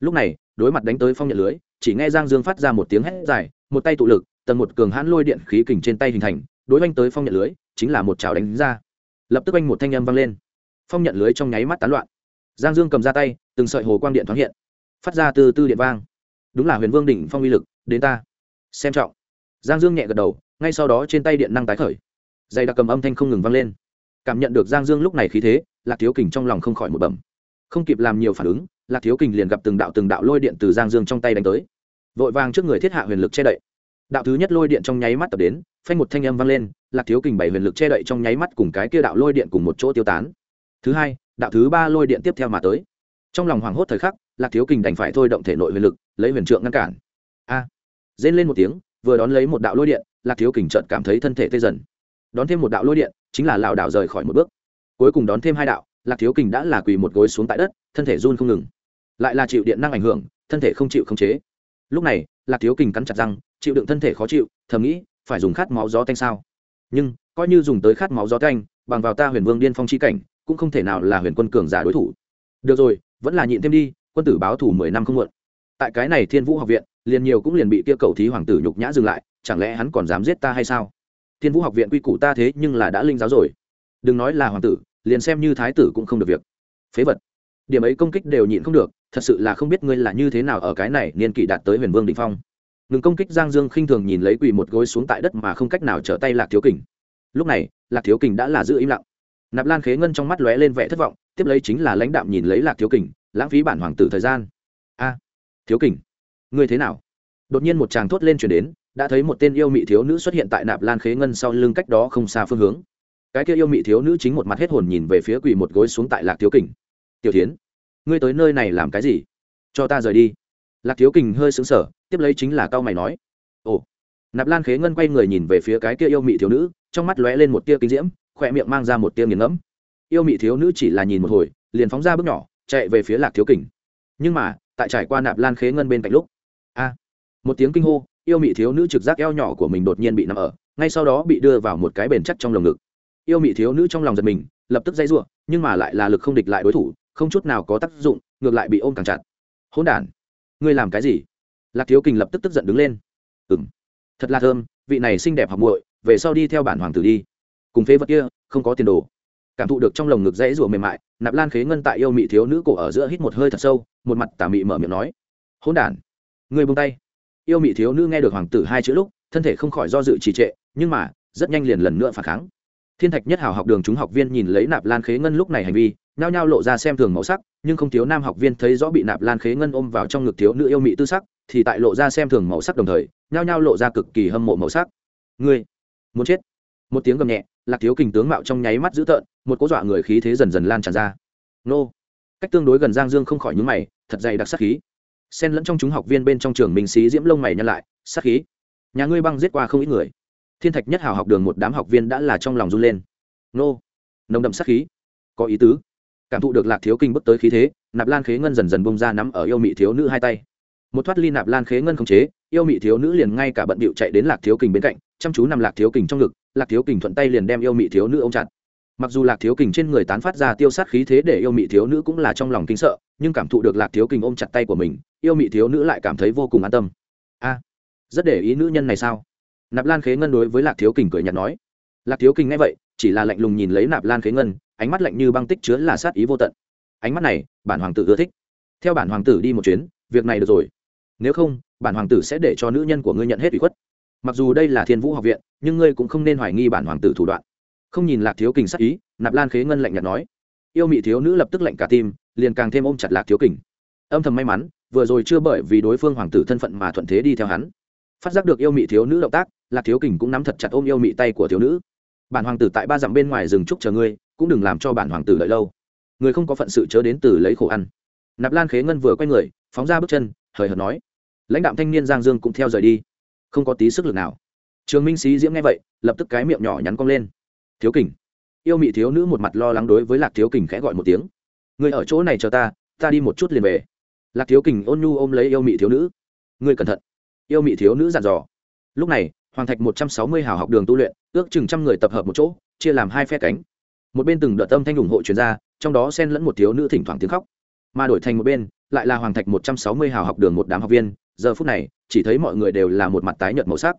Lúc này, đối mặt đánh tới phong nhận lưới, chỉ nghe giang dương phát ra một tiếng hét dài, một tay tụ lực, tầng một cường hãn lôi điện khí kình trên tay hình thành, đối oanh tới phong nhận lưới, chính là một chảo đánh ra. Lập tức oanh một thanh âm vang lên. Phong nhận lưới trong nháy mắt tán loạn. Giang dương cầm ra tay, từng sợi hồ quang điện thoáng hiện phát ra từ tư điện vang. Đúng là huyền vương đỉnh phong uy lực, đến ta. Xem trọng. Giang dương nhẹ gật đầu, ngay sau đó trên tay điện năng tái khởi. Dây đặc cầm âm thanh không ngừng vang lên. Cảm nhận được giang dương lúc này khí thế, lạc thiếu kình trong lòng không khỏi một bẩm. Không kịp làm nhiều phản ứng, lạc thiếu kình liền gặp từng đạo từng đạo lôi điện từ giang dương trong tay đánh tới. Vội vàng trước người thiết hạ huyền lực che đậy. Đạo thứ nhất lôi điện trong nháy mắt tập đến, phanh một thanh âm vang lên, lạc thiếu kình bảy huyền lực che đậy trong nháy mắt cùng cái kia đạo lôi điện cùng một chỗ tiêu tán. Thứ hai, đạo thứ ba lôi điện tiếp theo mà tới trong lòng hoảng hốt thời khắc lạc thiếu kình đành phải thôi động thể nội huyền lực lấy huyền trượng ngăn cản. A! À, rên lên một tiếng vừa đón lấy một đạo lôi điện lạc thiếu kình trợt cảm thấy thân thể tê dần. Đón thêm một đạo lôi điện chính là lảo đảo rời khỏi một bước. Cuối cùng đón thêm hai đạo lạc thiếu kình đã là quỳ một gối xuống tại đất thân thể run không ngừng. Lại là chịu điện năng ảnh hưởng thân thể không chịu khống chế. Lúc này lạc thiếu kình cắn chặt răng chịu đựng thân thể khó chịu thầm nghĩ phải dùng khát máu gió tanh sao? Nhưng coi như dùng tới khát máu gió tanh bằng vào ta huyền vương điên phong chi cảnh cũng không thể nào là huyền quân cường giả đối thủ. Được rồi vẫn là nhịn thêm đi, quân tử báo thủ mười năm không muộn. Tại cái này thiên vũ học viện, liền nhiều cũng liền bị kia cầu thí hoàng tử nhục nhã dừng lại, chẳng lẽ hắn còn dám giết ta hay sao? Thiên vũ học viện quy củ ta thế nhưng là đã linh giáo rồi. Đừng nói là hoàng tử, liền xem như thái tử cũng không được việc. Phế vật. Điểm ấy công kích đều nhịn không được, thật sự là không biết ngươi là như thế nào ở cái này niên kỷ đạt tới huyền vương đình phong. Ngừng công kích giang dương khinh thường nhìn lấy quỳ một gối xuống tại đất mà không cách nào trở tay lạc thiếu kình. Lúc này, lạc thiếu kình đã là giữ im lặng. Nạp lan khế ngân trong mắt lóe lên vẻ thất vọng tiếp lấy chính là lãnh đạm nhìn lấy lạc thiếu kình, lãng phí bản hoàng tử thời gian. A, thiếu kình, ngươi thế nào? Đột nhiên một chàng thốt lên chuyển đến, đã thấy một tên yêu mị thiếu nữ xuất hiện tại nạp lan khế ngân sau lưng cách đó không xa phương hướng. Cái kia yêu mị thiếu nữ chính một mặt hết hồn nhìn về phía quỳ một gối xuống tại lạc thiếu kình. Tiểu tiến ngươi tới nơi này làm cái gì? Cho ta rời đi. Lạc thiếu kình hơi xứng sở tiếp lấy chính là cao mày nói. Ồ. Nạp lan khế ngân quay người nhìn về phía cái kia yêu mị thiếu nữ, trong mắt lóe lên một tia kinh diễm, khỏe miệng mang ra một tia nghiền ngẫm yêu mị thiếu nữ chỉ là nhìn một hồi, liền phóng ra bước nhỏ, chạy về phía lạc thiếu kình. Nhưng mà, tại trải qua nạp lan khế ngân bên cạnh lúc, a, một tiếng kinh hô, yêu mị thiếu nữ trực giác eo nhỏ của mình đột nhiên bị nằm ở, ngay sau đó bị đưa vào một cái bền chắc trong lồng ngực. Yêu mị thiếu nữ trong lòng giật mình, lập tức dây r nhưng mà lại là lực không địch lại đối thủ, không chút nào có tác dụng, ngược lại bị ôm càng chặt. Hỗn đản, ngươi làm cái gì? Lạc thiếu kình lập tức tức giận đứng lên. Ừ m thật là thơm, vị này xinh đẹp học muội, về sau đi theo bản hoàng tử đi. Cùng phế vật kia, không có tiền đồ cảm thụ được trong lồng ngực dãy rủa mềm mại, nạp lan khế ngân tại yêu mị thiếu nữ cổ ở giữa hít một hơi thật sâu, một mặt tà mị mở miệng nói, hỗn đản người buông tay. Yêu mị thiếu nữ nghe được hoàng tử hai chữ lúc, thân thể không khỏi do dự trì trệ, nhưng mà, rất nhanh liền lần nữa phản kháng. Thiên thạch nhất hảo học đường chúng học viên nhìn lấy nạp lan khế ngân lúc này hành vi, nhao nhao lộ ra xem thường màu sắc, nhưng không thiếu nam học viên thấy rõ bị nạp lan khế ngân ôm vào trong ngực thiếu nữ yêu mị tư sắc, thì tại lộ ra xem thường màu sắc đồng thời, nhao nhao lộ ra cực kỳ hâm mộ màu sắc. Ngươi, muốn chết? Một tiếng gầm nhẹ, lạc thiếu kình tướng mạo trong nháy mắt dữ tợn một cố dọa người khí thế dần dần lan tràn ra. Nô. Cách tương đối gần giang dương không khỏi nhúng mày, thật dày đặc sắc khí. Xen lẫn trong chúng học viên bên trong trường minh sĩ diễm lông mày nhăn lại sắc khí? Nhà ngươi băng giết qua không ít người. Thiên thạch nhất hào học đường một đám học viên đã là trong lòng run lên. Nô. Nồng đậm sắc khí. Có ý tứ. Cảm thụ được lạc thiếu kinh bước tới khí thế, nạp lan khế ngân dần dần bông ra nắm ở yêu mị thiếu nữ hai tay. Một thoát ly nạp lan khế ngân không chế, yêu mị thiếu nữ liền ngay cả bận bịu chạy đến lạc thiếu kình bên cạnh, chăm chú nằm lạc thiếu kình trong ngực, lạc thiếu kình thuận tay liền đem yêu mị thiếu nữ ôm chặt mặc dù lạc thiếu kình trên người tán phát ra tiêu sát khí thế để yêu mị thiếu nữ cũng là trong lòng kính sợ, nhưng cảm thụ được lạc thiếu kình ôm chặt tay của mình, yêu mị thiếu nữ lại cảm thấy vô cùng an tâm. A, rất để ý nữ nhân này sao? Nạp lan khế ngân đối với lạc thiếu kình cười nhạt nói. Lạc thiếu kình nghe vậy, chỉ là lạnh lùng nhìn lấy nạp lan khế ngân, ánh mắt lạnh như băng tích chứa là sát ý vô tận. Ánh mắt này, bản hoàng tử ưa thích. Theo bản hoàng tử đi một chuyến, việc này được rồi. Nếu không, bản hoàng tử sẽ để cho nữ nhân của ngươi nhận hết ủy khuất. Mặc dù đây là thiên vũ học viện, nhưng ngươi cũng không nên hoài nghi bản hoàng tử thủ đoạn không nhìn lạc thiếu kình sắc ý, nạp lan khế ngân lạnh nhạt nói. Yêu mị thiếu nữ lập tức lạnh cả tim, liền càng thêm ôm chặt lạc thiếu kình. Âm thầm may mắn, vừa rồi chưa bởi vì đối phương hoàng tử thân phận mà thuận thế đi theo hắn. Phát giác được yêu mị thiếu nữ động tác, lạc thiếu kình cũng nắm thật chặt ôm yêu mị tay của thiếu nữ. Bản hoàng tử tại ba dặm bên ngoài rừng trúc chờ ngươi, cũng đừng làm cho bản hoàng tử đợi lâu. Người không có phận sự chớ đến từ lấy khổ ăn. Nạp lan khế ngân vừa quay người, phóng ra bước chân, hời hợt nói. Lãnh đạo thanh niên giang dương cũng theo rời đi. Không có tí sức lực nào. Trường minh sĩ diễm nghe vậy, lập tức cái miệng nhỏ nhắn cong lên thiếu kình. Yêu mị thiếu nữ một mặt lo lắng đối với lạc thiếu kình khẽ gọi một tiếng. Người ở chỗ này chờ ta ta đi một chút liền về. Lạc thiếu kình ôn nhu ôm lấy yêu mị thiếu nữ. Người cẩn thận. Yêu mị thiếu nữ dặn dò. Lúc này, hoàng thạch một trăm sáu mươi hào học đường tu luyện, ước chừng trăm người tập hợp một chỗ, chia làm hai phe cánh. Một bên từng đợt tâm thanh ủng hộ chuyên gia trong đó xen lẫn một thiếu nữ thỉnh thoảng tiếng khóc. Mà đổi thành một bên, lại là hoàng thạch một trăm sáu mươi hào học đường một đám học viên, giờ phút này, chỉ thấy mọi người đều là một mặt tái nhợt màu sắc.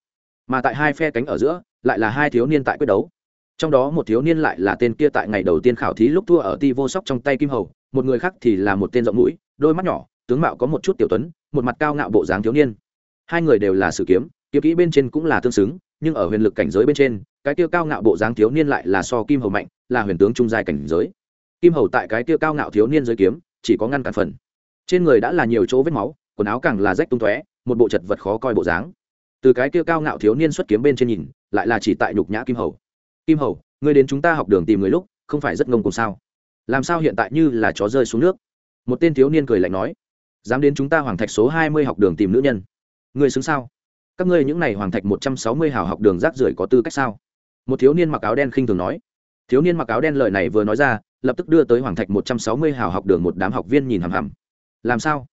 Mà tại hai phe cánh ở giữa, lại là hai thiếu niên tại quyết đấu trong đó một thiếu niên lại là tên kia tại ngày đầu tiên khảo thí lúc thua ở ti vô sóc trong tay kim hầu, một người khác thì là một tên rộng mũi, đôi mắt nhỏ, tướng mạo có một chút tiểu tuấn, một mặt cao ngạo bộ dáng thiếu niên. Hai người đều là sử kiếm kiếm kỹ bên trên cũng là tương xứng, nhưng ở huyền lực cảnh giới bên trên, cái tiêu cao ngạo bộ dáng thiếu niên lại là so kim hầu mạnh, là huyền tướng trung giai cảnh giới. Kim hầu tại cái tiêu cao ngạo thiếu niên giới kiếm, chỉ có ngăn cản phần. Trên người đã là nhiều chỗ vết máu, quần áo càng là rách tung tóe, một bộ chật vật khó coi bộ dáng. Từ cái tiêu cao ngạo thiếu niên xuất kiếm bên trên nhìn, lại là chỉ tại nhục nhã kim hầu kim hầu, ngươi đến chúng ta học đường tìm người lúc, không phải rất ngông cùng sao? Làm sao hiện tại như là chó rơi xuống nước? Một tên thiếu niên cười lạnh nói. Dám đến chúng ta hoàng thạch số hai mươi học đường tìm nữ nhân. Ngươi xứng sao? Các ngươi những n à y hoàng thạch một trăm sáu mươi hào học đường rác rưởi có tư cách sao? Một thiếu niên mặc áo đen khinh thường nói. Thiếu niên mặc áo đen lời này vừa nói ra, lập tức đưa tới hoàng thạch một trăm sáu mươi hào học đường một đám học viên nhìn hằm hằm. Làm sao?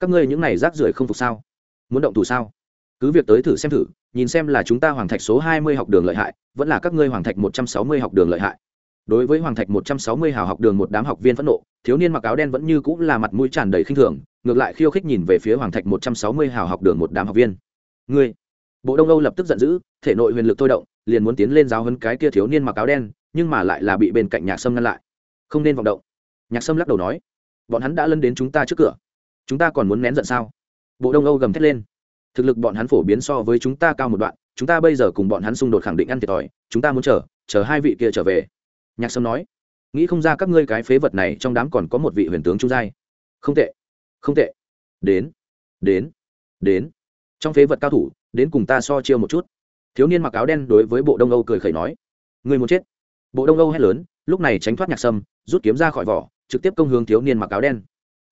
Các ngươi những n à y rác rưởi không phục sao? Muốn động thủ sao? Cứ việc tới thử xem thử, nhìn xem là chúng ta hoàng thạch số hai mươi học đường lợi hại, vẫn là các ngươi hoàng thạch một trăm sáu mươi học đường lợi hại. Đối với hoàng thạch một trăm sáu mươi hào học đường một đám học viên phẫn nộ, thiếu niên mặc áo đen vẫn như cũng là mặt mũi tràn đầy khinh thường, ngược lại khiêu khích nhìn về phía hoàng thạch một trăm sáu mươi hào học đường một đám học viên. Ngươi, bộ đông âu lập tức giận dữ, thể nội huyền lực thôi động, liền muốn tiến lên giáo hấn cái kia thiếu niên mặc áo đen, nhưng mà lại là bị bên cạnh nhạc sâm ngăn lại. Không nên vọng động. Nhạc sâm lắc đầu nói, bọn hắn đã lân đến chúng ta trước cửa. Chúng ta còn muốn nén giận sao? Bộ đông âu gầm thét lên thực lực bọn hắn phổ biến so với chúng ta cao một đoạn, chúng ta bây giờ cùng bọn hắn xung đột khẳng định ăn thiệt thòi, chúng ta muốn chờ chờ hai vị kia trở về. Nhạc sâm nói. Nghĩ không ra các ngươi cái phế vật này trong đám còn có một vị huyền tướng trung giai. Không tệ không tệ. Đến đến đến. Trong phế vật cao thủ, đến cùng ta so chiêu một chút. Thiếu niên mặc áo đen đối với bộ đông âu cười khẩy nói. Người muốn chết. Bộ đông âu hét lớn, lúc này tránh thoát nhạc sâm, rút kiếm ra khỏi vỏ, trực tiếp công hướng thiếu niên mặc áo đen.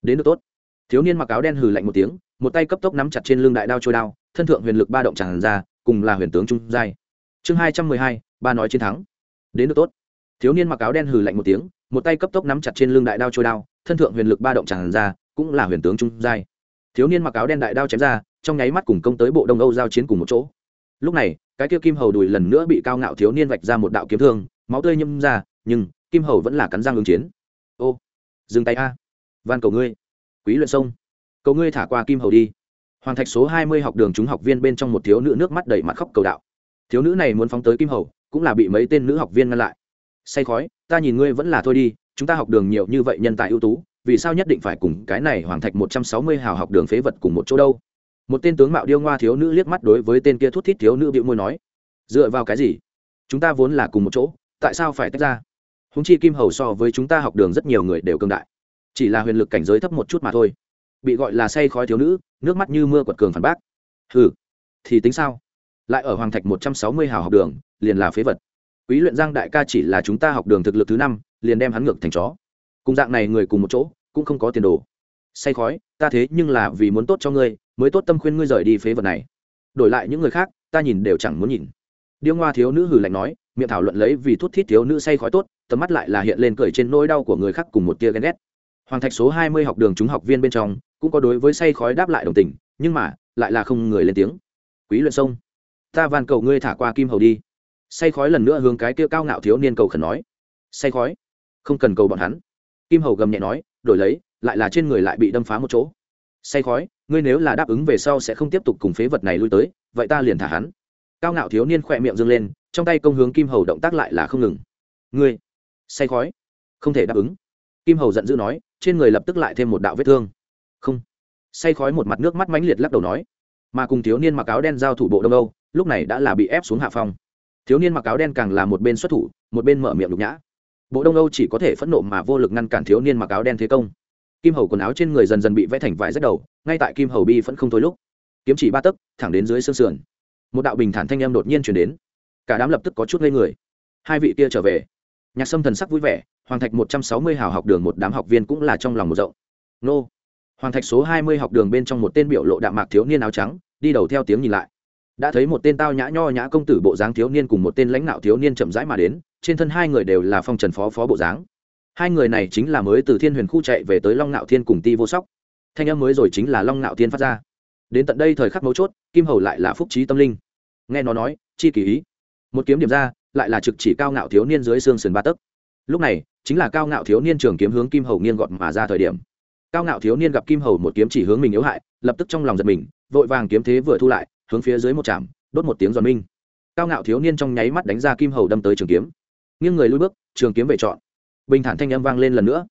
Đến được tốt. Thiếu niên mặc áo đen hừ lạnh một tiếng một tay cấp tốc nắm chặt trên lưng đại đao trôi đao, thân thượng huyền lực ba động tràn ra, cùng là huyền tướng trung giai. Chương hai trăm mười hai, ba nói chiến thắng. Đến được tốt. Thiếu niên mặc áo đen hừ lạnh một tiếng, một tay cấp tốc nắm chặt trên lưng đại đao trôi đao, thân thượng huyền lực ba động tràn ra, cũng là huyền tướng trung giai. Thiếu niên mặc áo đen đại đao chém ra, trong nháy mắt cùng công tới bộ đông âu giao chiến cùng một chỗ. Lúc này, cái kia kim hầu đùi lần nữa bị cao ngạo thiếu niên vạch ra một đạo kiếm thương, máu tươi nhâm ra, nhưng kim hầu vẫn là cắn răng ứng chiến. Ô, dừng tay a. Van cầu ngươi. Quý luyện sông cầu ngươi thả qua kim hầu đi. Hoàng thạch số hai mươi học đường chúng học viên bên trong một thiếu nữ nước mắt đầy mặt khóc cầu đạo. Thiếu nữ này muốn phóng tới kim hầu, cũng là bị mấy tên nữ học viên ngăn lại. Say khói, ta nhìn ngươi vẫn là thôi đi, chúng ta học đường nhiều như vậy nhân tài ưu tú, vì sao nhất định phải cùng cái này hoàng thạch một trăm sáu mươi hào học đường phế vật cùng một chỗ đâu? Một tên tướng mạo điêu ngoa thiếu nữ liếc mắt đối với tên kia thút thít thiếu nữ bịu môi nói, dựa vào cái gì? Chúng ta vốn là cùng một chỗ, tại sao phải tách ra? Húng chi kim hầu so với chúng ta học đường rất nhiều người đều cương đại. Chỉ là huyền lực cảnh giới thấp một chút mà thôi bị gọi là say khói thiếu nữ nước mắt như mưa quật cường phản bác. Hừ, thì tính sao? Lại ở hoàng thạch một trăm sáu mươi hào học đường liền là phế vật. Quý luyện giang đại ca chỉ là chúng ta học đường thực lực thứ năm liền đem hắn ngược thành chó. Cùng dạng này người cùng một chỗ cũng không có tiền đồ. Say khói ta thế nhưng là vì muốn tốt cho ngươi mới tốt tâm khuyên ngươi rời đi phế vật này. Đổi lại những người khác ta nhìn đều chẳng muốn nhìn. Điêu ngoa thiếu nữ hừ lạnh nói miệng thảo luận lấy vì thút thít thiếu nữ say khói tốt tầm mắt lại là hiện lên cười trên nỗi đau của người khác cùng một tia ghen ghét. Hoàng thạch số hai mươi học đường chúng học viên bên trong cũng có đối với say khói đáp lại đồng tình, nhưng mà, lại là không người lên tiếng. Quý luyện sông, ta van cầu ngươi thả qua kim hầu đi. Say khói lần nữa hướng cái kia cao ngạo thiếu niên cầu khẩn nói. Say khói, không cần cầu bọn hắn. Kim hầu gầm nhẹ nói, đổi lấy, lại là trên người lại bị đâm phá một chỗ. Say khói, ngươi nếu là đáp ứng về sau sẽ không tiếp tục cùng phế vật này lui tới, vậy ta liền thả hắn. Cao ngạo thiếu niên khỏe miệng dâng lên, trong tay công hướng kim hầu động tác lại là không ngừng. Ngươi, say khói, không thể đáp ứng. Kim hầu giận dữ nói, trên người lập tức lại thêm một đạo vết thương không. Say khói một mặt nước mắt mãnh liệt lắc đầu nói, mà cùng thiếu niên mặc áo đen giao thủ bộ đông âu, lúc này đã là bị ép xuống hạ phong. Thiếu niên mặc áo đen càng là một bên xuất thủ, một bên mở miệng nhục nhã. Bộ đông âu chỉ có thể phẫn nộ mà vô lực ngăn cản thiếu niên mặc áo đen thế công. Kim hầu quần áo trên người dần dần bị vẽ thành vải rách đầu, ngay tại kim hầu bi vẫn không thôi lúc, kiếm chỉ ba tấc, thẳng đến dưới xương sườn. Một đạo bình thản thanh âm đột nhiên chuyển đến. Cả đám lập tức có chút ngây người. Hai vị kia trở về. Nhạc sâm thần sắc vui vẻ, hoàng thạch một trăm sáu mươi hào học đường một đám học viên cũng là trong lòng một rộng. Nô hoàng thạch số hai mươi học đường bên trong một tên biểu lộ đạm mạc thiếu niên áo trắng, đi đầu theo tiếng nhìn lại. Đã thấy một tên tao nhã nho nhã công tử bộ dáng thiếu niên cùng một tên lãnh đạo thiếu niên chậm rãi mà đến, trên thân hai người đều là phong trần phó phó bộ dáng. Hai người này chính là mới từ thiên huyền khu chạy về tới long Nạo thiên cùng ti vô sóc. Thanh âm mới rồi chính là long Nạo thiên phát ra. Đến tận đây thời khắc mấu chốt, kim hầu lại là phúc trí tâm linh. Nghe nó nói, chi kỳ ý. Một kiếm điểm ra, lại là trực chỉ cao ngạo thiếu niên dưới xương sườn ba tấc. Lúc này, chính là cao ngạo thiếu niên trường kiếm hướng kim hầu nghiêng gọn mà ra thời điểm cao ngạo thiếu niên gặp kim hầu một kiếm chỉ hướng mình yếu hại, lập tức trong lòng giật mình, vội vàng kiếm thế vừa thu lại, hướng phía dưới một chạm, đốt một tiếng giòn minh. Cao ngạo thiếu niên trong nháy mắt đánh ra kim hầu đâm tới trường kiếm. Nghiêng người lui bước, trường kiếm về chọn bình thản thanh âm vang lên lần nữa.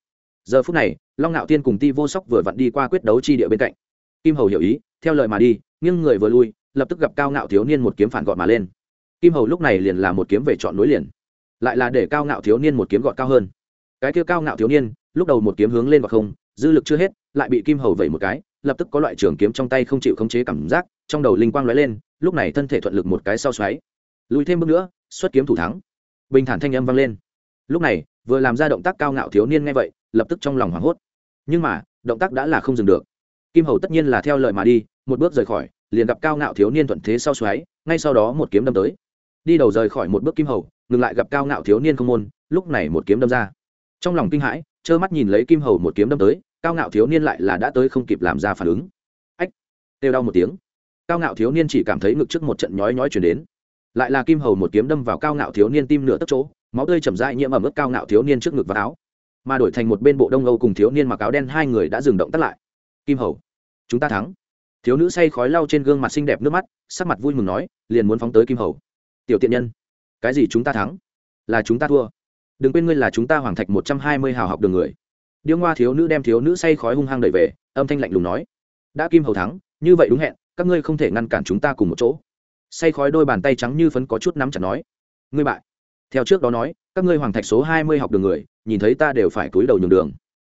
Giờ phút này, long ngạo tiên cùng ti vô sóc vừa vặn đi qua quyết đấu chi địa bên cạnh. Kim hầu hiểu ý, theo lời mà đi, nghiêng người vừa lui, lập tức gặp cao ngạo thiếu niên một kiếm phản gọn mà lên. Kim hầu lúc này liền là một kiếm về chọn nối liền. Lại là để cao ngạo thiếu niên một kiếm gọn cao hơn. Cái kia cao ngạo thiếu niên, lúc đầu một kiếm hướng lên và không dư lực chưa hết, lại bị kim hầu vẩy một cái, lập tức có loại trường kiếm trong tay không chịu khống chế cảm giác, trong đầu linh quang lóe lên, lúc này thân thể thuận lực một cái sau xoáy. Lùi thêm bước nữa, xuất kiếm thủ thắng. Bình thản thanh âm vang lên. Lúc này, vừa làm ra động tác cao ngạo thiếu niên nghe vậy, lập tức trong lòng hoảng hốt. Nhưng mà, động tác đã là không dừng được. Kim hầu tất nhiên là theo lời mà đi, một bước rời khỏi, liền gặp cao ngạo thiếu niên thuận thế sau xoáy, ngay sau đó một kiếm đâm tới. Đi đầu rời khỏi một bước kim hầu, ngừng lại gặp cao ngạo thiếu niên không môn, lúc này một kiếm đâm ra. Trong lòng kinh hãi trơ mắt nhìn lấy kim hầu một kiếm đâm tới, cao ngạo thiếu niên lại là đã tới không kịp làm ra phản ứng. Ách têu đau một tiếng. Cao ngạo thiếu niên chỉ cảm thấy ngực trước một trận nhói nhói chuyển đến. Lại là kim hầu một kiếm đâm vào cao ngạo thiếu niên tim nửa tất chỗ, máu tươi chầm dai nhiễm ẩm ướt cao ngạo thiếu niên trước ngực và áo. Mà đổi thành một bên bộ đông âu cùng thiếu niên mặc áo đen, hai người đã dừng động tắt lại. Kim hầu, chúng ta thắng. Thiếu nữ say khói lau trên gương mặt xinh đẹp nước mắt, sắc mặt vui mừng nói, liền muốn phóng tới kim hầu. Tiểu tiện nhân, cái gì chúng ta thắng? Là chúng ta thua đừng quên ngươi là chúng ta hoàng thạch một trăm hai mươi hào học đường người. Điêu ngoa thiếu nữ đem thiếu nữ say khói hung hăng đẩy về, âm thanh lạnh lùng nói, đã kim hầu thắng, như vậy đúng hẹn, các ngươi không thể ngăn cản chúng ta cùng một chỗ. Say khói đôi bàn tay trắng như phấn có chút nắm chặt nói, ngươi bại. Theo trước đó nói, các ngươi hoàng thạch số hai mươi học đường người, nhìn thấy ta đều phải cúi đầu nhường đường.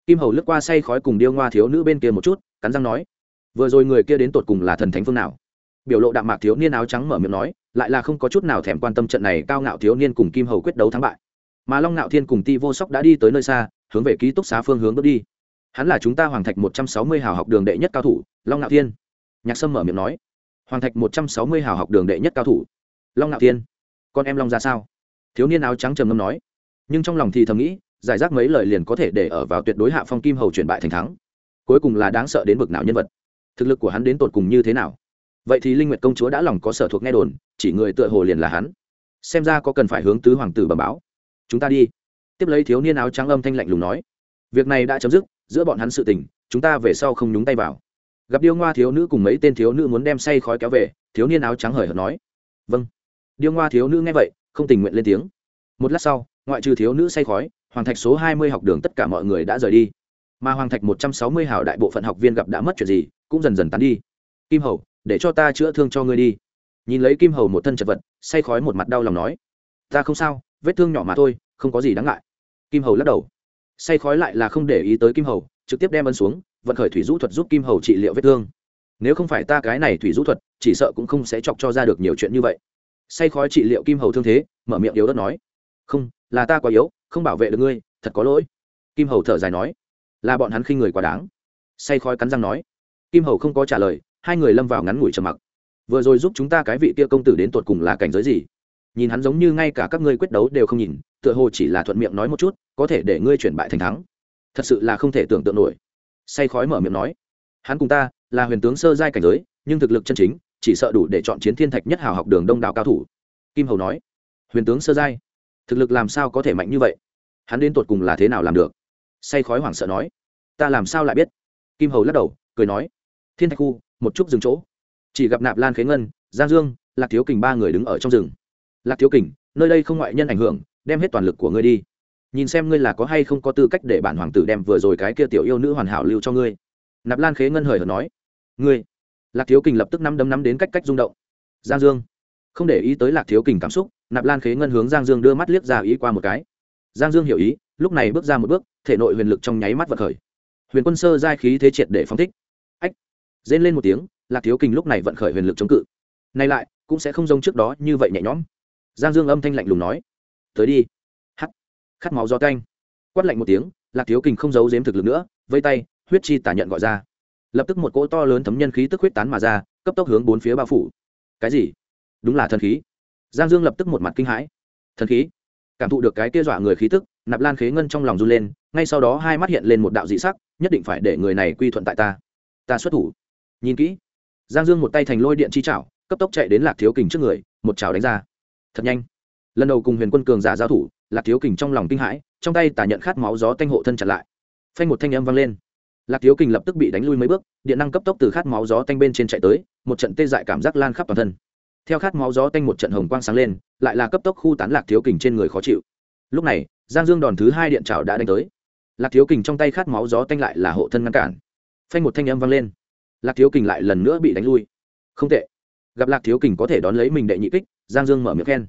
Kim hầu lướt qua say khói cùng điêu ngoa thiếu nữ bên kia một chút, cắn răng nói, vừa rồi người kia đến tột cùng là thần thánh phương nào? Biểu lộ đạm mạc thiếu niên áo trắng mở miệng nói, lại là không có chút nào thèm quan tâm trận này cao ngạo thiếu niên cùng kim hầu quyết đấu thắng bại mà long ngạo thiên cùng ti vô sóc đã đi tới nơi xa, hướng về ký túc xá phương hướng bước đi. Hắn là chúng ta hoàng thạch một trăm sáu mươi hào học đường đệ nhất cao thủ, long ngạo thiên. Nhạc sâm mở miệng nói. Hoàng thạch một trăm sáu mươi hào học đường đệ nhất cao thủ, long ngạo thiên. Con em long ra sao? Thiếu niên áo trắng trầm ngâm nói. Nhưng trong lòng thì thầm nghĩ, giải rác mấy lời liền có thể để ở vào tuyệt đối hạ phong kim hầu chuyển bại thành thắng. Cuối cùng là đáng sợ đến bực nào nhân vật. Thực lực của hắn đến tột cùng như thế nào? Vậy thì linh nguyệt công chúa đã lòng có sở thuộc nghe đồn, chỉ người tựa hồ liền là hắn. Xem ra có cần phải hướng tứ hoàng tử bẩm báo chúng ta đi. Tiếp lấy thiếu niên áo trắng âm thanh lạnh lùng nói. Việc này đã chấm dứt, giữa bọn hắn sự tình, chúng ta về sau không nhúng tay vào. Gặp điêu ngoa thiếu nữ cùng mấy tên thiếu nữ muốn đem say khói kéo về, thiếu niên áo trắng hời hợt nói. Vâng. Điêu ngoa thiếu nữ nghe vậy, không tình nguyện lên tiếng. Một lát sau, ngoại trừ thiếu nữ say khói, hoàng thạch số hai mươi học đường tất cả mọi người đã rời đi. Mà hoàng thạch một trăm sáu mươi hào đại bộ phận học viên gặp đã mất chuyện gì, cũng dần dần tán đi. Kim hầu, để cho ta chữa thương cho ngươi đi. Nhìn lấy kim hầu một thân chật vật, say khói một mặt đau lòng nói. Ta không sao vết thương nhỏ mà thôi, không có gì đáng ngại. Kim hầu lắc đầu. Say khói lại là không để ý tới kim hầu, trực tiếp đem ân xuống, vận khởi thủy rũ thuật giúp kim hầu trị liệu vết thương. Nếu không phải ta cái này thủy rũ thuật, chỉ sợ cũng không sẽ chọc cho ra được nhiều chuyện như vậy. Say khói trị liệu kim hầu thương thế, mở miệng yếu đất nói. Không, là ta quá yếu, không bảo vệ được ngươi, thật có lỗi. Kim hầu thở dài nói. Là bọn hắn khi người quá đáng. Say khói cắn răng nói. Kim hầu không có trả lời, hai người lâm vào ngắn ngủi trầm mặc. Vừa rồi giúp chúng ta cái vị kia công tử đến tột cùng là cảnh giới gì? Nhìn hắn giống như ngay cả các ngươi quyết đấu đều không nhìn, tựa hồ chỉ là thuận miệng nói một chút, có thể để ngươi chuyển bại thành thắng. Thật sự là không thể tưởng tượng nổi. Say khói mở miệng nói, hắn cùng ta là huyền tướng sơ giai cảnh giới, nhưng thực lực chân chính, chỉ sợ đủ để chọn chiến thiên thạch nhất hào học đường đông đảo cao thủ. Kim hầu nói, huyền tướng sơ giai, thực lực làm sao có thể mạnh như vậy? Hắn đến tột cùng là thế nào làm được? Say khói hoảng sợ nói, ta làm sao lại biết? Kim hầu lắc đầu, cười nói, thiên thạch khu, một chút dừng chỗ. Chỉ gặp nạp lan khế ngân, giang dương, lạc thiếu kình ba người đứng ở trong rừng lạc thiếu kình, nơi đây không ngoại nhân ảnh hưởng, đem hết toàn lực của ngươi đi. Nhìn xem ngươi là có hay không có tư cách để bản hoàng tử đem vừa rồi cái kia tiểu yêu nữ hoàn hảo lưu cho ngươi. Nạp lan khế ngân hời hợt nói. Ngươi? Lạc thiếu kình lập tức năm đấm nắm đến cách cách rung động. Giang dương. Không để ý tới lạc thiếu kình cảm xúc, nạp lan khế ngân hướng giang dương đưa mắt liếc ra ý qua một cái. Giang dương hiểu ý, lúc này bước ra một bước, thể nội huyền lực trong nháy mắt vật khởi. Huyền quân sơ giai khí thế triệt để phóng thích. Ách! Rên lên một tiếng, lạc thiếu kình lúc này vận khởi huyền lực chống cự. Nay lại, cũng sẽ không giống trước đó như vậy nhẹ nhõm giang dương âm thanh lạnh lùng nói, tới đi. Hắt khát máu do canh. Quát lạnh một tiếng, lạc thiếu kình không giấu giếm thực lực nữa, vây tay, huyết chi tả nhận gọi ra. Lập tức một cỗ to lớn thấm nhân khí tức huyết tán mà ra, cấp tốc hướng bốn phía bao phủ. Cái gì? Đúng là thần khí. Giang dương lập tức một mặt kinh hãi. Thần khí? Cảm thụ được cái kia dọa người khí tức, nạp lan khế ngân trong lòng run lên, ngay sau đó hai mắt hiện lên một đạo dị sắc, nhất định phải để người này quy thuận tại ta. Ta xuất thủ. Nhìn kỹ. Giang dương một tay thành lôi điện chi chảo, cấp tốc chạy đến lạc thiếu kình trước người, một chảo đánh ra thật nhanh. Lần đầu cùng huyền quân cường giả giao thủ, lạc thiếu kình trong lòng kinh hãi, trong tay tả nhận khát máu gió tanh hộ thân chặt lại. Phanh một thanh âm vang lên. Lạc thiếu kình lập tức bị đánh lui mấy bước, điện năng cấp tốc từ khát máu gió tanh bên trên chạy tới, một trận tê dại cảm giác lan khắp toàn thân. Theo khát máu gió tanh một trận hồng quang sáng lên, lại là cấp tốc khu tán lạc thiếu kình trên người khó chịu. Lúc này, giang dương đòn thứ hai điện trào đã đánh tới. Lạc thiếu kình trong tay khát máu gió tanh lại là hộ thân ngăn cản. Phanh một thanh âm vang lên. Lạc thiếu kình lại lần nữa bị đánh lui. Không tệ. Gặp lạc thiếu kình có thể đón lấy mình đệ nhị kích giang dương mở miệng khen.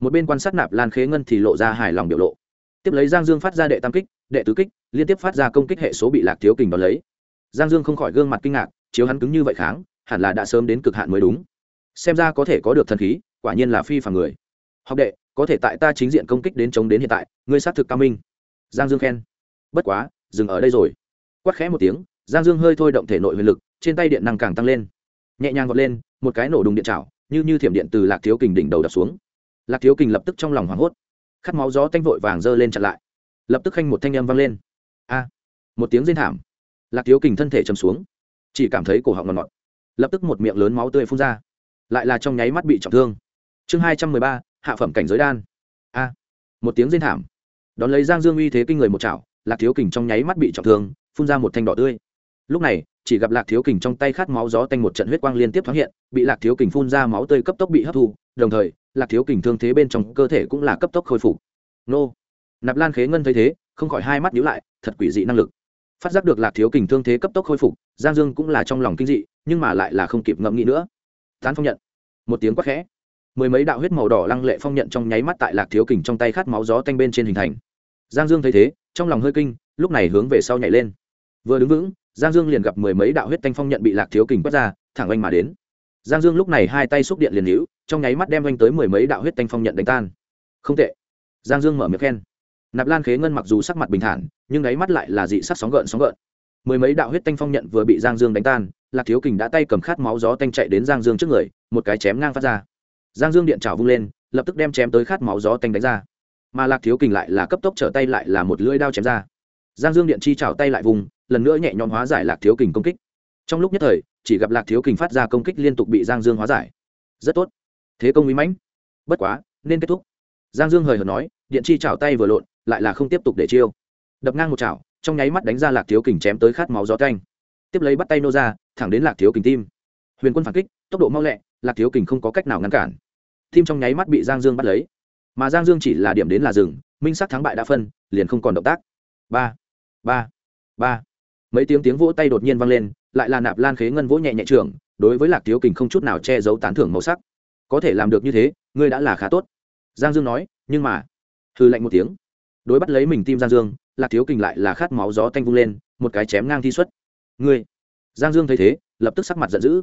Một bên quan sát nạp lan khế ngân thì lộ ra hài lòng biểu lộ. Tiếp lấy giang dương phát ra đệ tam kích, đệ tứ kích, liên tiếp phát ra công kích hệ số bị lạc thiếu kình đón lấy. Giang dương không khỏi gương mặt kinh ngạc, chiếu hắn cứng như vậy kháng, hẳn là đã sớm đến cực hạn mới đúng. Xem ra có thể có được thần khí, quả nhiên là phi phàm người. Học đệ, có thể tại ta chính diện công kích đến chống đến hiện tại, ngươi xác thực cao minh. Giang dương khen. Bất quá, dừng ở đây rồi. Quát khẽ một tiếng, giang dương hơi thôi động thể nội huyền lực, trên tay điện năng càng tăng lên. Nhẹ nhàng vọt lên, một cái nổ đùng điện trào như như thiểm điện từ lạc thiếu kình đỉnh đầu đập xuống. Lạc thiếu kình lập tức trong lòng hoảng hốt. Khát máu gió tanh vội vàng giơ lên chặn lại. Lập tức khanh một thanh âm vang lên. A! Một tiếng rên thảm. Lạc thiếu kình thân thể chầm xuống. Chỉ cảm thấy cổ họng ngọt ngọt. Lập tức một miệng lớn máu tươi phun ra. Lại là trong nháy mắt bị trọng thương. Chương hai trăm mười ba, hạ phẩm cảnh giới đan. A! Một tiếng rên thảm. Đón lấy giang dương uy thế kinh người một chảo, lạc thiếu kình trong nháy mắt bị trọng thương, phun ra một thanh đỏ tươi. Lúc này chỉ gặp lạc thiếu kình trong tay khát máu gió tanh một trận huyết quang liên tiếp thoáng hiện, bị lạc thiếu kình phun ra máu tươi cấp tốc bị hấp thu, đồng thời, lạc thiếu kình thương thế bên trong cơ thể cũng là cấp tốc khôi phục. Nô! Nạp lan khế ngân thấy thế, không khỏi hai mắt nhíu lại, thật quỷ dị năng lực. Phát giác được lạc thiếu kình thương thế cấp tốc khôi phục, giang dương cũng là trong lòng kinh dị, nhưng mà lại là không kịp ngẫm nghĩ nữa. Tán phong nhận. Một tiếng quát khẽ. Mười mấy đạo huyết màu đỏ lăng lệ phong nhận trong nháy mắt tại lạc thiếu kình trong tay khát máu gió tanh bên trên hình thành. Giang dương thấy thế, trong lòng hơi kinh, lúc này hướng về sau nhảy lên. Vừa đứng vững giang dương liền gặp mười mấy đạo huyết thanh phong nhận bị lạc thiếu kình quét ra, thẳng oanh mà đến. Giang dương lúc này hai tay xúc điện liền hữu, trong nháy mắt đem oanh tới mười mấy đạo huyết thanh phong nhận đánh tan. Không tệ. Giang dương mở miệng khen. Nạp lan khế ngân mặc dù sắc mặt bình thản, nhưng đáy mắt lại là dị sắc sóng gợn sóng gợn. Mười mấy đạo huyết thanh phong nhận vừa bị giang dương đánh tan, lạc thiếu kình đã tay cầm khát máu gió tanh chạy đến giang dương trước người, một cái chém ngang phát ra. Giang dương điện trào vung lên, lập tức đem chém tới khát máu gió tanh đánh ra. Mà lạc thiếu kình lại là cấp tốc trở tay lại là một lưỡi đao chém ra. Giang dương điện chi trào tay lại vùng lần nữa nhẹ nhõm hóa giải lạc thiếu kình công kích. Trong lúc nhất thời, chỉ gặp lạc thiếu kình phát ra công kích liên tục bị giang dương hóa giải. Rất tốt. Thế công uy mãnh. Bất quá, nên kết thúc. Giang dương hời hợt nói, điện chi chảo tay vừa lộn, lại là không tiếp tục để chiêu. Đập ngang một chảo, trong nháy mắt đánh ra lạc thiếu kình chém tới khát máu gió canh tiếp lấy bắt tay nô ra, thẳng đến lạc thiếu kình tim. Huyền quân phản kích, tốc độ mau lẹ, lạc thiếu kình không có cách nào ngăn cản. Tim trong nháy mắt bị giang dương bắt lấy. Mà giang dương chỉ là điểm đến là rừng minh sắc thắng bại đã phân, liền không còn động tác. Ba ba ba mấy tiếng tiếng vỗ tay đột nhiên vang lên, lại là nạp lan khế ngân vỗ nhẹ nhẹ trưởng. đối với lạc thiếu kình không chút nào che giấu tán thưởng màu sắc. Có thể làm được như thế, ngươi đã là khá tốt. Giang dương nói, nhưng mà hư lạnh một tiếng. Đối bắt lấy mình tim giang dương, lạc thiếu kình lại là khát máu gió tanh vung lên, một cái chém ngang thi xuất. Ngươi. Giang dương thấy thế, lập tức sắc mặt giận dữ,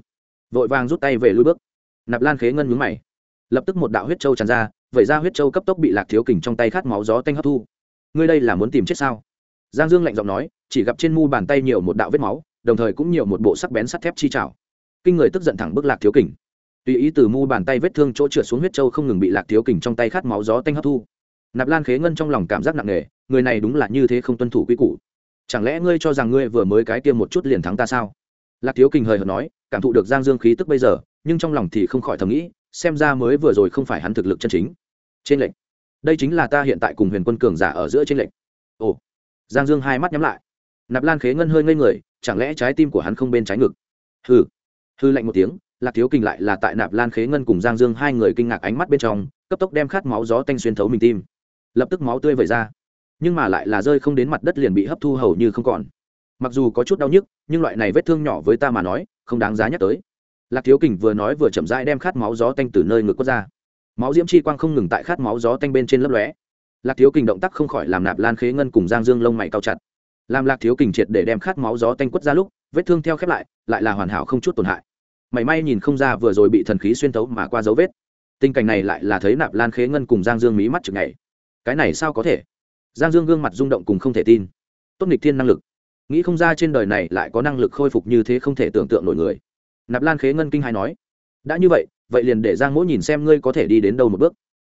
vội vàng rút tay về lui bước. Nạp lan khế ngân nhúng mày. Lập tức một đạo huyết trâu tràn ra vẩy ra huyết trâu cấp tốc bị lạc thiếu kình trong tay khát máu gió tanh hấp thu. Ngươi đây là muốn tìm chết sao? Giang dương lạnh giọng nói, chỉ gặp trên mu bàn tay nhiều một đạo vết máu, đồng thời cũng nhiều một bộ sắc bén sắt thép chi trào kinh người tức giận thẳng bức lạc thiếu kình. Tùy ý từ mu bàn tay vết thương chỗ trượt xuống huyết trâu không ngừng bị lạc thiếu kình trong tay khát máu gió tanh hấp thu. Nạp lan khế ngân trong lòng cảm giác nặng nề, người này đúng là như thế không tuân thủ quy củ. Chẳng lẽ ngươi cho rằng ngươi vừa mới cái tiêm một chút liền thắng ta sao? Lạc thiếu kình hời hợt nói, cảm thụ được giang dương khí tức bây giờ, nhưng trong lòng thì không khỏi thầm nghĩ, xem ra mới vừa rồi không phải hắn thực lực chân chính. Trên lệnh. Đây chính là ta hiện tại cùng huyền quân cường giả ở giữa trên lệnh. Ồ giang dương hai mắt nhắm lại. Nạp lan khế ngân hơi ngây người, chẳng lẽ trái tim của hắn không bên trái ngực? Hừ. Hư lạnh một tiếng, lạc thiếu kình lại là tại nạp lan khế ngân cùng giang dương hai người kinh ngạc ánh mắt bên trong, cấp tốc đem khát máu gió tanh xuyên thấu mình tim. Lập tức máu tươi vẩy ra. Nhưng mà lại là rơi không đến mặt đất liền bị hấp thu hầu như không còn. Mặc dù có chút đau nhức, nhưng loại này vết thương nhỏ với ta mà nói, không đáng giá nhắc tới. Lạc thiếu kình vừa nói vừa chậm rãi đem khát máu gió tanh từ nơi ngực quất ra. Máu diễm chi quang không ngừng tại khát máu gió tanh bên trên lấp lóe lạc thiếu kình động tác không khỏi làm nạp lan khế ngân cùng giang dương lông mày cao chặt. Làm lạc thiếu kình triệt để đem khát máu gió tanh quất ra lúc, vết thương theo khép lại lại là hoàn hảo không chút tổn hại. Mảy may nhìn không ra vừa rồi bị thần khí xuyên thấu mà qua dấu vết. Tình cảnh này lại là thấy nạp lan khế ngân cùng giang dương mí mắt chừng ngày cái này sao có thể? Giang dương gương mặt rung động cùng không thể tin. Tốt nghịch thiên năng lực. Nghĩ không ra trên đời này lại có năng lực khôi phục như thế không thể tưởng tượng nổi người. Nạp lan khế ngân kinh hai nói, đã như vậy vậy liền để giang mỗi nhìn xem ngươi có thể đi đến đâu một bước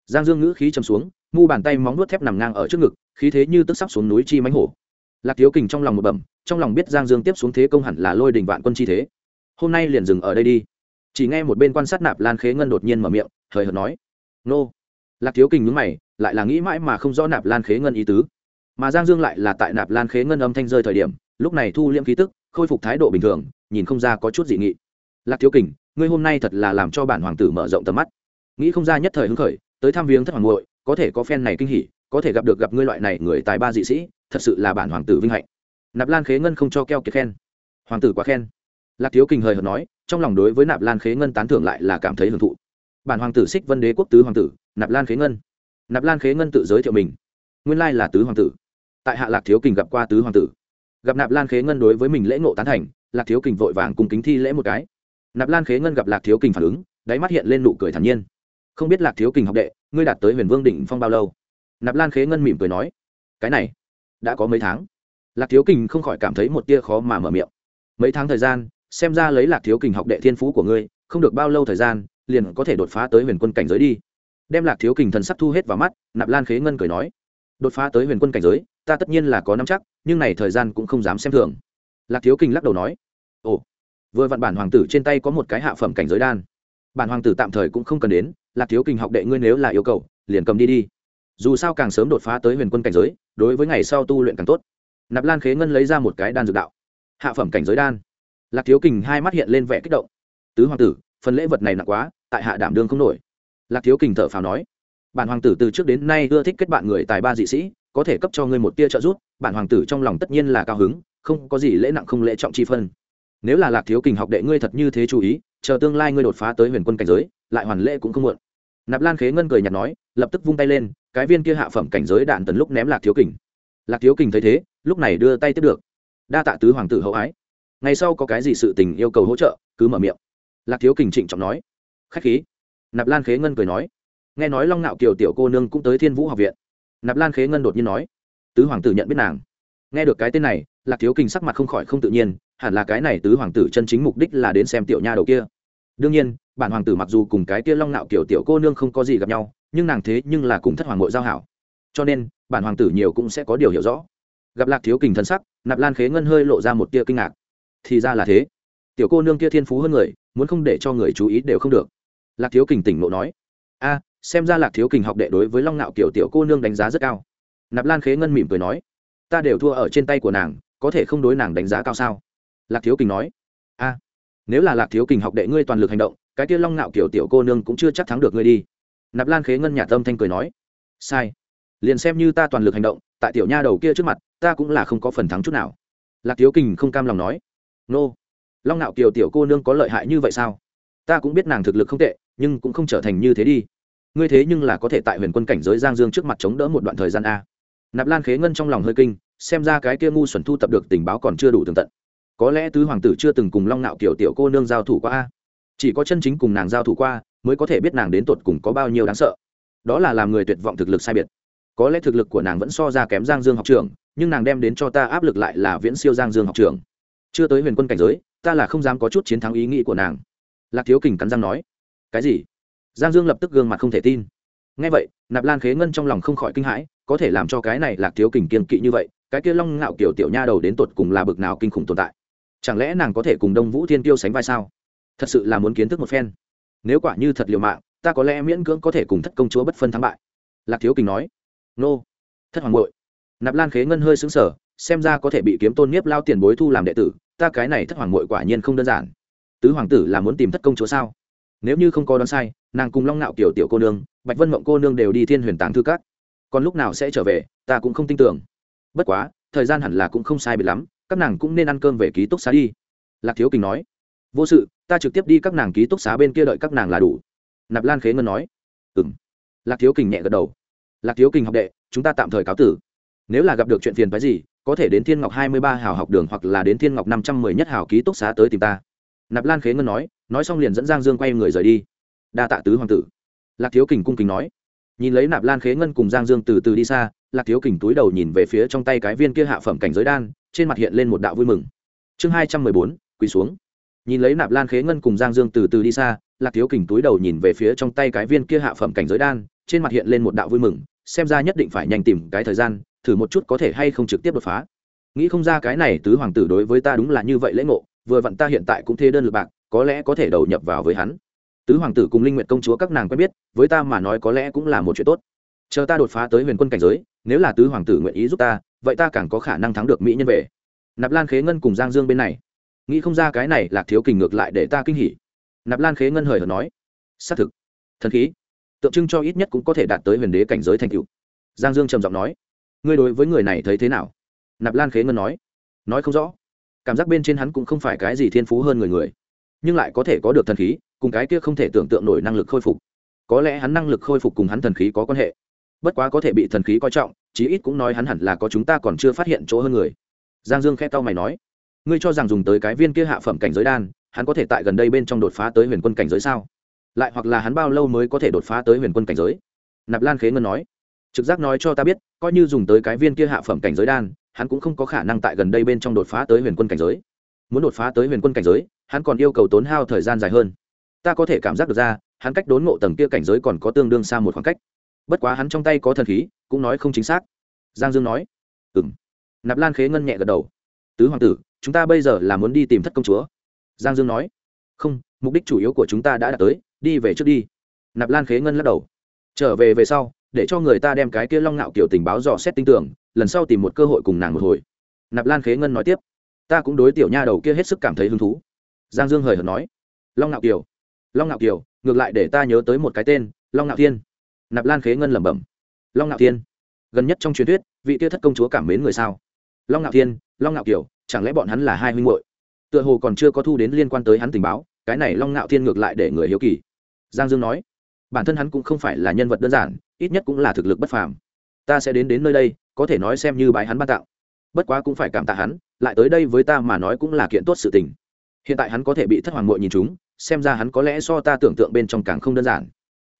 giang dương ngữ khí chầm xuống ngu bàn tay móng nuốt thép nằm ngang ở trước ngực, khí thế như tức sắp xuống núi chi mánh hổ. Lạc thiếu kình trong lòng một bẩm, trong lòng biết giang dương tiếp xuống thế công hẳn là lôi đình vạn quân chi thế. Hôm nay liền dừng ở đây đi. Chỉ nghe một bên quan sát nạp lan khế ngân đột nhiên mở miệng, hời hợt nói, nô. Lạc thiếu kình nhúng mày, lại là nghĩ mãi mà không rõ nạp lan khế ngân ý tứ. Mà giang dương lại là tại nạp lan khế ngân âm thanh rơi thời điểm, lúc này thu liễm khí tức, khôi phục thái độ bình thường, nhìn không ra có chút dị nghị. Lạc thiếu kình, ngươi hôm nay thật là làm cho bản hoàng tử mở rộng tầm mắt. Nghĩ không ra nhất thời hứng khởi tới thăm viếng thất hoàng muội, có thể có phen này kinh hỉ, có thể gặp được gặp ngươi loại này người tài ba dị sĩ, thật sự là bản hoàng tử vinh hạnh. Nạp lan khế ngân không cho keo kiệt khen. Hoàng tử quá khen. Lạc thiếu kình hời hợt nói, trong lòng đối với nạp lan khế ngân tán thưởng lại là cảm thấy hưởng thụ. Bản hoàng tử xích vân đế quốc tứ hoàng tử, nạp lan khế ngân. Nạp lan khế ngân tự giới thiệu mình. Nguyên lai là tứ hoàng tử. Tại hạ lạc thiếu kình gặp qua tứ hoàng tử. Gặp nạp lan khế ngân đối với mình lễ ngộ tán thành, lạc thiếu kình vội vàng cùng kính thi lễ một cái. Nạp lan khế ngân gặp lạc thiếu kình phản ứng, đáy mắt hiện lên nụ cười thản nhiên không biết lạc thiếu kình học đệ, ngươi đạt tới huyền vương đỉnh phong bao lâu? Nạp lan khế ngân mỉm cười nói, cái này, đã có mấy tháng. Lạc thiếu kình không khỏi cảm thấy một tia khó mà mở miệng. Mấy tháng thời gian, xem ra lấy lạc thiếu kình học đệ thiên phú của ngươi, không được bao lâu thời gian, liền có thể đột phá tới huyền quân cảnh giới đi. Đem lạc thiếu kình thần sắc thu hết vào mắt, nạp lan khế ngân cười nói, đột phá tới huyền quân cảnh giới, ta tất nhiên là có năm chắc, nhưng này thời gian cũng không dám xem thường. Lạc thiếu kình lắc đầu nói, ồ, vừa vặn bản hoàng tử trên tay có một cái hạ phẩm cảnh giới đan bản hoàng tử tạm thời cũng không cần đến, lạc thiếu kình học đệ ngươi nếu là yêu cầu, liền cầm đi đi. Dù sao càng sớm đột phá tới huyền quân cảnh giới, đối với ngày sau tu luyện càng tốt. Nạp lan khế ngân lấy ra một cái đan dược đạo. Hạ phẩm cảnh giới đan. Lạc thiếu kình hai mắt hiện lên vẻ kích động. Tứ hoàng tử, phần lễ vật này nặng quá, tại hạ đảm đương không nổi. Lạc thiếu kình thở phào nói, bản hoàng tử từ trước đến nay ưa thích kết bạn người tài ba dị sĩ, có thể cấp cho ngươi một tia trợ giúp, bản hoàng tử trong lòng tất nhiên là cao hứng, không có gì lễ nặng không lễ trọng chi phân nếu là lạc thiếu kình học đệ ngươi thật như thế chú ý, chờ tương lai ngươi đột phá tới huyền quân cảnh giới, lại hoàn lễ cũng không muộn. Nạp lan khế ngân cười nhạt nói, lập tức vung tay lên, cái viên kia hạ phẩm cảnh giới đạn tần lúc ném lạc thiếu kình. Lạc thiếu kình thấy thế, lúc này đưa tay tiếp được. Đa tạ tứ hoàng tử hậu ái. Ngày sau có cái gì sự tình yêu cầu hỗ trợ, cứ mở miệng. Lạc thiếu kình trịnh trọng nói. Khách khí. Nạp lan khế ngân cười nói. Nghe nói long nạo kiều tiểu cô nương cũng tới thiên vũ học viện. Nạp lan khế ngân đột nhiên nói. Tứ hoàng tử nhận biết nàng. Nghe được cái tên này lạc thiếu kinh sắc mặt không khỏi không tự nhiên, hẳn là cái này tứ hoàng tử chân chính mục đích là đến xem tiểu nha đầu kia. Đương nhiên, bản hoàng tử mặc dù cùng cái kia long nạo kiểu tiểu cô nương không có gì gặp nhau, nhưng nàng thế nhưng là cùng thất hoàng mội giao hảo. Cho nên, bản hoàng tử nhiều cũng sẽ có điều hiểu rõ. Gặp lạc thiếu kình thân sắc, nạp lan khế ngân hơi lộ ra một tia kinh ngạc. Thì ra là thế. Tiểu cô nương kia thiên phú hơn người, muốn không để cho người chú ý đều không được. Lạc thiếu kình tỉnh nộ nói, a, xem ra lạc thiếu kình học đệ đối với long nạo kiểu tiểu cô nương đánh giá rất cao. Nạp lan khế ngân mỉm cười nói, ta đều thua ở trên tay của nàng có thể không đối nàng đánh giá cao sao? Lạc thiếu kình nói. A, nếu là lạc thiếu kình học đệ ngươi toàn lực hành động, cái kia long nạo kiểu tiểu cô nương cũng chưa chắc thắng được ngươi đi. Nạp lan khế ngân nhà tâm thanh cười nói. Sai. Liền xem như ta toàn lực hành động, tại tiểu nha đầu kia trước mặt, ta cũng là không có phần thắng chút nào. Lạc thiếu kình không cam lòng nói. Nô, long nạo kiều tiểu cô nương có lợi hại như vậy sao? Ta cũng biết nàng thực lực không tệ, nhưng cũng không trở thành như thế đi. Ngươi thế nhưng là có thể tại huyền quân cảnh giới giang dương trước mặt chống đỡ một đoạn thời gian a. Nạp lan khế ngân trong lòng hơi kinh xem ra cái kia ngu xuẩn thu tập được tình báo còn chưa đủ tường tận. Có lẽ tứ hoàng tử chưa từng cùng long nạo kiểu tiểu cô nương giao thủ qua a. Chỉ có chân chính cùng nàng giao thủ qua, mới có thể biết nàng đến tột cùng có bao nhiêu đáng sợ. Đó là làm người tuyệt vọng thực lực sai biệt. Có lẽ thực lực của nàng vẫn so ra kém giang dương học trường nhưng nàng đem đến cho ta áp lực lại là viễn siêu giang dương học trường chưa tới huyền quân cảnh giới, ta là không dám có chút chiến thắng ý nghĩ của nàng. Lạc thiếu kình cắn răng nói. Cái gì? Giang dương lập tức gương mặt không thể tin. Ngay vậy, nạp lan khế ngân trong lòng không khỏi kinh hãi, có thể làm cho cái này lạc thiếu kình kiên kỵ như vậy cái kia long ngạo kiểu tiểu nha đầu đến tột cùng là bực nào kinh khủng tồn tại? Chẳng lẽ nàng có thể cùng đông vũ thiên tiêu sánh vai sao? Thật sự là muốn kiến thức một phen. Nếu quả như thật liều mạng, ta có lẽ miễn cưỡng có thể cùng thất công chúa bất phân thắng bại. Lạc thiếu kình nói. Nô, thất hoàng bội nạp lan khế ngân hơi xứng sở xem ra có thể bị kiếm tôn nhiếp lao tiền bối thu làm đệ tử, ta cái này thất hoàng bội quả nhiên không đơn giản. Tứ hoàng tử là muốn tìm thất công chúa sao? Nếu như không có đoán sai, nàng cùng long nạo kiểu tiểu cô nương, bạch vân mộng cô nương đều đi thiên huyền tàng thư các. Còn lúc nào sẽ trở về, ta cũng không tin tưởng bất quá, thời gian hẳn là cũng không sai biệt lắm, các nàng cũng nên ăn cơm về ký túc xá đi. Lạc thiếu kình nói. Vô sự, ta trực tiếp đi các nàng ký túc xá bên kia đợi các nàng là đủ. Nạp lan khế ngân nói. Ừ m lạc thiếu kình nhẹ gật đầu. Lạc thiếu kình học đệ, chúng ta tạm thời cáo tử. Nếu là gặp được chuyện phiền phái gì, có thể đến thiên ngọc hai mươi ba hào học đường hoặc là đến thiên ngọc năm trăm mười nhất hào ký túc xá tới tìm ta. Nạp lan khế ngân nói nói xong liền dẫn giang dương quay người rời đi. Đa tạ tứ hoàng tử. Lạc thiếu kình cung kính nói. Nhìn lấy nạp lan khế ngân cùng giang dương từ từ đi xa lạc thiếu kình túi đầu nhìn về phía trong tay cái viên kia hạ phẩm cảnh giới đan, trên mặt hiện lên một đạo vui mừng. Chương hai trăm mười bốn, quỳ xuống. Nhìn lấy nạp lan khế ngân cùng giang dương từ từ đi xa, lạc thiếu kình túi đầu nhìn về phía trong tay cái viên kia hạ phẩm cảnh giới đan, trên mặt hiện lên một đạo vui mừng, xem ra nhất định phải nhanh tìm cái thời gian, thử một chút có thể hay không trực tiếp đột phá. Nghĩ không ra cái này tứ hoàng tử đối với ta đúng là như vậy lễ ngộ, vừa vặn ta hiện tại cũng thế đơn lực bạc, có lẽ có thể đầu nhập vào với hắn. Tứ hoàng tử cùng linh nguyện công chúa các nàng quen biết, với ta mà nói có lẽ cũng là một chuyện tốt. Chờ ta đột phá tới huyền quân cảnh giới nếu là tứ hoàng tử nguyện ý giúp ta, vậy ta càng có khả năng thắng được mỹ nhân về. Nạp lan khế ngân cùng giang dương bên này. Nghĩ không ra cái này lạc thiếu kình ngược lại để ta kinh hỉ. Nạp lan khế ngân hời hợt nói, xác thực, thần khí, tượng trưng cho ít nhất cũng có thể đạt tới huyền đế cảnh giới thành cựu giang dương trầm giọng nói, ngươi đối với người này thấy thế nào? Nạp lan khế ngân nói nói không rõ. Cảm giác bên trên hắn cũng không phải cái gì thiên phú hơn người người, nhưng lại có thể có được thần khí, cùng cái kia không thể tưởng tượng nổi năng lực khôi phục. Có lẽ hắn năng lực khôi phục cùng hắn thần khí có quan hệ bất quá có thể bị thần khí coi trọng, chí ít cũng nói hắn hẳn là có chúng ta còn chưa phát hiện chỗ hơn người. Giang dương khẽ tao mày nói, ngươi cho rằng dùng tới cái viên kia hạ phẩm cảnh giới đan, hắn có thể tại gần đây bên trong đột phá tới huyền quân cảnh giới sao? Lại hoặc là hắn bao lâu mới có thể đột phá tới huyền quân cảnh giới? Nạp lan khế ngân nói, trực giác nói cho ta biết, coi như dùng tới cái viên kia hạ phẩm cảnh giới đan, hắn cũng không có khả năng tại gần đây bên trong đột phá tới huyền quân cảnh giới. Muốn đột phá tới huyền quân cảnh giới, hắn còn yêu cầu tốn hao thời gian dài hơn. Ta có thể cảm giác được ra, hắn cách đốn ngộ tầng kia cảnh giới còn có tương đương xa một khoảng cách bất quá hắn trong tay có thần khí, cũng nói không chính xác. Giang dương nói ừ m nạp lan khế ngân nhẹ gật đầu, tứ hoàng tử, chúng ta bây giờ là muốn đi tìm thất công chúa. Giang dương nói, không, mục đích chủ yếu của chúng ta đã đạt tới, đi về trước đi. Nạp lan khế ngân lắc đầu, trở về về sau, để cho người ta đem cái kia long ngạo kiểu tình báo dò xét tin tưởng, lần sau tìm một cơ hội cùng nàng một hồi. Nạp lan khế ngân nói tiếp, ta cũng đối tiểu nha đầu kia hết sức cảm thấy hứng thú. Giang dương hời hợt nói, long ngạo kiều, long ngạo kiều, ngược lại để ta nhớ tới một cái tên, long ngạo thiên nạp lan khế ngân lẩm bẩm. Long ngạo thiên, gần nhất trong truyền thuyết, vị tiêu thất công chúa cảm mến người sao? Long ngạo thiên, long ngạo kiều, chẳng lẽ bọn hắn là hai huynh hội tựa hồ còn chưa có thu đến liên quan tới hắn tình báo, cái này long ngạo thiên ngược lại để người hiếu kỳ. Giang dương nói, bản thân hắn cũng không phải là nhân vật đơn giản, ít nhất cũng là thực lực bất phàm. Ta sẽ đến đến nơi đây, có thể nói xem như bái hắn ban tặng. Bất quá cũng phải cảm tạ hắn, lại tới đây với ta mà nói cũng là kiện tốt sự tình. Hiện tại hắn có thể bị thất hoàng mội nhìn chúng, xem ra hắn có lẽ so ta tưởng tượng bên trong càng không đơn giản.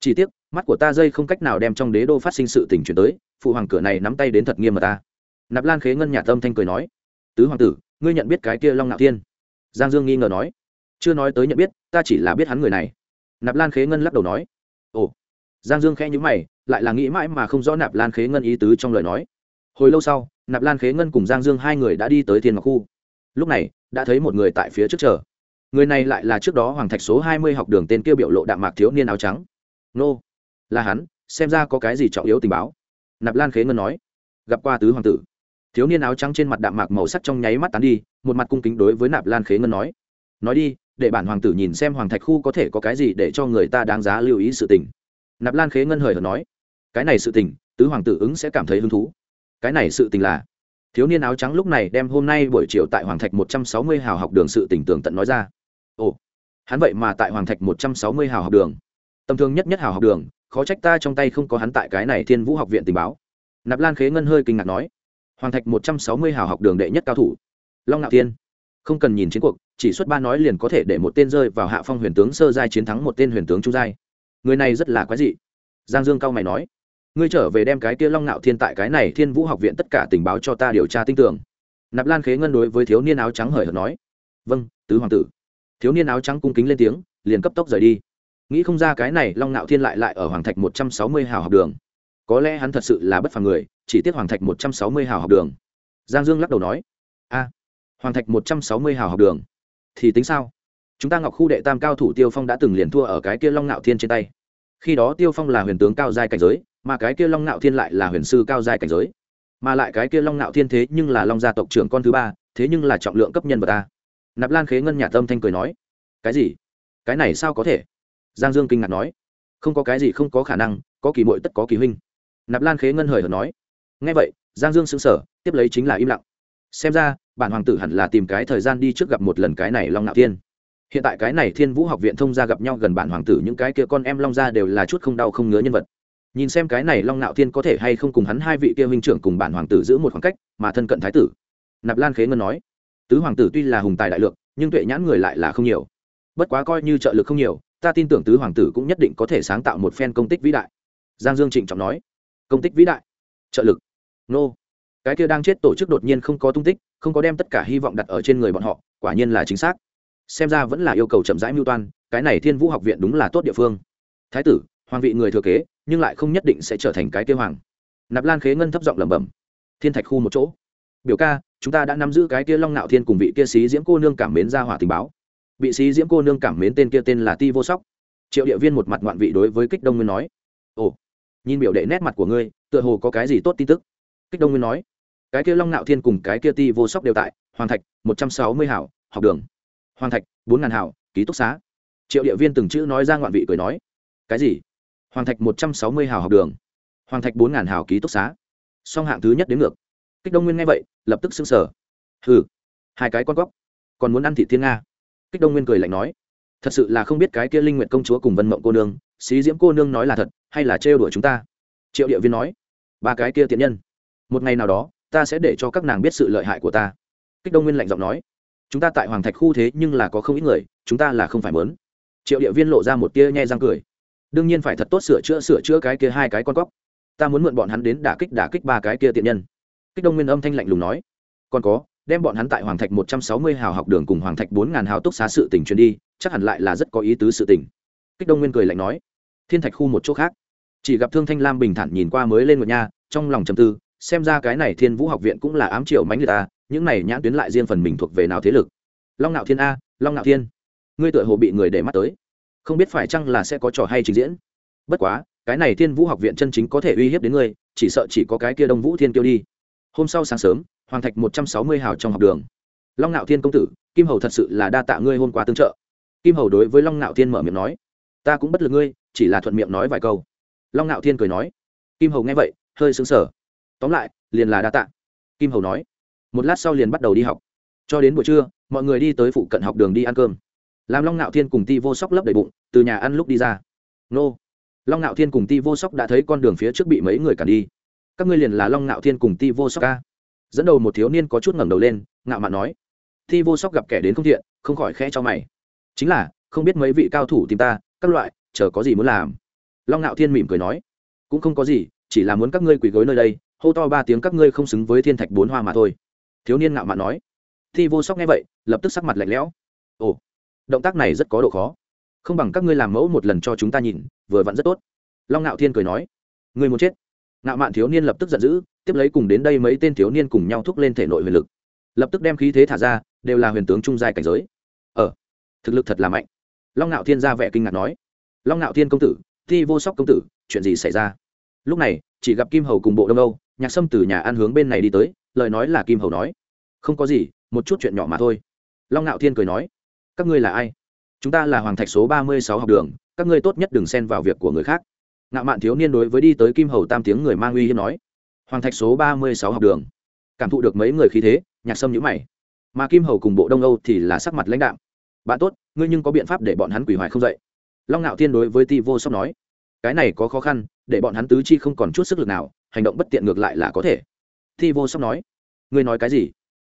Chỉ tiếc mắt của ta dây không cách nào đem trong đế đô phát sinh sự tình chuyển tới, phụ hoàng cửa này nắm tay đến thật nghiêm mà ta. Nạp lan khế ngân nhà tâm thanh cười nói, tứ hoàng tử, ngươi nhận biết cái kia long nạo thiên? Giang dương nghi ngờ nói, chưa nói tới nhận biết, ta chỉ là biết hắn người này. Nạp lan khế ngân lắc đầu nói, ồ. Giang dương khẽ nhữ mày, lại là nghĩ mãi mà không rõ nạp lan khế ngân ý tứ trong lời nói. Hồi lâu sau, nạp lan khế ngân cùng giang dương hai người đã đi tới thiên ngọc khu. Lúc này, đã thấy một người tại phía trước chờ. Người này lại là trước đó hoàng thạch số hai mươi học đường tên kia biểu lộ đạm mạc thiếu niên áo trắng. Nô là hắn, xem ra có cái gì trọng yếu tình báo. Nạp lan khế ngân nói, gặp qua tứ hoàng tử. Thiếu niên áo trắng trên mặt đạm mạc màu sắc trong nháy mắt tán đi, một mặt cung kính đối với nạp lan khế ngân nói nói đi, để bản hoàng tử nhìn xem hoàng thạch khu có thể có cái gì để cho người ta đáng giá lưu ý sự tình. Nạp lan khế ngân hời hợt nói, cái này sự tình, tứ hoàng tử ứng sẽ cảm thấy hứng thú. Cái này sự tình là thiếu niên áo trắng lúc này đem hôm nay buổi chiều tại hoàng thạch một trăm sáu mươi hào học đường sự tỉnh tường tận nói ra. Ồ, hắn vậy mà tại hoàng thạch một trăm sáu mươi hào học đường. Tầm thường nhất nhất hào học đường khó trách ta trong tay không có hắn tại cái này thiên vũ học viện tình báo. Nạp lan khế ngân hơi kinh ngạc nói, hoàng thạch một trăm sáu mươi hào học đường đệ nhất cao thủ. Long ngạo thiên, không cần nhìn chiến cuộc, chỉ xuất ba nói liền có thể để một tên rơi vào hạ phong huyền tướng sơ giai chiến thắng một tên huyền tướng trung giai. Người này rất là quái dị. Giang dương cao mày nói, ngươi trở về đem cái kia long ngạo thiên tại cái này thiên vũ học viện tất cả tình báo cho ta điều tra tin tưởng. Nạp lan khế ngân đối với thiếu niên áo trắng hời hợt nói vâng tứ hoàng tử. Thiếu niên áo trắng cung kính lên tiếng, liền cấp tốc rời đi nghĩ không ra cái này long ngạo thiên lại lại ở hoàng thạch một trăm sáu mươi hào học đường. Có lẽ hắn thật sự là bất phàm người, chỉ tiếc hoàng thạch một trăm sáu mươi hào học đường. Giang dương lắc đầu nói, a, hoàng thạch một trăm sáu mươi hào học đường? Thì tính sao? Chúng ta ngọc khu đệ tam cao thủ tiêu phong đã từng liền thua ở cái kia long ngạo thiên trên tay. Khi đó tiêu phong là huyền tướng cao giai cảnh giới, mà cái kia long ngạo thiên lại là huyền sư cao giai cảnh giới. Mà lại cái kia long ngạo thiên thế nhưng là long gia tộc trưởng con thứ ba, thế nhưng là trọng lượng cấp nhân vật ta nạp lan khế ngân nhà tâm thanh cười nói, cái gì? Cái này sao có thể? Giang dương kinh ngạc nói, không có cái gì không có khả năng, có kỳ mội tất có kỳ huynh. Nạp lan khế ngân hời hợt nói ngay vậy, giang dương xứng sở tiếp lấy chính là im lặng. Xem ra, bản hoàng tử hẳn là tìm cái thời gian đi trước gặp một lần cái này long ngạo thiên. Hiện tại cái này thiên vũ học viện thông gia gặp nhau gần bản hoàng tử, những cái kia con em long gia đều là chút không đau không ngứa nhân vật. Nhìn xem cái này long ngạo thiên có thể hay không cùng hắn hai vị kia huynh trưởng cùng bản hoàng tử giữ một khoảng cách, mà thân cận thái tử. Nạp lan khế ngân nói, tứ hoàng tử tuy là hùng tài đại lượng, nhưng tuệ nhãn người lại là không nhiều. Bất quá coi như trợ lực không nhiều ta tin tưởng tứ hoàng tử cũng nhất định có thể sáng tạo một phen công tích vĩ đại. Giang dương trịnh trọng nói. Công tích vĩ đại? Trợ lực. Nô. Cái kia đang chết tổ chức đột nhiên không có tung tích, không có đem tất cả hy vọng đặt ở trên người bọn họ, quả nhiên là chính xác. Xem ra vẫn là yêu cầu chậm rãi mưu toan, cái này thiên vũ học viện đúng là tốt địa phương. Thái tử, hoàng vị người thừa kế, nhưng lại không nhất định sẽ trở thành cái kêu hoàng. Nạp lan khế ngân thấp giọng lẩm bẩm. Thiên thạch khu một chỗ. Biểu ca, chúng ta đã nắm giữ cái kia long nạo thiên cùng vị kia xí diễm cô nương cảm mến ra hỏa tình báo bị sĩ diễm cô nương cảm mến tên kia tên là ti vô sóc. Triệu địa viên một mặt ngoạn vị đối với kích đông nguyên nói, ồ, nhìn biểu đệ nét mặt của ngươi, tựa hồ có cái gì tốt tin tức. Kích đông nguyên nói, cái kia long nạo thiên cùng cái kia ti vô sóc đều tại, hoàng thạch, một trăm sáu mươi hảo, học đường. Hoàng thạch, bốn ngàn hảo, ký túc xá. Triệu địa viên từng chữ nói ra ngoạn vị cười nói, cái gì? Hoàng thạch, một trăm sáu mươi hào học đường. Hoàng thạch, bốn ngàn hào ký túc xá. Song hạng thứ nhất đến ngược. Kích đông nguyên nghe vậy, lập tức xưng sở hừ, hai cái con góc, còn muốn ăn thị thiên nga kích đông nguyên cười lạnh nói, thật sự là không biết cái kia linh nguyện công chúa cùng vân mộng cô nương, xí diễm cô nương nói là thật hay là trêu đuổi chúng ta? Triệu địa viên nói, ba cái kia tiện nhân, một ngày nào đó, ta sẽ để cho các nàng biết sự lợi hại của ta. Kích đông nguyên lạnh giọng nói, chúng ta tại hoàng thạch khu thế nhưng là có không ít người, chúng ta là không phải mớn. Triệu địa viên lộ ra một tia nhai răng cười, đương nhiên phải thật tốt sửa chữa sửa chữa cái kia hai cái con cóc. Ta muốn mượn bọn hắn đến đả kích đả kích ba cái kia tiện nhân. Kích đông nguyên âm thanh lạnh lùng nói, còn có đem bọn hắn tại hoàng thạch một trăm sáu mươi hào học đường cùng hoàng thạch bốn ngàn hào túc xá sự tình truyền đi, chắc hẳn lại là rất có ý tứ sự tình. kích đông nguyên cười lạnh nói. Thiên thạch khu một chỗ khác. Chỉ gặp thương thanh lam bình thản nhìn qua mới lên một nha, trong lòng trầm tư, xem ra cái này thiên vũ học viện cũng là ám triệu mánh liệt ta, những này nhãn tuyến lại riêng phần mình thuộc về nào thế lực? Long nạo thiên a, long nạo thiên, ngươi tựa hồ bị người để mắt tới. Không biết phải chăng là sẽ có trò hay trình diễn? Bất quá, cái này thiên vũ học viện chân chính có thể uy hiếp đến ngươi, chỉ sợ chỉ có cái kia đông vũ thiên tiêu đi hôm sau sáng sớm, hoàng thạch một trăm sáu mươi hào trong học đường. Long ngạo thiên công tử, kim hầu thật sự là đa tạ ngươi hôm qua tương trợ. Kim hầu đối với long ngạo thiên mở miệng nói, ta cũng bất lực ngươi, chỉ là thuận miệng nói vài câu. Long ngạo thiên cười nói, kim hầu nghe vậy, hơi xứng sở tóm lại, liền là đa tạ. Kim hầu nói, một lát sau liền bắt đầu đi học. Cho đến buổi trưa, mọi người đi tới phụ cận học đường đi ăn cơm. Làm long ngạo thiên cùng ti vô sóc lấp đầy bụng, từ nhà ăn lúc đi ra. Nô. Long ngạo thiên cùng ti vô sóc đã thấy con đường phía trước bị mấy người cản đi các ngươi liền là long ngạo thiên cùng ti vô sóc ca. Dẫn đầu một thiếu niên có chút ngẩng đầu lên, ngạo mạn nói, ti vô sóc gặp kẻ đến không thiện, không khỏi khẽ cho mày. Chính là, không biết mấy vị cao thủ tìm ta, các loại, chờ có gì muốn làm. Long ngạo thiên mỉm cười nói, cũng không có gì, chỉ là muốn các ngươi quỳ gối nơi đây, hô to ba tiếng các ngươi không xứng với thiên thạch bốn hoa mà thôi. Thiếu niên ngạo mạn nói. Thi vô sóc nghe vậy, lập tức sắc mặt lạnh lẽo. Ồ, động tác này rất có độ khó. Không bằng các ngươi làm mẫu một lần cho chúng ta nhìn, vừa vặn rất tốt. Long ngạo thiên cười nói, ngươi muốn chết? Ngạo mạn thiếu niên lập tức giận dữ, tiếp lấy cùng đến đây mấy tên thiếu niên cùng nhau thúc lên thể nội huyền lực. Lập tức đem khí thế thả ra, đều là huyền tướng trung giai cảnh giới. Ờ thực lực thật là mạnh. Long ngạo thiên ra vẻ kinh ngạc nói. Long ngạo thiên công tử thi vô sóc công tử, chuyện gì xảy ra? Lúc này, chỉ gặp kim hầu cùng bộ đông âu, nhạc sâm từ nhà ăn hướng bên này đi tới, lời nói là kim hầu nói. Không có gì, một chút chuyện nhỏ mà thôi. Long ngạo thiên cười nói. Các ngươi là ai? Chúng ta là hoàng thạch số ba mươi sáu học đường, các ngươi tốt nhất đừng xen vào việc của người khác ngạo mạn thiếu niên đối với đi tới kim hầu tam tiếng người mang uy hiếp nói, hoàng thạch số ba mươi sáu học đường. Cảm thụ được mấy người khí thế, nhạc sâm nhữ mày. Mà kim hầu cùng bộ đông âu thì là sắc mặt lãnh đạm. Bạn tốt, ngươi nhưng có biện pháp để bọn hắn quỷ hoài không dậy? Long ngạo thiên đối với ti vô sóc nói, cái này có khó khăn, để bọn hắn tứ chi không còn chút sức lực nào, hành động bất tiện ngược lại là có thể. Ti vô sóc nói, ngươi nói cái gì?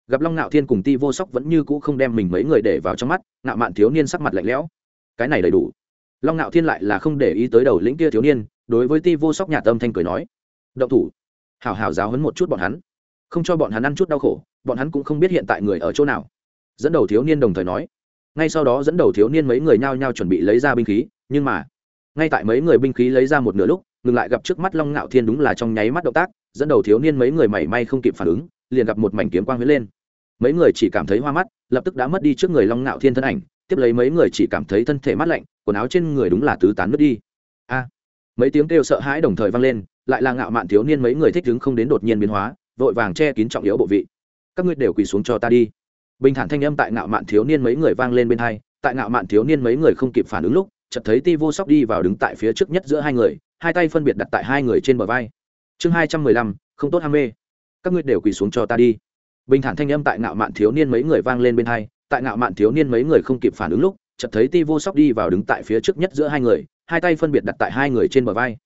Gặp long ngạo thiên cùng ti vô sóc vẫn như cũ không đem mình mấy người để vào trong mắt, ngạo mạn thiếu niên sắc mặt lạnh lẽo, cái này đầy đủ long ngạo thiên lại là không để ý tới đầu lĩnh kia thiếu niên, đối với ti vô sóc nhà tâm thanh cười nói, động thủ. Hảo hảo giáo hấn một chút bọn hắn. Không cho bọn hắn ăn chút đau khổ, bọn hắn cũng không biết hiện tại người ở chỗ nào. Dẫn đầu thiếu niên đồng thời nói, ngay sau đó dẫn đầu thiếu niên mấy người nhao nhao chuẩn bị lấy ra binh khí, nhưng mà, ngay tại mấy người binh khí lấy ra một nửa lúc, ngừng lại gặp trước mắt long ngạo thiên đúng là trong nháy mắt động tác, dẫn đầu thiếu niên mấy người mảy may không kịp phản ứng, liền gặp một mảnh kiếm quang huyết lên. Mấy người chỉ cảm thấy hoa mắt, lập tức đã mất đi trước người long ngạo thiên thân ảnh tiếp lấy mấy người chỉ cảm thấy thân thể mát lạnh, quần áo trên người đúng là tứ tán mất đi. A, mấy tiếng kêu sợ hãi đồng thời vang lên, lại là ngạo mạn thiếu niên mấy người thích đứng không đến đột nhiên biến hóa, vội vàng che kín trọng yếu bộ vị. Các ngươi đều quỳ xuống cho ta đi. Bình thản thanh âm tại ngạo mạn thiếu niên mấy người vang lên bên hai, tại ngạo mạn thiếu niên mấy người không kịp phản ứng lúc, chợt thấy ti vô sóc đi vào đứng tại phía trước nhất giữa hai người, hai tay phân biệt đặt tại hai người trên bờ vai. Chương hai trăm mười lăm, không tốt ham mê. Các ngươi đều quỳ xuống cho ta đi. Bình thản thanh âm tại ngạo mạn thiếu niên mấy người vang lên bên hai tại ngạo mạn thiếu niên mấy người không kịp phản ứng lúc, chợt thấy ti vô sóc đi vào đứng tại phía trước nhất giữa hai người, hai tay phân biệt đặt tại hai người trên bờ vai.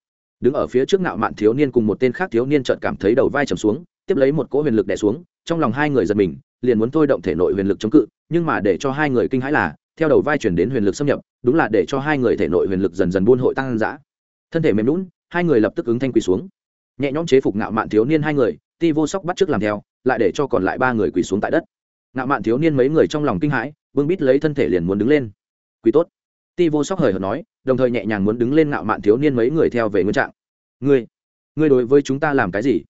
Đứng ở phía trước ngạo mạn thiếu niên cùng một tên khác thiếu niên chợt cảm thấy đầu vai trầm xuống, tiếp lấy một cỗ huyền lực đè xuống, trong lòng hai người giật mình, liền muốn thôi động thể nội huyền lực chống cự, nhưng mà để cho hai người kinh hãi là, theo đầu vai chuyển đến huyền lực xâm nhập, đúng là để cho hai người thể nội huyền lực dần dần buôn hội tăng giã thân thể mềm lún hai người lập tức ứng thanh quỳ xuống. Nhẹ nhõm chế phục ngạo mạn thiếu niên hai người, ti vô sóc bắt trước làm theo, lại để cho còn lại ba người quỳ xuống tại đất ngạo mạn thiếu niên mấy người trong lòng kinh hãi vương bít lấy thân thể liền muốn đứng lên. Quý tốt. Ti vô sóc hời hợt nói, đồng thời nhẹ nhàng muốn đứng lên ngạo mạn thiếu niên mấy người theo về nguyên trạng. Ngươi ngươi đối với chúng ta làm cái gì?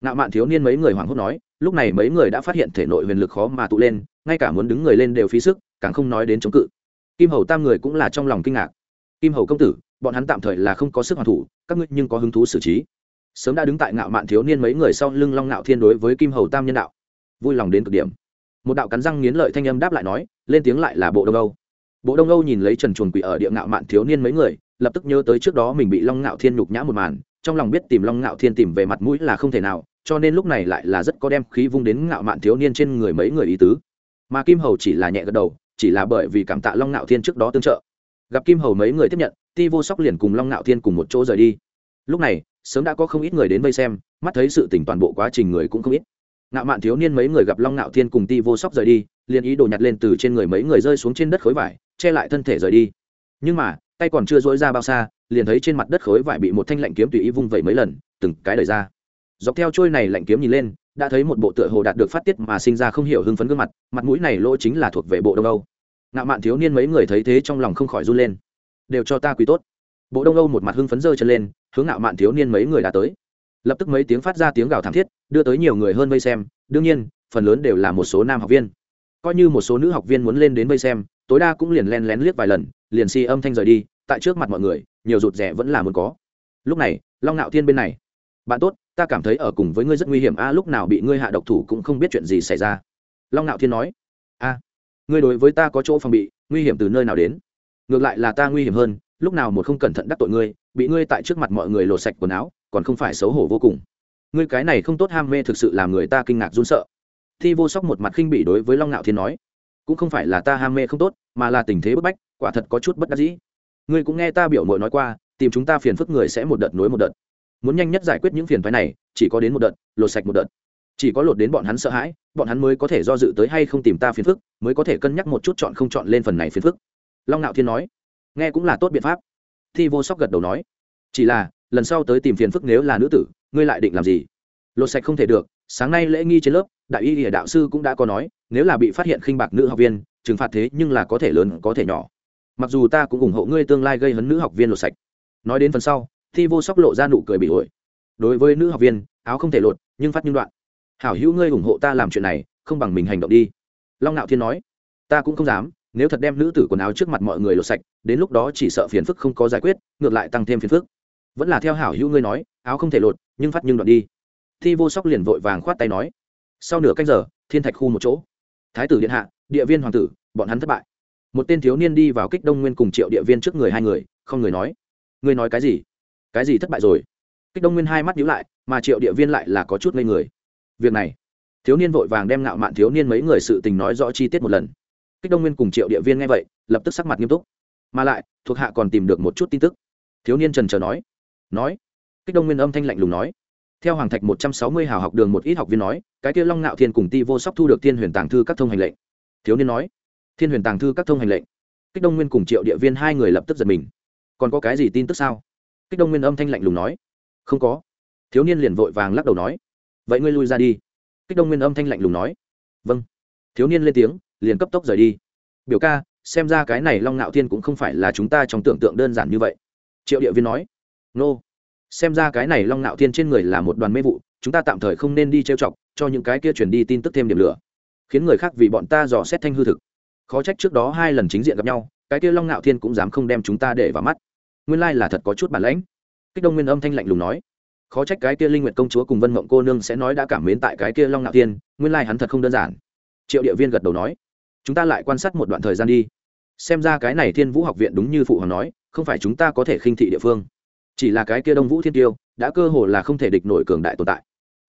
Ngạo mạn thiếu niên mấy người hoảng hốt nói, lúc này mấy người đã phát hiện thể nội huyền lực khó mà tụ lên, ngay cả muốn đứng người lên đều phí sức, càng không nói đến chống cự. Kim hầu tam người cũng là trong lòng kinh ngạc. Kim hầu công tử, bọn hắn tạm thời là không có sức hoàn thủ, các ngươi nhưng có hứng thú xử trí. Sớm đã đứng tại ngạo mạn thiếu niên mấy người sau lưng long ngạo thiên đối với kim hầu tam nhân đạo. Vui lòng đến cực điểm một đạo cắn răng nghiến lợi thanh âm đáp lại nói, lên tiếng lại là bộ đông âu. Bộ đông âu nhìn lấy trần chuồn quỷ ở địa ngạo mạn thiếu niên mấy người, lập tức nhớ tới trước đó mình bị long ngạo thiên nhục nhã một màn, trong lòng biết tìm long ngạo thiên tìm về mặt mũi là không thể nào, cho nên lúc này lại là rất có đem khí vung đến ngạo mạn thiếu niên trên người mấy người ý tứ. Mà kim hầu chỉ là nhẹ gật đầu, chỉ là bởi vì cảm tạ long ngạo thiên trước đó tương trợ. Gặp kim hầu mấy người tiếp nhận, ti vô sóc liền cùng long ngạo thiên cùng một chỗ rời đi. Lúc này, sớm đã có không ít người đến vây xem, mắt thấy sự tỉnh toàn bộ quá trình người cũng không ít ngạo mạn thiếu niên mấy người gặp long ngạo thiên cùng ti vô sóc rời đi, liền ý đồ nhặt lên từ trên người mấy người rơi xuống trên đất khối vải, che lại thân thể rời đi. Nhưng mà, tay còn chưa dỗi ra bao xa, liền thấy trên mặt đất khối vải bị một thanh lạnh kiếm tùy ý vung vẩy mấy lần, từng cái đời ra. Dọc theo trôi này lạnh kiếm nhìn lên, đã thấy một bộ tựa hồ đạt được phát tiết mà sinh ra không hiểu hưng phấn gương mặt mặt mũi này lỗ chính là thuộc về bộ đông âu. Ngạo mạn thiếu niên mấy người thấy thế trong lòng không khỏi run lên. Đều cho ta quý tốt. Bộ đông âu một mặt hưng phấn dơ chân lên, hướng ngạo mạn thiếu niên mấy người đã tới lập tức mấy tiếng phát ra tiếng gào thảm thiết, đưa tới nhiều người hơn vây xem. Đương nhiên, phần lớn đều là một số nam học viên. Coi như một số nữ học viên muốn lên đến vây xem, tối đa cũng liền len lén liếc vài lần, liền si âm thanh rời đi, tại trước mặt mọi người, nhiều rụt rẻ vẫn là muốn có. Lúc này, long ngạo thiên bên này. Bạn tốt, ta cảm thấy ở cùng với ngươi rất nguy hiểm a, lúc nào bị ngươi hạ độc thủ cũng không biết chuyện gì xảy ra. Long ngạo thiên nói. A, ngươi đối với ta có chỗ phòng bị, nguy hiểm từ nơi nào đến? Ngược lại là ta nguy hiểm hơn, lúc nào một không cẩn thận đắc tội ngươi, bị ngươi tại trước mặt mọi người lột sạch quần áo còn không phải xấu hổ vô cùng. Ngươi cái này không tốt ham mê thực sự làm người ta kinh ngạc run sợ. Thi vô sóc một mặt khinh bỉ đối với long ngạo thiên nói, cũng không phải là ta ham mê không tốt, mà là tình thế bức bách, quả thật có chút bất đắc dĩ. Ngươi cũng nghe ta biểu mội nói qua, tìm chúng ta phiền phức người sẽ một đợt nối một đợt. Muốn nhanh nhất giải quyết những phiền phái này, chỉ có đến một đợt, lột sạch một đợt. Chỉ có lột đến bọn hắn sợ hãi, bọn hắn mới có thể do dự tới hay không tìm ta phiền phức, mới có thể cân nhắc một chút chọn không chọn lên phần này phiền phức. Long ngạo thiên nói. Nghe cũng là tốt biện pháp. Thi vô sóc gật đầu nói. Chỉ là lần sau tới tìm phiền phức nếu là nữ tử, ngươi lại định làm gì? Lột sạch không thể được, sáng nay lễ nghi trên lớp, đại y địa đạo sư cũng đã có nói, nếu là bị phát hiện khinh bạc nữ học viên, trừng phạt thế nhưng là có thể lớn, có thể nhỏ. Mặc dù ta cũng ủng hộ ngươi tương lai gây hấn nữ học viên lột sạch. Nói đến phần sau, thi vô sóc lộ ra nụ cười bị ổi. Đối với nữ học viên, áo không thể lột, nhưng phát nhưng đoạn. Hảo hữu ngươi ủng hộ ta làm chuyện này, không bằng mình hành động đi. Long ngạo thiên nói, ta cũng không dám, nếu thật đem nữ tử quần áo trước mặt mọi người lột sạch, đến lúc đó chỉ sợ phiền phức không có giải quyết, ngược lại tăng thêm phiền phức vẫn là theo hảo hữu ngươi nói, áo không thể lột, nhưng phát nhưng đoạn đi. Thi vô sóc liền vội vàng khoát tay nói. Sau nửa canh giờ, thiên thạch khu một chỗ. Thái tử điện hạ, địa viên hoàng tử, bọn hắn thất bại. Một tên thiếu niên đi vào kích đông nguyên cùng triệu địa viên trước người hai người, không người nói. Ngươi nói cái gì? Cái gì thất bại rồi? Kích đông nguyên hai mắt nhíu lại, mà triệu địa viên lại là có chút ngây người. Việc này, thiếu niên vội vàng đem ngạo mạn thiếu niên mấy người sự tình nói rõ chi tiết một lần. Kích đông nguyên cùng triệu địa viên nghe vậy, lập tức sắc mặt nghiêm túc. Mà lại, thuộc hạ còn tìm được một chút tin tức. Thiếu niên trần trờ nói nói. Kích đông nguyên âm thanh lạnh lùng nói. Theo hoàng thạch một trăm sáu mươi hào học đường một ít học viên nói, cái kia long ngạo thiên cùng ti vô sóc thu được thiên huyền tàng thư các thông hành lệnh. Thiếu niên nói. Thiên huyền tàng thư các thông hành lệnh. Kích đông nguyên cùng triệu địa viên hai người lập tức giật mình. Còn có cái gì tin tức sao? Kích đông nguyên âm thanh lạnh lùng nói. Không có. Thiếu niên liền vội vàng lắc đầu nói. Vậy ngươi lui ra đi. Kích đông nguyên âm thanh lạnh lùng nói. Vâng. Thiếu niên lên tiếng, liền cấp tốc rời đi. Biểu ca, xem ra cái này long ngạo thiên cũng không phải là chúng ta trong tưởng tượng đơn giản như vậy. Triệu địa viên nói nô. Xem ra cái này long Nạo thiên trên người là một đoàn mê vụ, chúng ta tạm thời không nên đi trêu chọc, cho những cái kia chuyển đi tin tức thêm điểm lửa. Khiến người khác vì bọn ta dò xét thanh hư thực. Khó trách trước đó hai lần chính diện gặp nhau, cái kia long Nạo thiên cũng dám không đem chúng ta để vào mắt. Nguyên lai là thật có chút bản lãnh. Kích đông nguyên âm thanh lạnh lùng nói. Khó trách cái kia linh nguyệt công chúa cùng vân mộng cô nương sẽ nói đã cảm mến tại cái kia long Nạo thiên, nguyên lai hắn thật không đơn giản. Triệu địa viên gật đầu nói. Chúng ta lại quan sát một đoạn thời gian đi. Xem ra cái này thiên vũ học viện đúng như phụ hoàng nói, không phải chúng ta có thể khinh thị địa phương chỉ là cái kia đông vũ thiên tiêu, đã cơ hồ là không thể địch nổi cường đại tồn tại.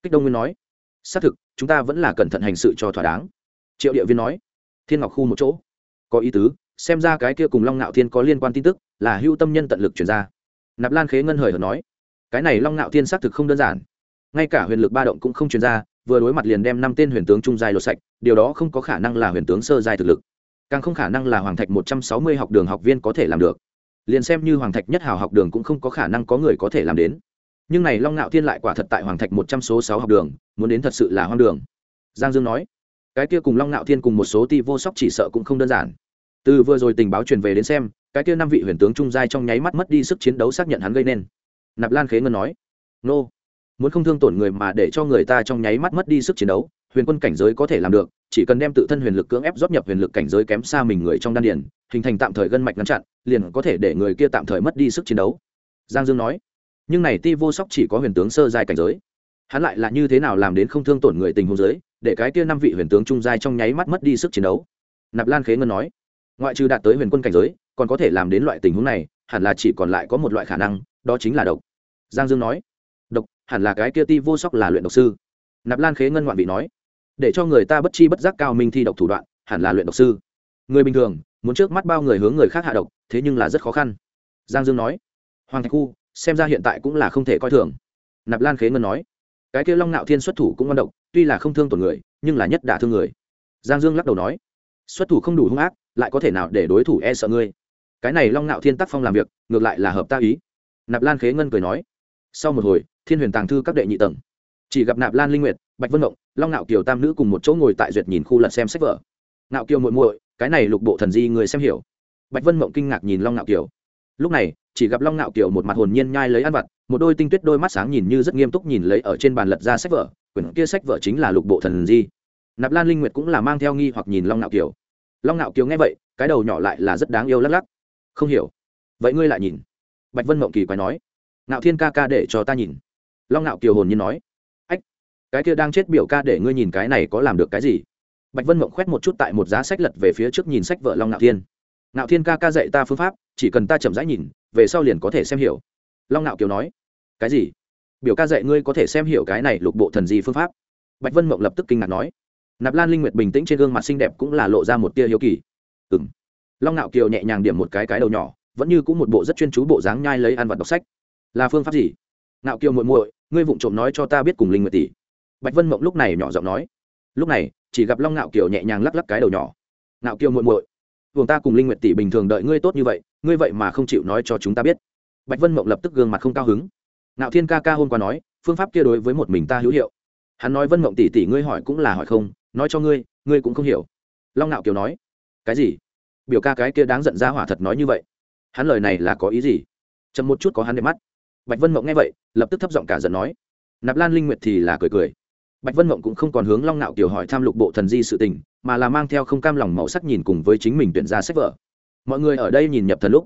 Kích đông nguyên nói, xác thực, chúng ta vẫn là cẩn thận hành sự cho thỏa đáng. Triệu địa viên nói, thiên ngọc khu một chỗ. Có ý tứ, xem ra cái kia cùng long ngạo thiên có liên quan tin tức, là hưu tâm nhân tận lực chuyển ra. Nạp lan khế ngân hời hợt nói, cái này long ngạo thiên xác thực không đơn giản. Ngay cả huyền lực ba động cũng không chuyển ra, vừa đối mặt liền đem năm tên huyền tướng trung dài lột sạch, điều đó không có khả năng là huyền tướng sơ dài thực lực. Càng không khả năng là hoàng thạch một trăm sáu mươi học đường học viên có thể làm được liền xem như hoàng thạch nhất hào học đường cũng không có khả năng có người có thể làm đến. Nhưng này long ngạo thiên lại quả thật tại hoàng thạch một trăm số sáu học đường, muốn đến thật sự là hoang đường. Giang dương nói, cái kia cùng long ngạo thiên cùng một số ti vô sóc chỉ sợ cũng không đơn giản. Từ vừa rồi tình báo truyền về đến xem, cái kia năm vị huyền tướng trung giai trong nháy mắt mất đi sức chiến đấu xác nhận hắn gây nên. Nạp lan khế ngân nói, nô, muốn không thương tổn người mà để cho người ta trong nháy mắt mất đi sức chiến đấu, huyền quân cảnh giới có thể làm được chỉ cần đem tự thân huyền lực cưỡng ép rót nhập huyền lực cảnh giới kém xa mình người trong đan điền, hình thành tạm thời gân mạch ngăn chặn, liền có thể để người kia tạm thời mất đi sức chiến đấu. Giang dương nói. Nhưng này ti vô sóc chỉ có huyền tướng sơ giai cảnh giới. Hắn lại là như thế nào làm đến không thương tổn người tình hôn giới, để cái kia năm vị huyền tướng trung giai trong nháy mắt mất đi sức chiến đấu? Nạp lan khế ngân nói. Ngoại trừ đạt tới huyền quân cảnh giới, còn có thể làm đến loại tình huống này, hẳn là chỉ còn lại có một loại khả năng, đó chính là độc. Giang dương nói. Độc, hẳn là cái kia ti vô sóc là luyện độc sư. Nạp lan khế ngân ngoạn vị nói để cho người ta bất chi bất giác cao minh thi độc thủ đoạn, hẳn là luyện độc sư. Người bình thường, muốn trước mắt bao người hướng người khác hạ độc, thế nhưng là rất khó khăn. Giang dương nói. Hoàng thạch khu, xem ra hiện tại cũng là không thể coi thường. Nạp lan khế ngân nói. Cái kia long Nạo thiên xuất thủ cũng ngon độc, tuy là không thương tổn người, nhưng là nhất đả thương người. Giang dương lắc đầu nói. Xuất thủ không đủ hung ác, lại có thể nào để đối thủ e sợ ngươi? Cái này long Nạo thiên tác phong làm việc, ngược lại là hợp tác ý. Nạp lan khế ngân cười nói. Sau một hồi, thiên huyền tàng thư các đệ nhị tầng chỉ gặp nạp lan linh nguyệt, bạch vân động long ngạo kiều tam nữ cùng một chỗ ngồi tại duyệt nhìn khu lật xem sách vở. Ngạo kiều muội muội, cái này lục bộ thần di người xem hiểu. Bạch vân mộng kinh ngạc nhìn long ngạo kiều. Lúc này, chỉ gặp long ngạo kiều một mặt hồn nhiên nhai lấy ăn vặt, một đôi tinh tuyết đôi mắt sáng nhìn như rất nghiêm túc nhìn lấy ở trên bàn lật ra sách vở, quyển kia sách vở chính là lục bộ thần di. Nạp lan linh nguyệt cũng là mang theo nghi hoặc nhìn long ngạo kiều. Long ngạo kiều nghe vậy, cái đầu nhỏ lại là rất đáng yêu lắc lắc. Không hiểu. Vậy ngươi lại nhìn? Bạch vân mộng kỳ quái nói. Ngạo thiên ca ca để cho ta nhìn. Long ngạo kiều hồn nhiên nói cái kia đang chết biểu ca để ngươi nhìn cái này có làm được cái gì? Bạch vân mộng khoét một chút tại một giá sách lật về phía trước nhìn sách vợ long ngạo thiên. Ngạo thiên ca ca dạy ta phương pháp, chỉ cần ta chậm rãi nhìn, về sau liền có thể xem hiểu. Long ngạo kiều nói, cái gì? Biểu ca dạy ngươi có thể xem hiểu cái này lục bộ thần gì phương pháp? Bạch vân mộng lập tức kinh ngạc nói, nạp lan linh nguyệt bình tĩnh trên gương mặt xinh đẹp cũng là lộ ra một tia hiếu kỳ. Ừ m long ngạo kiều nhẹ nhàng điểm một cái cái đầu nhỏ, vẫn như cũng một bộ rất chuyên chú bộ dáng nhai lấy ăn vật đọc sách. Là phương pháp gì? Ngạo kiều muội muội, ngươi vụng trộm nói cho ta biết cùng linh nguyệt tỷ bạch vân mộng lúc này nhỏ giọng nói, lúc này, chỉ gặp long ngạo kiều nhẹ nhàng lắc lắc cái đầu nhỏ. Ngạo kiều muội muội vùng ta cùng linh nguyệt tỷ bình thường đợi ngươi tốt như vậy, ngươi vậy mà không chịu nói cho chúng ta biết. Bạch vân mộng lập tức gương mặt không cao hứng. Ngạo thiên ca ca hôm qua nói, phương pháp kia đối với một mình ta hữu hiệu. Hắn nói, vân mộng tỷ tỷ ngươi hỏi cũng là hỏi không, nói cho ngươi ngươi cũng không hiểu. Long ngạo kiều nói, cái gì? Biểu ca cái kia đáng giận ra hỏa thật nói như vậy? Hắn lời này là có ý gì? Chậm một chút có hắn để mắt. Bạch vân mộng nghe vậy, lập tức thấp giọng cả giận nói, nạp lan linh nguyệt thì là cười cười bạch vân mộng cũng không còn hướng long nạo kiểu hỏi tham lục bộ thần di sự tình, mà là mang theo không cam lòng màu sắc nhìn cùng với chính mình tuyển ra sách vở. Mọi người ở đây nhìn nhập thần lúc,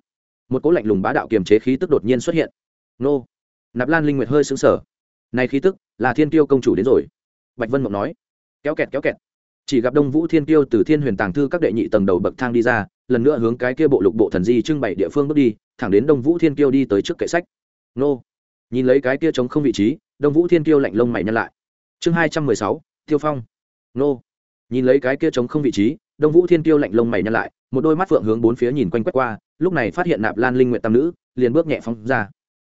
một cỗ lạnh lùng bá đạo kiềm chế khí tức đột nhiên xuất hiện. Nô, nạp lan linh nguyệt hơi xứng sở này khí tức, là thiên tiêu công chủ đến rồi. Bạch vân mộng nói. Kéo kẹt kéo kẹt. Chỉ gặp đông vũ thiên tiêu từ thiên huyền tàng thư các đệ nhị tầng đầu bậc thang đi ra, lần nữa hướng cái kia bộ lục bộ thần di trưng bày địa phương bước đi, thẳng đến đông vũ thiên tiêu đi tới trước kệ sách. Nô, nhìn lấy cái kia chống không vị trí, đông vũ thiên tiêu lạnh lông mày nhăn lại chương hai trăm mười sáu tiêu phong. Nô. Nhìn lấy cái kia chống không vị trí đông vũ thiên tiêu lạnh lông mày nhăn lại một đôi mắt phượng hướng bốn phía nhìn quanh quét qua lúc này phát hiện nạp lan linh nguyện tam nữ liền bước nhẹ phóng ra.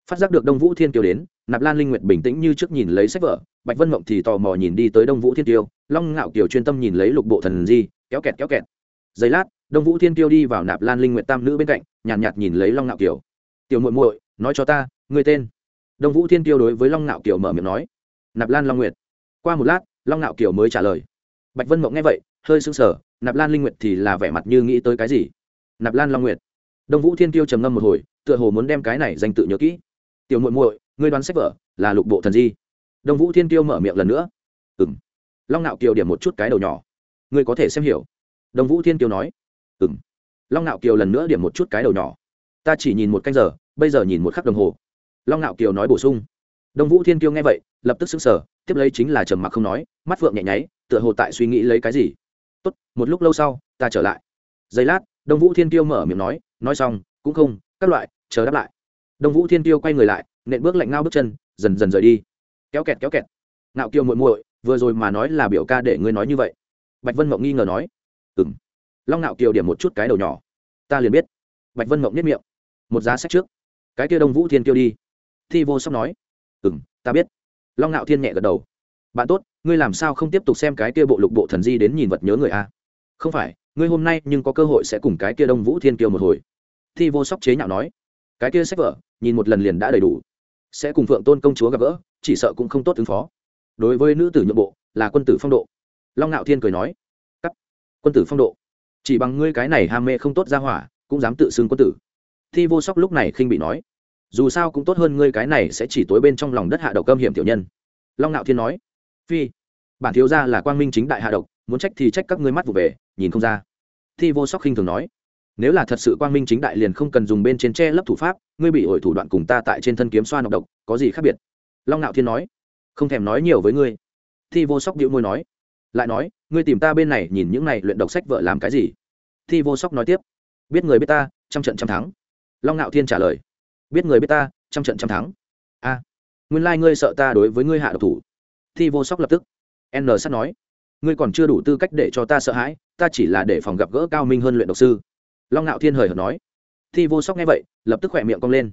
Phát giác được đông vũ thiên tiêu đến nạp lan linh nguyện bình tĩnh như trước nhìn lấy sách vở bạch vân mộng thì tò mò nhìn đi tới đông vũ thiên tiêu long ngạo kiều chuyên tâm nhìn lấy lục bộ thần di kéo kẹt kéo kẹt. Giây lát đông vũ thiên tiêu đi vào nạp lan linh nguyện tam nữ bên cạnh nhàn nhạt, nhạt nhìn lấy long ngạo kiều. Tiểu muội muội nói cho ta người tên? Đông vũ thiên tiêu đối với long ngạo kiều mở miệng nói. Nạp lan long nguyệt qua một lát, long ngạo kiều mới trả lời. Bạch vân mộng nghe vậy, hơi sững sờ, nạp lan linh nguyệt thì là vẻ mặt như nghĩ tới cái gì? Nạp lan long nguyệt. Đông vũ thiên tiêu trầm ngâm một hồi, tựa hồ muốn đem cái này danh tự nhớ kỹ. Tiểu muội muội, ngươi đoán sách vở là lục bộ thần di. Đông vũ thiên tiêu mở miệng lần nữa. Ừ m long ngạo kiều điểm một chút cái đầu nhỏ. Ngươi có thể xem hiểu. Đông vũ thiên tiêu nói. Ừ m long ngạo kiều lần nữa điểm một chút cái đầu nhỏ. Ta chỉ nhìn một canh giờ, bây giờ nhìn một khắc đồng hồ. Long Nạo kiều nói bổ sung. Đông vũ thiên Tiêu nghe vậy, lập tức xứng sở tiếp lấy chính là trầm mặc không nói, mắt phượng nhẹ nháy, tựa hồ tại suy nghĩ lấy cái gì. Tốt, một lúc lâu sau, ta trở lại. Giây lát, đông vũ thiên tiêu mở miệng nói nói xong, cũng không, các loại, chờ đáp lại. Đông vũ thiên tiêu quay người lại, nện bước lạnh ngao bước chân, dần dần rời đi. Kéo kẹt kéo kẹt. Ngạo kiều muội muội, vừa rồi mà nói là biểu ca để ngươi nói như vậy. Bạch vân mộng nghi ngờ nói ừng long ngạo kiều điểm một chút cái đầu nhỏ, ta liền biết. Bạch vân mộng nhất miệng, một giá sách trước. Cái kia đông vũ thiên tiêu đi. Thi vô sóc nói ừng ta biết long ngạo thiên nhẹ gật đầu. Bạn tốt, ngươi làm sao không tiếp tục xem cái kia bộ lục bộ thần di đến nhìn vật nhớ người a? Không phải, ngươi hôm nay nhưng có cơ hội sẽ cùng cái kia đông vũ thiên kiêu một hồi. Thi vô sóc chế nhạo nói. Cái kia sách vở, nhìn một lần liền đã đầy đủ. Sẽ cùng phượng tôn công chúa gặp gỡ, chỉ sợ cũng không tốt ứng phó. Đối với nữ tử nhượng bộ, là quân tử phong độ. Long ngạo thiên cười nói. Cắt, quân tử phong độ. Chỉ bằng ngươi cái này ham mê không tốt ra hỏa, cũng dám tự xưng quân tử. Thi vô sóc lúc này khinh bị nói dù sao cũng tốt hơn ngươi cái này sẽ chỉ tối bên trong lòng đất hạ độc cơm hiểm tiểu nhân. Long nạo thiên nói. Phi, bản thiếu gia là quang minh chính đại hạ độc, muốn trách thì trách các ngươi mắt vụ về, nhìn không ra. Thi vô sóc khinh thường nói. Nếu là thật sự quang minh chính đại liền không cần dùng bên trên che lấp thủ pháp, ngươi bị ổi thủ đoạn cùng ta tại trên thân kiếm xoa nọc độc, có gì khác biệt? Long ngạo thiên nói. Không thèm nói nhiều với ngươi. Thi vô sóc điệu môi nói. Lại nói, ngươi tìm ta bên này nhìn những này luyện độc sách vợ làm cái gì? Thi vô sóc nói tiếp. Biết người biết ta, trăm trận trăm thắng. Long ngạo thiên trả lời biết người biết ta, trăm trận trăm thắng. A, nguyên lai、like、ngươi sợ ta đối với ngươi hạ độc thủ. Thi vô sóc lập tức. N sắt nói, ngươi còn chưa đủ tư cách để cho ta sợ hãi, ta chỉ là để phòng gặp gỡ cao minh hơn luyện độc sư. Long ngạo thiên hời hợt nói. Thi vô sóc nghe vậy, lập tức khỏe miệng cong lên.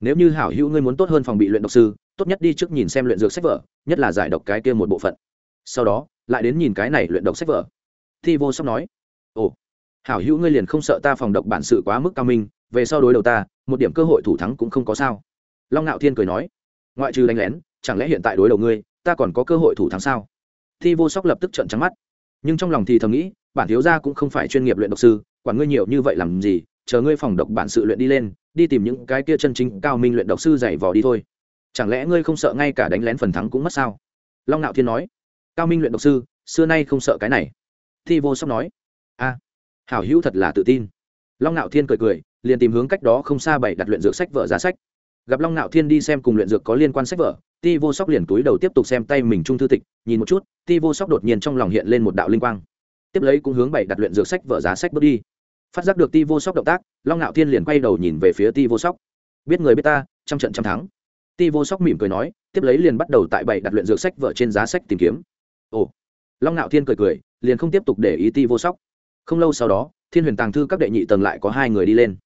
Nếu như hảo hữu ngươi muốn tốt hơn phòng bị luyện độc sư, tốt nhất đi trước nhìn xem luyện dược sách vở, nhất là giải độc cái kia một bộ phận. Sau đó, lại đến nhìn cái này luyện độc sách vở. Thi vô sóc nói, ồ, hảo hữu ngươi liền không sợ ta phòng độc bản sự quá mức cao minh về sau đối đầu ta, một điểm cơ hội thủ thắng cũng không có sao. Long ngạo thiên cười nói, ngoại trừ đánh lén, chẳng lẽ hiện tại đối đầu ngươi, ta còn có cơ hội thủ thắng sao? Thi vô sóc lập tức trợn trắng mắt, nhưng trong lòng thì thầm nghĩ, bản thiếu gia cũng không phải chuyên nghiệp luyện độc sư, quản ngươi nhiều như vậy làm gì, chờ ngươi phòng độc bản sự luyện đi lên, đi tìm những cái kia chân chính cao minh luyện độc sư dạy vò đi thôi. Chẳng lẽ ngươi không sợ ngay cả đánh lén phần thắng cũng mất sao? Long nạo thiên nói, cao minh luyện độc sư, xưa nay không sợ cái này. Thi vô sóc nói, a, hảo hữu thật là tự tin. Long nạo thiên cười cười liền tìm hướng cách đó không xa bảy đặt luyện dược sách vở giá sách. Gặp long nạo thiên đi xem cùng luyện dược có liên quan sách vở, ti vô sóc liền túi đầu tiếp tục xem tay mình trung thư tịch, nhìn một chút, ti vô sóc đột nhiên trong lòng hiện lên một đạo linh quang. Tiếp lấy cũng hướng bảy đặt luyện dược sách vở giá sách bước đi. Phát giác được ti vô sóc động tác, long nạo thiên liền quay đầu nhìn về phía ti vô sóc. Biết người biết ta, trăm trận trăm thắng. Ti vô sóc mỉm cười nói, tiếp lấy liền bắt đầu tại bảy đặt luyện dược sách vở trên giá sách tìm kiếm. Ồ. Long nạo thiên cười cười, liền không tiếp tục để ý ti vô sóc. Không lâu sau đó, thiên huyền tàng thư các đệ nhị tầng lại có hai người đi lên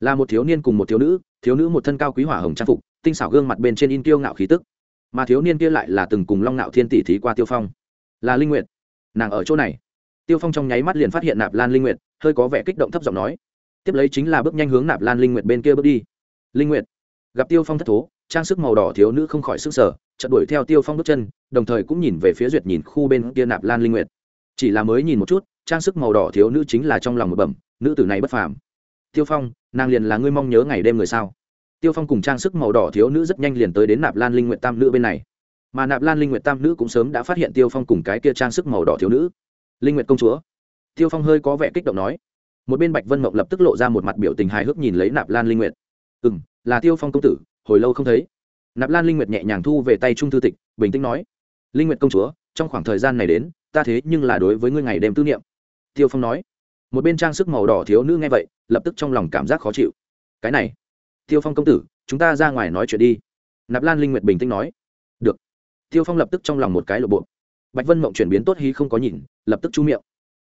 là một thiếu niên cùng một thiếu nữ thiếu nữ một thân cao quý hỏa hồng trang phục, tinh xảo gương mặt bên trên in tiêu ngạo khí tức. Mà thiếu niên kia lại là từng cùng long ngạo thiên tỷ thí qua tiêu phong. Là linh nguyệt. Nàng ở chỗ này. Tiêu phong trong nháy mắt liền phát hiện nạp lan linh nguyệt, hơi có vẻ kích động thấp giọng nói. Tiếp lấy chính là bước nhanh hướng nạp lan linh nguyệt bên kia bước đi. Linh nguyệt. Gặp tiêu phong thất thố, trang sức màu đỏ thiếu nữ không khỏi sức sở chợt đuổi theo tiêu phong bước chân, đồng thời cũng nhìn về phía duyệt nhìn khu bên kia nạp lan linh nguyệt. Chỉ là mới nhìn một chút, trang sức màu đỏ thiếu nữ chính là trong lòng một bẩm, nữ tử này bất phàm tiêu phong, nàng liền là ngươi mong nhớ ngày đêm người sao? Tiêu phong cùng trang sức màu đỏ thiếu nữ rất nhanh liền tới đến nạp lan linh nguyện tam nữ bên này. Mà nạp lan linh nguyện tam nữ cũng sớm đã phát hiện tiêu phong cùng cái kia trang sức màu đỏ thiếu nữ. Linh nguyện công chúa. Tiêu phong hơi có vẻ kích động nói. Một bên bạch vân mộng lập tức lộ ra một mặt biểu tình hài hước nhìn lấy nạp lan linh nguyện ừ m là tiêu phong công tử, hồi lâu không thấy. Nạp lan linh nguyệt nhẹ nhàng thu về tay trung thư tịch, bình tĩnh nói. Linh nguyệt công chúa, trong khoảng thời gian này đến, ta thế nhưng là đối với ngươi ngày đêm tư niệm. Tiêu phong nói một bên trang sức màu đỏ thiếu nữ nghe vậy, lập tức trong lòng cảm giác khó chịu. Cái này, tiêu phong công tử, chúng ta ra ngoài nói chuyện đi. Nạp lan linh nguyệt bình tĩnh nói. Được. Tiêu phong lập tức trong lòng một cái lộ bộ. Bạch vân mộng chuyển biến tốt hí không có nhìn, lập tức chu miệng.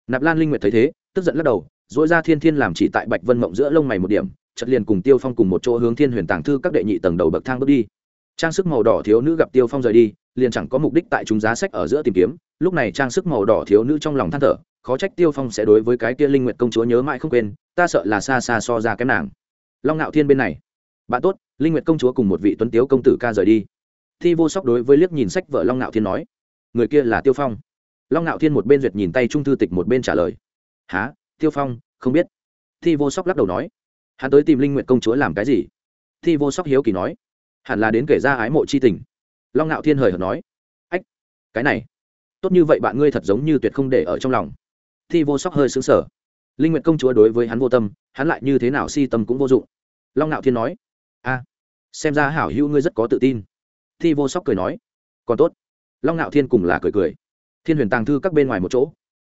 Nạp lan linh nguyệt thấy thế, tức giận lắc đầu dỗi ra thiên thiên làm chỉ tại bạch vân mộng giữa lông mày một điểm chật liền cùng tiêu phong cùng một chỗ hướng thiên huyền tàng thư các đệ nhị tầng đầu bậc thang bước đi trang sức màu đỏ thiếu nữ gặp tiêu phong rời đi, liền chẳng có mục đích tại chúng giá sách ở giữa tìm kiếm. Lúc này trang sức màu đỏ thiếu nữ trong lòng than thở, khó trách tiêu phong sẽ đối với cái kia linh nguyệt công chúa nhớ mãi không quên, ta sợ là xa xa so ra kém nàng. Long ngạo thiên bên này. Bạn tốt, linh nguyệt công chúa cùng một vị tuấn tiếu công tử ca rời đi. Thi vô sóc đối với liếc nhìn sách vợ long ngạo thiên nói, người kia là tiêu phong. Long ngạo thiên một bên duyệt nhìn tay trung thư tịch một bên trả lời, há, tiêu phong, không biết. Thi vô sóc lắc đầu nói, hắn tới tìm linh nguyệt công chúa làm cái gì? Thi vô sóc hiếu kỳ nói hẳn là đến kể ra ái mộ c h i tình. Long ngạo thiên hời hợt nói, ách, cái này, tốt như vậy bạn ngươi thật giống như tuyệt không để ở trong lòng. Thi vô sóc hơi xứng sở linh nguyện công chúa đối với hắn vô tâm, hắn lại như thế nào si tâm cũng vô dụng. Long ngạo thiên nói, a, xem ra hảo hữu ngươi rất có tự tin. Thi vô sóc cười nói, còn tốt. Long ngạo thiên cùng là cười cười. Thiên huyền tàng thư các bên ngoài một chỗ.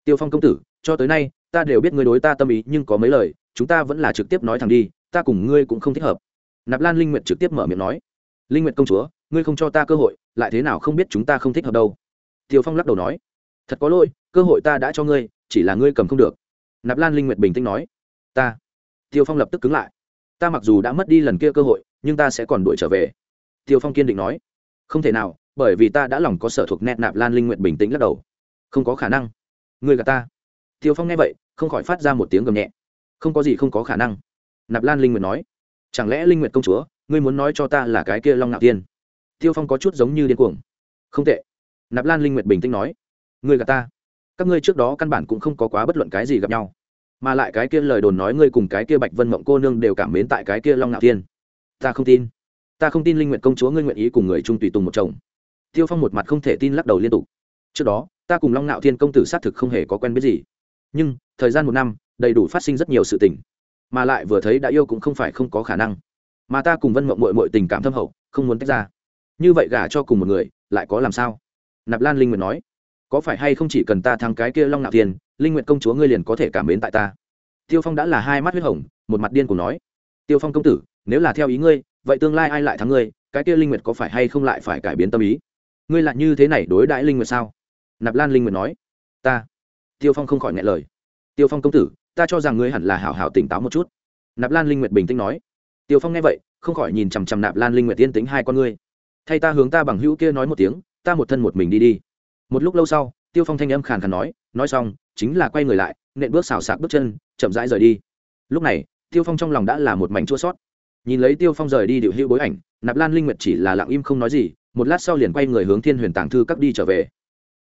Tiêu phong công tử, cho tới nay, ta đều biết ngươi đối ta tâm ý, nhưng có mấy lời, chúng ta vẫn là trực tiếp nói thẳng đi, ta cùng ngươi cũng không thích hợp. Nạp lan linh nguyện trực tiếp mở miệng nói linh nguyệt công chúa, ngươi không cho ta cơ hội, lại thế nào không biết chúng ta không thích hợp đâu. Tiêu phong lắc đầu nói, thật có lỗi, cơ hội ta đã cho ngươi, chỉ là ngươi cầm không được. Nạp lan linh nguyệt bình tĩnh nói, ta. Tiêu phong lập tức cứng lại. Ta mặc dù đã mất đi lần kia cơ hội, nhưng ta sẽ còn đuổi trở về. Tiêu phong kiên định nói, không thể nào, bởi vì ta đã lòng có sở thuộc nét nạp lan linh nguyệt bình tĩnh lắc đầu. Không có khả năng. Ngươi gạt ta. Tiêu phong nghe vậy, không khỏi phát ra một tiếng gầm nhẹ. Không có gì không có khả năng. Nạp lan linh nguyệt nói, chẳng lẽ linh nguyệt công chúa ngươi muốn nói cho ta là cái kia long ngạo tiên. Tiêu phong có chút giống như điên cuồng. Không tệ. Nạp lan linh nguyệt bình tĩnh nói, ngươi gặp ta. Các ngươi trước đó căn bản cũng không có quá bất luận cái gì gặp nhau. Mà lại cái kia lời đồn nói ngươi cùng cái kia bạch vân mộng cô nương đều cảm mến tại cái kia long ngạo tiên. Ta không tin. Ta không tin linh nguyện công chúa ngươi nguyện ý cùng người trung tùy tùng một chồng. Tiêu phong một mặt không thể tin lắc đầu liên tục. Trước đó, ta cùng long nạo thiên công tử xác thực không hề có quen biết gì. Nhưng, thời gian một năm, đầy đủ phát sinh rất nhiều sự tình. Mà lại vừa thấy đã yêu cũng không phải không có khả năng mà ta cùng vân mộng mội mội tình cảm thâm hậu, không muốn tách ra. Như vậy gả cho cùng một người, lại có làm sao? Nạp lan linh nguyệt nói, có phải hay không chỉ cần ta thắng cái kia long nạo tiền, linh nguyệt công chúa ngươi liền có thể cảm mến tại ta? Tiêu phong đã là hai mắt huyết hồng, một mặt điên cùng nói, tiêu phong công tử, nếu là theo ý ngươi, vậy tương lai ai lại thắng ngươi? Cái kia linh nguyệt có phải hay không lại phải cải biến tâm ý? Ngươi lại như thế này đối đãi linh nguyệt sao? Nạp lan linh nguyệt nói, ta. Tiêu phong không khỏi ngại lời, tiêu phong công tử, ta cho rằng ngươi hẳn là hảo hảo tỉnh táo một chút. Nạp lan linh nguyệt bình tĩnh nói tiêu phong nghe vậy, không khỏi nhìn chằm chằm nạp lan linh nguyệt tiên tính hai con ngươi. Thay ta hướng ta bằng hữu kia nói một tiếng, ta một thân một mình đi đi. Một lúc lâu sau, tiêu phong thanh âm khàn khàn nói nói xong, chính là quay người lại, nện bước xào sạc bước chân, chậm rãi rời đi. Lúc này, tiêu phong trong lòng đã là một mảnh chua sót. Nhìn lấy tiêu phong rời đi điệu hữu bối ảnh, nạp lan linh nguyệt chỉ là lặng im không nói gì, một lát sau liền quay người hướng thiên huyền tàng thư các đi trở về.